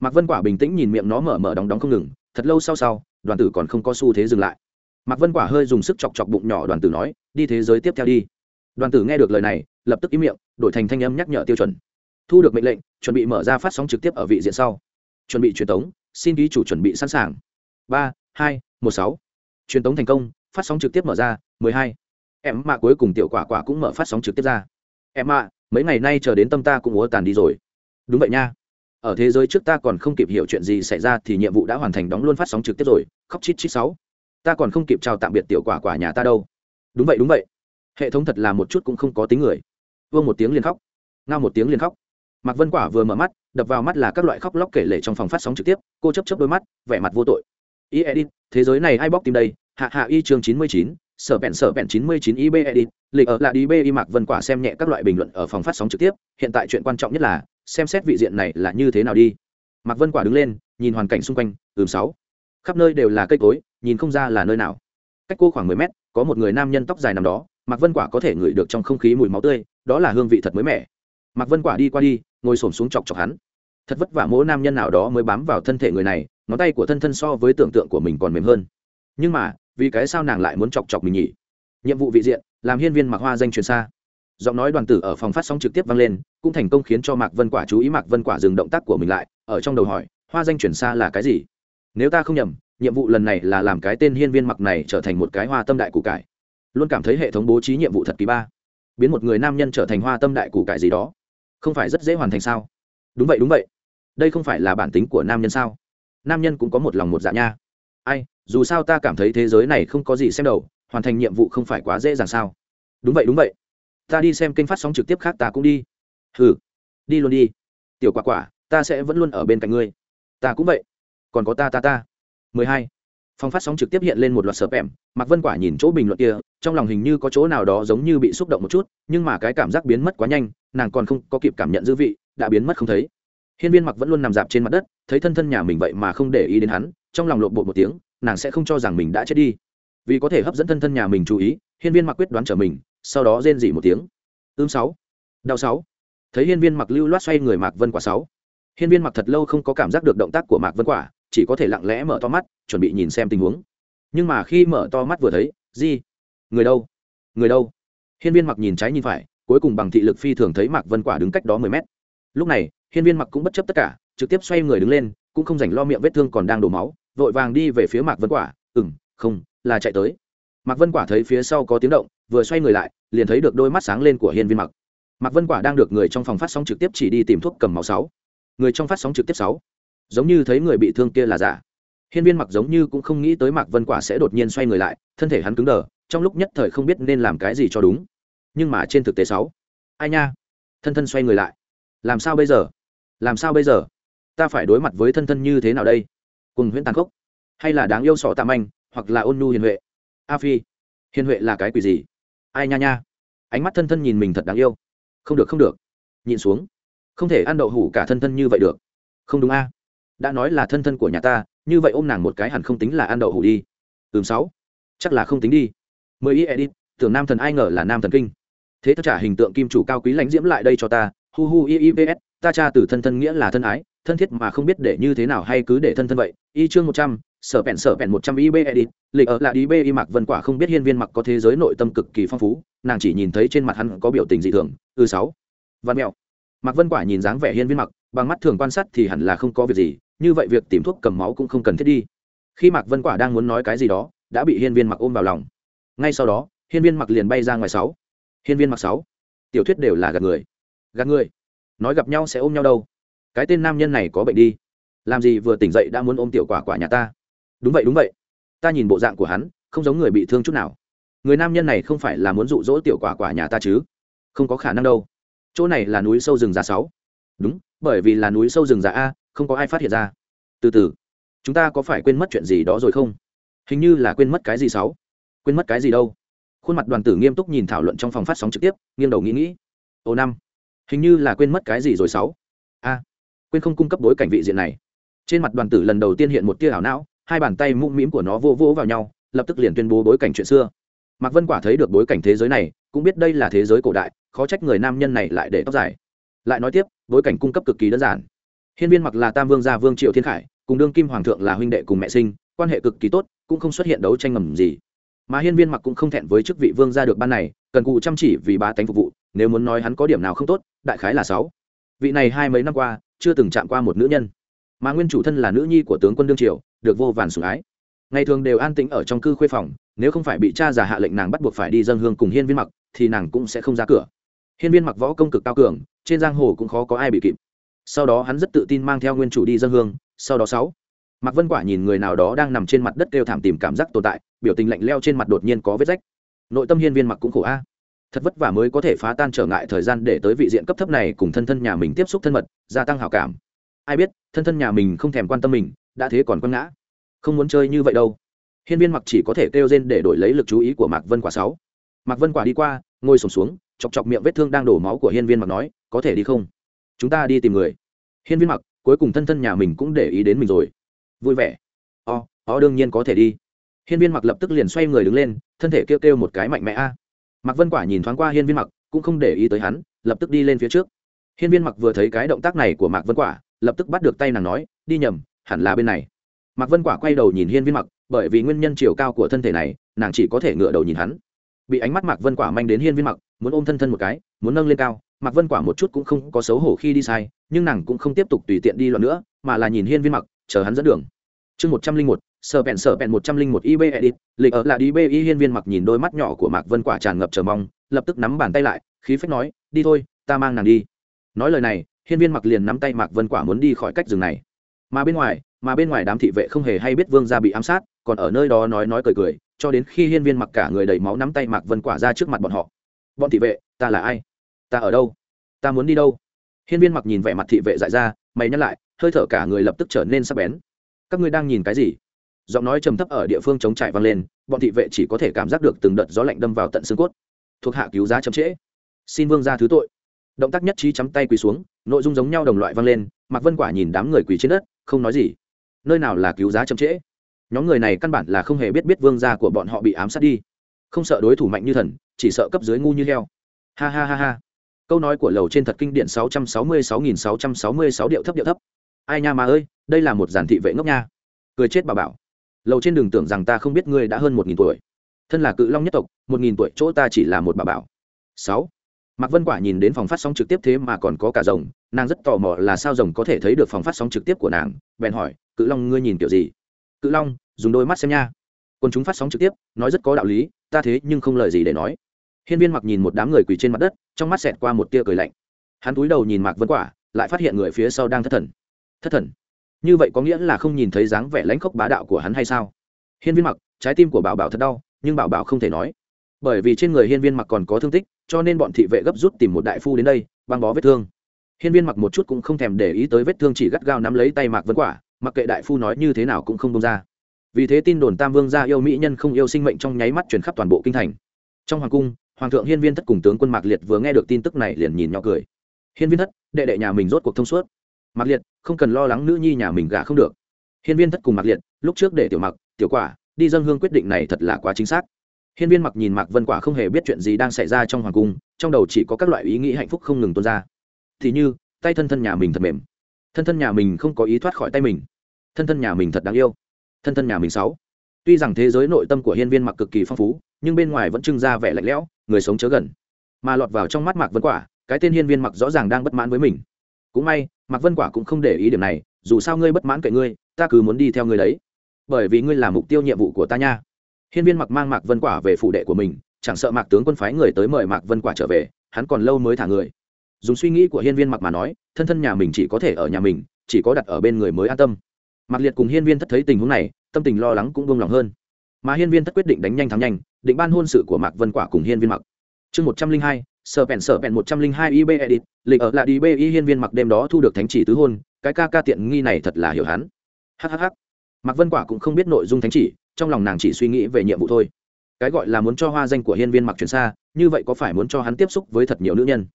Mạc vân quả bình tĩnh nhìn miệng nó mở mở đóng đóng không ngừng, thật lâu sau sau, đoàn tử còn không có xu thế dừng lại. Mạc vân quả hơi dùng sức chọc chọc bụng nhỏ đoàn tử nói, đi thế giới tiếp theo đi. Đoàn tử nghe được lời này, lập tức im miệng, đổi thành thanh âm nhắc nhở tiêu chuẩn. Thu được mệnh lệnh, chuẩn bị mở ra phát sóng trực tiếp ở vị diện sau. Chuẩn bị truyền tống, xin ký chủ chuẩn bị sẵn sàng. Ba, hai, một, sáu. Truyền tống thành công, phát sóng trực tiếp mở ra, mười hai. Em mạ cuối cùng tiểu quả quả cũng mở phát sóng trực tiếp ra em à, mấy ngày nay chờ đến tâm ta cũng úa tàn đi rồi. Đúng vậy nha. Ở thế giới trước ta còn không kịp hiểu chuyện gì xảy ra thì nhiệm vụ đã hoàn thành đóng luôn phát sóng trực tiếp rồi. Khóc chít chít sáu. Ta còn không kịp chào tạm biệt tiểu quả quả nhà ta đâu. Đúng vậy đúng vậy. Hệ thống thật là một chút cũng không có tính người. Vương một tiếng liền khóc. Ngao một tiếng liền khóc. Mạc vân quả vừa mở mắt đập vào mắt là các loại khóc lóc kể lể trong phòng phát sóng trực tiếp. Cô chấp chấp đôi mắt vẻ mặt vô tội. Y edit thế giới này ai bóc tim đây? Hạ hạ y chương chín mươi chín sở vẹn sở vẹn chín mươi chín ib edit lịch ở là đi b mạc vân quả xem nhẹ các loại bình luận ở phòng phát sóng trực tiếp, hiện tại chuyện quan trọng nhất là, xem xét vị diện này là như thế nào đi. Mạc vân quả đứng lên, nhìn hoàn cảnh xung quanh, ừm, sáu. Khắp nơi đều là cây cối, nhìn không ra là nơi nào. Cách cô khoảng mười mét, có một người nam nhân tóc dài nằm đó, mạc vân quả có thể ngửi được trong không khí mùi máu tươi, đó là hương vị thật mới mẻ. Mạc vân quả đi qua đi, ngồi xổm xuống chọc chọc hắn. Thật vất vả mỗi nam nhân nào đó mới bám vào thân thể người này, ngón tay của thân thân so với tưởng tượng của mình còn mềm hơn. Nhưng mà vì cái sao nàng lại muốn chọc chọc mình nhỉ? Nhiệm vụ vị diện, làm hiên viên mặc hoa danh truyền xa. Giọng nói đoàn tử ở phòng phát sóng trực tiếp vang lên, cũng thành công khiến cho mạc vân quả chú ý mạc vân quả dừng động tác của mình lại, ở trong đầu hỏi, hoa danh truyền xa là cái gì? Nếu ta không nhầm, nhiệm vụ lần này là làm cái tên hiên viên mặc này trở thành một cái hoa tâm đại củ cải. Luôn cảm thấy hệ thống bố trí nhiệm vụ thật kỳ ba. Biến một người nam nhân trở thành hoa tâm đại củ cải gì đó. Không phải rất dễ hoàn thành sao? Đúng vậy đúng vậy. Đây không phải là bản tính của nam nhân sao? Nam nhân cũng có một lòng một dạ nha. Ai dù sao ta cảm thấy thế giới này không có gì xem đầu hoàn thành nhiệm vụ không phải quá dễ dàng sao? Đúng vậy đúng vậy. Ta đi xem kênh phát sóng trực tiếp khác ta cũng đi. Ừ đi luôn đi. Tiểu quả quả ta sẽ vẫn luôn ở bên cạnh ngươi. Ta cũng vậy. Còn có ta ta ta. 12. Phòng phát sóng trực tiếp hiện lên một loạt sợp ẻm Mạc Vân Quả nhìn chỗ bình luận kia, trong lòng hình như có chỗ nào đó giống như bị xúc động một chút, nhưng mà cái cảm giác biến mất quá nhanh, nàng còn không có kịp cảm nhận dư vị, đã biến mất không thấy. Hiên Viên Mặc vẫn luôn nằm dạp trên mặt đất, thấy thân thân nhà mình vậy mà không để ý đến hắn, trong lòng lộn bộ một tiếng, nàng sẽ không cho rằng mình đã chết đi. Vì có thể hấp dẫn thân thân nhà mình chú ý, Hiên Viên Mặc quyết đoán trở mình, sau đó rên dỉ một tiếng. Ưm sáu, đau sáu. Thấy Hiên Viên Mặc lưu loát xoay người Mạc Vân Quả sáu. Hiên Viên Mặc thật lâu không có cảm giác được động tác của Mạc Vân Quả, chỉ có thể lặng lẽ mở to mắt chuẩn bị nhìn xem tình huống nhưng mà khi mở to mắt vừa thấy gì người đâu người đâu hiên viên mặc nhìn trái nhìn phải cuối cùng bằng thị lực phi thường thấy mạc vân quả đứng cách đó mười mét lúc này hiên viên mặc cũng bất chấp tất cả trực tiếp xoay người đứng lên cũng không dành lo miệng vết thương còn đang đổ máu vội vàng đi về phía mạc vân quả ừ m không, là chạy tới. Mạc vân quả thấy phía sau có tiếng động, vừa xoay người lại, liền thấy được đôi mắt sáng lên của hiên viên mặc. Mạc vân quả đang được người trong phòng phát sóng trực tiếp chỉ đi tìm thuốc cầm máu sáu. Người trong phát sóng trực tiếp sáu. Giống như thấy người bị thương kia là giả. Hiên viên mặc giống như cũng không nghĩ tới mạc vân quả sẽ đột nhiên xoay người lại, thân thể hắn cứng đờ, trong lúc nhất thời không biết nên làm cái gì cho đúng. Nhưng mà trên thực tế sáu. Ai nha? Thân thân xoay người lại. Làm sao bây giờ? Làm sao bây giờ? Ta phải đối mặt với thân thân như thế nào đây? Cùng huyễn tàn khốc. Hay là đáng yêu sọ tạm anh hoặc là ôn nhu hiền huệ. A phi, hiền huệ là cái quỷ gì? Ai nha nha. Ánh mắt thân thân nhìn mình thật đáng yêu. Không được không được. Nhìn xuống. Không thể ăn đậu hủ cả thân thân như vậy được. Không đúng a. Đã nói là thân thân của nhà ta, như vậy ôm nàng một cái hẳn không tính là ăn đậu hủ đi. Ừm, sáu. Chắc là không tính đi. Mười ý edit tưởng nam thần ai ngờ là nam thần kinh. Thế tất trả hình tượng kim chủ cao quý lãnh diễm lại đây cho ta. Hu hu i i v s ta cha từ thân thân nghĩa là thân ái, thân thiết mà không biết để như thế nào hay cứ để thân thân vậy y chương một trăm, sở bẹn sở bẹn một trăm ib edit, lịch ở là ib y mặc vân quả không biết hiên viên mặc có thế giới nội tâm cực kỳ phong phú, nàng chỉ nhìn thấy trên mặt hắn có biểu tình dị thường ư sáu. Văn mẹo. Mặc vân quả nhìn dáng vẻ hiên viên mặc, bằng mắt thường quan sát thì hẳn là không có việc gì, như vậy việc tìm thuốc cầm máu cũng không cần thiết đi. Khi mạc vân quả đang muốn nói cái gì đó, đã bị hiên viên mặc ôm vào lòng. Ngay sau đó, hiên viên mặc liền bay ra ngoài sáu. Hiên viên mặc sáu. Tiểu thuyết đều là gạt người. Gạt người. Nói gặp nhau sẽ ôm nhau đâu? Cái tên nam nhân này có bệnh đi làm gì vừa tỉnh dậy đã muốn ôm tiểu quả quả nhà ta? Đúng vậy đúng vậy. Ta nhìn bộ dạng của hắn, không giống người bị thương chút nào. Người nam nhân này không phải là muốn dụ dỗ tiểu quả quả nhà ta chứ? Không có khả năng đâu. Chỗ này là núi sâu rừng già sáu. Đúng, bởi vì là núi sâu rừng già a, không có ai phát hiện ra. Từ từ, chúng ta có phải quên mất chuyện gì đó rồi không? Hình như là quên mất cái gì sáu. Quên mất cái gì đâu. Khuôn mặt đoàn tử nghiêm túc nhìn thảo luận trong phòng phát sóng trực tiếp, nghiêng đầu nghĩ nghĩ. Ô năm, hình như là quên mất cái gì rồi sáu. A, quên không cung cấp bối cảnh vị diện này trên mặt đoàn tử lần đầu tiên hiện một tia ảo não, hai bàn tay mũm mĩm của nó vô vỗ vào nhau, lập tức liền tuyên bố bối cảnh chuyện xưa. Mạc vân quả thấy được bối cảnh thế giới này, cũng biết đây là thế giới cổ đại, khó trách người nam nhân này lại để tóc dài. Lại nói tiếp, bối cảnh cung cấp cực kỳ đơn giản. Hiên viên mặc là tam vương gia vương triệu thiên khải, cùng đương kim hoàng thượng là huynh đệ cùng mẹ sinh, quan hệ cực kỳ tốt, cũng không xuất hiện đấu tranh ngầm gì. Mà hiên viên mặc cũng không thẹn với chức vị vương gia được ban này, cần cụ chăm chỉ vì ba tánh phục vụ, nếu muốn nói hắn có điểm nào không tốt, đại khái là sáu. Vị này hai mấy năm qua, chưa từng chạm qua một nữ nhân mà nguyên chủ thân là nữ nhi của tướng quân đương triều, được vô vàn sủng ái. Ngày thường đều an tĩnh ở trong cư khuê phòng, nếu không phải bị cha già hạ lệnh nàng bắt buộc phải đi dân hương cùng hiên viên mặc, thì nàng cũng sẽ không ra cửa. Hiên viên mặc võ công cực cao cường, trên giang hồ cũng khó có ai bị kịp. Sau đó hắn rất tự tin mang theo nguyên chủ đi dân hương, sau đó sáu. Mạc vân quả nhìn người nào đó đang nằm trên mặt đất kêu thảm tìm cảm giác tồn tại, biểu tình lạnh leo trên mặt đột nhiên có vết rách. Nội tâm hiên viên mặc cũng khổ a. Thật vất vả mới có thể phá tan trở ngại thời gian để tới vị diện cấp thấp này cùng thân thân nhà mình tiếp xúc thân mật, gia tăng hảo cảm ai biết, thân thân nhà mình không thèm quan tâm mình, đã thế còn quăng ngã. Không muốn chơi như vậy đâu. Hiên viên mặc chỉ có thể kêu rên để đổi lấy lực chú ý của mạc vân quả sáu. Mạc vân quả đi qua, ngồi sổm xuống, chọc chọc miệng vết thương đang đổ máu của hiên viên mặc nói, có thể đi không? Chúng ta đi tìm người. Hiên viên mặc, cuối cùng thân thân nhà mình cũng để ý đến mình rồi. Vui vẻ. O o đương nhiên có thể đi. Hiên viên mặc lập tức liền xoay người đứng lên, thân thể kêu kêu một cái mạnh mẽ a. À. mạc vân quả nhìn thoáng qua hiên viên mặc, cũng không để ý tới hắn, lập tức đi lên phía trước. Hiên viên mặc vừa thấy cái động tác này của mạc vân quả lập tức bắt được tay nàng nói, đi nhầm, hẳn là bên này. Mạc vân quả quay đầu nhìn hiên viên mặc, bởi vì nguyên nhân chiều cao của thân thể này, nàng chỉ có thể ngựa đầu nhìn hắn. Bị ánh mắt mạc vân quả manh đến hiên viên mặc, muốn ôm thân thân một cái, muốn nâng lên cao, mạc vân quả một chút cũng không có xấu hổ khi đi sai, nhưng nàng cũng không tiếp tục tùy tiện đi loạn nữa, mà là nhìn hiên viên mặc, chờ hắn dẫn đường. Chương một trăm linh một, sở bèn sở bèn một trăm linh một ib edit, lịch ở là đi bi hiên viên mặc nhìn đôi mắt nhỏ của mạc vân quả tràn ngập chờ mong, lập tức nắm bàn tay lại, khí phách nói, đi thôi, ta mang nàng đi. Nói lời này hiên viên mặc liền nắm tay mạc vân quả muốn đi khỏi cách rừng này. Mà bên ngoài, mà bên ngoài đám thị vệ không hề hay biết vương gia bị ám sát, còn ở nơi đó nói nói cười cười, cho đến khi hiên viên mặc cả người đầy máu nắm tay mạc vân quả ra trước mặt bọn họ. Bọn thị vệ, ta là ai? Ta ở đâu? Ta muốn đi đâu? Hiên viên mặc nhìn vẻ mặt thị vệ dại ra, mày nhắc lại, hơi thở cả người lập tức trở nên sắc bén. Các ngươi đang nhìn cái gì? Giọng nói trầm thấp ở địa phương chống trải vang lên, bọn thị vệ chỉ có thể cảm giác được từng đợt gió lạnh đâm vào tận xương cốt. Thuộc hạ cứu giá chậm trễ. Xin vương ra thứ tội. Động tác nhất trí chắm tay quỳ xuống nội dung giống nhau đồng loại vang lên, mạc vân quả nhìn đám người quỳ trên đất, không nói gì. Nơi nào là cứu giá chậm trễ? Nhóm người này căn bản là không hề biết biết vương gia của bọn họ bị ám sát đi. Không sợ đối thủ mạnh như thần, chỉ sợ cấp dưới ngu như heo. Ha ha ha ha. Câu nói của lầu trên thật kinh điển sáu trăm sáu mươi sáu nghìn sáu trăm sáu mươi sáu điệu thấp điệu thấp. Ai nha mà ơi, đây là một giản thị vệ ngốc nha. Cười chết bà bảo. Lầu trên đường tưởng rằng ta không biết ngươi đã hơn một nghìn tuổi. Thân là cự long nhất tộc, một nghìn tuổi chỗ ta chỉ là một bà bảo. Sáu mạc vân quả nhìn đến phòng phát sóng trực tiếp thế mà còn có cả rồng, nàng rất tò mò là sao rồng có thể thấy được phòng phát sóng trực tiếp của nàng, bèn hỏi, cự long, ngươi nhìn kiểu gì? Cự long, dùng đôi mắt xem nha. Còn chúng phát sóng trực tiếp, nói rất có đạo lý, ta thế nhưng không lời gì để nói. Hiên viên mặc nhìn một đám người quỳ trên mặt đất, trong mắt xẹt qua một tia cười lạnh. Hắn cúi đầu nhìn mạc vân quả, lại phát hiện người phía sau đang thất thần. Thất thần? Như vậy có nghĩa là không nhìn thấy dáng vẻ lãnh khốc bá đạo của hắn hay sao? Hiên viên mặc trái tim của bảo bảo thật đau, nhưng bảo bảo không thể nói bởi vì trên người hiên viên mặc còn có thương tích, cho nên bọn thị vệ gấp rút tìm một đại phu đến đây, băng bó vết thương. Hiên viên mặc một chút cũng không thèm để ý tới vết thương, chỉ gắt gao nắm lấy tay mạc vân quả, mặc kệ đại phu nói như thế nào cũng không đông ra. Vì thế tin đồn tam vương gia yêu mỹ nhân không yêu sinh mệnh trong nháy mắt chuyển khắp toàn bộ kinh thành. Trong hoàng cung, hoàng thượng hiên viên thất cùng tướng quân mạc liệt vừa nghe được tin tức này liền nhìn nhỏ cười. Hiên viên thất, đệ đệ nhà mình rốt cuộc thông suốt. Mạc liệt, không cần lo lắng nữ nhi nhà mình gả không được. Hiên viên thất cùng mạc liệt, lúc trước để tiểu mặc tiểu quả, đi dân hương quyết định này thật là quá chính xác hiên viên mặc nhìn mạc vân quả không hề biết chuyện gì đang xảy ra trong hoàng cung, trong đầu chỉ có các loại ý nghĩ hạnh phúc không ngừng tuôn ra. Thì như, tay thân thân nhà mình thật mềm. Thân thân nhà mình không có ý thoát khỏi tay mình. Thân thân nhà mình thật đáng yêu. Thân thân nhà mình sáu tuy rằng thế giới nội tâm của hiên viên mặc cực kỳ phong phú, nhưng bên ngoài vẫn trưng ra vẻ lạnh lẽo, người sống chớ gần. Mà lọt vào trong mắt mạc vân quả, cái tên hiên viên mặc rõ ràng đang bất mãn với mình. Cũng may, mạc vân quả cũng không để ý điểm này, dù sao ngươi bất mãn kệ ngươi, ta cứ muốn đi theo ngươi đấy. Bởi vì ngươi là mục tiêu nhiệm vụ của ta nha hiên viên mặc mang mạc vân quả về phụ đệ của mình, chẳng sợ mạc tướng quân phái người tới mời mạc vân quả trở về, hắn còn lâu mới thả người. Dùng suy nghĩ của hiên viên mặc mà nói, thân thân nhà mình chỉ có thể ở nhà mình, chỉ có đặt ở bên người mới an tâm. Mạc liệt cùng hiên viên thất thấy tình huống này, tâm tình lo lắng cũng buông lòng hơn. Mà hiên viên thất quyết định đánh nhanh thắng nhanh, định ban hôn sự của mạc vân quả cùng hiên viên mặc. Chương một trăm linh hai, sở bèn sở bèn một trăm linh hai ib edit, lịch ở lại đi y hiên viên mặc đêm đó thu được thánh chỉ tứ hôn, cái ca ca tiện nghi này thật là hiểu hắn. Hhh mạc vân quả cũng không biết nội dung thánh chỉ trong lòng nàng chỉ suy nghĩ về nhiệm vụ thôi. Cái gọi là muốn cho hoa danh của hiên viên mặc chuyển xa như vậy có phải muốn cho hắn tiếp xúc với thật nhiều nữ nhân?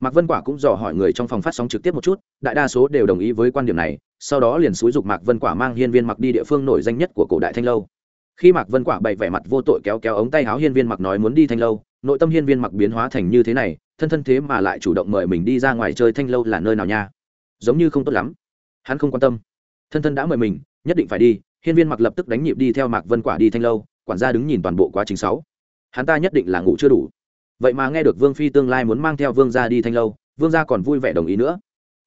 Mạc vân quả cũng dò hỏi người trong phòng phát sóng trực tiếp một chút, đại đa số đều đồng ý với quan điểm này, sau đó liền xúi dục mạc vân quả mang hiên viên mặc đi địa phương nổi danh nhất của cổ đại thanh lâu. Khi mạc vân quả bày vẻ mặt vô tội kéo kéo ống tay áo hiên viên mặc nói muốn đi thanh lâu, nội tâm hiên viên mặc biến hóa thành như thế này, thân thân thế mà lại chủ động mời mình đi ra ngoài chơi thanh lâu là nơi nào nha? Giống như không tốt lắm. Hắn không quan tâm. Thân thân đã mời mình, nhất định phải đi hiên viên mặc lập tức đánh nhịp đi theo mạc vân quả đi thanh lâu, quản gia đứng nhìn toàn bộ quá trình sáu. Hắn ta nhất định là ngủ chưa đủ. Vậy mà nghe được vương phi tương lai muốn mang theo vương gia đi thanh lâu, vương gia còn vui vẻ đồng ý nữa.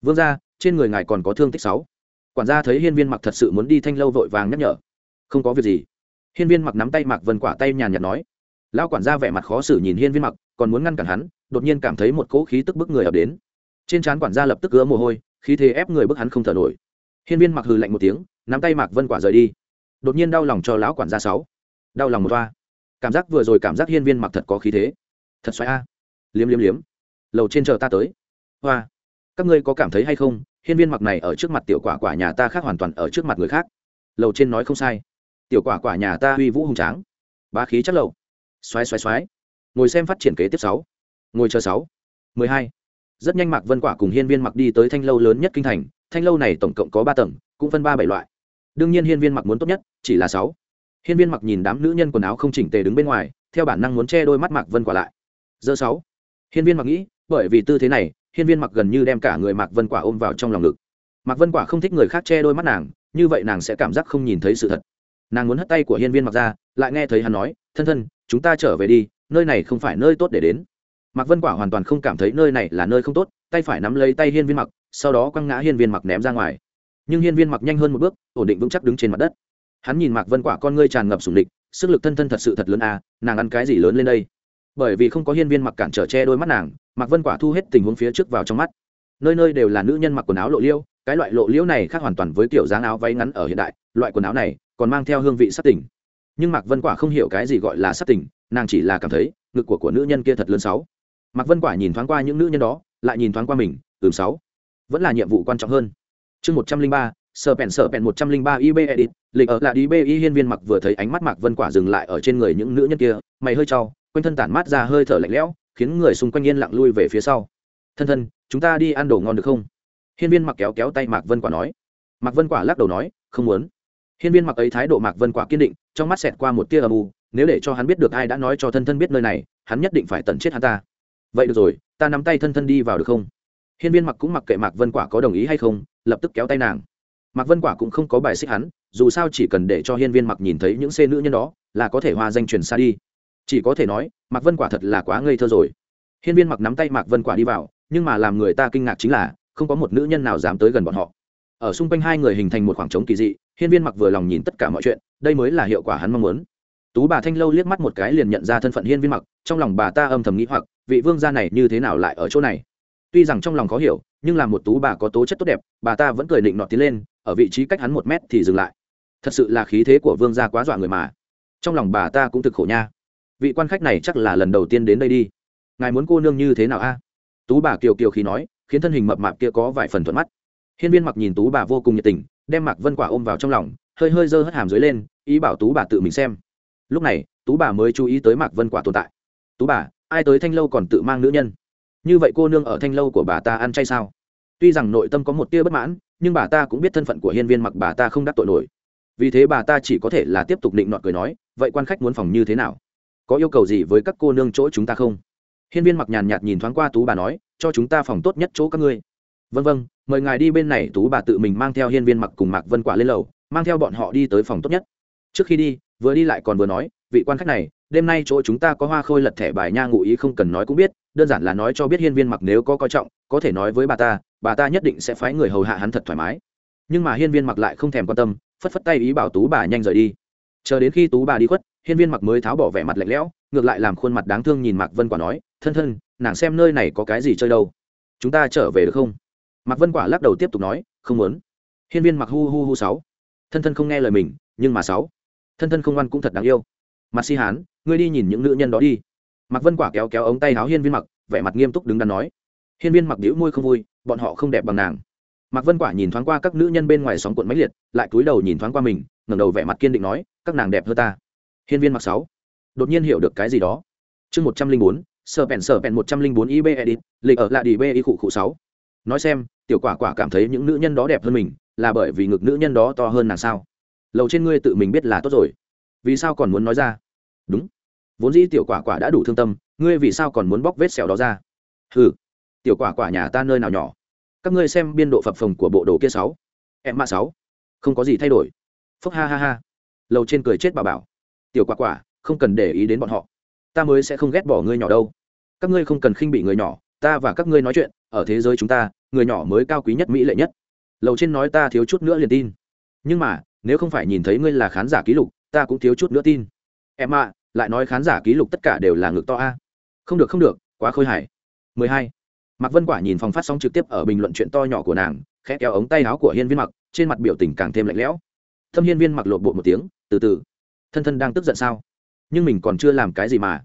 Vương gia, trên người ngài còn có thương tích sáu. Quản gia thấy hiên viên mặc thật sự muốn đi thanh lâu vội vàng nhắc nhở. Không có việc gì. Hiên viên mặc nắm tay mạc vân quả tay nhàn nhạt nói. Lão quản gia vẻ mặt khó xử nhìn hiên viên mặc, còn muốn ngăn cản hắn, đột nhiên cảm thấy một cỗ khí tức bức người ập đến. Trên trán quản gia lập tức gỡ mồ hôi, khí thế ép người bức hắn không thở nổi. Hiên viên mặc hừ lạnh một tiếng nắm tay mạc vân quả rời đi. Đột nhiên đau lòng cho lão quản gia sáu. Đau lòng một toa. Cảm giác vừa rồi cảm giác hiên viên mặc thật có khí thế. Thật xoáy a. Liếm liếm liếm. Lầu trên chờ ta tới. Hoa. Các ngươi có cảm thấy hay không? Hiên viên mặc này ở trước mặt tiểu quả quả nhà ta khác hoàn toàn ở trước mặt người khác. Lầu trên nói không sai. Tiểu quả quả nhà ta uy vũ hùng tráng. Ba khí chắc lầu. Xoáy xoáy xoáy ngồi xem phát triển kế tiếp sáu. Ngồi chờ sáu. Mười hai. Rất nhanh mạc vân quả cùng hiên viên mặc đi tới thanh lâu lớn nhất kinh thành. Thanh lâu này tổng cộng có ba tầng, cũng phân ba bảy loại đương nhiên hiên viên mặc muốn tốt nhất, chỉ là sáu. Hiên viên mặc nhìn đám nữ nhân quần áo không chỉnh tề đứng bên ngoài, theo bản năng muốn che đôi mắt mạc vân quả lại. Giờ sáu. Hiên viên mặc nghĩ, bởi vì tư thế này, hiên viên mặc gần như đem cả người mạc vân quả ôm vào trong lòng ngực. Mạc vân quả không thích người khác che đôi mắt nàng, như vậy nàng sẽ cảm giác không nhìn thấy sự thật. Nàng muốn hất tay của hiên viên mặc ra, lại nghe thấy hắn nói, thân thân, chúng ta trở về đi, nơi này không phải nơi tốt để đến. Mạc vân quả hoàn toàn không cảm thấy nơi này là nơi không tốt, tay phải nắm lấy tay hiên viên mặc, sau đó quăng ngã hiên viên mặc ném ra ngoài nhưng hiên viên mặc nhanh hơn một bước, ổn định vững chắc đứng trên mặt đất. Hắn nhìn mạc vân quả con ngươi tràn ngập sủng địch, sức lực thân thân thật sự thật lớn à nàng ăn cái gì lớn lên đây? Bởi vì không có hiên viên mặc cản trở che đôi mắt nàng, mạc vân quả thu hết tình huống phía trước vào trong mắt. Nơi nơi đều là nữ nhân mặc quần áo lộ liêu cái loại lộ liễu này khác hoàn toàn với kiểu dáng áo váy ngắn ở hiện đại, loại quần áo này còn mang theo hương vị sắc tỉnh nhưng mạc vân quả không hiểu cái gì gọi là sắc tỉnh nàng chỉ là cảm thấy ngực của của nữ nhân kia thật lớn sáu. Mạc vân quả nhìn thoáng qua những nữ nhân đó, lại nhìn thoáng qua mình, ừm sáu. Vẫn là nhiệm vụ quan trọng hơn chương một trăm linh ba sợ pèn sợ pèn một trăm linh ba ib edit, lịch ở là đi bi hiên viên mặc vừa thấy ánh mắt mạc vân quả dừng lại ở trên người những nữ nhân kia, mày hơi trao, quanh thân tản mát ra hơi thở lạnh lẽo, khiến người xung quanh yên lặng lui về phía sau. Thân thân, chúng ta đi ăn đồ ngon được không? Hiên viên mặc kéo kéo tay mạc vân quả nói. Mạc vân quả lắc đầu nói, không muốn. Hiên viên mặc ấy thái độ mạc vân quả kiên định, trong mắt xẹt qua một tia âm u, nếu để cho hắn biết được ai đã nói cho thân thân biết nơi này, hắn nhất định phải tận chết hắn ta. Vậy được rồi, ta nắm tay thân thân đi vào được không? Hiên viên mặc cũng mặc kệ mạc vân quả có đồng ý hay không lập tức kéo tay nàng. Mạc vân quả cũng không có bài xích hắn, dù sao chỉ cần để cho hiên viên mặc nhìn thấy những xê nữ nhân đó, là có thể hoa danh truyền xa đi. Chỉ có thể nói, mạc vân quả thật là quá ngây thơ rồi. Hiên viên mặc nắm tay mạc vân quả đi vào, nhưng mà làm người ta kinh ngạc chính là, không có một nữ nhân nào dám tới gần bọn họ. Ở xung quanh hai người hình thành một khoảng trống kỳ dị, hiên viên mặc vừa lòng nhìn tất cả mọi chuyện, đây mới là hiệu quả hắn mong muốn. Tú bà thanh lâu liếc mắt một cái liền nhận ra thân phận hiên viên mặc trong lòng bà ta âm thầm nghĩ hoặc, vị vương gia này như thế nào lại ở chỗ này? Tuy rằng trong lòng khó hiểu nhưng là một tú bà có tố chất tốt đẹp, bà ta vẫn cười định nọt tiến lên, ở vị trí cách hắn một mét thì dừng lại. Thật sự là khí thế của vương gia quá dọa người mà. Trong lòng bà ta cũng thực khổ nha. Vị quan khách này chắc là lần đầu tiên đến đây đi. Ngài muốn cô nương như thế nào a? Tú bà kiều kiều khí nói, khiến thân hình mập mạp kia có vài phần thuận mắt. Hiên viên mặc nhìn tú bà vô cùng nhiệt tình, đem mạc vân quả ôm vào trong lòng, hơi hơi dơ hất hàm dưới lên, ý bảo tú bà tự mình xem. Lúc này, tú bà mới chú ý tới mạc vân quả tồn tại. Tú bà, ai tới thanh lâu còn tự mang nữ nhân? Như vậy cô nương ở thanh lâu của bà ta ăn chay sao? Tuy rằng nội tâm có một tia bất mãn, nhưng bà ta cũng biết thân phận của hiên viên mặc bà ta không đắc tội nổi. Vì thế bà ta chỉ có thể là tiếp tục định nọt cười nói, vậy quan khách muốn phòng như thế nào? Có yêu cầu gì với các cô nương chỗ chúng ta không? Hiên viên mặc nhàn nhạt nhìn thoáng qua tú bà nói, cho chúng ta phòng tốt nhất chỗ các ngươi. Vân vân mời ngài đi bên này. Tú bà tự mình mang theo hiên viên mặc cùng mạc vân quả lên lầu, mang theo bọn họ đi tới phòng tốt nhất. Trước khi đi, vừa đi lại còn vừa nói, vị quan khách này, đêm nay chỗ chúng ta có hoa khôi lật thẻ bài nha ngụ ý không cần nói cũng biết đơn giản là nói cho biết hiên viên mặc nếu có coi trọng, có thể nói với bà ta bà ta nhất định sẽ phái người hầu hạ hắn thật thoải mái. Nhưng mà hiên viên mặc lại không thèm quan tâm, phất phất tay ý bảo tú bà nhanh rời đi. Chờ đến khi tú bà đi khuất, hiên viên mặc mới tháo bỏ vẻ mặt lạnh lẽo, ngược lại làm khuôn mặt đáng thương nhìn mạc vân quả nói, thân thân, nàng xem nơi này có cái gì chơi đâu? Chúng ta trở về được không? Mạc vân quả lắc đầu tiếp tục nói, không muốn. Hiên viên mặc hu hu hu sáu. Thân thân không nghe lời mình, nhưng mà sáu. Thân thân không ngoan cũng thật đáng yêu. Mặt si hán, ngươi đi nhìn những nữ nhân đó đi mạc vân quả kéo kéo ống tay áo hiên viên mặc, vẻ mặt nghiêm túc đứng đắn nói. Hiên viên mặc đĩu môi không vui, bọn họ không đẹp bằng nàng. Mạc vân quả nhìn thoáng qua các nữ nhân bên ngoài sóng cuộn máy liệt, lại cúi đầu nhìn thoáng qua mình, ngẩng đầu vẻ mặt kiên định nói, các nàng đẹp hơn ta. Hiên viên mặc sáu. Đột nhiên hiểu được cái gì đó. Chương một trăm linh bốn sở bèn sở bèn một trăm linh bốn ib edit lịch ở lại đi b y khụ khụ sáu. Nói xem, tiểu quả quả cảm thấy những nữ nhân đó đẹp hơn mình, là bởi vì ngực nữ nhân đó to hơn nàng sao? Lầu trên ngươi tự mình biết là tốt rồi. Vì sao còn muốn nói ra? Đúng vốn dĩ tiểu quả quả đã đủ thương tâm, ngươi vì sao còn muốn bóc vết sẹo đó ra? Ừ tiểu quả quả nhà ta nơi nào nhỏ? Các ngươi xem biên độ phập phồng của bộ đồ kia sáu. Em mạ sáu. Không có gì thay đổi. Phúc ha ha ha. Lầu trên cười chết bà bảo. Tiểu quả quả, không cần để ý đến bọn họ. Ta mới sẽ không ghét bỏ ngươi nhỏ đâu. Các ngươi không cần khinh bị người nhỏ, ta và các ngươi nói chuyện, ở thế giới chúng ta, người nhỏ mới cao quý nhất, mỹ lệ nhất. Lầu trên nói ta thiếu chút nữa liền tin. Nhưng mà, nếu không phải nhìn thấy ngươi là khán giả ký lục, ta cũng thiếu chút nữa tin. Em ạ lại nói khán giả ký lục tất cả đều là ngực to a. Không được không được, quá khôi hài. 12. mạc vân quả nhìn phòng phát sóng trực tiếp ở bình luận chuyện to nhỏ của nàng, khẽ kéo ống tay áo của hiên viên mặc, trên mặt biểu tình càng thêm lạnh lẽo. Thâm hiên viên mặc lộn bộ một tiếng, từ từ, thân thân đang tức giận sao? Nhưng mình còn chưa làm cái gì mà.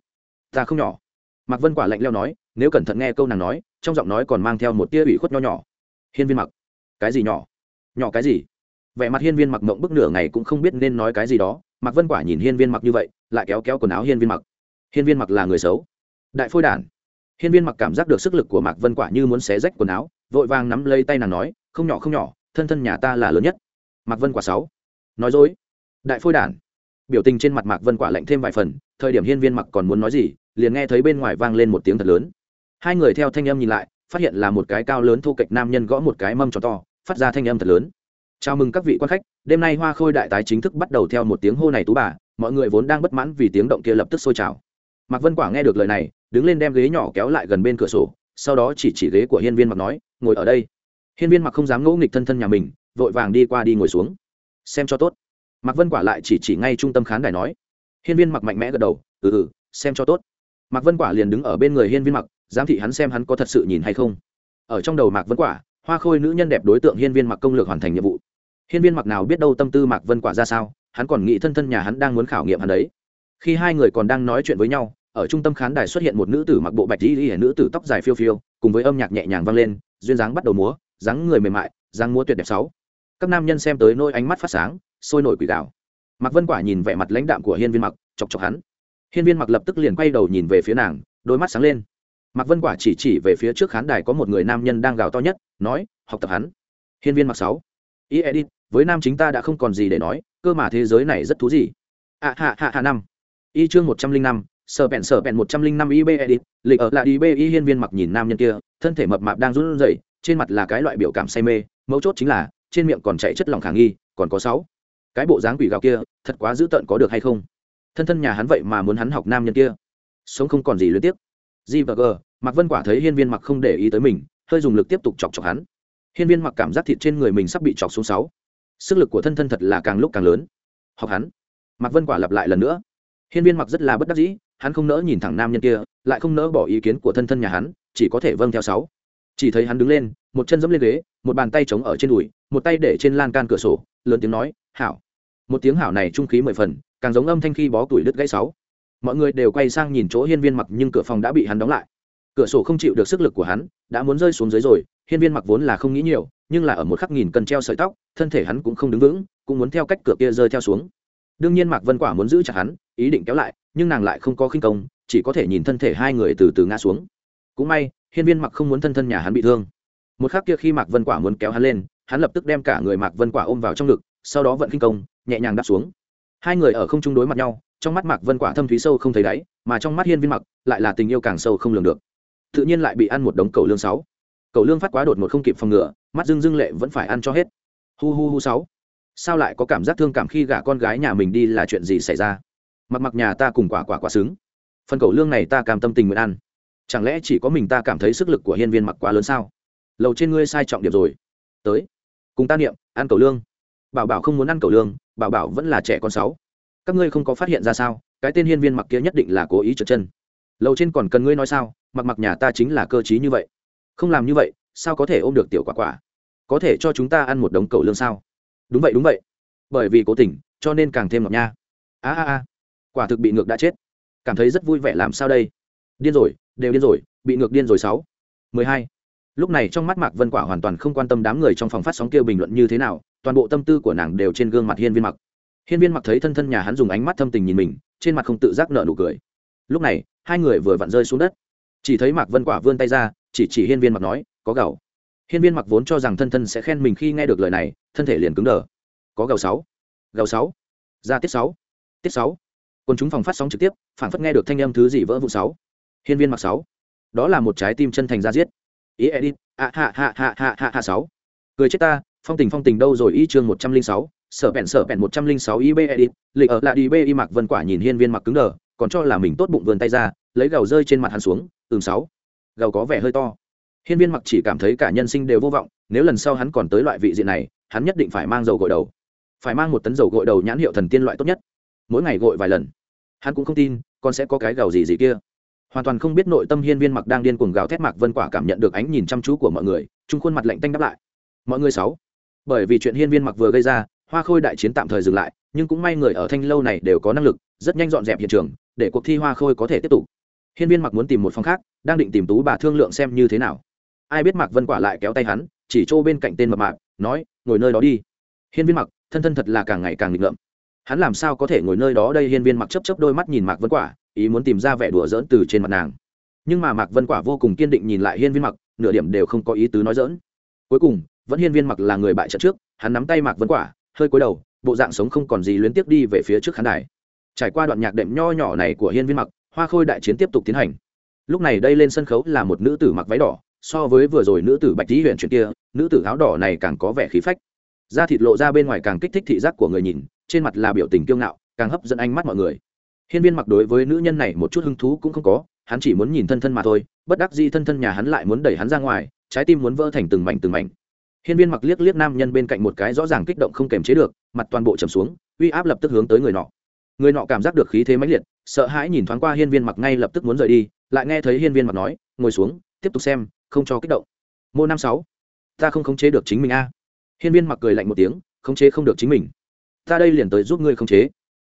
Ta không nhỏ. Mạc vân quả lạnh leo nói, nếu cẩn thận nghe câu nàng nói, trong giọng nói còn mang theo một tia ủy khuất nho nhỏ. Hiên viên mặc, cái gì nhỏ? Nhỏ cái gì? Vẻ mặt hiên viên mặc mộng bức nửa ngày cũng không biết nên nói cái gì đó. Mạc vân quả nhìn hiên viên mặc như vậy lại kéo kéo quần áo hiên viên mặc. Hiên viên mặc là người xấu. Đại phôi đản. Hiên viên mặc cảm giác được sức lực của mạc vân quả như muốn xé rách quần áo, vội vàng nắm lấy tay nàng nói, không nhỏ không nhỏ, thân thân nhà ta là lớn nhất. Mạc vân quả sáu nói dối. Đại phôi đản. Biểu tình trên mặt mạc vân quả lạnh thêm vài phần, thời điểm hiên viên mặc còn muốn nói gì, liền nghe thấy bên ngoài vang lên một tiếng thật lớn. Hai người theo thanh âm nhìn lại, phát hiện là một cái cao lớn thu kịch nam nhân gõ một cái mâm tròn to, phát ra thanh âm thật lớn. Chào mừng các vị quan khách, đêm nay hoa khôi đại tái chính thức bắt đầu theo một tiếng hô này tú bà mọi người vốn đang bất mãn vì tiếng động kia lập tức sôi trào. Mạc vân quả nghe được lời này, đứng lên đem ghế nhỏ kéo lại gần bên cửa sổ, sau đó chỉ chỉ ghế của hiên viên mặc nói, ngồi ở đây. Hiên viên mặc không dám ngỗ nghịch thân thân nhà mình, vội vàng đi qua đi ngồi xuống. Xem cho tốt. Mạc vân quả lại chỉ chỉ ngay trung tâm khán đài nói. Hiên viên mặc mạnh mẽ gật đầu ừ ừ xem cho tốt. Mạc vân quả liền đứng ở bên người hiên viên mặc giám thị hắn xem hắn có thật sự nhìn hay không? Ở trong đầu mạc vân quả, hoa khôi nữ nhân đẹp đối tượng hiên viên mặc công lược hoàn thành nhiệm vụ. Hiên viên mặc nào biết đâu tâm tư mạc vân quả ra sao hắn còn nghĩ thân thân nhà hắn đang muốn khảo nghiệm hắn đấy. Khi hai người còn đang nói chuyện với nhau, ở trung tâm khán đài xuất hiện một nữ tử mặc bộ bạch y y, nữ tử tóc dài phiêu phiêu, cùng với âm nhạc nhẹ nhàng vang lên, duyên dáng bắt đầu múa, dáng người mềm mại, dáng múa tuyệt đẹp sáu. Các nam nhân xem tới nôi ánh mắt phát sáng, sôi nổi quỷ đảo mạc vân quả nhìn vẻ mặt lãnh đạm của hiên viên mặc, chọc chọc hắn. Hiên viên mặc lập tức liền quay đầu nhìn về phía nàng, đôi mắt sáng lên. Mạc vân quả chỉ chỉ về phía trước khán đài có một người nam nhân đang gào to nhất, nói, học tập hắn. Hiên viên mặc sáu ý edit với nam chính ta đã không còn gì để nói, cơ mà thế giới này rất thú gì. Ạ hạ hạ hạ năm. Y chương một trăm linh năm sở bẹn sở bẹn một trăm linh năm ib edit lịch ở lại ib y hiên viên mặc nhìn nam nhân kia, thân thể mập mạp đang run rẩy, trên mặt là cái loại biểu cảm say mê, mấu chốt chính là, trên miệng còn chạy chất lỏng khả nghi, còn có sáu. Cái bộ dáng quỷ gạo kia, thật quá dữ tợn có được hay không? Thân thân nhà hắn vậy mà muốn hắn học nam nhân kia. Sống không còn gì luyến tiếc. G và g, mạc vân quả thấy hiên viên mặc không để ý tới mình, hơi dùng lực tiếp tục chọc chọc hắn hiên viên mặc cảm giác thịt trên người mình sắp bị chọc xuống sáu. Sức lực của thân thân thật là càng lúc càng lớn. Học hắn. Mạc vân quả lặp lại lần nữa. Hiên viên mặc rất là bất đắc dĩ, hắn không nỡ nhìn thẳng nam nhân kia, lại không nỡ bỏ ý kiến của thân thân nhà hắn, chỉ có thể vâng theo sáu. Chỉ thấy hắn đứng lên, một chân dẫm lên ghế, một bàn tay chống ở trên đùi, một tay để trên lan can cửa sổ, lớn tiếng nói, hảo. Một tiếng hảo này trung khí mười phần, càng giống âm thanh khi bó tuổi đứt gãy sáu. Mọi người đều quay sang nhìn chỗ hiên viên mặc nhưng cửa phòng đã bị hắn đóng lại. Cửa sổ không chịu được sức lực của hắn, đã muốn rơi xuống dưới rồi hiên viên mặc vốn là không nghĩ nhiều, nhưng là ở một khắc nghìn cần treo sợi tóc, thân thể hắn cũng không đứng vững, cũng muốn theo cách cửa kia rơi theo xuống. Đương nhiên mạc vân quả muốn giữ chặt hắn, ý định kéo lại, nhưng nàng lại không có khinh công, chỉ có thể nhìn thân thể hai người từ từ ngã xuống. Cũng may, hiên viên mặc không muốn thân thân nhà hắn bị thương. Một khắc kia khi mạc vân quả muốn kéo hắn lên, hắn lập tức đem cả người mạc vân quả ôm vào trong ngực, sau đó vận khinh công, nhẹ nhàng đáp xuống. Hai người ở không chung đối mặt nhau, trong mắt mạc vân quả thâm thúy sâu không thấy đáy, mà trong mắt hiên viên mặc lại là tình yêu càng sâu không lường được. Tự nhiên lại bị ăn một đống cầu lương sáu cầu lương phát quá đột một không kịp phòng ngừa, mắt dưng dưng lệ vẫn phải ăn cho hết. Hu hu hu sáu. Sao lại có cảm giác thương cảm khi gả con gái nhà mình đi là chuyện gì xảy ra? Mặc mặc nhà ta cùng quả quả quả xứng. Phần cầu lương này ta cảm tâm tình nguyện ăn. Chẳng lẽ chỉ có mình ta cảm thấy sức lực của hiên viên mặc quá lớn sao? Lầu trên ngươi sai trọng điểm rồi. Tới. Cùng ta niệm, ăn cầu lương. Bảo bảo không muốn ăn cầu lương, bảo bảo vẫn là trẻ con sáu. Các ngươi không có phát hiện ra sao, cái tên hiên viên mặc kia nhất định là cố ý trượt chân. Lầu trên còn cần ngươi nói sao, mặc mặc nhà ta chính là cơ t như vậy không làm như vậy, sao có thể ôm được tiểu quả quả? Có thể cho chúng ta ăn một đống cầu lương sao? Đúng vậy đúng vậy. Bởi vì cố tình, cho nên càng thêm ngọc nha. A a a. Quả thực bị ngược đã chết. Cảm thấy rất vui vẻ làm sao đây? Điên rồi, đều điên rồi, bị ngược điên rồi sáu. Mười hai. Lúc này trong mắt mạc vân quả hoàn toàn không quan tâm đám người trong phòng phát sóng kêu bình luận như thế nào, toàn bộ tâm tư của nàng đều trên gương mặt hiên viên mặc. Hiên viên mặc thấy thân thân nhà hắn dùng ánh mắt thâm tình nhìn mình, trên mặt không tự giác nợ nụ cười. Lúc này, hai người vừa vặn rơi xuống đất. Chỉ thấy mạc vân quả vươn tay ra chỉ chỉ hiên viên mặc nói, có gầu hiên viên mặc vốn cho rằng thân thân sẽ khen mình khi nghe được lời này, thân thể liền cứng đờ. Có gầu sáu gầu sáu, ra tiết sáu tiết sáu. Quân chúng phòng phát sóng trực tiếp, phản phất nghe được thanh âm thứ gì vỡ vụ sáu. Hiên viên mặc sáu. Đó là một trái tim chân thành ra giết. Ý edit, a hạ hạ hạ hạ hạ hạ sáu. Cười chết ta, phong tình phong tình đâu rồi, y chương một trăm linh sáu, sở bẹn sở bẹn một trăm linh sáu ib edit, lịch ở lại đi b y mặc vân quả nhìn hiên viên mặc cứng đờ, còn cho là mình tốt bụng vươn tay ra, lấy gầu rơi trên mặt hắn xuống, ừm, sáu gầu có vẻ hơi to. Hiên viên mặc chỉ cảm thấy cả nhân sinh đều vô vọng, nếu lần sau hắn còn tới loại vị diện này, hắn nhất định phải mang dầu gội đầu. Phải mang một tấn dầu gội đầu nhãn hiệu thần tiên loại tốt nhất. Mỗi ngày gội vài lần. Hắn cũng không tin, con sẽ có cái gầu gì gì kia. Hoàn toàn không biết nội tâm hiên viên mặc đang điên cuồng gào thét mạc vân quả cảm nhận được ánh nhìn chăm chú của mọi người chung khuôn mặt lạnh tanh đáp lại. Mọi người sáu. Bởi vì chuyện hiên viên mặc vừa gây ra, hoa khôi đại chiến tạm thời dừng lại, nhưng cũng may người ở thanh lâu này đều có năng lực, rất nhanh dọn dẹp hiện trường, để cuộc thi hoa khôi có thể tiếp tục hiên viên mặc muốn tìm một phòng khác, đang định tìm tú bà thương lượng xem như thế nào. Ai biết mạc vân quả lại kéo tay hắn, chỉ trô bên cạnh tên mập mạc nói, ngồi nơi đó đi. Hiên viên mặc thân thân thật là càng ngày càng nghịch ngợm. Hắn làm sao có thể ngồi nơi đó đây? Hiên viên mặc chấp chấp đôi mắt nhìn mạc vân quả, ý muốn tìm ra vẻ đùa dỡn từ trên mặt nàng. Nhưng mà mạc vân quả vô cùng kiên định nhìn lại hiên viên mặc nửa điểm đều không có ý tứ nói dỡn cuối cùng, vẫn hiên viên mặc là người bại trận trước, hắn nắm tay mạc vân quả, hơi cúi đầu, bộ dạng sống không còn gì luyến tiếc đi về phía trước khán đài. Trải qua đoạn nhạc đệm nho nhỏ này của hiên viên mặc hoa khôi đại chiến tiếp tục tiến hành. Lúc này đây lên sân khấu là một nữ tử mặc váy đỏ, so với vừa rồi nữ tử bạch tý huyện chuyện kia, nữ tử áo đỏ này càng có vẻ khí phách. Da thịt lộ ra bên ngoài càng kích thích thị giác của người nhìn, trên mặt là biểu tình kiêu ngạo, càng hấp dẫn ánh mắt mọi người. Hiên viên mặc đối với nữ nhân này một chút hứng thú cũng không có, hắn chỉ muốn nhìn thân thân mà thôi, bất đắc dĩ thân thân nhà hắn lại muốn đẩy hắn ra ngoài, trái tim muốn vỡ thành từng mảnh từng mảnh. Hiên viên mặc liếc liếc nam nhân bên cạnh một cái rõ ràng kích động không kềm chế được, mặt toàn bộ trầm xuống, uy áp lập tức hướng tới người nọ người nọ cảm giác được khí thế mãnh liệt, sợ hãi nhìn thoáng qua hiên viên mặc ngay lập tức muốn rời đi, lại nghe thấy hiên viên mặc nói, ngồi xuống, tiếp tục xem, không cho kích động. Mô năm sáu, ta không khống chế được chính mình a. Hiên viên mặc cười lạnh một tiếng, khống chế không được chính mình. Ta đây liền tới giúp ngươi khống chế.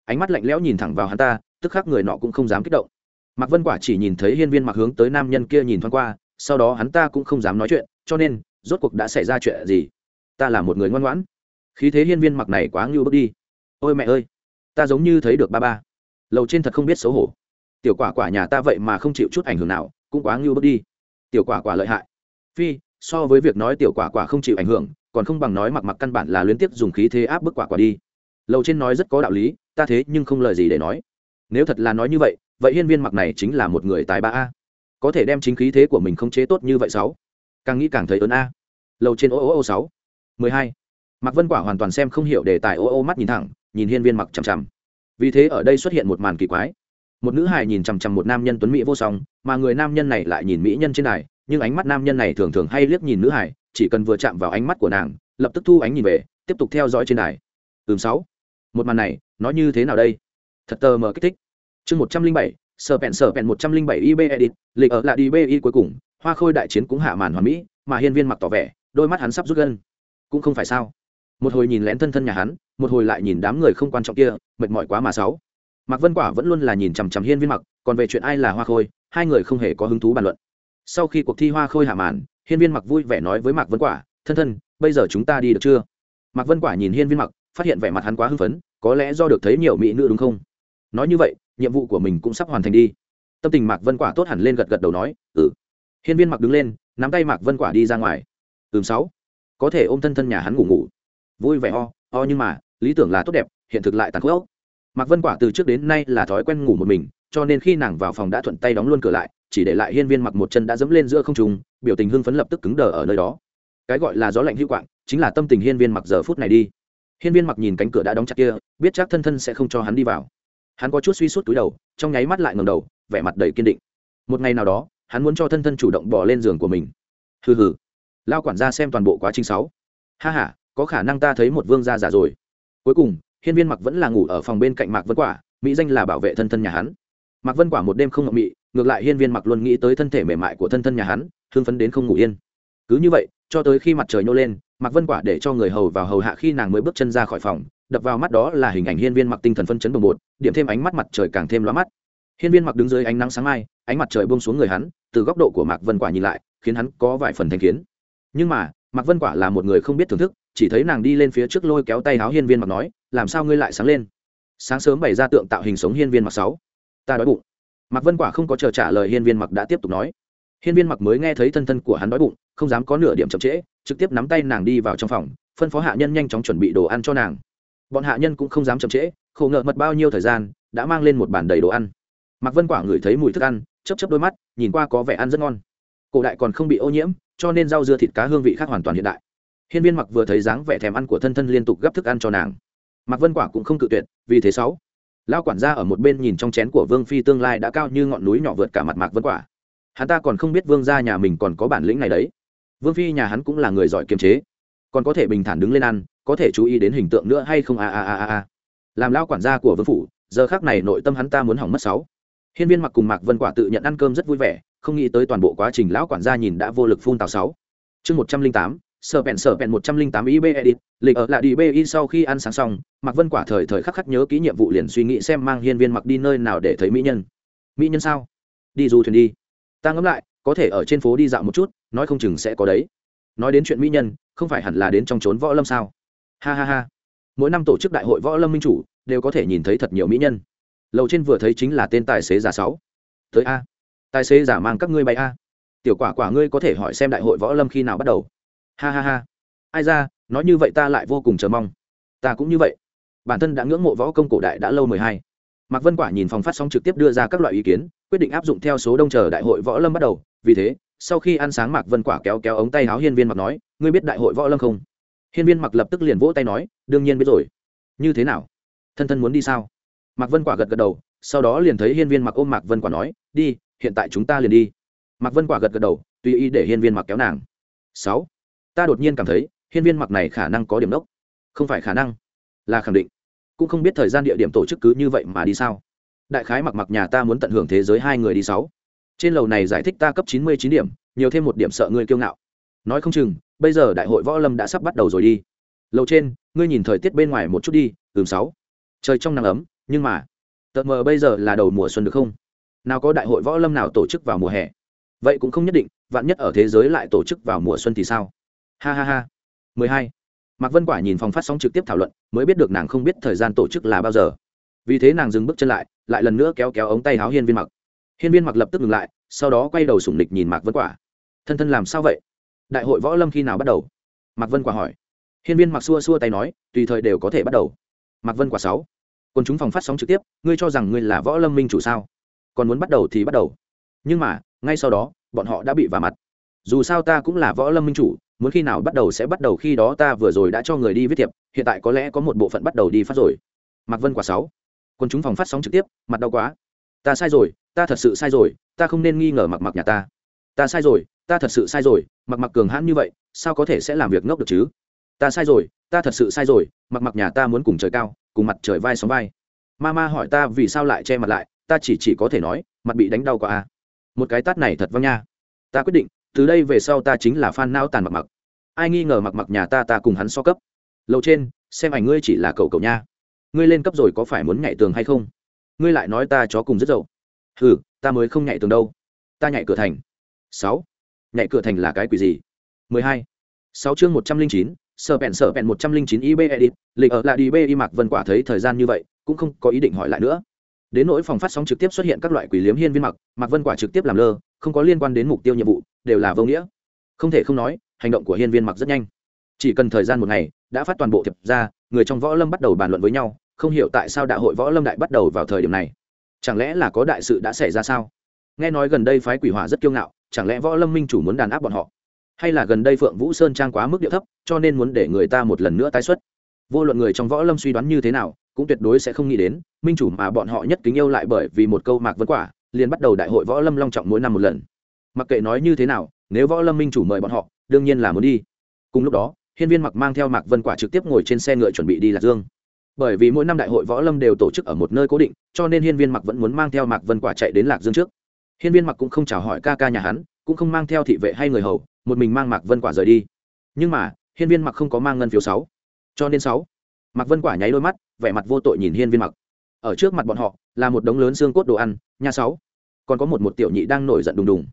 Ánh mắt lạnh lẽo nhìn thẳng vào hắn ta, tức khắc người nọ cũng không dám kích động. Mạc vân quả chỉ nhìn thấy hiên viên mặc hướng tới nam nhân kia nhìn thoáng qua, sau đó hắn ta cũng không dám nói chuyện, cho nên, rốt cuộc đã xảy ra chuyện gì? Ta là một người ngoan ngoãn. Khí thế hiên viên mặc này quá ngưu bước đi. Ôi mẹ ơi! Ta giống như thấy được ba ba. Lầu trên thật không biết xấu hổ. Tiểu quả quả nhà ta vậy mà không chịu chút ảnh hưởng nào, cũng quá ngưu bước đi. Tiểu quả quả lợi hại. Phi, so với việc nói tiểu quả quả không chịu ảnh hưởng, còn không bằng nói mặc mặc căn bản là liên tiếp dùng khí thế áp bức quả quả đi. Lầu trên nói rất có đạo lý, ta thế nhưng không lời gì để nói. Nếu thật là nói như vậy vậy hiên viên mặc này chính là một người tài ba a. Có thể đem chính khí thế của mình không chế tốt như vậy sáu. Càng nghĩ càng thấy ớn a. Lầu trên ô ô ô sáu. Mười hai. Mặc vân quả hoàn toàn xem không hiểu đề tài ô ô mắt nhìn thẳng nhìn hiên viên mặc chằm chằm. Vì thế ở đây xuất hiện một màn kỳ quái. Một nữ hài nhìn chằm chằm một nam nhân tuấn mỹ vô song, mà người nam nhân này lại nhìn mỹ nhân trên đài, nhưng ánh mắt nam nhân này thường thường hay liếc nhìn nữ hài, chỉ cần vừa chạm vào ánh mắt của nàng, lập tức thu ánh nhìn về, tiếp tục theo dõi trên đài. Ừm sáu. Một màn này, nó như thế nào đây? Thật tờ mờ kích thích. Chương một trăm linh bảy, sở pẹn sở pẹn một trăm linh bảy ib edit, lịch ở lại đi bi cuối cùng, hoa khôi đại chiến cũng hạ màn hoàn mỹ, mà hiên viên mặc tỏ vẻ, đôi mắt hắn sắp rút gân. Cũng không phải sao. Một hồi nhìn lén thân thân nhà hắn một hồi lại nhìn đám người không quan trọng kia, mệt mỏi quá mà sáu. Mạc vân quả vẫn luôn là nhìn chằm chằm hiên viên mặc, còn về chuyện ai là hoa khôi, hai người không hề có hứng thú bàn luận. Sau khi cuộc thi hoa khôi hạ màn, hiên viên mặc vui vẻ nói với mạc vân quả, thân thân, bây giờ chúng ta đi được chưa? Mạc vân quả nhìn hiên viên mặc, phát hiện vẻ mặt hắn quá hưng phấn, có lẽ do được thấy nhiều mỹ nữ đúng không? Nói như vậy, nhiệm vụ của mình cũng sắp hoàn thành đi. Tâm tình mạc vân quả tốt hẳn lên gật gật đầu nói ừ. Hiên viên mặc đứng lên, nắm tay mạc vân quả đi ra ngoài. Ừm, sáu. Có thể ôm thân thân nhà hắn ngủ ngủ. Vui vẻ ho ho nhưng mà lý tưởng là tốt đẹp, hiện thực lại tàn khốc. Mạc vân quả từ trước đến nay là thói quen ngủ một mình, cho nên khi nàng vào phòng đã thuận tay đóng luôn cửa lại, chỉ để lại hiên viên mặc một chân đã dẫm lên giữa không trung, biểu tình hưng phấn lập tức cứng đờ ở nơi đó. Cái gọi là gió lạnh hữu quạng, chính là tâm tình hiên viên mặc giờ phút này đi. Hiên viên mặc nhìn cánh cửa đã đóng chặt kia, biết chắc thân thân sẽ không cho hắn đi vào. Hắn có chút suy suốt túi đầu, trong nháy mắt lại ngầm đầu, vẻ mặt đầy kiên định. Một ngày nào đó, hắn muốn cho thân thân chủ động bỏ lên giường của mình. Hừ hừ. Lao quản gia xem toàn bộ quá trình sáu. Ha h a có khả năng ta thấy một vương gia giả rồi cuối cùng, hiên viên mặc vẫn là ngủ ở phòng bên cạnh mạc vân quả, mỹ danh là bảo vệ thân thân nhà hắn. Mạc vân quả một đêm không ngậm mị, ngược lại hiên viên mặc luôn nghĩ tới thân thể mềm mại của thân thân nhà hắn thương phấn đến không ngủ yên. Cứ như vậy, cho tới khi mặt trời nhô lên, mạc vân quả để cho người hầu vào hầu hạ khi nàng mới bước chân ra khỏi phòng, đập vào mắt đó là hình ảnh hiên viên mặc tinh thần phân chấn bồng bột, điểm thêm ánh mắt mặt trời càng thêm lóa mắt. Hiên viên mặc đứng dưới ánh nắng sáng mai, ánh mặt trời buông xuống người hắn, từ góc độ của mạc vân quả nhìn lại, khiến hắn có vài phần thành kiến. Nhưng mà, mạc vân quả là một người không biết thưởng thức chỉ thấy nàng đi lên phía trước lôi kéo tay áo hiên viên mặc nói, làm sao ngươi lại sáng lên? Sáng sớm bày ra tượng tạo hình sống hiên viên mặc sáu. Ta đói bụng. Mạc vân quả không có chờ trả lời hiên viên mặc đã tiếp tục nói. Hiên viên mặc mới nghe thấy thân thân của hắn đói bụng, không dám có nửa điểm chậm trễ, trực tiếp nắm tay nàng đi vào trong phòng, phân phó hạ nhân nhanh chóng chuẩn bị đồ ăn cho nàng. Bọn hạ nhân cũng không dám chậm trễ, khổ ngợ mật bao nhiêu thời gian, đã mang lên một bàn đầy đồ ăn. Mạc vân quả ngửi thấy mùi thức ăn chấp chấp đôi mắt, nhìn qua có vẻ ăn rất ngon. Cổ đại còn không bị ô nhiễm, cho nên rau dưa thịt cá hương vị khác hoàn toàn hiện đại hiên viên mặc vừa thấy dáng vẻ thèm ăn của thân thân liên tục gấp thức ăn cho nàng. Mạc vân quả cũng không cự tuyệt, vì thế sáu. Lao quản gia ở một bên nhìn trong chén của vương phi tương lai đã cao như ngọn núi nhỏ vượt cả mặt mạc vân quả. Hắn ta còn không biết vương gia nhà mình còn có bản lĩnh này đấy. Vương phi nhà hắn cũng là người giỏi kiềm chế. Còn có thể bình thản đứng lên ăn, có thể chú ý đến hình tượng nữa hay không? A a a a a. Làm lao quản gia của vương phủ, giờ khác này nội tâm hắn ta muốn hỏng mất sáu. Hiên viên mặc cùng mạc vân quả tự nhận ăn cơm rất vui vẻ, không nghĩ tới toàn bộ quá trình lão quản gia nhìn đã vô lực phun tào sáu. Chương một trăm linh tám sở bèn sở bèn một trăm linh tám ib edit, lịch ở lại đi bi sau khi ăn sáng xong, mạc vân quả thời thời khắc khắc nhớ ký nhiệm vụ liền suy nghĩ xem mang hiên viên mặc đi nơi nào để thấy mỹ nhân. Mỹ nhân sao? Đi du thuyền đi. Ta ngẫm lại, có thể ở trên phố đi dạo một chút, nói không chừng sẽ có đấy. Nói đến chuyện mỹ nhân, không phải hẳn là đến trong trốn võ lâm sao? Ha ha ha. Mỗi năm tổ chức đại hội võ lâm minh chủ, đều có thể nhìn thấy thật nhiều mỹ nhân. Lầu trên vừa thấy chính là tên tài xế giả sáu. Tới a. Tài xế giả mang các ngươi bay a. Tiểu quả quả ngươi có thể hỏi xem đại hội võ lâm khi nào bắt đầu ha ha ha. Ai ra, nói như vậy ta lại vô cùng chờ mong. Ta cũng như vậy. Bản thân đã ngưỡng mộ võ công cổ đại đã lâu mười hai. Mạc vân quả nhìn phòng phát sóng trực tiếp đưa ra các loại ý kiến, quyết định áp dụng theo số đông chờ đại hội võ lâm bắt đầu. Vì thế, sau khi ăn sáng mạc vân quả kéo kéo ống tay áo hiên viên mặc nói, ngươi biết đại hội võ lâm không? Hiên viên mặc lập tức liền vỗ tay nói, đương nhiên biết rồi. Như thế nào? Thân thân muốn đi sao? Mạc vân quả gật gật đầu, sau đó liền thấy hiên viên mặc ôm mạc vân quả nói, đi, hiện tại chúng ta liền đi. Mạc vân quả gật gật đầu, tùy ý để hiên viên mặc kéo nàng. Sáu ta đột nhiên cảm thấy, hiên viên mặc này khả năng có điểm đốc. Không phải khả năng, là khẳng định. Cũng không biết thời gian địa điểm tổ chức cứ như vậy mà đi sao. Đại khái mặc mặc nhà ta muốn tận hưởng thế giới hai người đi sáu. Trên lầu này giải thích ta cấp chín mươi chín điểm, nhiều thêm một điểm sợ ngươi kiêu ngạo. Nói không chừng, bây giờ đại hội võ lâm đã sắp bắt đầu rồi đi. Lầu trên, ngươi nhìn thời tiết bên ngoài một chút đi, ừm, sáu. Trời trong nắng ấm, nhưng mà tợt mờ bây giờ là đầu mùa xuân được không? Nào có đại hội võ lâm nào tổ chức vào mùa hè? Vậy cũng không nhất định, vạn nhất ở thế giới lại tổ chức vào mùa xuân thì sao? Ha ha ha. 12. mạc vân quả nhìn phòng phát sóng trực tiếp thảo luận, mới biết được nàng không biết thời gian tổ chức là bao giờ. Vì thế nàng dừng bước chân lại lại lần nữa kéo kéo ống tay áo hiên viên mặc. Hiên viên mặc lập tức ngừng lại, sau đó quay đầu sủng lịch nhìn mạc vân quả. Thân thân làm sao vậy? Đại hội võ lâm khi nào bắt đầu? Mạc vân quả hỏi. Hiên viên mặc xua xua tay nói, tùy thời đều có thể bắt đầu. Mạc vân quả sáu. Còn chúng phòng phát sóng trực tiếp, ngươi cho rằng ngươi là võ lâm minh chủ sao? Còn muốn bắt đầu thì bắt đầu. Nhưng mà, ngay sau đó, bọn họ đã bị vả mặt. Dù sao ta cũng là võ lâm minh chủ muốn khi nào bắt đầu sẽ bắt đầu khi đó ta vừa rồi đã cho người đi viết thiệp, hiện tại có lẽ có một bộ phận bắt đầu đi phát rồi. Mạc vân quả sáu. Còn chúng phòng phát sóng trực tiếp, mặt đau quá. Ta sai rồi, ta thật sự sai rồi, ta không nên nghi ngờ mặc mặc nhà ta. Ta sai rồi, ta thật sự sai rồi mặc mặc cường hãn như vậy, sao có thể sẽ làm việc ngốc được chứ? Ta sai rồi, ta thật sự sai rồi mặc mặc nhà ta muốn cùng trời cao, cùng mặt trời vai sóng vai. Ma ma hỏi ta vì sao lại che mặt lại, ta chỉ chỉ có thể nói, mặt bị đánh đau quá à. Một cái tát này thật văng nha. Ta quyết định, từ đây về sau ta chính là fan nao tàn mặc mặc ai nghi ngờ mặc mặc nhà ta ta cùng hắn so cấp. Lâu trên, xem ảnh ngươi chỉ là cậu cậu nha. Ngươi lên cấp rồi có phải muốn nhảy tường hay không? Ngươi lại nói ta chó cùng rất dậu. Ừ ta mới không nhảy tường đâu. Ta nhảy cửa thành. Sáu. Nhảy cửa thành là cái quỷ gì? Mười hai. Sáu chương một trăm linh chín sợ bèn sợ bèn một trăm linh chín ib edit lịch ở lại đi b y mạc vân quả thấy thời gian như vậy, cũng không có ý định hỏi lại nữa. Đến nỗi phòng phát sóng trực tiếp xuất hiện các loại quỷ liếm hiên viên mặc mạc vân quả trực tiếp làm lơ, không có liên quan đến mục tiêu nhiệm vụ, đều là vô nghĩa. Không thể không nói hành động của hiên viên mặc rất nhanh. Chỉ cần thời gian một ngày, đã phát toàn bộ thiệp ra, người trong võ lâm bắt đầu bàn luận với nhau, không hiểu tại sao đại hội võ lâm đại bắt đầu vào thời điểm này. Chẳng lẽ là có đại sự đã xảy ra sao? Nghe nói gần đây phái quỷ hỏa rất kiêu ngạo, chẳng lẽ võ lâm minh chủ muốn đàn áp bọn họ? Hay là gần đây phượng vũ sơn trang quá mức điệu thấp, cho nên muốn để người ta một lần nữa tái xuất? Vô luận người trong võ lâm suy đoán như thế nào, cũng tuyệt đối sẽ không nghĩ đến, minh chủ mà bọn họ nhất kính yêu lại bởi vì một câu mạc vấn quả, liền bắt đầu đại hội võ lâm long trọng mỗi năm một lần. Mặc kệ nói như thế nào, nếu võ lâm minh chủ mời bọn họ đương nhiên là muốn đi. Cùng lúc đó, hiên viên mặc mang theo mạc vân quả trực tiếp ngồi trên xe ngựa chuẩn bị đi lạc dương. Bởi vì mỗi năm đại hội võ lâm đều tổ chức ở một nơi cố định, cho nên hiên viên mặc vẫn muốn mang theo mạc vân quả chạy đến lạc dương trước. Hiên viên mặc cũng không chào hỏi ca ca nhà hắn, cũng không mang theo thị vệ hay người hầu, một mình mang mạc vân quả rời đi. Nhưng mà, hiên viên mặc không có mang ngân phiếu sáu. Cho nên sáu, mạc vân quả nháy đôi mắt, vẻ mặt vô tội nhìn hiên viên mặc. Ở trước mặt bọn họ, là một đống lớn xương cốt đồ ăn, nhà sáu. Còn có một một tiểu nhị đang nổi giận đùng đùng.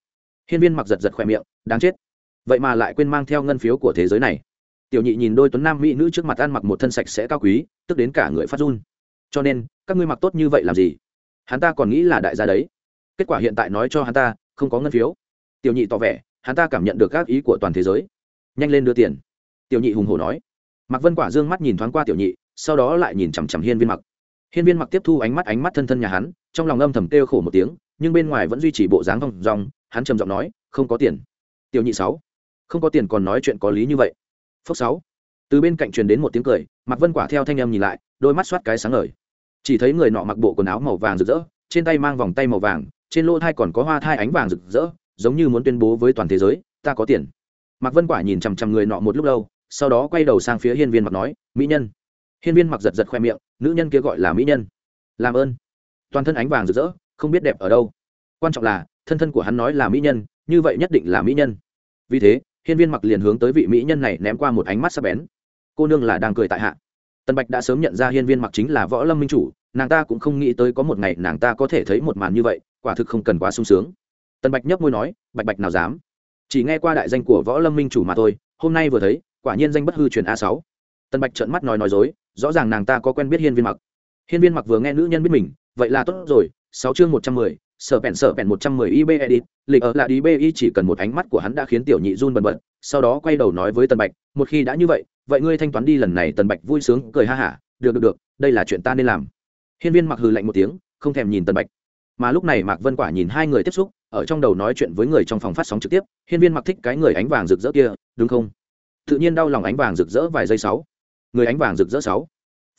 Hiên viên mặc giật giật khỏe miệng, đáng chết vậy mà lại quên mang theo ngân phiếu của thế giới này. Tiểu nhị nhìn đôi tuấn nam mỹ nữ trước mặt ăn mặc một thân sạch sẽ cao quý, tức đến cả người phát run. Cho nên, các ngươi mặc tốt như vậy làm gì? Hắn ta còn nghĩ là đại gia đấy. Kết quả hiện tại nói cho hắn ta, không có ngân phiếu. Tiểu nhị tỏ vẻ, hắn ta cảm nhận được các ý của toàn thế giới. Nhanh lên đưa tiền. Tiểu nhị hùng hổ nói. Mạc vân quả dương mắt nhìn thoáng qua tiểu nhị, sau đó lại nhìn chằm chằm hiên viên mặc. Hiên viên mặc tiếp thu ánh mắt ánh mắt thân thân nhà hắn, trong lòng âm thầm kêu khổ một tiếng, nhưng bên ngoài vẫn duy trì bộ dáng vòng dòng, hắn trầm giọng nói, không có tiền. Tiểu nhị sáu không có tiền còn nói chuyện có lý như vậy. Phước sáu. Từ bên cạnh truyền đến một tiếng cười, mạc vân quả theo thanh em nhìn lại, đôi mắt soát cái sáng ngời. Chỉ thấy người nọ mặc bộ quần áo màu vàng rực rỡ, trên tay mang vòng tay màu vàng, trên lỗ thai còn có hoa thai ánh vàng rực rỡ, giống như muốn tuyên bố với toàn thế giới, ta có tiền. Mạc vân quả nhìn chằm chằm người nọ một lúc lâu, sau đó quay đầu sang phía hiên viên mặc nói, mỹ nhân. Hiên viên mặc giật giật khoe miệng, nữ nhân kia gọi là mỹ nhân. Làm ơn. Toàn thân ánh vàng rực rỡ, không biết đẹp ở đâu. Quan trọng là, thân thân của hắn nói là mỹ nhân, như vậy nhất định là mỹ nhân. Vì thế hiên viên mặc liền hướng tới vị mỹ nhân này ném qua một ánh mắt sắc bén. Cô nương là đang cười tại hạ. Tần bạch đã sớm nhận ra hiên viên mặc chính là võ lâm minh chủ, nàng ta cũng không nghĩ tới có một ngày nàng ta có thể thấy một màn như vậy, quả thực không cần quá sung sướng. Tần bạch nhấp môi nói, bạch bạch nào dám? Chỉ nghe qua đại danh của võ lâm minh chủ mà thôi, hôm nay vừa thấy, quả nhiên danh bất hư truyền a sáu. Tần bạch trợn mắt nói nói dối, rõ ràng nàng ta có quen biết hiên viên mặc. Hiên viên mặc vừa nghe nữ nhân biết mình, vậy là tốt rồi, sáu chương một trăm mười sở bèn sở bèn một trăm mười ib edit, lịch ở là đi bi chỉ cần một ánh mắt của hắn đã khiến tiểu nhị run bần bật, sau đó quay đầu nói với tần bạch, một khi đã như vậy vậy ngươi thanh toán đi lần này. Tần bạch vui sướng cười ha hả, được được được, đây là chuyện ta nên làm. Hiên viên mặc hừ lạnh một tiếng, không thèm nhìn tần bạch. Mà lúc này mạc vân quả nhìn hai người tiếp xúc, ở trong đầu nói chuyện với người trong phòng phát sóng trực tiếp, hiên viên mặc thích cái người ánh vàng rực rỡ kia, đúng không? Tự nhiên đau lòng ánh vàng rực rỡ vài giây sáu người ánh vàng rực rỡ sáu.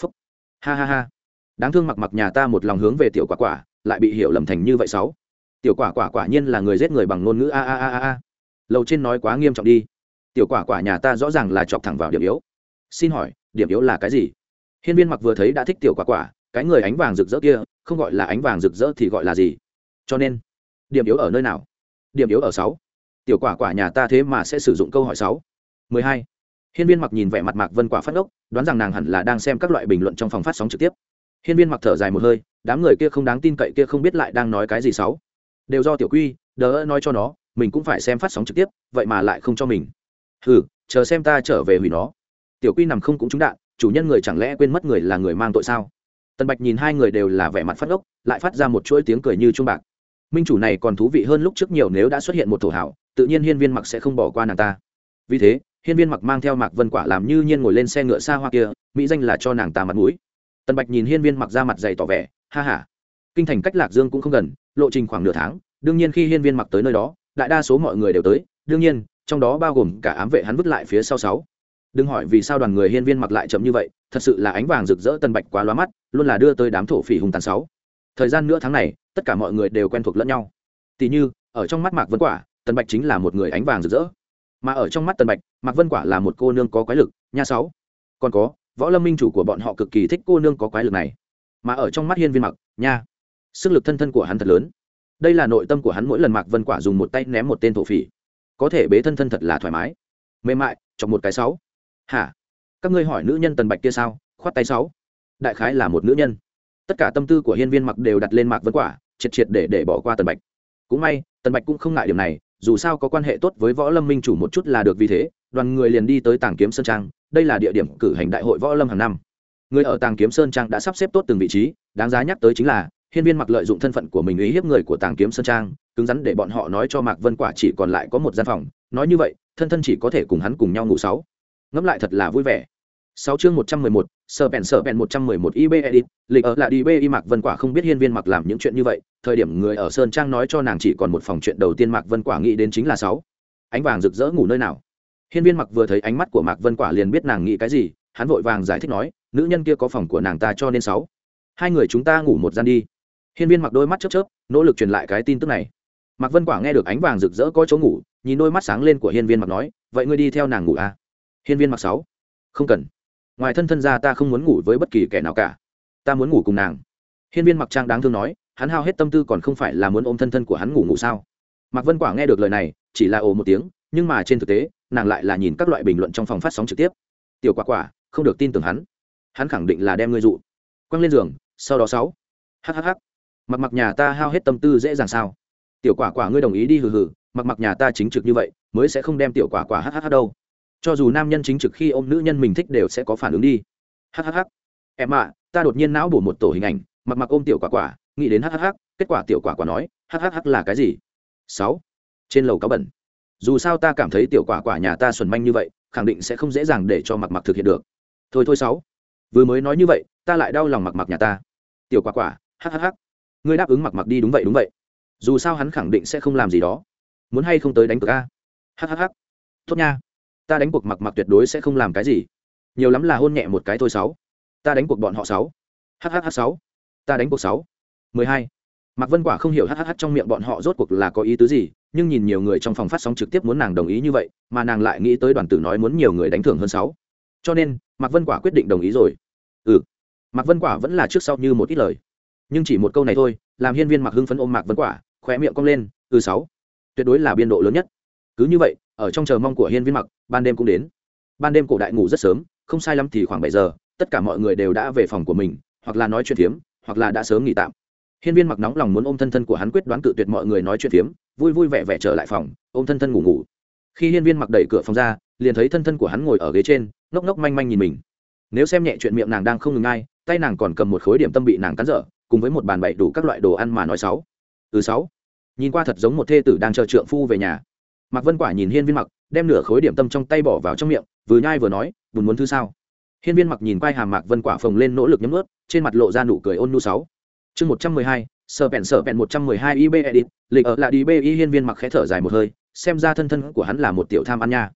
Phúc. Ha ha ha. Đáng thương mặc mặc nhà ta một lòng hướng về tiểu quả quả lại bị hiểu lầm thành như vậy sáu. Tiểu quả quả quả nhiên là người giết người bằng ngôn ngữ a a a a lầu trên nói quá nghiêm trọng đi. Tiểu quả quả nhà ta rõ ràng là chọc thẳng vào điểm yếu. Xin hỏi, điểm yếu là cái gì? Hiên viên mặc vừa thấy đã thích tiểu quả quả, cái người ánh vàng rực rỡ kia, không gọi là ánh vàng rực rỡ thì gọi là gì? Cho nên, điểm yếu ở nơi nào? Điểm yếu ở sáu. Tiểu quả quả nhà ta thế mà sẽ sử dụng câu hỏi sáu. Mười hai. Hiên viên mặc nhìn vẻ mặt mạc vân quả phát ốc đoán rằng nàng hẳn là đang xem các loại bình luận trong phòng phát sóng trực tiếp. Hiên viên mặc thở dài một hơi đám người kia không đáng tin cậy kia không biết lại đang nói cái gì xấu đều do tiểu quy, đỡ nói cho nó, mình cũng phải xem phát sóng trực tiếp, vậy mà lại không cho mình. Hừ, chờ xem ta trở về hủy nó. Tiểu quy nằm không cũng trúng đạn, chủ nhân người chẳng lẽ quên mất người là người mang tội sao? Tần bạch nhìn hai người đều là vẻ mặt phát ốc lại phát ra một chuỗi tiếng cười như chuông bạc. Minh chủ này còn thú vị hơn lúc trước nhiều nếu đã xuất hiện một thổ hảo, tự nhiên hiên viên mặc sẽ không bỏ qua nàng ta. Vì thế, hiên viên mặc mang theo mạc vân quả làm như nhiên ngồi lên xe ngựa xa hoa kia, mỹ danh là cho nàng ta mặt mũi. Tần bạch nhìn hiên viên mặc ra mặt dày tỏ vẻ ha ha. Kinh thành cách lạc dương cũng không gần, lộ trình khoảng nửa tháng, đương nhiên khi hiên viên mặc tới nơi đó, đại đa số mọi người đều tới, đương nhiên, trong đó bao gồm cả ám vệ hắn vứt lại phía sau sáu. Đừng hỏi vì sao đoàn người hiên viên mặc lại chậm như vậy, thật sự là ánh vàng rực rỡ tân bạch quá loa mắt, luôn là đưa tới đám thổ phỉ hùng tàn sáu. Thời gian nửa tháng này, tất cả mọi người đều quen thuộc lẫn nhau. Tỉ như, ở trong mắt mạc vân quả tân bạch chính là một người ánh vàng rực rỡ. Mà ở trong mắt tân bạch, mạc vân quả là một cô nương có quái lực, nha sáu. Còn có, võ lâm minh chủ của bọn họ cực kỳ thích cô nương có quái lực này mà ở trong mắt hiên viên mặc, nha, sức lực thân thân của hắn thật lớn. Đây là nội tâm của hắn mỗi lần mạc vân quả dùng một tay ném một tên thổ phỉ. Có thể bế thân thân thật là thoải mái. Mềm mại, chọc một cái sáu. Hả? Các ngươi hỏi nữ nhân tần bạch kia sao? Khoát tay sáu. Đại khái là một nữ nhân. Tất cả tâm tư của hiên viên mặc đều đặt lên mạc vân quả, triệt triệt để để bỏ qua tần bạch. Cũng may, tần bạch cũng không ngại điểm này, dù sao có quan hệ tốt với võ lâm minh chủ một chút là được vì thế, đoàn người liền đi tới tàng kiếm sơn trang, đây là địa điểm cử hành đại hội võ lâm hàng năm người ở tàng kiếm sơn trang đã sắp xếp tốt từng vị trí, đáng giá nhắc tới chính là, hiên viên mặc lợi dụng thân phận của mình uy hiếp người của tàng kiếm sơn trang, cứng rắn để bọn họ nói cho mạc vân quả chỉ còn lại có một gian phòng, nói như vậy, thân thân chỉ có thể cùng hắn cùng nhau ngủ sáu. Ngẫm lại thật là vui vẻ. Sáu chương một trăm mười một sợ bèn sở bèn một trăm mười một ib edit, lịch ở là đi b mạc vân quả không biết hiên viên mặc làm những chuyện như vậy, thời điểm người ở sơn trang nói cho nàng chỉ còn một phòng chuyện đầu tiên mạc vân quả nghĩ đến chính là sáu. Ánh vàng rực rỡ ngủ nơi nào? Hiên viên mặc vừa thấy ánh mắt của mạc vân quả liền biết nàng nghĩ cái gì, hắn vội vàng giải thích nói nữ nhân kia có phòng của nàng ta cho nên sáu. Hai người chúng ta ngủ một gian đi. Hiên viên mặc đôi mắt chớp chớp, nỗ lực truyền lại cái tin tức này. Mạc vân quả nghe được ánh vàng rực rỡ có chỗ ngủ, nhìn đôi mắt sáng lên của hiên viên mặc nói, vậy ngươi đi theo nàng ngủ à? Hiên viên mặc sáu. Không cần. Ngoài thân thân ra ta không muốn ngủ với bất kỳ kẻ nào cả. Ta muốn ngủ cùng nàng. Hiên viên mặc trang đáng thương nói, hắn hao hết tâm tư còn không phải là muốn ôm thân thân của hắn ngủ ngủ sao? Mạc vân quả nghe được lời này, chỉ là ồ một tiếng, nhưng mà trên thực tế, nàng lại là nhìn các loại bình luận trong phòng phát sóng trực tiếp. Tiểu quả quả, không được tin tưởng hắn hắn khẳng định là đem ngươi dụ. Quăng lên giường, sau đó sáu. Hhh mặc mặc nhà ta hao hết tâm tư dễ dàng sao? Tiểu quả quả ngươi đồng ý đi hừ hừ, mặc mặc nhà ta chính trực như vậy, mới sẽ không đem tiểu quả quả hhh đâu. Cho dù nam nhân chính trực khi ôm nữ nhân mình thích đều sẽ có phản ứng đi. Hhh em ạ, ta đột nhiên não bổ một tổ hình ảnh, mặc mặc ôm tiểu quả quả, nghĩ đến hhh kết quả tiểu quả quả nói hhh là cái gì? Sáu. Trên lầu cá bẩn. Dù sao ta cảm thấy tiểu quả quả nhà ta xuẩn manh như vậy, khẳng định sẽ không dễ dàng để cho mặc mặc thực hiện được. Thôi thôi sáu vừa mới nói như vậy, ta lại đau lòng mặc mặc nhà ta. Tiểu quả quả hhh ngươi đáp ứng mặc mặc đi đúng vậy đúng vậy. Dù sao hắn khẳng định sẽ không làm gì đó. Muốn hay không tới đánh cược a? Hhh tốt nha. Ta đánh cuộc mặc mặc tuyệt đối sẽ không làm cái gì. Nhiều lắm là hôn nhẹ một cái thôi sáu. Ta đánh cuộc bọn họ sáu. Hhh sáu. Ta đánh cuộc sáu. Mười hai. Mạc vân quả không hiểu hhh trong miệng bọn họ rốt cuộc là có ý tứ gì, nhưng nhìn nhiều người trong phòng phát sóng trực tiếp muốn nàng đồng ý như vậy, mà nàng lại nghĩ tới đoàn tử nói muốn nhiều người đánh thưởng hơn sáu cho nên, mạc vân quả quyết định đồng ý rồi. Ừ. Mạc vân quả vẫn là trước sau như một ít lời. Nhưng chỉ một câu này thôi, làm hiên viên mặc hưng phấn ôm mạc vân quả, khóe miệng cong lên ừ sáu. Tuyệt đối là biên độ lớn nhất. Cứ như vậy, ở trong chờ mong của hiên viên mặc ban đêm cũng đến. Ban đêm cổ đại ngủ rất sớm, không sai lắm thì khoảng bảy giờ, tất cả mọi người đều đã về phòng của mình, hoặc là nói chuyện phiếm, hoặc là đã sớm nghỉ tạm. Hiên viên mặc nóng lòng muốn ôm thân thân của hắn quyết đoán cự tuyệt mọi người nói chuyện phiếm, vui vui vẻ vẻ trở lại phòng, ôm thân thân ngủ ngủ. Khi hiên viên mặc đẩy cửa phòng ra liền thấy thân thân của hắn ngồi ở ghế trên, ngốc ngốc manh manh nhìn mình. Nếu xem nhẹ chuyện miệng nàng đang không ngừng ngay tay nàng còn cầm một khối điểm tâm bị nàng cắn dở, cùng với một bàn bậy đủ các loại đồ ăn mà nói sáu. Từ sáu. Nhìn qua thật giống một thê tử đang chờ trượng phu về nhà. Mạc vân quả nhìn hiên viên mặc, đem nửa khối điểm tâm trong tay bỏ vào trong miệng, vừa nhai vừa nói, buồn muốn thứ sao? Hiên viên mặc nhìn quai hàm mạc vân quả phồng lên nỗ lực nhấm ướt trên mặt lộ ra nụ cười ôn nu sáu. Chương một trăm mười hai sợ bèn sợ bèn một trăm mười hai ib edit, lịch ở lại đi bi y hiên viên mặc khẽ thở dài một hơi, xem ra thân thân của hắn là một tiểu tham ăn nha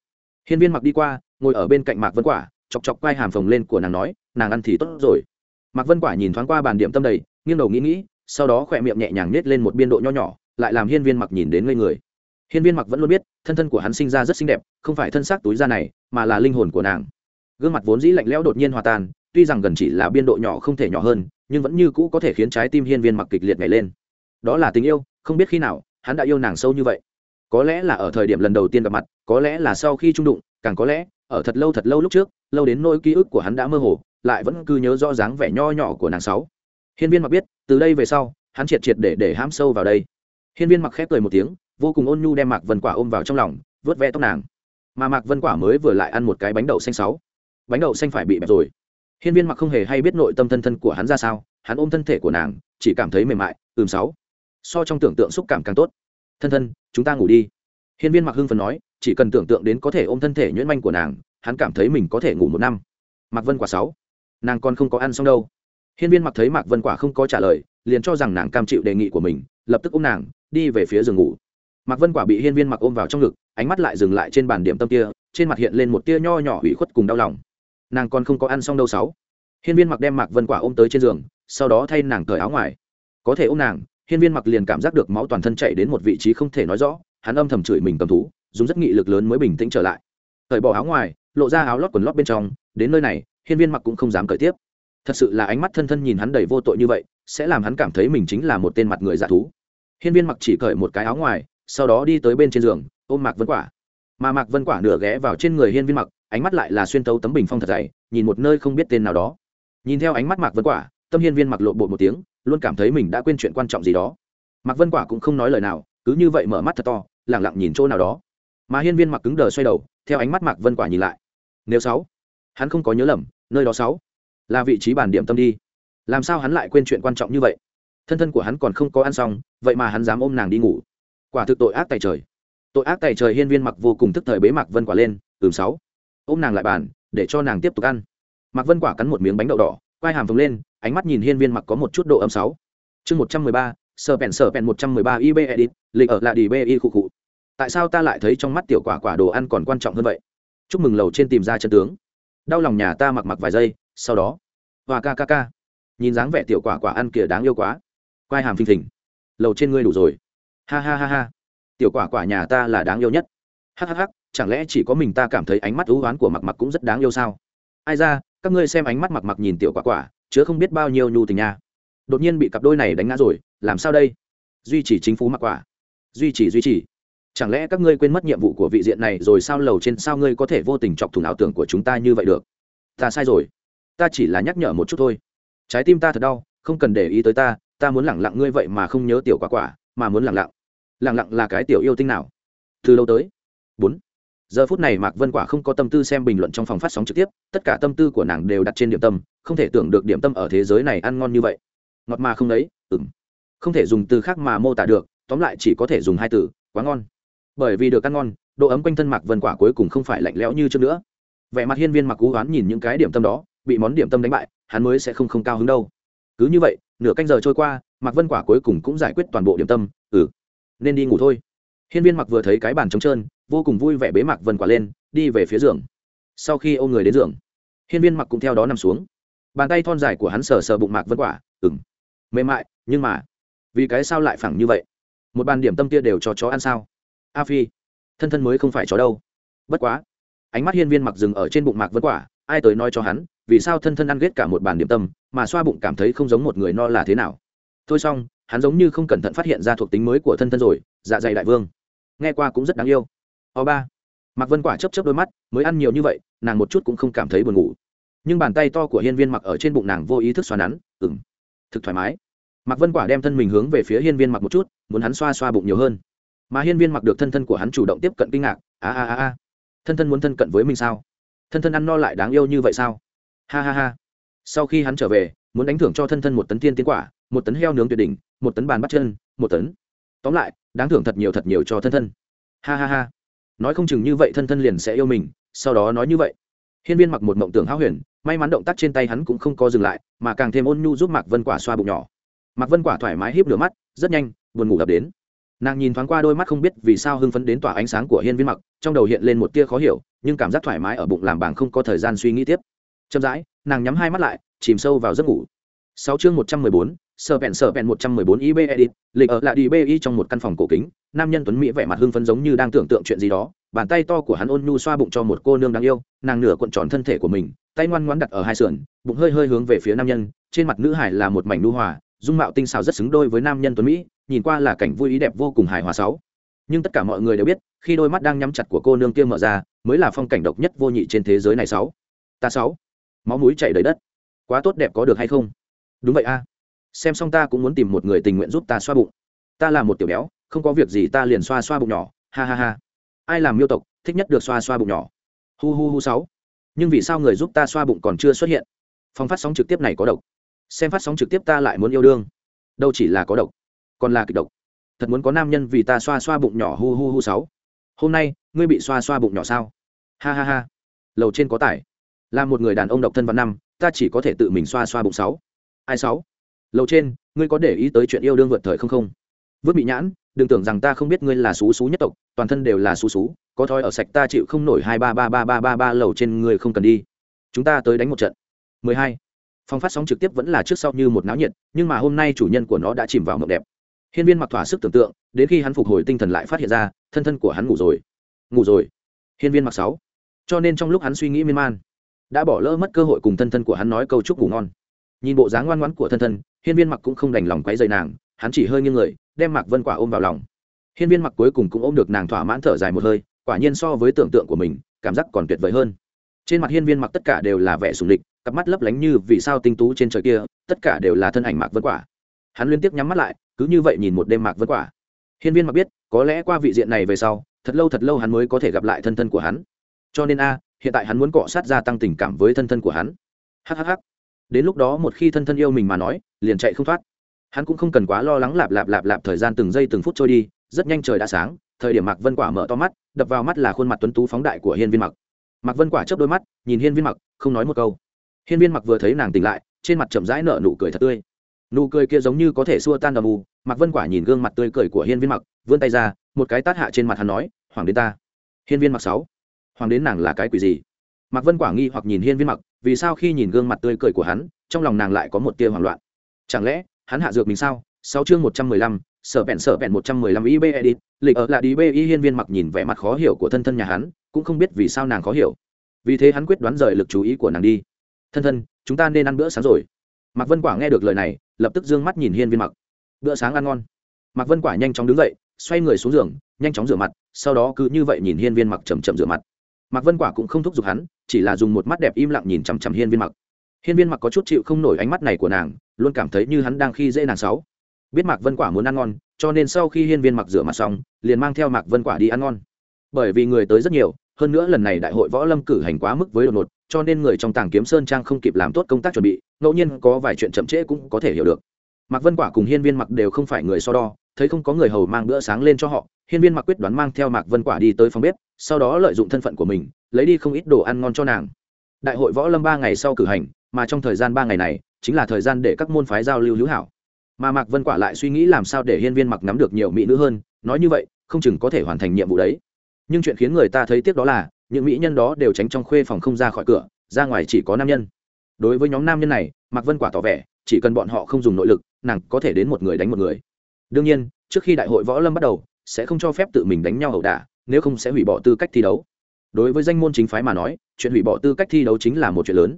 hiên viên mặc đi qua, ngồi ở bên cạnh mạc vân quả, chọc chọc quai hàm phồng lên của nàng nói, nàng ăn thì tốt rồi. Mạc vân quả nhìn thoáng qua bàn điểm tâm đầy, nghiêng đầu nghĩ nghĩ, sau đó khỏe miệng nhẹ nhàng nhét lên một biên độ nho nhỏ, lại làm hiên viên mặc nhìn đến ngây người. Hiên viên mặc vẫn luôn biết, thân thân của hắn sinh ra rất xinh đẹp, không phải thân xác túi da này, mà là linh hồn của nàng. Gương mặt vốn dĩ lạnh lẽo đột nhiên hòa tan, tuy rằng gần chỉ là biên độ nhỏ không thể nhỏ hơn, nhưng vẫn như cũ có thể khiến trái tim hiên viên mặc kịch liệt nhảy lên. Đó là tình yêu, không biết khi nào, hắn đã yêu nàng sâu như vậy có lẽ là ở thời điểm lần đầu tiên gặp mặt, có lẽ là sau khi trung đụng, càng có lẽ, ở thật lâu thật lâu lúc trước, lâu đến nỗi ký ức của hắn đã mơ hồ, lại vẫn cứ nhớ rõ dáng vẻ nho nhỏ của nàng sáu. Hiên viên mặc biết, từ đây về sau, hắn triệt triệt để để hãm sâu vào đây. Hiên viên mặc khép cười một tiếng, vô cùng ôn nhu đem mạc vân quả ôm vào trong lòng vớt ve tóc nàng. Mà mạc vân quả mới vừa lại ăn một cái bánh đậu xanh sáu. Bánh đậu xanh phải bị bẹp rồi. Hiên viên mặc không hề hay biết nội tâm thân thân của hắn ra sao, hắn ôm thân thể của nàng, chỉ cảm thấy mềm mại, ừm sáu. So trong tưởng tượng xúc cảm càng tốt thân thân, chúng ta ngủ đi. Hiên viên mặc hưng phần nói, chỉ cần tưởng tượng đến có thể ôm thân thể nhuyễn manh của nàng, hắn cảm thấy mình có thể ngủ một năm. Mạc vân quả sáu. Nàng còn không có ăn xong đâu. Hiên viên mặc thấy mạc vân quả không có trả lời, liền cho rằng nàng cam chịu đề nghị của mình, lập tức ôm nàng, đi về phía giường ngủ. Mạc vân quả bị hiên viên mặc ôm vào trong ngực, ánh mắt lại dừng lại trên bàn điểm tâm kia, trên mặt hiện lên một tia nho nhỏ ủy khuất cùng đau lòng. Nàng còn không có ăn xong đâu sáu. Hiên viên mặc đem mạc vân quả ôm tới trên giường, sau đó thay nàng cởi áo ngoài. Có thể ôm nàng hiên viên mặc liền cảm giác được máu toàn thân chạy đến một vị trí không thể nói rõ, hắn âm thầm chửi mình cầm thú, dùng rất nghị lực lớn mới bình tĩnh trở lại. Cởi bỏ áo ngoài, lộ ra áo lót quần lót bên trong, đến nơi này, hiên viên mặc cũng không dám cởi tiếp. Thật sự là ánh mắt thân thân nhìn hắn đầy vô tội như vậy, sẽ làm hắn cảm thấy mình chính là một tên mặt người giả thú. Hiên viên mặc chỉ cởi một cái áo ngoài, sau đó đi tới bên trên giường, ôm mạc vân quả. Mà mạc vân quả nửa ghé vào trên người hiên viên mặc, ánh mắt lại là xuyên tấu tấm bình phong thật dày, nhìn một nơi không biết tên nào đó. Nhìn theo ánh mắt mạc vân quả tâm hiên viên mặc lộ bộ một tiếng, luôn cảm thấy mình đã quên chuyện quan trọng gì đó. Mạc vân quả cũng không nói lời nào, cứ như vậy mở mắt thật to lẳng lặng nhìn chỗ nào đó. Mà hiên viên mặc cứng đờ xoay đầu, theo ánh mắt mạc vân quả nhìn lại. Nếu sáu, hắn không có nhớ lầm, nơi đó sáu là vị trí bàn điểm tâm đi. Làm sao hắn lại quên chuyện quan trọng như vậy? Thân thân của hắn còn không có ăn xong, vậy mà hắn dám ôm nàng đi ngủ. Quả thực tội ác tài trời. Tội ác tài trời hiên viên mặc vô cùng thức thời bế mạc vân quả lên, ừm, sáu. Ôm nàng lại bàn, để cho nàng tiếp tục ăn. Mạc vân quả cắn một miếng bánh đậu đỏ quai hàm phồng lên, ánh mắt nhìn hiên viên mặc có một chút độ âm sáu. Chương một trăm mười ba, sờ pèn sờ pèn một trăm mười ba ib edit, lịch ở lại đi bi khụ khụ tại sao ta lại thấy trong mắt tiểu quả quả đồ ăn còn quan trọng hơn vậy? Chúc mừng lầu trên tìm ra chân tướng. Đau lòng nhà ta mặc mặc vài giây, sau đó. Và ca ca ca. Nhìn dáng vẻ tiểu quả quả ăn kìa đáng yêu quá. Quai hàm phình phình. Lầu trên ngươi đủ rồi. Ha ha ha ha. Tiểu quả quả nhà ta là đáng yêu nhất. Hắc hắc hắc chẳng lẽ chỉ có mình ta cảm thấy ánh mắt ưu oán của mặc mặc cũng rất đáng yêu sao? Ai ra các ngươi xem ánh mắt mặc mặc nhìn tiểu quả quả, chứa không biết bao nhiêu nhu tình nha. Đột nhiên bị cặp đôi này đánh ngã rồi, làm sao đây? Duy trì chính phủ mặc quả. Duy trì duy trì. Chẳng lẽ các ngươi quên mất nhiệm vụ của vị diện này rồi sao lầu trên sao ngươi có thể vô tình chọc thủng ảo tưởng của chúng ta như vậy được? Ta sai rồi. Ta chỉ là nhắc nhở một chút thôi. Trái tim ta thật đau, không cần để ý tới ta ta muốn lẳng lặng ngươi vậy mà không nhớ tiểu quả quả, mà muốn lẳng lặng. Lẳng lặng là cái tiểu yêu tinh nào? Từ lâu tới. Bốn giờ phút này mạc vân quả không có tâm tư xem bình luận trong phòng phát sóng trực tiếp, tất cả tâm tư của nàng đều đặt trên điểm tâm, không thể tưởng được điểm tâm ở thế giới này ăn ngon như vậy. Ngọt mà không đấy ừng không thể dùng từ khác mà mô tả được, tóm lại chỉ có thể dùng hai từ, quá ngon. Bởi vì được ăn ngon, độ ấm quanh thân mạc vân quả cuối cùng không phải lạnh lẽo như trước nữa. Vẻ mặt hiên viên mặc cú oán nhìn những cái điểm tâm đó, bị món điểm tâm đánh bại, hắn mới sẽ không không cao hứng đâu. Cứ như vậy, nửa canh giờ trôi qua, mạc vân quả cuối cùng cũng giải quyết toàn bộ điểm tâm ừ. Nên đi ngủ thôi hiên viên mặc vừa thấy cái bàn trống trơn, vô cùng vui vẻ bế mạc vân quả lên, đi về phía giường. Sau khi ôm người đến giường, hiên viên mặc cũng theo đó nằm xuống. Bàn tay thon dài của hắn sờ sờ bụng mạc vân quả ừng mềm mại, nhưng mà, vì cái sao lại phẳng như vậy? Một bàn điểm tâm kia đều cho chó ăn sao? A phi, thân thân mới không phải chó đâu. Bất quá, ánh mắt hiên viên mặc dừng ở trên bụng mạc vân quả, ai tới nói cho hắn, vì sao thân thân ăn ghét cả một bàn điểm tâm, mà xoa bụng cảm thấy không giống một người no là thế nào? Thôi xong, hắn giống như không cẩn thận phát hiện ra thuộc tính mới của thân thân rồi dạ dày đại vương nghe qua cũng rất đáng yêu. O ba. Mạc vân quả chấp chấp đôi mắt, mới ăn nhiều như vậy, nàng một chút cũng không cảm thấy buồn ngủ. Nhưng bàn tay to của hiên viên mặc ở trên bụng nàng vô ý thức xoa nắn ừng thực thoải mái. Mạc vân quả đem thân mình hướng về phía hiên viên mặc một chút, muốn hắn xoa xoa bụng nhiều hơn. Mà hiên viên mặc được thân thân của hắn chủ động tiếp cận kinh ngạc, a a a a, thân thân muốn thân cận với mình sao? Thân thân ăn no lại đáng yêu như vậy sao? Ha ha ha. Sau khi hắn trở về, muốn đánh thưởng cho thân thân một tấn tiên tiến quả, một tấn heo nướng tuyệt đỉnh, một tấn bàn bắt chân, một tấn. Tóm lại đáng thưởng thật nhiều thật nhiều cho thân thân. Ha ha ha. Nói không chừng như vậy thân thân liền sẽ yêu mình, sau đó nói như vậy. Hiên viên mặc một mộng tưởng háo huyền, may mắn động tác trên tay hắn cũng không có dừng lại, mà càng thêm ôn nhu giúp mạc vân quả xoa bụng nhỏ. Mạc vân quả thoải mái híp lửa mắt, rất nhanh, buồn ngủ ập đến. Nàng nhìn thoáng qua đôi mắt không biết vì sao hưng phấn đến tỏa ánh sáng của hiên viên mặc, trong đầu hiện lên một tia khó hiểu, nhưng cảm giác thoải mái ở bụng làm bảng không có thời gian suy nghĩ tiếp. Chậm rãi, nàng nhắm hai mắt lại, chìm sâu vào giấc ngủ. Sáu chương một trăm mười bốn sờ vẹn sờ vẹn một trăm mười bốn ib edit, lịch ở lại đi bi trong một căn phòng cổ kính, nam nhân tuấn mỹ vẻ mặt hưng phấn giống như đang tưởng tượng chuyện gì đó, bàn tay to của hắn ôn nhu xoa bụng cho một cô nương đáng yêu, nàng nửa cuộn tròn thân thể của mình, tay ngoan ngoãn đặt ở hai sườn, bụng hơi hơi hướng về phía nam nhân, trên mặt nữ hải là một mảnh nu hòa, dung mạo tinh xảo rất xứng đôi với nam nhân tuấn mỹ, nhìn qua là cảnh vui ý đẹp vô cùng hài hòa sáu. Nhưng tất cả mọi người đều biết, khi đôi mắt đang nhắm chặt của cô nương kia mở ra, mới là phong cảnh độc nhất vô nhị trên thế giới này sáu. Ta sáu. Máu mũi chảy đầy đất. Quá tốt đẹp có được hay không? Đúng vậy a xem xong ta cũng muốn tìm một người tình nguyện giúp ta xoa bụng. Ta là một tiểu béo, không có việc gì ta liền xoa xoa bụng nhỏ, ha ha ha. Ai làm miêu tộc, thích nhất được xoa xoa bụng nhỏ. Hu hu hu sáu. Nhưng vì sao người giúp ta xoa bụng còn chưa xuất hiện? Phòng phát sóng trực tiếp này có độc. Xem phát sóng trực tiếp ta lại muốn yêu đương. Đâu chỉ là có độc, còn là kịch độc. Thật muốn có nam nhân vì ta xoa xoa bụng nhỏ, hu hu hu sáu. Hôm nay, ngươi bị xoa xoa bụng nhỏ sao? Ha ha ha. Lầu trên có tải. Là một người đàn ông độc thân văn năm, ta chỉ có thể tự mình xoa xoa bụng sáu. Ai sáu? Lầu trên, ngươi có để ý tới chuyện yêu đương vượt thời không không? Vứt bị nhãn, đừng tưởng rằng ta không biết ngươi là xú xú nhất tộc, toàn thân đều là xú xú, có thói ở sạch ta chịu không nổi hai ba ba ba ba ba ba lầu trên ngươi không cần đi. Chúng ta tới đánh một trận. 12. phòng phát sóng trực tiếp vẫn là trước sau như một náo nhiệt, nhưng mà hôm nay chủ nhân của nó đã chìm vào mộng đẹp. Hiên viên mặc thỏa sức tưởng tượng, đến khi hắn phục hồi tinh thần lại phát hiện ra, thân thân của hắn ngủ rồi. Ngủ rồi. Hiên viên mặc sáu. Cho nên trong lúc hắn suy nghĩ miên man, đã bỏ lỡ mất cơ hội cùng thân thân của hắn nói câu chúc ngủ ngon. Nhìn bộ dáng ngoan ngoãn của thân thân hiên viên mặc cũng không đành lòng quấy dày nàng, hắn chỉ hơi nghiêng người, đem mạc vân quả ôm vào lòng. Hiên viên mặc cuối cùng cũng ôm được nàng thỏa mãn thở dài một hơi, quả nhiên so với tưởng tượng của mình, cảm giác còn tuyệt vời hơn. Trên mặt hiên viên mặc tất cả đều là vẻ sùng địch cặp mắt lấp lánh như vì sao tinh tú trên trời kia, tất cả đều là thân ảnh mạc vân quả. Hắn liên tiếp nhắm mắt lại, cứ như vậy nhìn một đêm mạc vân quả. Hiên viên mặc biết, có lẽ qua vị diện này về sau, thật lâu thật lâu hắn mới có thể gặp lại thân thân của hắn. Cho nên a, hiện tại hắn muốn cọ sát gia tăng tình cảm với thân thân của hắn. Hhh đến lúc đó một khi thân thân yêu mình mà nói, liền chạy không thoát. Hắn cũng không cần quá lo lắng lạp lạp lạp lạp thời gian từng giây từng phút trôi đi, rất nhanh trời đã sáng, thời điểm mạc vân quả mở to mắt, đập vào mắt là khuôn mặt tuấn tú phóng đại của hiên viên mặc. Mạc vân quả chớp đôi mắt, nhìn hiên viên mặc, không nói một câu. Hiên viên mặc vừa thấy nàng tỉnh lại, trên mặt chậm rãi nở nụ cười thật tươi. Nụ cười kia giống như có thể xua tan đầm mù mạc vân quả nhìn gương mặt tươi cười của hiên viên mặc, vươn tay ra, một cái tát hạ trên mặt hắn nói, hoàng đến ta. Hiên viên mặc sáu. Hoàng đến nàng là cái quỷ gì? Mạc vân quả nghi hoặc nhìn hiên viên mặc vì sao khi nhìn gương mặt tươi cười của hắn, trong lòng nàng lại có một tia hoảng loạn? Chẳng lẽ, hắn hạ dược mình sao? Sáu chương một trăm mười lăm, sở bẹn sở bẹn một trăm mười lăm ib edit lịch ở là đi bi y hiên viên mặc nhìn vẻ mặt khó hiểu của thân thân nhà hắn, cũng không biết vì sao nàng khó hiểu. Vì thế hắn quyết đoán rời lực chú ý của nàng đi. Thân thân, chúng ta nên ăn bữa sáng rồi. Mạc vân quả nghe được lời này, lập tức d ư ơ n g mắt nhìn hiên viên mặc. Bữa sáng ăn ngon. Mạc vân quả nhanh chóng đứng dậy, xoay người xuống giường, nhanh chóng rửa mặt, sau đó cứ như vậy nhìn hiên viên mặc chầm chậm rửa mặt. Mạc vân quả cũng không thúc giục hắn chỉ là dùng một mắt đẹp im lặng nhìn chằm chằm hiên viên mặc. Hiên viên mặc có chút chịu không nổi ánh mắt này của nàng, luôn cảm thấy như hắn đang khi dễ nàng sáu. Biết mạc vân quả muốn ăn ngon, cho nên sau khi hiên viên mặc rửa mặt xong, liền mang theo mạc vân quả đi ăn ngon. Bởi vì người tới rất nhiều, hơn nữa lần này đại hội võ lâm cử hành quá mức với đột ngột, cho nên người trong tàng kiếm sơn trang không kịp làm tốt công tác chuẩn bị, ngẫu nhiên có vài chuyện chậm trễ cũng có thể hiểu được. Mạc vân quả cùng hiên viên mặc đều không phải người so đo, thấy không có người hầu mang bữa sáng lên cho họ, hiên viên mặc quyết đoán mang theo mạc vân quả đi tới phòng bếp, sau đó lợi dụng thân phận của mình lấy đi không ít đồ ăn ngon cho nàng. Đại hội võ lâm ba ngày sau cử hành, mà trong thời gian ba ngày này, chính là thời gian để các môn phái giao lưu hữu hảo. Mà mạc vân quả lại suy nghĩ làm sao để hiên viên mặc nắm được nhiều mỹ nữ hơn, nói như vậy, không chừng có thể hoàn thành nhiệm vụ đấy. Nhưng chuyện khiến người ta thấy tiếc đó là, những mỹ nhân đó đều tránh trong khuê phòng không ra khỏi cửa, ra ngoài chỉ có nam nhân. Đối với nhóm nam nhân này, mạc vân quả tỏ vẻ, chỉ cần bọn họ không dùng nội lực, nàng có thể đến một người đánh một người. Đương nhiên, trước khi đại hội võ lâm bắt đầu, sẽ không cho phép tự mình đánh nhau ẩu đả, nếu không sẽ hủy bỏ tư cách thi đấu đối với danh môn chính phái mà nói, chuyện hủy bỏ tư cách thi đấu chính là một chuyện lớn.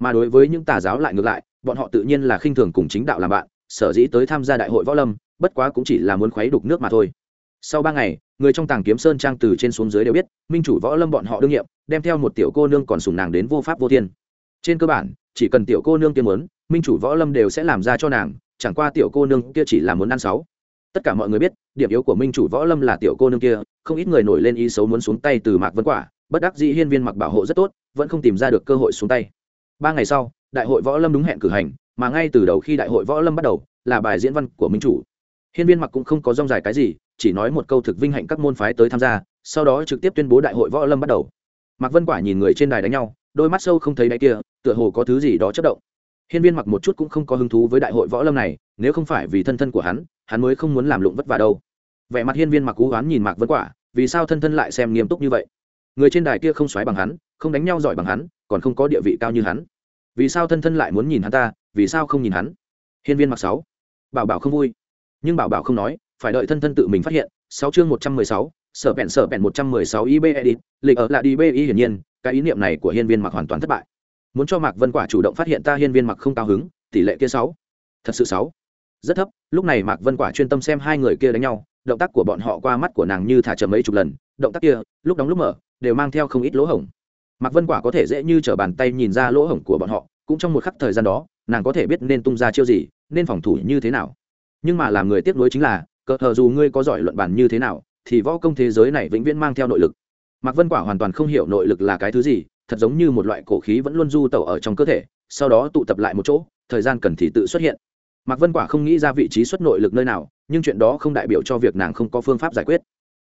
Mà đối với những tà giáo lại ngược lại, bọn họ tự nhiên là khinh thường cùng chính đạo làm bạn, sở dĩ tới tham gia đại hội võ lâm, bất quá cũng chỉ là muốn khuấy đục nước mà thôi. Sau ba ngày, người trong tàng kiếm sơn trang từ trên xuống dưới đều biết, minh chủ võ lâm bọn họ đương nhiệm, đem theo một tiểu cô nương còn sùng nàng đến vô pháp vô thiên. Trên cơ bản, chỉ cần tiểu cô nương kia muốn, minh chủ võ lâm đều sẽ làm ra cho nàng, chẳng qua tiểu cô nương kia chỉ là muốn ăn sáu. Tất cả mọi người biết, điểm yếu của minh chủ võ lâm là tiểu cô nương kia, không ít người nổi lên ý xấu muốn xuống tay từ mạc vân quả bất đắc dĩ hiên viên mặc bảo hộ rất tốt, vẫn không tìm ra được cơ hội xuống tay. Ba ngày sau, đại hội võ lâm đúng hẹn cử hành, mà ngay từ đầu khi đại hội võ lâm bắt đầu, là bài diễn văn của minh chủ. Hiên viên mặc cũng không có rong dài cái gì, chỉ nói một câu thực vinh hạnh các môn phái tới tham gia, sau đó trực tiếp tuyên bố đại hội võ lâm bắt đầu. Mạc vân quả nhìn người trên đài đánh nhau, đôi mắt sâu không thấy đáy kia, tựa hồ có thứ gì đó chất động. Hiên viên mặc một chút cũng không có hứng thú với đại hội võ lâm này, nếu không phải vì thân thân của hắn hắn mới không muốn làm lụng vất vả đâu. Vẻ mặt hiên viên mặc cú oán nhìn mạc vân quả, vì sao thân thân lại xem nghiêm túc như vậy? Người trên đài kia không xoáy bằng hắn, không đánh nhau giỏi bằng hắn, còn không có địa vị cao như hắn. Vì sao thân thân lại muốn nhìn hắn ta, vì sao không nhìn hắn? Hiên viên mặc sáu. Bảo bảo không vui. Nhưng bảo bảo không nói, phải đợi thân thân tự mình phát hiện. Sáu chương một trăm mười sáu, sở bẹn sở bẹn một trăm mười sáu ib edit lịch ở lại đi bi hiển nhiên, cái ý niệm này của hiên viên mặc hoàn toàn thất bại. Muốn cho mạc vân quả chủ động phát hiện ta hiên viên mặc không cao hứng, tỷ lệ kia sáu. Thật sự sáu. Rất thấp, lúc này mạc vân quả chuyên tâm xem hai người kia đánh nhau, động tác của bọn họ qua mắt của nàng như thả chậm mấy chục lần, động tác kia, lúc đóng lúc mở đều mang theo không ít lỗ hổng. Mạc vân quả có thể dễ như t r ở bàn tay nhìn ra lỗ hổng của bọn họ, cũng trong một khắc thời gian đó, nàng có thể biết nên tung ra chiêu gì, nên phòng thủ như thế nào. Nhưng mà làm người tiếp nối chính là, cờ thờ dù ngươi có giỏi luận bản như thế nào, thì võ công thế giới này vĩnh viễn mang theo nội lực. Mạc vân quả hoàn toàn không hiểu nội lực là cái thứ gì, thật giống như một loại cổ khí vẫn luôn du tẩu ở trong cơ thể, sau đó tụ tập lại một chỗ, thời gian cần thì tự xuất hiện. Mạc vân quả không nghĩ ra vị trí xuất nội lực nơi nào, nhưng chuyện đó không đại biểu cho việc nàng không có phương pháp giải quyết.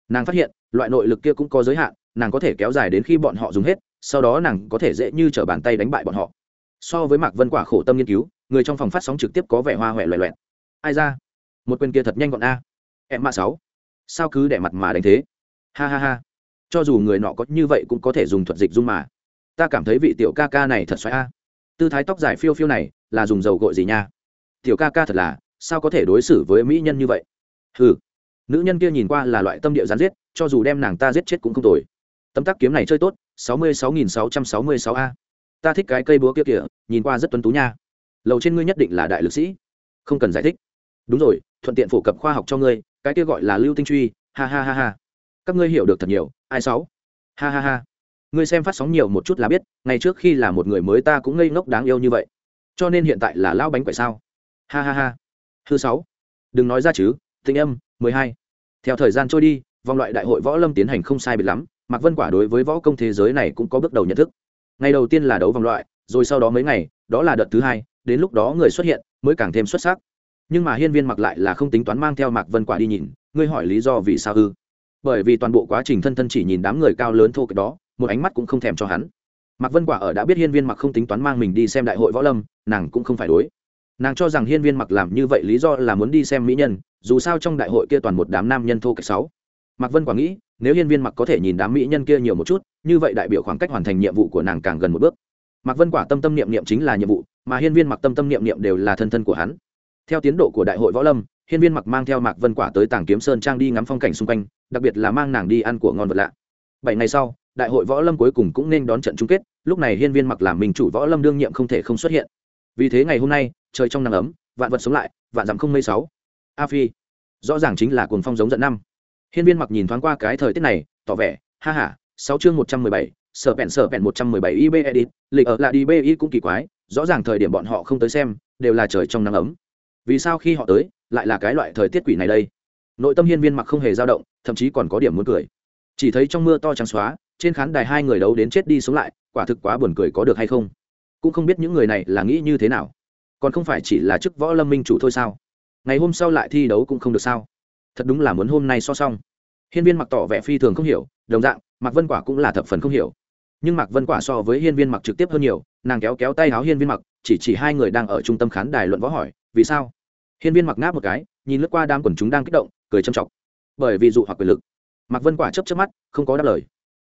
Nàng phát hiện, loại nội lực kia cũng có giới hạn nàng có thể kéo dài đến khi bọn họ dùng hết, sau đó nàng có thể dễ như t r ở bàn tay đánh bại bọn họ. So với mạc vân quả khổ tâm nghiên cứu, người trong phòng phát sóng trực tiếp có vẻ hoa huệ loẹ loẹt. Ai ra? Một quyền kia thật nhanh gọn a. Em mạ sáu. Sao cứ để mặt mà đánh thế? Ha ha ha. Cho dù người nọ có như vậy cũng có thể dùng thuật dịch dung mà. Ta cảm thấy vị tiểu ca ca này thật xoáy a. Tư thái tóc dài phiêu phiêu này là dùng dầu gội gì nha? Tiểu ca ca thật là, sao có thể đối xử với mỹ nhân như vậy? Ừ nữ nhân kia nhìn qua là loại tâm địa gián giết, cho dù đem nàng ta giết chết cũng không tồi tấm tắc kiếm này chơi tốt, sáu mươi sáu nghìn sáu trăm sáu mươi sáu a. Ta thích cái cây búa kia kìa, nhìn qua rất tuấn tú nha. Lầu trên ngươi nhất định là đại lực sĩ. Không cần giải thích. Đúng rồi, thuận tiện phổ cập khoa học cho ngươi, cái kia gọi là lưu tinh truy. Ha ha ha ha. Các ngươi hiểu được thật nhiều, ai sáu? Ha ha ha. Ngươi xem phát sóng nhiều một chút là biết, ngày trước khi là một người mới ta cũng ngây ngốc đáng yêu như vậy. Cho nên hiện tại là lao bánh quậy sao? Ha ha ha. Thứ sáu. Đừng nói ra chứ tinh âm, mười hai. Theo thời gian trôi đi, vòng loại đại hội võ lâm tiến hành không sai biệt lắm mạc vân quả đối với võ công thế giới này cũng có bước đầu nhận thức. Ngày đầu tiên là đấu vòng loại, rồi sau đó mấy ngày, đó là đợt thứ hai, đến lúc đó người xuất hiện mới càng thêm xuất sắc. Nhưng mà hiên viên mặc lại là không tính toán mang theo mạc vân quả đi nhìn, ngươi hỏi lý do vì sao ư? Bởi vì toàn bộ quá trình thân thân chỉ nhìn đám người cao lớn thô kệch đó, một ánh mắt cũng không thèm cho hắn. Mạc vân quả ở đã biết hiên viên mặc không tính toán mang mình đi xem đại hội võ lâm, nàng cũng không phải đối. Nàng cho rằng hiên viên mặc làm như vậy lý do là muốn đi xem mỹ nhân, dù sao trong đại hội kia toàn một đám nam nhân thô kệch sáu. Mạc vân quả nghĩ nếu hiên viên mặc có thể nhìn đám mỹ nhân kia nhiều một chút, như vậy đại biểu khoảng cách hoàn thành nhiệm vụ của nàng càng gần một bước. Mạc vân quả tâm tâm niệm niệm chính là nhiệm vụ, mà hiên viên mặc tâm tâm niệm niệm đều là thân thân của hắn. Theo tiến độ của đại hội võ lâm, hiên viên mặc mang theo mạc vân quả tới tàng kiếm sơn trang đi ngắm phong cảnh xung quanh, đặc biệt là mang nàng đi ăn của ngon vật lạ. Bảy ngày sau, đại hội võ lâm cuối cùng cũng nên đón trận chung kết, lúc này hiên viên mặc làm mình chủ võ lâm đương nhiệm không thể không xuất hiện. Vì thế ngày hôm nay, trời trong nắng ấm, vạn vật sống lại, vạn dặm không mây sáu. A phi, rõ ràng chính là cuồng phong giống giận năm hiên viên mặc nhìn thoáng qua cái thời tiết này, tỏ vẻ, ha ha, sáu chương một trăm mười bảy, sở bẹn sở bẹn một trăm mười bảy ib edit, lịch ở là đi bi cũng kỳ quái, rõ ràng thời điểm bọn họ không tới xem, đều là trời trong nắng ấm. Vì sao khi họ tới, lại là cái loại thời tiết quỷ này đây? Nội tâm hiên viên mặc không hề dao động, thậm chí còn có điểm muốn cười. Chỉ thấy trong mưa to trắng xóa, trên khán đài hai người đấu đến chết đi sống lại, quả thực quá buồn cười có được hay không? Cũng không biết những người này là nghĩ như thế nào. Còn không phải chỉ là chức võ lâm minh chủ thôi sao? Ngày hôm sau lại thi đấu cũng không được sao? Thật đúng là muốn hôm nay so xong. Hiên viên mặc tỏ vẻ phi thường không hiểu, đồng dạng, mạc vân quả cũng là thập phần không hiểu. Nhưng mạc vân quả so với hiên viên mặc trực tiếp hơn nhiều, nàng kéo kéo tay áo hiên viên mặc, chỉ chỉ hai người đang ở trung tâm khán đài luận võ hỏi, vì sao? Hiên viên mặc ngáp một cái, nhìn lướt qua đám quần chúng đang kích động, cười châm chọc. Bởi vì dụ hoặc quyền lực. Mạc vân quả chấp chấp mắt, không có đáp lời.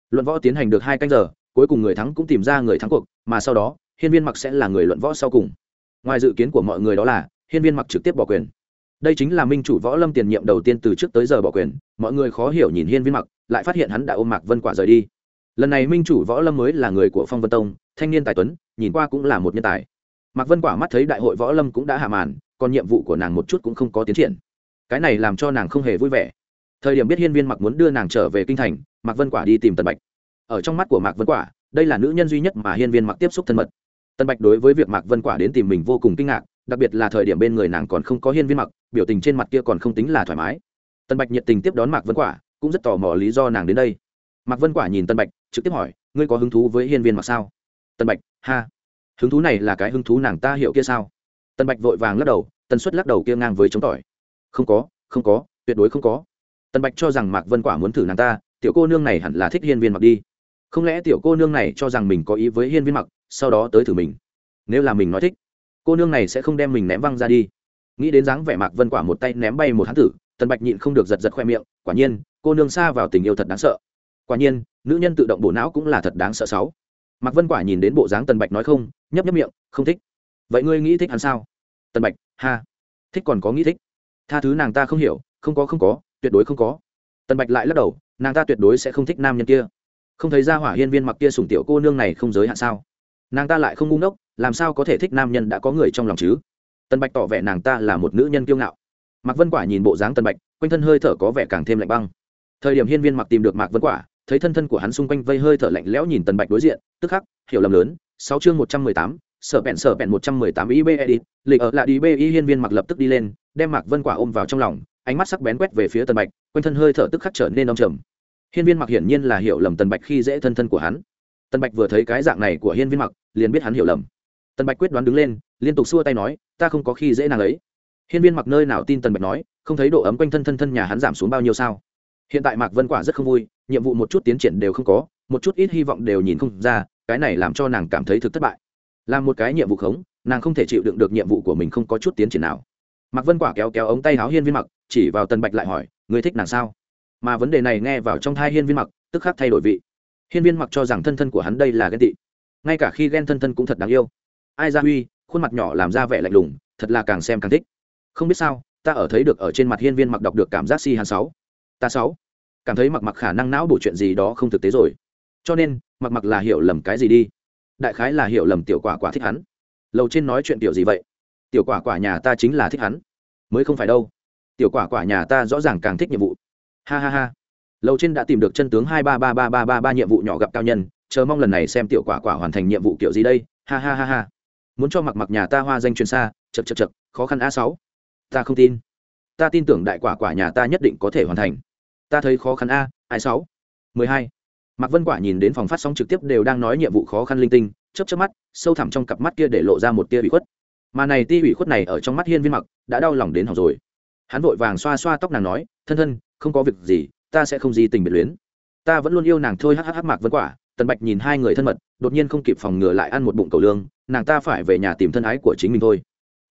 Luận võ tiến hành được hai canh giờ, cuối cùng người thắng cũng tìm ra người thắng cuộc, mà sau đó, hiên viên mặc sẽ là người luận võ sau cùng. Ngoài dự kiến của mọi người đó là, hiên viên mặc trực tiếp bỏ quyền đây chính là minh chủ võ lâm tiền nhiệm đầu tiên từ trước tới giờ bỏ quyền, mọi người khó hiểu nhìn hiên viên mặc, lại phát hiện hắn đã ôm mạc vân quả rời đi. Lần này minh chủ võ lâm mới là người của phong vân tông, thanh niên tài tuấn, nhìn qua cũng là một nhân tài. Mạc vân quả mắt thấy đại hội võ lâm cũng đã hạ màn, còn nhiệm vụ của nàng một chút cũng không có tiến triển. Cái này làm cho nàng không hề vui vẻ. Thời điểm biết hiên viên mặc muốn đưa nàng trở về kinh thành, mạc vân quả đi tìm tần bạch. Ở trong mắt của mạc vân quả, đây là nữ nhân duy nhất mà hiên viên mặc tiếp xúc thân mật. Tần bạch đối với việc mạc vân quả đến tìm mình vô cùng kinh ngạc đặc biệt là thời điểm bên người nàng còn không có hiên viên mặc, biểu tình trên mặt kia còn không tính là thoải mái. Tần bạch nhiệt tình tiếp đón mạc vân quả, cũng rất tò mò lý do nàng đến đây. Mạc vân quả nhìn tần bạch, trực tiếp hỏi, ngươi có hứng thú với hiên viên mặc sao? Tần bạch, ha, hứng thú này là cái hứng thú nàng ta hiểu kia sao? Tần bạch vội vàng lắc đầu, tần suất lắc đầu kia ngang với chống tỏi. Không có không có, tuyệt đối không có. Tần bạch cho rằng mạc vân quả muốn thử nàng ta, tiểu cô nương này hẳn là thích hiên viên mặc đi. Không lẽ tiểu cô nương này cho rằng mình có ý với hiên viên mặc, sau đó tới thử mình? Nếu là mình nói thích cô nương này sẽ không đem mình ném văng ra đi. Nghĩ đến dáng vẻ mạc vân quả một tay ném bay một hán tử, tần bạch nhịn không được giật giật khoe miệng, quả nhiên, cô nương xa vào tình yêu thật đáng sợ. Quả nhiên, nữ nhân tự động bộ não cũng là thật đáng sợ sáu. Mạc vân quả nhìn đến bộ dáng tần bạch nói không, nhấp nhấp miệng, không thích. Vậy ngươi nghĩ thích hắn sao? Tần bạch, ha. Thích còn có nghĩ thích. Tha thứ nàng ta không hiểu, không có không có, tuyệt đối không có. Tần bạch lại lắc đầu, nàng ta tuyệt đối sẽ không thích nam nhân kia. Không thấy ra hỏa hiên viên mặc kia sủng tiểu cô nương này không giới hạn sao? Nàng ta lại không ngu ngốc, làm sao có thể thích nam nhân đã có người trong lòng chứ? Tần bạch tỏ vẻ nàng ta là một nữ nhân kiêu ngạo. Mạc vân quả nhìn bộ dáng tần bạch, quanh thân hơi thở có vẻ càng thêm lạnh băng. Thời điểm hiên viên mặc tìm được mạc vân quả, thấy thân thân của hắn xung quanh vây hơi thở lạnh lẽo nhìn tần bạch đối diện, tức khắc, hiểu lầm lớn, sáu chương một trăm mười tám, sở bẹn sở bẹn một trăm mười tám ib edit lịch ở lại đi b y hiên viên mặc lập tức đi lên, đem mạc vân quả ôm vào trong lòng, ánh mắt sắc bén quét về phía tần bạch, quanh thân hơi thở tức khắc trở nên đông trầm. Hiên viên mặc hiển nhiên là hiểu lầm tần bạch khi dễ thân thân của hắn tần bạch vừa thấy cái dạng này của hiên viên mặc, liền biết hắn hiểu lầm. Tần bạch quyết đoán đứng lên, liên tục xua tay nói, ta không có khi dễ nàng ấy. Hiên viên mặc nơi nào tin tần bạch nói, không thấy độ ấm quanh thân thân thân nhà hắn giảm xuống bao nhiêu sao? Hiện tại mạc vân quả rất không vui, nhiệm vụ một chút tiến triển đều không có, một chút ít hy vọng đều nhìn không ra, cái này làm cho nàng cảm thấy thực thất bại. Làm một cái nhiệm vụ khống, nàng không thể chịu đựng được nhiệm vụ của mình không có chút tiến triển nào. Mạc vân quả kéo kéo ống tay áo hiên viên mặc, chỉ vào tần bạch lại hỏi người thích nàng sao? Mà vấn đề này nghe vào trong thai hiên viên mặc, tức khắc thay đổi vị hiên viên mặc cho rằng thân thân của hắn đây là ghen tị. Ngay cả khi ghen thân thân cũng thật đáng yêu. Ai ra huy, khuôn mặt nhỏ làm ra vẻ lạnh lùng, thật là càng xem càng thích. Không biết sao, ta ở thấy được ở trên mặt hiên viên mặc đọc được cảm giác si hắn sáu. Ta sáu. Cảm thấy mặc mặc khả năng não bổ chuyện gì đó không thực tế rồi. Cho nên, mặc mặc là hiểu lầm cái gì đi. Đại khái là hiểu lầm tiểu quả quả thích hắn. Lầu trên nói chuyện tiểu gì vậy? Tiểu quả quả nhà ta chính là thích hắn. Mới không phải đâu. Tiểu quả quả nhà ta rõ ràng càng thích nhiệm vụ. Ha ha ha lầu trên đã tìm được chân tướng hai ba ba ba ba ba ba nhiệm vụ nhỏ gặp cao nhân, chờ mong lần này xem tiểu quả quả hoàn thành nhiệm vụ kiểu gì đây, ha ha ha ha. Muốn cho mặc mặc nhà ta hoa danh truyền xa chật chật chật khó khăn a sáu. Ta không tin. Ta tin tưởng đại quả quả nhà ta nhất định có thể hoàn thành. Ta thấy khó khăn a, ai sáu? Mười hai. Mạc vân quả nhìn đến phòng phát sóng trực tiếp đều đang nói nhiệm vụ khó khăn linh tinh, chớp chớp mắt, sâu thẳm trong cặp mắt kia để lộ ra một tia ủy khuất. Mà này ti ủy khuất này ở trong mắt hiên viên mặc, đã đau lòng đến học rồi. Hắn vội vàng xoa xoa tóc nàng nói, thân thân, không có việc gì ta sẽ không gì tình biệt luyến. Ta vẫn luôn yêu nàng thôi hhh mạc vân quả. Tần bạch nhìn hai người thân mật, đột nhiên không kịp phòng ngừa lại ăn một bụng cầu lương, nàng ta phải về nhà tìm thân ái của chính mình thôi.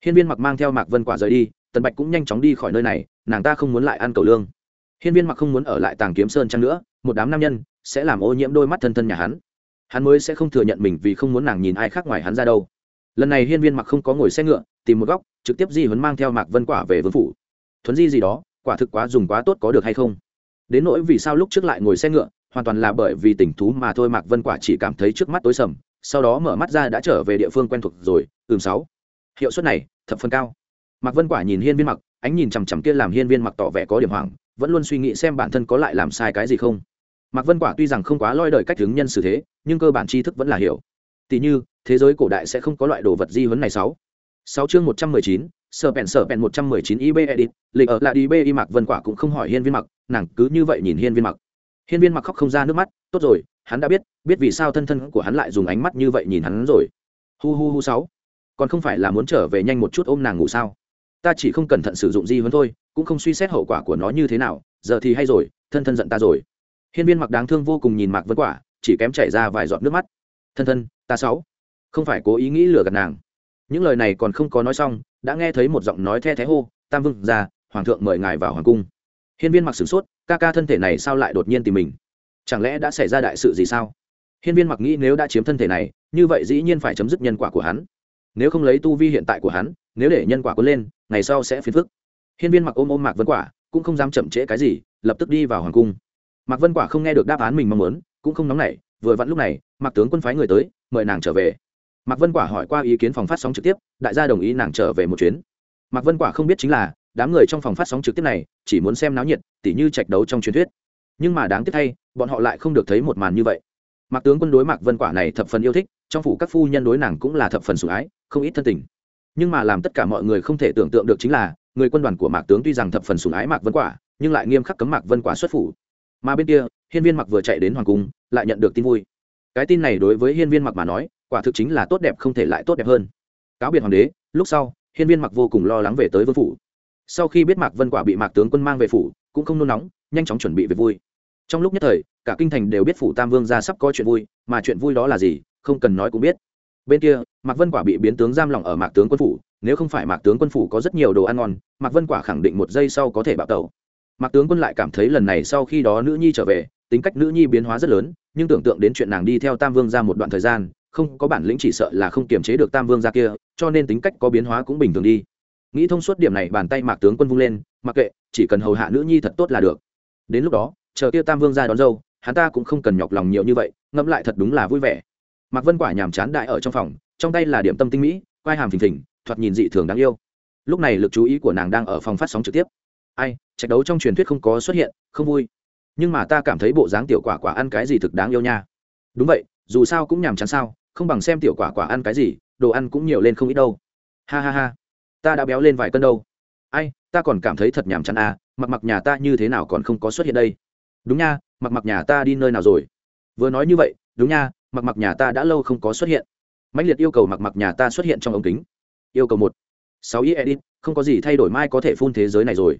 Hiên viên mặc mang theo mạc vân quả rời đi, tần bạch cũng nhanh chóng đi khỏi nơi này, nàng ta không muốn lại ăn cầu lương. Hiên viên mặc không muốn ở lại tàng kiếm sơn chăng nữa, một đám nam nhân sẽ làm ô nhiễm đôi mắt thân thân nhà hắn. Hắn mới sẽ không thừa nhận mình vì không muốn nàng nhìn ai khác ngoài hắn ra đâu. Lần này hiên viên mặc không có ngồi xe ngựa, tìm một góc, trực tiếp di huấn mang theo mạc vân quả về vương phủ. Thuấn di gì đó, quả thực quá dùng quá tốt có được hay không? Đến nỗi vì sao lúc trước lại ngồi xe ngựa, hoàn toàn là bởi vì tình thú mà thôi, mạc vân quả chỉ cảm thấy trước mắt tối sầm, sau đó mở mắt ra đã trở về địa phương quen thuộc rồi, ừm, sáu. Hiệu suất này, thập phân cao. Mạc vân quả nhìn hiên viên mặc, ánh nhìn chằm chằm kia làm hiên viên mặc tỏ vẻ có điểm hoảng, vẫn luôn suy nghĩ xem bản thân có lại làm sai cái gì không. Mạc vân quả tuy rằng không quá loi đời cách hướng nhân xử thế, nhưng cơ bản tri thức vẫn là hiểu. Tỷ như, thế giới cổ đại sẽ không có loại đồ vật di huấn này, sáu sáu chương một trăm mười chín sở bèn sở bèn một trăm mười chín ib edit, lịch ở lại đi b y mạc vân quả cũng không hỏi hiên viên mặc, nàng cứ như vậy nhìn hiên viên mặc. Hiên viên mặc khóc không ra nước mắt, tốt rồi, hắn đã biết biết vì sao thân thân của hắn lại dùng ánh mắt như vậy nhìn hắn rồi. Hu hu hu sáu. Còn không phải là muốn trở về nhanh một chút ôm nàng ngủ sao? Ta chỉ không cẩn thận sử dụng di huấn thôi, cũng không suy xét hậu quả của nó như thế nào, giờ thì hay rồi, thân thân giận ta rồi. Hiên viên mặc đáng thương vô cùng nhìn mạc vân quả, chỉ kém chảy ra vài giọt nước mắt. Thân thân, ta sáu. Không phải cố ý nghĩ lừa gạt nàng những lời này còn không có nói xong, đã nghe thấy một giọng nói the thé hô, tam vương ra, hoàng thượng mời ngài vào hoàng cung. Hiên viên mặc sửng sốt, ca ca thân thể này sao lại đột nhiên tìm mình? Chẳng lẽ đã xảy ra đại sự gì sao? Hiên viên mặc nghĩ nếu đã chiếm thân thể này, như vậy dĩ nhiên phải chấm dứt nhân quả của hắn. Nếu không lấy tu vi hiện tại của hắn, nếu để nhân quả cuốn lên, ngày sau sẽ phiền phức. Hiên viên mặc ôm ôm mạc vân quả, cũng không dám chậm trễ cái gì, lập tức đi vào hoàng cung. Mạc vân quả không nghe được đáp án mình mong muốn, cũng không nóng nảy, vừa vặn lúc này, mạc tướng quân phái người tới, mời nàng trở về mạc vân quả hỏi qua ý kiến phòng phát sóng trực tiếp, đại gia đồng ý nàng trở về một chuyến. Mạc vân quả không biết chính là, đám người trong phòng phát sóng trực tiếp này, chỉ muốn xem náo nhiệt, tỉ như trạch đấu trong truyền thuyết. Nhưng mà đáng tiếc thay, bọn họ lại không được thấy một màn như vậy. Mạc tướng quân đối mạc vân quả này thập phần yêu thích, trong phủ các phu nhân đối nàng cũng là thập phần sủng ái, không ít thân tình. Nhưng mà làm tất cả mọi người không thể tưởng tượng được chính là, người quân đoàn của mạc tướng tuy rằng thập phần sủng ái mạc vân quả, nhưng lại nghiêm khắc cấm mạc vân quả xuất phủ. Mà bên kia, hiên viên mặc vừa chạy đến hoàng cung, lại nhận được tin vui. Cái tin này đối với hiên viên mặc mà nói quả thực chính là tốt đẹp không thể lại tốt đẹp hơn. Cáo biệt hoàng đế, lúc sau, hiên viên mặc vô cùng lo lắng về tới vương phủ. Sau khi biết mạc vân quả bị mạc tướng quân mang về phủ, cũng không nôn nóng, nhanh chóng chuẩn bị về vui. Trong lúc nhất thời, cả kinh thành đều biết phủ tam vương ra sắp có chuyện vui, mà chuyện vui đó là gì, không cần nói cũng biết. Bên kia, mạc vân quả bị biến tướng giam lỏng ở mạc tướng quân phủ, nếu không phải mạc tướng quân phủ có rất nhiều đồ ăn ngon, mạc vân quả khẳng định một giây sau có thể bạo tẩu. Mạc tướng quân lại cảm thấy lần này sau khi đó nữ nhi trở về, tính cách nữ nhi biến hóa rất lớn, nhưng tưởng tượng đến chuyện nàng đi theo tam vương ra một đoạn thời gian không có bản lĩnh chỉ sợ là không kiềm chế được tam vương ra kia, cho nên tính cách có biến hóa cũng bình thường đi. Nghĩ thông suốt điểm này, bàn tay mạc tướng quân vung lên, mặc kệ, chỉ cần hầu hạ nữ nhi thật tốt là được. Đến lúc đó, chờ kia tam vương ra đón dâu, hắn ta cũng không cần nhọc lòng nhiều như vậy, ngẫm lại thật đúng là vui vẻ. Mạc vân quả nhàm chán đại ở trong phòng, trong tay là điểm tâm tinh mỹ, quai hàm phình phình, thoạt nhìn dị thường đáng yêu. Lúc này lực chú ý của nàng đang ở phòng phát sóng trực tiếp. Ai trạch đấu trong truyền thuyết không có xuất hiện, không vui. Nhưng mà ta cảm thấy bộ dáng tiểu quả quả ăn cái gì thực đáng yêu nha. Đúng vậy, dù sao cũng nhàm chán sao không bằng xem tiểu quả quả ăn cái gì, đồ ăn cũng nhiều lên không ít đâu. Ha ha ha. Ta đã béo lên vài cân đâu. Ai, ta còn cảm thấy thật nhàm chán à mặc mặc nhà ta như thế nào còn không có xuất hiện đây. Đúng nha, mặc mặc nhà ta đi nơi nào rồi? Vừa nói như vậy, đúng nha, mặc mặc nhà ta đã lâu không có xuất hiện. Mạnh liệt yêu cầu mặc mặc nhà ta xuất hiện trong ống kính. Yêu cầu một. Sáu y edit, không có gì thay đổi mai có thể phun thế giới này rồi.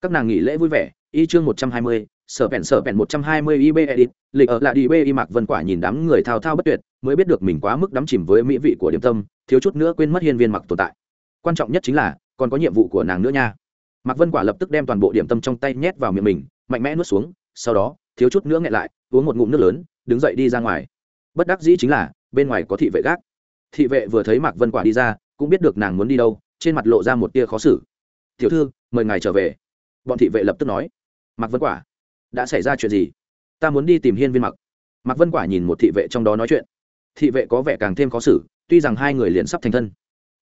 Các nàng nghỉ lễ vui vẻ, y chương một trăm hai mươi sở vẹn sở vẹn một trăm hai mươi ib edit, lịch ở lại đi b y mạc vân quả nhìn đám người thao thao bất tuyệt, mới biết được mình quá mức đắm chìm với mỹ vị của điểm tâm, thiếu chút nữa quên mất hiên viên mặc tồn tại. Quan trọng nhất chính là, còn có nhiệm vụ của nàng nữa nha. Mạc vân quả lập tức đem toàn bộ điểm tâm trong tay nhét vào miệng mình, mạnh mẽ nuốt xuống, sau đó, thiếu chút nữa nghẹn lại, uống một ngụm nước lớn, đứng dậy đi ra ngoài. Bất đắc dĩ chính là, bên ngoài có thị vệ gác. Thị vệ vừa thấy mạc vân quả đi ra, cũng biết được nàng muốn đi đâu, trên mặt lộ ra một tia khó xử. Tiểu thư, mời ngài trở về. Bọn thị vệ lập tức nói. Mạc vân quả đã xảy ra chuyện gì? Ta muốn đi tìm hiên viên mặc. Mặc vân quả nhìn một thị vệ trong đó nói chuyện. Thị vệ có vẻ càng thêm khó xử, tuy rằng hai người liền sắp thành thân,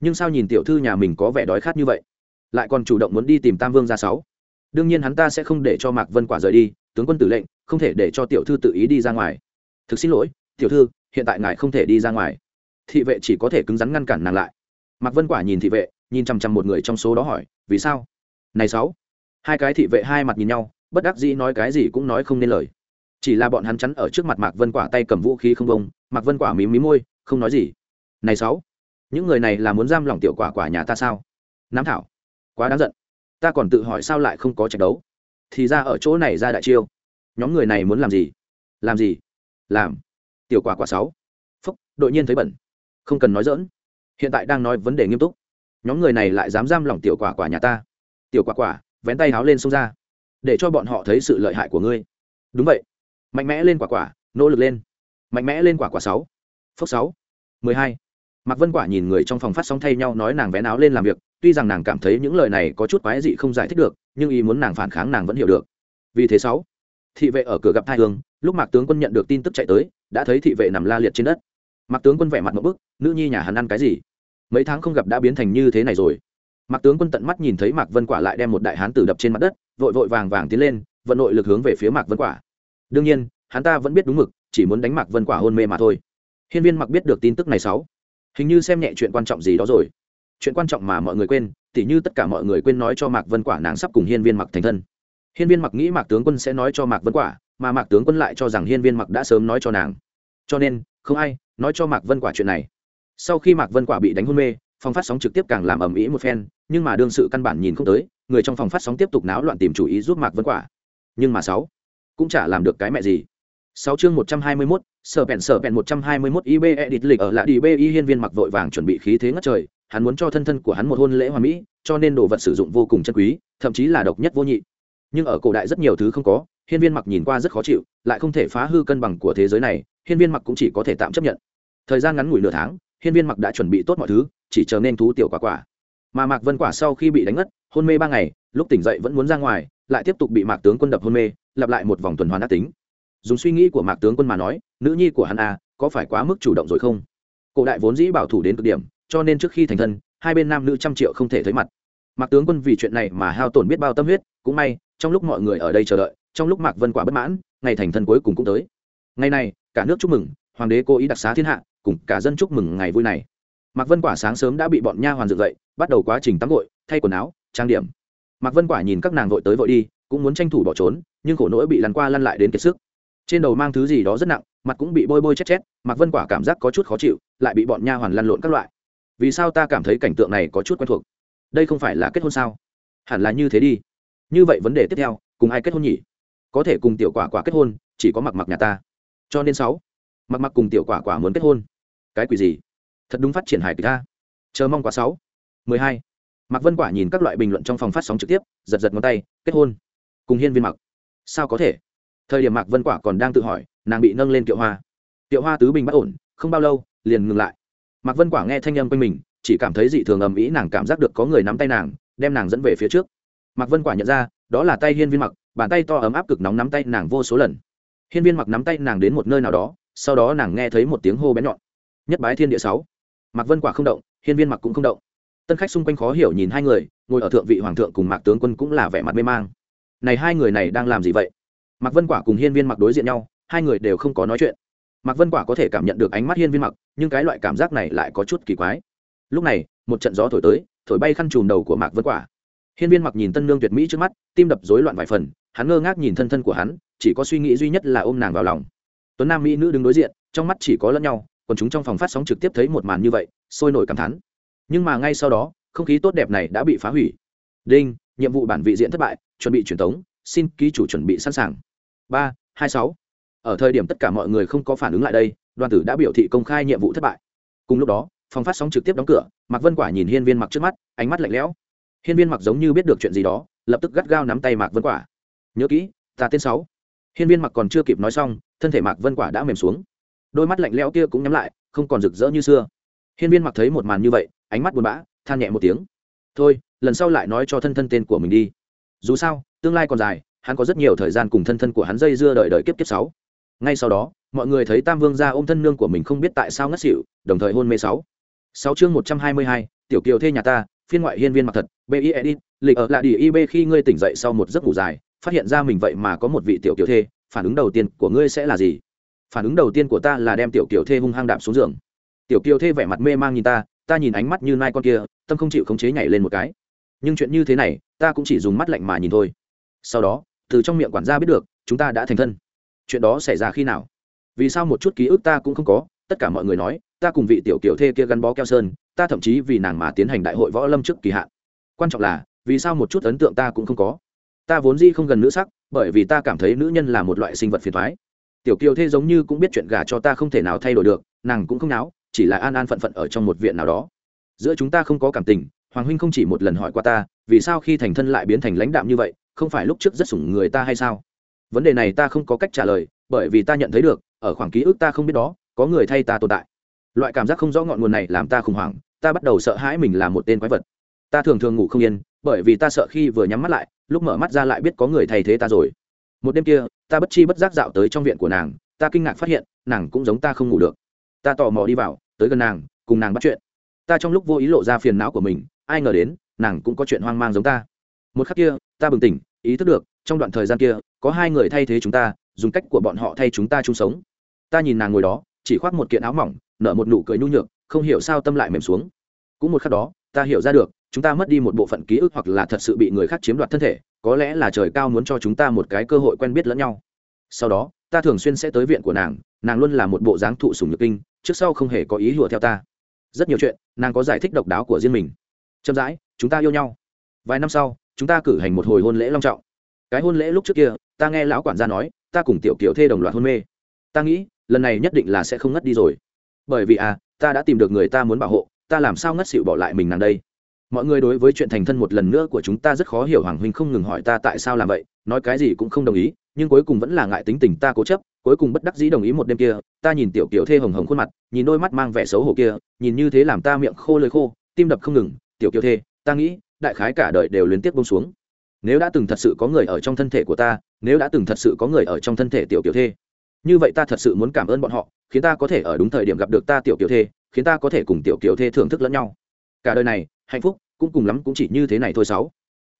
nhưng sao nhìn tiểu thư nhà mình có vẻ đói khát như vậy? Lại còn chủ động muốn đi tìm tam vương ra sáu. Đương nhiên hắn ta sẽ không để cho mạc vân quả rời đi, tướng quân tử lệnh, không thể để cho tiểu thư tự ý đi ra ngoài. Thực xin lỗi, tiểu thư, hiện tại ngài không thể đi ra ngoài. Thị vệ chỉ có thể cứng rắn ngăn cản nàng lại. Mạc vân quả nhìn thị vệ, nhìn chằm chằm một người trong số đó hỏi, vì sao? Này sáu. Hai cái thị vệ hai mặt nhìn nhau bất đắc dĩ nói cái gì cũng nói không nên lời. Chỉ là bọn hắn chắn ở trước mặt mạc vân quả tay cầm vũ khí không bông, mạc vân quả mí mí môi, không nói gì. Này sáu, những người này là muốn giam lòng tiểu quả quả nhà ta sao? Nam thảo, quá đáng giận. Ta còn tự hỏi sao lại không có trận đấu. Thì ra ở chỗ này ra đại chiêu. Nhóm người này muốn làm gì? Làm gì? Làm. Tiểu quả quả sáu. Phúc, đội nhiên thấy bẩn. Không cần nói dỡn hiện tại đang nói vấn đề nghiêm túc. Nhóm người này lại dám giam lòng tiểu quả quả nhà ta. Tiểu quả quả, vén tay háo lên xông ra để cho bọn họ thấy sự lợi hại của ngươi. Đúng vậy. Mạnh mẽ lên quả quả, nỗ lực lên. Mạnh mẽ lên quả quả sáu. Phốc sáu. Mười hai. Mạc vân quả nhìn người trong phòng phát sóng thay nhau nói nàng vén áo lên làm việc, tuy rằng nàng cảm thấy những lời này có chút quái dị không giải thích được, nhưng ý muốn nàng phản kháng nàng vẫn hiểu được. Vì thế sáu, thị vệ ở cửa gặp hai hương, lúc mạc tướng quân nhận được tin tức chạy tới, đã thấy thị vệ nằm la liệt trên đất. Mạc tướng quân vẻ mặt một bức, nữ nhi nhà hắn ăn cái gì? Mấy tháng không gặp đã biến thành như thế này rồi mạc tướng quân tận mắt nhìn thấy mạc vân quả lại đem một đại hán tử đập trên mặt đất, vội vội vàng vàng tiến lên, vận nội lực hướng về phía mạc vân quả. Đương nhiên, hắn ta vẫn biết đúng mực, chỉ muốn đánh mạc vân quả hôn mê mà thôi. Hiên viên mặc biết được tin tức này sáu. Hình như xem nhẹ chuyện quan trọng gì đó rồi. Chuyện quan trọng mà mọi người quên, tỉ như tất cả mọi người quên nói cho mạc vân quả nàng sắp cùng hiên viên mặc thành thân. Hiên viên mặc nghĩ mạc tướng quân sẽ nói cho mạc vân quả, mà mạc tướng quân lại cho rằng hiên viên mặc đã sớm nói cho nàng. Cho nên, không ai nói cho mạc vân quả chuyện này. Sau khi mạc vân quả bị đánh hôn mê phòng phát sóng trực tiếp càng làm ầm ĩ một phen nhưng mà đương sự căn bản nhìn không tới người trong phòng phát sóng tiếp tục náo loạn tìm chủ ý giúp mạc vân quả. Nhưng mà sáu cũng chả làm được cái mẹ gì. Sáu chương một trăm hai mươi 121, sở bèn sở bèn một trăm hai mươi 121 ib edit lịch ở lại đi bi hiên viên mặc vội vàng chuẩn bị khí thế ngất trời hắn muốn cho thân thân của hắn một hôn lễ hoàn mỹ cho nên đồ vật sử dụng vô cùng chân quý thậm chí là độc nhất vô nhị. Nhưng ở cổ đại rất nhiều thứ không có hiên viên mặc nhìn qua rất khó chịu lại không thể phá hư cân bằng của thế giới này hiên viên mặc cũng chỉ có thể tạm chấp nhận. Thời gian ngắn ngủi nửa tháng hiên viên mặc đã chuẩn bị tốt mọi thứ chỉ chờ nên thú tiểu quả quả. Mà mạc vân quả sau khi bị đánh ngất hôn mê ba ngày lúc tỉnh dậy vẫn muốn ra ngoài lại tiếp tục bị mạc tướng quân đập hôn mê lặp lại một vòng tuần hoàn ác tính. Dùng suy nghĩ của mạc tướng quân mà nói nữ nhi của hắn a à, có phải quá mức chủ động rồi không? Cổ đại vốn dĩ bảo thủ đến cực điểm cho nên trước khi thành thân hai bên nam nữ trăm triệu không thể thấy mặt. Mạc tướng quân vì chuyện này mà hao tổn biết bao tâm huyết cũng may trong lúc mọi người ở đây chờ đợi trong lúc mạc vân quả bất mãn ngày thành thân cuối cùng cũng tới. Ngày này cả nước chúc mừng hoàng đế cố ý đặc xá thiên hạ cùng cả dân chúc mừng ngày vui này. Mạc vân quả sáng sớm đã bị bọn nha hoàn dựng dậy, bắt đầu quá trình tắm gội, thay quần áo, trang điểm. Mạc vân quả nhìn các nàng vội tới vội đi, cũng muốn tranh thủ bỏ trốn, nhưng khổ nỗi bị lăn qua lăn lại đến kiệt sức. Trên đầu mang thứ gì đó rất nặng, mặt cũng bị bôi bôi chết chết mạc vân quả cảm giác có chút khó chịu, lại bị bọn nha hoàn lăn lộn các loại. Vì sao ta cảm thấy cảnh tượng này có chút quen thuộc? Đây không phải là kết hôn sao? Hẳn là như thế đi. Như vậy vấn đề tiếp theo, cùng ai kết hôn nhỉ? Có thể cùng tiểu quả quả kết hôn, chỉ có mặc mặc nhà ta. Cho nên sáu mặc mặc cùng tiểu quả quả muốn kết hôn cái quỷ gì? Thật đúng phát triển hài kịch ta chờ mong quả sáu. Mười hai. Mạc vân quả nhìn các loại bình luận trong phòng phát sóng trực tiếp, giật giật ngón tay, kết hôn. Cùng hiên viên mặc. Sao có thể? Thời điểm mạc vân quả còn đang tự hỏi, nàng bị nâng lên kiệu hoa. Kiệu hoa tứ bình bất ổn, không bao lâu, liền ngừng lại. Mạc vân quả nghe thanh âm quanh mình, chỉ cảm thấy dị thường ầm ĩ nàng cảm giác được có người nắm tay nàng, đem nàng dẫn về phía trước. Mạc vân quả nhận ra, đó là tay hiên viên mặc, bàn tay to ấm áp cực nóng nắm tay nàng vô số lần. Hiên viên mặc nắm tay nàng đến một nơi nào đó, sau đó nàng nghe thấy một tiếng hô bé nhọn nhất bái thiên địa sáu. Mạc vân quả không động, hiên viên mặc cũng không động. Tân khách xung quanh khó hiểu nhìn hai người, ngồi ở thượng vị hoàng thượng cùng mạc tướng quân cũng là vẻ mặt mê mang. Này hai người này đang làm gì vậy? Mạc vân quả cùng hiên viên mặc đối diện nhau, hai người đều không có nói chuyện. Mạc vân quả có thể cảm nhận được ánh mắt hiên viên mặc nhưng cái loại cảm giác này lại có chút kỳ quái. Lúc này, một trận gió thổi tới, thổi bay khăn trùm đầu của mạc vân quả. Hiên viên mặc nhìn tân nương tuyệt mỹ trước mắt, tim đập rối loạn vài phần, hắn ngơ ngác nhìn thân thân của hắn, chỉ có suy nghĩ duy nhất là ôm nàng vào lòng. Tuấn nam mỹ nữ đứng đối diện, trong mắt chỉ có lẫn nhau còn chúng trong phòng phát sóng trực tiếp thấy một màn như vậy, sôi nổi cảm thán. Nhưng mà ngay sau đó, không khí tốt đẹp này đã bị phá hủy. Đinh, nhiệm vụ bản vị diện thất bại, chuẩn bị truyền tống, xin ký chủ chuẩn bị sẵn sàng. Ba, hai, sáu. Ở thời điểm tất cả mọi người không có phản ứng lại đây, đoàn tử đã biểu thị công khai nhiệm vụ thất bại. Cùng lúc đó, phòng phát sóng trực tiếp đóng cửa, mạc vân quả nhìn hiên viên mặc trước mắt, ánh mắt lạnh lẽo. Hiên viên mặc giống như biết được chuyện gì đó, lập tức gắt gao nắm tay mạc vân quả. Nhớ kỹ, ta tên sáu. Hiên viên mặc còn chưa kịp nói xong, thân thể mạc vân quả đã mềm xuống đôi mắt lạnh lẽo kia cũng nhắm lại, không còn rực rỡ như xưa. Hiên viên mặc thấy một màn như vậy, ánh mắt buồn bã, than nhẹ một tiếng. Thôi, lần sau lại nói cho thân thân tên của mình đi. Dù sao, tương lai còn dài, hắn có rất nhiều thời gian cùng thân thân của hắn dây dưa đợi đợi kiếp kiếp sáu. Ngay sau đó, mọi người thấy tam vương ra ôm thân nương của mình không biết tại sao ngất xỉu, đồng thời hôn mê sáu. Sáu chương một trăm hai mươi hai, tiểu kiều thê nhà ta, phiên ngoại hiên viên mặc thật bi edit lịch ở lại đi ib khi ngươi tỉnh dậy sau một giấc ngủ dài, phát hiện ra mình vậy mà có một vị tiểu kiều thê, phản ứng đầu tiên của ngươi sẽ là gì? Phản ứng đầu tiên của ta là đem tiểu kiều thê hung hăng đạp xuống giường. Tiểu kiều thê vẻ mặt mê mang nhìn ta ta nhìn ánh mắt như nai con kia, tâm không chịu khống chế nhảy lên một cái. Nhưng chuyện như thế này, ta cũng chỉ dùng mắt lạnh mà nhìn thôi. Sau đó, từ trong miệng quản gia biết được, chúng ta đã thành thân. Chuyện đó xảy ra khi nào? Vì sao một chút ký ức ta cũng không có, tất cả mọi người nói, ta cùng vị tiểu kiểu thê kia gắn bó keo sơn, ta thậm chí vì nàng mà tiến hành đại hội võ lâm trước kỳ hạn. Quan trọng là, vì sao một chút ấn tượng ta cũng không có? Ta vốn di không gần nữ sắc, bởi vì ta cảm thấy nữ nhân là một loại sinh vật phiền thoái tiểu kiều thê giống như cũng biết chuyện gà cho ta không thể nào thay đổi được, nàng cũng không náo, chỉ là an an phận phận ở trong một viện nào đó. Giữa chúng ta không có cảm tình, hoàng huynh không chỉ một lần hỏi qua ta, vì sao khi thành thân lại biến thành lãnh đạm như vậy, không phải lúc trước rất sủng người ta hay sao? Vấn đề này ta không có cách trả lời, bởi vì ta nhận thấy được, ở khoảng ký ức ta không biết đó, có người thay ta tồn tại. Loại cảm giác không rõ ngọn nguồn này làm ta khủng hoảng, ta bắt đầu sợ hãi mình là một tên quái vật. Ta thường thường ngủ không yên, bởi vì ta sợ khi vừa nhắm mắt lại, lúc mở mắt ra lại biết có người thay thế ta rồi một đêm kia, ta bất chi bất giác dạo tới trong viện của nàng, ta kinh ngạc phát hiện, nàng cũng giống ta không ngủ được. Ta tò mò đi vào, tới gần nàng, cùng nàng bắt chuyện. Ta trong lúc vô ý lộ ra phiền não của mình, ai ngờ đến, nàng cũng có chuyện hoang mang giống ta. Một khắc kia, ta bừng tỉnh, ý thức được, trong đoạn thời gian kia, có hai người thay thế chúng ta, dùng cách của bọn họ thay chúng ta chung sống. Ta nhìn nàng ngồi đó, chỉ khoác một kiện áo mỏng, nở một nụ cười nhu nhược, không hiểu sao tâm lại mềm xuống. Cũng một khắc đó, ta hiểu ra được, chúng ta mất đi một bộ phận ký ức hoặc là thật sự bị người khác chiếm đoạt thân thể có lẽ là trời cao muốn cho chúng ta một cái cơ hội quen biết lẫn nhau. Sau đó, ta thường xuyên sẽ tới viện của nàng nàng luôn là một bộ dáng thụ sùng nhược kinh, trước sau không hề có ý hùa theo ta. Rất nhiều chuyện, nàng có giải thích độc đáo của riêng mình. Chậm rãi, chúng ta yêu nhau. Vài năm sau, chúng ta cử hành một hồi hôn lễ long trọng. Cái hôn lễ lúc trước kia, ta nghe lão quản gia nói, ta cùng tiểu kiểu thê đồng loạt hôn mê. Ta nghĩ, lần này nhất định là sẽ không ngất đi rồi. Bởi vì à ta đã tìm được người ta muốn bảo hộ, ta làm sao ngất xịu bỏ lại mình nàng đây? Mọi người đối với chuyện thành thân một lần nữa của chúng ta rất khó hiểu, hoàng huynh không ngừng hỏi ta tại sao làm vậy, nói cái gì cũng không đồng ý, nhưng cuối cùng vẫn là ngại tính tình ta cố chấp, cuối cùng bất đắc dĩ đồng ý một đêm kia, ta nhìn tiểu kiểu thê hồng hồng khuôn mặt, nhìn đôi mắt mang vẻ xấu hổ kia, nhìn như thế làm ta miệng khô lời khô, tim đập không ngừng, tiểu kiểu thê, ta nghĩ, đại khái cả đời đều liên tiếp bông xuống. Nếu đã từng thật sự có người ở trong thân thể của ta, nếu đã từng thật sự có người ở trong thân thể tiểu kiểu thê, như vậy ta thật sự muốn cảm ơn bọn họ, khiến ta có thể ở đúng thời điểm gặp được ta tiểu kiểu thê, khiến ta có thể cùng tiểu kiểu thê thưởng thức lẫn nhau. Cả đời này, hạnh phúc cũng cùng lắm cũng chỉ như thế này thôi sáu.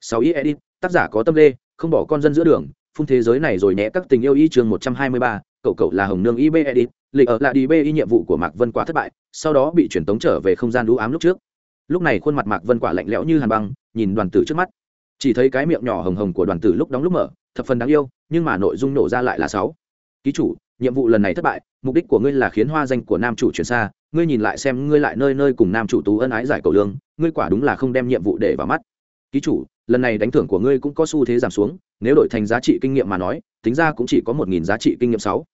Sáu ý edit, tác giả có tâm lê, không bỏ con dân giữa đường, phun thế giới này rồi nhé các tình yêu y chương một trăm hai mươi ba, cậu cậu là hồng nương ib edit, lịch ở là đi b y nhiệm vụ của mạc vân quả thất bại, sau đó bị chuyển tống trở về không gian đũ ám lúc trước. Lúc này khuôn mặt mạc vân quả lạnh lẽo như hàn băng, nhìn đoàn tử trước mắt. Chỉ thấy cái miệng nhỏ hồng hồng của đoàn tử lúc đóng lúc mở, thập phần đáng yêu, nhưng mà nội dung nổ ra lại là sáu. Ký chủ nhiệm vụ lần này thất bại, mục đích của ngươi là khiến hoa danh của nam chủ chuyển xa, ngươi nhìn lại xem ngươi lại nơi nơi cùng nam chủ tú ân ái giải cầu lương, ngươi quả đúng là không đem nhiệm vụ để vào mắt. Ký chủ, lần này đánh thưởng của ngươi cũng có xu thế giảm xuống, nếu đổi thành giá trị kinh nghiệm mà nói, tính ra cũng chỉ có một nghìn giá trị kinh nghiệm sáu.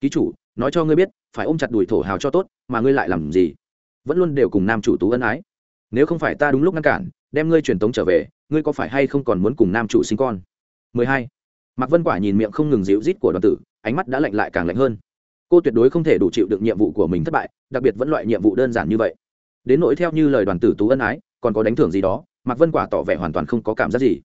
Ký chủ, nói cho ngươi biết, phải ôm chặt đùi thổ hào cho tốt, mà ngươi lại làm gì? Vẫn luôn đều cùng nam chủ tú ân ái. Nếu không phải ta đúng lúc ngăn cản, đem ngươi truyền tống trở về, ngươi có phải hay không còn muốn cùng nam chủ sinh con? 12. mạc vân quả nhìn miệng không ngừng dịu rít của đoàn tử ánh mắt đã lạnh lại càng lạnh hơn. Cô tuyệt đối không thể đủ chịu được nhiệm vụ của mình thất bại, đặc biệt vẫn loại nhiệm vụ đơn giản như vậy. Đến nỗi theo như lời đoàn tử tú ân ái, còn có đánh thưởng gì đó, mạc vân quả tỏ vẻ hoàn toàn không có cảm giác gì.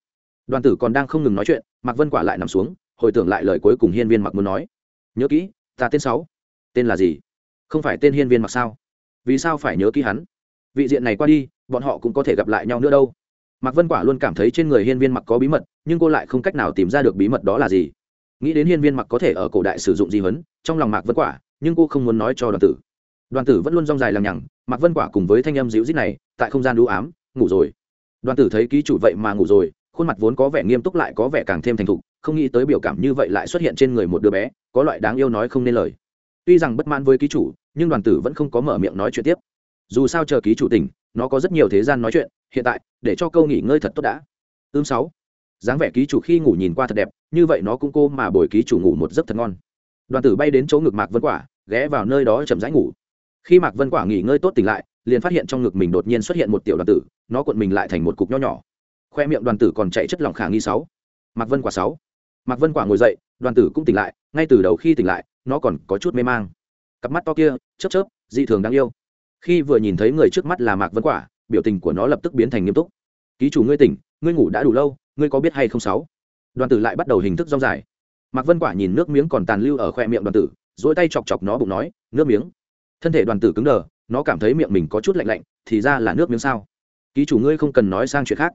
Đoàn tử còn đang không ngừng nói chuyện, mạc vân quả lại nằm xuống, hồi tưởng lại lời cuối cùng hiên viên mặc muốn nói. Nhớ kỹ, ta tên sáu. Tên là gì? Không phải tên hiên viên mặc sao? Vì sao phải nhớ kỹ hắn? Vị diện này qua đi, bọn họ cũng có thể gặp lại nhau nữa đâu. Mạc vân quả luôn cảm thấy trên người hiên viên mặc có bí mật, nhưng cô lại không cách nào tìm ra được bí mật đó là gì nghĩ đến hiên viên mặc có thể ở cổ đại sử dụng di huấn, trong lòng mạc vân quả, nhưng cô không muốn nói cho đoàn tử. Đoàn tử vẫn luôn rong dài lằng nhằng, mạc vân quả cùng với thanh âm dịu dít này, tại không gian đũ ám, ngủ rồi. Đoàn tử thấy ký chủ vậy mà ngủ rồi, khuôn mặt vốn có vẻ nghiêm túc lại có vẻ càng thêm thành thục, không nghĩ tới biểu cảm như vậy lại xuất hiện trên người một đứa bé, có loại đáng yêu nói không nên lời. Tuy rằng bất mãn với ký chủ, nhưng đoàn tử vẫn không có mở miệng nói chuyện tiếp. Dù sao chờ ký chủ tỉnh, nó có rất nhiều thế gian nói chuyện, hiện tại, để cho câu nghỉ ngơi thật tốt đã. Ưm sáu dáng vẻ ký chủ khi ngủ nhìn qua thật đẹp, như vậy nó cũng cô mà bồi ký chủ ngủ một giấc thật ngon. Đoàn tử bay đến chỗ ngực mạc vân quả, ghé vào nơi đó chậm rãi ngủ. Khi mạc vân quả nghỉ ngơi tốt tỉnh lại, liền phát hiện trong ngực mình đột nhiên xuất hiện một tiểu đoàn tử, nó cuộn mình lại thành một cục nho nhỏ. Khoe miệng đoàn tử còn chạy chất lỏng khả nghi sáu. Mạc vân quả sáu. Mạc vân quả ngồi dậy, đoàn tử cũng tỉnh lại, ngay từ đầu khi tỉnh lại, nó còn có chút mê mang. Cặp mắt to kia, chớp chớp, dị thường đáng yêu. Khi vừa nhìn thấy người trước mắt là mạc vân quả, biểu tình của nó lập tức biến thành nghiêm túc. Ký chủ ngươi tỉnh, ngươi ngủ đã đủ lâu ngươi có biết hay không sáu? Đoàn tử lại bắt đầu hình thức rong dài. Mạc vân quả nhìn nước miếng còn tàn lưu ở khoe miệng đoàn tử dỗi tay chọc chọc nó bụng nói, nước miếng. Thân thể đoàn tử cứng đờ, nó cảm thấy miệng mình có chút lạnh lạnh, thì ra là nước miếng sao? Ký chủ ngươi không cần nói sang chuyện khác.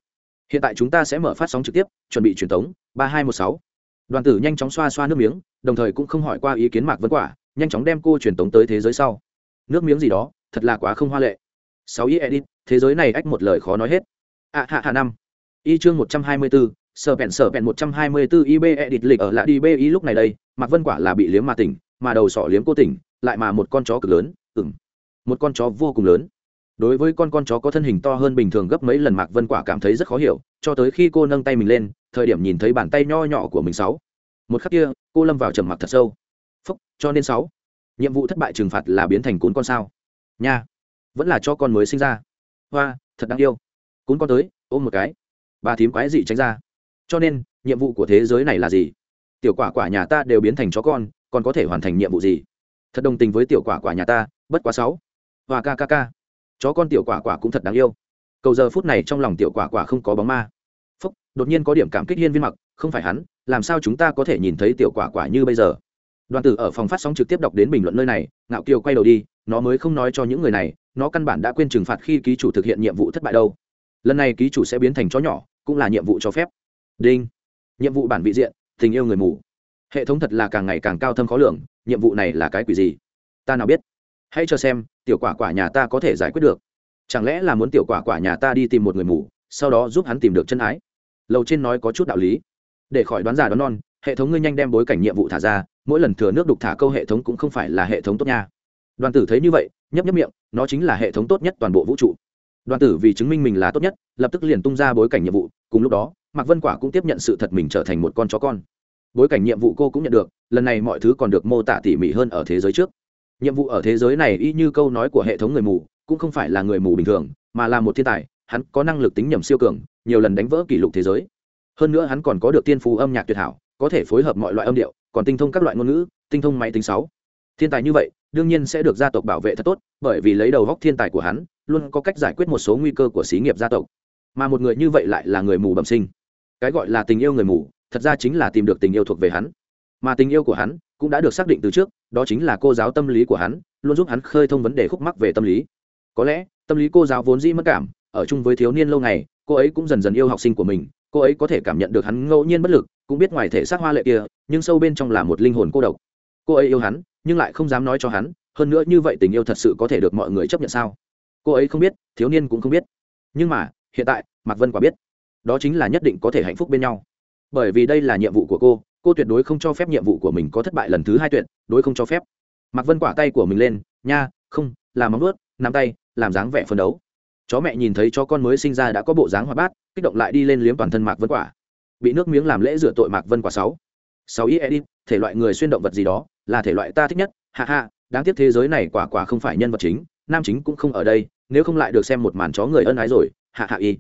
Hiện tại chúng ta sẽ mở phát sóng trực tiếp, chuẩn bị truyền tống, ba hai một sáu. Đoàn tử nhanh chóng xoa xoa nước miếng, đồng thời cũng không hỏi qua ý kiến mạc vân quả, nhanh chóng đem cô truyền tống tới thế giới sau. Nước miếng gì đó, thật là quá không hoa lệ. Sáu ý edit, thế giới này ách một lời khó nói hết. Ạ hạ hạ năm y chương một trăm hai mươi bốn sở vẹn sở vẹn một trăm hai mươi ib edit lịch ở lại đi bi lúc này đây mạc vân quả là bị liếm mà tỉnh mà đầu sọ liếm cô tỉnh lại mà một con chó cực lớn ừm, một con chó vô cùng lớn. Đối với con con chó có thân hình to hơn bình thường gấp mấy lần mạc vân quả cảm thấy rất khó hiểu cho tới khi cô nâng tay mình lên thời điểm nhìn thấy bàn tay nho nhỏ của mình sáu. Một khắc kia cô lâm vào trầm mặc thật sâu. Phúc cho nên sáu. Nhiệm vụ thất bại trừng phạt là biến thành cún con sao. Nha vẫn là cho con mới sinh ra. Hoa thật đáng yêu. Cún con tới ôm một cái bà thím quái dị tránh ra. Cho nên, nhiệm vụ của thế giới này là gì? Tiểu quả quả nhà ta đều biến thành chó con, còn có thể hoàn thành nhiệm vụ gì? Thật đồng tình với tiểu quả quả nhà ta, bất quá sáu. Và ca ca ca. Chó con tiểu quả quả cũng thật đáng yêu. Cầu giờ phút này trong lòng tiểu quả quả không có bóng ma. Phúc, đột nhiên có điểm cảm kích hiên viên mặc, không phải hắn, làm sao chúng ta có thể nhìn thấy tiểu quả quả như bây giờ? Đoàn tử ở phòng phát sóng trực tiếp đọc đến bình luận nơi này, ngạo kiều quay đầu đi, nó mới không nói cho những người này, nó căn bản đã quên trừng phạt khi ký chủ thực hiện nhiệm vụ thất bại đâu. Lần này ký chủ sẽ biến thành chó nhỏ cũng là nhiệm vụ cho phép. Đinh. Nhiệm vụ bản vị diện, tình yêu người mù. Hệ thống thật là càng ngày càng cao thâm khó lường, nhiệm vụ này là cái quỷ gì? Ta nào biết? Hãy cho xem, tiểu quả quả nhà ta có thể giải quyết được. Chẳng lẽ là muốn tiểu quả quả nhà ta đi tìm một người mù, sau đó giúp hắn tìm được chân ái? Lầu trên nói có chút đạo lý. Để khỏi đoán giả đoán non, hệ thống ngươi nhanh đem bối cảnh nhiệm vụ thả ra, mỗi lần thừa nước đục thả câu hệ thống cũng không phải là hệ thống tốt nha. Đoàn tử thấy như vậy, nhấp nhấp miệng, nó chính là hệ thống tốt nhất toàn bộ vũ trụ đoàn tử vì chứng minh mình là tốt nhất, lập tức liền tung ra bối cảnh nhiệm vụ, cùng lúc đó, mạc vân quả cũng tiếp nhận sự thật mình trở thành một con chó con. Bối cảnh nhiệm vụ cô cũng nhận được, lần này mọi thứ còn được mô tả tỉ mỉ hơn ở thế giới trước. Nhiệm vụ ở thế giới này y như câu nói của hệ thống người mù, cũng không phải là người mù bình thường, mà là một thiên tài, hắn có năng lực tính nhầm siêu cường, nhiều lần đánh vỡ kỷ lục thế giới. Hơn nữa hắn còn có được tiên phú âm nhạc tuyệt hảo, có thể phối hợp mọi loại âm điệu, còn tinh thông các loại ngôn ngữ, tinh thông máy tính sáu. Thiên tài như vậy, đương nhiên sẽ được gia tộc bảo vệ thật tốt, bởi vì lấy đầu góc thiên tài của hắn luôn có cách giải quyết một số nguy cơ của xí nghiệp gia tộc. Mà một người như vậy lại là người mù bẩm sinh. Cái gọi là tình yêu người mù, thật ra chính là tìm được tình yêu thuộc về hắn. Mà tình yêu của hắn cũng đã được xác định từ trước, đó chính là cô giáo tâm lý của hắn, luôn giúp hắn khơi thông vấn đề khúc mắc về tâm lý. Có lẽ, tâm lý cô giáo vốn dĩ mất cảm, ở chung với thiếu niên lâu ngày, cô ấy cũng dần dần yêu học sinh của mình, cô ấy có thể cảm nhận được hắn ngẫu nhiên bất lực, cũng biết ngoài thể xác hoa lệ kia, nhưng sâu bên trong là một linh hồn cô độc. Cô ấy yêu hắn, nhưng lại không dám nói cho hắn, hơn nữa như vậy tình yêu thật sự có thể được mọi người chấp nhận sao? Cô ấy không biết, thiếu niên cũng không biết. Nhưng mà, hiện tại, mạc vân quả biết. Đó chính là nhất định có thể hạnh phúc bên nhau. Bởi vì đây là nhiệm vụ của cô cô tuyệt đối không cho phép nhiệm vụ của mình có thất bại lần thứ hai tuyệt, đối không cho phép. Mạc vân quả tay của mình lên, nha, không làm móng ướt nắm tay, làm dáng vẻ phấn đấu. Chó mẹ nhìn thấy cho con mới sinh ra đã có bộ dáng hoạt bát, kích động lại đi lên liếm toàn thân mạc vân quả. Bị nước miếng làm lễ rửa tội mạc vân quả sáu. Sáu ý edit thể loại người xuyên động vật gì đó, là thể loại ta thích nhất hạ hạ đáng tiếc thế giới này quả quả không phải nhân vật chính nam chính cũng không ở đây, nếu không lại được xem một màn chó người ân ái rồi, hạ hạ y.